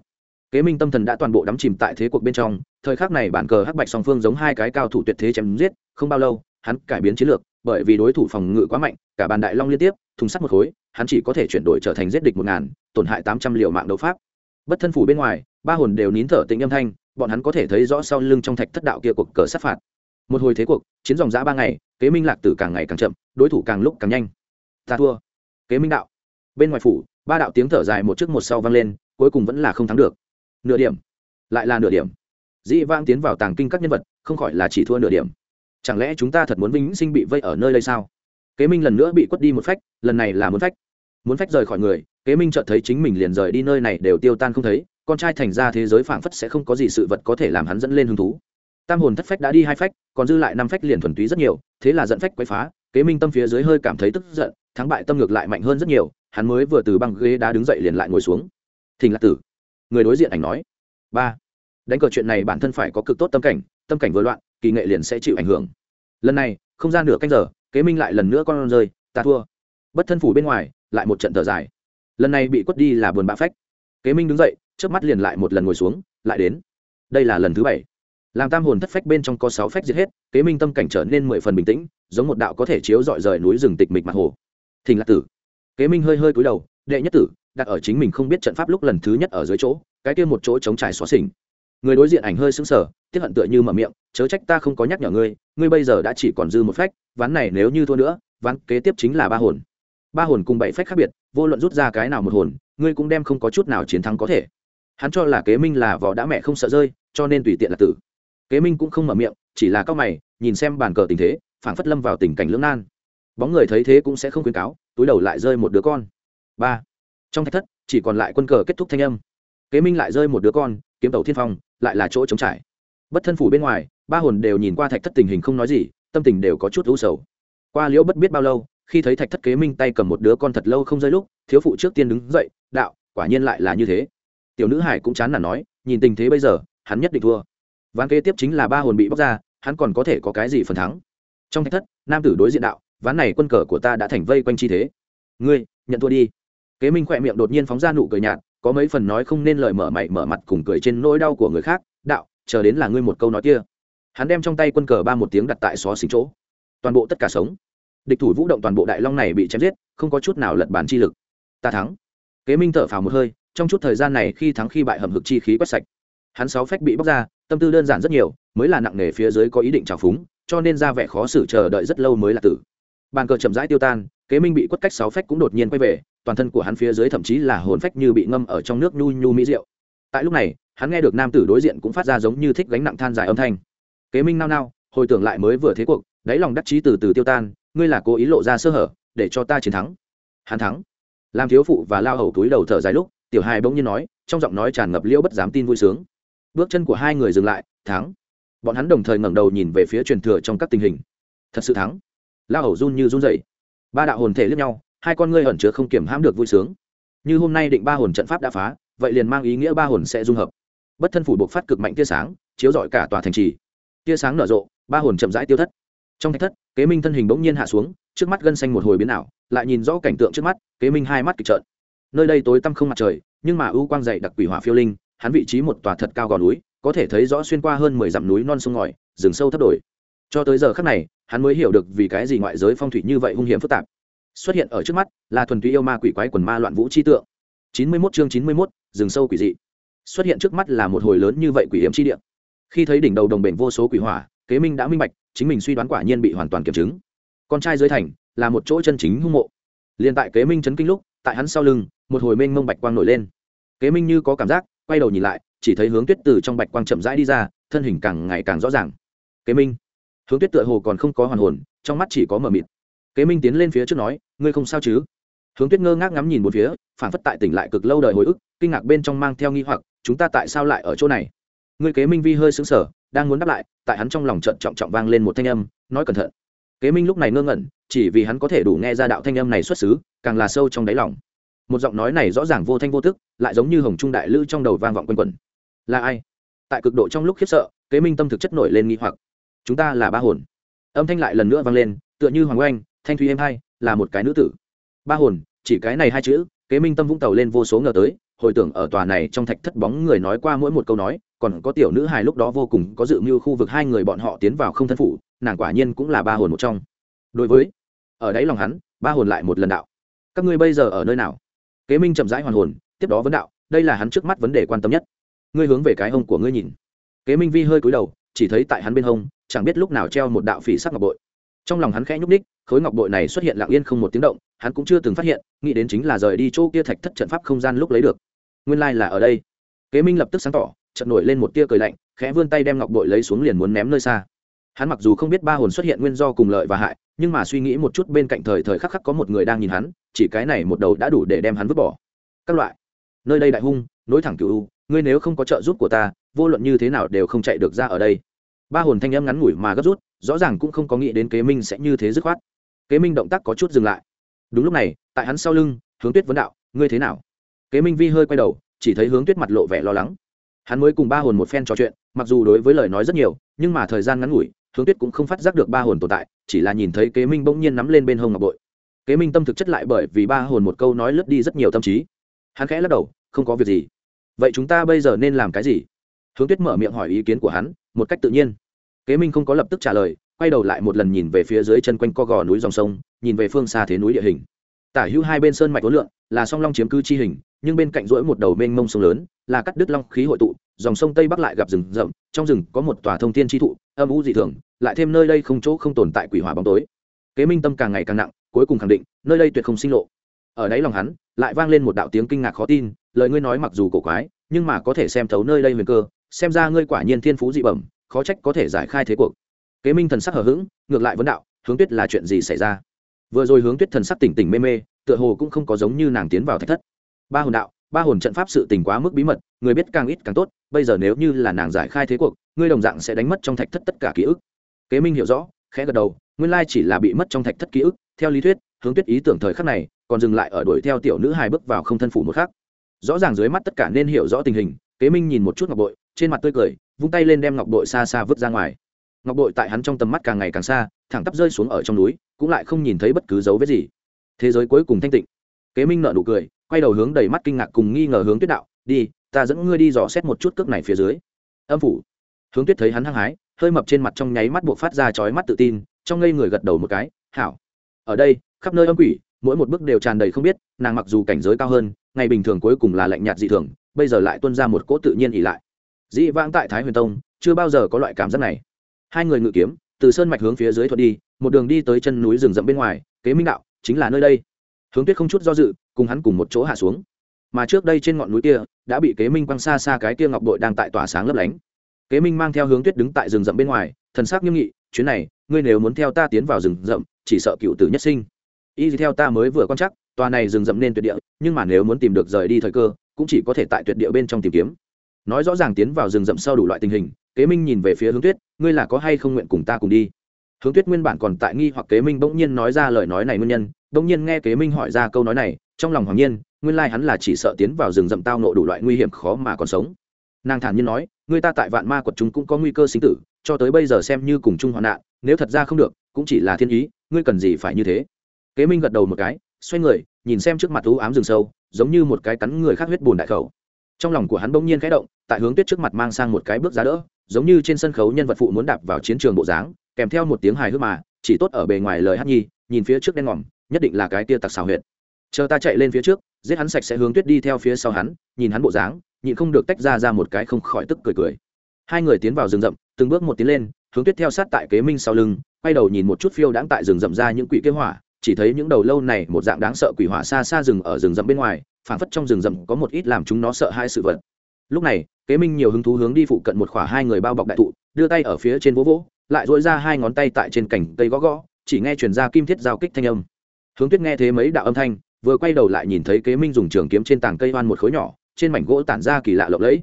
Kế minh tâm thần đã toàn bộ đắm chìm tại thế cuộc bên trong, thời khắc này bản cờ hắc bạch song phương giống hai cái cao thủ tuyệt thế chém giết, không bao lâu, hắn cải biến chiến lược, bởi vì đối thủ phòng ngự quá mạnh, cả bàn đại long liên tiếp, thùng sắt một khối, hắn chỉ có thể chuyển đổi trở thành giết địch một ngàn, tổn hại tám trăm liệu mạng đấu pháp. Bất thân phủ bên ngoài, ba hồn đều nín thở tĩnh âm thanh, bọn hắn có thể thấy rõ sau lưng trong thạch thất đạo kia cuộc cờ sát phạt một hồi thế cuộc, chiến dòng giã ba ngày, kế minh lạc tử càng ngày càng chậm, đối thủ càng lúc càng nhanh. Ta thua. Kế minh đạo. Bên ngoài phủ, ba đạo tiếng thở dài một trước một sau vang lên, cuối cùng vẫn là không thắng được. Nửa điểm. Lại là nửa điểm. Dĩ vang tiến vào tàng kinh các nhân vật, không khỏi là chỉ thua nửa điểm. Chẳng lẽ chúng ta thật muốn vĩnh sinh bị vây ở nơi đây sao? Kế minh lần nữa bị quất đi một phách, lần này là muốn phách. Muốn phách rời khỏi người, kế minh chợt thấy chính mình liền rời đi nơi này đều tiêu tan không thấy, con trai thành ra thế giới phảng phất sẽ không có gì sự vật có thể làm hắn dẫn lên hứng thú tam hồn thất phách đã đi hai phách, còn dư lại năm phách liền thuần túy rất nhiều, thế là dẫn phách quấy phá, kế minh tâm phía dưới hơi cảm thấy tức giận, thắng bại tâm ngược lại mạnh hơn rất nhiều, hắn mới vừa từ băng ghế đá đứng dậy liền lại ngồi xuống. Thình lạc tử. Người đối diện ảnh nói. Ba. Đánh cờ chuyện này bản thân phải có cực tốt tâm cảnh tâm cảnh vừa loạn, kỳ nghệ liền sẽ chịu ảnh hưởng. Lần này, không gian nửa canh giờ, kế minh lại lần nữa con rơi, ta thua. Bất thân phủ bên ngoài, lại một trận thở dài. Lần này bị quất đi là buồn bã phách. Kế minh đứng dậy trước mắt liền lại một lần ngồi xuống, lại đến. Đây là lần thứ bảy làm tam hồn thất phách bên trong có sáu phách giết hết, kế minh tâm cảnh trở nên mười phần bình tĩnh, giống một đạo có thể chiếu dọi rời núi rừng tịch mịch mặt hồ. Thình lạc tử. Kế minh hơi hơi cúi đầu, đệ nhất tử, đặt ở chính mình không biết trận pháp lúc lần thứ nhất ở dưới chỗ, cái kia một chỗ chống trải xóa xỉnh. Người đối diện ảnh hơi sững sờ tiếp hận tựa như mở miệng, chớ trách ta không có nhắc nhở ngươi ngươi bây giờ đã chỉ còn dư một phách, ván này nếu như thua nữa, ván kế tiếp chính là ba hồn. Ba hồn cùng bảy phách khác biệt, vô luận rút ra cái nào một hồn, ngươi cũng đem không có chút nào chiến thắng có thể. Hắn cho là kế minh là vỏ đã mẹ không sợ rơi, cho nên tùy tiện là tử kế minh cũng không mở miệng, chỉ là cao mày, nhìn xem bàn cờ tình thế, phảng phất lâm vào tình cảnh lưỡng nan. Bóng người thấy thế cũng sẽ không khuyến cáo, túi đầu lại rơi một đứa con. Ba. Trong thạch thất, chỉ còn lại quân cờ kết thúc thanh âm. Kế minh lại rơi một đứa con, kiếm tàu thiên phong, lại là chỗ trống trải. Bất thân phủ bên ngoài, ba hồn đều nhìn qua thạch thất tình hình không nói gì, tâm tình đều có chút u sầu. Qua liễu bất biết bao lâu, khi thấy thạch thất kế minh tay cầm một đứa con thật lâu không rơi lúc, thiếu phụ trước tiên đứng dậy, đạo, quả nhiên lại là như thế. Tiểu nữ hải cũng chán nản nói, nhìn tình thế bây giờ, hắn nhất định thua ván kế tiếp chính là ba hồn bị bóc ra, hắn còn có thể có cái gì phần thắng? Trong thách thất, nam tử đối diện đạo, ván này quân cờ của ta đã thành vây quanh chi thế. Ngươi, nhận thua đi. Kế minh khỏe miệng đột nhiên phóng ra nụ cười nhạt, có mấy phần nói không nên lời mở mày, mở mặt cùng cười trên nỗi đau của người khác, đạo, chờ đến là ngươi một câu nói kia. Hắn đem trong tay quân cờ ba một tiếng đặt tại xó xính chỗ. Toàn bộ tất cả sống. Địch thủ vũ động toàn bộ đại long này bị chém giết, không có chút nào lật bàn chi lực. Ta thắng. Kế minh thở phào một hơi, trong chút thời gian này khi thắng khi bại hầm hực chi khí quét sạch. Hắn sáu phách bị bóc ra tâm tư đơn giản rất nhiều, mới là nặng nề phía dưới có ý định trào phúng, cho nên ra vẻ khó xử chờ đợi rất lâu mới là tử. Bàn cờ chậm rãi tiêu tan, kế minh bị quất cách sáu phách cũng đột nhiên quay về, toàn thân của hắn phía dưới thậm chí là hồn phách như bị ngâm ở trong nước nhu nhu mỹ rượu tại lúc này, hắn nghe được nam tử đối diện cũng phát ra giống như thích gánh nặng than dài âm thanh. Kế minh nao nao, hồi tưởng lại mới vừa thế cuộc, đáy lòng đắc chí từ từ tiêu tan, ngươi là cố ý lộ ra sơ hở, để cho ta chiến thắng. Hắn thắng. Làm thiếu phụ và lao hầu túi đầu thở dài lúc, tiểu hai bỗng nhiên nói, trong giọng nói tràn ngập liễu bất dám tin vui sướng bước chân của hai người dừng lại, thắng. Bọn hắn đồng thời ngẩng đầu nhìn về phía truyền thừa trong các tình hình. Thật sự thắng. La hầu run như run dậy ba đạo hồn thể lướt nhau, hai con ngươi ẩn chứa không kiểm hãm được vui sướng. Như hôm nay định ba hồn trận pháp đã phá, vậy liền mang ý nghĩa ba hồn sẽ dung hợp. Bất thân phủ buộc phát cực mạnh tia sáng, chiếu rọi cả tòa thành trì. Tia sáng nở rộ, ba hồn chậm rãi tiêu thất. Trong thách thất, kế minh thân hình bỗng nhiên hạ xuống, trước mắt gân xanh một hồi biến ảo, lại nhìn rõ cảnh tượng trước mắt, kế minh hai mắt kịch trợn. Nơi đây tối tăm không mặt trời, nhưng mà ưu quang dày đặc quỷ hỏa phiêu linh hắn vị trí một tòa thật cao gò núi, có thể thấy rõ xuyên qua hơn mười dặm núi non sông ngòi, rừng sâu thấp đổi. Cho tới giờ khắc này, hắn mới hiểu được vì cái gì ngoại giới phong thủy như vậy hung hiểm phức tạp. Xuất hiện ở trước mắt là thuần túy yêu ma quỷ quái quần ma loạn vũ chi tượng. Chín mươi mốt chương chín mươi mốt, rừng sâu quỷ dị. Xuất hiện trước mắt là một hồi lớn như vậy quỷ hiểm chi địa. Khi thấy đỉnh đầu đồng bệnh vô số quỷ hỏa, kế minh đã minh bạch, chính mình suy đoán quả nhiên bị hoàn toàn kiểm chứng. Con trai dưới thành là một chỗ chân chính hung mộ. Liền tại kế minh chấn kinh lúc, tại hắn sau lưng, một hồi mênh mông bạch quang nổi lên. Kế minh như có cảm giác quay đầu nhìn lại, chỉ thấy hướng tuyết từ trong bạch quang chậm rãi đi ra, thân hình càng ngày càng rõ ràng. Kế minh. Hướng tuyết tựa hồ còn không có hoàn hồn, trong mắt chỉ có mờ mịt. Kế minh tiến lên phía trước nói, ngươi không sao chứ? Hướng tuyết ngơ ngác ngắm nhìn một phía phản phất tại tỉnh lại cực lâu đời hồi ức, kinh ngạc bên trong mang theo nghi hoặc, chúng ta tại sao lại ở chỗ này? Ngươi kế minh vi hơi xứng sở đang muốn đáp lại, tại hắn trong lòng trận trọng trọng vang lên một thanh âm, nói cẩn thận. Kế minh lúc này ngơ ngẩn, chỉ vì hắn có thể đủ nghe ra đạo thanh âm này xuất xứ, càng là sâu trong đáy lòng một giọng nói này rõ ràng vô thanh vô tức lại giống như hồng trung đại lữ trong đầu vang vọng quanh quẩn. Là ai? Tại cực độ trong lúc khiếp sợ kế minh tâm thực chất nổi lên nghi hoặc. Chúng ta là ba hồn. Âm thanh lại lần nữa vang lên tựa như hoàng oanh thanh thúy em hai là một cái nữ tử. Ba hồn chỉ cái này hai chữ kế minh tâm vũng tàu lên vô số ngờ tới hồi tưởng ở tòa này trong thạch thất bóng người nói qua mỗi một câu nói còn có tiểu nữ hài lúc đó vô cùng có dự mưu khu vực hai người bọn họ tiến vào không thân phụ, nàng quả nhiên cũng là ba hồn một trong. Đối với ở đấy lòng hắn ba hồn lại một lần đạo. Các ngươi bây giờ ở nơi nào? Kế minh chậm rãi hoàn hồn, tiếp đó vấn đạo, đây là hắn trước mắt vấn đề quan tâm nhất. Ngươi hướng về cái hông của ngươi nhìn. Kế minh vi hơi cúi đầu, chỉ thấy tại hắn bên hông, chẳng biết lúc nào treo một đạo phỉ sắc ngọc bội. Trong lòng hắn khẽ nhúc ních khối ngọc bội này xuất hiện lặng yên không một tiếng động, hắn cũng chưa từng phát hiện, nghĩ đến chính là rời đi chỗ kia thạch thất trận pháp không gian lúc lấy được. Nguyên lai、like、là ở đây. Kế minh lập tức sáng tỏ, chợt nổi lên một tia cười lạnh, khẽ vươn tay đem ngọc bội lấy xuống liền muốn ném nơi xa hắn mặc dù không biết ba hồn xuất hiện nguyên do cùng lợi và hại, nhưng mà suy nghĩ một chút bên cạnh thời thời khắc khắc có một người đang nhìn hắn, chỉ cái này một đầu đã đủ để đem hắn vứt bỏ. Các loại. Nơi đây đại hung, nối thẳng cựu ngươi nếu không có trợ giúp của ta, vô luận như thế nào đều không chạy được ra ở đây. Ba hồn thanh âm ngắn ngủi mà gấp rút, rõ ràng cũng không có nghĩ đến kế minh sẽ như thế dứt khoát. Kế minh động tác có chút dừng lại. Đúng lúc này, tại hắn sau lưng, hướng tuyết vấn đạo, ngươi thế nào? Kế minh vi hơi quay đầu, chỉ thấy hướng tuyết mặt lộ vẻ lo lắng. Hắn mới cùng ba hồn một phen trò chuyện, mặc dù đối với lời nói rất nhiều, nhưng mà thời gian ngắn ngủi hướng tuyết cũng không phát giác được ba hồn tồn tại, chỉ là nhìn thấy kế minh bỗng nhiên nắm lên bên hông ngọc bội. Kế minh tâm thực chất lại bởi vì ba hồn một câu nói lướt đi rất nhiều tâm trí. Hắn khẽ lắc đầu, không có việc gì. Vậy chúng ta bây giờ nên làm cái gì? Hướng tuyết mở miệng hỏi ý kiến của hắn, một cách tự nhiên. Kế minh không có lập tức trả lời, quay đầu lại một lần nhìn về phía dưới chân quanh co gò núi dòng sông, nhìn về phương xa thế núi địa hình. Tả hữu hai bên sơn mạch vốn lượng là song long chiếm cư chi hình, nhưng bên cạnh rỗi một đầu mênh mông sông lớn, là cắt đứt long khí hội tụ, dòng sông tây bắc lại gặp rừng rậm, trong rừng có một tòa thông thiên tri thụ âm u dị thường, lại thêm nơi đây không chỗ không tồn tại quỷ hỏa bóng tối. Kế minh tâm càng ngày càng nặng, cuối cùng khẳng định, nơi đây tuyệt không sinh lộ. Ở đáy lòng hắn, lại vang lên một đạo tiếng kinh ngạc khó tin, lời ngươi nói mặc dù cổ quái, nhưng mà có thể xem thấu nơi đây nguyên cơ, xem ra ngươi quả nhiên thiên phú dị bẩm, khó trách có thể giải khai thế cuộc. Kế minh thần sắc hở h ữ g ngược lại vấn đạo, hướng tuyết là chuyện gì xảy ra? Vừa rồi hướng tuyết thần sắc tỉnh tỉnh mê mê, tựa hồ cũng không có giống như nàng tiến vào thạch thất. Ba hồn đạo ba hồn trận pháp sự tình quá mức bí mật, người biết càng ít càng tốt, bây giờ nếu như là nàng giải khai thế cuộc, ngươi đồng dạng sẽ đánh mất trong thạch thất tất cả ký ức. Kế minh hiểu rõ, khẽ gật đầu, nguyên lai chỉ là bị mất trong thạch thất ký ức, theo lý thuyết, hướng tuyết ý tưởng thời khắc này, còn dừng lại ở đuổi theo tiểu nữ hai bước vào không thân phủ một khắc. Rõ ràng dưới mắt tất cả nên hiểu rõ tình hình, kế minh nhìn một chút ngọc bội, trên mặt tươi cười, vung tay lên đem ngọc bội xa xa vứt ra ngoài. Ngọc bội tại hắn trong tầm mắt càng ngày càng xa, thẳng tắp rơi xuống ở trong núi, cũng lại không nhìn thấy bất cứ dấu vết gì. Thế giới cuối cùng thanh tịnh. Kế minh nợ nụ cười quay đầu hướng đầy mắt kinh ngạc cùng nghi ngờ hướng tuyết đạo, đi, ta dẫn ngươi đi dò xét một chút cước này phía dưới. Âm phủ. Hướng tuyết thấy hắn hăng hái, hơi mập trên mặt trong nháy mắt buộc phát ra chói mắt tự tin, trong ngây người gật đầu một cái, hảo. Ở đây, khắp nơi âm quỷ, mỗi một bước đều tràn đầy không biết, nàng mặc dù cảnh giới cao hơn, ngày bình thường cuối cùng là lạnh nhạt dị thường, bây giờ lại tuân ra một cỗ tự nhiên ỉ lại. Dĩ vãng tại thái huyền tông, chưa bao giờ có loại cảm giác này. Hai người ngự kiếm, từ sơn mạch hướng phía dưới thuật đi, một đường đi tới chân núi rừng rậm bên ngoài, kế minh đạo, chính là nơi đây hướng tuyết không chút do dự, cùng hắn cùng một chỗ hạ xuống. Mà trước đây trên ngọn núi kia, đã bị kế minh quăng xa xa cái kia ngọc đội đang tại tỏa sáng lấp lánh. Kế minh mang theo hướng tuyết đứng tại rừng rậm bên ngoài, thần sắc nghiêm nghị, chuyến này, ngươi nếu muốn theo ta tiến vào rừng rậm, chỉ sợ cựu tử nhất sinh. Y theo ta mới vừa quan chắc tòa này rừng rậm nên tuyệt địa, nhưng mà nếu muốn tìm được rời đi thời cơ, cũng chỉ có thể tại tuyệt địa bên trong tìm kiếm. Nói rõ ràng tiến vào rừng rậm sau đủ loại tình hình, kế minh nhìn về phía hướng tuyết, ngươi là có hay không nguyện cùng ta cùng đi? Hướng tuyết nguyên bản còn tại nghi hoặc kế minh bỗng nhiên nói ra lời nói này nguyên nhân đông nhiên nghe kế minh hỏi ra câu nói này, trong lòng hoàng nhiên, nguyên lai hắn là chỉ sợ tiến vào rừng rậm tao nộ đủ loại nguy hiểm khó mà còn sống. Nàng thản nhiên nói người ta tại vạn ma quật chúng cũng có nguy cơ sinh tử, cho tới bây giờ xem như cùng chung hoạn nạn, nếu thật ra không được, cũng chỉ là thiên ý, ngươi cần gì phải như thế? Kế minh gật đầu một cái, xoay người, nhìn xem trước mặt u ám rừng sâu, giống như một cái cắn người khác huyết bùn đại khẩu. Trong lòng của hắn bỗng nhiên khẽ động, tại hướng tuyết trước mặt mang sang một cái bước giá đỡ, giống như trên sân khấu nhân vật phụ muốn đạp vào chiến trường bộ dáng, kèm theo một tiếng hài hước mà, chỉ tốt ở bề ngoài lời hát nhi, nhìn phía trước đen ngòm nhất định là cái tia tặc xào huyệt. Chờ ta chạy lên phía trước, giết hắn sạch sẽ hướng tuyết đi theo phía sau hắn, nhìn hắn bộ dáng, nhịn không được tách ra ra một cái không khỏi tức cười cười. Hai người tiến vào rừng rậm, từng bước một tiến lên, hướng tuyết theo sát tại kế minh sau lưng, quay đầu nhìn một chút phiêu đãng tại rừng rậm ra những quỷ kế hỏa, chỉ thấy những đầu lâu này một dạng đáng sợ quỷ hỏa xa xa rừng ở rừng rậm bên ngoài, phảng phất trong rừng rậm có một ít làm chúng nó sợ hai sự vật. Lúc này, kế minh nhiều hứng thú hướng đi phụ cận một khỏa hai người bao bọc đại thụ, đưa tay ở phía trên vỗ vỗ, lại dỗi ra hai ngón tay tại trên cành cây gõ gõ, chỉ nghe chuyển ra kim thiết giao kích thanh âm hướng tuyết nghe thế mấy đạo âm thanh, vừa quay đầu lại nhìn thấy kế minh dùng trường kiếm trên tảng cây hoan một khối nhỏ, trên mảnh gỗ tản ra kỳ lạ lộng lẫy.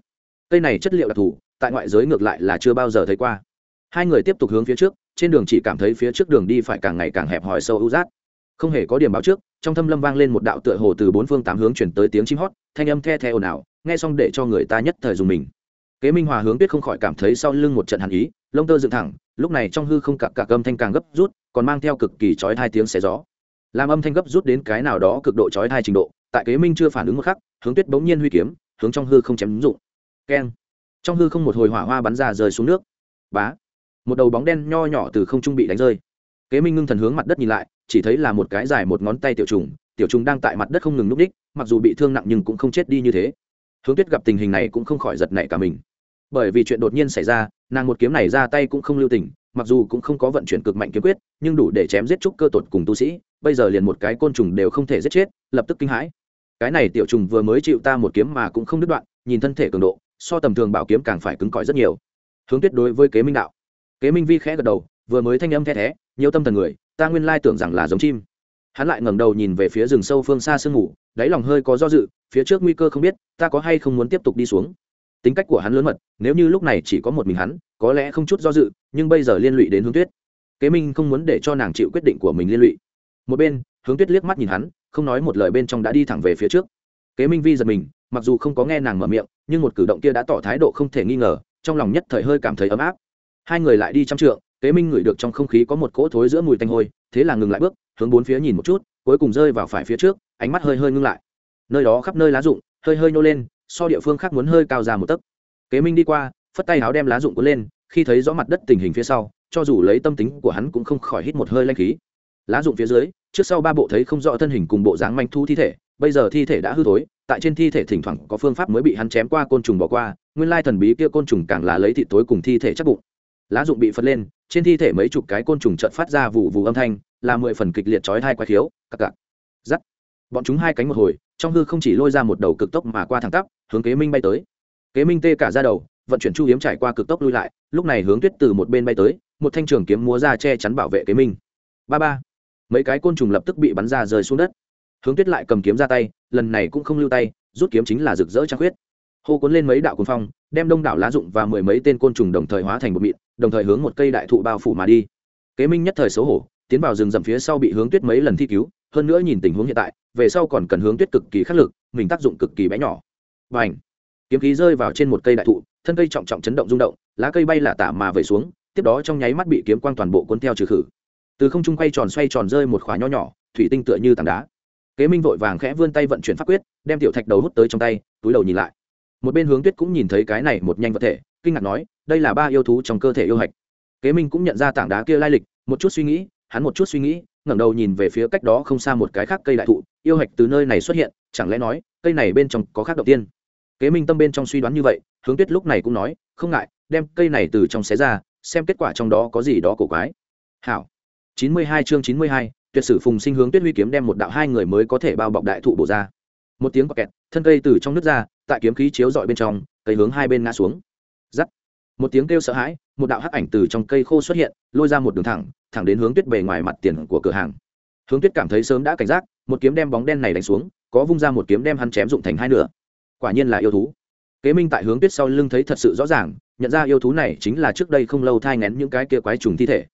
Cây này chất liệu đặc thù, tại ngoại giới ngược lại là chưa bao giờ thấy qua. Hai người tiếp tục hướng phía trước, trên đường chỉ cảm thấy phía trước đường đi phải càng ngày càng hẹp hòi sâu ưu rát. Không hề có điểm báo trước, trong thâm lâm vang lên một đạo tựa hồ từ bốn phương tám hướng chuyển tới tiếng chim hót, thanh âm the the ồn ào, nghe xong để cho người ta nhất thời dùng mình. Kế minh hòa hướng tuyết không khỏi cảm thấy sau lưng một trận hàn ý, lông tơ dựng thẳng, lúc này trong hư không cặp cặp âm thanh càng gấp rút, còn mang theo cực kỳ chói hai tiếng xé gió làm âm thanh gấp rút đến cái nào đó cực độ chói thai trình độ, tại kế minh chưa phản ứng một khắc, hướng tuyết bỗng nhiên huy kiếm, hướng trong hư không chém ứng dụng. Keng. Trong hư không một hồi hỏa hoa bắn ra rơi xuống nước. Bá. Một đầu bóng đen nho nhỏ từ không trung bị đánh rơi. Kế minh ngưng thần hướng mặt đất nhìn lại, chỉ thấy là một cái dài một ngón tay tiểu trùng tiểu trùng đang tại mặt đất không ngừng núp đích mặc dù bị thương nặng nhưng cũng không chết đi như thế. Hướng tuyết gặp tình hình này cũng không khỏi giật nảy cả mình. Bởi vì chuyện đột nhiên xảy ra, nàng một kiếm này ra tay cũng không lưu tình, mặc dù cũng không có vận chuyển cực mạnh kiếm quyết, nhưng đủ để chém giết trúc cơ tột cùng tu sĩ bây giờ liền một cái côn trùng đều không thể giết chết, lập tức kinh hãi. Cái này tiểu trùng vừa mới chịu ta một kiếm mà cũng không đứt đoạn, nhìn thân thể cường độ, so tầm thường bảo kiếm càng phải cứng cỏi rất nhiều. Hướng tuyết đối với kế minh đạo. Kế minh vi khẽ gật đầu, vừa mới thanh âm the thé, nhiều tâm thần người, ta nguyên lai tưởng rằng là giống chim. Hắn lại ngẩng đầu nhìn về phía rừng sâu phương xa sương ngủ đáy lòng hơi có do dự, phía trước nguy cơ không biết, ta có hay không muốn tiếp tục đi xuống. Tính cách của hắn lớn mật, nếu như lúc này chỉ có một mình hắn, có lẽ không chút do dự, nhưng bây giờ liên lụy đến hướng tuyết. Kế minh không muốn để cho nàng chịu quyết định của mình liên lụy một bên, hướng tuyết liếc mắt nhìn hắn, không nói một lời bên trong đã đi thẳng về phía trước. Kế minh vi giật mình, mặc dù không có nghe nàng mở miệng, nhưng một cử động kia đã tỏ thái độ không thể nghi ngờ, trong lòng nhất thời hơi cảm thấy ấm áp. Hai người lại đi trăm trượng, kế minh ngửi được trong không khí có một cỗ thối giữa mùi tanh hôi, thế là ngừng lại bước, hướng bốn phía nhìn một chút, cuối cùng rơi vào phải phía trước, ánh mắt hơi hơi ngưng lại. Nơi đó khắp nơi lá rụng, hơi hơi nhô lên, so địa phương khác muốn hơi cao ra một tấc. Kế minh đi qua, phất tay áo đem lá rụng cuốn lên, khi thấy rõ mặt đất tình hình phía sau, cho dù lấy tâm tính của hắn cũng không khỏi hít một hơi lanh khí. Lá rụng phía dưới trước sau ba bộ thấy không rõ thân hình cùng bộ dáng manh thu thi thể, bây giờ thi thể đã hư thối, tại trên thi thể thỉnh thoảng có phương pháp mới bị hắn chém qua côn trùng bỏ qua, nguyên lai thần bí kia côn trùng càng là lấy thịt tối cùng thi thể chắc bụng. Lá dụng bị phật lên, trên thi thể mấy chục cái côn trùng chợt phát ra vụ vụ âm thanh, là mười phần kịch liệt chói hai quái thiếu cặc cặc. Giắt bọn chúng hai cánh một hồi, trong hư không chỉ lôi ra một đầu cực tốc mà qua thẳng tắp, hướng kế minh bay tới. Kế minh tê cả ra đầu, vận chuyển chu hiếm trải qua cực tốc lui lại, lúc này hướng tuyết từ một bên bay tới, một thanh trường kiếm múa ra che chắn bảo vệ kế minh. Ba ba mấy cái côn trùng lập tức bị bắn ra rơi xuống đất. Hướng tuyết lại cầm kiếm ra tay, lần này cũng không lưu tay, rút kiếm chính là rực rỡ trăng khuyết. Hô cuốn lên mấy đạo cuồng phong, đem đông đảo lá dụng và mười mấy tên côn trùng đồng thời hóa thành một mịn, đồng thời hướng một cây đại thụ bao phủ mà đi. Kế minh nhất thời xấu hổ, tiến vào rừng rậm phía sau bị hướng tuyết mấy lần thi cứu, hơn nữa nhìn tình huống hiện tại, về sau còn cần hướng tuyết cực kỳ khắc lực, mình tác dụng cực kỳ bé nhỏ. Và ảnh kiếm khí rơi vào trên một cây đại thụ, thân cây trọng trọng chấn động rung động, lá cây bay là tả mà về xuống, tiếp đó trong nháy mắt bị kiếm quang toàn bộ cuốn theo trừ khử từ không trung quay tròn xoay tròn rơi một khóa nho nhỏ, thủy tinh tựa như tảng đá. Kế minh vội vàng khẽ vươn tay vận chuyển pháp quyết, đem tiểu thạch đầu hút tới trong tay, túi đầu nhìn lại. Một bên hướng tuyết cũng nhìn thấy cái này một nhanh vật thể, kinh ngạc nói, đây là ba yêu thú trong cơ thể yêu hạch. Kế minh cũng nhận ra tảng đá kia lai lịch, một chút suy nghĩ, hắn một chút suy nghĩ, ngẩng đầu nhìn về phía cách đó không xa một cái khác cây đại thụ, yêu hạch từ nơi này xuất hiện, chẳng lẽ nói, cây này bên trong có khác đầu tiên? Kế minh tâm bên trong suy đoán như vậy, hướng tuyết lúc này cũng nói, không ngại, đem cây này từ trong xé ra, xem kết quả trong đó có gì đó cổ quái. Hảo chín mươi hai chương chín mươi hai, tuyệt sử phùng sinh hướng tuyết huy kiếm đem một đạo hai người mới có thể bao bọc đại thụ bổ ra. Một tiếng kẹt, thân cây từ trong nước ra, tại kiếm khí chiếu dọi bên trong, cây hướng hai bên ngã xuống. Giắt. Một tiếng kêu sợ hãi, một đạo hắc ảnh từ trong cây khô xuất hiện, lôi ra một đường thẳng thẳng đến hướng tuyết bề ngoài mặt tiền của cửa hàng. Hướng tuyết cảm thấy sớm đã cảnh giác, một kiếm đem bóng đen này đánh xuống, có vung ra một kiếm đem hắn chém dụng thành hai nửa. Quả nhiên là yêu thú. Kế minh tại hướng tuyết sau lưng thấy thật sự rõ ràng, nhận ra yêu thú này chính là trước đây không lâu thai ngén những cái kia quái trùng thi thể.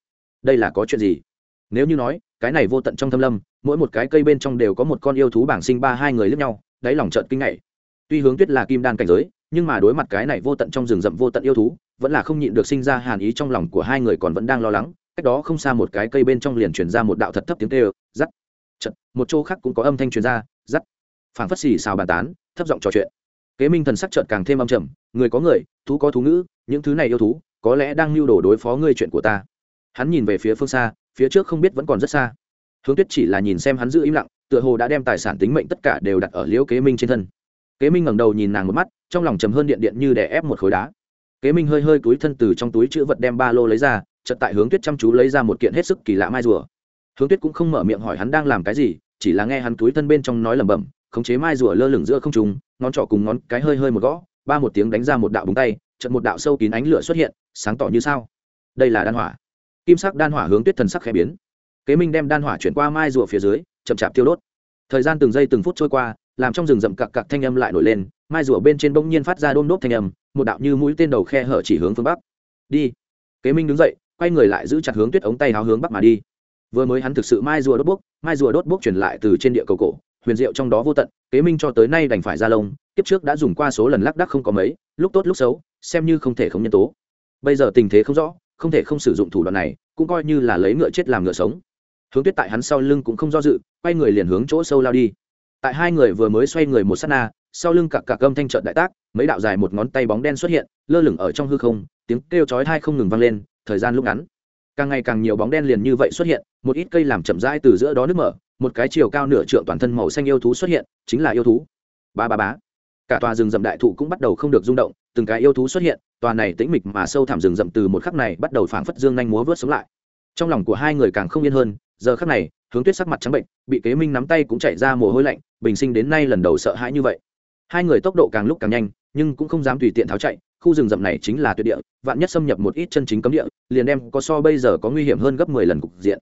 Đây là có chuyện gì? Nếu như nói, cái này vô tận trong thâm lâm, mỗi một cái cây bên trong đều có một con yêu thú bảng sinh ba hai người lướt nhau, đáy lòng trợn kinh ngạc. Tuy hướng tuyết là kim đan cảnh giới, nhưng mà đối mặt cái này vô tận trong rừng rậm vô tận yêu thú, vẫn là không nhịn được sinh ra hàn ý trong lòng của hai người còn vẫn đang lo lắng, cách đó không xa một cái cây bên trong liền truyền ra một đạo thật thấp tiếng tê rắt chật một chỗ khác cũng có âm thanh truyền ra rắt phảng phất xì xào bàn tán, thấp giọng trò chuyện. Kế minh thần sắc trợn càng thêm âm trầm, người có người, thú có thú ngữ, những thứ này yêu thú, có lẽ đang lưu đồ đối phó ngươi chuyện của ta. Hắn nhìn về phía phương xa phía trước không biết vẫn còn rất xa. Hướng tuyết chỉ là nhìn xem hắn giữ im lặng, tựa hồ đã đem tài sản tính mệnh tất cả đều đặt ở liễu kế minh trên thân. Kế minh ngẩng đầu nhìn nàng một mắt, trong lòng trầm hơn điện điện như đè ép một khối đá. Kế minh hơi hơi túi thân từ trong túi chữ vật đem ba lô lấy ra, chợt tại hướng tuyết chăm chú lấy ra một kiện hết sức kỳ lạ mai rùa. Hướng tuyết cũng không mở miệng hỏi hắn đang làm cái gì, chỉ là nghe hắn túi thân bên trong nói lẩm bẩm, khống chế mai rùa lơ lửng giữa không trùng ngón trỏ cùng ngón cái hơi hơi một gõ, ba một tiếng đánh ra một đạo búng tay, chợt một đạo sâu kín ánh lửa xuất hiện, sáng tỏ như sao. Đây là đan hỏa kim sắc đan hỏa hướng tuyết thần sắc khẽ biến. Kế minh đem đan hỏa chuyển qua mai rùa phía dưới, chậm chạp tiêu đốt. Thời gian từng giây từng phút trôi qua, làm trong rừng rậm cặc cặc thanh âm lại nổi lên, mai rùa bên trên bỗng nhiên phát ra đôm đốt thanh âm, một đạo như mũi tên đầu khe hở chỉ hướng phương bắc. Đi. Kế minh đứng dậy, quay người lại giữ chặt hướng tuyết ống tay háo hướng bắc mà đi. Vừa mới hắn thực sự mai rùa đốt bốc, mai rùa đốt bốc chuyển lại từ trên địa cầu cổ, huyền diệu trong đó vô tận, kế minh cho tới nay đành phải ra lông, kiếp trước đã dùng qua số lần lắc đắc không có mấy, lúc tốt lúc xấu, xem như không thể không nhân tố. Bây giờ tình thế không rõ không thể không sử dụng thủ đoạn này, cũng coi như là lấy ngựa chết làm ngựa sống. Hướng tuyết tại hắn sau lưng cũng không do dự, quay người liền hướng chỗ sâu lao đi. Tại hai người vừa mới xoay người một s á t na, sau lưng cặp cặp âm thanh trợn đại tác, mấy đạo dài một ngón tay bóng đen xuất hiện, lơ lửng ở trong hư không, tiếng kêu chói thai không ngừng vang lên, thời gian lúc ngắn. Càng ngày càng nhiều bóng đen liền như vậy xuất hiện, một ít cây làm chậm rãi từ giữa đó nước mở, một cái chiều cao nửa trượng toàn thân màu xanh yêu thú xuất hiện, chính là yêu thú. Ba ba bá cả tòa rừng rậm đại thụ cũng bắt đầu không được rung động, từng cái yêu thú xuất hiện, tòa này tĩnh mịch mà sâu thẳm rừng rậm từ một khắc này bắt đầu phảng phất dương nhanh múa vớt sống lại. Trong lòng của hai người càng không yên hơn, giờ khắc này, hướng tuyết sắc mặt trắng bệnh, bị kế minh nắm tay cũng chảy ra mồ hôi lạnh, bình sinh đến nay lần đầu sợ hãi như vậy. Hai người tốc độ càng lúc càng nhanh, nhưng cũng không dám tùy tiện tháo chạy, khu rừng rậm này chính là tuyệt địa, vạn nhất xâm nhập một ít chân chính cấm địa, liền đem có so bây giờ có nguy hiểm hơn gấp mười lần cục diện.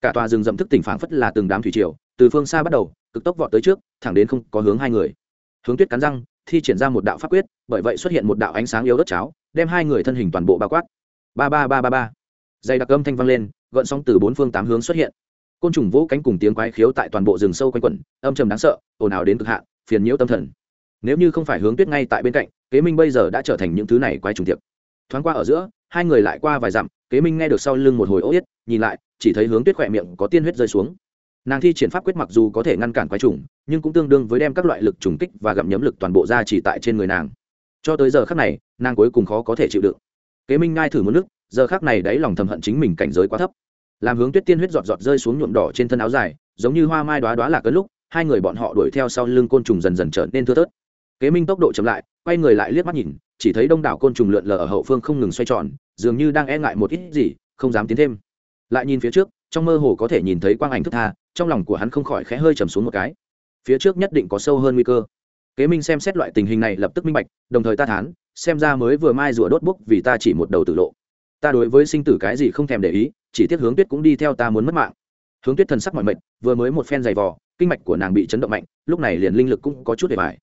Cả tòa rừng rậm thức tỉnh phảng phất là từng đám thủy triều, từ phương xa bắt đầu, cực tốc vọt tới trước, thẳng đến không có hướng hai người hướng tuyết cắn răng, thi triển ra một đạo pháp quyết, bởi vậy xuất hiện một đạo ánh sáng yếu đất cháo, đem hai người thân hình toàn bộ bao quát. Ba ba ba ba ba. Dây đặc âm thanh vang lên, gợn sóng từ bốn phương tám hướng xuất hiện. Côn trùng vỗ cánh cùng tiếng quái khiếu tại toàn bộ rừng sâu quanh quẩn, âm trầm đáng sợ, ồn ào đến cực hạn, phiền nhiễu tâm thần. Nếu như không phải hướng tuyết ngay tại bên cạnh, kế minh bây giờ đã trở thành những thứ này quái trùng tiệp thoáng qua ở giữa, hai người lại qua vài dặm, kế minh nghe được sau lưng một hồi ô yết, nhìn lại, chỉ thấy hướng tuyết khỏe miệng có tiên huyết rơi xuống nàng thi triển pháp quyết mặc dù có thể ngăn cản quái trùng, nhưng cũng tương đương với đem các loại lực trùng kích và gặm nhấm lực toàn bộ ra chỉ tại trên người nàng. Cho tới giờ khác này, nàng cuối cùng khó có thể chịu đựng. Kế minh ngai thử một nước, giờ khác này đáy lòng thầm hận chính mình cảnh giới quá thấp. Làm hướng tuyết tiên huyết giọt giọt rơi xuống nhuộm đỏ trên thân áo dài, giống như hoa mai đoá đoá là cơn lúc, hai người bọn họ đuổi theo sau lưng côn trùng dần dần trở nên thưa thớt. Kế minh tốc độ chậm lại, quay người lại liếc mắt nhìn, chỉ thấy đông đảo côn trùng lượn lờ ở hậu phương không ngừng xoay tròn, dường như đang e ngại một ít gì, không dám tiến thêm. Lại nhìn phía trước trong mơ hồ có thể nhìn thấy quang ảnh thức tha, trong lòng của hắn không khỏi khẽ hơi trầm xuống một cái. Phía trước nhất định có sâu hơn nguy cơ. Kế minh xem xét loại tình hình này lập tức minh bạch, đồng thời ta thán, xem ra mới vừa mai rùa đốt bốc vì ta chỉ một đầu tử lộ. Ta đối với sinh tử cái gì không thèm để ý, chỉ tiếc hướng tuyết cũng đi theo ta muốn mất mạng. Hướng tuyết thần sắc mọi mệnh vừa mới một phen giày vò, kinh mạch của nàng bị chấn động mạnh, lúc này liền linh lực cũng có chút để bài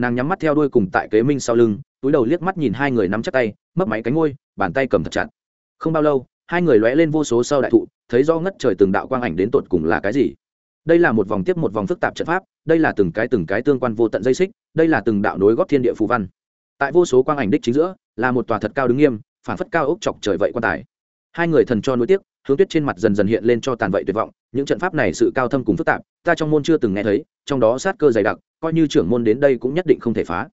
nàng nhắm mắt theo đuôi cùng tại kế minh sau lưng, túi đầu liếc mắt nhìn hai người nắm chắc tay, mấp máy cánh ngôi bàn tay cầm thật chặt. Không bao lâu hai người lóe lên vô số sau đại thụ, thấy do ngất trời từng đạo quang ảnh đến tột cùng là cái gì. Đây là một vòng tiếp một vòng phức tạp trận pháp, đây là từng cái từng cái tương quan vô tận dây xích, đây là từng đạo nối góp thiên địa phù văn. Tại vô số quang ảnh đích chính giữa, là một tòa thật cao đứng nghiêm phản phất cao ốc chọc trời vậy quan tài. Hai người thần cho nối tiếc, hướng tuyết trên mặt dần dần hiện lên cho tàn vậy tuyệt vọng, những trận pháp này sự cao thâm cùng phức tạp, ta trong môn chưa từng nghe thấy, trong đó sát cơ dày đặc, coi như trưởng môn đến đây cũng nhất định không thể phá.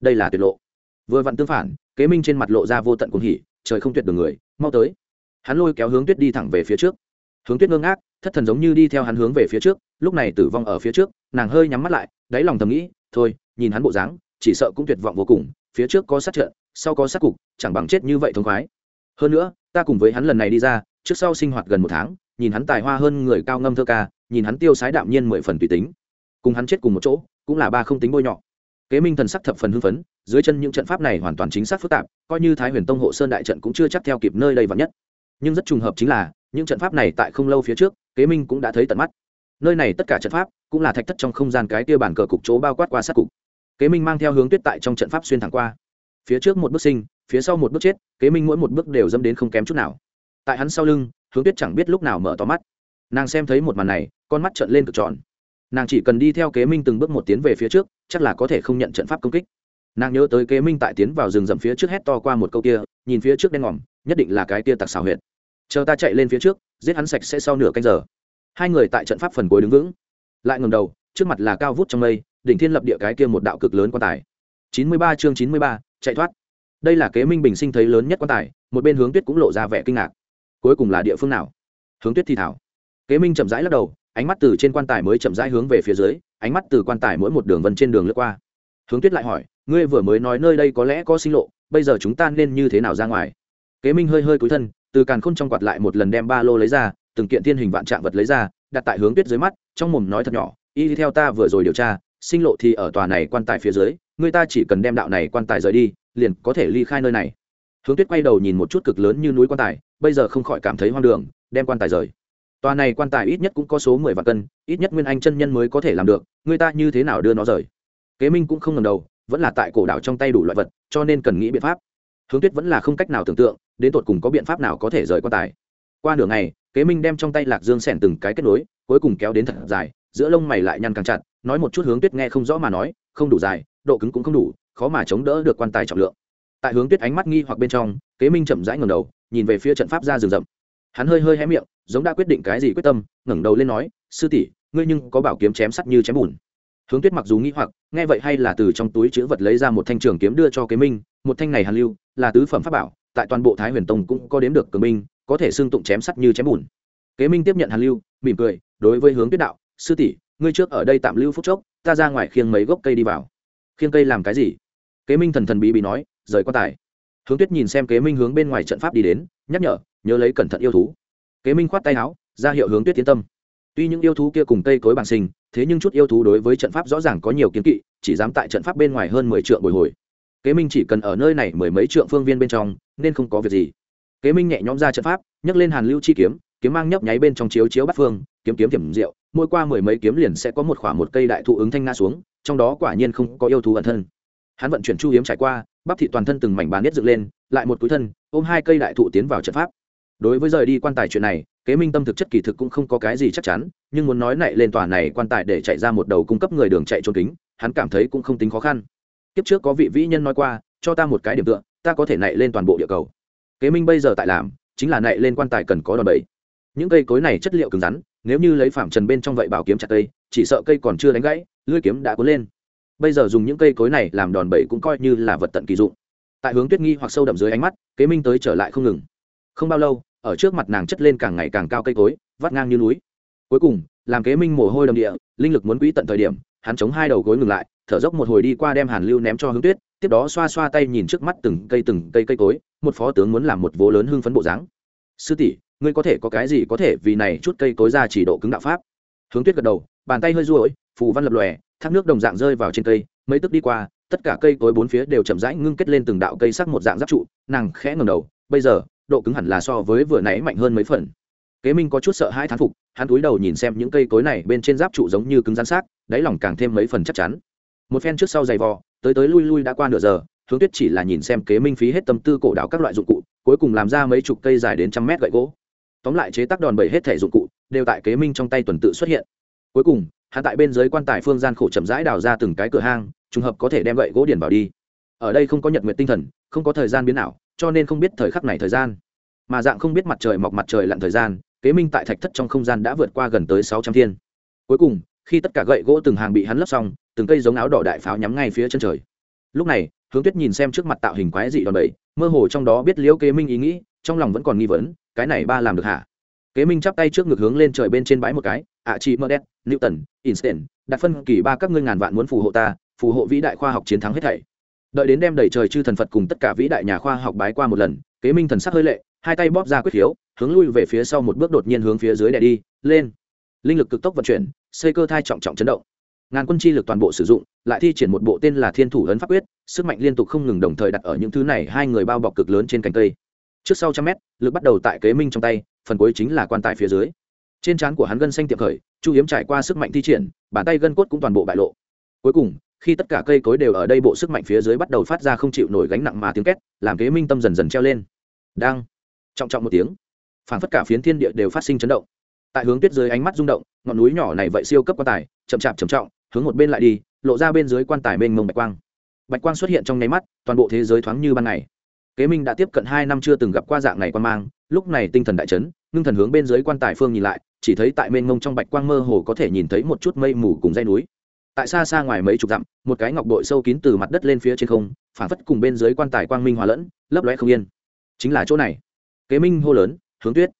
Đây là tuyệt lộ. Vừa vặn tương phản, kế minh trên mặt lộ ra vô tận cuồng hỉ, trời không tuyệt đường người, mau tới hắn lôi kéo hướng tuyết đi thẳng về phía trước. Hướng tuyết ngơ ngác, thất thần giống như đi theo hắn hướng về phía trước, lúc này tử vong ở phía trước, nàng hơi nhắm mắt lại, đáy lòng thầm nghĩ, thôi, nhìn hắn bộ dáng, chỉ sợ cũng tuyệt vọng vô cùng, phía trước có sát trận, sau có sát cục, chẳng bằng chết như vậy thông khoái. Hơn nữa, ta cùng với hắn lần này đi ra, trước sau sinh hoạt gần một tháng, nhìn hắn tài hoa hơn người cao ngâm thơ ca, nhìn hắn tiêu sái đạm nhiên mười phần tùy tính. Cùng hắn chết cùng một chỗ, cũng là ba không tính bôi nhọ. Kế minh thần sắc thập phần hưng phấn, dưới chân những trận pháp này hoàn toàn chính xác phức tạp, coi như thái huyền tông hộ sơn đại trận cũng chưa chắc theo kịp nơi đây vắng nhất nhưng rất trùng hợp chính là, những trận pháp này tại không lâu phía trước, kế minh cũng đã thấy tận mắt. Nơi này tất cả trận pháp cũng là thạch thất trong không gian cái kia bản cờ cục chỗ bao quát qua sát cục. Kế minh mang theo hướng tuyết tại trong trận pháp xuyên thẳng qua. Phía trước một bước sinh, phía sau một bước chết, kế minh mỗi một bước đều dâm đến không kém chút nào. Tại hắn sau lưng, hướng tuyết chẳng biết lúc nào mở to mắt. Nàng xem thấy một màn này, con mắt trợn lên cực tròn. Nàng chỉ cần đi theo kế minh từng bước một tiến về phía trước, chắc là có thể không nhận trận pháp công kích. Nàng nhớ tới kế minh tại tiến vào rừng rậm phía trước hét to qua một câu kia, nhìn phía trước đen ngòm, nhất định là cái kia tặc xào huyệt chờ ta chạy lên phía trước, giết hắn sạch sẽ sau nửa canh giờ. Hai người tại trận pháp phần cuối đứng vững. Lại ngầm đầu, trước mặt là cao vút trong mây, đỉnh thiên lập địa cái kia một đạo cực lớn quan tài. Chín mươi ba chương chín mươi ba, chạy thoát. Đây là kế minh bình sinh thấy lớn nhất quan tài, một bên hướng tuyết cũng lộ ra vẻ kinh ngạc. Cuối cùng là địa phương nào? Hướng tuyết thì thảo. Kế minh chậm rãi lắc đầu, ánh mắt từ trên quan tài mới chậm rãi hướng về phía dưới, ánh mắt từ quan tài mỗi một đường vân trên đường lướt qua. Hướng tuyết lại hỏi, ngươi vừa mới nói nơi đây có lẽ có sinh lộ, bây giờ chúng ta nên như thế nào ra ngoài? Kế minh hơi hơi cúi thân từ càn khôn trong quạt lại một lần đem ba lô lấy ra, từng kiện thiên hình vạn trạng vật lấy ra, đặt tại hướng tuyết dưới mắt, trong mồm nói thật nhỏ, y theo ta vừa rồi điều tra, sinh lộ thì ở tòa này quan tài phía dưới, người ta chỉ cần đem đạo này quan tài rời đi, liền có thể ly khai nơi này. Hướng tuyết quay đầu nhìn một chút cực lớn như núi quan tài, bây giờ không khỏi cảm thấy hoang đường, đem quan tài rời. Tòa này quan tài ít nhất cũng có số mười vạn cân, ít nhất nguyên anh chân nhân mới có thể làm được, người ta như thế nào đưa nó rời? Kế minh cũng không ngầm đầu, vẫn là tại cổ đảo trong tay đủ loại vật, cho nên cần nghĩ biện pháp. Hướng tuyết vẫn là không cách nào tưởng tượng đến tột cùng có biện pháp nào có thể rời quan tài. Qua nửa ngày, kế minh đem trong tay lạc dương xẻn từng cái kết nối, cuối cùng kéo đến thật dài, giữa lông mày lại nhăn càng chặt, nói một chút hướng tuyết nghe không rõ mà nói, không đủ dài, độ cứng cũng không đủ, khó mà chống đỡ được quan tài trọng lượng. Tại hướng tuyết ánh mắt nghi hoặc bên trong, kế minh chậm rãi ngầm đầu, nhìn về phía trận pháp ra rừng rậm. Hắn hơi hơi hé miệng, giống đã quyết định cái gì quyết tâm, ngẩng đầu lên nói, sư tỷ, ngươi nhưng có bảo kiếm chém sắt như chém bùn. Hướng tuyết mặc dù nghĩ hoặc, nghe vậy hay là từ trong túi chữ vật lấy ra một thanh trường kiếm đưa cho kế minh, một thanh này hàn lưu, là tứ phẩm pháp bảo tại toàn bộ thái huyền tông cũng có đếm được cường minh có thể xương tụng chém sắt như chém bùn. Kế minh tiếp nhận hàn lưu, mỉm cười, đối với hướng tuyết đạo, sư tỷ, ngươi trước ở đây tạm lưu phút chốc, ta ra ngoài khiêng mấy gốc cây đi vào. Khiêng cây làm cái gì? Kế minh thần thần bí bí nói, rời quan tài. Hướng tuyết nhìn xem kế minh hướng bên ngoài trận pháp đi đến, nhắc nhở, nhớ lấy cẩn thận yêu thú. Kế minh khoát tay áo, ra hiệu hướng tuyết tiến tâm. Tuy những yêu thú kia cùng cây cối bản sinh, thế nhưng chút yêu thú đối với trận pháp rõ ràng có nhiều kiến kỵ, chỉ dám tại trận pháp bên ngoài hơn mười triệu bồi hồi kế minh chỉ cần ở nơi này mười mấy trượng phương viên bên trong, nên không có việc gì. Kế minh nhẹ nhõm ra trận pháp, nhấc lên hàn lưu chi kiếm kiếm mang nhấp nháy bên trong chiếu chiếu bắt phương, kiếm kiếm thiểm rượu mỗi qua mười mấy kiếm liền sẽ có một khoảng một cây đại thụ ứng thanh nga xuống, trong đó quả nhiên không có yêu thú ẩn thân. Hắn vận chuyển chu hiếm trải qua, bắp thị toàn thân từng mảnh bán nhất dựng lên, lại một cuối thân, ôm hai cây đại thụ tiến vào trận pháp. Đối với rời đi quan tài chuyện này, kế minh tâm thực chất kỳ thực cũng không có cái gì chắc chắn, nhưng muốn nói nại lên tòa này quan tài để chạy ra một đầu cung cấp người đường chạy trốn kính, hắn cảm thấy cũng không tính khó khăn kiếp trước có vị vĩ nhân nói qua, cho ta một cái điểm tựa, ta có thể nại lên toàn bộ địa cầu. Kế minh bây giờ tại làm, chính là nại lên quan tài cần có đòn bẩy. Những cây cối này chất liệu cứng rắn, nếu như lấy phạm trần bên trong vậy bảo kiếm chặt cây, chỉ sợ cây còn chưa đánh gãy, lưỡi kiếm đã cuốn lên. Bây giờ dùng những cây cối này làm đòn bẩy cũng coi như là vật tận kỳ dụng. Tại hướng tuyết nghi hoặc sâu đậm dưới ánh mắt, kế minh tới trở lại không ngừng. Không bao lâu, ở trước mặt nàng chất lên càng ngày càng cao cây cối, vắt ngang như núi. Cuối cùng, làm kế minh mồ hôi đầm địa, linh lực muốn quỹ tận thời điểm, hắn chống hai đầu gối ngừng lại thở dốc một hồi đi qua đem hàn lưu ném cho hướng tuyết, tiếp đó xoa xoa tay nhìn trước mắt từng cây từng cây cây cối, một phó tướng muốn làm một vố lớn hưng phấn bộ dáng. Sư tỷ, ngươi có thể có cái gì có thể vì này chút cây cối ra chỉ độ cứng đạo pháp? Hướng tuyết gật đầu, bàn tay hơi ruỗi phù văn lập lòe, thác nước đồng dạng rơi vào trên cây, mấy tức đi qua, tất cả cây cối bốn phía đều chậm rãi ngưng kết lên từng đạo cây sắc một dạng giáp trụ, nàng khẽ ngầm đầu, bây giờ, độ cứng hẳn là so với vừa nãy mạnh hơn mấy phần. Kế minh có chút sợ hãi thán phục, hắn cúi đầu nhìn xem những cây cối này bên trên giáp trụ giống như cứng rắn xác, đáy lòng càng thêm mấy phần chắc chắn một phen trước sau giày vò, tới tới lui lui đã qua nửa giờ, hướng tuyết chỉ là nhìn xem kế minh phí hết tâm tư cổ đảo các loại dụng cụ, cuối cùng làm ra mấy chục cây dài đến trăm mét gậy gỗ. Tóm lại chế tác đòn bẩy hết thể dụng cụ, đều tại kế minh trong tay tuần tự xuất hiện. Cuối cùng hạ tại bên dưới quan tài phương gian khổ chậm rãi đào ra từng cái cửa hang, trùng hợp có thể đem gậy gỗ điển vào đi. Ở đây không có nhật nguyện tinh thần, không có thời gian biến ảo, cho nên không biết thời khắc này thời gian. Mà dạng không biết mặt trời mọc mặt trời lặn thời gian, kế minh tại thạch thất trong không gian đã vượt qua gần tới sáu trăm thiên. Cuối cùng, khi tất cả gậy gỗ từng hàng bị hắn lấp xong từng cây giống áo đỏ đại pháo nhắm ngay phía chân trời. Lúc này, hướng tuyết nhìn xem trước mặt tạo hình quái dị đòn bẩy, mơ hồ trong đó biết liễu kế minh ý nghĩ, trong lòng vẫn còn nghi vấn, cái này ba làm được hả? Kế minh chắp tay trước ngực hướng lên trời bên trên bãi một cái, ạ chị mơ đét, newton instant đặt phân kỳ ba các ngươi ngàn vạn muốn phù hộ ta, phù hộ vĩ đại khoa học chiến thắng hết thảy. Đợi đến đem đầy trời chư thần phật cùng tất cả vĩ đại nhà khoa học bái qua một lần, kế minh thần sắc hơi lệ, hai tay bóp ra quyết khiếu, hướng lui về phía sau một bước đột nhiên hướng phía dưới đè đi, lên. Linh lực cực tốc vận chuyển, xây cơ thai trọng trọng chấn động ngàn quân chi lực toàn bộ sử dụng, lại thi triển một bộ tên là thiên thủ ấn pháp quyết, sức mạnh liên tục không ngừng đồng thời đặt ở những thứ này, hai người bao bọc cực lớn trên cành cây. Trước sau trăm mét, lực bắt đầu tại kế minh trong tay, phần cuối chính là quan tài phía dưới. Trên trán của hắn gân xanh tiệm khởi, chu hiếm trải qua sức mạnh thi triển, bàn tay gân cốt cũng toàn bộ bại lộ. Cuối cùng, khi tất cả cây cối đều ở đây bộ sức mạnh phía dưới bắt đầu phát ra không chịu nổi gánh nặng mà tiếng két, làm kế minh tâm dần dần treo lên. Đang, trọng trọng một tiếng phản phất cả phiến thiên địa đều phát sinh chấn động. Tại hướng tuyết dưới ánh mắt rung động, ngọn núi nhỏ này vậy siêu cấp quan tài, chậm chạp trầm trọng hướng một bên lại đi, lộ ra bên dưới quan tài mênh mông bạch quang. Bạch quang xuất hiện trong nháy mắt, toàn bộ thế giới thoáng như ban ngày. Kế minh đã tiếp cận hai năm chưa từng gặp qua dạng này quan mang, lúc này tinh thần đại chấn, ngưng thần hướng bên dưới quan tài phương nhìn lại, chỉ thấy tại mênh mông trong bạch quang mơ hồ có thể nhìn thấy một chút mây mù cùng dây núi. Tại xa xa ngoài mấy chục dặm, một cái ngọc bội sâu kín từ mặt đất lên phía trên không phản phất cùng bên dưới quan tài quang minh hòa lẫn, lấp lóe không yên. Chính là chỗ này. Kế minh hô lớn, hướng tuyết.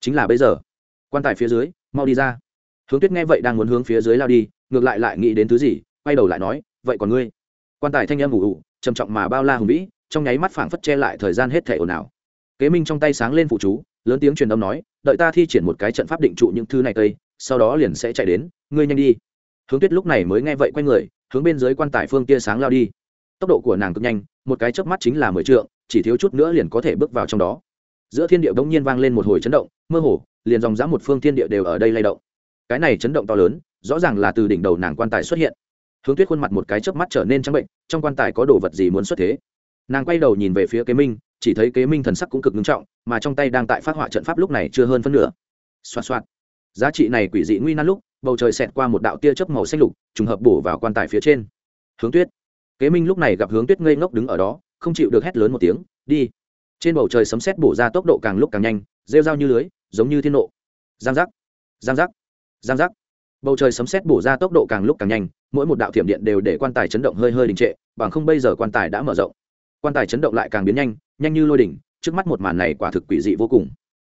Chính là bây giờ. Quan tài phía dưới, mau đi ra. Hướng tuyết nghe vậy đang muốn hướng phía dưới lao đi ngược lại lại nghĩ đến thứ gì, quay đầu lại nói, vậy còn ngươi? Quan tài thanh âm ủ ủ, trầm trọng mà bao la hùng vĩ, trong nháy mắt phảng phất che lại thời gian hết thể ồn ào. Kế minh trong tay sáng lên phụ chú, lớn tiếng truyền âm nói, đợi ta thi triển một cái trận pháp định trụ những thứ này cây sau đó liền sẽ chạy đến, ngươi nhanh đi. Hướng tuyết lúc này mới nghe vậy quay người, hướng bên dưới quan tài phương tia sáng lao đi. Tốc độ của nàng cực nhanh, một cái chớp mắt chính là mười trượng, chỉ thiếu chút nữa liền có thể bước vào trong đó. Giữa thiên địa bỗng nhiên vang lên một hồi chấn động, mơ hồ, liền dòng dã một phương thiên địa đều ở đây lay động. Cái này chấn động to lớn rõ ràng là từ đỉnh đầu nàng quan tài xuất hiện. Hướng tuyết khuôn mặt một cái chớp mắt trở nên trắng bệnh, trong quan tài có đồ vật gì muốn xuất thế? Nàng quay đầu nhìn về phía kế minh, chỉ thấy kế minh thần sắc cũng cực nghiêm trọng, mà trong tay đang tại phát họa trận pháp lúc này chưa hơn phân nửa. Xoa xoa giá trị này quỷ dị nguy nan lúc, bầu trời xẹt qua một đạo tia chớp màu xanh lục, trùng hợp bổ vào quan tài phía trên. Hướng tuyết. Kế minh lúc này gặp hướng tuyết ngây ngốc đứng ở đó, không chịu được hét lớn một tiếng, đi! Trên bầu trời sấm sét bổ ra tốc độ càng lúc càng nhanh, rêu dao như lưới, giống như thiên nộ. Giang giác. Giang giác. Giang giác bầu trời sấm sét bổ ra tốc độ càng lúc càng nhanh, mỗi một đạo thiểm điện đều để quan tài chấn động hơi hơi đình trệ, bằng không bây giờ quan tài đã mở rộng. Quan tài chấn động lại càng biến nhanh nhanh như lôi đỉnh, trước mắt một màn này quả thực quỷ dị vô cùng.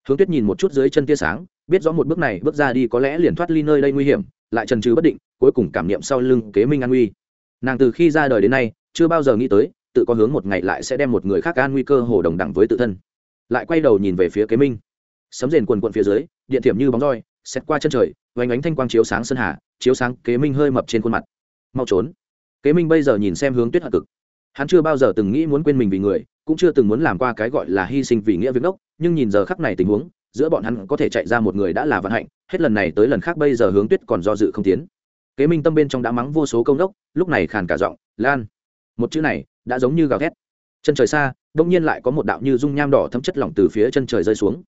Hướng tuyết nhìn một chút dưới chân tia sáng, biết rõ một bước này bước ra đi có lẽ liền thoát ly nơi đây nguy hiểm, lại trần trừ bất định, cuối cùng cảm niệm sau lưng kế minh an nguy. Nàng từ khi ra đời đến nay, chưa bao giờ nghĩ tới, tự có hướng một ngày lại sẽ đem một người khác an nguy cơ hồ đồng đẳng với tự thân. Lại quay đầu nhìn về phía kế minh. Sấm rền quần quận phía dưới, điện thiểm như bóng roi xét qua chân trời vánh ánh thanh quang chiếu sáng sơn hà, chiếu sáng kế minh hơi mập trên khuôn mặt. Mau trốn. Kế minh bây giờ nhìn xem hướng tuyết hận cực. Hắn chưa bao giờ từng nghĩ muốn quên mình vì người, cũng chưa từng muốn làm qua cái gọi là hy sinh vì nghĩa việc đốc, nhưng nhìn giờ khắc này tình huống, giữa bọn hắn có thể chạy ra một người đã là vận hạnh, hết lần này tới lần khác bây giờ hướng tuyết còn do dự không tiến. Kế minh tâm bên trong đã mắng vô số công đốc, lúc này khàn cả giọng, lan. Một chữ này đã giống như gào thét. Chân trời xa đông nhiên lại có một đạo như dung nham đỏ thấm chất lỏng từ phía chân trời rơi xuống.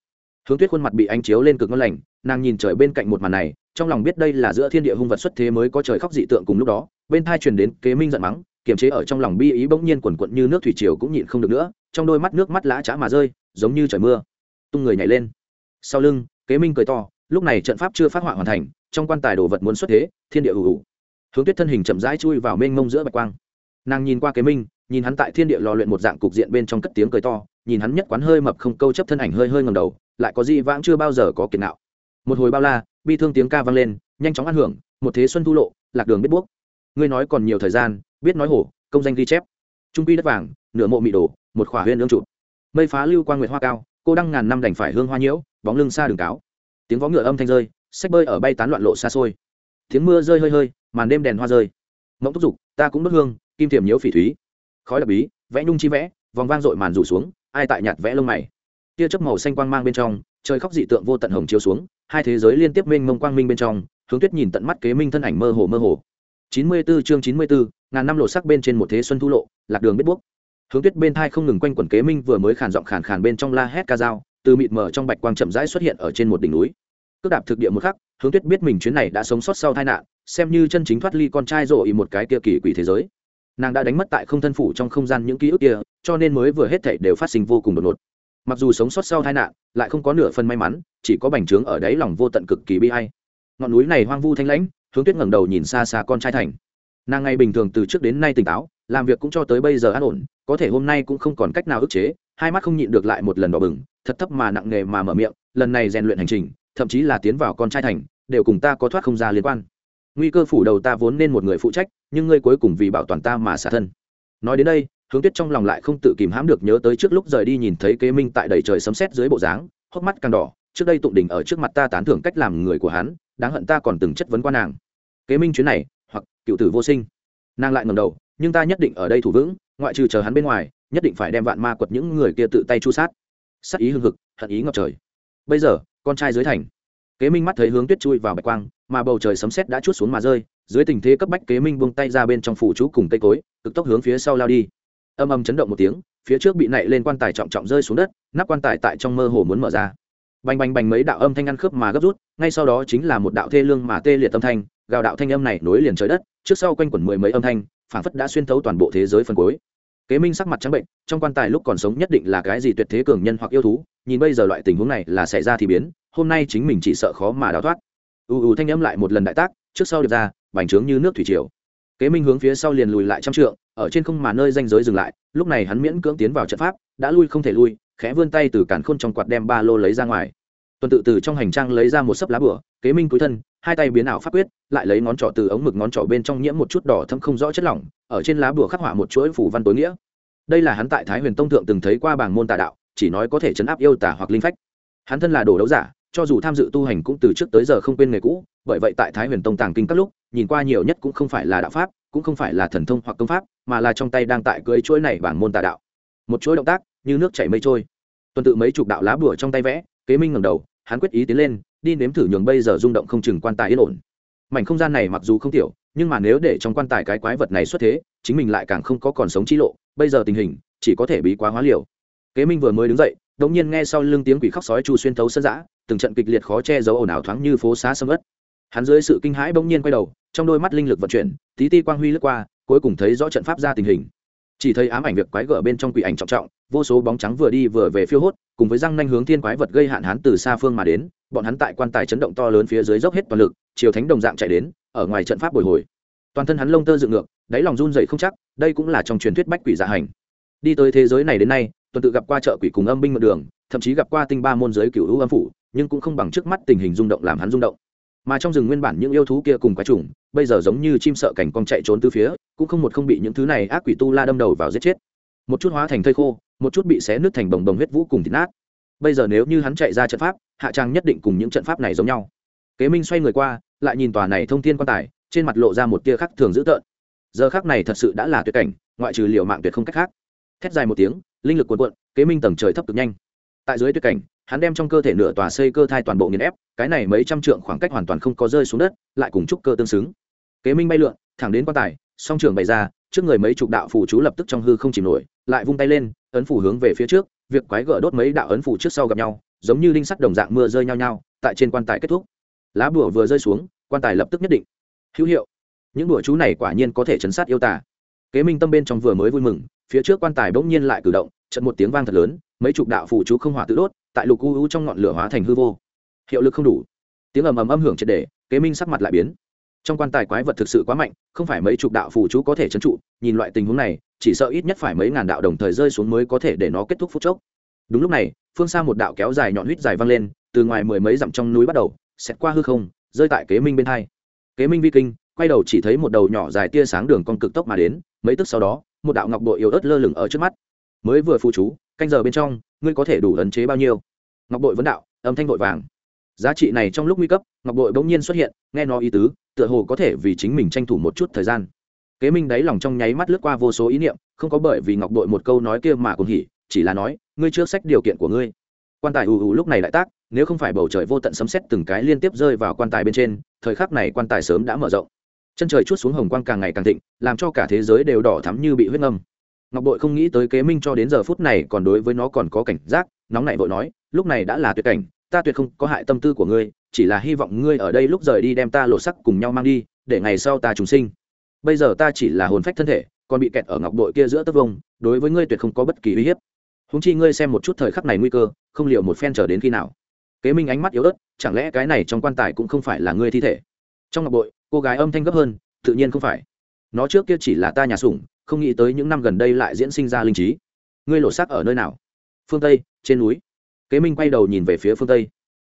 Hướng tuyết khuôn mặt bị ánh chiếu lên cực ngon lành, nàng nhìn trời bên cạnh một màn này trong lòng biết đây là giữa thiên địa hung vật xuất thế mới có trời khóc dị tượng cùng lúc đó, bên thai truyền đến kế minh giận mắng, kiềm chế ở trong lòng bi ý bỗng nhiên quần quận như nước thủy triều cũng nhịn không được nữa, trong đôi mắt nước mắt lã chã mà rơi, giống như trời mưa. Tung người nhảy lên. Sau lưng, kế minh cười to, lúc này trận pháp chưa phát họa hoàn thành, trong quan tài đồ vật muốn xuất thế, thiên địa ủ ủ hướng tuyết thân hình chậm rãi chui vào mênh mông giữa bạch quang. Nàng nhìn qua kế minh, nhìn hắn tại thiên địa lò luyện một dạng cục diện bên trong cất tiếng cười to, nhìn hắn nhất quán hơi mập không câu chấp thân ảnh hơi hơi ngầm đầu, lại có gì vãng chưa bao giờ có kiệt nạo một hồi bao la bi thương tiếng ca vang lên nhanh chóng ăn hưởng một thế xuân thu lộ lạc đường biết buốc ngươi nói còn nhiều thời gian biết nói hổ công danh ghi chép. Trung quy đất vàng nửa mộ mị đổ, một khỏa huyên lương trụ. Mây phá lưu quan nguyệt hoa cao cô đăng ngàn năm đành phải hương hoa nhiễu bóng lưng xa đường cáo. Tiếng vó ngựa âm thanh rơi sách bơi ở bay tán loạn lộ xa xôi. Tiếng mưa rơi hơi hơi màn đêm đèn hoa rơi. Mộng thúc giục ta cũng đốt hương kim thiểm nhiễu phỉ thúy. Khói đặc bí vẽ nhung chi vẽ vòng vang dội màn rủ xuống ai tại nhạt vẽ lông mày. Tia chớp màu xanh quang mang bên trong trời khóc dị tượng vô tận hồng chiếu xuống hai thế giới liên tiếp mênh mông quang minh bên trong hướng tuyết nhìn tận mắt kế minh thân ảnh mơ hồ mơ hồ. Chín mươi 94 chương chín mươi 94, ngàn năm lộ sắc bên trên một thế xuân thu lộ lạc đường biết buốc hướng tuyết bên thai không ngừng quanh quẩn kế minh vừa mới khàn giọng khàn khàn bên trong la hét ca dao từ mịt mờ trong bạch quang chậm rãi xuất hiện ở trên một đỉnh núi. Cước đạp thực địa một khắc hướng tuyết biết mình chuyến này đã sống sót sau tai nạn xem như chân chính thoát ly con trai rộ một cái kia kỳ quỷ thế giới. Nàng đã đánh mất tại không thân phủ trong không gian những ký ức kia cho nên mới vừa hết thảy đều phát sinh vô cùng đột ngột mặc dù sống sót sau tai nạn, lại không có nửa phần may mắn, chỉ có bành trướng ở đáy lòng vô tận cực kỳ bi hay ngọn núi này hoang vu thanh lãnh, hướng tuyết ngẩng đầu nhìn xa xa con trai thành. Nàng ngày bình thường từ trước đến nay tỉnh táo, làm việc cũng cho tới bây giờ an ổn, có thể hôm nay cũng không còn cách nào ức chế, hai mắt không nhịn được lại một lần đỏ bừng, thật thấp mà nặng nề mà mở miệng, lần này rèn luyện hành trình, thậm chí là tiến vào con trai thành, đều cùng ta có thoát không ra liên quan. Nguy cơ phủ đầu ta vốn nên một người phụ trách, nhưng ngươi cuối cùng vì bảo toàn ta mà xả thân. Nói đến đây hướng tuyết trong lòng lại không tự kìm hãm được nhớ tới trước lúc rời đi nhìn thấy kế minh tại đầy trời sấm sét dưới bộ dáng, hốc mắt càng đỏ, trước đây tụng đình ở trước mặt ta tán thưởng cách làm người của hắn, đáng hận ta còn từng chất vấn qua nàng. Kế minh chuyến này, hoặc, cựu tử vô sinh. Nàng lại ngầm đầu, nhưng ta nhất định ở đây thủ vững, ngoại trừ chờ hắn bên ngoài, nhất định phải đem vạn ma quật những người kia tự tay chu sát. Sát ý hưng hực, hận ý ngập trời. Bây giờ, con trai dưới thành. Kế minh mắt thấy hướng tuyết chui vào bạch quang, mà bầu trời sấm sét đã chút xuống mà rơi, dưới tình thế cấp bách kế minh buông tay ra bên trong phủ chú cùng cây cối, cực tốc hướng phía sau lao đi âm âm chấn động một tiếng, phía trước bị nảy lên quan tài trọng trọng rơi xuống đất, nắp quan tài tại trong mơ hồ muốn mở ra. Bành bành bành mấy đạo âm thanh ăn khớp mà gấp rút, ngay sau đó chính là một đạo thê lương mà tê liệt âm thanh, gào đạo thanh âm này nối liền trời đất, trước sau quanh quẩn mười mấy âm thanh, phảng phất đã xuyên thấu toàn bộ thế giới phân cuối. Kế minh sắc mặt trắng bệnh, trong quan tài lúc còn sống nhất định là cái gì tuyệt thế cường nhân hoặc yêu thú, nhìn bây giờ loại tình huống này là xảy ra thì biến, hôm nay chính mình chỉ sợ khó mà đào thoát. Ù ù thanh âm lại một lần đại tác, trước sau được ra, bành trướng như nước thủy triều. Kế minh hướng phía sau liền lùi lại trăm trượng ở trên không mà nơi danh giới dừng lại, lúc này hắn miễn cưỡng tiến vào trận pháp, đã lui không thể lui, khẽ vươn tay từ cản khôn trong quạt đem ba lô lấy ra ngoài. Tuần tự từ trong hành trang lấy ra một sấp lá bửa, kế minh cúi thân, hai tay biến ảo pháp quyết, lại lấy ngón trỏ từ ống mực ngón trỏ bên trong nhiễm một chút đỏ thâm không rõ chất lỏng, ở trên lá bửa khắc họa một chuỗi phủ văn tối nghĩa. Đây là hắn tại thái huyền tông thượng từng thấy qua bảng môn tà đạo, chỉ nói có thể chấn áp yêu tả hoặc linh phách. Hắn thân là đồ đấu giả, cho dù tham dự tu hành cũng từ trước tới giờ không quên nghề cũ, bởi vậy tại thái huyền tông tàng kinh các lúc, nhìn qua nhiều nhất cũng không phải là đạo pháp cũng không phải là thần thông hoặc công pháp, mà là trong tay đang tại cưới chuỗi này bảng môn tà đạo. Một chuỗi động tác, như nước chảy mây trôi. Tuần tự mấy chục đạo lá bùa trong tay vẽ, kế minh ngẩng đầu, hắn quyết ý tiến lên, đi nếm thử nhường bây giờ rung động không chừng quan tài yên ổn. Mảnh không gian này mặc dù không tiểu, nhưng mà nếu để trong quan tài cái quái vật này xuất thế, chính mình lại càng không có còn sống chi lộ, bây giờ tình hình, chỉ có thể bí quá hóa liều. Kế minh vừa mới đứng dậy đống nhiên nghe sau lưng tiếng quỷ khóc sói chu xuyên thấu sân giã từng trận kịch liệt khó che giấu ồn ào thoáng như phố xá sâm ất hắn dưới sự kinh hãi bỗng nhiên quay đầu, trong đôi mắt linh lực vận chuyển, tí ti quang huy lướt qua, cuối cùng thấy rõ trận pháp ra tình hình. Chỉ thấy ám ảnh việc quái gở bên trong quỷ ảnh trọng trọng, vô số bóng trắng vừa đi vừa về phiêu hốt, cùng với răng nanh hướng thiên quái vật gây hạn hán từ xa phương mà đến, bọn hắn tại quan tài chấn động to lớn phía dưới dốc hết toàn lực chiều thánh đồng dạng chạy đến, ở ngoài trận pháp bồi hồi. Toàn thân hắn lông tơ dựng ngược, đáy lòng run dậy không chắc, đây cũng là trong truyền thuyết bách quỷ dạ hành. Đi tới thế giới này đến nay, tuần tự gặp qua chợ quỷ cùng âm binh mượn đường, thậm chí gặp qua tinh ba môn giới cựu hữu âm phủ, nhưng cũng không bằng trước mắt tình hình rung động làm hắn rung động mà trong rừng nguyên bản những yêu thú kia cùng quái trùng, bây giờ giống như chim sợ cảnh con chạy trốn từ phía, cũng không một không bị những thứ này ác quỷ tu la đâm đầu vào giết chết. Một chút hóa thành thây khô, một chút bị xé nứt thành bồng bồng huyết vũ cùng thịt nát. Bây giờ nếu như hắn chạy ra trận pháp, hạ trang nhất định cùng những trận pháp này giống nhau. Kế minh xoay người qua, lại nhìn tòa này thông thiên quan tài, trên mặt lộ ra một tia khắc thường dữ tợn. Giờ khắc này thật sự đã là tuyệt cảnh, ngoại trừ liệu mạng tuyệt không cách khác. Thét dài một tiếng, linh lực cuồn cuộn, kế minh tầng trời thấp cực nhanh. Tại dưới tuyệt cảnh hắn đem trong cơ thể nửa tòa xây cơ thai toàn bộ nghiền ép, cái này mấy trăm trượng khoảng cách hoàn toàn không có rơi xuống đất, lại cùng trúc cơ tương xứng. Kế minh bay lượn, thẳng đến quan tài, song trường bày ra, trước người mấy chục đạo phù chú lập tức trong hư không chìm nổi, lại vung tay lên, ấn phủ hướng về phía trước, việc quái gở đốt mấy đạo ấn phủ trước sau gặp nhau, giống như linh sắt đồng dạng mưa rơi nhau nhau tại trên quan tài kết thúc. Lá bùa vừa rơi xuống, quan tài lập tức nhất định. Hữu hiệu. Những đùa chú này quả nhiên có thể chấn sát yêu tả kế minh tâm bên trong vừa mới vui mừng, phía trước quan tài bỗng nhiên lại cử động trận một tiếng vang thật lớn, mấy chục đạo phù chú không hỏa tự đốt, tại lục u u trong ngọn lửa hóa thành hư vô. Hiệu lực không đủ. Tiếng ầm ầm âm hưởng triệt để, kế minh sắc mặt lại biến. Trong quan tài quái vật thực sự quá mạnh, không phải mấy chục đạo phù chú có thể trấn trụ, nhìn loại tình huống này, chỉ sợ ít nhất phải mấy ngàn đạo đồng thời rơi xuống mới có thể để nó kết thúc phút chốc. Đúng lúc này, phương xa một đạo kéo dài nhọn huýt dài văng lên, từ ngoài mười mấy dặm trong núi bắt đầu xét qua hư không, rơi tại kế minh bên hai. Kế minh vi kinh, quay đầu chỉ thấy một đầu nhỏ dài tia sáng đường con cực tốc mà đến, mấy tức sau đó, một đạo ngọc bội yếu ớt lơ lửng ở trước mắt mới vừa phụ chú, canh giờ bên trong, ngươi có thể đủ ấn chế bao nhiêu? Ngọc bội vấn đạo, âm thanh vội vàng. Giá trị này trong lúc nguy cấp, ngọc bội bỗng nhiên xuất hiện, nghe nó ý tứ, tựa hồ có thể vì chính mình tranh thủ một chút thời gian. Kế minh đáy lòng trong nháy mắt lướt qua vô số ý niệm, không có bởi vì ngọc bội một câu nói kia mà cũng hỉ, chỉ là nói, ngươi chưa sách điều kiện của ngươi. Quan tài ù ù lúc này lại tác, nếu không phải bầu trời vô tận sấm xét từng cái liên tiếp rơi vào quan tài bên trên, thời khắc này quan tài sớm đã mở rộng. Chân trời chút xuống hồng quang càng ngày càng thịnh, làm cho cả thế giới đều đỏ thắm như bị huyết ngâm ngọc bội không nghĩ tới kế minh cho đến giờ phút này còn đối với nó còn có cảnh giác, nóng nảy vội nói, lúc này đã là tuyệt cảnh, ta tuyệt không có hại tâm tư của ngươi, chỉ là hy vọng ngươi ở đây lúc rời đi đem ta lột sắc cùng nhau mang đi, để ngày sau ta trùng sinh. Bây giờ ta chỉ là hồn phách thân thể, còn bị kẹt ở ngọc bội kia giữa tấc vông, đối với ngươi tuyệt không có bất kỳ uy hiếp. Húng chi ngươi xem một chút thời khắc này nguy cơ, không liệu một phen chờ đến khi nào. Kế minh ánh mắt yếu ớt, chẳng lẽ cái này trong quan tài cũng không phải là ngươi thi thể? Trong ngọc bội, cô gái âm thanh gấp hơn, tự nhiên không phải. Nó trước kia chỉ là ta nhà sủng không nghĩ tới những năm gần đây lại diễn sinh ra linh trí. Ngươi lộ sắc ở nơi nào? Phương tây, trên núi. Kế minh quay đầu nhìn về phía phương tây.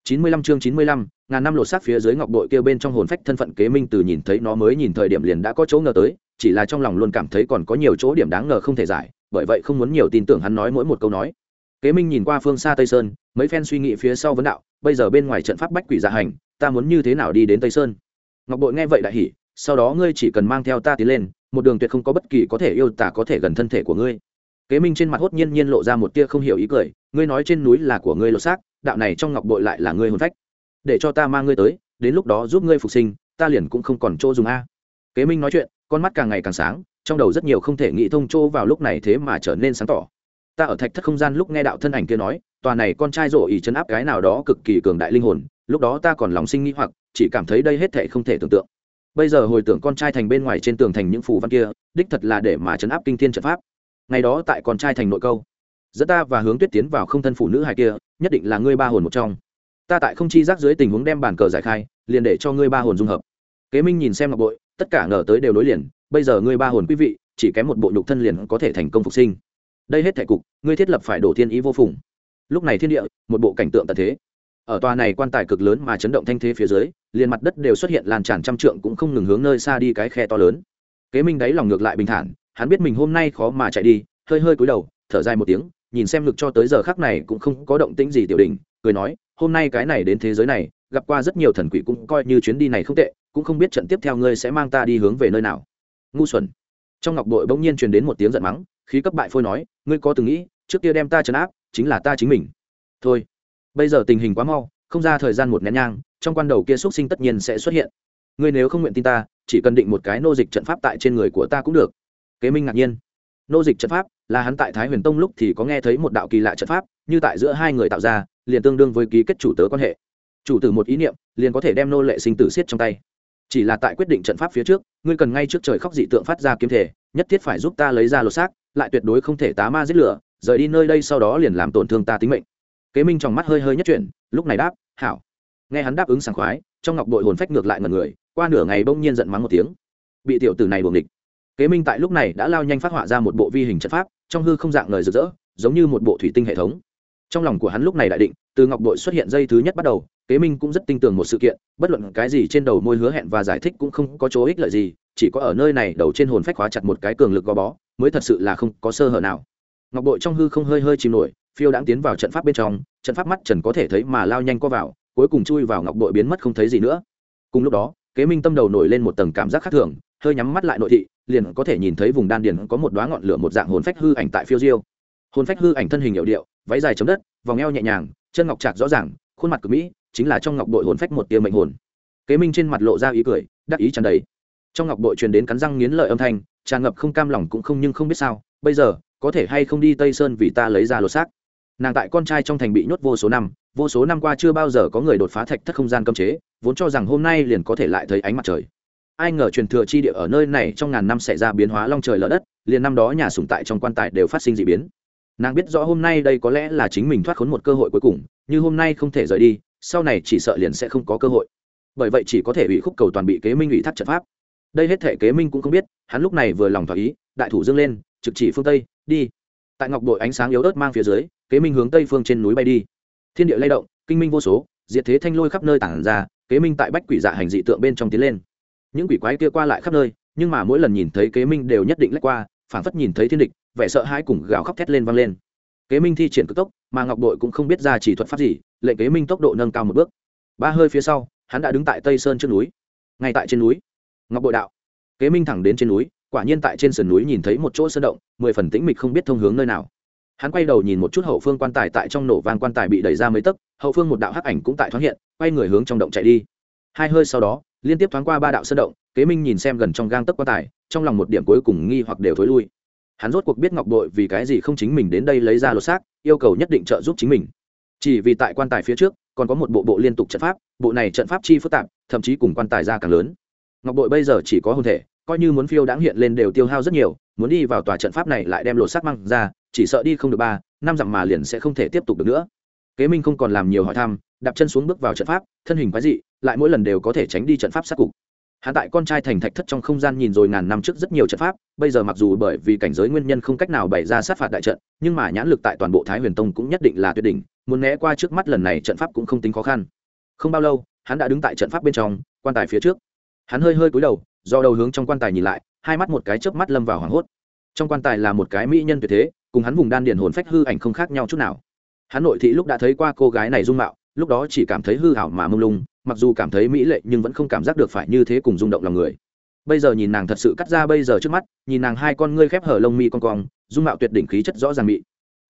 Chín mươi lăm chương chín mươi lăm, ngàn năm lột xác phía dưới ngọc bội kêu bên trong hồn phách thân phận kế minh từ nhìn thấy nó mới nhìn thời điểm liền đã có chỗ ngờ tới, chỉ là trong lòng luôn cảm thấy còn có nhiều chỗ điểm đáng ngờ không thể giải, bởi vậy không muốn nhiều tin tưởng hắn nói mỗi một câu nói. Kế minh nhìn qua phương xa tây sơn, mấy phen suy nghĩ phía sau vấn đạo, bây giờ bên ngoài trận pháp bách quỷ dạ hành, ta muốn như thế nào đi đến tây sơn? Ngọc bội nghe vậy đại hỉ, sau đó ngươi chỉ cần mang theo ta tiến lên một đường tuyệt không có bất kỳ có thể yêu tả có thể gần thân thể của ngươi. Kế minh trên mặt hốt nhiên nhiên lộ ra một tia không hiểu ý cười, ngươi nói trên núi là của ngươi lột xác, đạo này trong ngọc bội lại là ngươi hồn phách. Để cho ta mang ngươi tới, đến lúc đó giúp ngươi phục sinh, ta liền cũng không còn chỗ dùng a. Kế minh nói chuyện, con mắt càng ngày càng sáng, trong đầu rất nhiều không thể nghĩ thông chỗ vào lúc này thế mà trở nên sáng tỏ. Ta ở thạch thất không gian lúc nghe đạo thân ảnh kia nói, tòa này con trai rổ ý chấn áp cái nào đó cực kỳ cường đại linh hồn, lúc đó ta còn lòng sinh nghĩ hoặc, chỉ cảm thấy đây hết thể không thể tưởng tượng bây giờ hồi tưởng con trai thành bên ngoài trên tường thành những phù văn kia, đích thật là để mà chấn áp kinh thiên trận pháp. Ngày đó tại con trai thành nội câu dẫn ta và hướng tuyết tiến vào không thân phụ nữ hài kia, nhất định là ngươi ba hồn một trong. Ta tại không chi giác dưới tình huống đem bàn cờ giải khai, liền để cho ngươi ba hồn dung hợp. Kế minh nhìn xem ngọc bội, tất cả ngờ tới đều nối liền, bây giờ ngươi ba hồn quý vị, chỉ kém một bộ nhục thân liền có thể thành công phục sinh. Đây hết thể cục, ngươi thiết lập phải đổ thiên ý vô phùng. Lúc này thiên địa, một bộ cảnh tượng tận thế ở tòa này quan tài cực lớn mà chấn động thanh thế phía dưới, liền mặt đất đều xuất hiện làn tràn trăm trượng cũng không ngừng hướng nơi xa đi cái khe to lớn. Kế minh đáy lòng ngược lại bình thản, hắn biết mình hôm nay khó mà chạy đi, hơi hơi cúi đầu, thở dài một tiếng, nhìn xem ngực cho tới giờ khác này cũng không có động tĩnh gì tiểu đình cười nói, hôm nay cái này đến thế giới này, gặp qua rất nhiều thần quỷ cũng coi như chuyến đi này không tệ, cũng không biết trận tiếp theo ngươi sẽ mang ta đi hướng về nơi nào. Ngu xuẩn. Trong ngọc đội bỗng nhiên truyền đến một tiếng giận mắng, khí cấp bại phôi nói, ngươi có từng nghĩ, trước kia đem ta trấn áp, chính là ta chính mình. Thôi bây giờ tình hình quá mau, không ra thời gian một nén nhang, trong quan đầu kia x sinh tất nhiên sẽ xuất hiện. Ngươi nếu không nguyện tin ta, chỉ cần định một cái nô dịch trận pháp tại trên người của ta cũng được. Kế minh ngạc nhiên. Nô dịch trận pháp là hắn tại thái huyền tông lúc thì có nghe thấy một đạo kỳ lạ trận pháp, như tại giữa hai người tạo ra, liền tương đương với ký kết chủ tớ quan hệ. Chủ tử một ý niệm, liền có thể đem nô lệ sinh tử siết trong tay. Chỉ là tại quyết định trận pháp phía trước, ngươi cần ngay trước trời khóc dị tượng phát ra kiếm thể, nhất thiết phải giúp ta lấy ra lột xác, lại tuyệt đối không thể tá ma giết lửa, rời đi nơi đây sau đó liền làm tổn thương ta tính mệnh kế minh trong mắt hơi hơi nhất chuyển, lúc này đáp, hảo. Nghe hắn đáp ứng sảng khoái, trong ngọc đội hồn phách ngược lại ngần người, qua nửa ngày bỗng nhiên giận mắng một tiếng. Bị tiểu tử này buồng địch. Kế minh tại lúc này đã lao nhanh phát họa ra một bộ vi hình trận pháp, trong hư không dạng người rực rỡ, giống như một bộ thủy tinh hệ thống. Trong lòng của hắn lúc này đại định, từ ngọc bội xuất hiện dây thứ nhất bắt đầu, kế minh cũng rất tin tưởng một sự kiện, bất luận cái gì trên đầu môi hứa hẹn và giải thích cũng không có chỗ ích lợi gì, chỉ có ở nơi này đầu trên hồn phách khóa chặt một cái cường lực gò bó, mới thật sự là không có sơ hở nào. Ngọc bội trong hư không hơi hơi chìm nổi phiêu đãng tiến vào trận pháp bên trong, trận pháp mắt trần có thể thấy mà lao nhanh co vào, cuối cùng chui vào ngọc bội biến mất không thấy gì nữa. Cùng lúc đó, kế minh tâm đầu nổi lên một tầng cảm giác khác thường, hơi nhắm mắt lại nội thị, liền có thể nhìn thấy vùng đan điền có một đoá ngọn lửa một dạng hồn phách hư ảnh tại phiêu diêu. Hồn phách hư ảnh thân hình hiệu điệu, váy dài chấm đất, vòng eo nhẹ nhàng, chân ngọc trạc rõ ràng, khuôn mặt cực mỹ, chính là trong ngọc bội hồn phách một tia mệnh hồn. Kế minh trên mặt lộ ra ý cười, đắc ý tràn đầy. Trong ngọc bội truyền đến cắn răng nghiến lợi âm thanh, tràn ngập không cam lòng cũng không nhưng không biết sao, bây giờ, có thể hay không đi tây sơn vì ta lấy ra lột xác? Nàng tại con trai trong thành bị nhốt vô số năm, vô số năm qua chưa bao giờ có người đột phá thạch thất không gian cấm chế, vốn cho rằng hôm nay liền có thể lại thấy ánh mặt trời. Ai ngờ truyền thừa chi địa ở nơi này trong ngàn năm xảy ra biến hóa long trời lở đất, liền năm đó nhà sùng tại trong quan tài đều phát sinh d ị biến. Nàng biết rõ hôm nay đây có lẽ là chính mình thoát khốn một cơ hội cuối cùng nhưng hôm nay không thể rời đi, sau này chỉ sợ liền sẽ không có cơ hội. Bởi vậy chỉ có thể ủy khúc cầu toàn bị kế minh ủy thác trận pháp. Đây hết thể kế minh cũng không biết, hắn lúc này vừa lòng thỏa ý, đại thủ dâng lên, trực chỉ phương tây, đi. Tại ngọc đội ánh sáng yếu ớt mang phía dưới kế minh hướng tây phương trên núi bay đi. Thiên địa lay động, kinh minh vô số, diệt thế thanh lôi khắp nơi tản ra, kế minh tại bách quỷ dạ hành dị tượng bên trong tiến lên. Những quỷ quái kia qua lại khắp nơi, nhưng mà mỗi lần nhìn thấy kế minh đều nhất định lách qua phản phất nhìn thấy thiên địch, vẻ sợ hãi cùng gào khóc thét lên vang lên. Kế minh thi triển cực tốc, mà ngọc đội cũng không biết ra chỉ thuật pháp gì, lệnh kế minh tốc độ nâng cao một bước. Ba hơi phía sau, hắn đã đứng tại tây sơn trước núi. Ngay tại trên núi, ngọc bội đạo, kế minh thẳng đến trên núi, quả nhiên tại trên sườn núi nhìn thấy một chỗ sơn động, mười phần tĩnh mịch không biết thông hướng nơi nào hắn quay đầu nhìn một chút hậu phương quan tài tại trong nổ vang quan tài bị đẩy ra mấy tấc, hậu phương một đạo hắc ảnh cũng tại thoáng hiện, quay người hướng trong động chạy đi. Hai hơi sau đó, liên tiếp thoáng qua ba đạo sơn động, kế minh nhìn xem gần trong gang tấc quan tài, trong lòng một điểm cuối cùng nghi hoặc đều thối lui. Hắn rốt cuộc biết ngọc bội vì cái gì không chính mình đến đây lấy ra lột xác, yêu cầu nhất định trợ giúp chính mình. Chỉ vì tại quan tài phía trước, còn có một bộ bộ liên tục trận pháp, bộ này trận pháp chi phức tạp, thậm chí cùng quan tài ra càng lớn. Ngọc bội bây giờ chỉ có hôn thể, coi như muốn phiêu đáng hiện lên đều tiêu hao rất nhiều muốn đi vào tòa trận pháp này lại đem lột xác mang ra, chỉ sợ đi không được ba, năm dặm mà liền sẽ không thể tiếp tục được nữa. Kế minh không còn làm nhiều hỏi thăm, đạp chân xuống bước vào trận pháp, thân hình quái dị, lại mỗi lần đều có thể tránh đi trận pháp sát cục. Hạ tại con trai thành thạch thất trong không gian nhìn rồi ngàn năm trước rất nhiều trận pháp, bây giờ mặc dù bởi vì cảnh giới nguyên nhân không cách nào bày ra sát phạt đại trận, nhưng mà nhãn lực tại toàn bộ thái huyền tông cũng nhất định là tuyệt đỉnh, muốn né qua trước mắt lần này trận pháp cũng không tính khó khăn. Không bao lâu, hắn đã đứng tại trận pháp bên trong, quan tài phía trước. Hắn hơi hơi cúi đầu, do đầu hướng trong quan tài nhìn lại hai mắt một cái chớp mắt lâm vào hoảng hốt. Trong quan tài là một cái mỹ nhân tuyệt thế, cùng hắn vùng đan điền hồn phách hư ảnh không khác nhau chút nào. Hắn nội thị lúc đã thấy qua cô gái này dung mạo, lúc đó chỉ cảm thấy hư hảo mà mông lung, mặc dù cảm thấy mỹ lệ nhưng vẫn không cảm giác được phải như thế cùng rung động lòng người. Bây giờ nhìn nàng thật sự cắt ra bây giờ trước mắt, nhìn nàng hai con ngươi khép hở lông mi con cong, dung mạo tuyệt đỉnh khí chất rõ ràng mỹ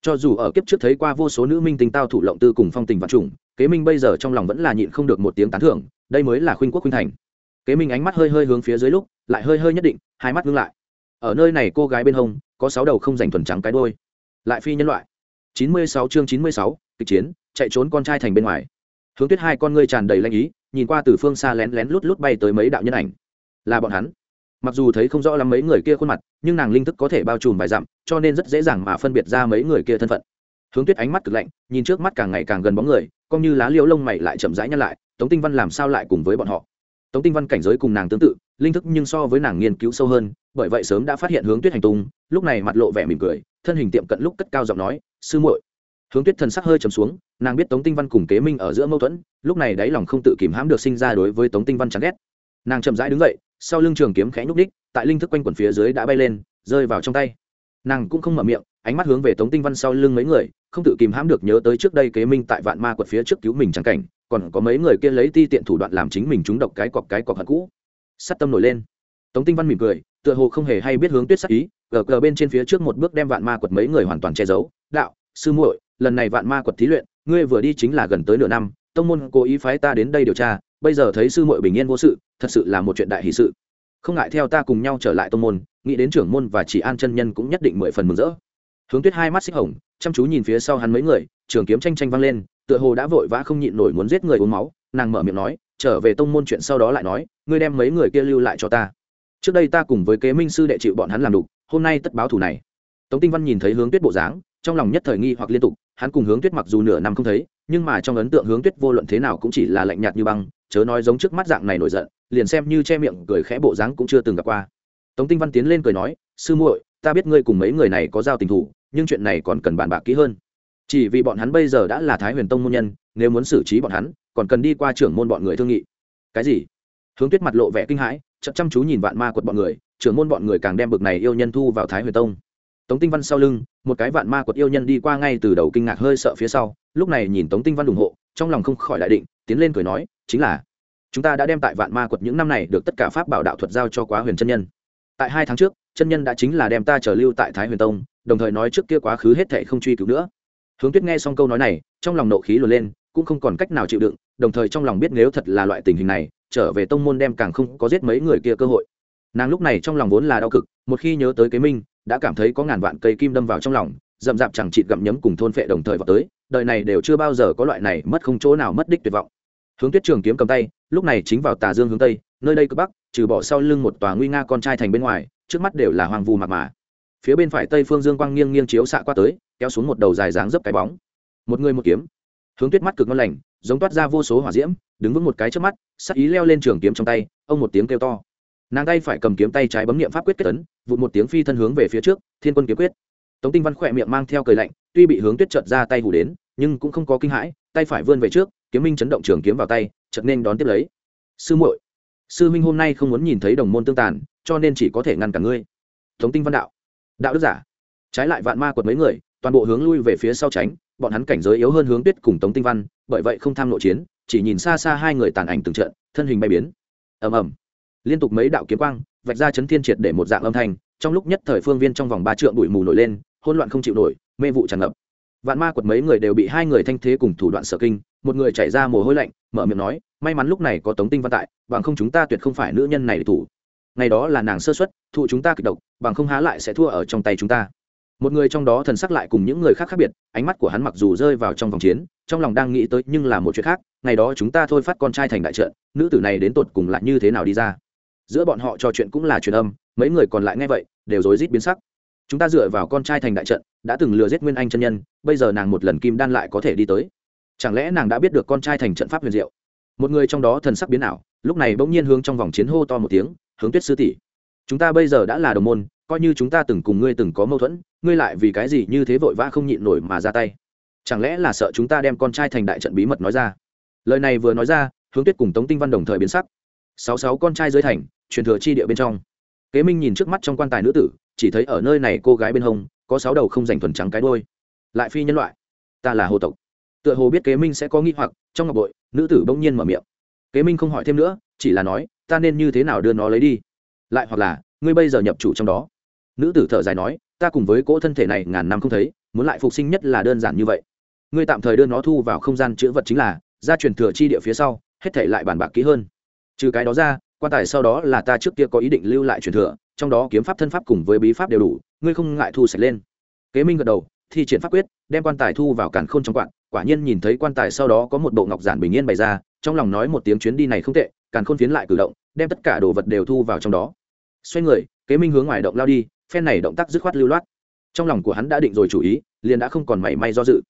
cho dù ở kiếp trước thấy qua vô số nữ minh tình tao thủ lộng tư cùng phong tình vật trùng, kế minh bây giờ trong lòng vẫn là nhịn không được một tiếng tán thưởng, đây mới là khuynh quốc khuynh thành. Kế minh ánh mắt hơi hơi hướng phía dưới lúc lại hơi hơi nhất định, hai mắt ngưng lại. Ở nơi này cô gái bên hông, có sáu đầu không dành thuần trắng cái đôi lại phi nhân loại. Chín mươi sáu chương chín mươi sáu, kịch chiến, chạy trốn con trai thành bên ngoài. Hướng tuyết hai con ngươi tràn đầy lanh ý, nhìn qua từ phương xa lén lén lút lút bay tới mấy đạo nhân ảnh. Là bọn hắn. Mặc dù thấy không rõ lắm mấy người kia khuôn mặt, nhưng nàng linh thức có thể bao trùm vài dặm, cho nên rất dễ dàng mà phân biệt ra mấy người kia thân phận. Hướng tuyết ánh mắt cực lạnh, nhìn trước mắt càng ngày càng gần bóng người coi như lá liễu lông mày lại chậm rãi nhăn lại, tống tinh văn làm sao lại cùng với bọn họ? Tống tinh văn cảnh giới cùng nàng tương tự, linh thức nhưng so với nàng nghiên cứu sâu hơn, bởi vậy sớm đã phát hiện hướng tuyết hành tung, lúc này mặt lộ vẻ mỉm cười, thân hình tiệm cận lúc cất cao giọng nói, sư muội. Hướng tuyết thần sắc hơi trầm xuống, nàng biết tống tinh văn cùng kế minh ở giữa mâu thuẫn, lúc này đáy lòng không tự kìm hãm được sinh ra đối với tống tinh văn chán ghét. Nàng chậm rãi đứng dậy, sau lưng trường kiếm khẽ nhúc đích tại linh thức quanh quần phía dưới đã bay lên, rơi vào trong tay. Nàng cũng không mở miệng, ánh mắt hướng về tống tinh văn sau lưng mấy người, không tự kìm hãm được nhớ tới trước đây kế minh tại vạn ma quật phía trước cứu mình chẳng cảnh còn có mấy người kia lấy ti tiện thủ đoạn làm chính mình trúng độc cái cọc cái cọc hận cũ. Sắt tâm nổi lên. Tống tinh văn mỉm cười, tựa hồ không hề hay biết hướng tuyết sắc ý, gờ gờ bên trên phía trước một bước đem vạn ma quật mấy người hoàn toàn che giấu. Đạo, sư muội, lần này vạn ma quật thí luyện, ngươi vừa đi chính là gần tới nửa năm, tông môn cố ý phái ta đến đây điều tra, bây giờ thấy sư muội bình yên vô sự, thật sự là một chuyện đại hỷ sự. Không ngại theo ta cùng nhau trở lại tông môn, nghĩ đến trưởng môn và chỉ an chân nhân cũng nhất định mười phần mừng rỡ. Hướng tuyết hai mắt xích hồng, chăm chú nhìn phía sau hắn mấy người, trường kiếm tranh tranh vang lên tựa hồ đã vội vã không nhịn nổi muốn giết người uống máu, nàng mở miệng nói, trở về tông môn chuyện sau đó lại nói, ngươi đem mấy người kia lưu lại cho ta. Trước đây ta cùng với kế minh sư đệ chịu bọn hắn làm đục, hôm nay tất báo thủ này. Tống tinh văn nhìn thấy hướng tuyết bộ dáng, trong lòng nhất thời nghi hoặc liên tục, hắn cùng hướng tuyết mặc dù nửa năm không thấy, nhưng mà trong ấn tượng hướng tuyết vô luận thế nào cũng chỉ là lạnh nhạt như băng, chớ nói giống trước mắt dạng này nổi giận, liền xem như che miệng cười khẽ bộ dáng cũng chưa từng gặp qua. Tống tinh văn tiến lên cười nói, sư muội, ta biết ngươi cùng mấy người này có giao tình thủ nhưng chuyện này còn cần bàn bạc kỹ hơn chỉ vì bọn hắn bây giờ đã là thái huyền tông môn nhân, nếu muốn xử trí bọn hắn, còn cần đi qua trưởng môn bọn người thương nghị. Cái gì? Hướng tuyết mặt lộ vẻ kinh hãi chậm chăm chú nhìn vạn ma quật bọn người, trưởng môn bọn người càng đem bực này yêu nhân thu vào thái huyền tông. Tống tinh văn sau lưng, một cái vạn ma quật yêu nhân đi qua ngay từ đầu kinh ngạc hơi sợ phía sau, lúc này nhìn tống tinh văn ủng hộ, trong lòng không khỏi đại định, tiến lên cười nói, chính là, chúng ta đã đem tại vạn ma quật những năm này được tất cả pháp bảo đạo thuật giao cho quá huyền chân nhân. Tại hai tháng trước, chân nhân đã chính là đem ta trở lưu tại thái huyền tông, đồng thời nói trước kia quá khứ hết thệ không truy cứu nữa hướng tuyết nghe xong câu nói này, trong lòng nộ khí luồn lên, cũng không còn cách nào chịu đựng, đồng thời trong lòng biết nếu thật là loại tình hình này, trở về tông môn đem càng không có giết mấy người kia cơ hội. Nàng lúc này trong lòng vốn là đau cực, một khi nhớ tới kế minh, đã cảm thấy có ngàn vạn cây kim đâm vào trong lòng rậm rạp chẳng chịt gặm nhấm cùng thôn phệ đồng thời vào tới, đời này đều chưa bao giờ có loại này mất không chỗ nào mất đích tuyệt vọng. Hướng tuyết trường kiếm cầm tay, lúc này chính vào tà dương hướng tây, nơi đây cực bắc, trừ bỏ sau lưng một tòa nguy nga con trai thành bên ngoài, trước mắt đều là hoàng vù mạc mà phía bên phải tây phương dương quang nghiêng nghiêng chiếu xạ qua tới, kéo xuống một đầu dài dáng dấp cái bóng. Một người một kiếm. Hướng tuyết mắt cực ngon lành, giống toát ra vô số hỏa diễm, đứng vững một cái trước mắt, sắc ý leo lên trường kiếm trong tay, ông một tiếng kêu to. Nàng tay phải cầm kiếm tay trái bấm nghiệm pháp quyết kết tấn vụt một tiếng phi thân hướng về phía trước, thiên quân kiếm quyết. Tống tinh văn khỏe miệng mang theo cười lạnh, tuy bị hướng tuyết trợt ra tay hủ đến, nhưng cũng không có kinh hãi, tay phải vươn về trước, kiếm minh chấn động trường kiếm vào tay, chợt nên đón tiếp lấy. Sư muội, sư minh hôm nay không muốn nhìn thấy đồng môn tương tàn, cho nên chỉ có thể ngăn cả ngươi. Tống tinh văn đạo đạo đức giả. Trái lại vạn ma quật mấy người, toàn bộ hướng lui về phía sau tránh, bọn hắn cảnh giới yếu hơn hướng tuyết cùng tống tinh văn, bởi vậy không tham nội chiến, chỉ nhìn xa xa hai người tàn ảnh từng trận, thân hình bay biến. Ầm ầm. Liên tục mấy đạo kiếm quang, vạch ra chấn thiên triệt để một dạng âm thanh, trong lúc nhất thời phương viên trong vòng ba trượng bụi mù nổi lên, hỗn loạn không chịu nổi, mê vụ tràn ngập. Vạn ma quật mấy người đều bị hai người thanh thế cùng thủ đoạn sở kinh, một người chạy ra mồ hôi lạnh, mở miệng nói, may mắn lúc này có tống tinh văn tại, bằng không chúng ta tuyệt không phải nữ nhân này để thủ ngày đó là nàng sơ xuất, thụ chúng ta kịch độc, bằng không há lại sẽ thua ở trong tay chúng ta. Một người trong đó thần sắc lại cùng những người khác khác biệt, ánh mắt của hắn mặc dù rơi vào trong vòng chiến, trong lòng đang nghĩ tới nhưng là một chuyện khác, ngày đó chúng ta thôi phát con trai thành đại trận, nữ tử này đến tột cùng lại như thế nào đi ra. Giữa bọn họ trò chuyện cũng là truyền âm, mấy người còn lại nghe vậy, đều rối rít biến sắc. Chúng ta dựa vào con trai thành đại trận, đã từng lừa giết nguyên anh chân nhân, bây giờ nàng một lần kim đan lại có thể đi tới. Chẳng lẽ nàng đã biết được con trai thành trận pháp huyền diệu? Một người trong đó thần sắc biến ảo, lúc này bỗng nhiên hướng trong vòng chiến hô to một tiếng hướng tuyết sư tỷ. Chúng ta bây giờ đã là đồng môn, coi như chúng ta từng cùng ngươi từng có mâu thuẫn, ngươi lại vì cái gì như thế vội vã không nhịn nổi mà ra tay? Chẳng lẽ là sợ chúng ta đem con trai thành đại trận bí mật nói ra? Lời này vừa nói ra, hướng tuyết cùng tống tinh văn đồng thời biến sắc. Sáu sáu con trai dưới thành, truyền thừa chi địa bên trong. Kế minh nhìn trước mắt trong quan tài nữ tử, chỉ thấy ở nơi này cô gái bên hông, có sáu đầu không dành thuần trắng cái đôi lại phi nhân loại. Ta là hồ tộc. Tựa hồ biết kế minh sẽ có nghi hoặc, trong ngọc bội, nữ tử bỗng nhiên mở miệng. Kế minh không hỏi thêm nữa, chỉ là nói ta nên như thế nào đưa nó lấy đi? Lại hoặc là, ngươi bây giờ nhập chủ trong đó. Nữ tử thở dài nói, ta cùng với cỗ thân thể này ngàn năm không thấy, muốn lại phục sinh nhất là đơn giản như vậy. Ngươi tạm thời đưa nó thu vào không gian chữ vật chính là ra truyền thừa chi địa phía sau, hết thể lại bàn bạc kỹ hơn. Trừ cái đó ra, quan tài sau đó là ta trước kia có ý định lưu lại truyền thừa, trong đó kiếm pháp thân pháp cùng với bí pháp đều đủ, ngươi không ngại thu sạch lên. Kế minh gật đầu, thi triển pháp quyết, đem quan tài thu vào càn khôn trong quạn quả nhiên nhìn thấy quan tài sau đó có một bộ ngọc giản bình yên bày ra, trong lòng nói một tiếng chuyến đi này không tệ càn khôn phiến lại cử động, đem tất cả đồ vật đều thu vào trong đó. Xoay người, kế minh hướng ngoài động lao đi, phen này động tác dứt khoát lưu loát. Trong lòng của hắn đã định rồi chủ ý, liền đã không còn mảy may do dự.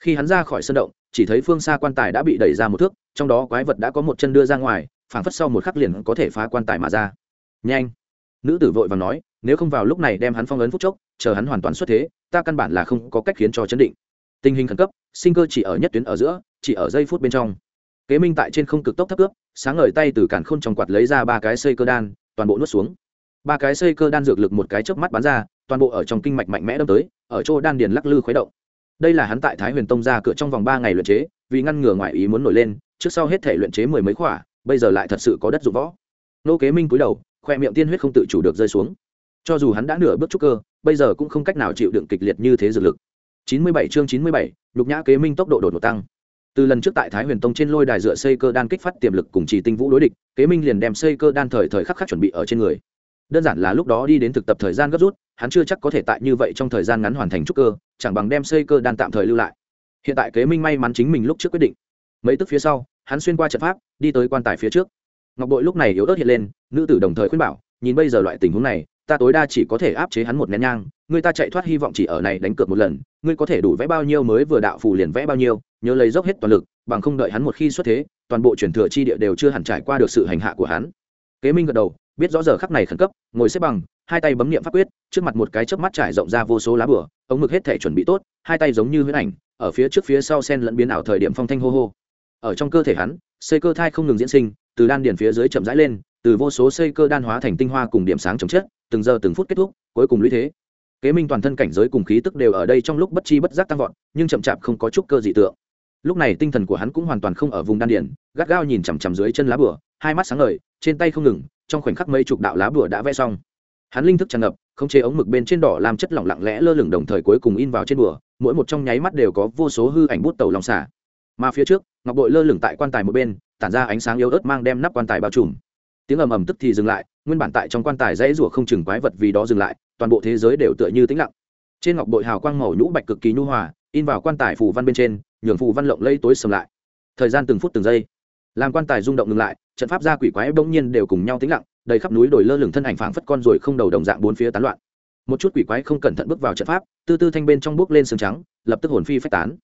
Khi hắn ra khỏi sân động, chỉ thấy phương xa quan tài đã bị đẩy ra một thước, trong đó quái vật đã có một chân đưa ra ngoài, phảng phất sau một khắc liền có thể phá quan tài mà ra. Nhanh! Nữ tử vội và nói, nếu không vào lúc này đem hắn phong ấn phút chốc, chờ hắn hoàn toàn xuất thế, ta căn bản là không có cách khiến cho chấn định. Tình hình khẩn cấp, sinh cơ chỉ ở nhất tuyến ở giữa, chỉ ở giây phút bên trong. Kế minh tại trên không cực tốc thấp cướp sáng ngời tay từ cản khôn trong quạt lấy ra ba cái xây cơ đan, toàn bộ nuốt xuống. Ba cái xây cơ đan dược lực một cái chớp mắt bắn ra, toàn bộ ở trong kinh mạch mạnh mẽ đâm tới, ở chỗ đan điền lắc lư khuấy động. Đây là hắn tại thái huyền tông ra cửa trong vòng ba ngày luyện chế, vì ngăn ngừa ngoại ý muốn nổi lên, trước sau hết thể luyện chế mười mấy khỏa, bây giờ lại thật sự có đất dụng võ. Nô kế minh cúi đầu, khoe miệng tiên huyết không tự chủ được rơi xuống. Cho dù hắn đã nửa bước trúc cơ, bây giờ cũng không cách nào chịu đựng kịch liệt như thế dược lực. Chín mươi bảy chương chín mươi bảy, nhục nhã kế minh tốc độ đột ngột tăng từ lần trước tại thái huyền tông trên lôi đài dựa xây cơ đan kích phát tiềm lực cùng chỉ tinh vũ đối địch, kế minh liền đem xây cơ đan thời thời khắc khắc chuẩn bị ở trên người. Đơn giản là lúc đó đi đến thực tập thời gian gấp rút, hắn chưa chắc có thể tại như vậy trong thời gian ngắn hoàn thành trúc cơ, chẳng bằng đem xây cơ đan tạm thời lưu lại. Hiện tại kế minh may mắn chính mình lúc trước quyết định. Mấy tức phía sau, hắn xuyên qua trận pháp, đi tới quan tài phía trước. Ngọc bội lúc này yếu ớt hiện lên, nữ tử đồng thời khuyên bảo, nhìn bây giờ loại tình huống này, ta tối đa chỉ có thể áp chế hắn một nén nhang, người ta chạy thoát hy vọng chỉ ở này đánh cược một lần, ngươi có thể đủ vẽ bao nhiêu mới vừa đạo phù liền vẽ bao nhiêu nhớ lấy dốc hết toàn lực, bằng không đợi hắn một khi xuất thế, toàn bộ truyền thừa chi địa đều chưa hẳn trải qua được sự hành hạ của hắn. Kế minh gật đầu, biết rõ giờ khắc này khẩn cấp, ngồi xếp bằng, hai tay bấm niệm pháp quyết, trước mặt một cái chớp mắt trải rộng ra vô số lá bửa ống mực hết thể chuẩn bị tốt, hai tay giống như huyễn ảnh, ở phía trước phía sau sen lẫn biến ảo thời điểm phong thanh hô hô. Ở trong cơ thể hắn, xây cơ thai không ngừng diễn sinh, từ đan điền phía dưới chậm rãi lên, từ vô số xây cơ đan hóa thành tinh hoa cùng điểm sáng chống chết từng giờ từng phút kết thúc, cuối cùng lũy thế. Kế minh toàn thân cảnh giới cùng khí tức đều ở đây trong lúc bất chi bất giác tăng vọt, nhưng chậm chạp không có chút cơ dị tượng lúc này tinh thần của hắn cũng hoàn toàn không ở vùng đan điền, gắt gao nhìn chằm chằm dưới chân lá bửa hai mắt sáng ngời, trên tay không ngừng, trong khoảnh khắc mấy chục đạo lá bửa đã vẽ xong. Hắn linh thức tràn ngập, không chế ống mực bên trên đỏ làm chất lỏng lặng lẽ lơ lửng đồng thời cuối cùng in vào trên bửa mỗi một trong nháy mắt đều có vô số hư ảnh bút tàu lòng xả. Mà phía trước, ngọc bội lơ lửng tại quan tài một bên, tản ra ánh sáng yếu ớt mang đem nắp quan tài bao trùm. Tiếng ầm ầm tức thì dừng lại, nguyên bản tại trong quan tài dãy rủa không chừng quái vật vì đó dừng lại, toàn bộ thế giới đều tựa như tĩnh lặng. Trên ngọc bội hào quang màu nhũ bạch cực kỳ nhu hòa in vào quan tài phù văn bên trên, nhường phù văn lộng lây tối sầm lại. Thời gian từng phút từng giây, làm quan tài rung động ngừng lại, trận pháp gia quỷ quái bỗng nhiên đều cùng nhau tĩnh lặng, đầy khắp núi đồi lơ lửng thân ảnh phảng phất con rồi không đầu đồng dạng bốn phía tán loạn. Một chút quỷ quái không cẩn thận bước vào trận pháp, tư tư thanh bên trong bước lên sương trắng, lập tức hồn phi phách tán.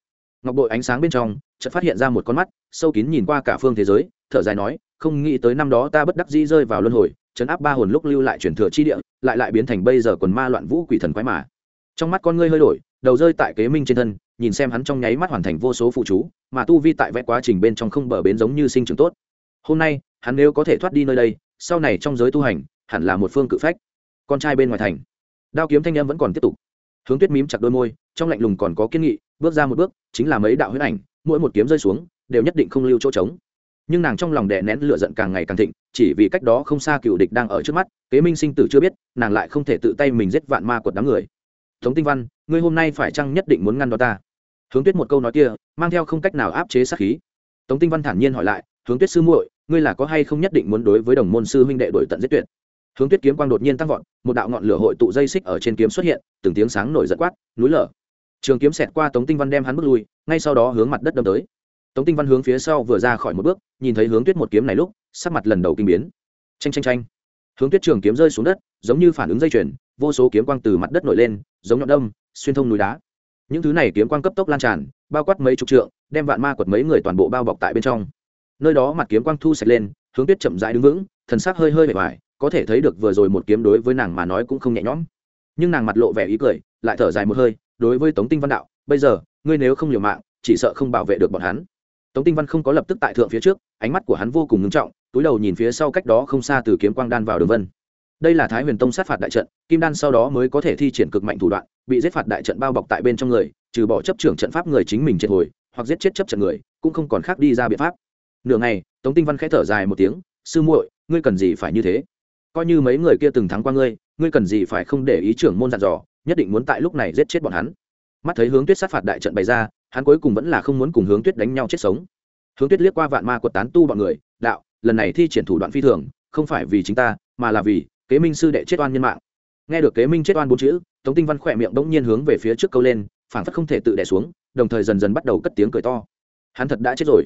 Ngọc bội ánh sáng bên trong chợt phát hiện ra một con mắt, sâu kín nhìn qua cả phương thế giới, thở dài nói, không nghĩ tới năm đó ta bất đắc dĩ rơi vào luân hồi, chấn áp ba hồn lúc lưu lại truyền thừa chi địa, lại lại biến thành bây giờ quần ma loạn vũ quỷ thần quái mà. Trong mắt con ngươi hơi đổi đầu rơi tại kế minh trên thân, nhìn xem hắn trong nháy mắt hoàn thành vô số phụ chú, mà tu vi tại vẽ quá trình bên trong không bờ bến giống như sinh trưởng tốt. Hôm nay, hắn nếu có thể thoát đi nơi đây, sau này trong giới tu hành, hẳn là một phương cự phách. Con trai bên ngoài thành. Đao kiếm thanh âm vẫn còn tiếp tục. Hướng tuyết mím chặt đôi môi, trong lạnh lùng còn có kiên nghị, bước ra một bước, chính là mấy đạo huyết ảnh, mỗi một kiếm rơi xuống, đều nhất định không lưu chỗ trống. Nhưng nàng trong lòng đè nén lửa giận càng ngày càng thịnh, chỉ vì cách đó không xa cựu địch đang ở trước mắt, kế minh sinh tử chưa biết, nàng lại không thể tự tay mình giết vạn ma quật đám người tống tinh văn, ngươi hôm nay phải chăng nhất định muốn ngăn đó ta? Hướng tuyết một câu nói kia, mang theo không cách nào áp chế sát khí. Tống tinh văn thản nhiên hỏi lại, hướng tuyết sư muội, ngươi là có hay không nhất định muốn đối với đồng môn sư huynh đệ đổi tận giết tuyệt? Hướng tuyết kiếm quang đột nhiên tăng vọt, một đạo ngọn lửa hội tụ dây xích ở trên kiếm xuất hiện, từng tiếng sáng nổi giật quát, núi lở. Trường kiếm xẹt qua tống tinh văn đem hắn bước lui, ngay sau đó hướng mặt đất đâm tới. Tống tinh văn hướng phía sau vừa ra khỏi một bước, nhìn thấy hướng tuyết một kiếm này lúc, sắc mặt lần đầu kinh biến. Tranh tranh tranh hướng tuyết trường kiếm rơi xuống đất, giống như phản ứng dây chuyền vô số kiếm quang từ mặt đất nổi lên, giống nhọn đâm, xuyên thông núi đá. Những thứ này kiếm quang cấp tốc lan tràn, bao quát mấy chục trượng, đem vạn ma quật mấy người toàn bộ bao bọc tại bên trong. Nơi đó mặt kiếm quang thu sạch lên, hướng tuyết chậm rãi đứng vững, thần sắc hơi hơi vẻ vải có thể thấy được vừa rồi một kiếm đối với nàng mà nói cũng không nhẹ nhõm. Nhưng nàng mặt lộ vẻ ý cười, lại thở dài một hơi, đối với tống tinh văn đạo, bây giờ, ngươi nếu không liều mạng, chỉ sợ không bảo vệ được bọn hắn. Tống tinh văn không có lập tức tại thượng phía trước, ánh mắt của hắn vô cùng ngưng trọng, túi đầu nhìn phía sau cách đó không xa từ kiếm quang đan vào đường vân đây là thái huyền tông sát phạt đại trận, kim đan sau đó mới có thể thi triển cực mạnh thủ đoạn, bị giết phạt đại trận bao bọc tại bên trong người, trừ bỏ chấp trưởng trận pháp người chính mình triệt hồi, hoặc giết chết chấp trận người, cũng không còn khác đi ra biện pháp. Nửa ngày, tống tinh văn khẽ thở dài một tiếng, sư muội, ngươi cần gì phải như thế? Coi như mấy người kia từng thắng qua ngươi ngươi cần gì phải không để ý trưởng môn dặn dò, nhất định muốn tại lúc này giết chết bọn hắn. Mắt thấy hướng tuyết sát phạt đại trận bày ra, hắn cuối cùng vẫn là không muốn cùng hướng tuyết đánh nhau chết sống. Hướng tuyết liếc qua vạn ma quật tán tu bọn người, đạo, lần này thi triển thủ đoạn phi thường, không phải vì chính ta, mà là vì kế minh sư đệ chết oan nhân mạng. Nghe được kế minh chết oan bốn chữ, tống tinh văn khỏe miệng bỗng nhiên hướng về phía trước câu lên, phảng phất không thể tự đẻ xuống, đồng thời dần dần bắt đầu cất tiếng cười to. Hắn thật đã chết rồi.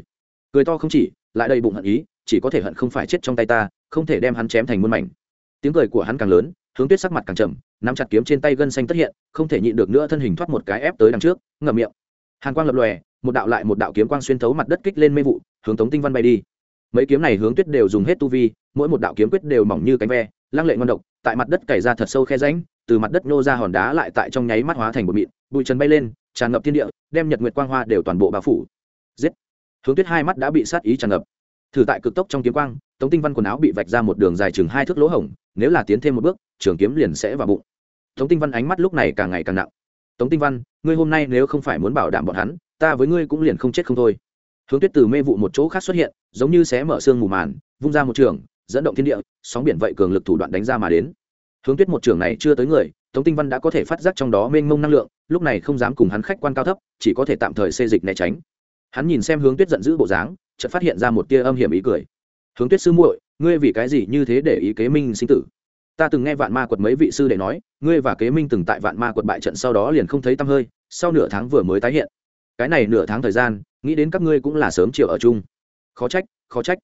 Cười to không chỉ, lại đầy bụng hận ý, chỉ có thể hận không phải chết trong tay ta, không thể đem hắn chém thành muôn mảnh. Tiếng cười của hắn càng lớn, hướng tuyết sắc mặt càng trầm, nắm chặt kiếm trên tay gân xanh tất hiện, không thể nhịn được nữa thân hình thoát một cái ép tới đằng trước, ngậm miệng. Hàn quang lập lòe, một đạo lại một đạo kiếm quang xuyên thấu mặt đất kích lên mê vụ, hướng tống tinh văn bay đi. Mấy kiếm này hướng tuyết đều dùng hết tu vi, mỗi một đạo kiếm quyết đều mỏng như cánh ve lăng lệ ngon độc, tại mặt đất cày ra thật sâu khe ránh từ mặt đất nô ra hòn đá lại tại trong nháy mắt hóa thành một mịn, bụi trần bay lên, tràn ngập thiên địa, đem nhật nguyệt quang hoa đều toàn bộ bao phủ. Giết! Hướng tuyết hai mắt đã bị sát ý tràn ngập. Thử tại cực tốc trong kiếm quang, tống tinh văn quần áo bị vạch ra một đường dài chừng hai thước lỗ hổng, nếu là tiến thêm một bước, trường kiếm liền sẽ vào bụng. Tống tinh văn ánh mắt lúc này càng ngày càng nặng. Tống tinh văn, ngươi hôm nay nếu không phải muốn bảo đảm bọn hắn, ta với ngươi cũng liền không chết không thôi. Hướng tuyết từ mê vụ một chỗ khác xuất hiện, giống như xé mở xương mù màn, vung ra một trường dẫn động thiên địa, sóng biển vậy cường lực thủ đoạn đánh ra mà đến. Hướng tuyết một trường này chưa tới người, tống tinh văn đã có thể phát giác trong đó mênh mông năng lượng, lúc này không dám cùng hắn khách quan cao thấp, chỉ có thể tạm thời xê dịch né tránh. Hắn nhìn xem hướng tuyết giận dữ bộ dáng, chợt phát hiện ra một tia âm hiểm ý cười. Hướng tuyết sư muội, ngươi vì cái gì như thế để ý kế minh sinh tử? Ta từng nghe vạn ma quật mấy vị sư để nói, ngươi và kế minh từng tại vạn ma quật bại trận sau đó liền không thấy tăm hơi, sau nửa tháng vừa mới tái hiện. Cái này nửa tháng thời gian, nghĩ đến các ngươi cũng là sớm chiều ở chung. Khó trách khó trách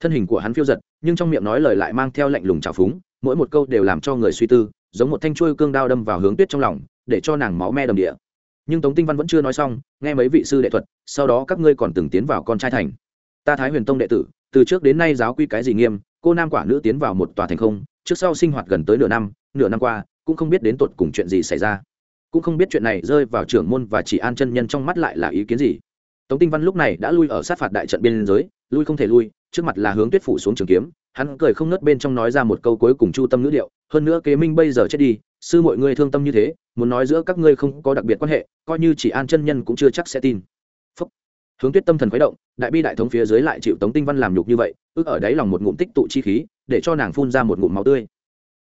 thân hình của hắn phiêu giật, nhưng trong miệng nói lời lại mang theo lạnh lùng trào phúng, mỗi một câu đều làm cho người suy tư, giống một thanh chuôi cương đao đâm vào hướng tuyết trong lòng, để cho nàng máu me đầm địa. Nhưng tống tinh văn vẫn chưa nói xong, nghe mấy vị sư đệ thuật, sau đó các ngươi còn từng tiến vào con trai thành. Ta thái huyền tông đệ tử, từ trước đến nay giáo quy cái gì nghiêm, cô nam quả nữ tiến vào một tòa thành không, trước sau sinh hoạt gần tới nửa năm nửa năm qua, cũng không biết đến tột cùng chuyện gì xảy ra. Cũng không biết chuyện này rơi vào trưởng môn và chỉ an chân nhân trong mắt lại là ý kiến gì. Tống tinh văn lúc này đã lui ở sát phạt đại trận biên giới lui không thể lui, trước mặt là hướng tuyết phủ xuống trường kiếm, hắn cười không nớt bên trong nói ra một câu cuối cùng chu tâm ngữ điệu, hơn nữa kế minh bây giờ chết đi, sư mọi người thương tâm như thế, muốn nói giữa các ngươi không có đặc biệt quan hệ, coi như chỉ an chân nhân cũng chưa chắc sẽ tin Phúc. hướng tuyết tâm thần khuấy động, đại bi đại thống phía dưới lại chịu tống tinh văn làm nhục như vậy ước ở đáy lòng một ngụm tích tụ chi khí, để cho nàng phun ra một ngụm máu tươi